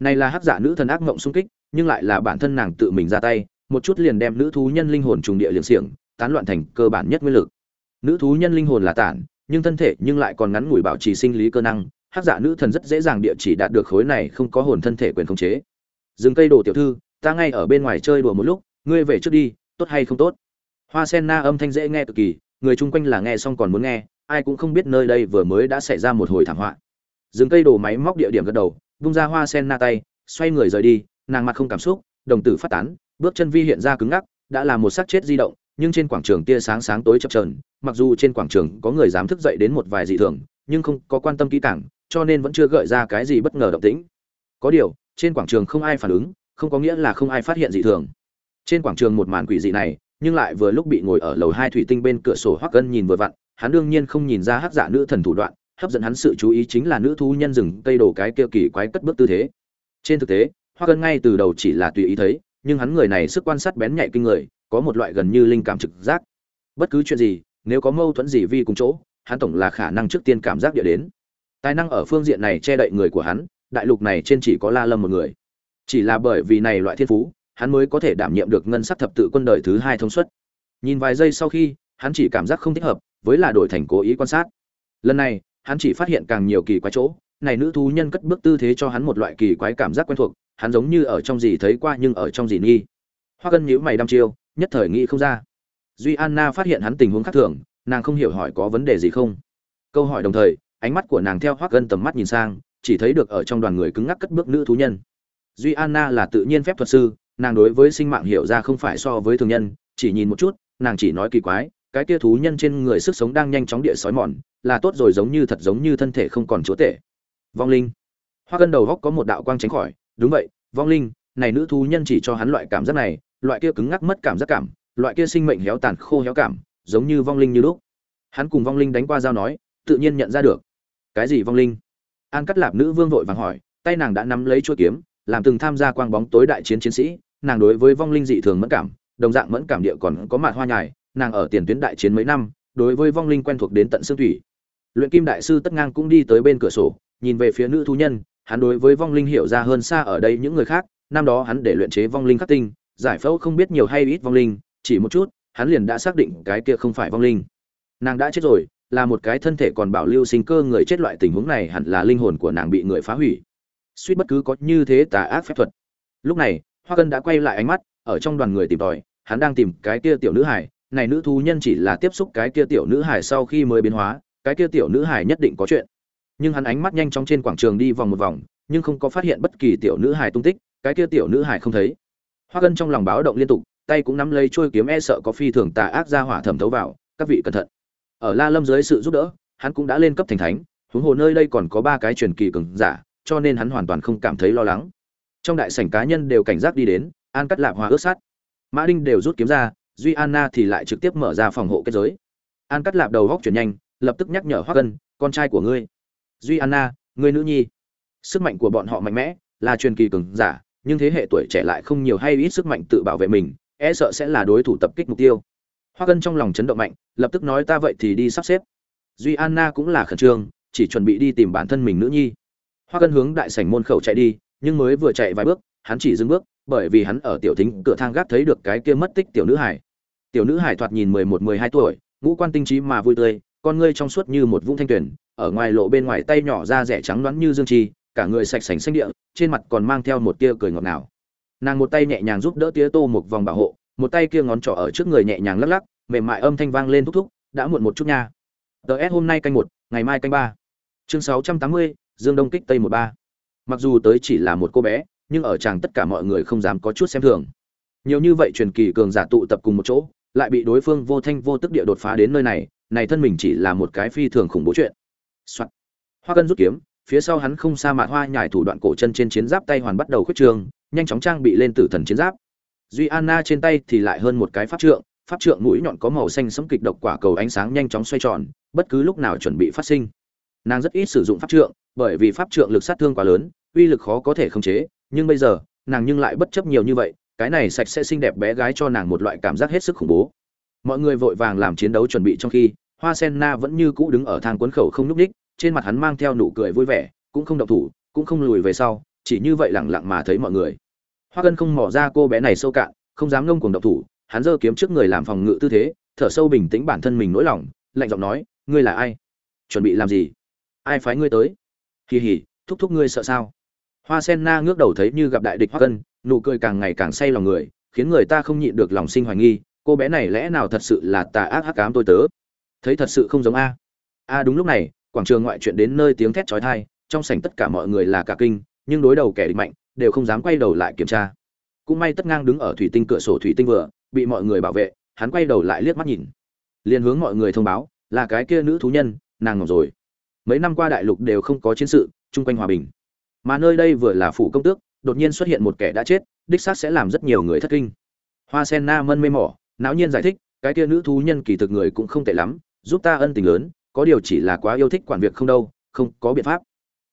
Này là hắc giả nữ thần ác mộng xung kích, nhưng lại là bản thân nàng tự mình ra tay, một chút liền đem nữ thú nhân linh hồn trùng địa liền xiềng, tán loạn thành cơ bản nhất nguyên lực. Nữ thú nhân linh hồn là tản, nhưng thân thể nhưng lại còn ngắn ngủi bảo trì sinh lý cơ năng, hắc giả nữ thần rất dễ dàng địa chỉ đạt được khối này không có hồn thân thể quyền khống chế. Dừng cây đồ tiểu thư, ta ngay ở bên ngoài chơi đùa một lúc, ngươi về trước đi, tốt hay không tốt? Hoa sen na âm thanh dễ nghe cực kỳ người chung quanh là nghe xong còn muốn nghe, ai cũng không biết nơi đây vừa mới đã xảy ra một hồi thảm họa. Dừng cây đổ máy móc địa điểm gật đầu bung ra hoa sen na tay, xoay người rời đi, nàng mặt không cảm xúc, đồng tử phát tán, bước chân vi hiện ra cứng ngắc, đã là một xác chết di động, nhưng trên quảng trường tia sáng sáng tối chập trờn mặc dù trên quảng trường có người dám thức dậy đến một vài dị thường, nhưng không có quan tâm kỹ càng, cho nên vẫn chưa gợi ra cái gì bất ngờ động tĩnh. Có điều, trên quảng trường không ai phản ứng, không có nghĩa là không ai phát hiện dị thường. Trên quảng trường một màn quỷ dị này nhưng lại vừa lúc bị ngồi ở lầu hai thủy tinh bên cửa sổ hoắc cân nhìn vừa vặn, hắn đương nhiên không nhìn ra hắc giả nữ thần thủ đoạn, hấp dẫn hắn sự chú ý chính là nữ thú nhân rừng cây đồ cái kia kỳ quái cất bước tư thế. Trên thực tế, hoắc cân ngay từ đầu chỉ là tùy ý thấy, nhưng hắn người này sức quan sát bén nhạy kinh người, có một loại gần như linh cảm trực giác. Bất cứ chuyện gì, nếu có mâu thuẫn gì vi cùng chỗ, hắn tổng là khả năng trước tiên cảm giác địa đến. Tài năng ở phương diện này che đậy người của hắn, đại lục này trên chỉ có la lâm một người. Chỉ là bởi vì này loại thiên phú hắn mới có thể đảm nhiệm được ngân sắc thập tự quân đời thứ hai thông suất. Nhìn vài giây sau khi, hắn chỉ cảm giác không thích hợp, với là đổi thành cố ý quan sát. Lần này, hắn chỉ phát hiện càng nhiều kỳ quái chỗ, này nữ thú nhân cất bước tư thế cho hắn một loại kỳ quái cảm giác quen thuộc, hắn giống như ở trong gì thấy qua nhưng ở trong gì nghi. Hoa cân nhíu mày đăm chiêu, nhất thời nghĩ không ra. Duy anna phát hiện hắn tình huống khác thường, nàng không hiểu hỏi có vấn đề gì không. Câu hỏi đồng thời, ánh mắt của nàng theo hoác gân tầm mắt nhìn sang, chỉ thấy được ở trong đoàn người cứng ngắc cất bước nữ thú nhân. Duy anna là tự nhiên phép thuật sư nàng đối với sinh mạng hiểu ra không phải so với thường nhân, chỉ nhìn một chút, nàng chỉ nói kỳ quái, cái kia thú nhân trên người sức sống đang nhanh chóng địa sói mòn, là tốt rồi giống như thật giống như thân thể không còn chúa tể. Vong linh. Hoa cân đầu góc có một đạo quang tránh khỏi. Đúng vậy, vong linh, này nữ thú nhân chỉ cho hắn loại cảm giác này, loại kia cứng ngắc mất cảm giác cảm, loại kia sinh mệnh héo tàn khô héo cảm, giống như vong linh như lúc. Hắn cùng vong linh đánh qua giao nói, tự nhiên nhận ra được. Cái gì vong linh? An cắt lạp nữ vương vội vàng hỏi, tay nàng đã nắm lấy chuôi kiếm, làm từng tham gia quang bóng tối đại chiến chiến sĩ nàng đối với vong linh dị thường mẫn cảm, đồng dạng mẫn cảm địa còn có mạt hoa nhài, nàng ở tiền tuyến đại chiến mấy năm, đối với vong linh quen thuộc đến tận xương thủy. Luyện kim đại sư tất ngang cũng đi tới bên cửa sổ, nhìn về phía nữ thú nhân, hắn đối với vong linh hiểu ra hơn xa ở đây những người khác, năm đó hắn để luyện chế vong linh khắc tinh, giải phẫu không biết nhiều hay ít vong linh, chỉ một chút, hắn liền đã xác định cái kia không phải vong linh. Nàng đã chết rồi, là một cái thân thể còn bảo lưu sinh cơ người chết loại tình huống này hẳn là linh hồn của nàng bị người phá hủy. Suýt bất cứ có như thế tà ác phép thuật. Lúc này hoa cân đã quay lại ánh mắt, ở trong đoàn người tìm tòi, hắn đang tìm cái kia tiểu nữ hải này nữ thú nhân chỉ là tiếp xúc cái kia tiểu nữ hải sau khi mới biến hóa, cái kia tiểu nữ hải nhất định có chuyện. Nhưng hắn ánh mắt nhanh chóng trên quảng trường đi vòng một vòng, nhưng không có phát hiện bất kỳ tiểu nữ hải tung tích, cái kia tiểu nữ hải không thấy. Hoa cân trong lòng báo động liên tục, tay cũng nắm lấy trôi kiếm e sợ có phi thường tà ác ra hỏa thẩm thấu vào, các vị cẩn thận. Ở la lâm dưới sự giúp đỡ, hắn cũng đã lên cấp thành thánh, huống hồ nơi đây còn có ba cái truyền kỳ cường giả, cho nên hắn hoàn toàn không cảm thấy lo lắng trong đại sảnh cá nhân đều cảnh giác đi đến, an cắt lạp hòa ướt sát. Mã đinh đều rút kiếm ra, duy anna thì lại trực tiếp mở ra phòng hộ kết giới. An cắt lạp đầu góc chuyển nhanh, lập tức nhắc nhở hoắc cân con trai của ngươi. Duy anna, ngươi nữ nhi. Sức mạnh của bọn họ mạnh mẽ, là truyền kỳ cường giả, nhưng thế hệ tuổi trẻ lại không nhiều hay ít sức mạnh tự bảo vệ mình e sợ sẽ là đối thủ tập kích mục tiêu. Hoa cân trong lòng chấn động mạnh, lập tức nói, ta vậy thì đi sắp xếp. Duy anna cũng là khẩn trương, chỉ chuẩn bị đi tìm bản thân mình nữ nhi. Hoa cân hướng đại sảnh môn khẩu chạy đi nhưng mới vừa chạy vài bước, hắn chỉ dừng bước, bởi vì hắn ở tiểu thính cửa thang gác thấy được cái kia mất tích tiểu nữ hải. Tiểu nữ hải thoạt nhìn mười một, mười hai tuổi, ngũ quan tinh trí mà vui tươi, con ngươi trong suốt như một vũng thanh tuyển ở ngoài lộ bên ngoài tay nhỏ da rẻ trắng đoán như dương chi, cả người sạch sành xanh địa, trên mặt còn mang theo một tia cười ngọt ngào. Nàng một tay nhẹ nhàng giúp đỡ tía tô một vòng bảo hộ, một tay kia ngón trỏ ở trước người nhẹ nhàng lắc lắc, mềm mại âm thanh vang lên thúc thúc, đã muộn một chút nha. Ts hôm nay canh một, ngày mai canh ba. Chương sáu trăm tám mươi, dương đông kích tây một ba mặc dù tới chỉ là một cô bé, nhưng ở chàng tất cả mọi người không dám có chút xem thường. Nhiều như vậy truyền kỳ cường giả tụ tập cùng một chỗ, lại bị đối phương vô thanh vô tức địa đột phá đến nơi này này thân mình chỉ là một cái phi thường khủng bố chuyện、Soạn. hoa cân rút kiếm, phía sau hắn không xa mạ hoa nhải thủ đoạn cổ chân trên chiến giáp tay hoàn bắt đầu khuyết trường, nhanh chóng trang bị lên tử thần chiến giáp. Duy anna trên tay thì lại hơn một cái pháp trượng pháp trượng mũi nhọn có màu xanh sẫm kịch độc quả cầu ánh sáng nhanh chóng xoay tròn, bất cứ lúc nào chuẩn bị phát sinh. Nàng rất ít sử dụng pháp trượng, bởi vì pháp trượng lực sát thương quá lớn uy lực khó có thể khống chế, nhưng bây giờ, nàng nhưng lại bất chấp nhiều như vậy, cái này sạch sẽ xinh đẹp bé gái cho nàng một loại cảm giác hết sức khủng bố. Mọi người vội vàng làm chiến đấu chuẩn bị trong khi, hoa sen na vẫn như cũ đứng ở thang cuốn khẩu không lúc ních trên mặt hắn mang theo nụ cười vui vẻ, cũng không động thủ, cũng không lùi về sau, chỉ như vậy lặng lặng mà thấy mọi người. Hoa cân không mò ra cô bé này sâu cạn, không dám ngông cuồng động thủ, hắn giơ kiếm trước người làm phòng ngự tư thế, thở sâu bình tĩnh bản thân mình nỗi lòng, lạnh giọng nói, ngươi là ai? Chuẩn bị làm gì? Ai phái ngươi tới? Kỳ hỉ thúc thúc ngươi sợ sao? Hoa sen na ngước đầu thấy như gặp đại địch hoa cân nụ cười càng ngày càng say lòng người, khiến người ta không nhịn được lòng sinh hoài nghi, cô bé này lẽ nào thật sự là tà ác hắc ám tôi tớ? Thấy thật sự không giống a. A đúng lúc này, quảng trường ngoại chuyện đến nơi tiếng thét chói tai, trong sảnh tất cả mọi người là cả kinh, nhưng đối đầu kẻ địch mạnh, đều không dám quay đầu lại kiểm tra. Cũng may tất ngang đứng ở thủy tinh cửa sổ thủy tinh vừa, bị mọi người bảo vệ, hắn quay đầu lại liếc mắt nhìn. Liền hướng mọi người thông báo, là cái kia nữ thú nhân, nàng ngọc rồi. Mấy năm qua đại lục đều không có chiến sự, chung quanh hòa bình mà nơi đây vừa là phủ công tước, đột nhiên xuất hiện một kẻ đã chết, đích xác sẽ làm rất nhiều người thất kinh. Hoa sen na mân mê mỏ, não nhiên giải thích, cái kia nữ thú nhân kỳ thực người cũng không tệ lắm, giúp ta ân tình lớn, có điều chỉ là quá yêu thích quản việc không đâu, không có biện pháp.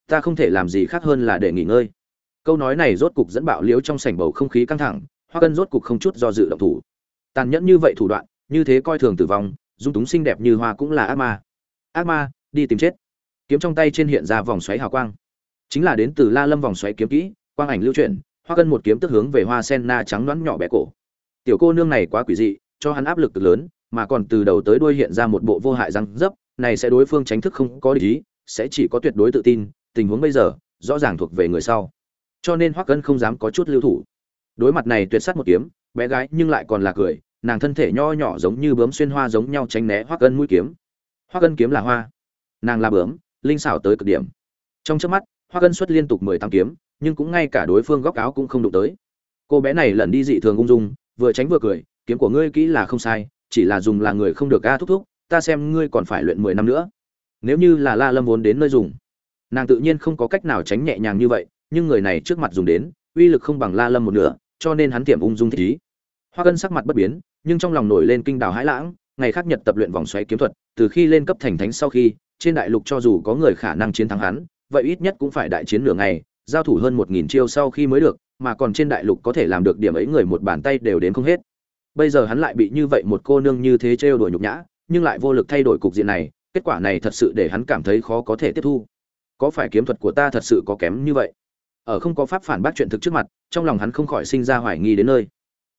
Ta không thể làm gì khác hơn là để nghỉ ngơi. Câu nói này rốt cục dẫn bạo liếu trong sảnh bầu không khí căng thẳng, hoa cân rốt cục không chút do dự động thủ. Tàn nhẫn như vậy thủ đoạn, như thế coi thường tử vong, dung túng xinh đẹp như hoa cũng là ác ma. Ác ma, đi tìm chết. Kiếm trong tay trên hiện ra vòng xoáy hào quang chính là đến từ la lâm vòng xoáy kiếm kỹ, quang ảnh lưu chuyển, hoa cân một kiếm tức hướng về hoa sen na trắng đoán nhỏ bé cổ. Tiểu cô nương này quá quỷ dị, cho hắn áp lực cực lớn, mà còn từ đầu tới đuôi hiện ra một bộ vô hại răng dấp, này sẽ đối phương tránh thức không có lý sẽ chỉ có tuyệt đối tự tin, tình huống bây giờ, rõ ràng thuộc về người sau. Cho nên hoắc cân không dám có chút lưu thủ. Đối mặt này tuyệt sát một kiếm, bé gái nhưng lại còn là cười, nàng thân thể nho nhỏ giống như bướm xuyên hoa giống nhau tránh né hoắc cân mũi kiếm. Hoắc cân kiếm là hoa, nàng là bướm, linh xảo tới cực điểm. Trong chớp mắt Hoa cân xuất liên tục mười tám kiếm, nhưng cũng ngay cả đối phương góc áo cũng không đụng tới. Cô bé này lần đi dị thường ung dung, vừa tránh vừa cười, kiếm của ngươi kỹ là không sai, chỉ là dùng là người không được a thúc thúc, ta xem ngươi còn phải luyện mười năm nữa. Nếu như là la lâm vốn đến nơi dùng. Nàng tự nhiên không có cách nào tránh nhẹ nhàng như vậy, nhưng người này trước mặt dùng đến, uy lực không bằng la lâm một nửa, cho nên hắn tiệm ung dung thích ý. Hoa cân sắc mặt bất biến, nhưng trong lòng nổi lên kinh đào hãi lãng, ngày khác nhật tập luyện vòng xoáy kiếm thuật, từ khi lên cấp thành thánh sau khi, trên đại lục cho dù có người khả năng chiến thắng hắn vậy ít nhất cũng phải đại chiến nửa ngày, giao thủ hơn một nghìn chiêu sau khi mới được, mà còn trên đại lục có thể làm được điểm ấy người một bàn tay đều đến không hết. Bây giờ hắn lại bị như vậy một cô nương như thế trêu đuổi nhục nhã, nhưng lại vô lực thay đổi cục diện này, kết quả này thật sự để hắn cảm thấy khó có thể tiếp thu. Có phải kiếm thuật của ta thật sự có kém như vậy? Ở không có pháp phản bác chuyện thực trước mặt, trong lòng hắn không khỏi sinh ra hoài nghi đến nơi.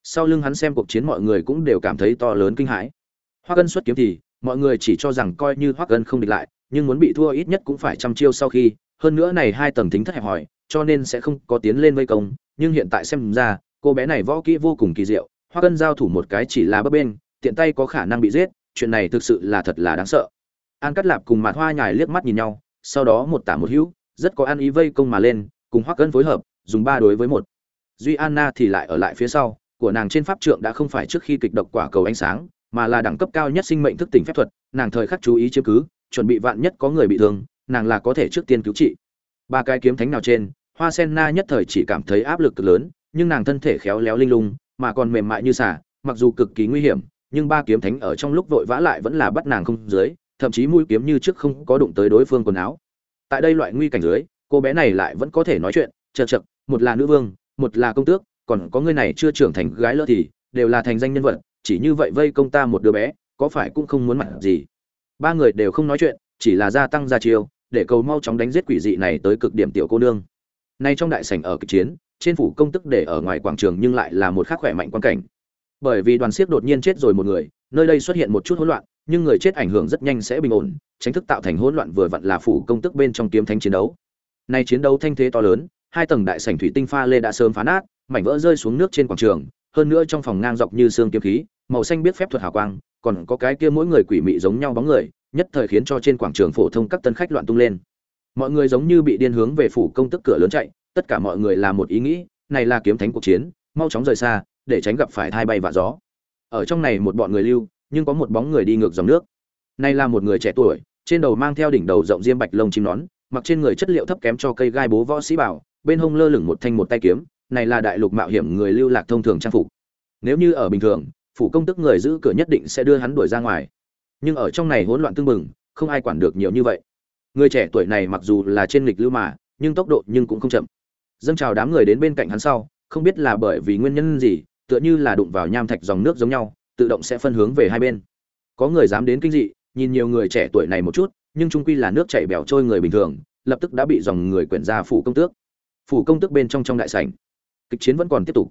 Sau lưng hắn xem cuộc chiến mọi người cũng đều cảm thấy to lớn kinh hãi. Hoa cân xuất kiếm thì, mọi người chỉ cho rằng coi như hoa cân không địch lại nhưng muốn bị thua ít nhất cũng phải trăm chiêu sau khi, hơn nữa này hai tầng tính thất hẹp hỏi cho nên sẽ không có tiến lên vây công, nhưng hiện tại xem ra, cô bé này võ kỹ vô cùng kỳ diệu, hoa cân giao thủ một cái chỉ là bấp bên tiện tay có khả năng bị giết, chuyện này thực sự là thật là đáng sợ. An cắt lạp cùng Mạt hoa nhài liếc mắt nhìn nhau, sau đó một tả một hữu, rất có an ý vây công mà lên, cùng hoắc cân phối hợp, dùng ba đối với một. Duy anna thì lại ở lại phía sau, của nàng trên pháp trượng đã không phải trước khi kịch độc quả cầu ánh sáng, mà là đẳng cấp cao nhất sinh mệnh thức tỉnh phép thuật, nàng thời khắc chú ý chiếm cứ chuẩn bị vạn nhất có người bị thương, nàng là có thể trước tiên cứu trị. Ba cái kiếm thánh nào trên, hoa sen na nhất thời chỉ cảm thấy áp lực cực lớn, nhưng nàng thân thể khéo léo linh lung, mà còn mềm mại như xả mặc dù cực kỳ nguy hiểm, nhưng ba kiếm thánh ở trong lúc vội vã lại vẫn là bắt nàng không dưới, thậm chí mũi kiếm như trước không có đụng tới đối phương quần áo. Tại đây loại nguy cảnh dưới, cô bé này lại vẫn có thể nói chuyện, chật chật, một là nữ vương, một là công tước, còn có người này chưa trưởng thành gái lỡ thì, đều là thành danh nhân vật, chỉ như vậy vây công ta một đứa bé, có phải cũng không muốn mặt gì ba người đều không nói chuyện, chỉ là gia tăng gia chiêu, để cầu mau chóng đánh giết quỷ dị này tới cực điểm tiểu cô nương. Nay trong đại sảnh ở kịch chiến, trên phủ công tức để ở ngoài quảng trường nhưng lại là một khắc khỏe mạnh quan cảnh. Bởi vì đoàn siếc đột nhiên chết rồi một người, nơi đây xuất hiện một chút hỗn loạn, nhưng người chết ảnh hưởng rất nhanh sẽ bình ổn, tránh thức tạo thành hỗn loạn vừa vặn là phủ công tức bên trong kiếm thánh chiến đấu. Nay chiến đấu thanh thế to lớn, hai tầng đại sảnh thủy tinh pha lê đã sớm phá nát, mảnh vỡ rơi xuống nước trên quảng trường, hơn nữa trong phòng ngang dọc như xương kiếm khí màu xanh biết phép thuật hào quang, còn có cái kia mỗi người quỷ mị giống nhau bóng người, nhất thời khiến cho trên quảng trường phổ thông các tân khách loạn tung lên. Mọi người giống như bị điên hướng về phủ công tức cửa lớn chạy, tất cả mọi người là một ý nghĩ, này là kiếm thánh cuộc chiến, mau chóng rời xa, để tránh gặp phải thai bay và gió. Ở trong này một bọn người lưu, nhưng có một bóng người đi ngược dòng nước. Này là một người trẻ tuổi, trên đầu mang theo đỉnh đầu rộng diêm bạch lông chim nón, mặc trên người chất liệu thấp kém cho cây gai bố võ sĩ bảo, bên hông lơ lửng một thanh một tay kiếm, này là đại lục mạo hiểm người lưu lạc thông thường trang phục. Nếu như ở bình thường phủ công tức người giữ cửa nhất định sẽ đưa hắn đuổi ra ngoài. Nhưng ở trong này hỗn loạn tương mừng không ai quản được nhiều như vậy. Người trẻ tuổi này mặc dù là trên lịch lưu mà, nhưng tốc độ nhưng cũng không chậm. Dâng chào đám người đến bên cạnh hắn sau, không biết là bởi vì nguyên nhân gì, tựa như là đụng vào nham thạch dòng nước giống nhau, tự động sẽ phân hướng về hai bên. Có người dám đến kinh dị, nhìn nhiều người trẻ tuổi này một chút, nhưng trung quy là nước chảy bèo trôi người bình thường, lập tức đã bị dòng người quyển ra phủ công tước. Phủ công tước bên trong trong đại sảnh. Kịch chiến vẫn còn tiếp tục.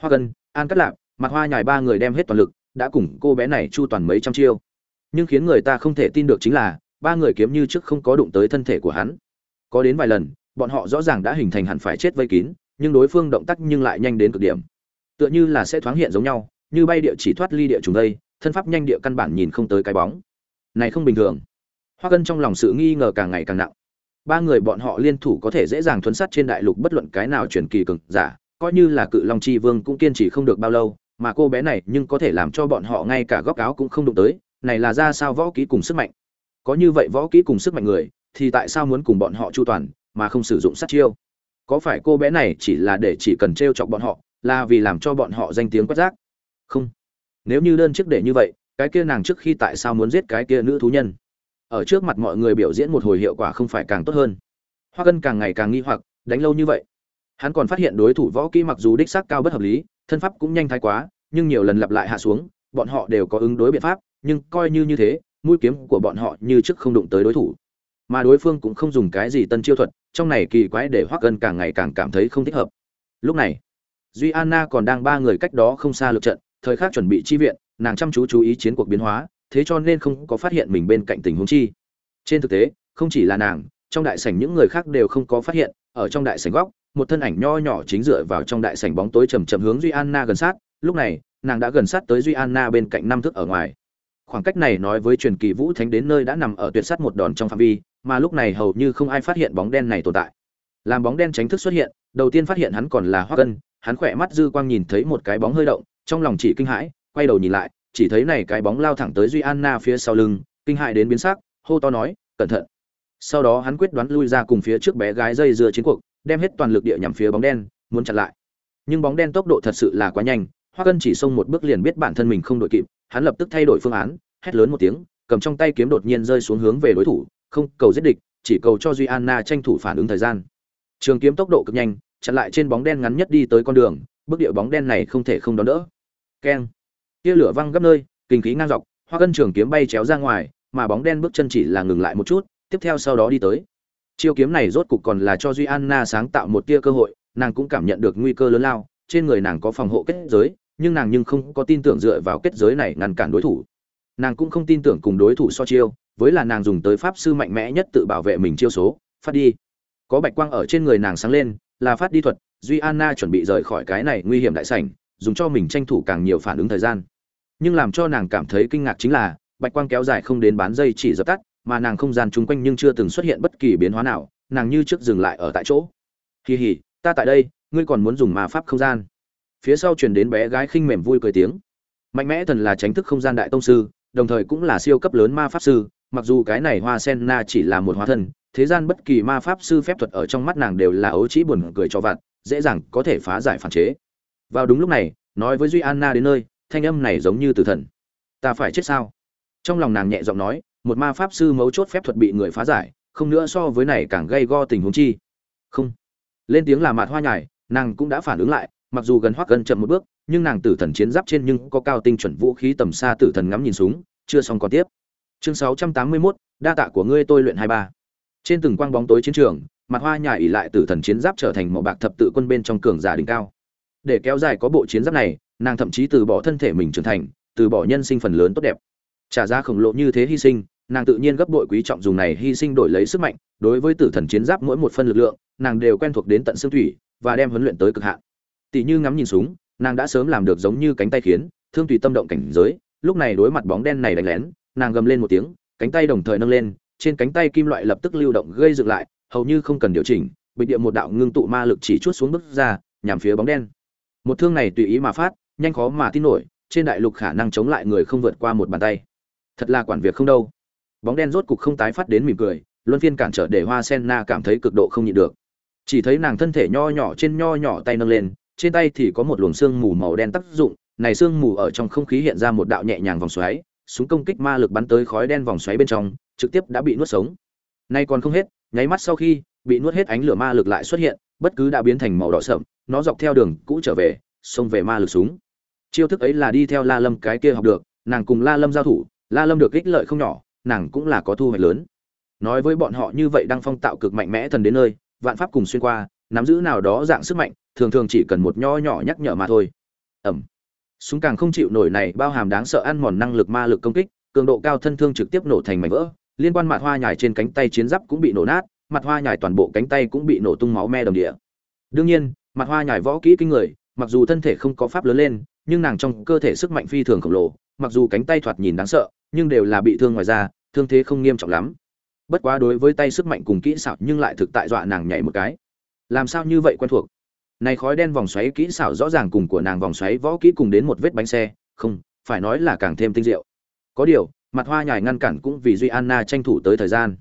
Hoa gân an cắt lạp mặt hoa nhài ba người đem hết toàn lực, đã cùng cô bé này chu toàn mấy trăm chiêu. Nhưng khiến người ta không thể tin được chính là, ba người kiếm như trước không có đụng tới thân thể của hắn. Có đến vài lần, bọn họ rõ ràng đã hình thành hẳn phải chết vây kín, nhưng đối phương động tác nhưng lại nhanh đến cực điểm. Tựa như là sẽ thoáng hiện giống nhau, như bay địa chỉ thoát ly địa trùng đây, thân pháp nhanh địa căn bản nhìn không tới cái bóng. Này không bình thường. Hoa cân trong lòng sự nghi ngờ càng ngày càng nặng. Ba người bọn họ liên thủ có thể dễ dàng thuấn sát trên đại lục bất luận cái nào truyền kỳ cường giả coi như là cự long chi vương cũng kiên trì không được bao lâu, mà cô bé này nhưng có thể làm cho bọn họ ngay cả góc áo cũng không đụng tới, này là ra sao võ kỹ cùng sức mạnh. Có như vậy võ kỹ cùng sức mạnh người, thì tại sao muốn cùng bọn họ chu toàn, mà không sử dụng sát chiêu? Có phải cô bé này chỉ là để chỉ cần t r e o chọc bọn họ, là vì làm cho bọn họ danh tiếng quất giác không. Nếu như đơn chức để như vậy, cái kia nàng trước khi tại sao muốn giết cái kia nữ thú nhân? Ở trước mặt mọi người biểu diễn một hồi hiệu quả không phải càng tốt hơn. Hoa cân càng ngày càng nghi hoặc, đánh lâu như vậy hắn còn phát hiện đối thủ võ kỹ mặc dù đích xác cao bất hợp lý, thân pháp cũng nhanh thái quá, nhưng nhiều lần lặp lại hạ xuống, bọn họ đều có ứng đối biện pháp, nhưng coi như như thế, mũi kiếm của bọn họ như trước không đụng tới đối thủ. Mà đối phương cũng không dùng cái gì tân chiêu thuật, trong này kỳ quái để hoắc gân càng ngày càng cảm thấy không thích hợp. Lúc này, duy anna còn đang ba người cách đó không xa lượt trận, thời khắc chuẩn bị chi viện, nàng chăm chú chú ý chiến cuộc biến hóa, thế cho nên không có phát hiện mình bên cạnh tình huống chi. Trên thực tế, không chỉ là nàng, trong đại sảnh những người khác đều không có phát hiện, ở trong đại sảnh góc một thân ảnh nho nhỏ chính dựa vào trong đại sảnh bóng tối chầm chậm hướng duy anna gần sát. Lúc này, nàng đã gần sát tới duy anna bên cạnh năm thước ở ngoài. Khoảng cách này nói với truyền kỳ vũ thánh đến nơi đã nằm ở tuyệt sát một đòn trong phạm vi, mà lúc này hầu như không ai phát hiện bóng đen này tồn tại. Làm bóng đen tránh thức xuất hiện, đầu tiên phát hiện hắn còn là hoắc cân hắn khỏe mắt dư quang nhìn thấy một cái bóng hơi động, trong lòng chỉ kinh hãi, quay đầu nhìn lại, chỉ thấy này cái bóng lao thẳng tới duy anna phía sau lưng, kinh hãi đến biến sắc, hô to nói, cẩn thận. Sau đó hắn quyết đoán lui ra cùng phía trước bé gái dây dưa chiến cuộc đem hết toàn lực địa nhằm phía bóng đen, muốn chặn lại. Nhưng bóng đen tốc độ thật sự là quá nhanh hoa cân chỉ xông một bước liền biết bản thân mình không đội kịp, hắn lập tức thay đổi phương án, hét lớn một tiếng, cầm trong tay kiếm đột nhiên rơi xuống hướng về đối thủ, không cầu giết địch, chỉ cầu cho duy anna tranh thủ phản ứng thời gian. Trường kiếm tốc độ cực nhanh, chặn lại trên bóng đen ngắn nhất đi tới con đường, bước điệu bóng đen này không thể không đón đỡ. Keng. Tia lửa văng gấp nơi, kinh khí ngang dọc hoa cân trường kiếm bay chéo ra ngoài, mà bóng đen bước chân chỉ là ngừng lại một chút, tiếp theo sau đó đi tới chiêu kiếm này rốt cục còn là cho duy anna sáng tạo một tia cơ hội, nàng cũng cảm nhận được nguy cơ lớn lao, trên người nàng có phòng hộ kết giới, nhưng nàng nhưng không có tin tưởng dựa vào kết giới này ngăn cản đối thủ. Nàng cũng không tin tưởng cùng đối thủ so chiêu, với là nàng dùng tới pháp sư mạnh mẽ nhất tự bảo vệ mình chiêu số, phát đi. Có bạch quang ở trên người nàng sáng lên, là phát đi thuật, duy anna chuẩn bị rời khỏi cái này nguy hiểm đại sảnh, dùng cho mình tranh thủ càng nhiều phản ứng thời gian. Nhưng làm cho nàng cảm thấy kinh ngạc chính là, bạch quang kéo dài không đến bán dây chỉ dập tắt mà nàng không gian chung quanh nhưng chưa từng xuất hiện bất kỳ biến hóa nào, nàng như trước dừng lại ở tại chỗ. Kỳ hỉ ta tại đây, ngươi còn muốn dùng ma pháp không gian? Phía sau truyền đến bé gái khinh mềm vui cười tiếng. Mạnh mẽ thần là tránh thức không gian đại tông sư, đồng thời cũng là siêu cấp lớn ma pháp sư, mặc dù cái này hoa sen na chỉ là một hóa thân thế gian bất kỳ ma pháp sư phép thuật ở trong mắt nàng đều là ấu trĩ buồn cười cho vặt, dễ dàng có thể phá giải phản chế. Vào đúng lúc này, nói với duy anna đến nơi, thanh âm này giống như từ thần. Ta phải chết sao? Trong lòng nàng nhẹ giọng nói một ma pháp sư mấu chốt phép thuật bị người phá giải không nữa so với này càng gây go tình huống chi. Không. Lên tiếng là mạt hoa nhải nàng cũng đã phản ứng lại mặc dù gần hoắc gần chậm một bước nhưng nàng tử thần chiến giáp trên nhưng có cao tinh chuẩn vũ khí tầm xa tử thần ngắm nhìn súng chưa xong còn tiếp. Chương 681, đa tạ của ngươi tôi luyện 23. trên từng quang bóng tối chiến trường mặt hoa nhải ỉ lại tử thần chiến giáp trở thành một bạc thập tự quân bên trong cường giả đỉnh cao. Để kéo dài có bộ chiến giáp này nàng thậm chí từ bỏ thân thể mình trưởng thành từ bỏ nhân sinh phần lớn tốt đẹp. Trả giá khổng lồ như thế hy sinh nàng tự nhiên gấp bội quý trọng dùng này hy sinh đổi lấy sức mạnh, đối với tử thần chiến giáp mỗi một phân lực lượng, nàng đều quen thuộc đến tận xương thủy, và đem huấn luyện tới cực hạn. Tỷ như ngắm nhìn súng, nàng đã sớm làm được giống như cánh tay khiến, thương tùy tâm động cảnh giới, lúc này đối mặt bóng đen này đánh lén, nàng gầm lên một tiếng, cánh tay đồng thời nâng lên, trên cánh tay kim loại lập tức lưu động gây dựng lại, hầu như không cần điều chỉnh, bịch địa một đạo ngưng tụ ma lực chỉ chuốt xuống bước ra, nhằm phía bóng đen. Một thương này tùy ý mà phát, nhanh khó mà tin nổi, trên đại lục khả năng chống lại người không vượt qua một bàn tay. Thật là quản việc không đâu bóng đen rốt cục không tái phát đến mỉm cười, luân phiên cản trở để hoa sen na cảm thấy cực độ không nhịn được. Chỉ thấy nàng thân thể nho nhỏ trên nho nhỏ tay nâng lên, trên tay thì có một luồng xương mù màu đen tác dụng, này xương mù ở trong không khí hiện ra một đạo nhẹ nhàng vòng xoáy, súng công kích ma lực bắn tới khói đen vòng xoáy bên trong, trực tiếp đã bị nuốt sống. Nay còn không hết, nháy mắt sau khi bị nuốt hết ánh lửa ma lực lại xuất hiện, bất cứ đã biến thành màu đỏ sậm, nó dọc theo đường cũ trở về, xông về ma lực súng. Chiêu thức ấy là đi theo la lâm cái kia học được, nàng cùng la lâm giao thủ, la lâm được ích lợi không nhỏ nàng cũng là có thu hoạch lớn. Nói với bọn họ như vậy đang phong tạo cực mạnh mẽ thần đến nơi, vạn pháp cùng xuyên qua, nắm giữ nào đó dạng sức mạnh, thường thường chỉ cần một nho nhỏ nhắc nhở mà thôi. Ẩm. Súng càng không chịu nổi này bao hàm đáng sợ ăn mòn năng lực ma lực công kích, cường độ cao thân thương trực tiếp nổ thành mảnh vỡ, liên quan mặt hoa nhài trên cánh tay chiến giáp cũng bị nổ nát, mặt hoa nhài toàn bộ cánh tay cũng bị nổ tung máu me đồng địa. Đương nhiên, mặt hoa nhài võ kỹ kinh người, mặc dù thân thể không có pháp lớn lên, nhưng nàng trong cơ thể sức mạnh phi thường khổng lồ, mặc dù cánh tay thoạt nhìn đáng sợ nhưng đều là bị thương ngoài da, thương thế không nghiêm trọng lắm. Bất quá đối với tay sức mạnh cùng kỹ xảo nhưng lại thực tại dọa nàng nhảy một cái. Làm sao như vậy quen thuộc? Này khói đen vòng xoáy kỹ xảo rõ ràng cùng của nàng vòng xoáy võ kỹ cùng đến một vết bánh xe không phải nói là càng thêm tinh diệu. Có điều mặt hoa nhài ngăn cản cũng vì duy anna tranh thủ tới thời gian.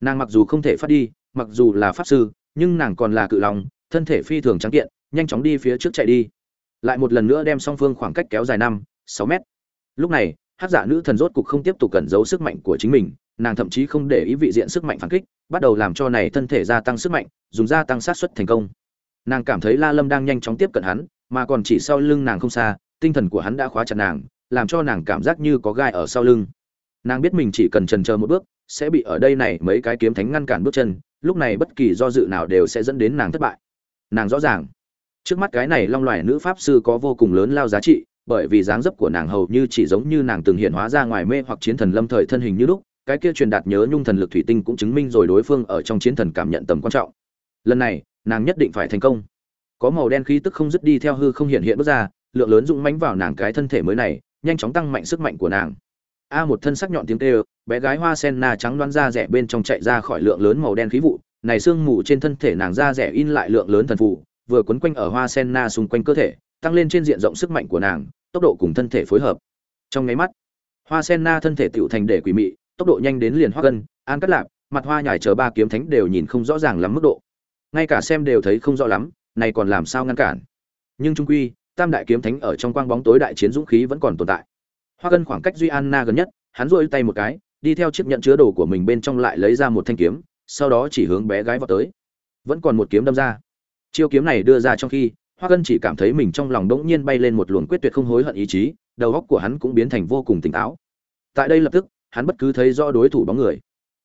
Nàng mặc dù không thể phát đi mặc dù là pháp sư nhưng nàng còn là cự lòng thân thể phi thường trắng kiện nhanh chóng đi phía trước chạy đi. Lại một lần nữa đem song phương khoảng cách kéo dài năm sáu mét. Lúc này hát giả nữ thần rốt cục không tiếp tục cẩn giấu sức mạnh của chính mình, nàng thậm chí không để ý vị diện sức mạnh phản kích, bắt đầu làm cho này thân thể gia tăng sức mạnh, dùng gia tăng sát xuất thành công. Nàng cảm thấy la lâm đang nhanh chóng tiếp cận hắn, mà còn chỉ sau lưng nàng không xa, tinh thần của hắn đã khóa chặt nàng, làm cho nàng cảm giác như có gai ở sau lưng. Nàng biết mình chỉ cần trần chờ một bước, sẽ bị ở đây này mấy cái kiếm thánh ngăn cản bước chân, lúc này bất kỳ do dự nào đều sẽ dẫn đến nàng thất bại. Nàng rõ ràng, trước mắt cái này long loài nữ pháp sư có vô cùng lớn lao giá trị bởi vì dáng dấp của nàng hầu như chỉ giống như nàng từng hiện hóa ra ngoài mê hoặc chiến thần lâm thời thân hình như lúc, cái kia truyền đạt nhớ nhung thần lực thủy tinh cũng chứng minh rồi đối phương ở trong chiến thần cảm nhận tầm quan trọng. Lần này, nàng nhất định phải thành công. Có màu đen khí tức không dứt đi theo hư không hiện hiện bước ra, lượng lớn dũng mãnh vào nàng cái thân thể mới này, nhanh chóng tăng mạnh sức mạnh của nàng. A một thân sắc nhọn tiếng kêu, bé gái hoa sen na trắng đoán da rẻ bên trong chạy ra khỏi lượng lớn màu đen khí vụ, này xương mù trên thân thể nàng da rẻ in lại lượng lớn thần phù, vừa quấn quanh ở hoa sen na xung quanh cơ thể, tăng lên trên diện rộng sức mạnh của nàng tốc độ cùng thân thể phối hợp. Trong nháy mắt, hoa sen na thân thể tựu thành để quỷ mị, tốc độ nhanh đến liền hoa gân, an cắt lạp, mặt hoa nhải chờ ba kiếm thánh đều nhìn không rõ ràng lắm mức độ. Ngay cả xem đều thấy không rõ lắm, này còn làm sao ngăn cản. Nhưng trung quy, tam đại kiếm thánh ở trong quang bóng tối đại chiến dũng khí vẫn còn tồn tại. Hoa gân khoảng cách duy anna gần nhất, hắn rôi tay một cái, đi theo chiếc nhận chứa đồ của mình bên trong lại lấy ra một thanh kiếm, sau đó chỉ hướng bé gái vào tới. Vẫn còn một kiếm đâm ra. Chiêu kiếm này đưa ra trong khi hoa cân chỉ cảm thấy mình trong lòng đỗng nhiên bay lên một luồng quyết tuyệt không hối hận ý chí, đầu óc của hắn cũng biến thành vô cùng tỉnh táo. Tại đây lập tức, hắn bất cứ thấy rõ đối thủ bóng người.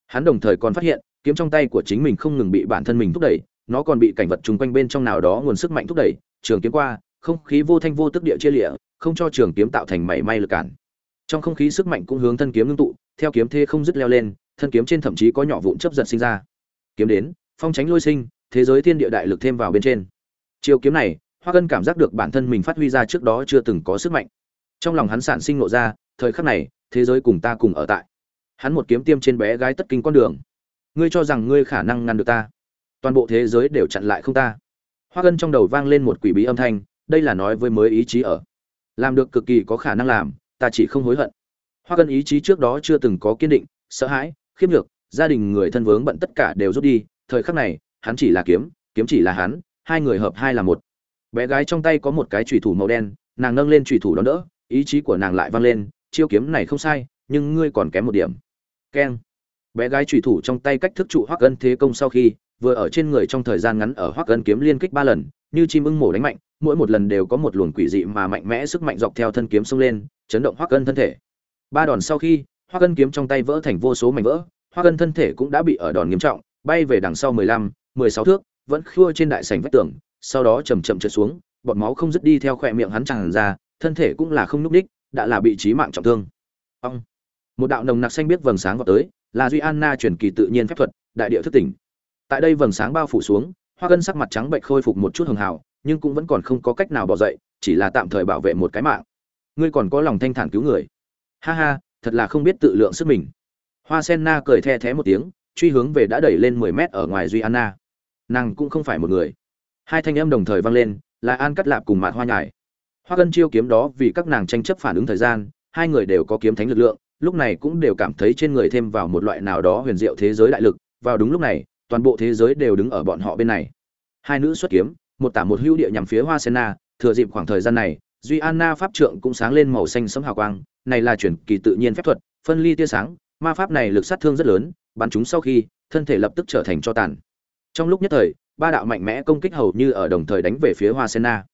Hắn đồng thời còn phát hiện, kiếm trong tay của chính mình không ngừng bị bản thân mình thúc đẩy, nó còn bị cảnh vật chung quanh bên trong nào đó nguồn sức mạnh thúc đẩy, trường kiếm qua, không khí vô thanh vô tức địa chia lịa, không cho trường kiếm tạo thành mảy may lực cản. Trong không khí sức mạnh cũng hướng thân kiếm ngưng tụ, theo kiếm thế không dứt leo lên, thân kiếm trên thậm chí có nhỏ vụn chấp giật sinh ra. Kiếm đến, phong tránh lôi sinh, thế giới thiên địa đại lực thêm vào bên trên. Chiều kiếm này hoa cân cảm giác được bản thân mình phát huy ra trước đó chưa từng có sức mạnh. Trong lòng hắn sản sinh nộ ra, thời khắc này, thế giới cùng ta cùng ở tại. Hắn một kiếm tiêm trên bé gái tất kinh con đường. Ngươi cho rằng ngươi khả năng ngăn được ta. Toàn bộ thế giới đều chặn lại không ta. Hoa cân trong đầu vang lên một quỷ bí âm thanh, đây là nói với mới ý chí ở. Làm được cực kỳ có khả năng làm, ta chỉ không hối hận. Hoa cân ý chí trước đó chưa từng có kiên định, sợ hãi, khiếp nhược, gia đình người thân vướng bận tất cả đều rút đi, thời khắc này, hắn chỉ là kiếm kiếm chỉ là hắn, hai người hợp hai là một bé gái trong tay có một cái chùy thủ màu đen, nàng nâng lên chùy thủ đó đỡ, ý chí của nàng lại vang lên, chiêu kiếm này không sai, nhưng ngươi còn kém một điểm. Keng. Bé gái chùy thủ trong tay cách thức trụ hoắc ân thế công sau khi, vừa ở trên người trong thời gian ngắn ở hoắc ân kiếm liên kích ba lần, như chim ưng mổ đánh mạnh, mỗi một lần đều có một luồng quỷ dị mà mạnh mẽ sức mạnh dọc theo thân kiếm xông lên, chấn động hoắc ân thân thể. Ba đòn sau khi, hoắc ân kiếm trong tay vỡ thành vô số mảnh vỡ, hoắc ân thân thể cũng đã bị ở đòn nghiêm trọng, bay về đằng sau mười lăm, mười sáu thước, vẫn khua trên đại sảnh vách tường sau đó chầm chậm trượt xuống bọt máu không dứt đi theo khỏe miệng hắn tràn ra, thân thể cũng là không núc đích đã là bị chí mạng trọng thương. Ông. Một đạo nồng nặc xanh biết vầng sáng vào tới, là duy anna truyền kỳ tự nhiên phép thuật, đại địa thức tỉnh. Tại đây vầng sáng bao phủ xuống, hoa cân sắc mặt trắng bệch khôi phục một chút hường hào, nhưng cũng vẫn còn không có cách nào bỏ dậy, chỉ là tạm thời bảo vệ một cái mạng. Ngươi còn có lòng thanh thản cứu người. Ha ha, thật là không biết tự lượng sức mình. Hoa Senna cười the thé một tiếng, truy hướng về đã đẩy lên mười mét ở ngoài duy anna. Nàng cũng không phải một người hai thanh âm đồng thời vang lên, là an cắt lạp cùng mạt hoa nhải hoa cân chiêu kiếm đó vì các nàng tranh chấp phản ứng thời gian, hai người đều có kiếm thánh lực lượng, lúc này cũng đều cảm thấy trên người thêm vào một loại nào đó huyền diệu thế giới đại lực, vào đúng lúc này, toàn bộ thế giới đều đứng ở bọn họ bên này hai nữ xuất kiếm, một tả một hữu địa nhằm phía hoa sena. thừa dịp khoảng thời gian này, duy anna pháp trượng cũng sáng lên màu xanh sấm hào quang, này là chuyển kỳ tự nhiên phép thuật, phân ly tia sáng, ma pháp này lực sát thương rất lớn, bắn chúng sau khi, thân thể lập tức trở thành cho tàn trong lúc nhất thời ba đạo mạnh mẽ công kích hầu như ở đồng thời đánh về phía hoa Sen Na.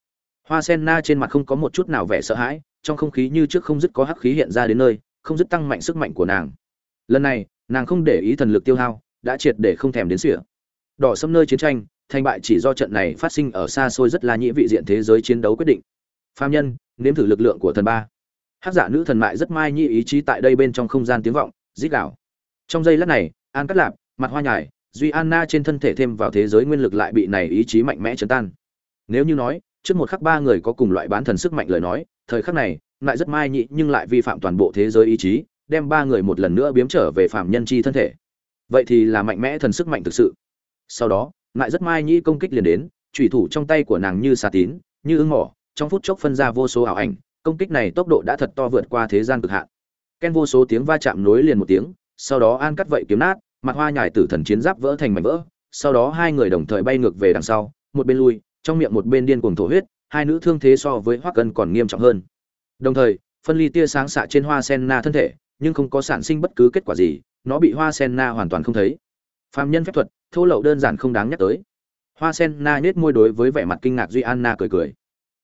hoa Sen Na trên mặt không có một chút nào vẻ sợ hãi, trong không khí như trước không dứt có hắc khí hiện ra đến nơi, không dứt tăng mạnh sức mạnh của nàng. Lần này, nàng không để ý thần lực tiêu hao, đã triệt để không thèm đến sỉa. Đỏ xâm nơi chiến tranh, thành bại chỉ do trận này phát sinh ở xa xôi rất là nhĩ vị diện thế giới chiến đấu quyết định. Phạm nhân, nếm thử lực lượng của thần ba. Hát giả nữ thần mại rất mai nhị ý chí tại đây bên trong không gian tiếng vọng dít gạo trong giây lát này, an cắt lạp, mặt hoa nhải duy anna trên thân thể thêm vào thế giới nguyên lực lại bị này ý chí mạnh mẽ chấn tan. Nếu như nói, trước một khắc ba người có cùng loại bán thần sức mạnh lời nói, thời khắc này, lại rất mai nhị nhưng lại vi phạm toàn bộ thế giới ý chí, đem ba người một lần nữa biếm trở về phạm nhân chi thân thể. Vậy thì là mạnh mẽ thần sức mạnh thực sự. Sau đó, lại rất mai nhị công kích liền đến trùy thủ trong tay của nàng như xà tín, như ưng mỏ, trong phút chốc phân ra vô số ảo ảnh, công kích này tốc độ đã thật to vượt qua thế gian cực hạn. Ken vô số tiếng va chạm nối liền một tiếng, sau đó an cắt vậy kiếm nát mặt hoa nhài tử thần chiến giáp vỡ thành mảnh vỡ, sau đó hai người đồng thời bay ngược về đằng sau, một bên lui, trong miệng một bên điên cuồng thổ huyết, hai nữ thương thế so với hoắc cân còn nghiêm trọng hơn. Đồng thời, phân ly tia sáng xạ trên hoa sen na thân thể, nhưng không có sản sinh bất cứ kết quả gì, nó bị hoa sen na hoàn toàn không thấy. Phạm nhân phép thuật, thô lậu đơn giản không đáng nhắc tới. Hoa sen na nhếch môi đối với vẻ mặt kinh ngạc duy anna cười cười.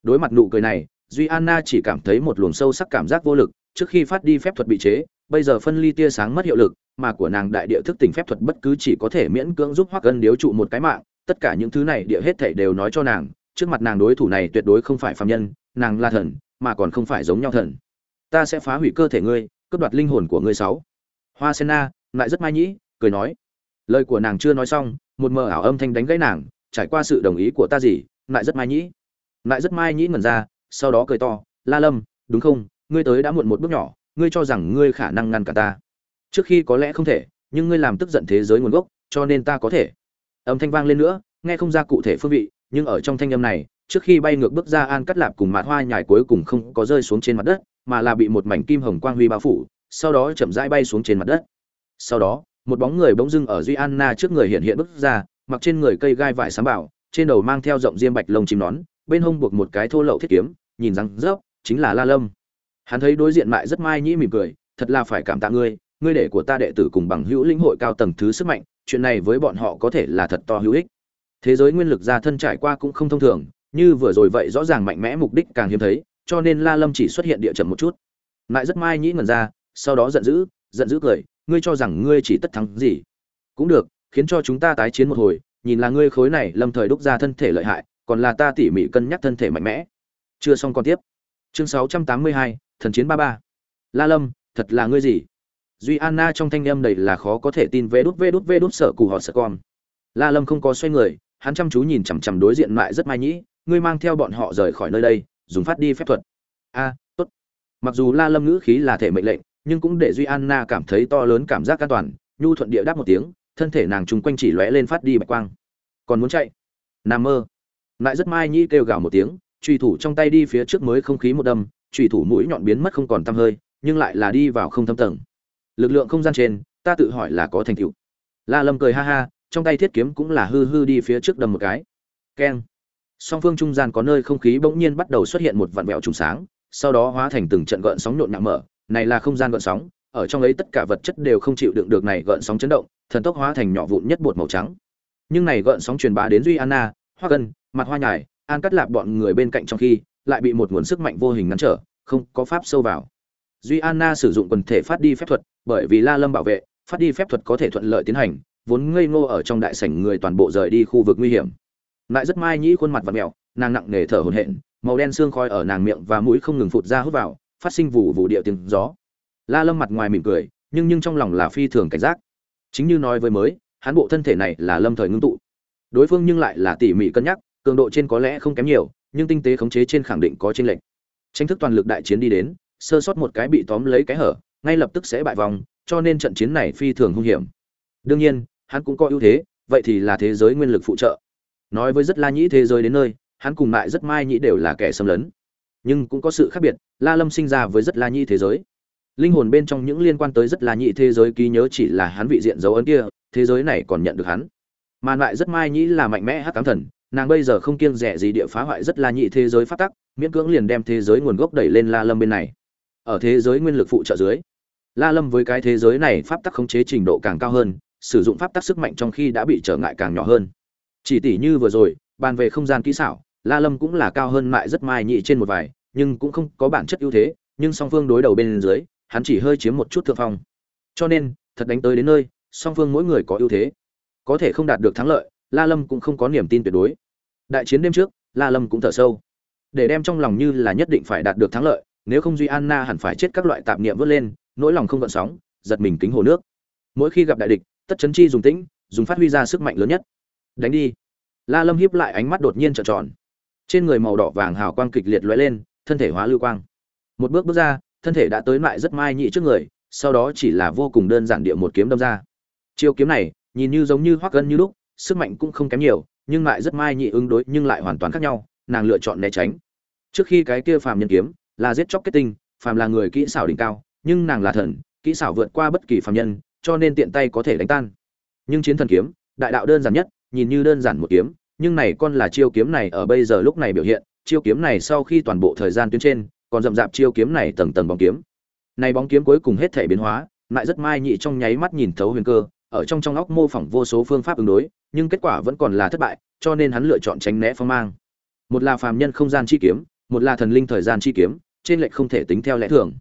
Đối mặt nụ cười này, duy anna chỉ cảm thấy một luồng sâu sắc cảm giác vô lực, trước khi phát đi phép thuật bị chế bây giờ phân ly tia sáng mất hiệu lực, mà của nàng đại địa thức tỉnh phép thuật bất cứ chỉ có thể miễn cưỡng giúp hoắc ân điếu trụ một cái mạng, tất cả những thứ này địa hết thảy đều nói cho nàng, trước mặt nàng đối thủ này tuyệt đối không phải phàm nhân, nàng là thần, mà còn không phải giống nhau thần. Ta sẽ phá hủy cơ thể ngươi, cướp đoạt linh hồn của ngươi sáu. Hoa sen na, lại rất mai nhĩ, cười nói. Lời của nàng chưa nói xong, một mờ ảo âm thanh đánh gãy nàng, trải qua sự đồng ý của ta gì, lại rất mai nhĩ. Lại rất mai nhĩ ngẩn ra, sau đó cười to, la lâm, đúng không, ngươi tới đã muộn một bước nhỏ ngươi cho rằng ngươi khả năng ngăn cả ta. Trước khi có lẽ không thể, nhưng ngươi làm tức giận thế giới nguồn gốc, cho nên ta có thể. Âm thanh vang lên nữa, nghe không ra cụ thể phương vị, nhưng ở trong thanh âm này, trước khi bay ngược bước ra an cắt lạp cùng mạt hoa nhài cuối cùng không có rơi xuống trên mặt đất, mà là bị một mảnh kim hồng quang huy bao phủ, sau đó chậm rãi bay xuống trên mặt đất. Sau đó, một bóng người bỗng dưng ở duy anna trước người hiện hiện bước ra, mặc trên người cây gai vải sám bảo, trên đầu mang theo rộng diêm bạch lông chim nón, bên hông buộc một cái thô lậu thiết kiếm, nhìn răng rớp, chính là la lâm hắn thấy đối diện lại rất mai nhĩ mỉm cười thật là phải cảm tạ ngươi ngươi để của ta đệ tử cùng bằng hữu lĩnh hội cao tầng thứ sức mạnh chuyện này với bọn họ có thể là thật to hữu ích. Thế giới nguyên lực gia thân trải qua cũng không thông thường như vừa rồi vậy rõ ràng mạnh mẽ mục đích càng hiếm thấy cho nên la lâm chỉ xuất hiện địa chậm một chút. Lại rất mai nhĩ ngần ra sau đó giận dữ giận dữ cười ngươi cho rằng ngươi chỉ tất thắng gì? Cũng được khiến cho chúng ta tái chiến một hồi nhìn là ngươi khối này lâm thời đúc ra thân thể lợi hại còn là ta tỉ mỉ cân nhắc thân thể mạnh mẽ. Chưa xong còn tiếp. Chương 682, thần chiến ba ba. La lâm, thật là ngươi gì? Duy anna trong thanh âm đầy là khó có thể tin vê đút vê đút vê đút sợ cù họ sợ con. La lâm không có xoay người, hắn chăm chú nhìn chằm chằm đối diện lại rất mai nhĩ, ngươi mang theo bọn họ rời khỏi nơi đây, dùng phát đi phép thuật. A, tốt. Mặc dù la lâm ngữ khí là thể mệnh lệnh, nhưng cũng để duy anna cảm thấy to lớn cảm giác an toàn, nhu thuận địa đáp một tiếng, thân thể nàng chung quanh chỉ lóe lên phát đi bạch quang. Còn muốn chạy? Nằm mơ. Lại rất mai nhĩ kêu gào một tiếng, truy thủ trong tay đi phía trước mới không khí một đâm chủy thủ mũi nhọn biến mất không còn tăm hơi, nhưng lại là đi vào không thâm tầng. Lực lượng không gian trên, ta tự hỏi là có thành tựu. La lâm cười ha ha, trong tay thiết kiếm cũng là hư hư đi phía trước đâm một cái. Keng. Song phương trung gian có nơi không khí bỗng nhiên bắt đầu xuất hiện một vạn vẹo trùng sáng, sau đó hóa thành từng trận gợn sóng nhộn nhạo mở. Này là không gian gợn sóng, ở trong ấy tất cả vật chất đều không chịu đựng được này gợn sóng chấn động, thần tốc hóa thành nhỏ vụn nhất bột màu trắng. Nhưng này gợn sóng truyền bá đến duy anna, hoa gân mặt hoa nhải an cắt lạp bọn người bên cạnh trong khi lại bị một nguồn sức mạnh vô hình ngăn trở, không có pháp sâu vào. Duy anna sử dụng quần thể phát đi phép thuật, bởi vì la lâm bảo vệ, phát đi phép thuật có thể thuận lợi tiến hành, vốn ngây ngô ở trong đại sảnh người toàn bộ rời đi khu vực nguy hiểm. Lại rất mai nhĩ khuôn mặt và mẹo nàng nặng nề thở hổn hển, màu đen xương khói ở nàng miệng và mũi không ngừng phụt ra hút vào, phát sinh vụ vụ địa tiếng gió. La lâm mặt ngoài mỉm cười, nhưng nhưng trong lòng là phi thường cảnh giác. Chính như nói với mới, hắn bộ thân thể này là lâm thời ngưng tụ. Đối phương nhưng lại là tỉ mỉ cân nhắc, cường độ trên có lẽ không kém nhiều nhưng tinh tế khống chế trên khẳng định có chênh lệch. Tranh thức toàn lực đại chiến đi đến, sơ sót một cái bị tóm lấy cái hở, ngay lập tức sẽ bại vòng cho nên trận chiến này phi thường hung hiểm. Đương nhiên, hắn cũng có ưu thế, vậy thì là thế giới nguyên lực phụ trợ. Nói với rất la nhĩ thế giới đến nơi, hắn cùng lại rất mai nhĩ đều là kẻ xâm lấn. Nhưng cũng có sự khác biệt, la lâm sinh ra với rất la nhĩ thế giới. Linh hồn bên trong những liên quan tới rất la nhĩ thế giới ký nhớ chỉ là hắn vị diện dấu ấn kia, thế giới này còn nhận được hắn. Mà lại rất mai nhĩ là mạnh mẽ hắc cám thần nàng bây giờ không kiêng rẻ gì địa phá hoại rất la nhị thế giới phát tắc, miễn cưỡng liền đem thế giới nguồn gốc đẩy lên la lâm bên này. Ở thế giới nguyên lực phụ trợ dưới, la lâm với cái thế giới này pháp tắc khống chế trình độ càng cao hơn, sử dụng pháp tắc sức mạnh trong khi đã bị trở ngại càng nhỏ hơn. Chỉ tỷ như vừa rồi, bàn về không gian kỹ xảo, la lâm cũng là cao hơn mại rất mai nhị trên một vài, nhưng cũng không có bản chất ưu thế, nhưng song phương đối đầu bên dưới, hắn chỉ hơi chiếm một chút thượng phong. Cho nên, thật đánh tới đến nơi, song phương mỗi người có ưu thế. Có thể không đạt được thắng lợi la lâm cũng không có niềm tin tuyệt đối. Đại chiến đêm trước, la lâm cũng thở sâu. Để đem trong lòng như là nhất định phải đạt được thắng lợi, nếu không duy anna hẳn phải chết các loại tạp niệm vớt lên, nỗi lòng không gợn sóng, giật mình kính hồ nước. Mỗi khi gặp đại địch, tất chấn chi dùng tĩnh, dùng phát huy ra sức mạnh lớn nhất. Đánh đi. La lâm hiếp lại ánh mắt đột nhiên trợn tròn. Trên người màu đỏ vàng hào quang kịch liệt lóe lên, thân thể hóa lưu quang. Một bước bước ra, thân thể đã tới lại rất mai nhị trước người, sau đó chỉ là vô cùng đơn giản địa một kiếm đâm ra. Chiêu kiếm này, nhìn như giống như hoắc ngân như lúc sức mạnh cũng không kém nhiều, nhưng lại rất mai nhị ứng đối nhưng lại hoàn toàn khác nhau, nàng lựa chọn né tránh. Trước khi cái kia phàm nhân kiếm là giết chóc kết tinh, phàm là người kỹ xảo đỉnh cao, nhưng nàng là thần, kỹ xảo vượt qua bất kỳ phàm nhân, cho nên tiện tay có thể đánh tan. Nhưng chiến thần kiếm, đại đạo đơn giản nhất, nhìn như đơn giản một kiếm, nhưng này con là chiêu kiếm này ở bây giờ lúc này biểu hiện, chiêu kiếm này sau khi toàn bộ thời gian tuyến trên, còn rậm rạp chiêu kiếm này tầng tầng bóng kiếm. Này bóng kiếm cuối cùng hết thể biến hóa, lại rất mai nhị trong nháy mắt nhìn thấu huyền cơ ở trong trong óc mô phỏng vô số phương pháp ứng đối, nhưng kết quả vẫn còn là thất bại, cho nên hắn lựa chọn tránh né phong mang. Một là phàm nhân không gian chi kiếm, một là thần linh thời gian chi kiếm, trên lệch không thể tính theo lẽ thường.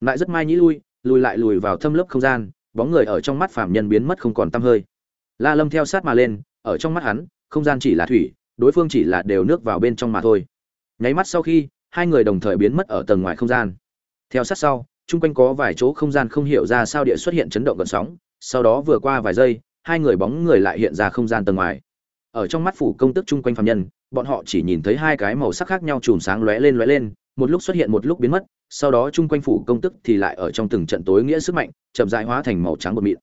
Lại rất mai nhĩ lui, lùi lại lùi vào thâm lớp không gian, bóng người ở trong mắt phàm nhân biến mất không còn tăm hơi. La lâm theo sát mà lên, ở trong mắt hắn, không gian chỉ là thủy, đối phương chỉ là đều nước vào bên trong mà thôi. Nháy mắt sau khi, hai người đồng thời biến mất ở tầng ngoài không gian. Theo sát sau, chung quanh có vài chỗ không gian không hiểu ra sao địa xuất hiện chấn động gần sóng sau đó vừa qua vài giây, hai người bóng người lại hiện ra không gian tầng ngoài. Ở trong mắt phủ công tức chung quanh phạm nhân, bọn họ chỉ nhìn thấy hai cái màu sắc khác nhau chùm sáng lóe lên lóe lên, một lúc xuất hiện một lúc biến mất, sau đó chung quanh phủ công tức thì lại ở trong từng trận tối nghĩa sức mạnh, chậm rãi hóa thành màu trắng bột mịn.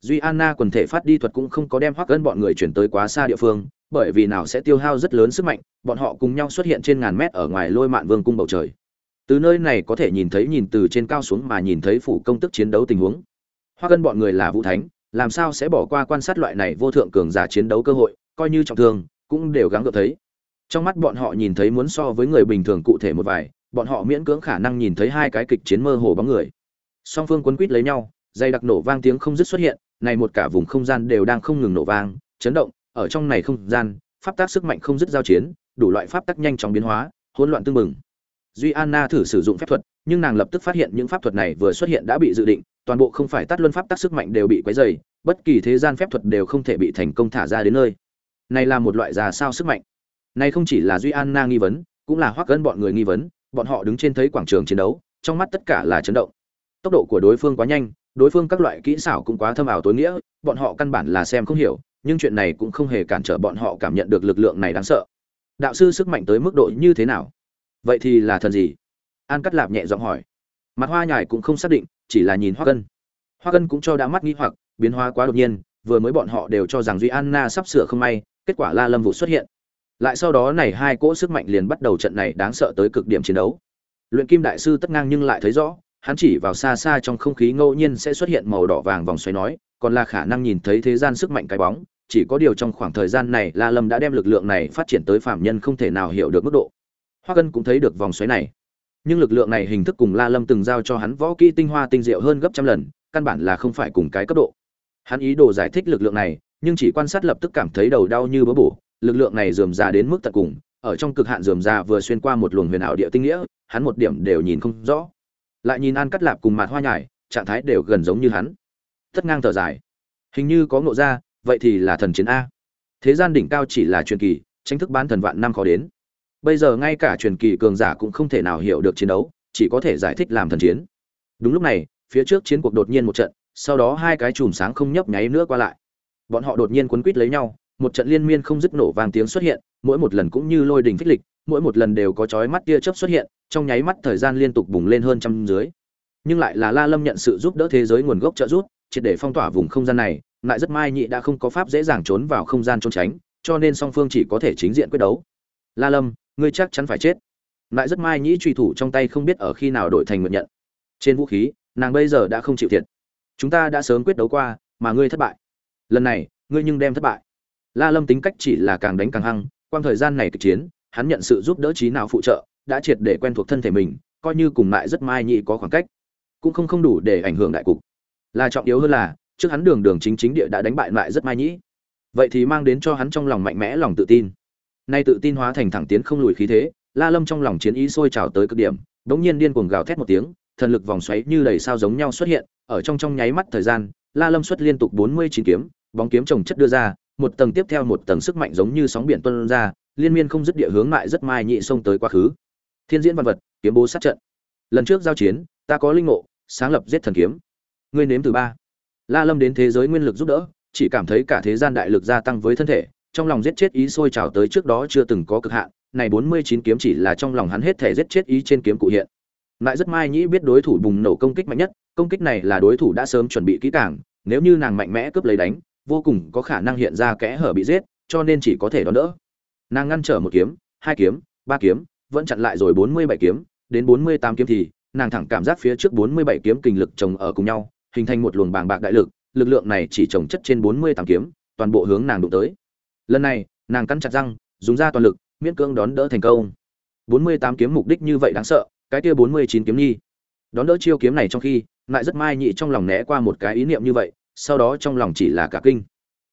Duy anna quần thể phát đi thuật cũng không có đem hoắc gân bọn người chuyển tới quá xa địa phương, bởi vì nào sẽ tiêu hao rất lớn sức mạnh, bọn họ cùng nhau xuất hiện trên ngàn mét ở ngoài lôi mạn vương cung bầu trời. Từ nơi này có thể nhìn thấy nhìn từ trên cao xuống mà nhìn thấy phủ công tức chiến đấu tình huống hoa cân bọn người là vũ thánh, làm sao sẽ bỏ qua quan sát loại này vô thượng cường giả chiến đấu cơ hội, coi như trọng thương, cũng đều gắng gượng thấy. Trong mắt bọn họ nhìn thấy muốn so với người bình thường cụ thể một vài, bọn họ miễn cưỡng khả năng nhìn thấy hai cái kịch chiến mơ hồ bóng người. Song phương quấn quýt lấy nhau, dây đặc nổ vang tiếng không dứt xuất hiện, này một cả vùng không gian đều đang không ngừng nổ vang, chấn động, ở trong này không gian, pháp tác sức mạnh không dứt giao chiến, đủ loại pháp tác nhanh chóng biến hóa, hỗn loạn tương mừng duy anna thử sử dụng phép thuật, nhưng nàng lập tức phát hiện những pháp thuật này vừa xuất hiện đã bị dự định toàn bộ không phải tắt luân pháp tác sức mạnh đều bị quấy dày bất kỳ thế gian phép thuật đều không thể bị thành công thả ra đến nơi. Này là một loại già sao sức mạnh. Này không chỉ là duy anna nghi vấn, cũng là hoắc gân bọn người nghi vấn, bọn họ đứng trên thấy quảng trường chiến đấu, trong mắt tất cả là chấn động. Tốc độ của đối phương quá nhanh, đối phương các loại kỹ xảo cũng quá thâm ảo tối nghĩa, bọn họ căn bản là xem không hiểu, nhưng chuyện này cũng không hề cản trở bọn họ cảm nhận được lực lượng này đáng sợ. Đạo sư sức mạnh tới mức độ như thế nào? Vậy thì là thần gì? An cắt lạp nhẹ giọng hỏi mặt hoa nhải cũng không xác định, chỉ là nhìn hoa cân hoa cân cũng cho đã mắt nghĩ hoặc, biến hóa quá đột nhiên, vừa mới bọn họ đều cho rằng duy anna sắp sửa không may, kết quả la lâm vụ xuất hiện. Lại sau đó này hai cỗ sức mạnh liền bắt đầu trận này đáng sợ tới cực điểm chiến đấu. Luyện kim đại sư tất ngang nhưng lại thấy rõ, hắn chỉ vào xa xa trong không khí ngẫu nhiên sẽ xuất hiện màu đỏ vàng vòng xoáy nói, còn là khả năng nhìn thấy thế gian sức mạnh cái bóng, chỉ có điều trong khoảng thời gian này la lâm đã đem lực lượng này phát triển tới phạm nhân không thể nào hiểu được mức độ. Hoa cân cũng thấy được vòng xoáy này nhưng lực lượng này hình thức cùng la lâm từng giao cho hắn võ kỹ tinh hoa tinh diệu hơn gấp trăm lần, căn bản là không phải cùng cái cấp độ. Hắn ý đồ giải thích lực lượng này, nhưng chỉ quan sát lập tức cảm thấy đầu đau như bớ bổ. Lực lượng này dườm rà đến mức tận cùng, ở trong cực hạn dườm rà vừa xuyên qua một luồng huyền ảo địa tinh nghĩa, hắn một điểm đều nhìn không rõ. Lại nhìn an cắt lạp cùng mặt hoa nhải, trạng thái đều gần giống như hắn. Tất ngang thở dài. Hình như có ngộ ra, vậy thì là thần chiến a. Thế gian đỉnh cao chỉ là truyền kỳ, tranh thức bán thần vạn năm khó đến bây giờ ngay cả truyền kỳ cường giả cũng không thể nào hiểu được chiến đấu, chỉ có thể giải thích làm thần chiến. Đúng lúc này, phía trước chiến cuộc đột nhiên một trận, sau đó hai cái chùm sáng không nhấp nháy nữa qua lại. Bọn họ đột nhiên quấn quít lấy nhau, một trận liên miên không dứt nổ vang tiếng xuất hiện, mỗi một lần cũng như lôi đình phích lịch, mỗi một lần đều có chói mắt tia chớp xuất hiện, trong nháy mắt thời gian liên tục bùng lên hơn trăm dưới. Nhưng lại là la lâm nhận sự giúp đỡ thế giới nguồn gốc trợ giúp, triệt để phong tỏa vùng không gian này, lại rất mai nhị đã không có pháp dễ dàng trốn vào không gian trốn tránh, cho nên song phương chỉ có thể chính diện quyết đấu. La lâm ngươi chắc chắn phải chết. Lại rất mai nhĩ truy thủ trong tay không biết ở khi nào đổi thành nguyện nhận. Trên vũ khí, nàng bây giờ đã không chịu thiệt. Chúng ta đã sớm quyết đấu qua, mà ngươi thất bại. Lần này, ngươi nhưng đem thất bại. La lâm tính cách chỉ là càng đánh càng hăng, quang thời gian này kịch chiến, hắn nhận sự giúp đỡ trí nào phụ trợ, đã triệt để quen thuộc thân thể mình, coi như cùng lại rất mai nhị có khoảng cách, cũng không không đủ để ảnh hưởng đại cục. Là trọng yếu hơn là, trước hắn đường đường chính chính địa đã đánh bại lại rất mai nhĩ. Vậy thì mang đến cho hắn trong lòng mạnh mẽ lòng tự tin nay tự tin hóa thành thẳng tiến không lùi khí thế, la lâm trong lòng chiến ý sôi trào tới cực điểm, đống nhiên điên cuồng gào thét một tiếng, thần lực vòng xoáy như đầy sao giống nhau xuất hiện, ở trong trong nháy mắt thời gian, la lâm xuất liên tục bốn mươi chín kiếm, bóng kiếm trồng chất đưa ra, một tầng tiếp theo một tầng sức mạnh giống như sóng biển tuôn ra, liên miên không dứt địa hướng lại rất mai nhị xông tới quá khứ. Thiên diễn văn vật, kiếm bố sát trận. Lần trước giao chiến, ta có linh ngộ, sáng lập giết thần kiếm. Ngươi nếm từ ba. La lâm đến thế giới nguyên lực giúp đỡ, chỉ cảm thấy cả thế gian đại lực gia tăng với thân thể trong lòng giết chết ý sôi trào tới trước đó chưa từng có cực hạn, này bốn mươi chín kiếm chỉ là trong lòng hắn hết thể giết chết ý trên kiếm cụ hiện. Lại rất mai nhĩ biết đối thủ bùng nổ công kích mạnh nhất, công kích này là đối thủ đã sớm chuẩn bị kỹ càng, nếu như nàng mạnh mẽ cướp lấy đánh, vô cùng có khả năng hiện ra kẽ hở bị giết, cho nên chỉ có thể đón đỡ. Nàng ngăn trở một kiếm, hai kiếm, ba kiếm, vẫn chặn lại rồi bốn mươi bảy kiếm, đến bốn mươi tám kiếm thì, nàng thẳng cảm giác phía trước bốn mươi bảy kiếm kình lực chồng ở cùng nhau, hình thành một luồng bàng bạc đại lực lực lượng này chỉ chồng chất trên bốn mươi tám kiếm, toàn bộ hướng nàng đụng tới lần này, nàng cắn chặt răng, dùng ra toàn lực, miễn cưỡng đón đỡ thành công. Bốn mươi tám kiếm mục đích như vậy đáng sợ, cái kia bốn mươi chín kiếm nhi đón đỡ chiêu kiếm này trong khi, lại rất mai nhị trong lòng né qua một cái ý niệm như vậy, sau đó trong lòng chỉ là cả kinh.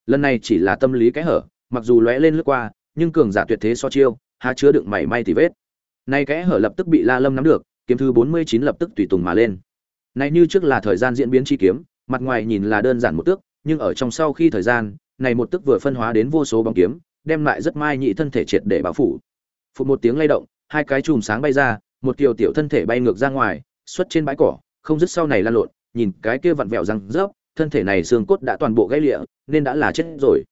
Lần này chỉ là tâm lý cái hở, mặc dù lóe lên lướt qua, nhưng cường giả tuyệt thế so chiêu, há chứa đựng mảy may thì vết. Nay kẽ hở lập tức bị la lâm nắm được, kiếm thứ bốn mươi chín lập tức tùy tùng mà lên. Này như trước là thời gian diễn biến chi kiếm, mặt ngoài nhìn là đơn giản một tước, nhưng ở trong sau khi thời gian này một tức vừa phân hóa đến vô số bóng kiếm, đem lại rất mai nhị thân thể triệt để bao phủ. Phụt một tiếng lay động, hai cái chùm sáng bay ra, một tiểu tiểu thân thể bay ngược ra ngoài, xuất trên bãi cỏ, không dứt sau này lan lộn, nhìn cái kia vặn vẹo răng rớp, thân thể này xương cốt đã toàn bộ gãy lịa, nên đã là chết rồi.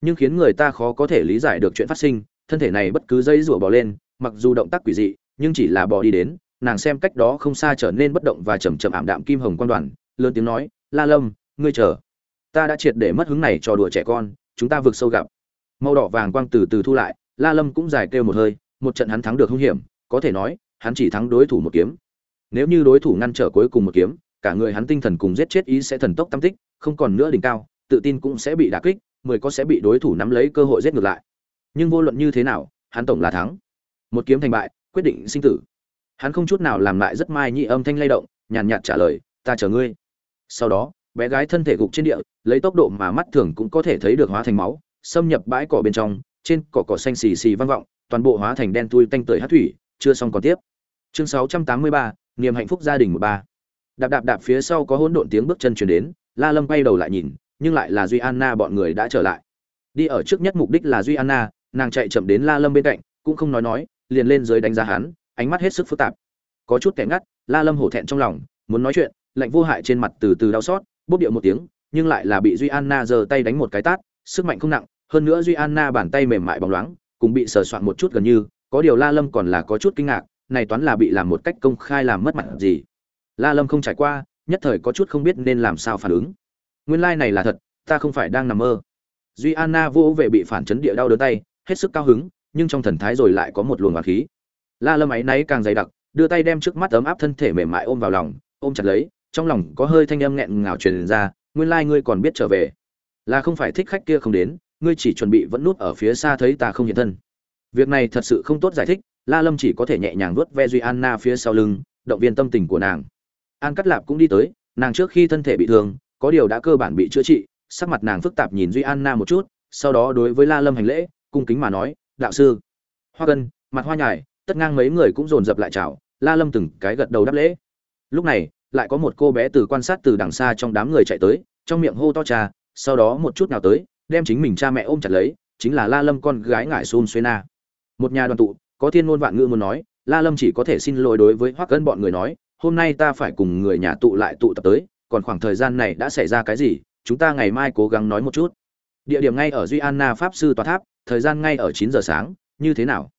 Nhưng khiến người ta khó có thể lý giải được chuyện phát sinh, thân thể này bất cứ dây rủa bò lên, mặc dù động tác quỷ dị, nhưng chỉ là bò đi đến, nàng xem cách đó không xa trở nên bất động và chậm chậm ảm đạm kim hồng quan đoàn, lớn tiếng nói, la lâm, ngươi chờ ta đã triệt để mất hứng này cho đùa trẻ con, chúng ta vượt sâu gặp. Màu đỏ vàng quang từ từ thu lại, la lâm cũng dài kêu một hơi, một trận hắn thắng được hung hiểm, có thể nói, hắn chỉ thắng đối thủ một kiếm. Nếu như đối thủ ngăn trở cuối cùng một kiếm, cả người hắn tinh thần cùng giết chết ý sẽ thần tốc tâm tích, không còn nữa đỉnh cao, tự tin cũng sẽ bị đả kích, mười có sẽ bị đối thủ nắm lấy cơ hội giết ngược lại. Nhưng vô luận như thế nào, hắn tổng là thắng. Một kiếm thành bại, quyết định sinh tử. Hắn không chút nào làm lại rất mai nhị âm thanh lay động, nhàn nhạt trả lời, ta chờ ngươi. Sau đó bé gái thân thể gục trên địa lấy tốc độ mà mắt thường cũng có thể thấy được hóa thành máu xâm nhập bãi cỏ bên trong trên cỏ cỏ xanh xì xì vang vọng toàn bộ hóa thành đen tui tanh tưởi hát thủy chưa xong còn tiếp. Chương 683, niềm hạnh phúc gia đình một ba. Đạp đạp đạp phía sau có hỗn độn tiếng bước chân chuyển đến la lâm quay đầu lại nhìn nhưng lại là duy anna bọn người đã trở lại. Đi ở trước nhất mục đích là duy anna nàng chạy chậm đến la lâm bên cạnh cũng không nói nói liền lên dưới đánh giá hắn ánh mắt hết sức phức tạp. Có chút kẻ ngắt la lâm hổ thẹn trong lòng muốn nói chuyện lạnh vô hại trên mặt từ từ đau xót bốc điệu một tiếng, nhưng lại là bị duy anna giơ tay đánh một cái tát, sức mạnh không nặng, hơn nữa duy anna bàn tay mềm mại bóng loáng, cùng bị sờ soạn một chút gần như, có điều la lâm còn là có chút kinh ngạc, này toán là bị làm một cách công khai làm mất mặt gì. La lâm không trải qua, nhất thời có chút không biết nên làm sao phản ứng. Nguyên lai này là thật, ta không phải đang nằm mơ. Duy anna vô về bị phản chấn địa đau đớn tay, hết sức cao hứng, nhưng trong thần thái rồi lại có một luồng hoạt khí. La lâm áy náy càng dày đặc, đưa tay đem trước mắt ấm áp thân thể mềm mại ôm vào lòng, ôm chặt lấy trong lòng có hơi thanh âm nghẹn ngào truyền ra, nguyên lai ngươi còn biết trở về. Là không phải thích khách kia không đến, ngươi chỉ chuẩn bị vẫn nút ở phía xa thấy ta không hiện thân. Việc này thật sự không tốt giải thích, la lâm chỉ có thể nhẹ nhàng vuốt ve duy anna phía sau lưng, động viên tâm tình của nàng. An cắt lạp cũng đi tới, nàng trước khi thân thể bị thương, có điều đã cơ bản bị chữa trị, sắc mặt nàng phức tạp nhìn duy anna một chút, sau đó đối với la lâm hành lễ, cung kính mà nói, đạo sư. Hoa cân, mặt hoa nhài, tất ngang mấy người cũng dồn dập lại chào, la lâm từng cái gật đầu đáp lễ. Lúc này lại có một cô bé từ quan sát từ đằng xa trong đám người chạy tới, trong miệng hô to cha, sau đó một chút nào tới, đem chính mình cha mẹ ôm chặt lấy, chính là la lâm con gái ngải xôn xuê na. Một nhà đoàn tụ, có thiên ngôn vạn ngữ muốn nói, la lâm chỉ có thể xin lỗi đối với hoắc cân bọn người nói, hôm nay ta phải cùng người nhà tụ lại tụ tập tới, còn khoảng thời gian này đã xảy ra cái gì, chúng ta ngày mai cố gắng nói một chút. Địa điểm ngay ở duy anna pháp sư tòa tháp, thời gian ngay ở chín giờ sáng, như thế nào?